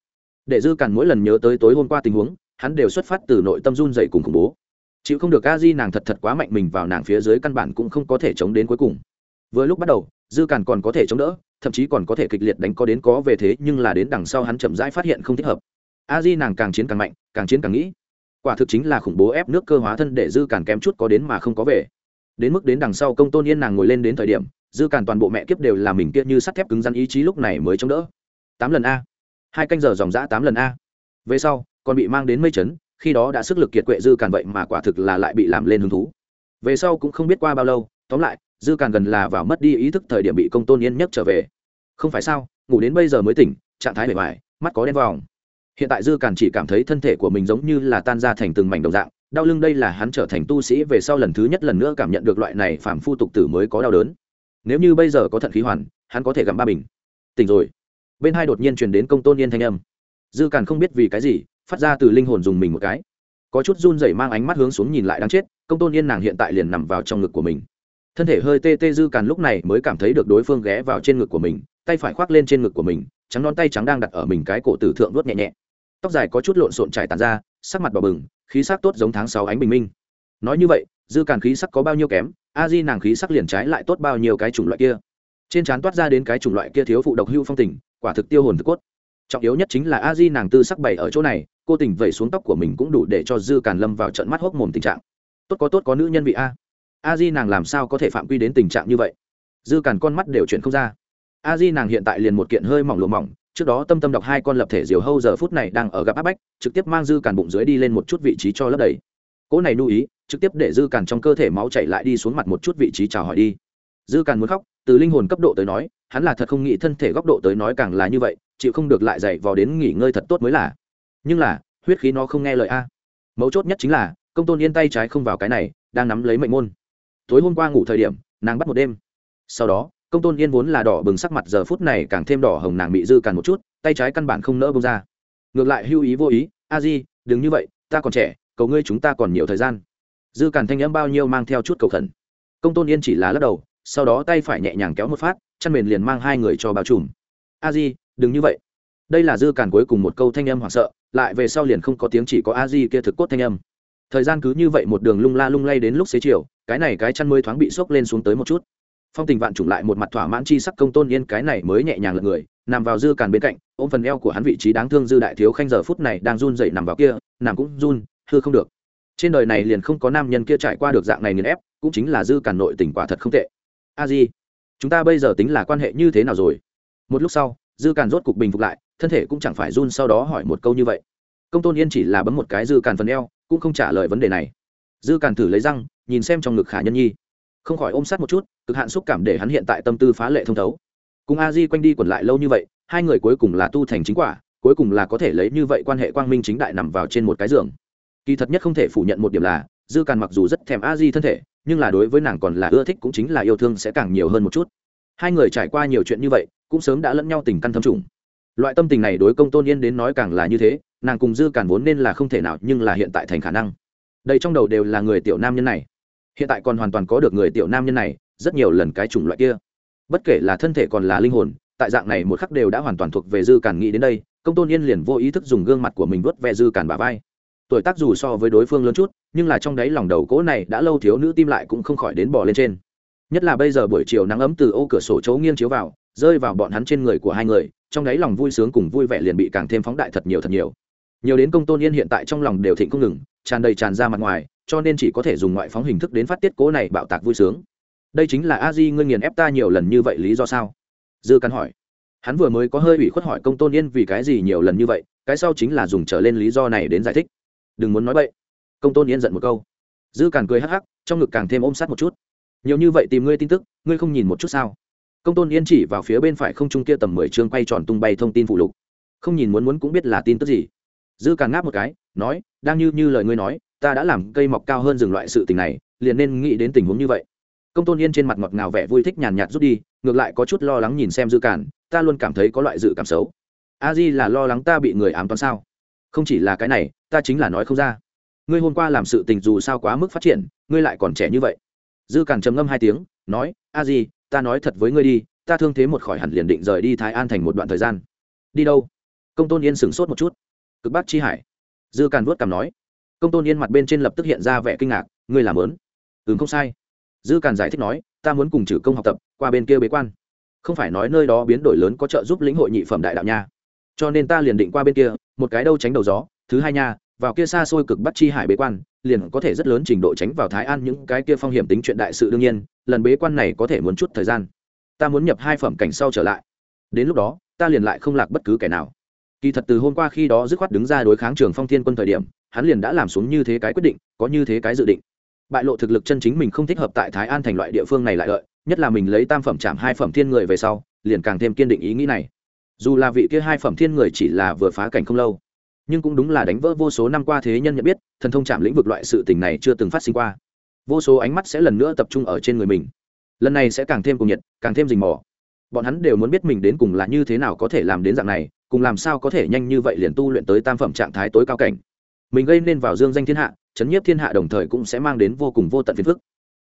để dư cản mỗi lần nhớ tới tối hôm qua tình huống, hắn đều xuất phát từ nội tâm run dậy cùng khủng bố. Chịu không được a di nàng thật thật quá mạnh mình vào nàng phía dưới căn bản cũng không có thể chống đến cuối cùng. Vừa lúc bắt đầu, dư càn còn có thể chống đỡ, thậm chí còn có thể kịch liệt đánh có đến có về thế nhưng là đến đằng sau hắn chậm rãi phát hiện không thích hợp a di nàng càng chiến càng mạnh, càng chiến càng nghĩ. Quả thực chính là khủng bố ép nước cơ hóa thân để dư càn kém chút có đến mà không có về. Đến mức đến đằng sau công tôn yên nàng ngồi lên đến thời điểm, dư càn toàn bộ mẹ kiếp đều là mình kia như sắt thép cứng rắn ý chí lúc này mới chống đỡ. Tám lần a. Hai canh giờ dòng g tám lần a. Về sau, còn bị mang đến mây chấn khi đó đã sức lực kiệt quệ dư càn vậy mà quả thực là lại bị làm lên hứng thú. Về sau cũng không biết qua bao lâu, tóm lại, dư càn gần là vào mất đi ý thức thời điểm bị công tôn yên nhấc trở về. Không phải sao, ngủ đến bây giờ mới tỉnh, trạng thái bề ngoài, mắt có đen vòng hiện tại dư càn chỉ cảm thấy thân thể của mình giống như là tan ra thành từng mảnh đồng dạng, đau lưng đây là hắn trở thành tu sĩ về sau lần thứ nhất lần nữa cảm nhận được loại này phàm phu tục tử mới có đau đớn. Nếu như bây giờ có thận khí hoàn, hắn có thể gặm ba bình. Tỉnh rồi. Bên hai đột nhiên truyền đến công tôn yên thanh âm. Dư càn không biết vì cái gì, phát ra từ linh hồn dùng mình một cái. Có chút run rẩy mang ánh mắt hướng xuống nhìn lại đáng chết, công tôn yên nàng hiện tại liền nằm vào trong ngực của mình. Thân thể hơi tê tê dư càn lúc này mới cảm thấy được đối phương ghé vào trên ngực của mình, tay phải khoác lên trên ngực của mình, trắng non tay trắng đang đặt ở mình cái cổ tử thượng vuốt nhẹ nhẹ tóc dài có chút lộn xộn trải tàn ra, sắc mặt bỏ bừng, khí sắc tốt giống tháng sáu ánh bình minh. Nói như vậy, dư càn khí sắc có bao nhiêu kém, a di nàng khí sắc liền trái lại tốt bao nhiêu cái chủng loại kia. Trên trán toát ra đến cái chủng loại kia thiếu phụ độc hưu phong tình, quả thực tiêu hồn thực cốt. Trọng yếu nhất chính là a di nàng tư sắc bày ở chỗ này, cô tình vẩy xuống tóc của mình cũng đủ để cho dư càn lâm vào trận mắt hốc mồm tình trạng. Tốt có tốt có nữ nhân vị a. A di nàng làm sao có thể phạm quy đến tình trạng như vậy? Dư càn con mắt đều chuyển không ra. A di nàng hiện tại liền một kiện hơi mỏng lụa mỏng trước đó tâm tâm đọc hai con lập thể diều hâu giờ phút này đang ở gặp áp bách, trực tiếp mang dư càn bụng dưới đi lên một chút vị trí cho lấp đầy. Cỗ này lưu ý, trực tiếp để dư càn trong cơ thể máu chảy lại đi xuống mặt một chút vị trí chào hỏi đi. Dư càn muốn khóc, từ linh hồn cấp độ tới nói, hắn là thật không nghĩ thân thể góc độ tới nói càng là như vậy, chịu không được lại dậy vò đến nghỉ ngơi thật tốt mới là. Nhưng là, huyết khí nó không nghe lời a. Mấu chốt nhất chính là, công tôn yên tay trái không vào cái này, đang nắm lấy mệnh môn. Tối hôm qua ngủ thời điểm, nàng bắt một đêm. Sau đó công tôn yên vốn là đỏ bừng sắc mặt, giờ phút này càng thêm đỏ hồng nàng bị dư càn một chút, tay trái căn bản không nỡ bông ra. Ngược lại hưu ý vô ý, a di, đừng như vậy, ta còn trẻ, cầu ngươi chúng ta còn nhiều thời gian. Dư càn thanh âm bao nhiêu mang theo chút cầu khẩn. Công tôn yên chỉ là lắc đầu, sau đó tay phải nhẹ nhàng kéo một phát chăn mền liền mang hai người cho bao trùm. A di, đừng như vậy. Đây là dư càn cuối cùng một câu thanh âm hoảng sợ, lại về sau liền không có tiếng chỉ có a di kia thực cốt thanh âm. Thời gian cứ như vậy một đường lung la lung lay đến lúc xế chiều, cái này cái chăn mới thoáng bị sốc lên xuống tới một chút phong tình vạn trùng lại một mặt thỏa mãn chi sắc công tôn yên cái này mới nhẹ nhàng lật người, nằm vào dư càn bên cạnh, ôm phần eo của hắn vị trí đáng thương dư đại thiếu khanh giờ phút này đang run dậy nằm vào kia, nằm cũng run, hư không được. Trên đời này liền không có nam nhân kia trải qua được dạng này nghiền ép, cũng chính là dư càn nội tình quả thật không tệ. A di, chúng ta bây giờ tính là quan hệ như thế nào rồi? Một lúc sau, dư càn rốt cục bình phục lại, thân thể cũng chẳng phải run sau đó hỏi một câu như vậy. Công tôn yên chỉ là bấm một cái dư càn phần eo, cũng không trả lời vấn đề này. Dư càn thử lấy răng, nhìn xem trong ngực khả nhân nhi không khỏi ôm sát một chút, cực hạn xúc cảm để hắn hiện tại tâm tư phá lệ thông thấu. Cùng a di quanh đi quẩn lại lâu như vậy, hai người cuối cùng là tu thành chính quả, cuối cùng là có thể lấy như vậy quan hệ quang minh chính đại nằm vào trên một cái giường. Kỳ thật nhất không thể phủ nhận một điểm là, dư càn mặc dù rất thèm a di thân thể, nhưng là đối với nàng còn là ưa thích cũng chính là yêu thương sẽ càng nhiều hơn một chút. Hai người trải qua nhiều chuyện như vậy, cũng sớm đã lẫn nhau tình căn thâm trùng. Loại tâm tình này đối công tôn yên đến nói càng là như thế, nàng cùng dư càn vốn nên là không thể nào, nhưng là hiện tại thành khả năng. Đây trong đầu đều là người tiểu nam nhân này hiện tại còn hoàn toàn có được người tiểu nam nhân này, rất nhiều lần cái chủng loại kia. Bất kể là thân thể còn là linh hồn, tại dạng này một khắc đều đã hoàn toàn thuộc về dư càn nghĩ đến đây, công tôn yên liền vô ý thức dùng gương mặt của mình vớt ve dư càn bà vai. Tuổi tác dù so với đối phương lớn chút, nhưng là trong đáy lòng đầu cỗ này đã lâu thiếu nữ tim lại cũng không khỏi đến bỏ lên trên. Nhất là bây giờ buổi chiều nắng ấm từ ô cửa sổ chấu nghiêng chiếu vào, rơi vào bọn hắn trên người của hai người, trong đáy lòng vui sướng cùng vui vẻ liền bị càng thêm phóng đại thật nhiều thật nhiều. Nhiều đến công tôn yên hiện tại trong lòng đều thịnh không ngừng, tràn đầy tràn ra mặt ngoài cho nên chỉ có thể dùng ngoại phóng hình thức đến phát tiết cố này bạo tạc vui sướng. Đây chính là a di, ngươi nghiền ép ta nhiều lần như vậy lý do sao? Dư căn hỏi. Hắn vừa mới có hơi ủy khuất hỏi công tôn yên vì cái gì nhiều lần như vậy, cái sau chính là dùng trở lên lý do này đến giải thích. Đừng muốn nói vậy công tôn yên giận một câu. Dư càn cười hắc hắc, trong ngực càng thêm ôm sát một chút. Nhiều như vậy tìm ngươi tin tức, ngươi không nhìn một chút sao? Công tôn yên chỉ vào phía bên phải không trung kia tầm mười chương quay tròn tung bay thông tin phụ lục. Không nhìn muốn muốn cũng biết là tin tức gì. Dư càn ngáp một cái, nói, đang như như lời ngươi nói ta đã làm cây mọc cao hơn rừng loại sự tình này, liền nên nghĩ đến tình huống như vậy. Công tôn yên trên mặt ngọt ngào vẻ vui thích nhàn nhạt rút đi, ngược lại có chút lo lắng nhìn xem dư cản, ta luôn cảm thấy có loại dự cảm xấu. A di là lo lắng ta bị người ám toán sao? Không chỉ là cái này, ta chính là nói không ra. Ngươi hôm qua làm sự tình dù sao quá mức phát triển, ngươi lại còn trẻ như vậy. Dư cản trầm ngâm hai tiếng, nói, a di, ta nói thật với ngươi đi, ta thương thế một khỏi hẳn liền định rời đi thái an thành một đoạn thời gian. Đi đâu? Công tôn yên sửng sốt một chút. Cực bắc chi hải. Dư càn vuốt cằm nói công tôn yên mặt bên trên lập tức hiện ra vẻ kinh ngạc, ngươi làm lớn ừ không sai. Dư càn giải thích nói, ta muốn cùng trừ công học tập, qua bên kia bế quan. Không phải nói nơi đó biến đổi lớn có trợ giúp lĩnh hội nhị phẩm đại đạo nha. Cho nên ta liền định qua bên kia, một cái đâu tránh đầu gió, thứ hai nha, vào kia xa xôi cực bắt chi hải bế quan, liền có thể rất lớn trình độ tránh vào thái an những cái kia phong hiểm tính chuyện đại sự đương nhiên, lần bế quan này có thể muốn chút thời gian. Ta muốn nhập hai phẩm cảnh sau trở lại. Đến lúc đó, ta liền lại không lạc bất cứ kẻ nào. Kỳ thật từ hôm qua khi đó dứt khoát đứng ra đối kháng trường phong thiên quân thời điểm hắn liền đã làm xuống như thế cái quyết định, có như thế cái dự định. Bại lộ thực lực chân chính mình không thích hợp tại thái an thành loại địa phương này lại lợi, nhất là mình lấy tam phẩm chạm hai phẩm thiên người về sau, liền càng thêm kiên định ý nghĩ này. Dù là vị kia hai phẩm thiên người chỉ là vừa phá cảnh không lâu, nhưng cũng đúng là đánh vỡ vô số năm qua thế nhân nhận biết, thần thông chạm lĩnh vực loại sự tình này chưa từng phát sinh qua. Vô số ánh mắt sẽ lần nữa tập trung ở trên người mình. Lần này sẽ càng thêm cùng nhiệt, càng thêm rình mò. Bọn hắn đều muốn biết mình đến cùng là như thế nào có thể làm đến dạng này, cùng làm sao có thể nhanh như vậy liền tu luyện tới tam phẩm trạng thái tối cao cảnh mình gây nên vào dương danh thiên hạ, chấn nhiếp thiên hạ đồng thời cũng sẽ mang đến vô cùng vô tận phiền phức.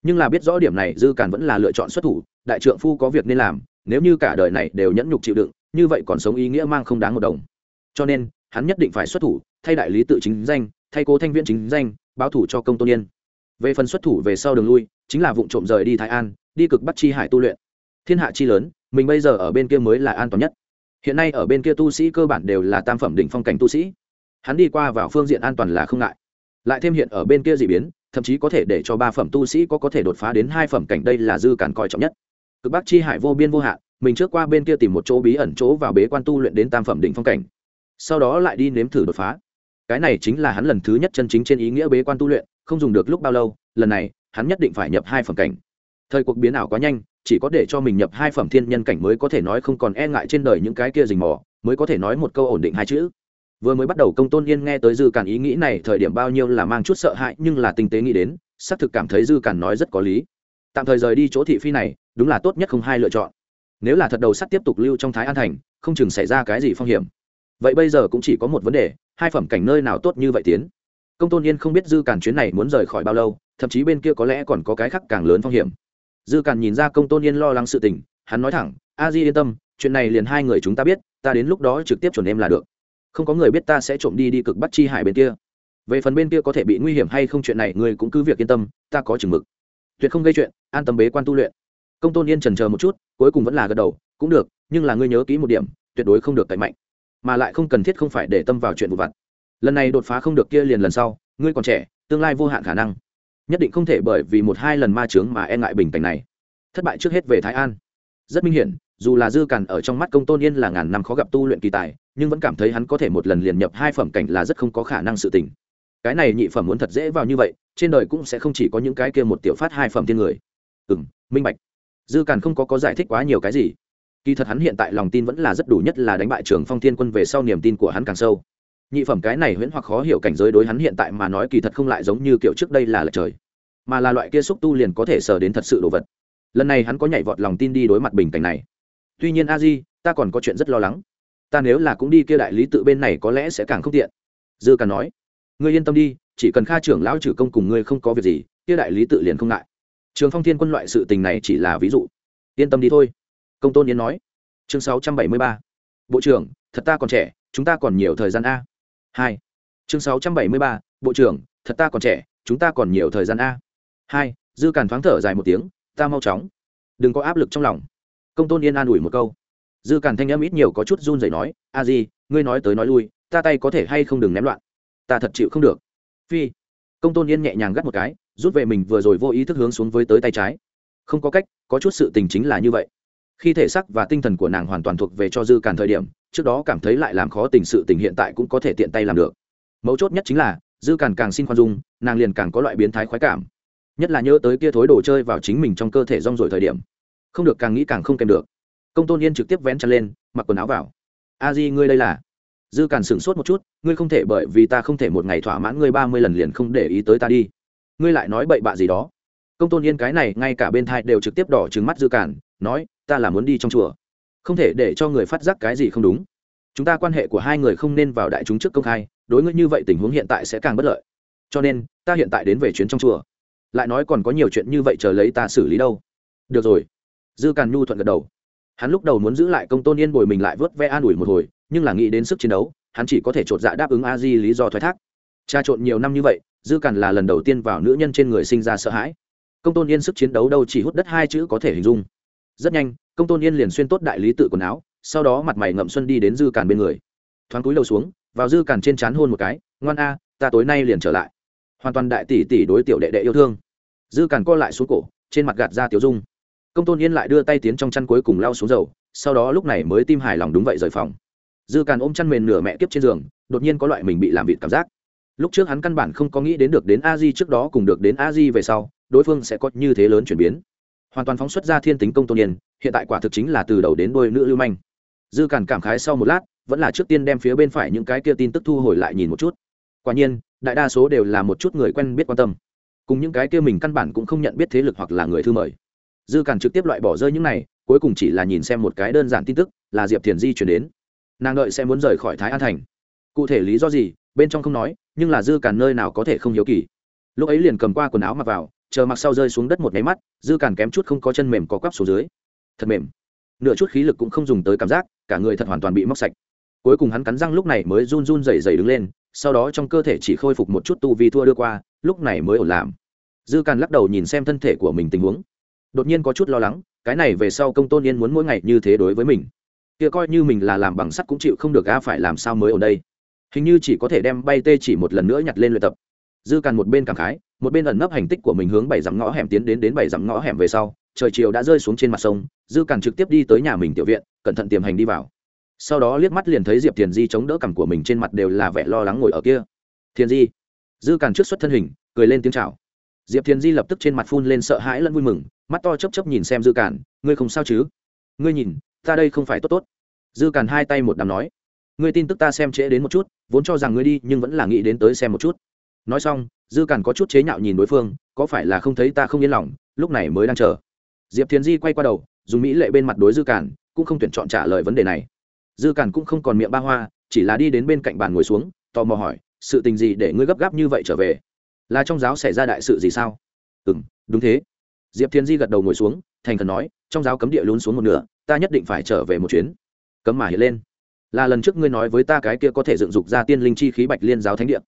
Nhưng là biết rõ điểm này, dư càn vẫn là lựa chọn xuất thủ, đại trượng phu có việc nên làm, nếu như cả đời này đều nhẫn nhục chịu đựng, như vậy còn sống ý nghĩa mang không đáng một đồng. Cho nên, hắn nhất định phải xuất thủ, thay đại lý tự chính danh, thay cố thanh viễn chính danh, báo thủ cho công tôn yên. Về phần xuất thủ về sau đường lui, chính là vụ trộm rời đi thái an, đi cực bắt chi hải tu luyện. Thiên hạ chi lớn, mình bây giờ ở bên kia mới là an toàn nhất. Hiện nay ở bên kia tu sĩ cơ bản đều là tam phẩm đỉnh phong cảnh tu sĩ hắn đi qua vào phương diện an toàn là không ngại. Lại thêm hiện ở bên kia d ị biến, thậm chí có thể để cho ba phẩm tu sĩ có có thể đột phá đến hai phẩm cảnh đây là dư cản coi trọng nhất. Cực bắc chi hải vô biên vô hạn, mình trước qua bên kia tìm một chỗ bí ẩn chỗ vào bế quan tu luyện đến tam phẩm đỉnh phong cảnh. Sau đó lại đi nếm thử đột phá. Cái này chính là hắn lần thứ nhất chân chính trên ý nghĩa bế quan tu luyện, không dùng được lúc bao lâu, lần này, hắn nhất định phải nhập hai phẩm cảnh. Thời cuộc biến ảo quá nhanh, chỉ có để cho mình nhập hai phẩm thiên nhân cảnh mới có thể nói không còn e ngại trên đời những cái kia rình mò, mới có thể nói một câu ổn định hai chữ vừa mới bắt đầu công tôn yên nghe tới dư cản ý nghĩ này, thời điểm bao nhiêu là mang chút sợ hãi, nhưng là tinh tế nghĩ đến, xác thực cảm thấy dư cản nói rất có lý. Tạm thời rời đi chỗ thị phi này, đúng là tốt nhất không hai lựa chọn. Nếu là thật đầu sắt tiếp tục lưu trong thái an thành, không chừng xảy ra cái gì phong hiểm. Vậy bây giờ cũng chỉ có một vấn đề, hai phẩm cảnh nơi nào tốt như vậy tiến? Công tôn yên không biết dư cản chuyến này muốn rời khỏi bao lâu, thậm chí bên kia có lẽ còn có cái khác càng lớn phong hiểm. Dư cản nhìn ra công tôn yên lo lắng sự tình, hắn nói thẳng, a di yên tâm, chuyện này liền hai người chúng ta biết, ta đến lúc đó trực tiếp chuẩn em là được không có người biết ta sẽ trộm đi đi cực bắt chi hải bên kia. Về phần bên kia có thể bị nguy hiểm hay không chuyện này người cũng cứ việc yên tâm, ta có chừng mực. Tuyệt không gây chuyện, an tâm bế quan tu luyện. Công tôn yên trần chờ một chút, cuối cùng vẫn là gật đầu, cũng được, nhưng là ngươi nhớ kỹ một điểm, tuyệt đối không được cậy mạnh. Mà lại không cần thiết không phải để tâm vào chuyện vụ vặt. Lần này đột phá không được kia liền lần sau, ngươi còn trẻ, tương lai vô hạn khả năng. Nhất định không thể bởi vì một hai lần ma trướng mà e ngại bình cảnh này. Thất bại trước hết về thái an. Rất minh hiển dù là dư càn ở trong mắt công tôn yên là ngàn năm khó gặp tu luyện kỳ tài, nhưng vẫn cảm thấy hắn có thể một lần liền nhập hai phẩm cảnh là rất không có khả năng sự tình. Cái này nhị phẩm muốn thật dễ vào như vậy, trên đời cũng sẽ không chỉ có những cái kia một tiểu phát hai phẩm thiên người. Ừ m minh bạch. Dư càn không có có giải thích quá nhiều cái gì. Kỳ thật hắn hiện tại lòng tin vẫn là rất đủ nhất là đánh bại trường phong thiên quân về sau niềm tin của hắn càng sâu. Nhị phẩm cái này huyễn hoặc khó hiểu cảnh giới đối hắn hiện tại mà nói kỳ thật không lại giống như kiểu trước đây là lệch trời, mà là loại kia xúc tu liền có thể sờ đến thật sự đồ vật. Lần này hắn có nhảy vọt lòng tin đi đối mặt bình cảnh này tuy nhiên a di, ta còn có chuyện rất lo lắng. Ta nếu là cũng đi kia đại lý tự bên này có lẽ sẽ càng không tiện. Dư càn nói, ngươi yên tâm đi, chỉ cần kha trưởng lão trừ công cùng ngươi không có việc gì, kia đại lý tự liền không ngại. Trường phong thiên quân loại sự tình này chỉ là ví dụ. Yên tâm đi thôi. Công tôn yến nói. Chương sáu trăm bảy mươi ba. Bộ trưởng, thật ta còn trẻ, chúng ta còn nhiều thời gian a. Hai. Chương sáu trăm bảy mươi ba. Bộ trưởng, thật ta còn trẻ, chúng ta còn nhiều thời gian a. Hai. Dư càn thoáng thở dài một tiếng, ta mau chóng. Đừng có áp lực trong lòng công tôn yên an ủi một câu. Dư càn thanh âm ít nhiều có chút run rẩy nói, a di, ngươi nói tới nói lui, ta tay có thể hay không đừng ném loạn? Ta thật chịu không được. Phi. Công tôn yên nhẹ nhàng gắt một cái, rút về mình vừa rồi vô ý thức hướng xuống với tới tay trái. Không có cách, có chút sự tình chính là như vậy. Khi thể sắc và tinh thần của nàng hoàn toàn thuộc về cho dư càn thời điểm, trước đó cảm thấy lại làm khó tình sự tình hiện tại cũng có thể tiện tay làm được. Mấu chốt nhất chính là, dư càn càng xin khoan dung, nàng liền càng có loại biến thái khoái cảm. Nhất là nhớ tới kia thối đồ chơi vào chính mình trong cơ thể rong rồi thời điểm không được càng nghĩ càng không kèm được. Công tôn yên trực tiếp vén chăn lên, mặc quần áo vào. A di, ngươi đây là? Dư càn sửng sốt một chút, ngươi không thể bởi vì ta không thể một ngày thỏa mãn ngươi ba mươi lần liền không để ý tới ta đi. Ngươi lại nói bậy bạ gì đó. Công tôn yên cái này, ngay cả bên thai đều trực tiếp đỏ trứng mắt dư càn, nói, ta là muốn đi trong chùa. Không thể để cho người phát giác cái gì không đúng. Chúng ta quan hệ của hai người không nên vào đại chúng trước công khai, đối ngươi như vậy tình huống hiện tại sẽ càng bất lợi. Cho nên, ta hiện tại đến về chuyến trong chùa. Lại nói còn có nhiều chuyện như vậy chờ lấy ta xử lý đâu. Được rồi dư càn nhu thuận gật đầu. Hắn lúc đầu muốn giữ lại công tôn yên bồi mình lại vớt ve an ủi một hồi, nhưng là nghĩ đến sức chiến đấu, hắn chỉ có thể chột dạ đáp ứng a di lý do thoái thác. Trà trộn nhiều năm như vậy, dư càn là lần đầu tiên vào nữ nhân trên người sinh ra sợ hãi. Công tôn yên sức chiến đấu đâu chỉ hút đất hai chữ có thể hình dung. Rất nhanh, công tôn yên liền xuyên tốt đại lý tự quần áo, sau đó mặt mày ngậm xuân đi đến dư càn bên người. Thoáng cúi đầu xuống, vào dư càn trên c h á n hôn một cái, ngoan a, ta tối nay liền trở lại. Hoàn toàn đại tỷ tỷ đối tiểu đệ đệ yêu thương. Dư càn co lại xuống cổ, trên mặt gạt ra tiểu dung công tôn yên lại đưa tay tiến trong chăn cuối cùng lao xuống dầu, sau đó lúc này mới tim hài lòng đúng vậy rời phòng. Dư càn ôm chăn mền nửa mẹ kiếp trên giường, đột nhiên có loại mình bị làm vịt cảm giác. Lúc trước hắn căn bản không có nghĩ đến được đến a di trước đó cùng được đến a di về sau, đối phương sẽ có như thế lớn chuyển biến. Hoàn toàn phóng xuất ra thiên tính công tôn yên, hiện tại quả thực chính là từ đầu đến đôi nữ lưu manh. Dư càn cảm khái sau một lát, vẫn là trước tiên đem phía bên phải những cái kia tin tức thu hồi lại nhìn một chút. Quả nhiên, đại đa số đều là một chút người quen biết quan tâm. Cùng những cái kia mình căn bản cũng không nhận biết thế lực hoặc là người thư mời dư càn trực tiếp loại bỏ rơi những này, cuối cùng chỉ là nhìn xem một cái đơn giản tin tức, là diệp thiền di chuyển đến. Nàng đợi sẽ muốn rời khỏi thái an thành. Cụ thể lý do gì, bên trong không nói, nhưng là dư càn nơi nào có thể không hiếu kỳ. Lúc ấy liền cầm qua quần áo mặc vào, chờ mặc sau rơi xuống đất một nháy mắt, dư càn kém chút không có chân mềm có quắp xuống dưới. Thật mềm. Nửa chút khí lực cũng không dùng tới cảm giác, cả người thật hoàn toàn bị móc sạch. Cuối cùng hắn cắn răng lúc này mới run run dày dày đứng lên, sau đó trong cơ thể chỉ khôi phục một chút tu vi thua đưa qua, lúc này mới ổn làm. Dư càn lắc đầu nhìn xem thân thể của mình tình huống đột nhiên có chút lo lắng, cái này về sau công tôn yên muốn mỗi ngày như thế đối với mình. Kia coi như mình là làm bằng sắt cũng chịu không được, a, phải làm sao mới ở đây? Hình như chỉ có thể đem bay tê chỉ một lần nữa nhặt lên luyện tập. Dư càn một bên cảm khái, một bên ẩn nấp hành tích của mình hướng bảy dặm ngõ hẻm tiến đến đến bảy dặm ngõ hẻm về sau, trời chiều đã rơi xuống trên mặt sông, dư càn trực tiếp đi tới nhà mình tiểu viện, cẩn thận tiềm hành đi vào. Sau đó liếc mắt liền thấy diệp thiền di chống đỡ cằm của mình trên mặt đều là vẻ lo lắng ngồi ở kia. Thiền di. Dư càn trước xuất thân hình, cười lên tiếng chào diệp thiền di lập tức trên mặt phun lên sợ hãi lẫn vui mừng, mắt to chấp chấp nhìn xem dư cản, ngươi không sao chứ? Ngươi nhìn, ta đây không phải tốt tốt. Dư cản hai tay một đám nói, ngươi tin tức ta xem trễ đến một chút, vốn cho rằng ngươi đi, nhưng vẫn là nghĩ đến tới xem một chút. Nói xong, dư cản có chút chế nhạo nhìn đối phương, có phải là không thấy ta không yên lòng, lúc này mới đang chờ? Diệp thiền di quay qua đầu, dùng mỹ lệ bên mặt đối dư cản, cũng không tuyển chọn trả lời vấn đề này. Dư cản cũng không còn miệng ba hoa, chỉ là đi đến bên cạnh bàn ngồi xuống, tò mò hỏi, sự tình gì để ngươi gấp gáp như vậy trở về? Là trong giáo xảy ra đại sự gì sao? Ừ m đúng thế. Diệp Thiên di gật đầu ngồi xuống, thành khẩn nói, trong giáo cấm địa lún xuống một nửa, ta nhất định phải trở về một chuyến. Cấm mà hiện lên. Là lần trước ngươi nói với ta cái kia có thể dựng dục ra tiên linh chi khí bạch liên giáo thánh địa.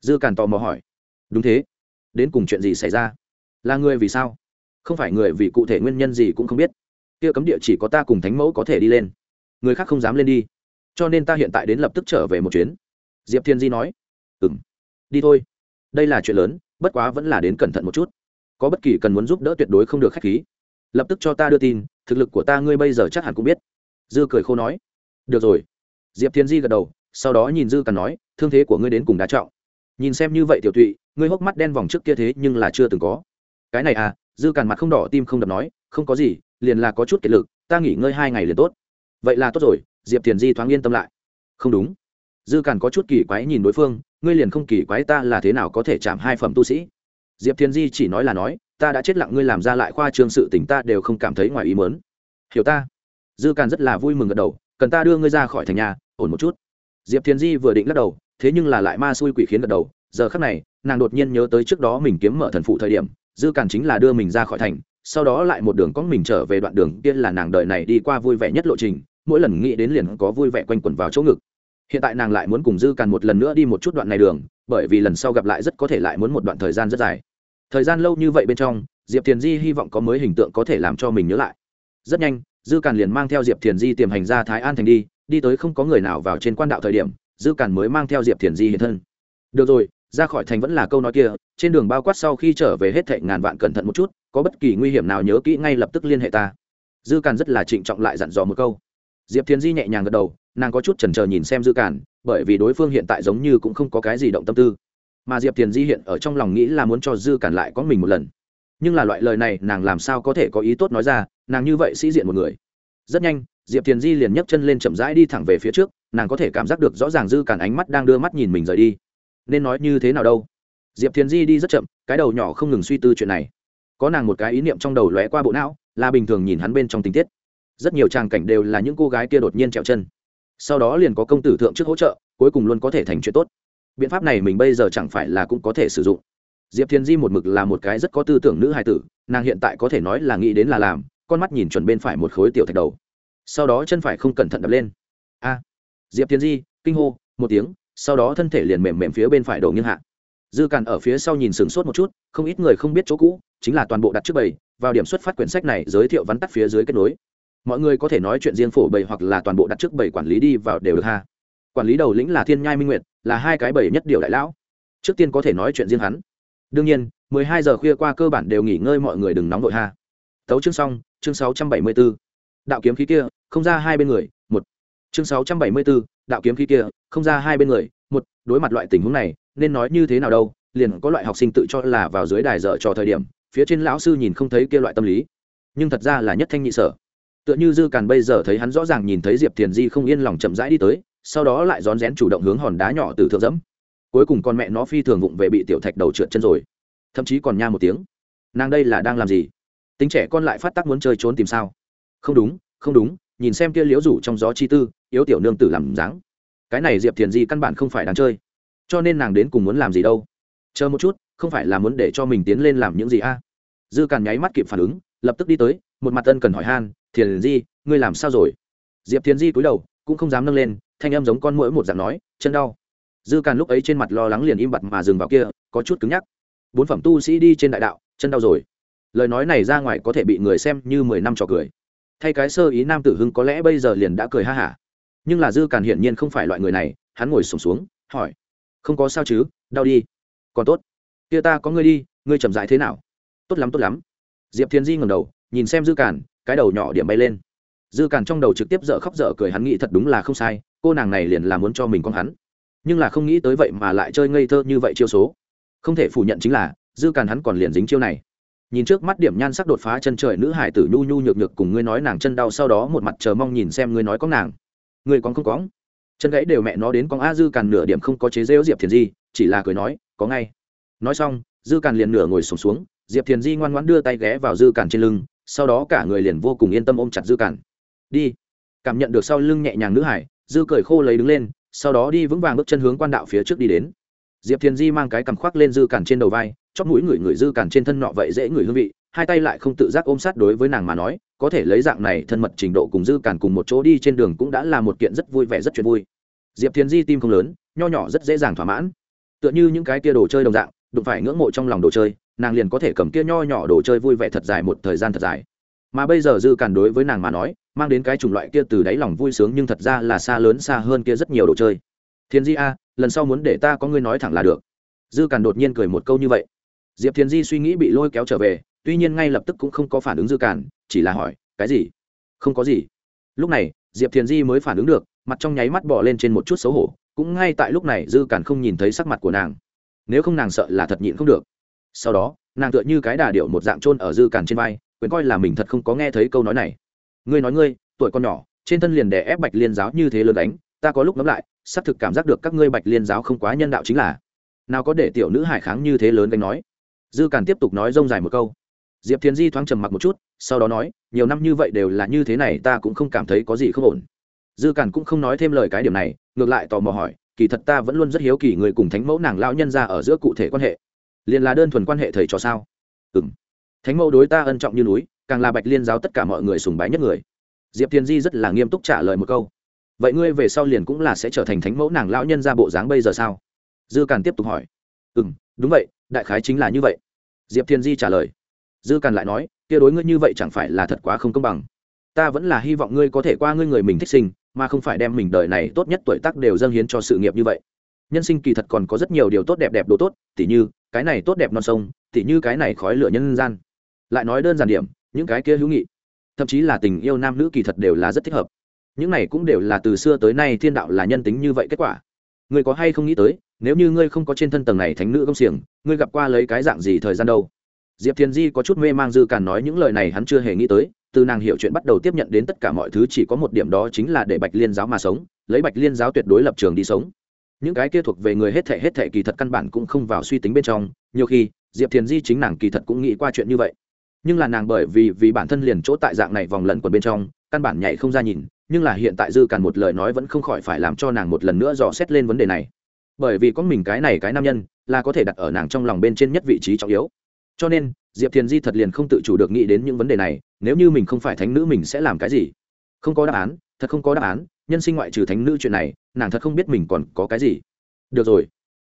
Dư càn tò mò hỏi. Đúng thế. Đến cùng chuyện gì xảy ra? Là người vì sao? Không phải người vì cụ thể nguyên nhân gì cũng không biết. Kia cấm địa chỉ có ta cùng thánh mẫu có thể đi lên. Người khác không dám lên đi. Cho nên ta hiện tại đến lập tức trở về một chuyến. Diệp thiên di nói. Ừ m đi thôi đây là chuyện lớn, bất quá vẫn là đến cẩn thận một chút. Có bất kỳ cần muốn giúp đỡ tuyệt đối không được k h á c h khí. Lập tức cho ta đưa tin, thực lực của ta ngươi bây giờ chắc hẳn cũng biết. Dư cười khô nói. Được rồi. Diệp thiên di gật đầu, sau đó nhìn dư cằn nói, thương thế của ngươi đến cùng đá trọng. Nhìn xem như vậy tiểu tụy, ngươi hốc mắt đen vòng trước kia thế nhưng là chưa từng có. Cái này à dư cằn mặt không đỏ tim không đập nói, không có gì, liền là có chút kiệt lực, ta nghỉ ngơi hai ngày liền tốt. Vậy là tốt rồi, diệp thiền di thoáng yên tâm lại. Không đúng. Dư cằn có chút kỳ quái nhìn đối phương ngươi liền không kỳ quái ta là thế nào có thể chạm hai phẩm tu sĩ? Diệp Thiên di chỉ nói là nói, ta đã chết lặng, ngươi làm ra lại khoa trương sự tỉnh ta đều không cảm thấy ngoài ý mớn hiểu ta? Dư càn rất là vui mừng gật đầu, cần ta đưa ngươi ra khỏi thành nhà, ổn một chút. Diệp Thiên di vừa định lắc đầu, thế nhưng là lại ma xui quỷ khiến gật đầu. Giờ khắc này, nàng đột nhiên nhớ tới trước đó mình kiếm mở thần phụ thời điểm, dư càn chính là đưa mình ra khỏi thành, sau đó lại một đường có mình trở về đoạn đường kia là nàng đời này đi qua vui vẻ nhất lộ trình, mỗi lần nghĩ đến liền có vui vẻ quanh quẩn vào chỗ ngực hiện tại nàng lại muốn cùng dư càn một lần nữa đi một chút đoạn này đường, bởi vì lần sau gặp lại rất có thể lại muốn một đoạn thời gian rất dài. Thời gian lâu như vậy bên trong, diệp thiền di hy vọng có mới hình tượng có thể làm cho mình nhớ lại. Rất nhanh, dư càn liền mang theo diệp thiền di tiềm hành ra thái an thành đi đi tới không có người nào vào trên quan đạo thời điểm, dư càn mới mang theo diệp thiền di hiện thân. Được rồi, ra khỏi thành vẫn là câu nói kia, trên đường bao quát sau khi trở về hết thệ ngàn vạn cẩn thận một chút, có bất kỳ nguy hiểm nào nhớ kỹ ngay lập tức liên hệ ta. Dư càn rất là trịnh trọng lại dặn dò một câu diệp thiến di nhẹ nhàng gật đầu, nàng có chút chần chờ nhìn xem dư cản, bởi vì đối phương hiện tại giống như cũng không có cái gì động tâm tư. Mà diệp thiền di hiện ở trong lòng nghĩ là muốn cho dư cản lại có mình một lần. Nhưng là loại lời này, nàng làm sao có thể có ý tốt nói ra, nàng như vậy sĩ diện một người. Rất nhanh, diệp thiền di liền nhấc chân lên chậm rãi đi thẳng về phía trước, nàng có thể cảm giác được rõ ràng dư cản ánh mắt đang đưa mắt nhìn mình rời đi. Nên nói như thế nào đâu? Diệp thiền di đi rất chậm, cái đầu nhỏ không ngừng suy tư chuyện này. Có nàng một cái ý niệm trong đầu lóe qua bộ não, là bình thường nhìn hắn bên trong tình tiết rất nhiều tràng cảnh đều là những cô gái kia đột nhiên trèo chân. Sau đó liền có công tử thượng trước hỗ trợ, cuối cùng luôn có thể thành chuyện tốt. Biện pháp này mình bây giờ chẳng phải là cũng có thể sử dụng. Diệp thiên di một mực là một cái rất có tư tưởng nữ hài tử, nàng hiện tại có thể nói là nghĩ đến là làm, con mắt nhìn chuẩn bên phải một khối tiểu thạch đầu. Sau đó chân phải không cẩn thận đập lên. A! Diệp thiên di, kinh hô, một tiếng, sau đó thân thể liền mềm mềm phía bên phải đầu nghiêng hạ. Dư càn ở phía sau nhìn sửng sốt một chút, không ít người không biết chỗ cũ, chính là toàn bộ đặt trước bầy, vào điểm xuất phát quyển sách này giới thiệu vắn tắt phía dưới kết nối mọi người có thể nói chuyện riêng phổ bầy hoặc là toàn bộ đặt trước bầy quản lý đi vào đều được ha. Quản lý đầu lĩnh là thiên nhai minh nguyệt là hai cái bầy nhất điều đại lão. Trước tiên có thể nói chuyện riêng hắn. Đương nhiên mười hai giờ khuya qua cơ bản đều nghỉ ngơi mọi người đừng nóng vội ha. Tấu chương xong chương sáu trăm bảy mươi 674. đạo kiếm khí kia không ra hai bên người một. Chương sáu trăm bảy mươi 674, đạo kiếm khí kia không ra hai bên người một. Đối mặt loại tình huống này nên nói như thế nào đâu liền có loại học sinh tự cho là vào dưới đài dở cho thời điểm phía trên lão sư nhìn không thấy kia loại tâm lý. Nhưng thật ra là nhất thanh nhị sở tựa như dư càn bây giờ thấy hắn rõ ràng nhìn thấy diệp thiền di không yên lòng chậm rãi đi tới, sau đó lại rón rén chủ động hướng hòn đá nhỏ từ thượng dẫm. Cuối cùng con mẹ nó phi thường vụng về bị tiểu thạch đầu trượt chân rồi. Thậm chí còn nha một tiếng. Nàng đây là đang làm gì? Tính trẻ con lại phát tác muốn chơi trốn tìm sao? Không đúng không đúng, nhìn xem kia liếu rủ trong gió chi tư, yếu tiểu nương tử làm dáng. Cái này diệp thiền di căn bản không phải đáng chơi. Cho nên nàng đến cùng muốn làm gì đâu? Chờ một chút, không phải là muốn để cho mình tiến lên làm những gì a? Dư càn nháy mắt kịp phản ứng, lập tức đi tới một mặt ân cần hỏi han thiền di ngươi làm sao rồi? Diệp thiền di cúi đầu cũng không dám nâng lên thanh em giống con mũi một dạng nói chân đau. Dư càn lúc ấy trên mặt lo lắng liền im bặt mà dừng vào kia có chút cứng nhắc. Bốn phẩm tu sĩ đi trên đại đạo chân đau rồi. Lời nói này ra ngoài có thể bị người xem như mười năm trò cười. Thay cái sơ ý nam tử hưng có lẽ bây giờ liền đã cười ha hả. Nhưng là dư càn hiển nhiên không phải loại người này hắn ngồi sùng xuống, xuống hỏi không có sao chứ đau đi. Còn tốt. Kia ta có ngươi đi ngươi chậm dại thế nào? Tốt lắm tốt lắm. Diệp thiên di ngầm đầu nhìn xem dư cản, cái đầu nhỏ điểm bay lên. Dư cản trong đầu trực tiếp dở khóc dở cười hắn nghĩ thật đúng là không sai cô nàng này liền là muốn cho mình con hắn. Nhưng là không nghĩ tới vậy mà lại chơi ngây thơ như vậy chiêu số. Không thể phủ nhận chính là dư cản hắn còn liền dính chiêu này. Nhìn trước mắt điểm nhan sắc đột phá chân trời nữ hải tử nhu nhu nhược nhược cùng ngươi nói nàng chân đau sau đó một mặt chờ mong nhìn xem ngươi nói có nàng. Ngươi còn không có. Chân gãy đều mẹ nó đến con a dư càn nửa điểm không có chế rêu diệp thiền di chỉ là cười nói có ngay. Nói xong dư càn liền nửa ngồi sùng xuống, xuống diệp thiền di ngoan ngoãn đưa tay ghé vào dư càn trên lưng sau đó cả người liền vô cùng yên tâm ôm chặt dư cản. đi. Cảm nhận được sau lưng nhẹ nhàng nữ hải, dư cười khô lấy đứng lên, sau đó đi vững vàng bước chân hướng quan đạo phía trước đi đến. Diệp thiền di mang cái cằm khoác lên dư cản trên đầu vai, chóp mũi người người dư cản trên thân nọ vậy dễ người hương vị, hai tay lại không tự giác ôm sát đối với nàng mà nói, có thể lấy dạng này thân mật trình độ cùng dư cản cùng một chỗ đi trên đường cũng đã là một kiện rất vui vẻ rất chuyện vui. Diệp thiền di tim không lớn, nho nhỏ rất dễ dàng thỏa mãn. Tựa như những cái kia đồ chơi đồng dạng, đụng phải ngưỡng mộ trong lòng đồ chơi nàng liền có thể cầm kia nho nhỏ đồ chơi vui vẻ thật dài một thời gian thật dài. Mà bây giờ dư càn đối với nàng mà nói, mang đến cái chủng loại kia từ đáy lòng vui sướng nhưng thật ra là xa lớn xa hơn kia rất nhiều đồ chơi. Thiên di a, lần sau muốn để ta có ngươi nói thẳng là được. Dư càn đột nhiên cười một câu như vậy. Diệp thiên di suy nghĩ bị lôi kéo trở về, tuy nhiên ngay lập tức cũng không có phản ứng dư càn chỉ là hỏi, cái gì? Không có gì. Lúc này, diệp Thiên di mới phản ứng được, mặt trong nháy mắt bỏ lên trên một chút xấu hổ, cũng ngay tại lúc này dư càn không nhìn thấy sắc mặt của nàng. Nếu không nàng sợ là thật nhịn không được sau đó, nàng tựa như cái đà điệu một dạng trôn ở dư càn trên vai, quyền coi là mình thật không có nghe thấy câu nói này. Ngươi nói ngươi, tuổi con nhỏ, trên thân liền đè ép bạch liên giáo như thế lớn đánh ta có lúc ngẫm lại xác thực cảm giác được các ngươi bạch liên giáo không quá nhân đạo chính là. Nào có để tiểu nữ hải kháng như thế lớn đánh nói. Dư càn tiếp tục nói rông dài một câu. Diệp thiền di thoáng trầm mặc một chút, sau đó nói, nhiều năm như vậy đều là như thế này, ta cũng không cảm thấy có gì không ổn. Dư càn cũng không nói thêm lời cái điểm này, ngược lại tò mò hỏi, kỳ thật ta vẫn luôn rất hiếu kỳ người cùng thánh mẫu nàng lão nhân ra ở giữa cụ thể quan hệ liền là đơn thuần quan hệ thầy trò sao? Ừ m thánh mẫu đối ta ân trọng như núi, càng là bạch liên giáo tất cả mọi người sùng bái nhất người. Diệp thiên di rất là nghiêm túc trả lời một câu. Vậy ngươi về sau liền cũng là sẽ trở thành thánh mẫu nàng lão nhân ra bộ dáng bây giờ sao? Dư càn tiếp tục hỏi. Ừ m đúng vậy, đại khái chính là như vậy. Diệp thiên di trả lời. Dư càn lại nói, kia đối ngươi như vậy chẳng phải là thật quá không công bằng. Ta vẫn là hy vọng ngươi có thể qua ngươi người mình thích sinh, mà không phải đem mình đời này tốt nhất tuổi tác đều dâng hiến cho sự nghiệp như vậy nhân sinh kỳ thật còn có rất nhiều điều tốt đẹp đẹp đồ tốt, tỉ như, cái này tốt đẹp non sông, tỉ như cái này khói lửa nhân gian. Lại nói đơn giản điểm, những cái kia hữu nghị, thậm chí là tình yêu nam nữ kỳ thật đều là rất thích hợp. Những này cũng đều là từ xưa tới nay thiên đạo là nhân tính như vậy kết quả. Ngươi có hay không nghĩ tới, nếu như ngươi không có trên thân tầng này thánh nữ công xiềng, ngươi gặp qua lấy cái dạng gì thời gian đâu? Diệp thiên di có chút mê mang dư càn nói những lời này hắn chưa hề nghĩ tới, từ nàng hiểu chuyện bắt đầu tiếp nhận đến tất cả mọi thứ chỉ có một điểm đó chính là để bạch liên giáo mà sống, lấy bạch liên giáo tuyệt đối lập trường đi sống những cái kia thuộc về người hết thể hết thể kỳ thật căn bản cũng không vào suy tính bên trong, nhiều khi, diệp thiền di chính nàng kỳ thật cũng nghĩ qua chuyện như vậy. Nhưng là nàng bởi vì vì bản thân liền chỗ tại dạng này vòng lẩn quần bên trong, căn bản nhảy không ra nhìn, nhưng là hiện tại dư càn một lời nói vẫn không khỏi phải làm cho nàng một lần nữa dò xét lên vấn đề này. Bởi vì có mình cái này cái nam nhân, là có thể đặt ở nàng trong lòng bên trên nhất vị trí trọng yếu. Cho nên, diệp thiền di thật liền không tự chủ được nghĩ đến những vấn đề này, nếu như mình không phải thánh nữ mình sẽ làm cái gì? Không có đáp án, thật không có đáp án nhân sinh ngoại trừ thánh nữ chuyện này, nàng thật không biết mình còn có cái gì. Được rồi.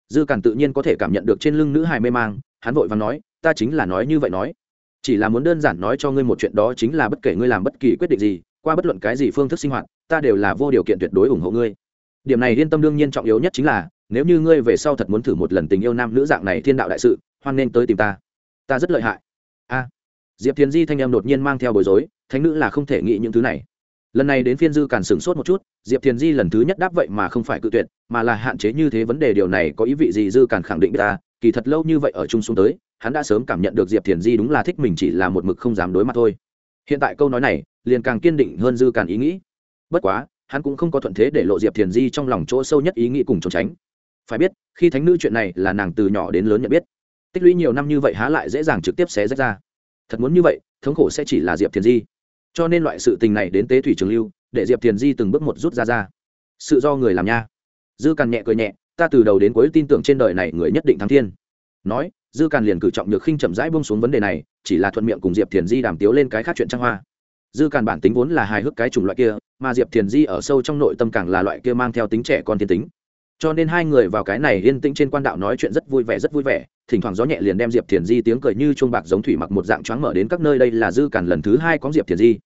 Dư càn tự nhiên có thể cảm nhận được trên lưng nữ hài mê mang, hắn vội và nói, ta chính là nói như vậy nói. Chỉ là muốn đơn giản nói cho ngươi một chuyện đó chính là bất kể ngươi làm bất kỳ quyết định gì, qua bất luận cái gì phương thức sinh hoạt, ta đều là vô điều kiện tuyệt đối ủng hộ ngươi. Điểm này yên tâm đương nhiên trọng yếu nhất chính là, nếu như ngươi về sau thật muốn thử một lần tình yêu nam nữ dạng này thiên đạo đại sự, hoan nên tới tìm ta. Ta rất lợi hại. A. Diệp thiền di thanh em đột nhiên mang theo bối rối, thánh nữ là không thể nghĩ những thứ này lần này đến phiên dư càn sửng sốt một chút, diệp thiền di lần thứ nhất đáp vậy mà không phải cự tuyệt, mà là hạn chế như thế vấn đề điều này có ý vị gì dư càn khẳng định ta, kỳ thật lâu như vậy ở chung xuống tới, hắn đã sớm cảm nhận được diệp thiền di đúng là thích mình chỉ là một mực không dám đối mặt thôi. Hiện tại câu nói này, liền càng kiên định hơn dư càn ý nghĩ. Bất quá, hắn cũng không có thuận thế để lộ diệp thiền di trong lòng chỗ sâu nhất ý nghĩ cùng trốn tránh. Phải biết, khi thánh nữ chuyện này là nàng từ nhỏ đến lớn nhận biết. Tích lũy nhiều năm như vậy há lại dễ dàng trực tiếp xé rách ra. Thật muốn như vậy, thống khổ sẽ chỉ là diệp thiền di cho nên loại sự tình này đến tế thủy trường lưu, để diệp thiền di từng bước một rút ra ra. Sự do người làm nha. Dư càn nhẹ cười nhẹ, ta từ đầu đến cuối tin tưởng trên đời này người nhất định thắng thiên. Nói, dư càn liền cử trọng nhược khinh chậm rãi bông xuống vấn đề này, chỉ là thuận miệng cùng diệp thiền di đàm tiếu lên cái khác chuyện trang hoa. Dư càn bản tính vốn là hài hước cái chủng loại kia, mà diệp thiền di ở sâu trong nội tâm càng là loại kia mang theo tính trẻ con thiên tính cho nên hai người vào cái này yên tĩnh trên quan đạo nói chuyện rất vui vẻ, rất vui vẻ. Thỉnh thoảng gió nhẹ liền đem diệp thiền di tiếng cười như chuông bạc giống thủy mặc một dạng choáng mở đến các nơi. Đây là dư cản lần thứ hai có diệp thiền di.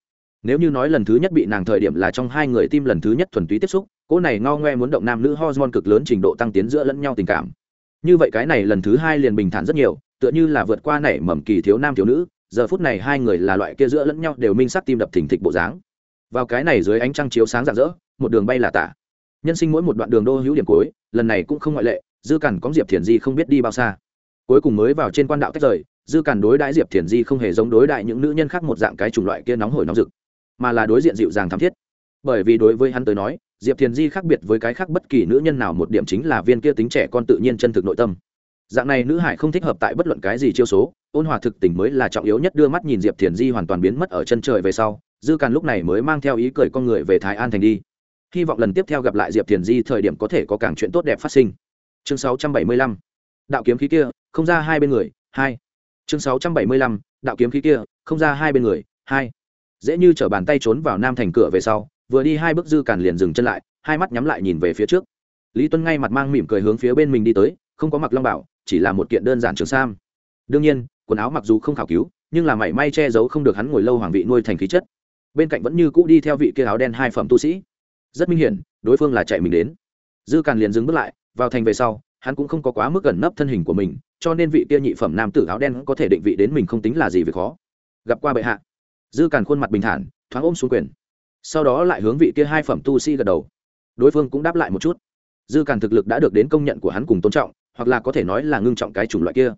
Nếu như nói lần thứ nhất bị nàng thời điểm là trong hai người tim lần thứ nhất thuần túy tiếp xúc, cỗ này ngao ngoe muốn động nam nữ hormone cực lớn trình độ tăng tiến giữa lẫn nhau tình cảm. Như vậy cái này lần thứ hai liền bình thản rất nhiều, tựa như là vượt qua nảy mầm kỳ thiếu nam thiếu nữ. Giờ phút này hai người là loại kia giữa lẫn nhau đều minh sắc tim đập thình thịch bộ dáng. Vào cái này dưới ánh trăng chiếu sáng rạng rỡ, một đường bay là tả nhân sinh mỗi một đoạn đường đô hữu điểm cuối, lần này cũng không ngoại lệ, dư cản có diệp thiền di không biết đi bao xa. Cuối cùng mới vào trên quan đạo tách rời, dư cản đối đãi diệp thiền di không hề giống đối đại những nữ nhân khác một dạng cái chủng loại kia nóng hổi nóng rực, mà là đối diện dịu dàng thắm thiết. Bởi vì đối với hắn tới nói, diệp thiền di khác biệt với cái khác bất kỳ nữ nhân nào một điểm chính là viên kia tính trẻ con tự nhiên chân thực nội tâm. Dạng này nữ hải không thích hợp tại bất luận cái gì chiêu số, ôn hòa thực tình mới là trọng yếu nhất đưa mắt nhìn diệp thiền di hoàn toàn biến mất ở chân trời về sau, dư càn lúc này mới mang theo ý cười con người về thái an thành đi hy vọng lần tiếp theo gặp lại diệp thiền di thời điểm có thể có càng chuyện tốt đẹp phát sinh. Chương 675. đạo kiếm khí kia, không ra hai bên người, hai. Chương 675. đạo kiếm khí kia, không ra hai bên người, hai. Dễ như t bàn tay trốn vào nam thành cửa về sau, vừa đi hai bước dư càn liền dừng chân lại, hai mắt nhắm lại nhìn về phía trước. Lý tuân ngay mặt mang mỉm cười hướng phía bên mình đi tới, không có mặc long bảo, chỉ là một kiện đơn giản trường sam. Đương nhiên, quần áo mặc dù không khảo cứu, nhưng là mảy may che giấu không được hắn ngồi lâu hoàng vị nuôi thành khí chất. Bên cạnh vẫn như cũ đi theo vị kia áo đen hai phẩm tu sĩ rất minh hiển, đối phương là chạy mình đến. Dư càn liền dừng bước lại, vào thành về sau, hắn cũng không có quá mức gần nấp thân hình của mình, cho nên vị kia nhị phẩm nam tử áo đen có thể định vị đến mình không tính là gì về khó. Gặp qua bệ hạ. Dư càn khuôn mặt bình thản, thoáng ôm xuống quyền. Sau đó lại hướng vị kia hai phẩm tu sĩ gật đầu. Đối phương cũng đáp lại một chút. Dư càn thực lực đã được đến công nhận của hắn cùng tôn trọng, hoặc là có thể nói là ngưng trọng cái chủng loại kia.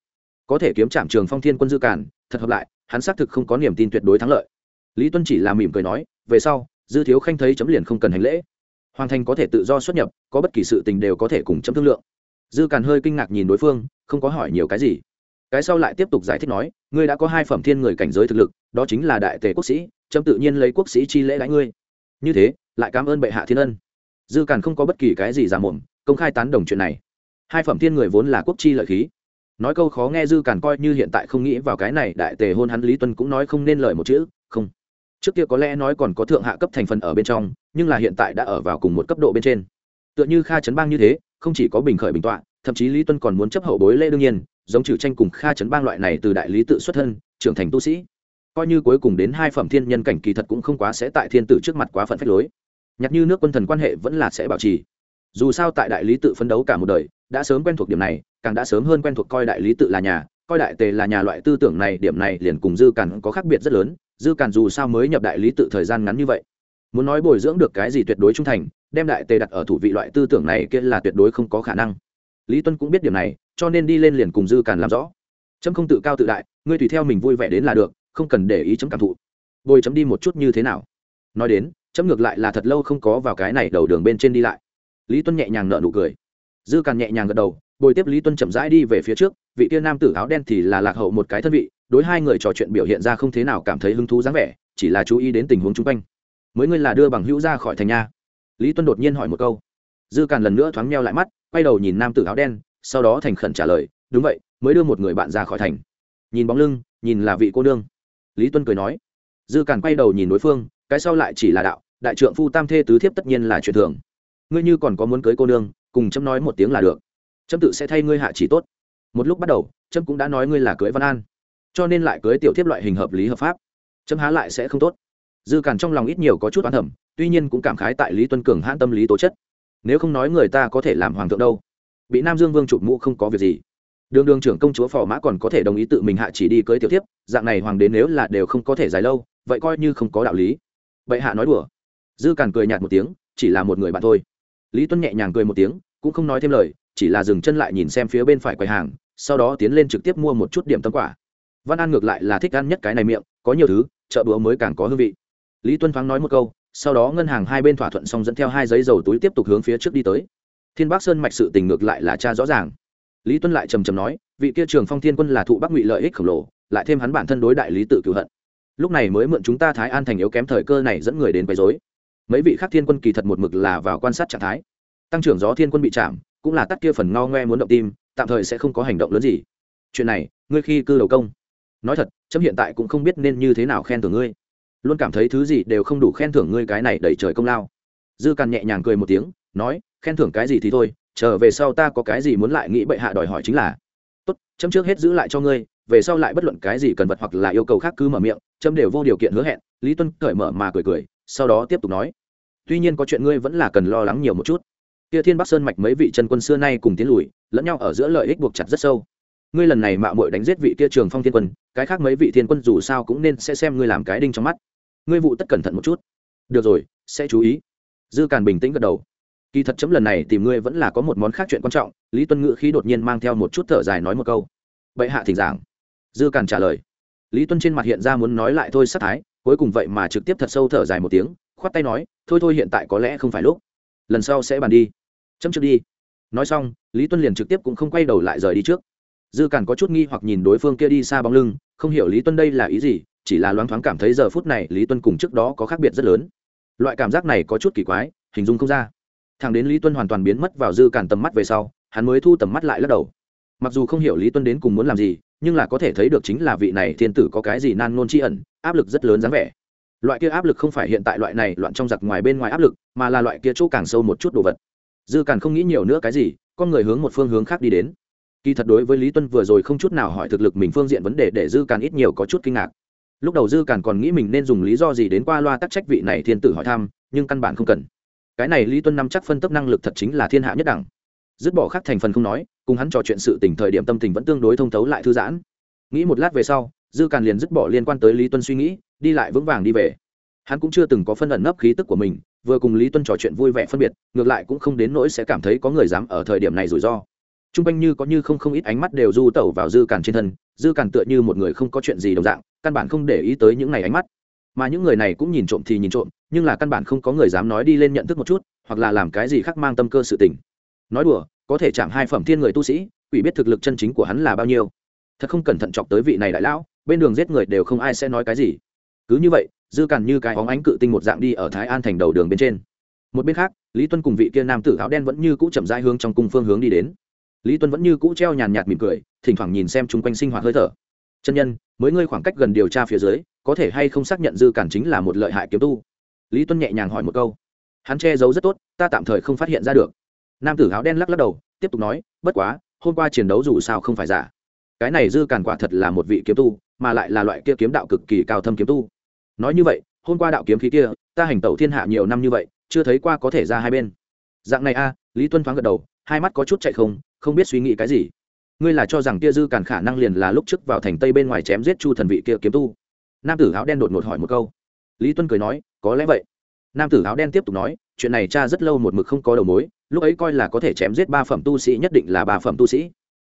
Có thể kiếm trạm trường phong thiên quân dư càn, thật hợp lại, hắn xác thực không có niềm tin tuyệt đối thắng lợi. Lý tuân chỉ là mỉm cười nói, về sau dư thiếu khanh thấy chấm liền không cần hành lễ. Hoàng thành có thể tự do xuất nhập, có bất kỳ sự tình đều có thể cùng chấm thương lượng. Dư càn hơi kinh ngạc nhìn đối phương, không có hỏi nhiều cái gì. Cái sau lại tiếp tục giải thích nói, ngươi đã có hai phẩm thiên người cảnh giới thực lực, đó chính là đại tề quốc sĩ, chấm tự nhiên lấy quốc sĩ chi lễ đãi ngươi. Như thế, lại cảm ơn bệ hạ thiên ân. Dư càn không có bất kỳ cái gì giả mồm, công khai tán đồng chuyện này. Hai phẩm thiên người vốn là quốc chi lợi khí. Nói câu khó nghe dư càn coi như hiện tại không nghĩ vào cái này, đại tề hôn hắn lý tuân cũng nói không nên lời một chữ trước kia có lẽ nói còn có thượng hạ cấp thành phần ở bên trong, nhưng là hiện tại đã ở vào cùng một cấp độ bên trên. Tựa như kha chấn bang như thế, không chỉ có bình khởi bình tọa, thậm chí lý tuân còn muốn chấp hậu bối lễ đương nhiên, giống trừ tranh cùng kha chấn bang loại này từ đại lý tự xuất thân, trưởng thành tu sĩ. Coi như cuối cùng đến hai phẩm thiên nhân cảnh kỳ thật cũng không quá sẽ tại thiên tử trước mặt quá phận phách lối. Nhặt như nước quân thần quan hệ vẫn là sẽ bảo trì. Dù sao tại đại lý tự phấn đấu cả một đời, đã sớm quen thuộc điểm này, càng đã sớm hơn quen thuộc coi đại lý tự là nhà, coi đại tề là nhà loại tư tưởng này, điểm này liền cùng dư càng có khác biệt rất lớn dư càn dù sao mới nhập đại lý tự thời gian ngắn như vậy. Muốn nói bồi dưỡng được cái gì tuyệt đối trung thành, đem đại tề đặt ở thủ vị loại tư tưởng này kia là tuyệt đối không có khả năng. Lý tuân cũng biết điểm này, cho nên đi lên liền cùng dư càn làm rõ. Trâm không tự cao tự đại, ngươi tùy theo mình vui vẻ đến là được, không cần để ý chấm cảm thụ. Bồi chấm đi một chút như thế nào? Nói đến, chấm ngược lại là thật lâu không có vào cái này đầu đường bên trên đi lại. Lý tuân nhẹ nhàng nở nụ cười. Dư càn nhẹ nhàng gật đầu, bồi tiếp lý tuân chậm rãi đi về phía trước, vị tiên nam tử áo đen thì là lạc hậu một cái thân vị đối hai người trò chuyện biểu hiện ra không thế nào cảm thấy hứng thú dáng vẻ, chỉ là chú ý đến tình huống chung quanh. Mới ngươi là đưa bằng hữu ra khỏi thành nha. Lý tuân đột nhiên hỏi một câu. Dư càn lần nữa thoáng meo lại mắt, quay đầu nhìn nam tử áo đen, sau đó thành khẩn trả lời, đúng vậy, mới đưa một người bạn ra khỏi thành. Nhìn bóng lưng, nhìn là vị cô nương. Lý tuân cười nói. Dư càn quay đầu nhìn đối phương, cái sau lại chỉ là đạo, đại trượng phu tam thê tứ thiếp tất nhiên là chuyện thường. Ngươi như còn có muốn cưới cô nương, cùng chấm nói một tiếng là được. Trâm tự sẽ thay ngươi hạ chỉ tốt. Một lúc bắt đầu trâm cũng đã nói ngươi là cưới văn an cho nên lại cưới tiểu thiếp loại hình hợp lý hợp pháp. Chấm há lại sẽ không tốt. Dư càn trong lòng ít nhiều có chút oán thẩm tuy nhiên cũng cảm khái tại lý tuân cường hãn tâm lý tố chất. Nếu không nói người ta có thể làm hoàng thượng đâu. Bị nam dương vương chụp mũ không có việc gì. Đường đường trưởng công chúa phò mã còn có thể đồng ý tự mình hạ chỉ đi cưới tiểu thiếp, dạng này hoàng đến nếu là đều không có thể dài lâu, vậy coi như không có đạo lý. Vậy hạ nói đùa. Dư càn cười nhạt một tiếng, chỉ là một người bạn thôi. Lý tuân nhẹ nhàng cười một tiếng, cũng không nói thêm lời, chỉ là dừng chân lại nhìn xem phía bên phải quầy hàng, sau đó tiến lên trực tiếp mua một chút điểm tâm quả văn an ngược lại là thích ăn nhất cái này miệng, có nhiều thứ, chợ búa mới càng có hương vị. Lý tuân thoáng nói một câu, sau đó ngân hàng hai bên thỏa thuận xong dẫn theo hai giấy dầu túi tiếp tục hướng phía trước đi tới. Thiên bắc sơn mạch sự tình ngược lại là cha rõ ràng. Lý tuân lại trầm trầm nói, vị kia trường phong thiên quân là thụ bắc ngụy lợi ích khổng lồ, lại thêm hắn bản thân đối đại lý tự cựu hận. Lúc này mới mượn chúng ta thái an thành yếu kém thời cơ này dẫn người đến quấy dối mấy vị khác thiên quân kỳ thật một mực là vào quan sát trạng thái. Tăng trưởng gió thiên quân bị chạm, cũng là tắt kia phần ngao ngoe muốn động tim, tạm thời sẽ không có hành động lớn gì. Chuyện này, ngươi khi cư đầu công nói thật chấm hiện tại cũng không biết nên như thế nào khen thưởng ngươi. Luôn cảm thấy thứ gì đều không đủ khen thưởng ngươi cái này đẩy trời công lao. Dư càn nhẹ nhàng cười một tiếng, nói, khen thưởng cái gì thì thôi trở về sau ta có cái gì muốn lại nghĩ bệ hạ đòi hỏi chính là. Tốt chấm trước hết giữ lại cho ngươi, về sau lại bất luận cái gì cần vật hoặc là yêu cầu khác cứ mở miệng chấm đều vô điều kiện hứa hẹn. Lý tuân cởi mở mà cười cười, sau đó tiếp tục nói, tuy nhiên có chuyện ngươi vẫn là cần lo lắng nhiều một chút. Kia thiên bắc sơn mạch mấy vị chân quân xưa nay cùng tiến lùi, lẫn nhau ở giữa lợi ích buộc chặt rất sâu ngươi lần này mạo muội đánh giết vị kia trường phong thiên quân, cái khác mấy vị thiên quân dù sao cũng nên sẽ xem ngươi làm cái đinh trong mắt. Ngươi vụ tất cẩn thận một chút. Được rồi, sẽ chú ý. Dư càn bình tĩnh gật đầu. Kỳ thật chấm lần này tìm ngươi vẫn là có một món khác chuyện quan trọng, lý tuân ngữ khí đột nhiên mang theo một chút thở dài nói một câu. Bệ hạ thỉnh giảng. Dư càn trả lời. Lý tuân trên mặt hiện ra muốn nói lại thôi sắc thái, cuối cùng vậy mà trực tiếp thật sâu thở dài một tiếng, khoát tay nói, thôi thôi hiện tại có lẽ không phải lúc. Lần sau sẽ bàn đi. Chấm trước đi. Nói xong, lý tuân liền trực tiếp cũng không quay đầu lại rời đi trước dư càn có chút nghi hoặc nhìn đối phương kia đi xa bóng lưng, không hiểu lý tuân đây là ý gì, chỉ là loáng thoáng cảm thấy giờ phút này lý tuân cùng trước đó có khác biệt rất lớn. Loại cảm giác này có chút kỳ quái, hình dung không ra. Thằng đến lý tuân hoàn toàn biến mất vào dư càn tầm mắt về sau, hắn mới thu tầm mắt lại lắc đầu. Mặc dù không hiểu lý tuân đến cùng muốn làm gì, nhưng là có thể thấy được chính là vị này thiên tử có cái gì nan nôn tri ẩn, áp lực rất lớn dáng vẻ. Loại kia áp lực không phải hiện tại loại này loạn trong giặc ngoài bên ngoài áp lực, mà là loại kia chỗ càng sâu một chút đồ vật. Dư càn không nghĩ nhiều nữa cái gì, con người hướng một phương hướng khác đi đến kỳ thật đối với lý tuân vừa rồi không chút nào hỏi thực lực mình phương diện vấn đề để dư càn ít nhiều có chút kinh ngạc. Lúc đầu dư càn còn nghĩ mình nên dùng lý do gì đến qua loa tắc trách vị này thiên tử hỏi thăm, nhưng căn bản không cần. Cái này lý tuân nắm chắc phân tấp năng lực thật chính là thiên hạ nhất đẳng. Dứt bỏ khác thành phần không nói, cùng hắn trò chuyện sự tình thời điểm tâm tình vẫn tương đối thông thấu lại thư giãn. Nghĩ một lát về sau, dư càn liền dứt bỏ liên quan tới lý tuân suy nghĩ, đi lại vững vàng đi về. Hắn cũng chưa từng có phân ẩn nấp khí tức của mình, vừa cùng lý tuân trò chuyện vui vẻ phân biệt, ngược lại cũng không đến nỗi sẽ cảm thấy có người dám ở thời điểm này rủi ro t r u n g quanh như có như không không ít ánh mắt đều du tẩu vào dư càn trên thân, dư càn tựa như một người không có chuyện gì đồng dạng, căn bản không để ý tới những này ánh mắt. Mà những người này cũng nhìn trộm thì nhìn trộm, nhưng là căn bản không có người dám nói đi lên nhận thức một chút, hoặc là làm cái gì khác mang tâm cơ sự tình. Nói đùa, có thể chạm hai phẩm thiên người tu sĩ, quỷ biết thực lực chân chính của hắn là bao nhiêu. Thật không cẩn thận chọc tới vị này đại lão, bên đường giết người đều không ai sẽ nói cái gì. Cứ như vậy, dư càn như cái óng ánh cự tinh một dạng đi ở thái an thành đầu đường bên trên. Một bên khác, lý tuân cùng vị kia nam tử áo đen vẫn như cũ chậm rãi hướng trong cung phương hướng đi đến lý tuân vẫn như cũ treo nhàn nhạt mỉm cười, thỉnh thoảng nhìn xem chung quanh sinh hoạt hơi thở. Chân nhân, mới ngươi khoảng cách gần điều tra phía dưới, có thể hay không xác nhận dư cản chính là một lợi hại kiếm tu? Lý tuân nhẹ nhàng hỏi một câu. Hắn che giấu rất tốt, ta tạm thời không phát hiện ra được. Nam tử áo đen lắc lắc đầu, tiếp tục nói, bất quá, hôm qua chiến đấu dù sao không phải giả. Cái này dư cản quả thật là một vị kiếm tu, mà lại là loại kia kiếm đạo cực kỳ cao thâm kiếm tu. Nói như vậy, hôm qua đạo kiếm khí kia, ta hành tẩu thiên hạ nhiều năm như vậy, chưa thấy qua có thể ra hai bên. Dạng này a, lý tuân thoáng gật đầu, hai mắt có chút chạy không không biết suy nghĩ cái gì. Ngươi là cho rằng kia dư càn khả năng liền là lúc trước vào thành tây bên ngoài chém giết chu thần vị kia kiếm tu? Nam tử áo đen đột ngột hỏi một câu. Lý tuân cười nói, có lẽ vậy. Nam tử áo đen tiếp tục nói, chuyện này cha rất lâu một mực không có đầu mối, lúc ấy coi là có thể chém giết ba phẩm tu sĩ nhất định là ba phẩm tu sĩ.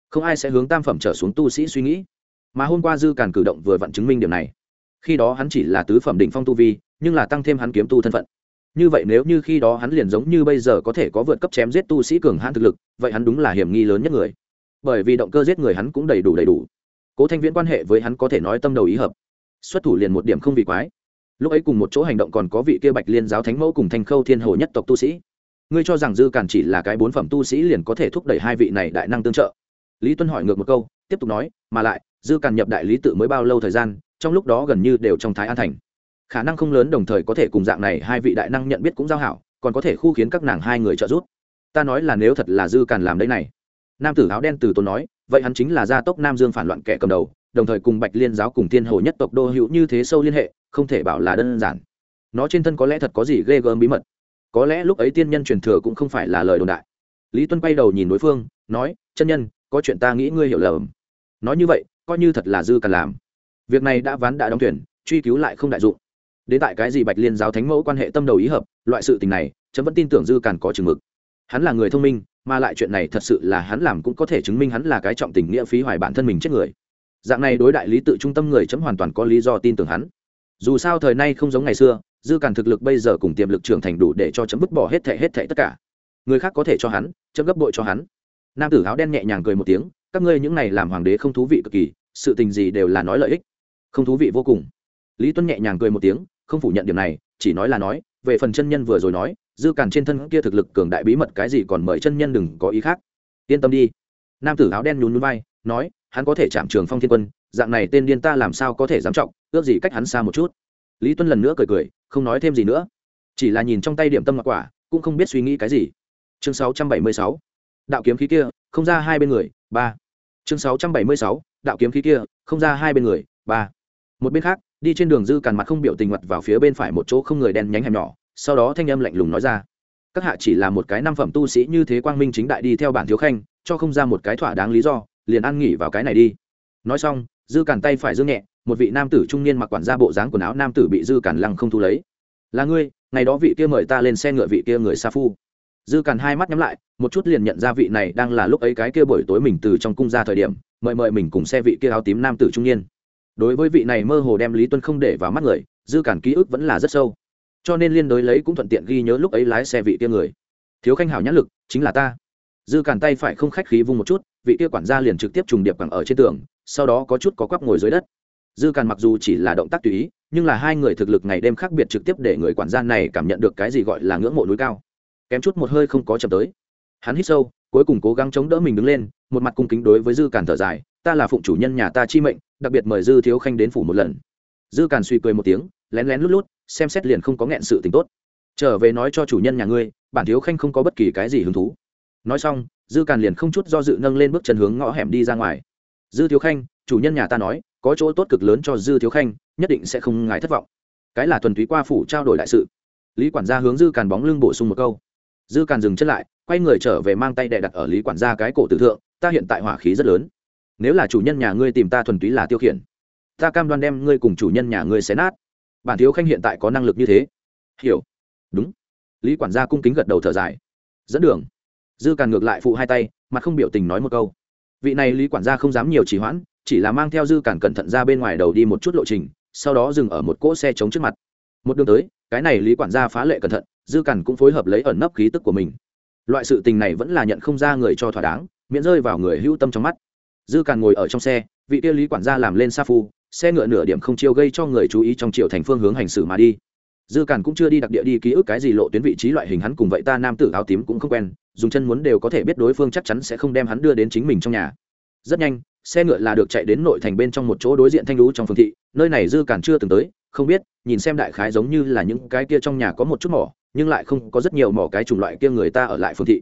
Không ai sẽ hướng tam phẩm trở xuống tu sĩ suy nghĩ. Mà hôm qua dư càn cử động vừa vặn chứng minh điểm này. Khi đó hắn chỉ là tứ phẩm đỉnh phong tu vi, nhưng là tăng thêm hắn kiếm tu thân phận như vậy nếu như khi đó hắn liền giống như bây giờ có thể có vượt cấp chém giết tu sĩ cường hãn thực lực, vậy hắn đúng là hiểm nghi lớn nhất người. Bởi vì động cơ giết người hắn cũng đầy đủ đầy đủ. Cố thanh viễn quan hệ với hắn có thể nói tâm đầu ý hợp. Xuất thủ liền một điểm không vì quái. Lúc ấy cùng một chỗ hành động còn có vị kia bạch liên giáo thánh mẫu cùng thanh khâu thiên hồ nhất tộc tu sĩ. Ngươi cho rằng dư càn chỉ là cái bốn phẩm tu sĩ liền có thể thúc đẩy hai vị này đại năng tương trợ? Lý tuân hỏi ngược một câu, tiếp tục nói, mà lại, dư càn nhập đại lý tự mới bao lâu thời gian, trong lúc đó gần như đều trong thái an thành khả năng không lớn đồng thời có thể cùng dạng này hai vị đại năng nhận biết cũng giao hảo, còn có thể khu khiến các nàng hai người trợ giúp. Ta nói là nếu thật là dư càn làm đấy này. Nam tử áo đen từ tốn nói, vậy hắn chính là gia tốc nam dương phản loạn kẻ cầm đầu, đồng thời cùng bạch liên giáo cùng thiên hồ nhất tộc đô hữu như thế sâu liên hệ, không thể bảo là đơn giản. Nó trên thân có lẽ thật có gì ghê gớm bí mật. Có lẽ lúc ấy tiên nhân truyền thừa cũng không phải là lời đồn đại. Lý tuân quay đầu nhìn đối phương, nói, chân nhân, có chuyện ta nghĩ ngươi hiểu lầm. Nói như vậy, coi như thật là dư cần làm. Việc này đã ván đã đóng tuyển truy cứu lại không đại dụng đến tại cái gì bạch liên giáo thánh mẫu quan hệ tâm đầu ý hợp, loại sự tình này, chấm vẫn tin tưởng dư càn có chừng mực. Hắn là người thông minh, mà lại chuyện này thật sự là hắn làm cũng có thể chứng minh hắn là cái trọng tình nghĩa phí hoài bản thân mình chết người. Dạng này đối đại lý tự trung tâm người chấm hoàn toàn có lý do tin tưởng hắn. Dù sao thời nay không giống ngày xưa, dư càn thực lực bây giờ cùng tiềm lực trưởng thành đủ để cho chấm vứt bỏ hết thệ hết thệ tất cả. Người khác có thể cho hắn, chấm gấp bội cho hắn. Nam tử áo đen nhẹ nhàng cười một tiếng, các ngươi những này làm hoàng đế không thú vị cực kỳ, sự tình gì đều là nói lợi ích. Không thú vị vô cùng. Lý tuấn nhẹ nhàng cười một tiếng không phủ nhận điểm này, chỉ nói là nói, về phần chân nhân vừa rồi nói, dư càn trên thân kia thực lực cường đại bí mật cái gì còn mời chân nhân đừng có ý khác. Yên tâm đi. Nam tử áo đen nhún nhún vai, nói, hắn có thể chạm trường phong thiên quân, dạng này tên điên ta làm sao có thể dám trọng, ước gì cách hắn xa một chút. Lý tuân lần nữa cười cười, không nói thêm gì nữa. Chỉ là nhìn trong tay điểm tâm ngọc quả, cũng không biết suy nghĩ cái gì. Chương 676. đạo kiếm khí kia, không ra hai bên người, ba. Chương 676. đạo kiếm khí kia, không ra hai bên người, ba. Một bên khác đi trên đường dư càn mặt không biểu tình mặt vào phía bên phải một chỗ không người đen nhánh hẻm nhỏ, sau đó thanh âm lạnh lùng nói ra. Các hạ chỉ là một cái năm phẩm tu sĩ như thế quang minh chính đại đi theo bản thiếu khanh, cho không ra một cái thỏa đáng lý do, liền ăn nghỉ vào cái này đi. Nói xong, dư càn tay phải dương nhẹ, một vị nam tử trung niên mặc quản gia bộ dáng quần áo nam tử bị dư càn lăng không thu lấy. Là ngươi, ngày đó vị kia mời ta lên xe ngựa vị kia người sa phu. Dư càn hai mắt nhắm lại, một chút liền nhận ra vị này đang là lúc ấy cái kia buổi tối mình từ trong cung ra thời điểm, mời mời mình cùng xe vị kia áo tím nam tử trung niên đối với vị này mơ hồ đem lý tuân không để vào mắt người, dư cản ký ức vẫn là rất sâu. Cho nên liên đối lấy cũng thuận tiện ghi nhớ lúc ấy lái xe vị kia người. Thiếu khanh hảo nhãn lực, chính là ta. Dư cản tay phải không khách khí vung một chút, vị kia quản gia liền trực tiếp trùng điệp cẳng ở trên tường, sau đó có chút có quắp ngồi dưới đất. Dư cản mặc dù chỉ là động tác tùy ý, nhưng là hai người thực lực ngày đêm khác biệt trực tiếp để người quản gia này cảm nhận được cái gì gọi là ngưỡng mộ núi cao. Kém chút một hơi không có chậm tới. Hắn hít sâu, cuối cùng cố gắng chống đỡ mình đứng lên, một mặt cung kính đối với dư cản thở dài ta là phụng chủ nhân nhà ta chi mệnh, đặc biệt mời dư thiếu khanh đến phủ một lần. Dư càn suy cười một tiếng, lén lén lút lút, xem xét liền không có nghẹn sự tình tốt. Trở về nói cho chủ nhân nhà ngươi, bản thiếu khanh không có bất kỳ cái gì hứng thú. Nói xong, dư càn liền không chút do dự nâng lên bước chân hướng ngõ hẻm đi ra ngoài. Dư thiếu khanh, chủ nhân nhà ta nói, có chỗ tốt cực lớn cho dư thiếu khanh, nhất định sẽ không ngại thất vọng. Cái là thuần túy qua phủ trao đổi đại sự. Lý quản gia hướng dư càn bóng lưng bổ sung một câu. Dư càn dừng chân lại, quay người trở về mang tay đè đặt ở lý quản gia cái cổ tử thượng, ta hiện tại hỏa khí rất lớn nếu là chủ nhân nhà ngươi tìm ta thuần túy là tiêu khiển, ta cam đoan đem ngươi cùng chủ nhân nhà ngươi xé nát. Bản thiếu khanh hiện tại có năng lực như thế. Hiểu. Đúng. Lý quản gia cung kính gật đầu thở dài. Dẫn đường. Dư càn ngược lại phụ hai tay mà không biểu tình nói một câu. Vị này lý quản gia không dám nhiều trì hoãn, chỉ là mang theo dư càn cẩn thận ra bên ngoài đầu đi một chút lộ trình, sau đó dừng ở một cỗ xe chống trước mặt. Một đường tới, cái này lý quản gia phá lệ cẩn thận, dư càn cũng phối hợp lấy ẩn nấp khí tức của mình. Loại sự tình này vẫn là nhận không ra người cho thỏa đáng, miễn rơi vào người hữu tâm trong mắt dư càn ngồi ở trong xe, vị kia lý quản gia làm lên sa phu, xe ngựa nửa điểm không chiêu gây cho người chú ý trong triệu thành phương hướng hành xử mà đi. Dư càn cũng chưa đi đặc địa đi ký ức cái gì lộ tuyến vị trí loại hình hắn cùng vậy ta nam tử áo tím cũng không quen, dùng chân muốn đều có thể biết đối phương chắc chắn sẽ không đem hắn đưa đến chính mình trong nhà. Rất nhanh, xe ngựa là được chạy đến nội thành bên trong một chỗ đối diện thanh lũ trong phương thị, nơi này dư càn chưa từng tới, không biết, nhìn xem đại khái giống như là những cái kia trong nhà có một chút mỏ, nhưng lại không có rất nhiều mỏ cái chủng loại kia người ta ở lại phương thị.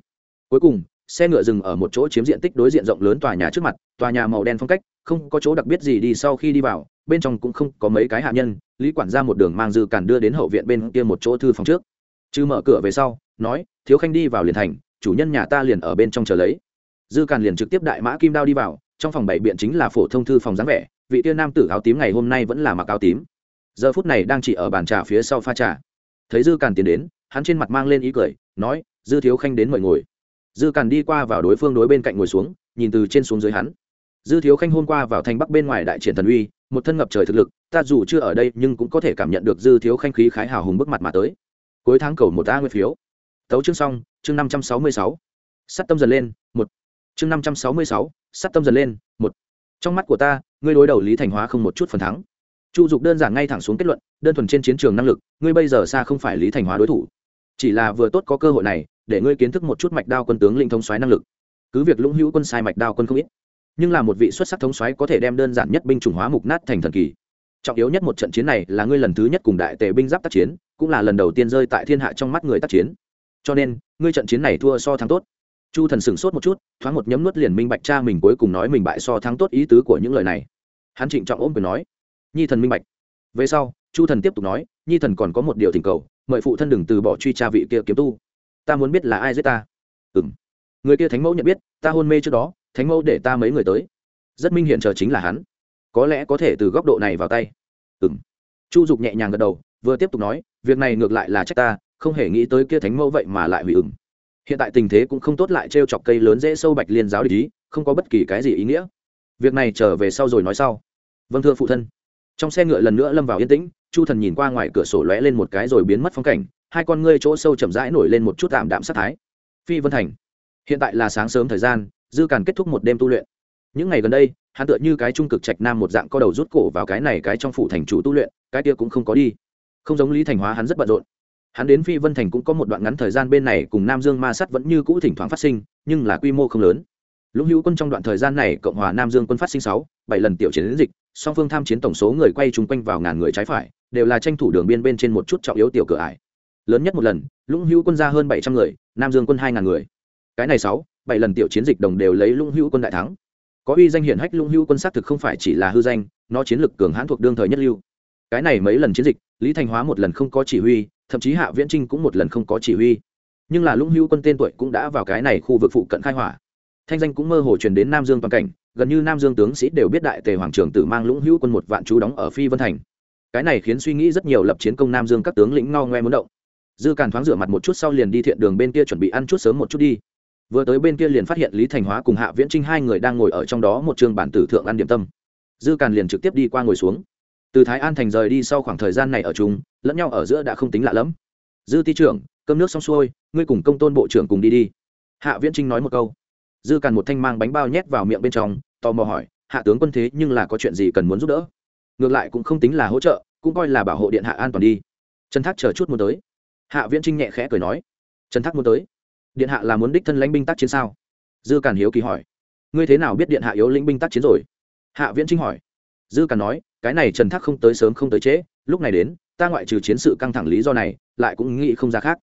Cuối cùng xe ngựa dừng ở một chỗ chiếm diện tích đối diện rộng lớn tòa nhà trước mặt, tòa nhà màu đen phong cách, không có chỗ đặc biệt gì đi sau khi đi vào, bên trong cũng không có mấy cái hạ nhân, lý quản ra một đường mang dư càn đưa đến hậu viện bên kia một chỗ thư phòng trước. Chứ mở cửa về sau, nói, thiếu khanh đi vào liền thành, chủ nhân nhà ta liền ở bên trong chờ lấy. Dư càn liền trực tiếp đại mã kim đao đi vào, trong phòng bảy biện chính là phổ thông thư phòng dáng vẻ, vị tiên nam tử áo tím ngày hôm nay vẫn là mặc áo tím. Giờ phút này đang chỉ ở bàn trà phía sau pha trà. Thấy dư càn tiến đến, hắn trên mặt mang lên ý cười, nói, dư thiếu khanh đến mời ngồi dư càn đi qua vào đối phương đối bên cạnh ngồi xuống, nhìn từ trên xuống dưới hắn. Dư thiếu khanh hôm qua vào thành bắc bên ngoài đại triển thần uy, một thân ngập trời thực lực, ta dù chưa ở đây nhưng cũng có thể cảm nhận được dư thiếu khanh khí khái hào hùng bức mặt mà tới. Cuối tháng cầu một ta nguyên phiếu. Tấu chương xong, chương năm trăm sáu mươi sáu. Sắt tâm dần lên, một. Chương năm trăm sáu mươi sáu, sắt tâm dần lên, một. Trong mắt của ta, ngươi đối đầu lý thành hóa không một chút phần thắng. Chu dục đơn giản ngay thẳng xuống kết luận, đơn thuần trên chiến trường năng lực, ngươi bây giờ xa không phải lý thành hóa đối thủ. Chỉ là vừa tốt có cơ hội này để ngươi kiến thức một chút mạch đao quân tướng linh thông xoáy năng lực. Cứ việc lũng hữu quân sai mạch đao quân không ít, nhưng là một vị xuất sắc thống xoáy có thể đem đơn giản nhất binh chủng hóa mục nát thành thần kỳ. Trọng yếu nhất một trận chiến này là ngươi lần thứ nhất cùng đại tề binh giáp tác chiến, cũng là lần đầu tiên rơi tại thiên hạ trong mắt người tác chiến. Cho nên, ngươi trận chiến này thua so thắng tốt. Chu thần sửng sốt một chút, thoáng một nhấm nuốt liền minh bạch cha mình cuối cùng nói mình bại so thắng tốt ý tứ của những lời này. Hắn trịnh trọng ôm quyền nói, nhi thần minh bạch. Về sau, chu thần tiếp tục nói, nhi thần còn có một điều thỉnh cầu, mời phụ thân đừng từ bỏ truy tra vị kia kiếm tu ta muốn biết là ai giết ta. Ừ m người kia thánh mẫu nhận biết, ta hôn mê trước đó, thánh mẫu để ta mấy người tới. Rất minh hiện chờ chính là hắn. Có lẽ có thể từ góc độ này vào tay. Ừ m chu dục nhẹ nhàng gật đầu, vừa tiếp tục nói, việc này ngược lại là trách ta, không hề nghĩ tới kia thánh mẫu vậy mà lại hủy ừng hiện tại tình thế cũng không tốt lại t r e o chọc cây lớn dễ sâu bạch liên giáo để ý, không có bất kỳ cái gì ý nghĩa. Việc này trở về sau rồi nói sau. Vâng thưa phụ thân. Trong xe ngựa lần nữa lâm vào yên tĩnh, chu thần nhìn qua ngoài cửa sổ lóe lên một cái rồi biến mất phong cảnh hai con ngươi chỗ sâu chậm rãi nổi lên một chút tạm đạm sát thái. Phi vân thành, hiện tại là sáng sớm thời gian, dư càn kết thúc một đêm tu luyện. Những ngày gần đây, hắn tựa như cái trung cực trạch nam một dạng co đầu rút cổ vào cái này cái trong phủ thành chủ tu luyện, cái kia cũng không có đi. Không giống lý thành hóa hắn rất bận rộn. Hắn đến phi vân thành cũng có một đoạn ngắn thời gian bên này cùng nam dương ma sắt vẫn như cũ thỉnh thoảng phát sinh, nhưng là quy mô không lớn. Lũng hữu quân trong đoạn thời gian này cộng hòa nam dương quân phát sinh sáu, bảy lần tiểu chiến dịch, song phương tham chiến tổng số người quay chung quanh vào ngàn người trái phải, đều là tranh thủ đường biên bên trên một chút trọng yếu tiểu cửa ải lớn nhất một lần, lũng hữu quân ra hơn bảy trăm người, nam dương quân hai ngàn người. Cái này sáu, bảy lần tiểu chiến dịch đồng đều lấy lũng hữu quân đại thắng. Có uy danh hiển hách lũng hữu quân xác thực không phải chỉ là hư danh, nó chiến lực cường hãn thuộc đương thời nhất lưu. Cái này mấy lần chiến dịch, lý thành hóa một lần không có chỉ huy, thậm chí hạ viễn trinh cũng một lần không có chỉ huy. Nhưng là lũng hữu quân tên tuổi cũng đã vào cái này khu vực phụ cận khai hỏa. Thanh danh cũng mơ hồ truyền đến nam dương toàn cảnh, gần như nam dương tướng sĩ đều biết đại tề hoàng trường tử mang lũng hữu quân một vạn chú đóng ở phi vân thành. Cái này khiến suy nghĩ rất nhiều lập chiến công nam dương các tướng lĩnh ngao ngoe muốn động dư càn thoáng rửa mặt một chút sau liền đi thiện đường bên kia chuẩn bị ăn chút sớm một chút đi. Vừa tới bên kia liền phát hiện lý thành hóa cùng hạ viễn trinh hai người đang ngồi ở trong đó một trường bản tử thượng ăn điểm tâm. Dư càn liền trực tiếp đi qua ngồi xuống. Từ thái an thành rời đi sau khoảng thời gian này ở chung, lẫn nhau ở giữa đã không tính lạ lẫm. Dư ti trưởng, cơm nước xong xuôi, ngươi cùng công tôn bộ trưởng cùng đi đi. Hạ viễn trinh nói một câu. Dư càn một thanh mang bánh bao nhét vào miệng bên trong, tò mò hỏi, hạ tướng quân thế nhưng là có chuyện gì cần muốn giúp đỡ? Ngược lại cũng không tính là hỗ trợ, cũng coi là bảo hộ điện hạ an toàn đi. Trần thác chờ chút muốn tới hạ viễn trinh nhẹ khẽ cười nói, trần thác muốn tới. Điện hạ là muốn đích thân lãnh binh tác chiến sao? Dư càn hiếu kỳ hỏi, ngươi thế nào biết điện hạ yếu lĩnh binh tác chiến rồi? Hạ viễn trinh hỏi, dư càn nói, cái này trần thác không tới sớm không tới trễ, lúc này đến, ta ngoại trừ chiến sự căng thẳng lý do này, lại cũng nghĩ không ra khác.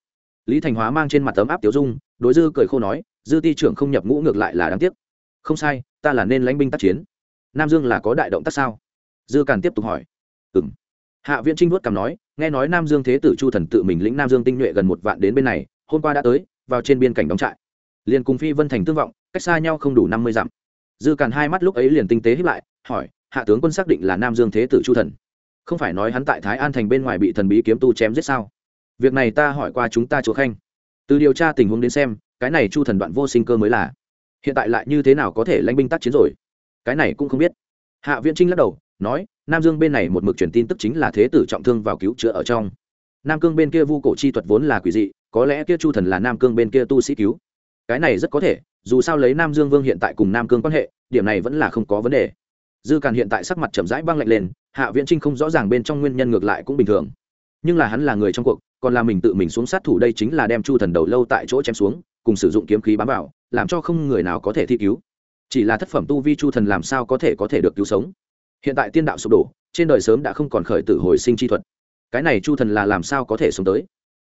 Lý thành hóa mang trên mặt tấm áp tiểu dung, đối dư cười khô nói, dư ti trưởng không nhập ngũ ngược lại là đáng tiếc. Không sai, ta là nên lãnh binh tác chiến. Nam dương là có đại động tác sao? Dư càn tiếp tục hỏi. Ừ m hạ viễn trinh vuốt cằm nói nghe nói nam dương thế tử chu thần tự mình lĩnh nam dương tinh nhuệ gần một vạn đến bên này, hôm qua đã tới, vào trên biên cảnh đóng trại. Liền cùng phi vân thành tương vọng, cách xa nhau không đủ năm mươi dặm. Dư càn hai mắt lúc ấy liền tinh tế hiếp lại, hỏi, hạ tướng quân xác định là nam dương thế tử chu thần? Không phải nói hắn tại thái an thành bên ngoài bị thần bí kiếm tu chém giết sao? Việc này ta hỏi qua chúng ta chúa khanh. Từ điều tra tình huống đến xem, cái này chu thần đoạn vô sinh cơ mới là. Hiện tại lại như thế nào có thể lãnh binh tác chiến rồi? Cái này cũng không biết. Hạ viễn trinh lắc đầu nói, nam dương bên này một mực truyền tin tức chính là thế tử trọng thương vào cứu chữa ở trong. Nam cương bên kia vu cổ chi thuật vốn là quỷ dị, có lẽ kia chu thần là nam cương bên kia tu sĩ cứu. Cái này rất có thể, dù sao lấy nam dương vương hiện tại cùng nam cương quan hệ, điểm này vẫn là không có vấn đề. Dư càn hiện tại sắc mặt chậm rãi băng lạnh lên, hạ viễn trinh không rõ ràng bên trong nguyên nhân ngược lại cũng bình thường. Nhưng là hắn là người trong cuộc, còn là mình tự mình xuống sát thủ đây chính là đem chu thần đầu lâu tại chỗ chém xuống, cùng sử dụng kiếm khí bám vào, làm cho không người nào có thể thi cứu. Chỉ là thất phẩm tu vi chu thần làm sao có thể có thể được cứu sống? Hiện tại tiên đạo sụp đổ, trên đời sớm đã không còn khởi tử hồi sinh chi thuật. Cái này chu thần là làm sao có thể sống tới?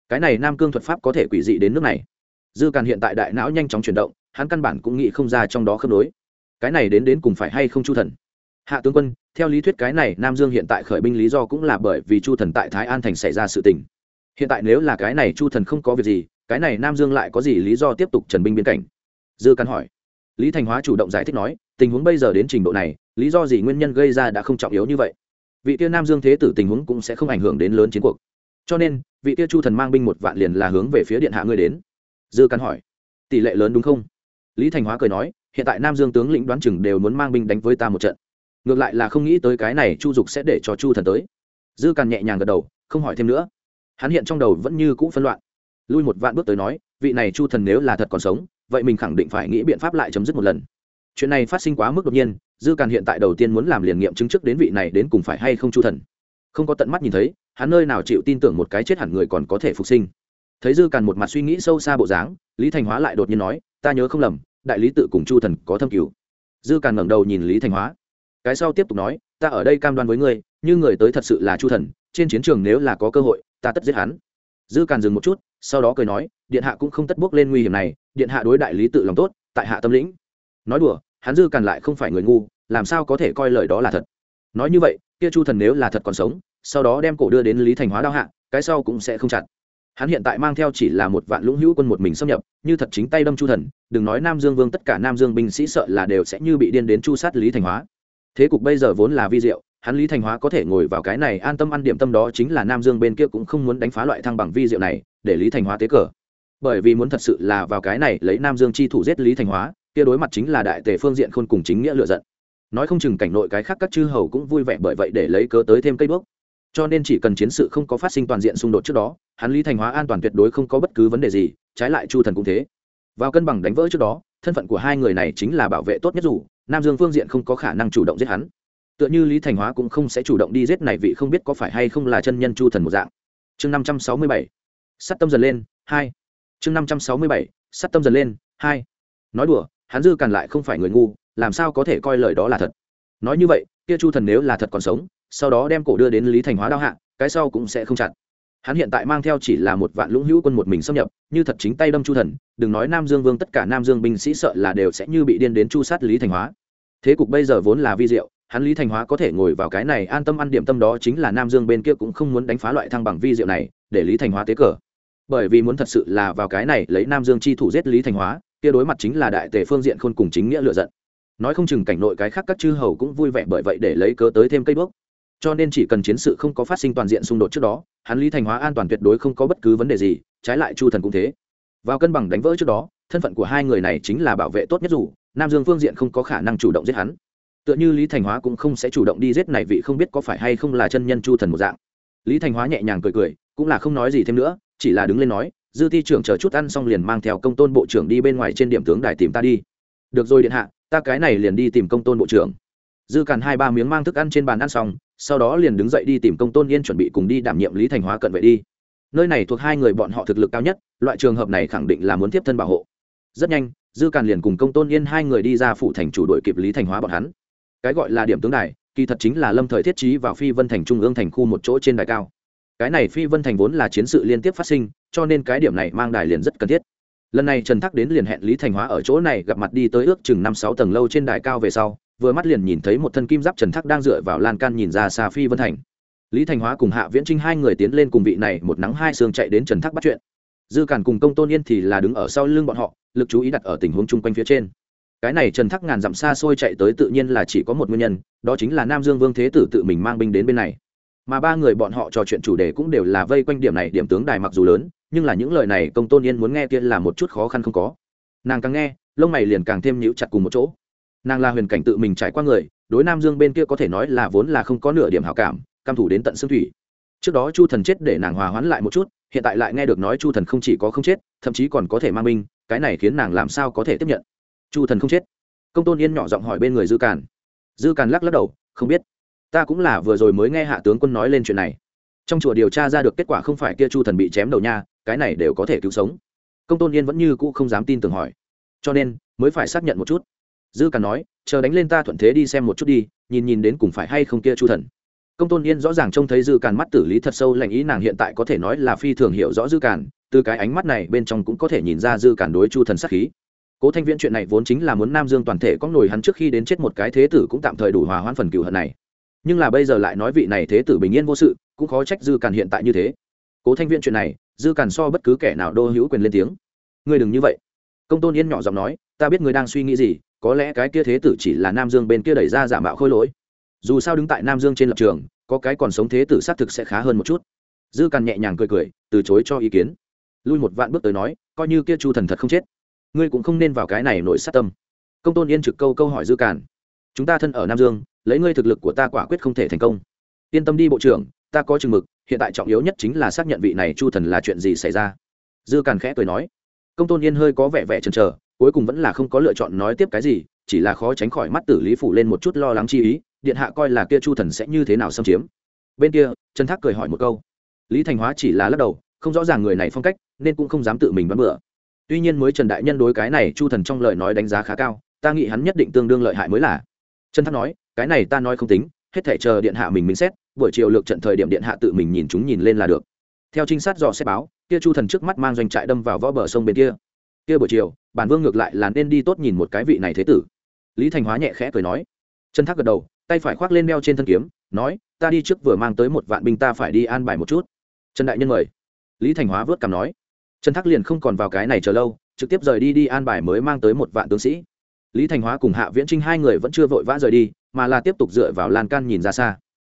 Cái này nam cương thuật pháp có thể quỷ dị đến nước này. Dư càn hiện tại đại não nhanh chóng chuyển động, hắn căn bản cũng nghĩ không ra trong đó khớp nối. Cái này đến đến cùng phải hay không chu thần? Hạ tướng quân, theo lý thuyết cái này nam dương hiện tại khởi binh lý do cũng là bởi vì chu thần tại thái an thành xảy ra sự tình. Hiện tại nếu là cái này chu thần không có việc gì, cái này nam dương lại có gì lý do tiếp tục trần binh biên cảnh? Dư càn hỏi. Lý thành hóa chủ động giải thích nói, tình huống bây giờ đến trình độ này lý do gì nguyên nhân gây ra đã không trọng yếu như vậy. Vị tiên nam dương thế tử tình huống cũng sẽ không ảnh hưởng đến lớn chiến cuộc. Cho nên, vị tia chu thần mang binh một vạn liền là hướng về phía điện hạ ngươi đến. Dư cắn hỏi, tỷ lệ lớn đúng không? Lý thành hóa cười nói, hiện tại nam dương tướng lĩnh đoán chừng đều muốn mang binh đánh với ta một trận. Ngược lại là không nghĩ tới cái này chu dục sẽ để cho chu thần tới. Dư càn nhẹ nhàng gật đầu, không hỏi thêm nữa. Hắn hiện trong đầu vẫn như cũ phân loạn. Lui một vạn bước tới nói, vị này chu thần nếu là thật còn sống, vậy mình khẳng định phải nghĩ biện pháp lại chấm dứt một lần chuyện này phát sinh quá mức đột nhiên, dư càn hiện tại đầu tiên muốn làm liền nghiệm chứng trước đến vị này đến cùng phải hay không chu thần. Không có tận mắt nhìn thấy, hắn nơi nào chịu tin tưởng một cái chết hẳn người còn có thể phục sinh. Thấy dư càn một mặt suy nghĩ sâu xa bộ dáng, lý thành hóa lại đột nhiên nói, ta nhớ không lầm, đại lý tự cùng chu thần có thâm cứu dư càn ngẩng đầu nhìn lý thành hóa. Cái sau tiếp tục nói, ta ở đây cam đoan với ngươi, như người tới thật sự là chu thần, trên chiến trường nếu là có cơ hội, ta tất giết hắn. Dư càn dừng một chút, sau đó cười nói, điện hạ cũng không tất bước lên nguy hiểm này, điện hạ đối đại lý tự lòng tốt, tại hạ tâm lĩnh. Nói đùa hắn dư càn lại không phải người ngu, làm sao có thể coi lời đó là thật? Nói như vậy, kia chu thần nếu là thật còn sống, sau đó đem cổ đưa đến lý thành hóa đao hạ, cái sau cũng sẽ không chặt. Hắn hiện tại mang theo chỉ là một vạn lũng hữu quân một mình xâm nhập, như thật chính tay đâm chu thần, đừng nói nam dương vương, tất cả nam dương binh sĩ sợ là đều sẽ như bị điên đến chu sát lý thành hóa. Thế cục bây giờ vốn là vi diệu, hắn lý thành hóa có thể ngồi vào cái này an tâm ăn điểm tâm đó chính là nam dương bên kia cũng không muốn đánh phá loại thăng bằng vi diệu này, để lý thành hóa tế cờ. Bởi vì muốn thật sự là vào cái này lấy nam dương chi thủ giết lý thành hóa kia đối mặt chính là đại tề phương diện khôn cùng chính nghĩa lựa giận. Nói không chừng cảnh nội cái khác các chư hầu cũng vui vẻ bởi vậy để lấy cớ tới thêm cây bước. Cho nên chỉ cần chiến sự không có phát sinh toàn diện xung đột trước đó, hắn lý thành hóa an toàn tuyệt đối không có bất cứ vấn đề gì, trái lại chu thần cũng thế. Vào cân bằng đánh vỡ trước đó, thân phận của hai người này chính là bảo vệ tốt nhất dù, nam dương phương diện không có khả năng chủ động giết hắn. Tựa như lý thành hóa cũng không sẽ chủ động đi giết này vị không biết có phải hay không là chân nhân chu thần một dạng. Chương năm trăm sáu mươi bảy. Sắt tâm dần lên, hai. Chương năm trăm sáu mươi bảy. Sắt tâm dần lên, hai. Nói đùa hắn dư càn lại không phải người ngu, làm sao có thể coi lời đó là thật? Nói như vậy, kia chu thần nếu là thật còn sống, sau đó đem cổ đưa đến lý thành hóa đao hạ, cái sau cũng sẽ không chặn. Hắn hiện tại mang theo chỉ là một vạn lũng hữu quân một mình xâm nhập, như thật chính tay đâm chu thần, đừng nói nam dương vương, tất cả nam dương binh sĩ sợ là đều sẽ như bị điên đến chu sát lý thành hóa. Thế cục bây giờ vốn là vi diệu, hắn lý thành hóa có thể ngồi vào cái này an tâm ăn điểm tâm đó chính là nam dương bên kia cũng không muốn đánh phá loại thăng bằng vi diệu này, để lý thành hóa tế cờ. Bởi vì muốn thật sự là vào cái này lấy nam dương chi thủ giết lý thành hóa kia đối mặt chính là đại tề phương diện khôn cùng chính nghĩa lựa giận. Nói không chừng cảnh nội cái khác các chư hầu cũng vui vẻ bởi vậy để lấy cớ tới thêm cây bước. Cho nên chỉ cần chiến sự không có phát sinh toàn diện xung đột trước đó, hắn lý thành hóa an toàn tuyệt đối không có bất cứ vấn đề gì, trái lại chu thần cũng thế. Vào cân bằng đánh vỡ trước đó, thân phận của hai người này chính là bảo vệ tốt nhất dù, nam dương phương diện không có khả năng chủ động giết hắn. Tựa như lý thành hóa cũng không sẽ chủ động đi giết này vị không biết có phải hay không là chân nhân chu thần một dạng. Lý thành hóa nhẹ nhàng cười cười, cũng là không nói gì thêm nữa, chỉ là đứng lên nói dư thi trưởng chờ chút ăn xong liền mang theo công tôn bộ trưởng đi bên ngoài trên điểm tướng đài tìm ta đi. Được rồi điện hạ, ta cái này liền đi tìm công tôn bộ trưởng. Dư càn hai ba miếng mang thức ăn trên bàn ăn xong, sau đó liền đứng dậy đi tìm công tôn yên chuẩn bị cùng đi đảm nhiệm lý thành hóa cận vệ đi. Nơi này thuộc hai người bọn họ thực lực cao nhất, loại trường hợp này khẳng định là muốn tiếp thân bảo hộ. Rất nhanh, dư càn liền cùng công tôn yên hai người đi ra phủ thành chủ đội kịp lý thành hóa bọn hắn. Cái gọi là điểm tướng đài, kỳ thật chính là lâm thời thiết trí vào phi vân thành trung ương thành khu một chỗ trên đài cao cái này phi vân thành vốn là chiến sự liên tiếp phát sinh, cho nên cái điểm này mang đài liền rất cần thiết. Lần này trần thắc đến liền hẹn lý thành hóa ở chỗ này gặp mặt đi tới ước chừng năm sáu tầng lâu trên đài cao về sau, vừa mắt liền nhìn thấy một thân kim giáp trần thắc đang dựa vào lan can nhìn ra xa phi vân thành. Lý thành hóa cùng hạ viễn trinh hai người tiến lên cùng vị này một nắng hai sương chạy đến trần thắc bắt chuyện. Dư cản cùng công tôn yên thì là đứng ở sau lưng bọn họ, lực chú ý đặt ở tình huống chung quanh phía trên. Cái này trần thắc ngàn dặm xa xôi chạy tới tự nhiên là chỉ có một nguyên nhân, đó chính là nam dương vương thế tử tự mình mang binh đến bên này mà ba người bọn họ trò chuyện chủ đề cũng đều là vây quanh điểm này, điểm tướng đài mặc dù lớn, nhưng là những lời này công tôn yên muốn nghe kia là một chút khó khăn không có. Nàng càng nghe, lông mày liền càng thêm nhíu chặt cùng một chỗ. Nàng là huyền cảnh tự mình trải qua người, đối nam dương bên kia có thể nói là vốn là không có nửa điểm hảo cảm căm thủ đến tận xương thủy. Trước đó chu thần chết để nàng hòa hoãn lại một chút, hiện tại lại nghe được nói chu thần không chỉ có không chết, thậm chí còn có thể mang binh, cái này khiến nàng làm sao có thể tiếp nhận? Chu thần không chết. Công tôn yên nhỏ giọng hỏi bên người dư càn. Dư càn lắc lắc đầu, không biết ta cũng là vừa rồi mới nghe hạ tướng quân nói lên chuyện này. Trong chùa điều tra ra được kết quả không phải kia chu thần bị chém đầu nha, cái này đều có thể cứu sống. Công tôn yên vẫn như cũ không dám tin tưởng hỏi. Cho nên, mới phải xác nhận một chút. Dư càn nói, chờ đánh lên ta thuận thế đi xem một chút đi, nhìn nhìn đến cùng phải hay không kia chu thần. Công tôn yên rõ ràng trông thấy dư càn mắt tử lý thật sâu, lạnh ý nàng hiện tại có thể nói là phi thường hiểu rõ dư càn, từ cái ánh mắt này bên trong cũng có thể nhìn ra dư càn đối chu thần sắc khí. Cố thanh viễn chuyện này vốn chính là muốn nam dương toàn thể có nổi hắn trước khi đến chết một cái thế tử cũng tạm thời đủ hòa hoãn phần cựu hận này nhưng là bây giờ lại nói vị này thế tử bình yên vô sự, cũng khó trách dư càn hiện tại như thế. Cố thanh viện chuyện này, dư càn so bất cứ kẻ nào đô hữu quyền lên tiếng. Ngươi đừng như vậy. Công tôn yên nhỏ giọng nói, ta biết ngươi đang suy nghĩ gì, có lẽ cái kia thế tử chỉ là nam dương bên kia đẩy ra giả mạo khôi lỗi. Dù sao đứng tại nam dương trên lập trường, có cái còn sống thế tử xác thực sẽ khá hơn một chút. Dư càn nhẹ nhàng cười cười, từ chối cho ý kiến. Lui một vạn bước tới nói, coi như kia chu thần thật không chết, ngươi cũng không nên vào cái này nổi sát tâm. Công tôn yên trực câu câu hỏi dư càn. Chúng ta thân ở nam dương lấy ngươi thực lực của ta quả quyết không thể thành công. Yên tâm đi, bộ trưởng, ta có chừng mực, hiện tại trọng yếu nhất chính là xác nhận vị này chu thần là chuyện gì xảy ra. Dư càn khẽ cười nói. Công tôn yên hơi có vẻ vẻ chần chờ, cuối cùng vẫn là không có lựa chọn nói tiếp cái gì, chỉ là khó tránh khỏi mắt tử lý phủ lên một chút lo lắng chi ý, điện hạ coi là kia chu thần sẽ như thế nào xâm chiếm? Bên kia, trần thác cười hỏi một câu. Lý thành hóa chỉ là lắc đầu, không rõ ràng người này phong cách, nên cũng không dám tự mình bắn bựa tuy nhiên mới trần đại nhân đối cái này chu thần trong lời nói đánh giá khá cao, ta nghĩ hắn nhất định tương đương lợi hại mới là. Trần thác nói cái này ta nói không tính, hết thể chờ điện hạ mình minh xét, buổi chiều lược trận thời điểm điện hạ tự mình nhìn chúng nhìn lên là được. Theo trinh sát dò xét báo, kia chu thần trước mắt mang doanh trại đâm vào võ bờ sông bên kia. Kia buổi chiều, bản vương ngược lại là nên đi tốt nhìn một cái vị này thế tử. Lý thành hóa nhẹ khẽ cười nói. Chân thác gật đầu, tay phải khoác lên đeo trên thân kiếm, nói, ta đi trước vừa mang tới một vạn binh ta phải đi an bài một chút. Trần đại nhân mời. Lý thành hóa vớt cảm nói. Trần thác liền không còn vào cái này chờ lâu, trực tiếp rời đi đi an bài mới mang tới một vạn tướng sĩ. Lý thành hóa cùng hạ viễn trinh hai người vẫn chưa vội vã rời đi mà là tiếp tục dựa vào lan can nhìn ra xa.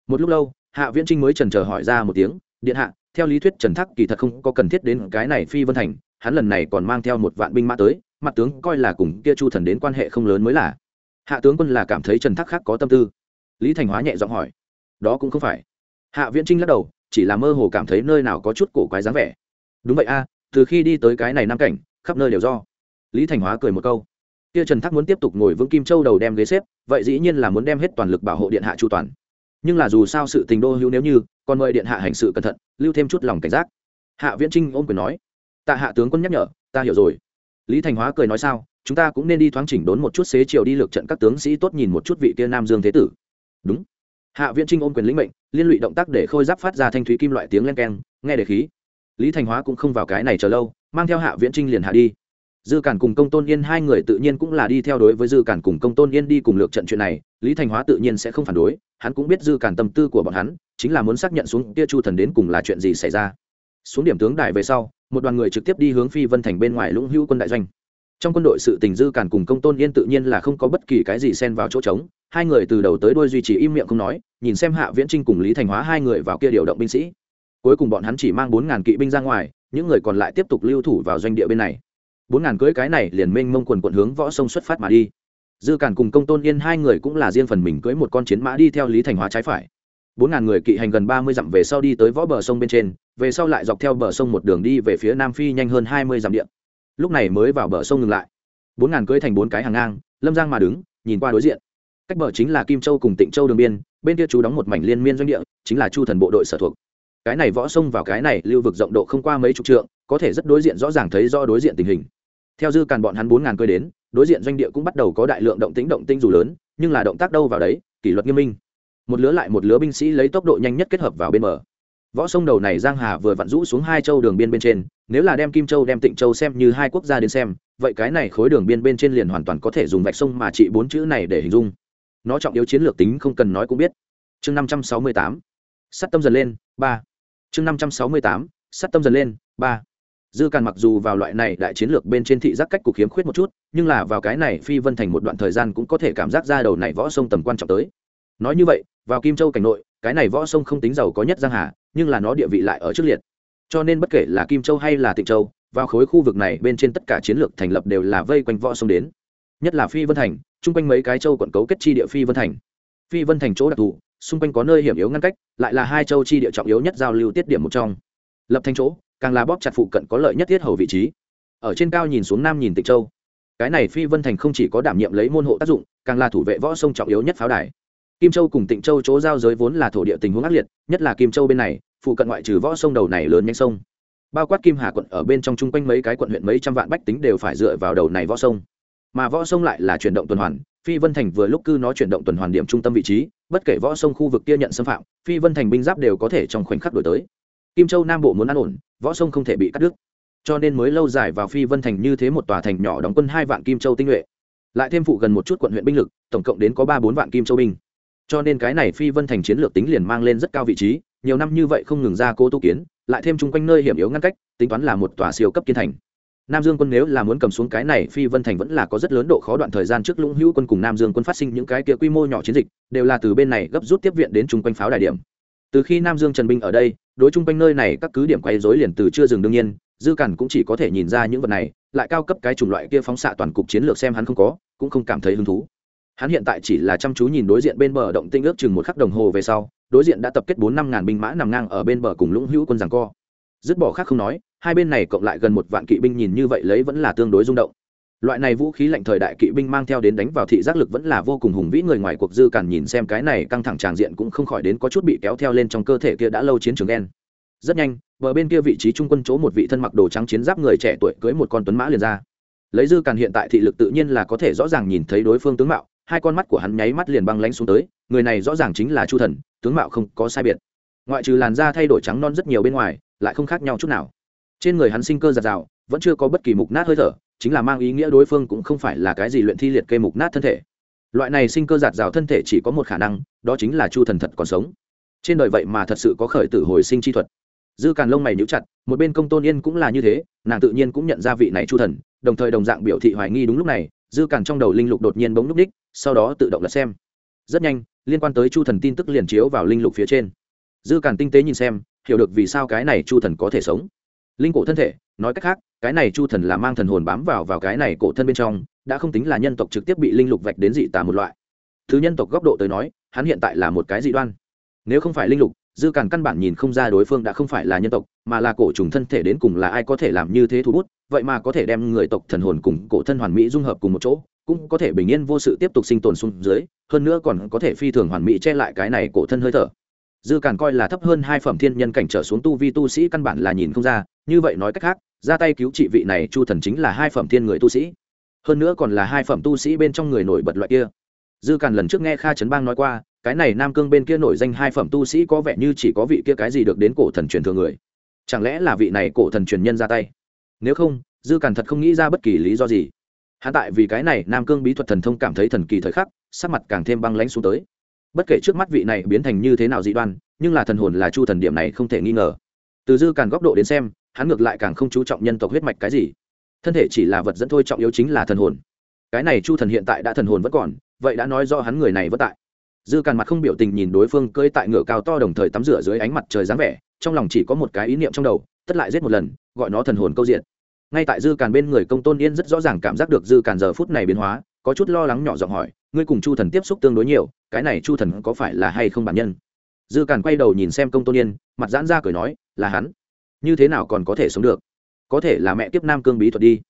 Một lúc lâu, hạ viễn trinh mới trần chờ hỏi ra một tiếng, điện hạ, theo lý thuyết trần thác kỳ thật không có cần thiết đến cái này phi vân thành, hắn lần này còn mang theo một vạn binh mã tới, mặt tướng coi là cùng kia chu thần đến quan hệ không lớn mới là. Hạ tướng quân là cảm thấy trần thác khác có tâm tư. Lý thành hóa nhẹ giọng hỏi, đó cũng không phải. Hạ viễn trinh lắc đầu, chỉ là mơ hồ cảm thấy nơi nào có chút cổ quái dáng vẻ. Đúng vậy a, từ khi đi tới cái này nam cảnh, khắp nơi đều do. Lý thành hóa cười một câu kia trần thác muốn tiếp tục ngồi vững kim châu đầu đem ghế xếp, vậy dĩ nhiên là muốn đem hết toàn lực bảo hộ điện hạ chu toàn. Nhưng là dù sao sự tình đô hữu nếu như, còn mời điện hạ hành sự cẩn thận, lưu thêm chút lòng cảnh giác. Hạ viễn trinh ôm quyền nói, tạ hạ tướng quân nhắc nhở, ta hiểu rồi. Lý thành hóa cười nói sao, chúng ta cũng nên đi thoáng chỉnh đốn một chút xế chiều đi lược trận các tướng sĩ tốt nhìn một chút vị kia nam dương thế tử. Đúng. Hạ viễn trinh ôm quyền lĩnh mệnh, liên lụy động tác để khôi giáp phát ra thanh thúy kim loại tiếng len keng, nghe để khí. Lý thành hóa cũng không vào cái này chờ lâu, mang theo hạ viễn trinh liền hạ đi dư cản cùng công tôn yên hai người tự nhiên cũng là đi theo đối với dư cản cùng công tôn yên đi cùng lược trận chuyện này, lý thành hóa tự nhiên sẽ không phản đối, hắn cũng biết dư cản tâm tư của bọn hắn, chính là muốn xác nhận xuống kia chu thần đến cùng là chuyện gì xảy ra. Xuống điểm tướng đài về sau, một đoàn người trực tiếp đi hướng phi vân thành bên ngoài lũng hữu quân đại doanh. Trong quân đội sự tình dư cản cùng công tôn yên tự nhiên là không có bất kỳ cái gì xen vào chỗ trống, hai người từ đầu tới đuôi duy trì im miệng không nói, nhìn xem hạ viễn trinh cùng lý thành hóa hai người vào kia điều động binh sĩ. Cuối cùng bọn hắn chỉ mang bốn ngàn kỵ binh ra ngoài, những người còn lại tiếp tục lưu thủ vào doanh địa bên này bốn ngàn cưỡi cái này liền mênh mông quần quận hướng võ sông xuất phát mà đi. Dư cản cùng công tôn yên hai người cũng là riêng phần mình cưỡi một con chiến mã đi theo lý thành hóa trái phải. Bốn ngàn người kỵ hành gần ba mươi dặm về sau đi tới võ bờ sông bên trên, về sau lại dọc theo bờ sông một đường đi về phía nam phi nhanh hơn hai mươi dặm điện lúc này mới vào bờ sông ngừng lại. Bốn ngàn cưỡi thành bốn cái hàng ngang, lâm giang mà đứng, nhìn qua đối diện. Cách bờ chính là kim châu cùng tịnh châu đường biên, bên kia chú đóng một mảnh liên miên doanh địa, chính là chu thần bộ đội sở thuộc. Cái này võ sông vào cái này, lưu vực rộng độ không qua mấy chục trượng, có thể rất đối diện, rõ ràng thấy do đối diện tình hình theo dư càn bọn hắn bốn ngàn cơi đến, đối diện doanh địa cũng bắt đầu có đại lượng động tĩnh, động tinh dù lớn, nhưng là động tác đâu vào đấy, kỷ luật nghiêm minh. Một lứa lại một lứa binh sĩ lấy tốc độ nhanh nhất kết hợp vào bên bờ. Võ sông đầu này giang hà vừa vặn rũ xuống hai châu đường biên bên trên, nếu là đem kim châu, đem tịnh châu xem như hai quốc gia đến xem, vậy cái này khối đường biên bên trên liền hoàn toàn có thể dùng vạch sông mà trị bốn chữ này để hình dung. Nó trọng yếu chiến lược tính không cần nói cũng biết. Chương năm trăm sáu mươi tám, sắt tâm dần lên, ba. Chương năm trăm sáu mươi tám, sắt tâm dần lên, ba dư càn mặc dù vào loại này đại chiến lược bên trên thị giác cách cục hiếm khuyết một chút, nhưng là vào cái này phi vân thành một đoạn thời gian cũng có thể cảm giác ra đầu này võ sông tầm quan trọng tới. Nói như vậy, vào kim châu cảnh nội, cái này võ sông không tính giàu có nhất giang hà, nhưng là nó địa vị lại ở trước liệt. Cho nên bất kể là kim châu hay là tịnh châu, vào khối khu vực này bên trên tất cả chiến lược thành lập đều là vây quanh võ sông đến. Nhất là phi vân thành, chung quanh mấy cái châu quận cấu kết chi địa phi vân thành. Phi vân thành chỗ đặc thù, xung quanh có nơi hiểm yếu ngăn cách, lại là hai châu chi địa trọng yếu nhất giao lưu tiết điểm một trong. Lập thành chỗ càng là bóp chặt phụ cận có lợi nhất thiết hầu vị trí. Ở trên cao nhìn xuống nam nhìn tịnh châu. Cái này phi vân thành không chỉ có đảm nhiệm lấy môn hộ tác dụng, càng là thủ vệ võ sông trọng yếu nhất pháo đài. Kim châu cùng tịnh châu chỗ giao giới vốn là thổ địa tình huống ác liệt, nhất là kim châu bên này, phụ cận ngoại trừ võ sông đầu này lớn nhanh sông. Bao quát kim hà quận ở bên trong chung quanh mấy cái quận huyện mấy trăm vạn bách tính đều phải dựa vào đầu này võ sông. Mà võ sông lại là chuyển động tuần hoàn, phi vân thành vừa lúc cư nó chuyển động tuần hoàn điểm trung tâm vị trí, bất kể võ sông khu vực kia nhận xâm phạm, phi vân thành binh giáp đều có thể trong khoảnh khắc đổi tới. Kim châu nam bộ muốn an ổn võ sông không thể bị cắt đứt. Cho nên mới lâu dài vào phi vân thành như thế một tòa thành nhỏ đóng quân hai vạn kim châu tinh nhuệ. Lại thêm phụ gần một chút quận huyện binh lực, tổng cộng đến có ba bốn vạn kim châu binh. Cho nên cái này phi vân thành chiến lược tính liền mang lên rất cao vị trí, nhiều năm như vậy không ngừng ra cố tu kiến, lại thêm chung quanh nơi hiểm yếu ngăn cách, tính toán là một tòa siêu cấp kiên thành. Nam dương quân nếu là muốn cầm xuống cái này, phi vân thành vẫn là có rất lớn độ khó đoạn thời gian trước lũng hữu quân cùng nam dương quân phát sinh những cái kia quy mô nhỏ chiến dịch, đều là từ bên này gấp rút tiếp viện đến chung quanh pháo đài điểm. Từ khi nam dương trần binh ở đây đối chung quanh nơi này các cứ điểm quay dối liền từ chưa dừng đương nhiên, dư cản cũng chỉ có thể nhìn ra những vật này, lại cao cấp cái chủng loại kia phóng xạ toàn cục chiến lược xem hắn không có, cũng không cảm thấy hứng thú. Hắn hiện tại chỉ là chăm chú nhìn đối diện bên bờ động tinh ước chừng một khắc đồng hồ về sau, đối diện đã tập kết bốn năm ngàn binh mã nằm ngang ở bên bờ cùng lũng hữu quân giằng co. Dứt bỏ khác không nói, hai bên này cộng lại gần một vạn kỵ binh nhìn như vậy lấy vẫn là tương đối rung động loại này vũ khí lạnh thời đại kỵ binh mang theo đến đánh vào thị giác lực vẫn là vô cùng hùng vĩ, người ngoài cuộc dư càn nhìn xem cái này căng thẳng tràng diện cũng không khỏi đến có chút bị kéo theo lên trong cơ thể kia đã lâu chiến trường đen rất nhanh, bờ bên kia vị trí trung quân chỗ một vị thân mặc đồ trắng chiến giáp người trẻ tuổi cưới một con tuấn mã liền ra. Lấy dư càn hiện tại thị lực tự nhiên là có thể rõ ràng nhìn thấy đối phương tướng mạo, hai con mắt của hắn nháy mắt liền băng lánh xuống tới, người này rõ ràng chính là chu thần, tướng mạo không có sai biệt. Ngoại trừ làn da thay đổi trắng non rất nhiều bên ngoài, lại không khác nhau chút nào. Trên người hắn sinh cơ giạt rào, vẫn chưa có bất kỳ mục nát hơi thở chính là mang ý nghĩa đối phương cũng không phải là cái gì luyện thi liệt kê mục nát thân thể. Loại này sinh cơ giạt rào thân thể chỉ có một khả năng, đó chính là chu thần thật còn sống. Trên đời vậy mà thật sự có khởi tử hồi sinh chi thuật. Dư càn lông mày nhíu chặt, một bên công tôn yên cũng là như thế, nàng tự nhiên cũng nhận ra vị này chu thần, đồng thời đồng dạng biểu thị hoài nghi đúng lúc này, dư càn trong đầu linh lục đột nhiên bỗng núp đích, sau đó tự động lật xem. Rất nhanh, liên quan tới chu thần tin tức liền chiếu vào linh lục phía trên. Dư càn tinh tế nhìn xem, hiểu được vì sao cái này chu thần có thể sống linh cổ thân thể, nói cách khác, cái này chu thần là mang thần hồn bám vào vào cái này cổ thân bên trong, đã không tính là nhân tộc trực tiếp bị linh lục vạch đến dị tà một loại. Thứ nhân tộc góc độ tới nói, hắn hiện tại là một cái dị đoan. Nếu không phải linh lục, dư càn căn bản nhìn không ra đối phương đã không phải là nhân tộc, mà là cổ trùng thân thể đến cùng là ai có thể làm như thế thu bút vậy mà có thể đem người tộc thần hồn cùng cổ thân hoàn mỹ dung hợp cùng một chỗ, cũng có thể bình yên vô sự tiếp tục sinh tồn xuống dưới, hơn nữa còn có thể phi thường hoàn mỹ che lại cái này cổ thân hơi thở dư càn coi là thấp hơn hai phẩm thiên nhân cảnh trở xuống tu vi tu sĩ căn bản là nhìn không ra, như vậy nói cách khác, ra tay cứu trị vị này chu thần chính là hai phẩm thiên người tu sĩ. Hơn nữa còn là hai phẩm tu sĩ bên trong người nổi bật loại kia. Dư càn lần trước nghe kha trấn bang nói qua, cái này nam cương bên kia nổi danh hai phẩm tu sĩ có vẻ như chỉ có vị kia cái gì được đến cổ thần truyền thừa người. Chẳng lẽ là vị này cổ thần truyền nhân ra tay? Nếu không, dư càn thật không nghĩ ra bất kỳ lý do gì. Hạ tại vì cái này nam cương bí thuật thần thông cảm thấy thần kỳ thời khắc, sắc mặt càng thêm băng lãnh xuống tới bất kể trước mắt vị này biến thành như thế nào dị đoan, nhưng là thần hồn là chu thần điểm này không thể nghi ngờ. Từ dư càn góc độ đến xem, hắn ngược lại càng không chú trọng nhân tộc huyết mạch cái gì. Thân thể chỉ là vật dẫn thôi, trọng yếu chính là thần hồn. Cái này chu thần hiện tại đã thần hồn vẫn còn, vậy đã nói do hắn người này vẫn tại. Dư càn mặt không biểu tình nhìn đối phương cơi tại ngựa cao to đồng thời tắm rửa dưới ánh mặt trời dáng vẻ, trong lòng chỉ có một cái ý niệm trong đầu, tất lại giết một lần, gọi nó thần hồn câu diện. Ngay tại dư càn bên người công tôn yên rất rõ ràng cảm giác được dư càn giờ phút này biến hóa có chút lo lắng nhỏ giọng hỏi, ngươi cùng chu thần tiếp xúc tương đối nhiều, cái này chu thần có phải là hay không bản nhân? Dư càn quay đầu nhìn xem công tôn yên, mặt giãn ra cười nói, là hắn. Như thế nào còn có thể sống được? Có thể là mẹ tiếp nam cương bí thuật đi.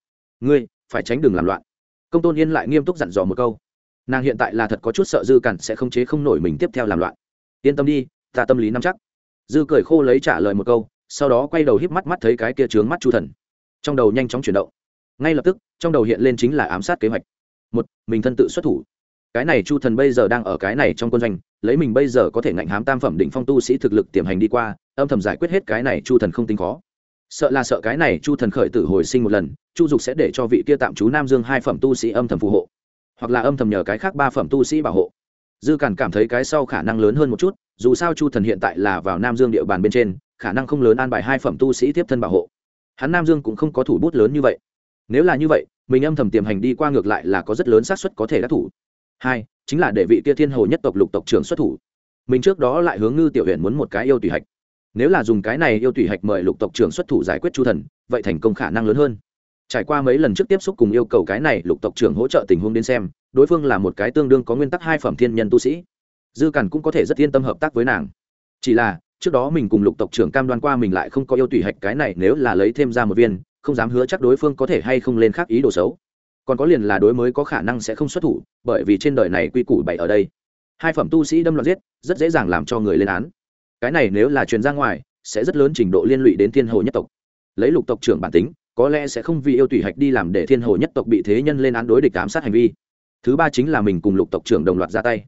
Ngươi, phải tránh đừng làm loạn. Công tôn yên lại nghiêm túc dặn dò một câu. Nàng hiện tại là thật có chút sợ dư cản sẽ không chế không nổi mình tiếp theo làm loạn. Yên tâm đi, ta tâm lý nắm chắc. Dư cười khô lấy trả lời một câu, sau đó quay đầu híp mắt mắt thấy cái kia trướng mắt chu thần. Trong đầu nhanh chóng chuyển động. Ngay lập tức, trong đầu hiện lên chính là ám sát kế hoạch một, mình thân tự xuất thủ. Cái này chu thần bây giờ đang ở cái này trong quân doanh, lấy mình bây giờ có thể ngạnh hám tam phẩm định phong tu sĩ thực lực tiềm hành đi qua, âm thầm giải quyết hết cái này chu thần không tính khó. Sợ là sợ cái này chu thần khởi tử hồi sinh một lần, chu dục sẽ để cho vị kia tạm chú nam dương hai phẩm tu sĩ âm thầm phù hộ, hoặc là âm thầm nhờ cái khác ba phẩm tu sĩ bảo hộ. Dư cản cảm thấy cái sau khả năng lớn hơn một chút, dù sao chu thần hiện tại là vào nam dương địa bàn bên trên, khả năng không lớn an bài hai phẩm tu sĩ tiếp thân bảo hộ. Hắn nam dương cũng không có thủ bút lớn như vậy nếu là như vậy, mình âm thầm tiềm hành đi qua ngược lại là có rất lớn xác suất có thể đắc thủ. Hai, chính là để vị kia thiên hồ nhất tộc lục tộc trưởng xuất thủ. Mình trước đó lại hướng ngư tiểu huyện muốn một cái yêu tùy hạch. Nếu là dùng cái này yêu tùy hạch mời lục tộc trưởng xuất thủ giải quyết chu thần, vậy thành công khả năng lớn hơn. Trải qua mấy lần trước tiếp xúc cùng yêu cầu cái này lục tộc trưởng hỗ trợ tình huống đến xem, đối phương là một cái tương đương có nguyên tắc hai phẩm thiên nhân tu sĩ. Dư cằn cũng có thể rất yên tâm hợp tác với nàng. Chỉ là, trước đó mình cùng lục tộc trưởng cam đoan qua mình lại không có yêu tùy hạch cái này nếu là lấy thêm ra một viên không dám hứa chắc đối phương có thể hay không lên khác ý đồ xấu. Còn có liền là đối mới có khả năng sẽ không xuất thủ, bởi vì trên đời này quy củ bày ở đây. Hai phẩm tu sĩ đâm loạn giết, rất dễ dàng làm cho người lên án. Cái này nếu là truyền ra ngoài, sẽ rất lớn trình độ liên lụy đến thiên hồ nhất tộc. Lấy lục tộc trưởng bản tính, có lẽ sẽ không vì yêu tùy hạch đi làm để thiên hồ nhất tộc bị thế nhân lên án đối địch ám sát hành vi. Thứ ba chính là mình cùng lục tộc trưởng đồng loạt ra tay.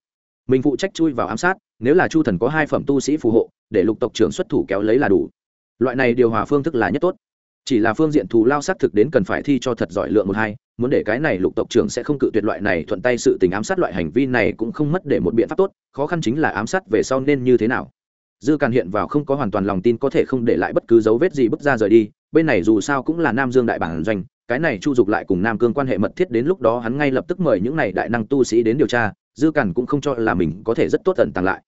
Mình phụ trách chui vào ám sát, nếu là chu thần có hai phẩm tu sĩ phù hộ, để lục tộc trưởng xuất thủ kéo lấy là đủ. Loại này điều hòa phương thức là nhất tốt chỉ là phương diện thù lao xác thực đến cần phải thi cho thật giỏi lượng một hai, muốn để cái này lục tộc trưởng sẽ không cự tuyệt loại này thuận tay sự tình ám sát loại hành vi này cũng không mất để một biện pháp tốt, khó khăn chính là ám sát về sau nên như thế nào. Dư càn hiện vào không có hoàn toàn lòng tin có thể không để lại bất cứ dấu vết gì bước ra rời đi, bên này dù sao cũng là nam dương đại bản doanh, cái này chu dục lại cùng nam cương quan hệ mật thiết đến lúc đó hắn ngay lập tức mời những này đại năng tu sĩ đến điều tra, dư càn cũng không cho là mình có thể rất tốt tận tàng lại.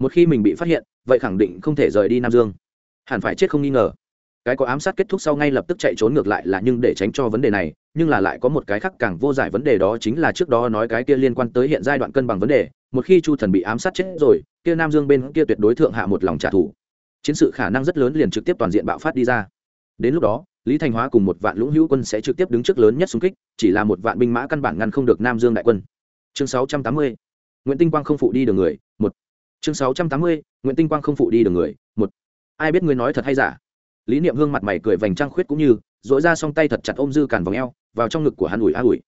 Một khi mình bị phát hiện, vậy khẳng định không thể rời đi nam dương. Hẳn phải chết không nghi ngờ cái có ám sát kết thúc sau ngay lập tức chạy trốn ngược lại là nhưng để tránh cho vấn đề này, nhưng là lại có một cái khác càng vô giải vấn đề đó chính là trước đó nói cái kia liên quan tới hiện giai đoạn cân bằng vấn đề, một khi chu thần bị ám sát chết rồi, kia nam dương bên kia tuyệt đối thượng hạ một lòng trả thù chiến sự khả năng rất lớn liền trực tiếp toàn diện bạo phát đi ra đến lúc đó, lý thành hóa cùng một vạn lũng hữu quân sẽ trực tiếp đứng trước lớn nhất xung kích, chỉ là một vạn binh mã căn bản ngăn không được nam dương đại quân chương 680. nguyễn tinh quang không phụ đi đường người, một chương 680. nguyễn tinh quang không phụ đi đường người, một ai biết ngươi nói thật hay giả lý niệm hương mặt mày cười vành trăng khuyết cũng như dỗi ra song tay thật chặt ôm dư càn vòng eo, vào trong ngực của hắn ủi a ủi.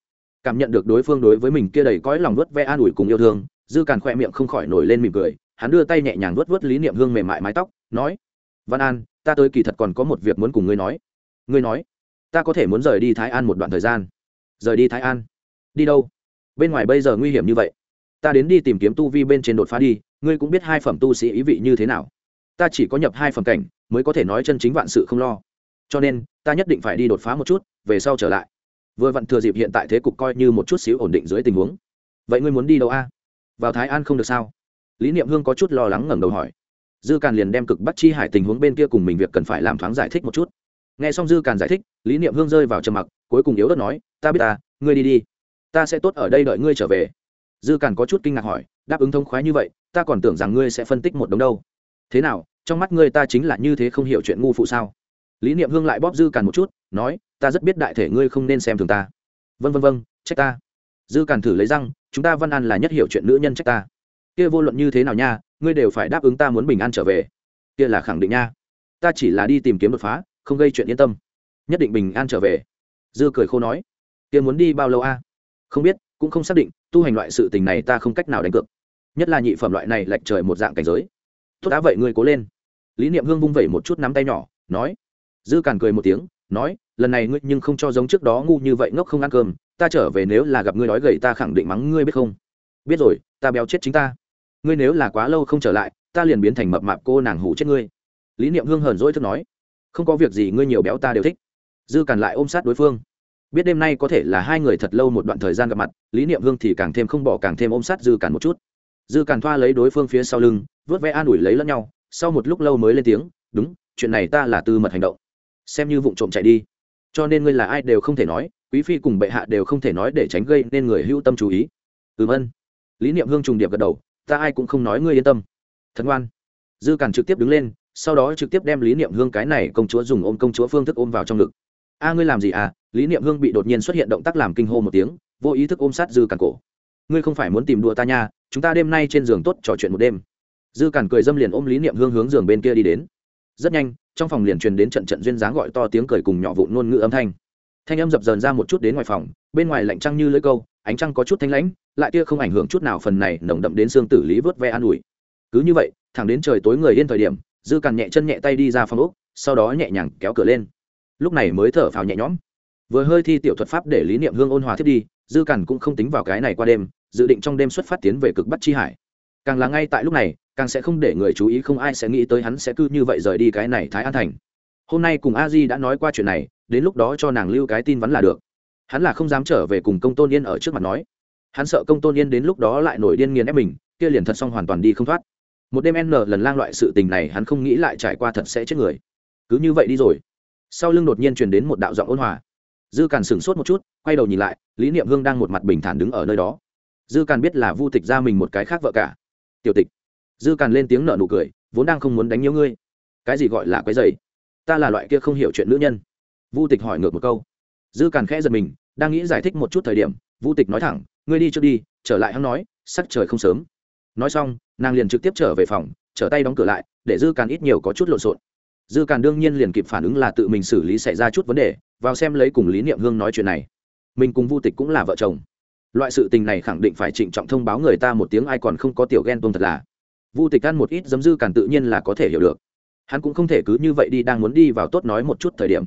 Cảm nhận được đối phương đối với mình kia đầy cõi lòng vớt ve an ủi cùng yêu thương, dư càn khoe miệng không khỏi nổi lên mỉm cười, hắn đưa tay nhẹ nhàng vớt vớt lý niệm hương mềm mại mái tóc, nói, văn an, ta tới kỳ thật còn có một việc muốn cùng ngươi nói. Ngươi nói, ta có thể muốn rời đi thái an một đoạn thời gian. Rời đi thái an? Đi đâu? Bên ngoài bây giờ nguy hiểm như vậy. Ta đến đi tìm kiếm tu vi bên trên đột phá đi, ngươi cũng biết hai phẩm tu sĩ ý vị như thế nào ta chỉ có nhập hai phẩm cảnh, mới có thể nói chân chính vạn sự không lo. Cho nên, ta nhất định phải đi đột phá một chút, về sau trở lại. Vừa vặn thừa dịp hiện tại thế cục coi như một chút xíu ổn định dưới tình huống. Vậy ngươi muốn đi đâu a? Vào thái an không được sao? Lý niệm hương có chút lo lắng ngẩng đầu hỏi. Dư càn liền đem cực bắt chi hải tình huống bên kia cùng mình việc cần phải làm thoáng giải thích một chút. Nghe xong dư càn giải thích, lý niệm hương rơi vào trầm mặc, cuối cùng yếu đất nói, ta biết ta, ngươi đi đi. Ta sẽ tốt ở đây đợi ngươi trở về. Dư càn có chút kinh ngạc hỏi, đáp ứng thông khoái như vậy, ta còn tưởng rằng ngươi sẽ phân tích một đống đâu. Thế nào? Trong mắt ngươi ta chính là như thế không hiểu chuyện ngu phụ sao? Lý niệm hương lại bóp dư càn một chút, nói, ta rất biết đại thể ngươi không nên xem thường ta. Vân vân vân trách ta. Dư càn thử lấy răng, chúng ta văn an là nhất hiểu chuyện nữ nhân trách ta. Kia vô luận như thế nào nha, ngươi đều phải đáp ứng ta muốn bình an trở về. Kia là khẳng định nha. Ta chỉ là đi tìm kiếm đột phá, không gây chuyện yên tâm. Nhất định bình an trở về. Dư cười khô nói, kia muốn đi bao lâu a? Không biết, cũng không xác định, tu hành loại sự tình này ta không cách nào đánh cược. Nhất là nhị phẩm loại này lệch trời một dạng cảnh giới. Tốt đã vậy ngươi cố lên lý niệm hương vung vẩy một chút nắm tay nhỏ, nói. Dư càn cười một tiếng, nói, lần này ngươi nhưng không cho giống trước đó ngu như vậy ngốc không ăn cơm, ta trở về nếu là gặp ngươi nói gầy ta khẳng định mắng ngươi biết không? Biết rồi, ta béo chết chính ta. Ngươi nếu là quá lâu không trở lại, ta liền biến thành mập mạp cô nàng hủ chết ngươi. Lý niệm hương hờn dỗi thức nói. Không có việc gì, ngươi nhiều béo ta đều thích. Dư càn lại ôm sát đối phương. Biết đêm nay có thể là hai người thật lâu một đoạn thời gian gặp mặt, lý niệm hương thì càng thêm không bỏ càng thêm ôm sát dư càn một chút. Dư càn thoa lấy đối phương phía sau lưng, vớt vẽ an ủi lấy lẫn nhau sau một lúc lâu mới lên tiếng, đúng, chuyện này ta là tư mật hành động. Xem như vụ trộm chạy đi. Cho nên ngươi là ai đều không thể nói, quý phi cùng bệ hạ đều không thể nói để tránh gây nên người hữu tâm chú ý. Ừm, ân. Lý niệm hương trùng điệp gật đầu, ta ai cũng không nói ngươi yên tâm. Thật ngoan. Dư càn trực tiếp đứng lên, sau đó trực tiếp đem lý niệm hương cái này công chúa dùng ôm công chúa phương thức ôm vào trong ngực. A, ngươi làm gì à? Lý niệm hương bị đột nhiên xuất hiện động tác làm kinh hô một tiếng, vô ý thức ôm sát dư càn cổ. Ngươi không phải muốn tìm đùa ta nha, chúng ta đêm nay trên giường tốt trò chuyện một đêm dư cản cười dâm liền ôm lý niệm hương hướng giường bên kia đi đến. Rất nhanh, trong phòng liền truyền đến trận trận duyên dáng gọi to tiếng cười cùng nhỏ vụn ngôn ngữ âm thanh. Thanh âm dập dờn ra một chút đến ngoài phòng, bên ngoài lạnh trăng như lưỡi câu, ánh trăng có chút thanh lãnh, lại kia không ảnh hưởng chút nào phần này nồng đậm đến xương tử lý vớt ve an ủi. Cứ như vậy, thẳng đến trời tối người yên thời điểm, dư càn nhẹ chân nhẹ tay đi ra phòng úc sau đó nhẹ nhàng kéo cửa lên. Lúc này mới thở phào nhẹ nhõm. Vừa hơi thi tiểu thuật pháp để lý niệm hương ôn hòa thiết đi, dư càn cũng không tính vào cái này qua đêm, dự định trong đêm xuất phát tiến về cực bắc chi hải càng là ngay tại lúc này, càng sẽ không để người chú ý không ai sẽ nghĩ tới hắn sẽ cứ như vậy rời đi cái này thái an thành. Hôm nay cùng a di đã nói qua chuyện này, đến lúc đó cho nàng lưu cái tin vắn là được. Hắn là không dám trở về cùng công tôn yên ở trước mặt nói. Hắn sợ công tôn yên đến lúc đó lại nổi điên nghiền ép mình, kia liền thật xong hoàn toàn đi không thoát. Một đêm n lần lang loại sự tình này hắn không nghĩ lại trải qua thật sẽ chết người. Cứ như vậy đi rồi. Sau lưng đột nhiên truyền đến một đạo giọng ôn hòa. Dư càn sửng sốt một chút, quay đầu nhìn lại, lý niệm hương đang một mặt bình thản đứng ở nơi đó. Dư càn biết là vu tịch ra mình một cái khác vợ cả tiểu tịch. Dư càn lên tiếng nợ nụ cười, vốn đang không muốn đánh nhiều ngươi. Cái gì gọi là cái dày? Ta là loại kia không hiểu chuyện nữ nhân. Vu tịch hỏi ngược một câu. Dư càn khẽ giật mình, đang nghĩ giải thích một chút thời điểm, vu tịch nói thẳng, ngươi đi trước đi, trở lại hắn nói, sắc trời không sớm. Nói xong, nàng liền trực tiếp trở về phòng, trở tay đóng cửa lại, để dư càn ít nhiều có chút lộn xộn. Dư càn đương nhiên liền kịp phản ứng là tự mình xử lý xảy ra chút vấn đề, vào xem lấy cùng lý niệm hương nói chuyện này. Mình cùng vu tịch cũng là vợ chồng loại sự tình này khẳng định phải trịnh trọng thông báo người ta một tiếng, ai còn không có tiểu ghen tuông thật là. Vu tịch ăn một ít dấm dư càn tự nhiên là có thể hiểu được. Hắn cũng không thể cứ như vậy đi, đang muốn đi vào tốt nói một chút thời điểm.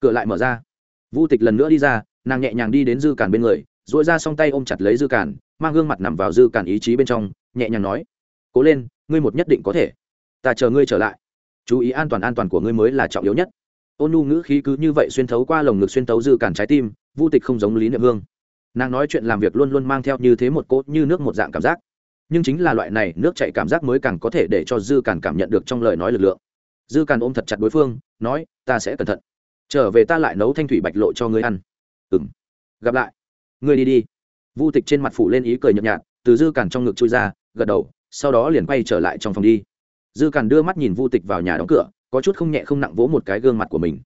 Cửa lại mở ra. Vu tịch lần nữa đi ra, nàng nhẹ nhàng đi đến dư càn bên người dội ra song tay ôm chặt lấy dư càn, mang gương mặt nằm vào dư càn ý chí bên trong, nhẹ nhàng nói, cố lên, ngươi một nhất định có thể. Ta chờ ngươi trở lại. Chú ý an toàn an toàn của ngươi mới là trọng yếu nhất. Ôn nu ngữ khí cứ như vậy xuyên thấu qua lồng ngực xuyên thấu dư càn trái tim, vu tịch không giống lý niệm hương nàng nói chuyện làm việc luôn luôn mang theo như thế một cốt như nước một dạng cảm giác. Nhưng chính là loại này nước chạy cảm giác mới càng có thể để cho dư càn cảm nhận được trong lời nói lực lượng. Dư càn ôm thật chặt đối phương, nói, ta sẽ cẩn thận. Trở về ta lại nấu thanh thủy bạch lộ cho ngươi ăn. Ừng gặp lại. Ngươi đi đi. Vu tịch trên mặt phủ lên ý cười nhợt nhạt, từ dư càn trong ngực chui ra, gật đầu, sau đó liền quay trở lại trong phòng đi. Dư càn đưa mắt nhìn vu tịch vào nhà đóng cửa, có chút không nhẹ không nặng vỗ một cái gương mặt của mình.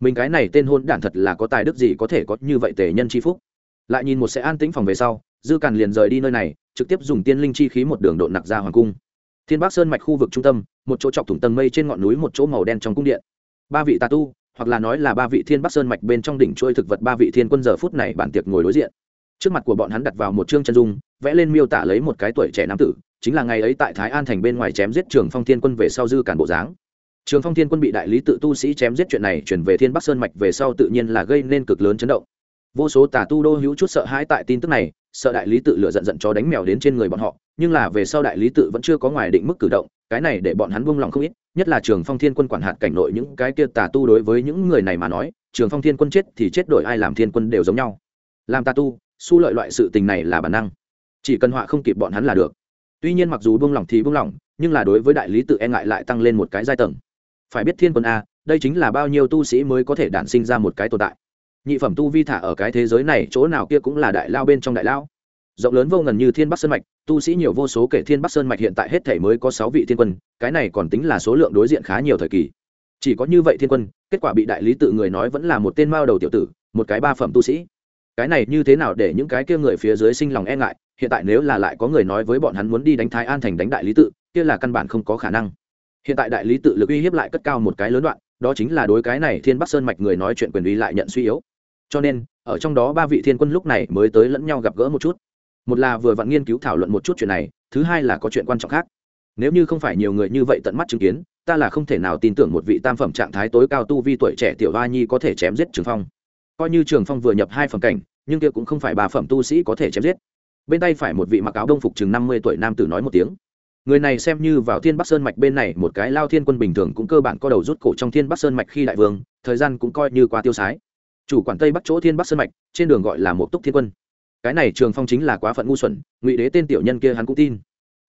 Mình cái này tên hôn đản thật là có tài đức gì có thể có như vậy tề nhân c h i phúc? Lại nhìn một sẽ an tĩnh phòng về sau, dư càn liền rời đi nơi này, trực tiếp dùng tiên linh chi khí một đường độn nặc ra hoàng cung. Thiên bắc sơn mạch khu vực trung tâm, một chỗ chọc thủng tầng mây trên ngọn núi một chỗ màu đen trong cung điện. Ba vị tà tu, hoặc là nói là ba vị thiên bắc sơn mạch bên trong đỉnh trôi thực vật ba vị thiên quân giờ phút này bản tiệc ngồi đối diện. Trước mặt của bọn hắn đặt vào một chương chân dung, vẽ lên miêu tả lấy một cái tuổi trẻ nam tử, chính là ngày ấy tại thái an thành bên ngoài chém giết trường phong thiên quân về sau dư cản bộ dáng. Trường phong thiên quân bị đại lý tự tu sĩ chém giết chuyện này chuyển về thiên bắc sơn mạch về sau tự nhiên là gây nên cực lớn chấn động vô số tà tu đô hữu chút sợ hãi tại tin tức này, sợ đại lý tự lựa giận giận cho đánh mèo đến trên người bọn họ, nhưng là về sau đại lý tự vẫn chưa có ngoài định mức cử động, cái này để bọn hắn buông lòng không ít, nhất là trường phong thiên quân quản hạt cảnh nội những cái kia tà tu đối với những người này mà nói, trường phong thiên quân chết thì chết đổi ai làm thiên quân đều giống nhau. Làm tà tu su lợi loại sự tình này là bản năng. Chỉ cần họa không kịp bọn hắn là được. Tuy nhiên mặc dù buông lỏng thì buông lỏng nhưng là đối với đại lý tự e ngại lại tăng lên một cái giai tầng. Phải biết thiên quân a, đây chính là bao nhiêu tu sĩ mới có thể đản sinh ra một cái tồn tại nhị phẩm tu vi thả ở cái thế giới này, chỗ nào kia cũng là đại lao bên trong đại lao. Rộng lớn vô ngần như thiên bắc sơn mạch, tu sĩ nhiều vô số kể thiên bắc sơn mạch hiện tại hết thể mới có sáu vị thiên quân, cái này còn tính là số lượng đối diện khá nhiều thời kỳ. Chỉ có như vậy thiên quân, kết quả bị đại lý tự người nói vẫn là một tên mao đầu tiểu tử, một cái ba phẩm tu sĩ. Cái này như thế nào để những cái kia người phía dưới sinh lòng e ngại, hiện tại nếu là lại có người nói với bọn hắn muốn đi đánh thái an thành đánh đại lý tự, kia là căn bản không có khả năng. Hiện tại đại lý tự lực uy hiếp lại cất cao một cái lớn đoạn đó chính là đối cái này thiên bắc sơn mạch người nói chuyện quyền uy lại nhận suy yếu. Cho nên, ở trong đó ba vị thiên quân lúc này mới tới lẫn nhau gặp gỡ một chút. Một là vừa vặn nghiên cứu thảo luận một chút chuyện này, thứ hai là có chuyện quan trọng khác. Nếu như không phải nhiều người như vậy tận mắt chứng kiến, ta là không thể nào tin tưởng một vị tam phẩm trạng thái tối cao tu vi tuổi trẻ tiểu hoa nhi có thể chém giết trường phong. Coi như trường phong vừa nhập hai phẩm cảnh, nhưng kia cũng không phải ba phẩm tu sĩ có thể chém giết. Bên tay phải một vị mặc áo đông phục chừng năm mươi tuổi nam tử nói một tiếng người này xem như vào thiên bắc sơn mạch bên này một cái lao thiên quân bình thường cũng cơ bản có đầu rút cổ trong thiên bắc sơn mạch khi đại vương, thời gian cũng coi như qua tiêu sái. Chủ quản tây bắc chỗ thiên bắc sơn mạch, trên đường gọi là một túc thiên quân. Cái này trường phong chính là quá phận ngu xuẩn, ngụy đế tên tiểu nhân kia hắn cũng tin.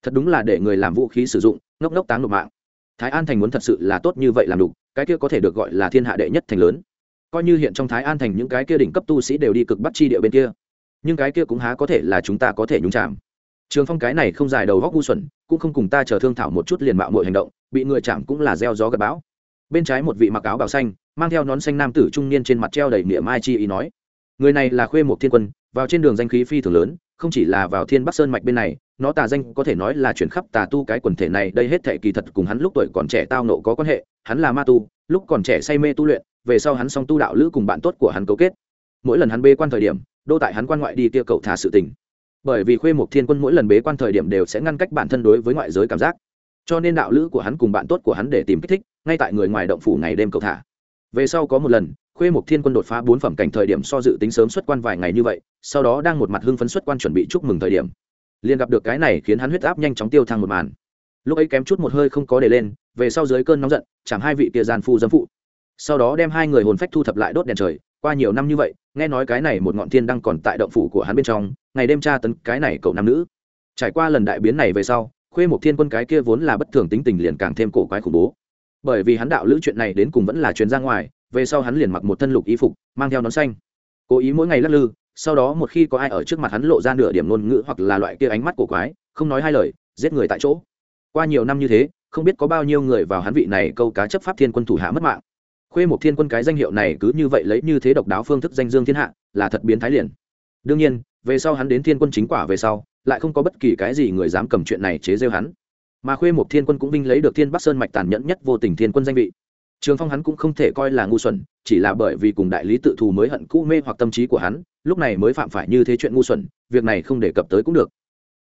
Thật đúng là để người làm vũ khí sử dụng, ngốc ngốc táng nộp mạng. Thái an thành muốn thật sự là tốt như vậy làm đục cái kia có thể được gọi là thiên hạ đệ nhất thành lớn. Coi như hiện trong thái an thành những cái kia đỉnh cấp tu sĩ đều đi cực bắt chi địa bên kia, nhưng cái kia cũng há có thể là chúng ta có thể nhúng chạm trường phong cái này không dài đầu góc ngu xuẩn, cũng không cùng ta chờ thương thảo một chút liền mạo mọi hành động, bị người chạm cũng là gieo gió gặp bão. Bên trái một vị mặc áo bào xanh, mang theo nón xanh nam tử trung niên trên mặt treo đầy niệm mai chi ý nói, người này là khuê một thiên quân, vào trên đường danh khí phi thường lớn, không chỉ là vào thiên bắc sơn mạch bên này, nó tà danh có thể nói là chuyển khắp tà tu cái quần thể này, đây hết thệ kỳ thật cùng hắn lúc tuổi còn trẻ tao nộ có quan hệ, hắn là ma tu, lúc còn trẻ say mê tu luyện, về sau hắn xong tu đạo lữ cùng bạn tốt của hắn cấu kết. Mỗi lần hắn bê quan thời điểm, đô tại hắn quan ngoại đi kia cậu thả sự tình bởi vì khuê mục thiên quân mỗi lần bế quan thời điểm đều sẽ ngăn cách bản thân đối với ngoại giới cảm giác. Cho nên đạo lữ của hắn cùng bạn tốt của hắn để tìm kích thích, ngay tại người ngoài động phủ ngày đêm cầu thả. Về sau có một lần, khuê mục thiên quân đột phá bốn phẩm cảnh thời điểm so dự tính sớm xuất quan vài ngày như vậy, sau đó đang một mặt hưng phấn xuất quan chuẩn bị chúc mừng thời điểm. Liền gặp được cái này khiến hắn huyết áp nhanh chóng tiêu thăng một màn. Lúc ấy kém chút một hơi không có để lên, về sau dưới cơn nóng giận chẳng hai vị kia gian phu dâm phụ. Sau đó đem hai người hồn phách thu thập lại đốt đèn trời, qua nhiều năm như vậy, nghe nói cái này một ngọn thiên đang còn tại động phủ của hắn bên trong ngày đêm tra tấn cái này cậu nam nữ. Trải qua lần đại biến này về sau, khuê một thiên quân cái kia vốn là bất thường tính tình liền càng thêm cổ quái khủng bố. Bởi vì hắn đạo lữ chuyện này đến cùng vẫn là chuyến ra ngoài, về sau hắn liền mặc một thân lục y phục, mang theo nón xanh. Cố ý mỗi ngày lắc lư, sau đó một khi có ai ở trước mặt hắn lộ ra nửa điểm ngôn ngữ hoặc là loại kia ánh mắt cổ quái, không nói hai lời, giết người tại chỗ. Qua nhiều năm như thế, không biết có bao nhiêu người vào hắn vị này câu cá chấp pháp thiên quân thủ hạ mất mạng. Khuê một thiên quân cái danh hiệu này cứ như vậy lấy như thế độc đáo phương thức danh dương thiên hạ, là thật biến thái liền đương nhiên, về sau hắn đến thiên quân chính quả về sau, lại không có bất kỳ cái gì người dám cầm chuyện này chế rêu hắn. Mà khuê một thiên quân cũng vinh lấy được thiên bắc sơn mạch tàn nhẫn nhất vô tình thiên quân danh vị. Trường phong hắn cũng không thể coi là ngu xuẩn, chỉ là bởi vì cùng đại lý tự thù mới hận cũ mê hoặc tâm trí của hắn, lúc này mới phạm phải như thế chuyện ngu xuẩn, việc này không đề cập tới cũng được.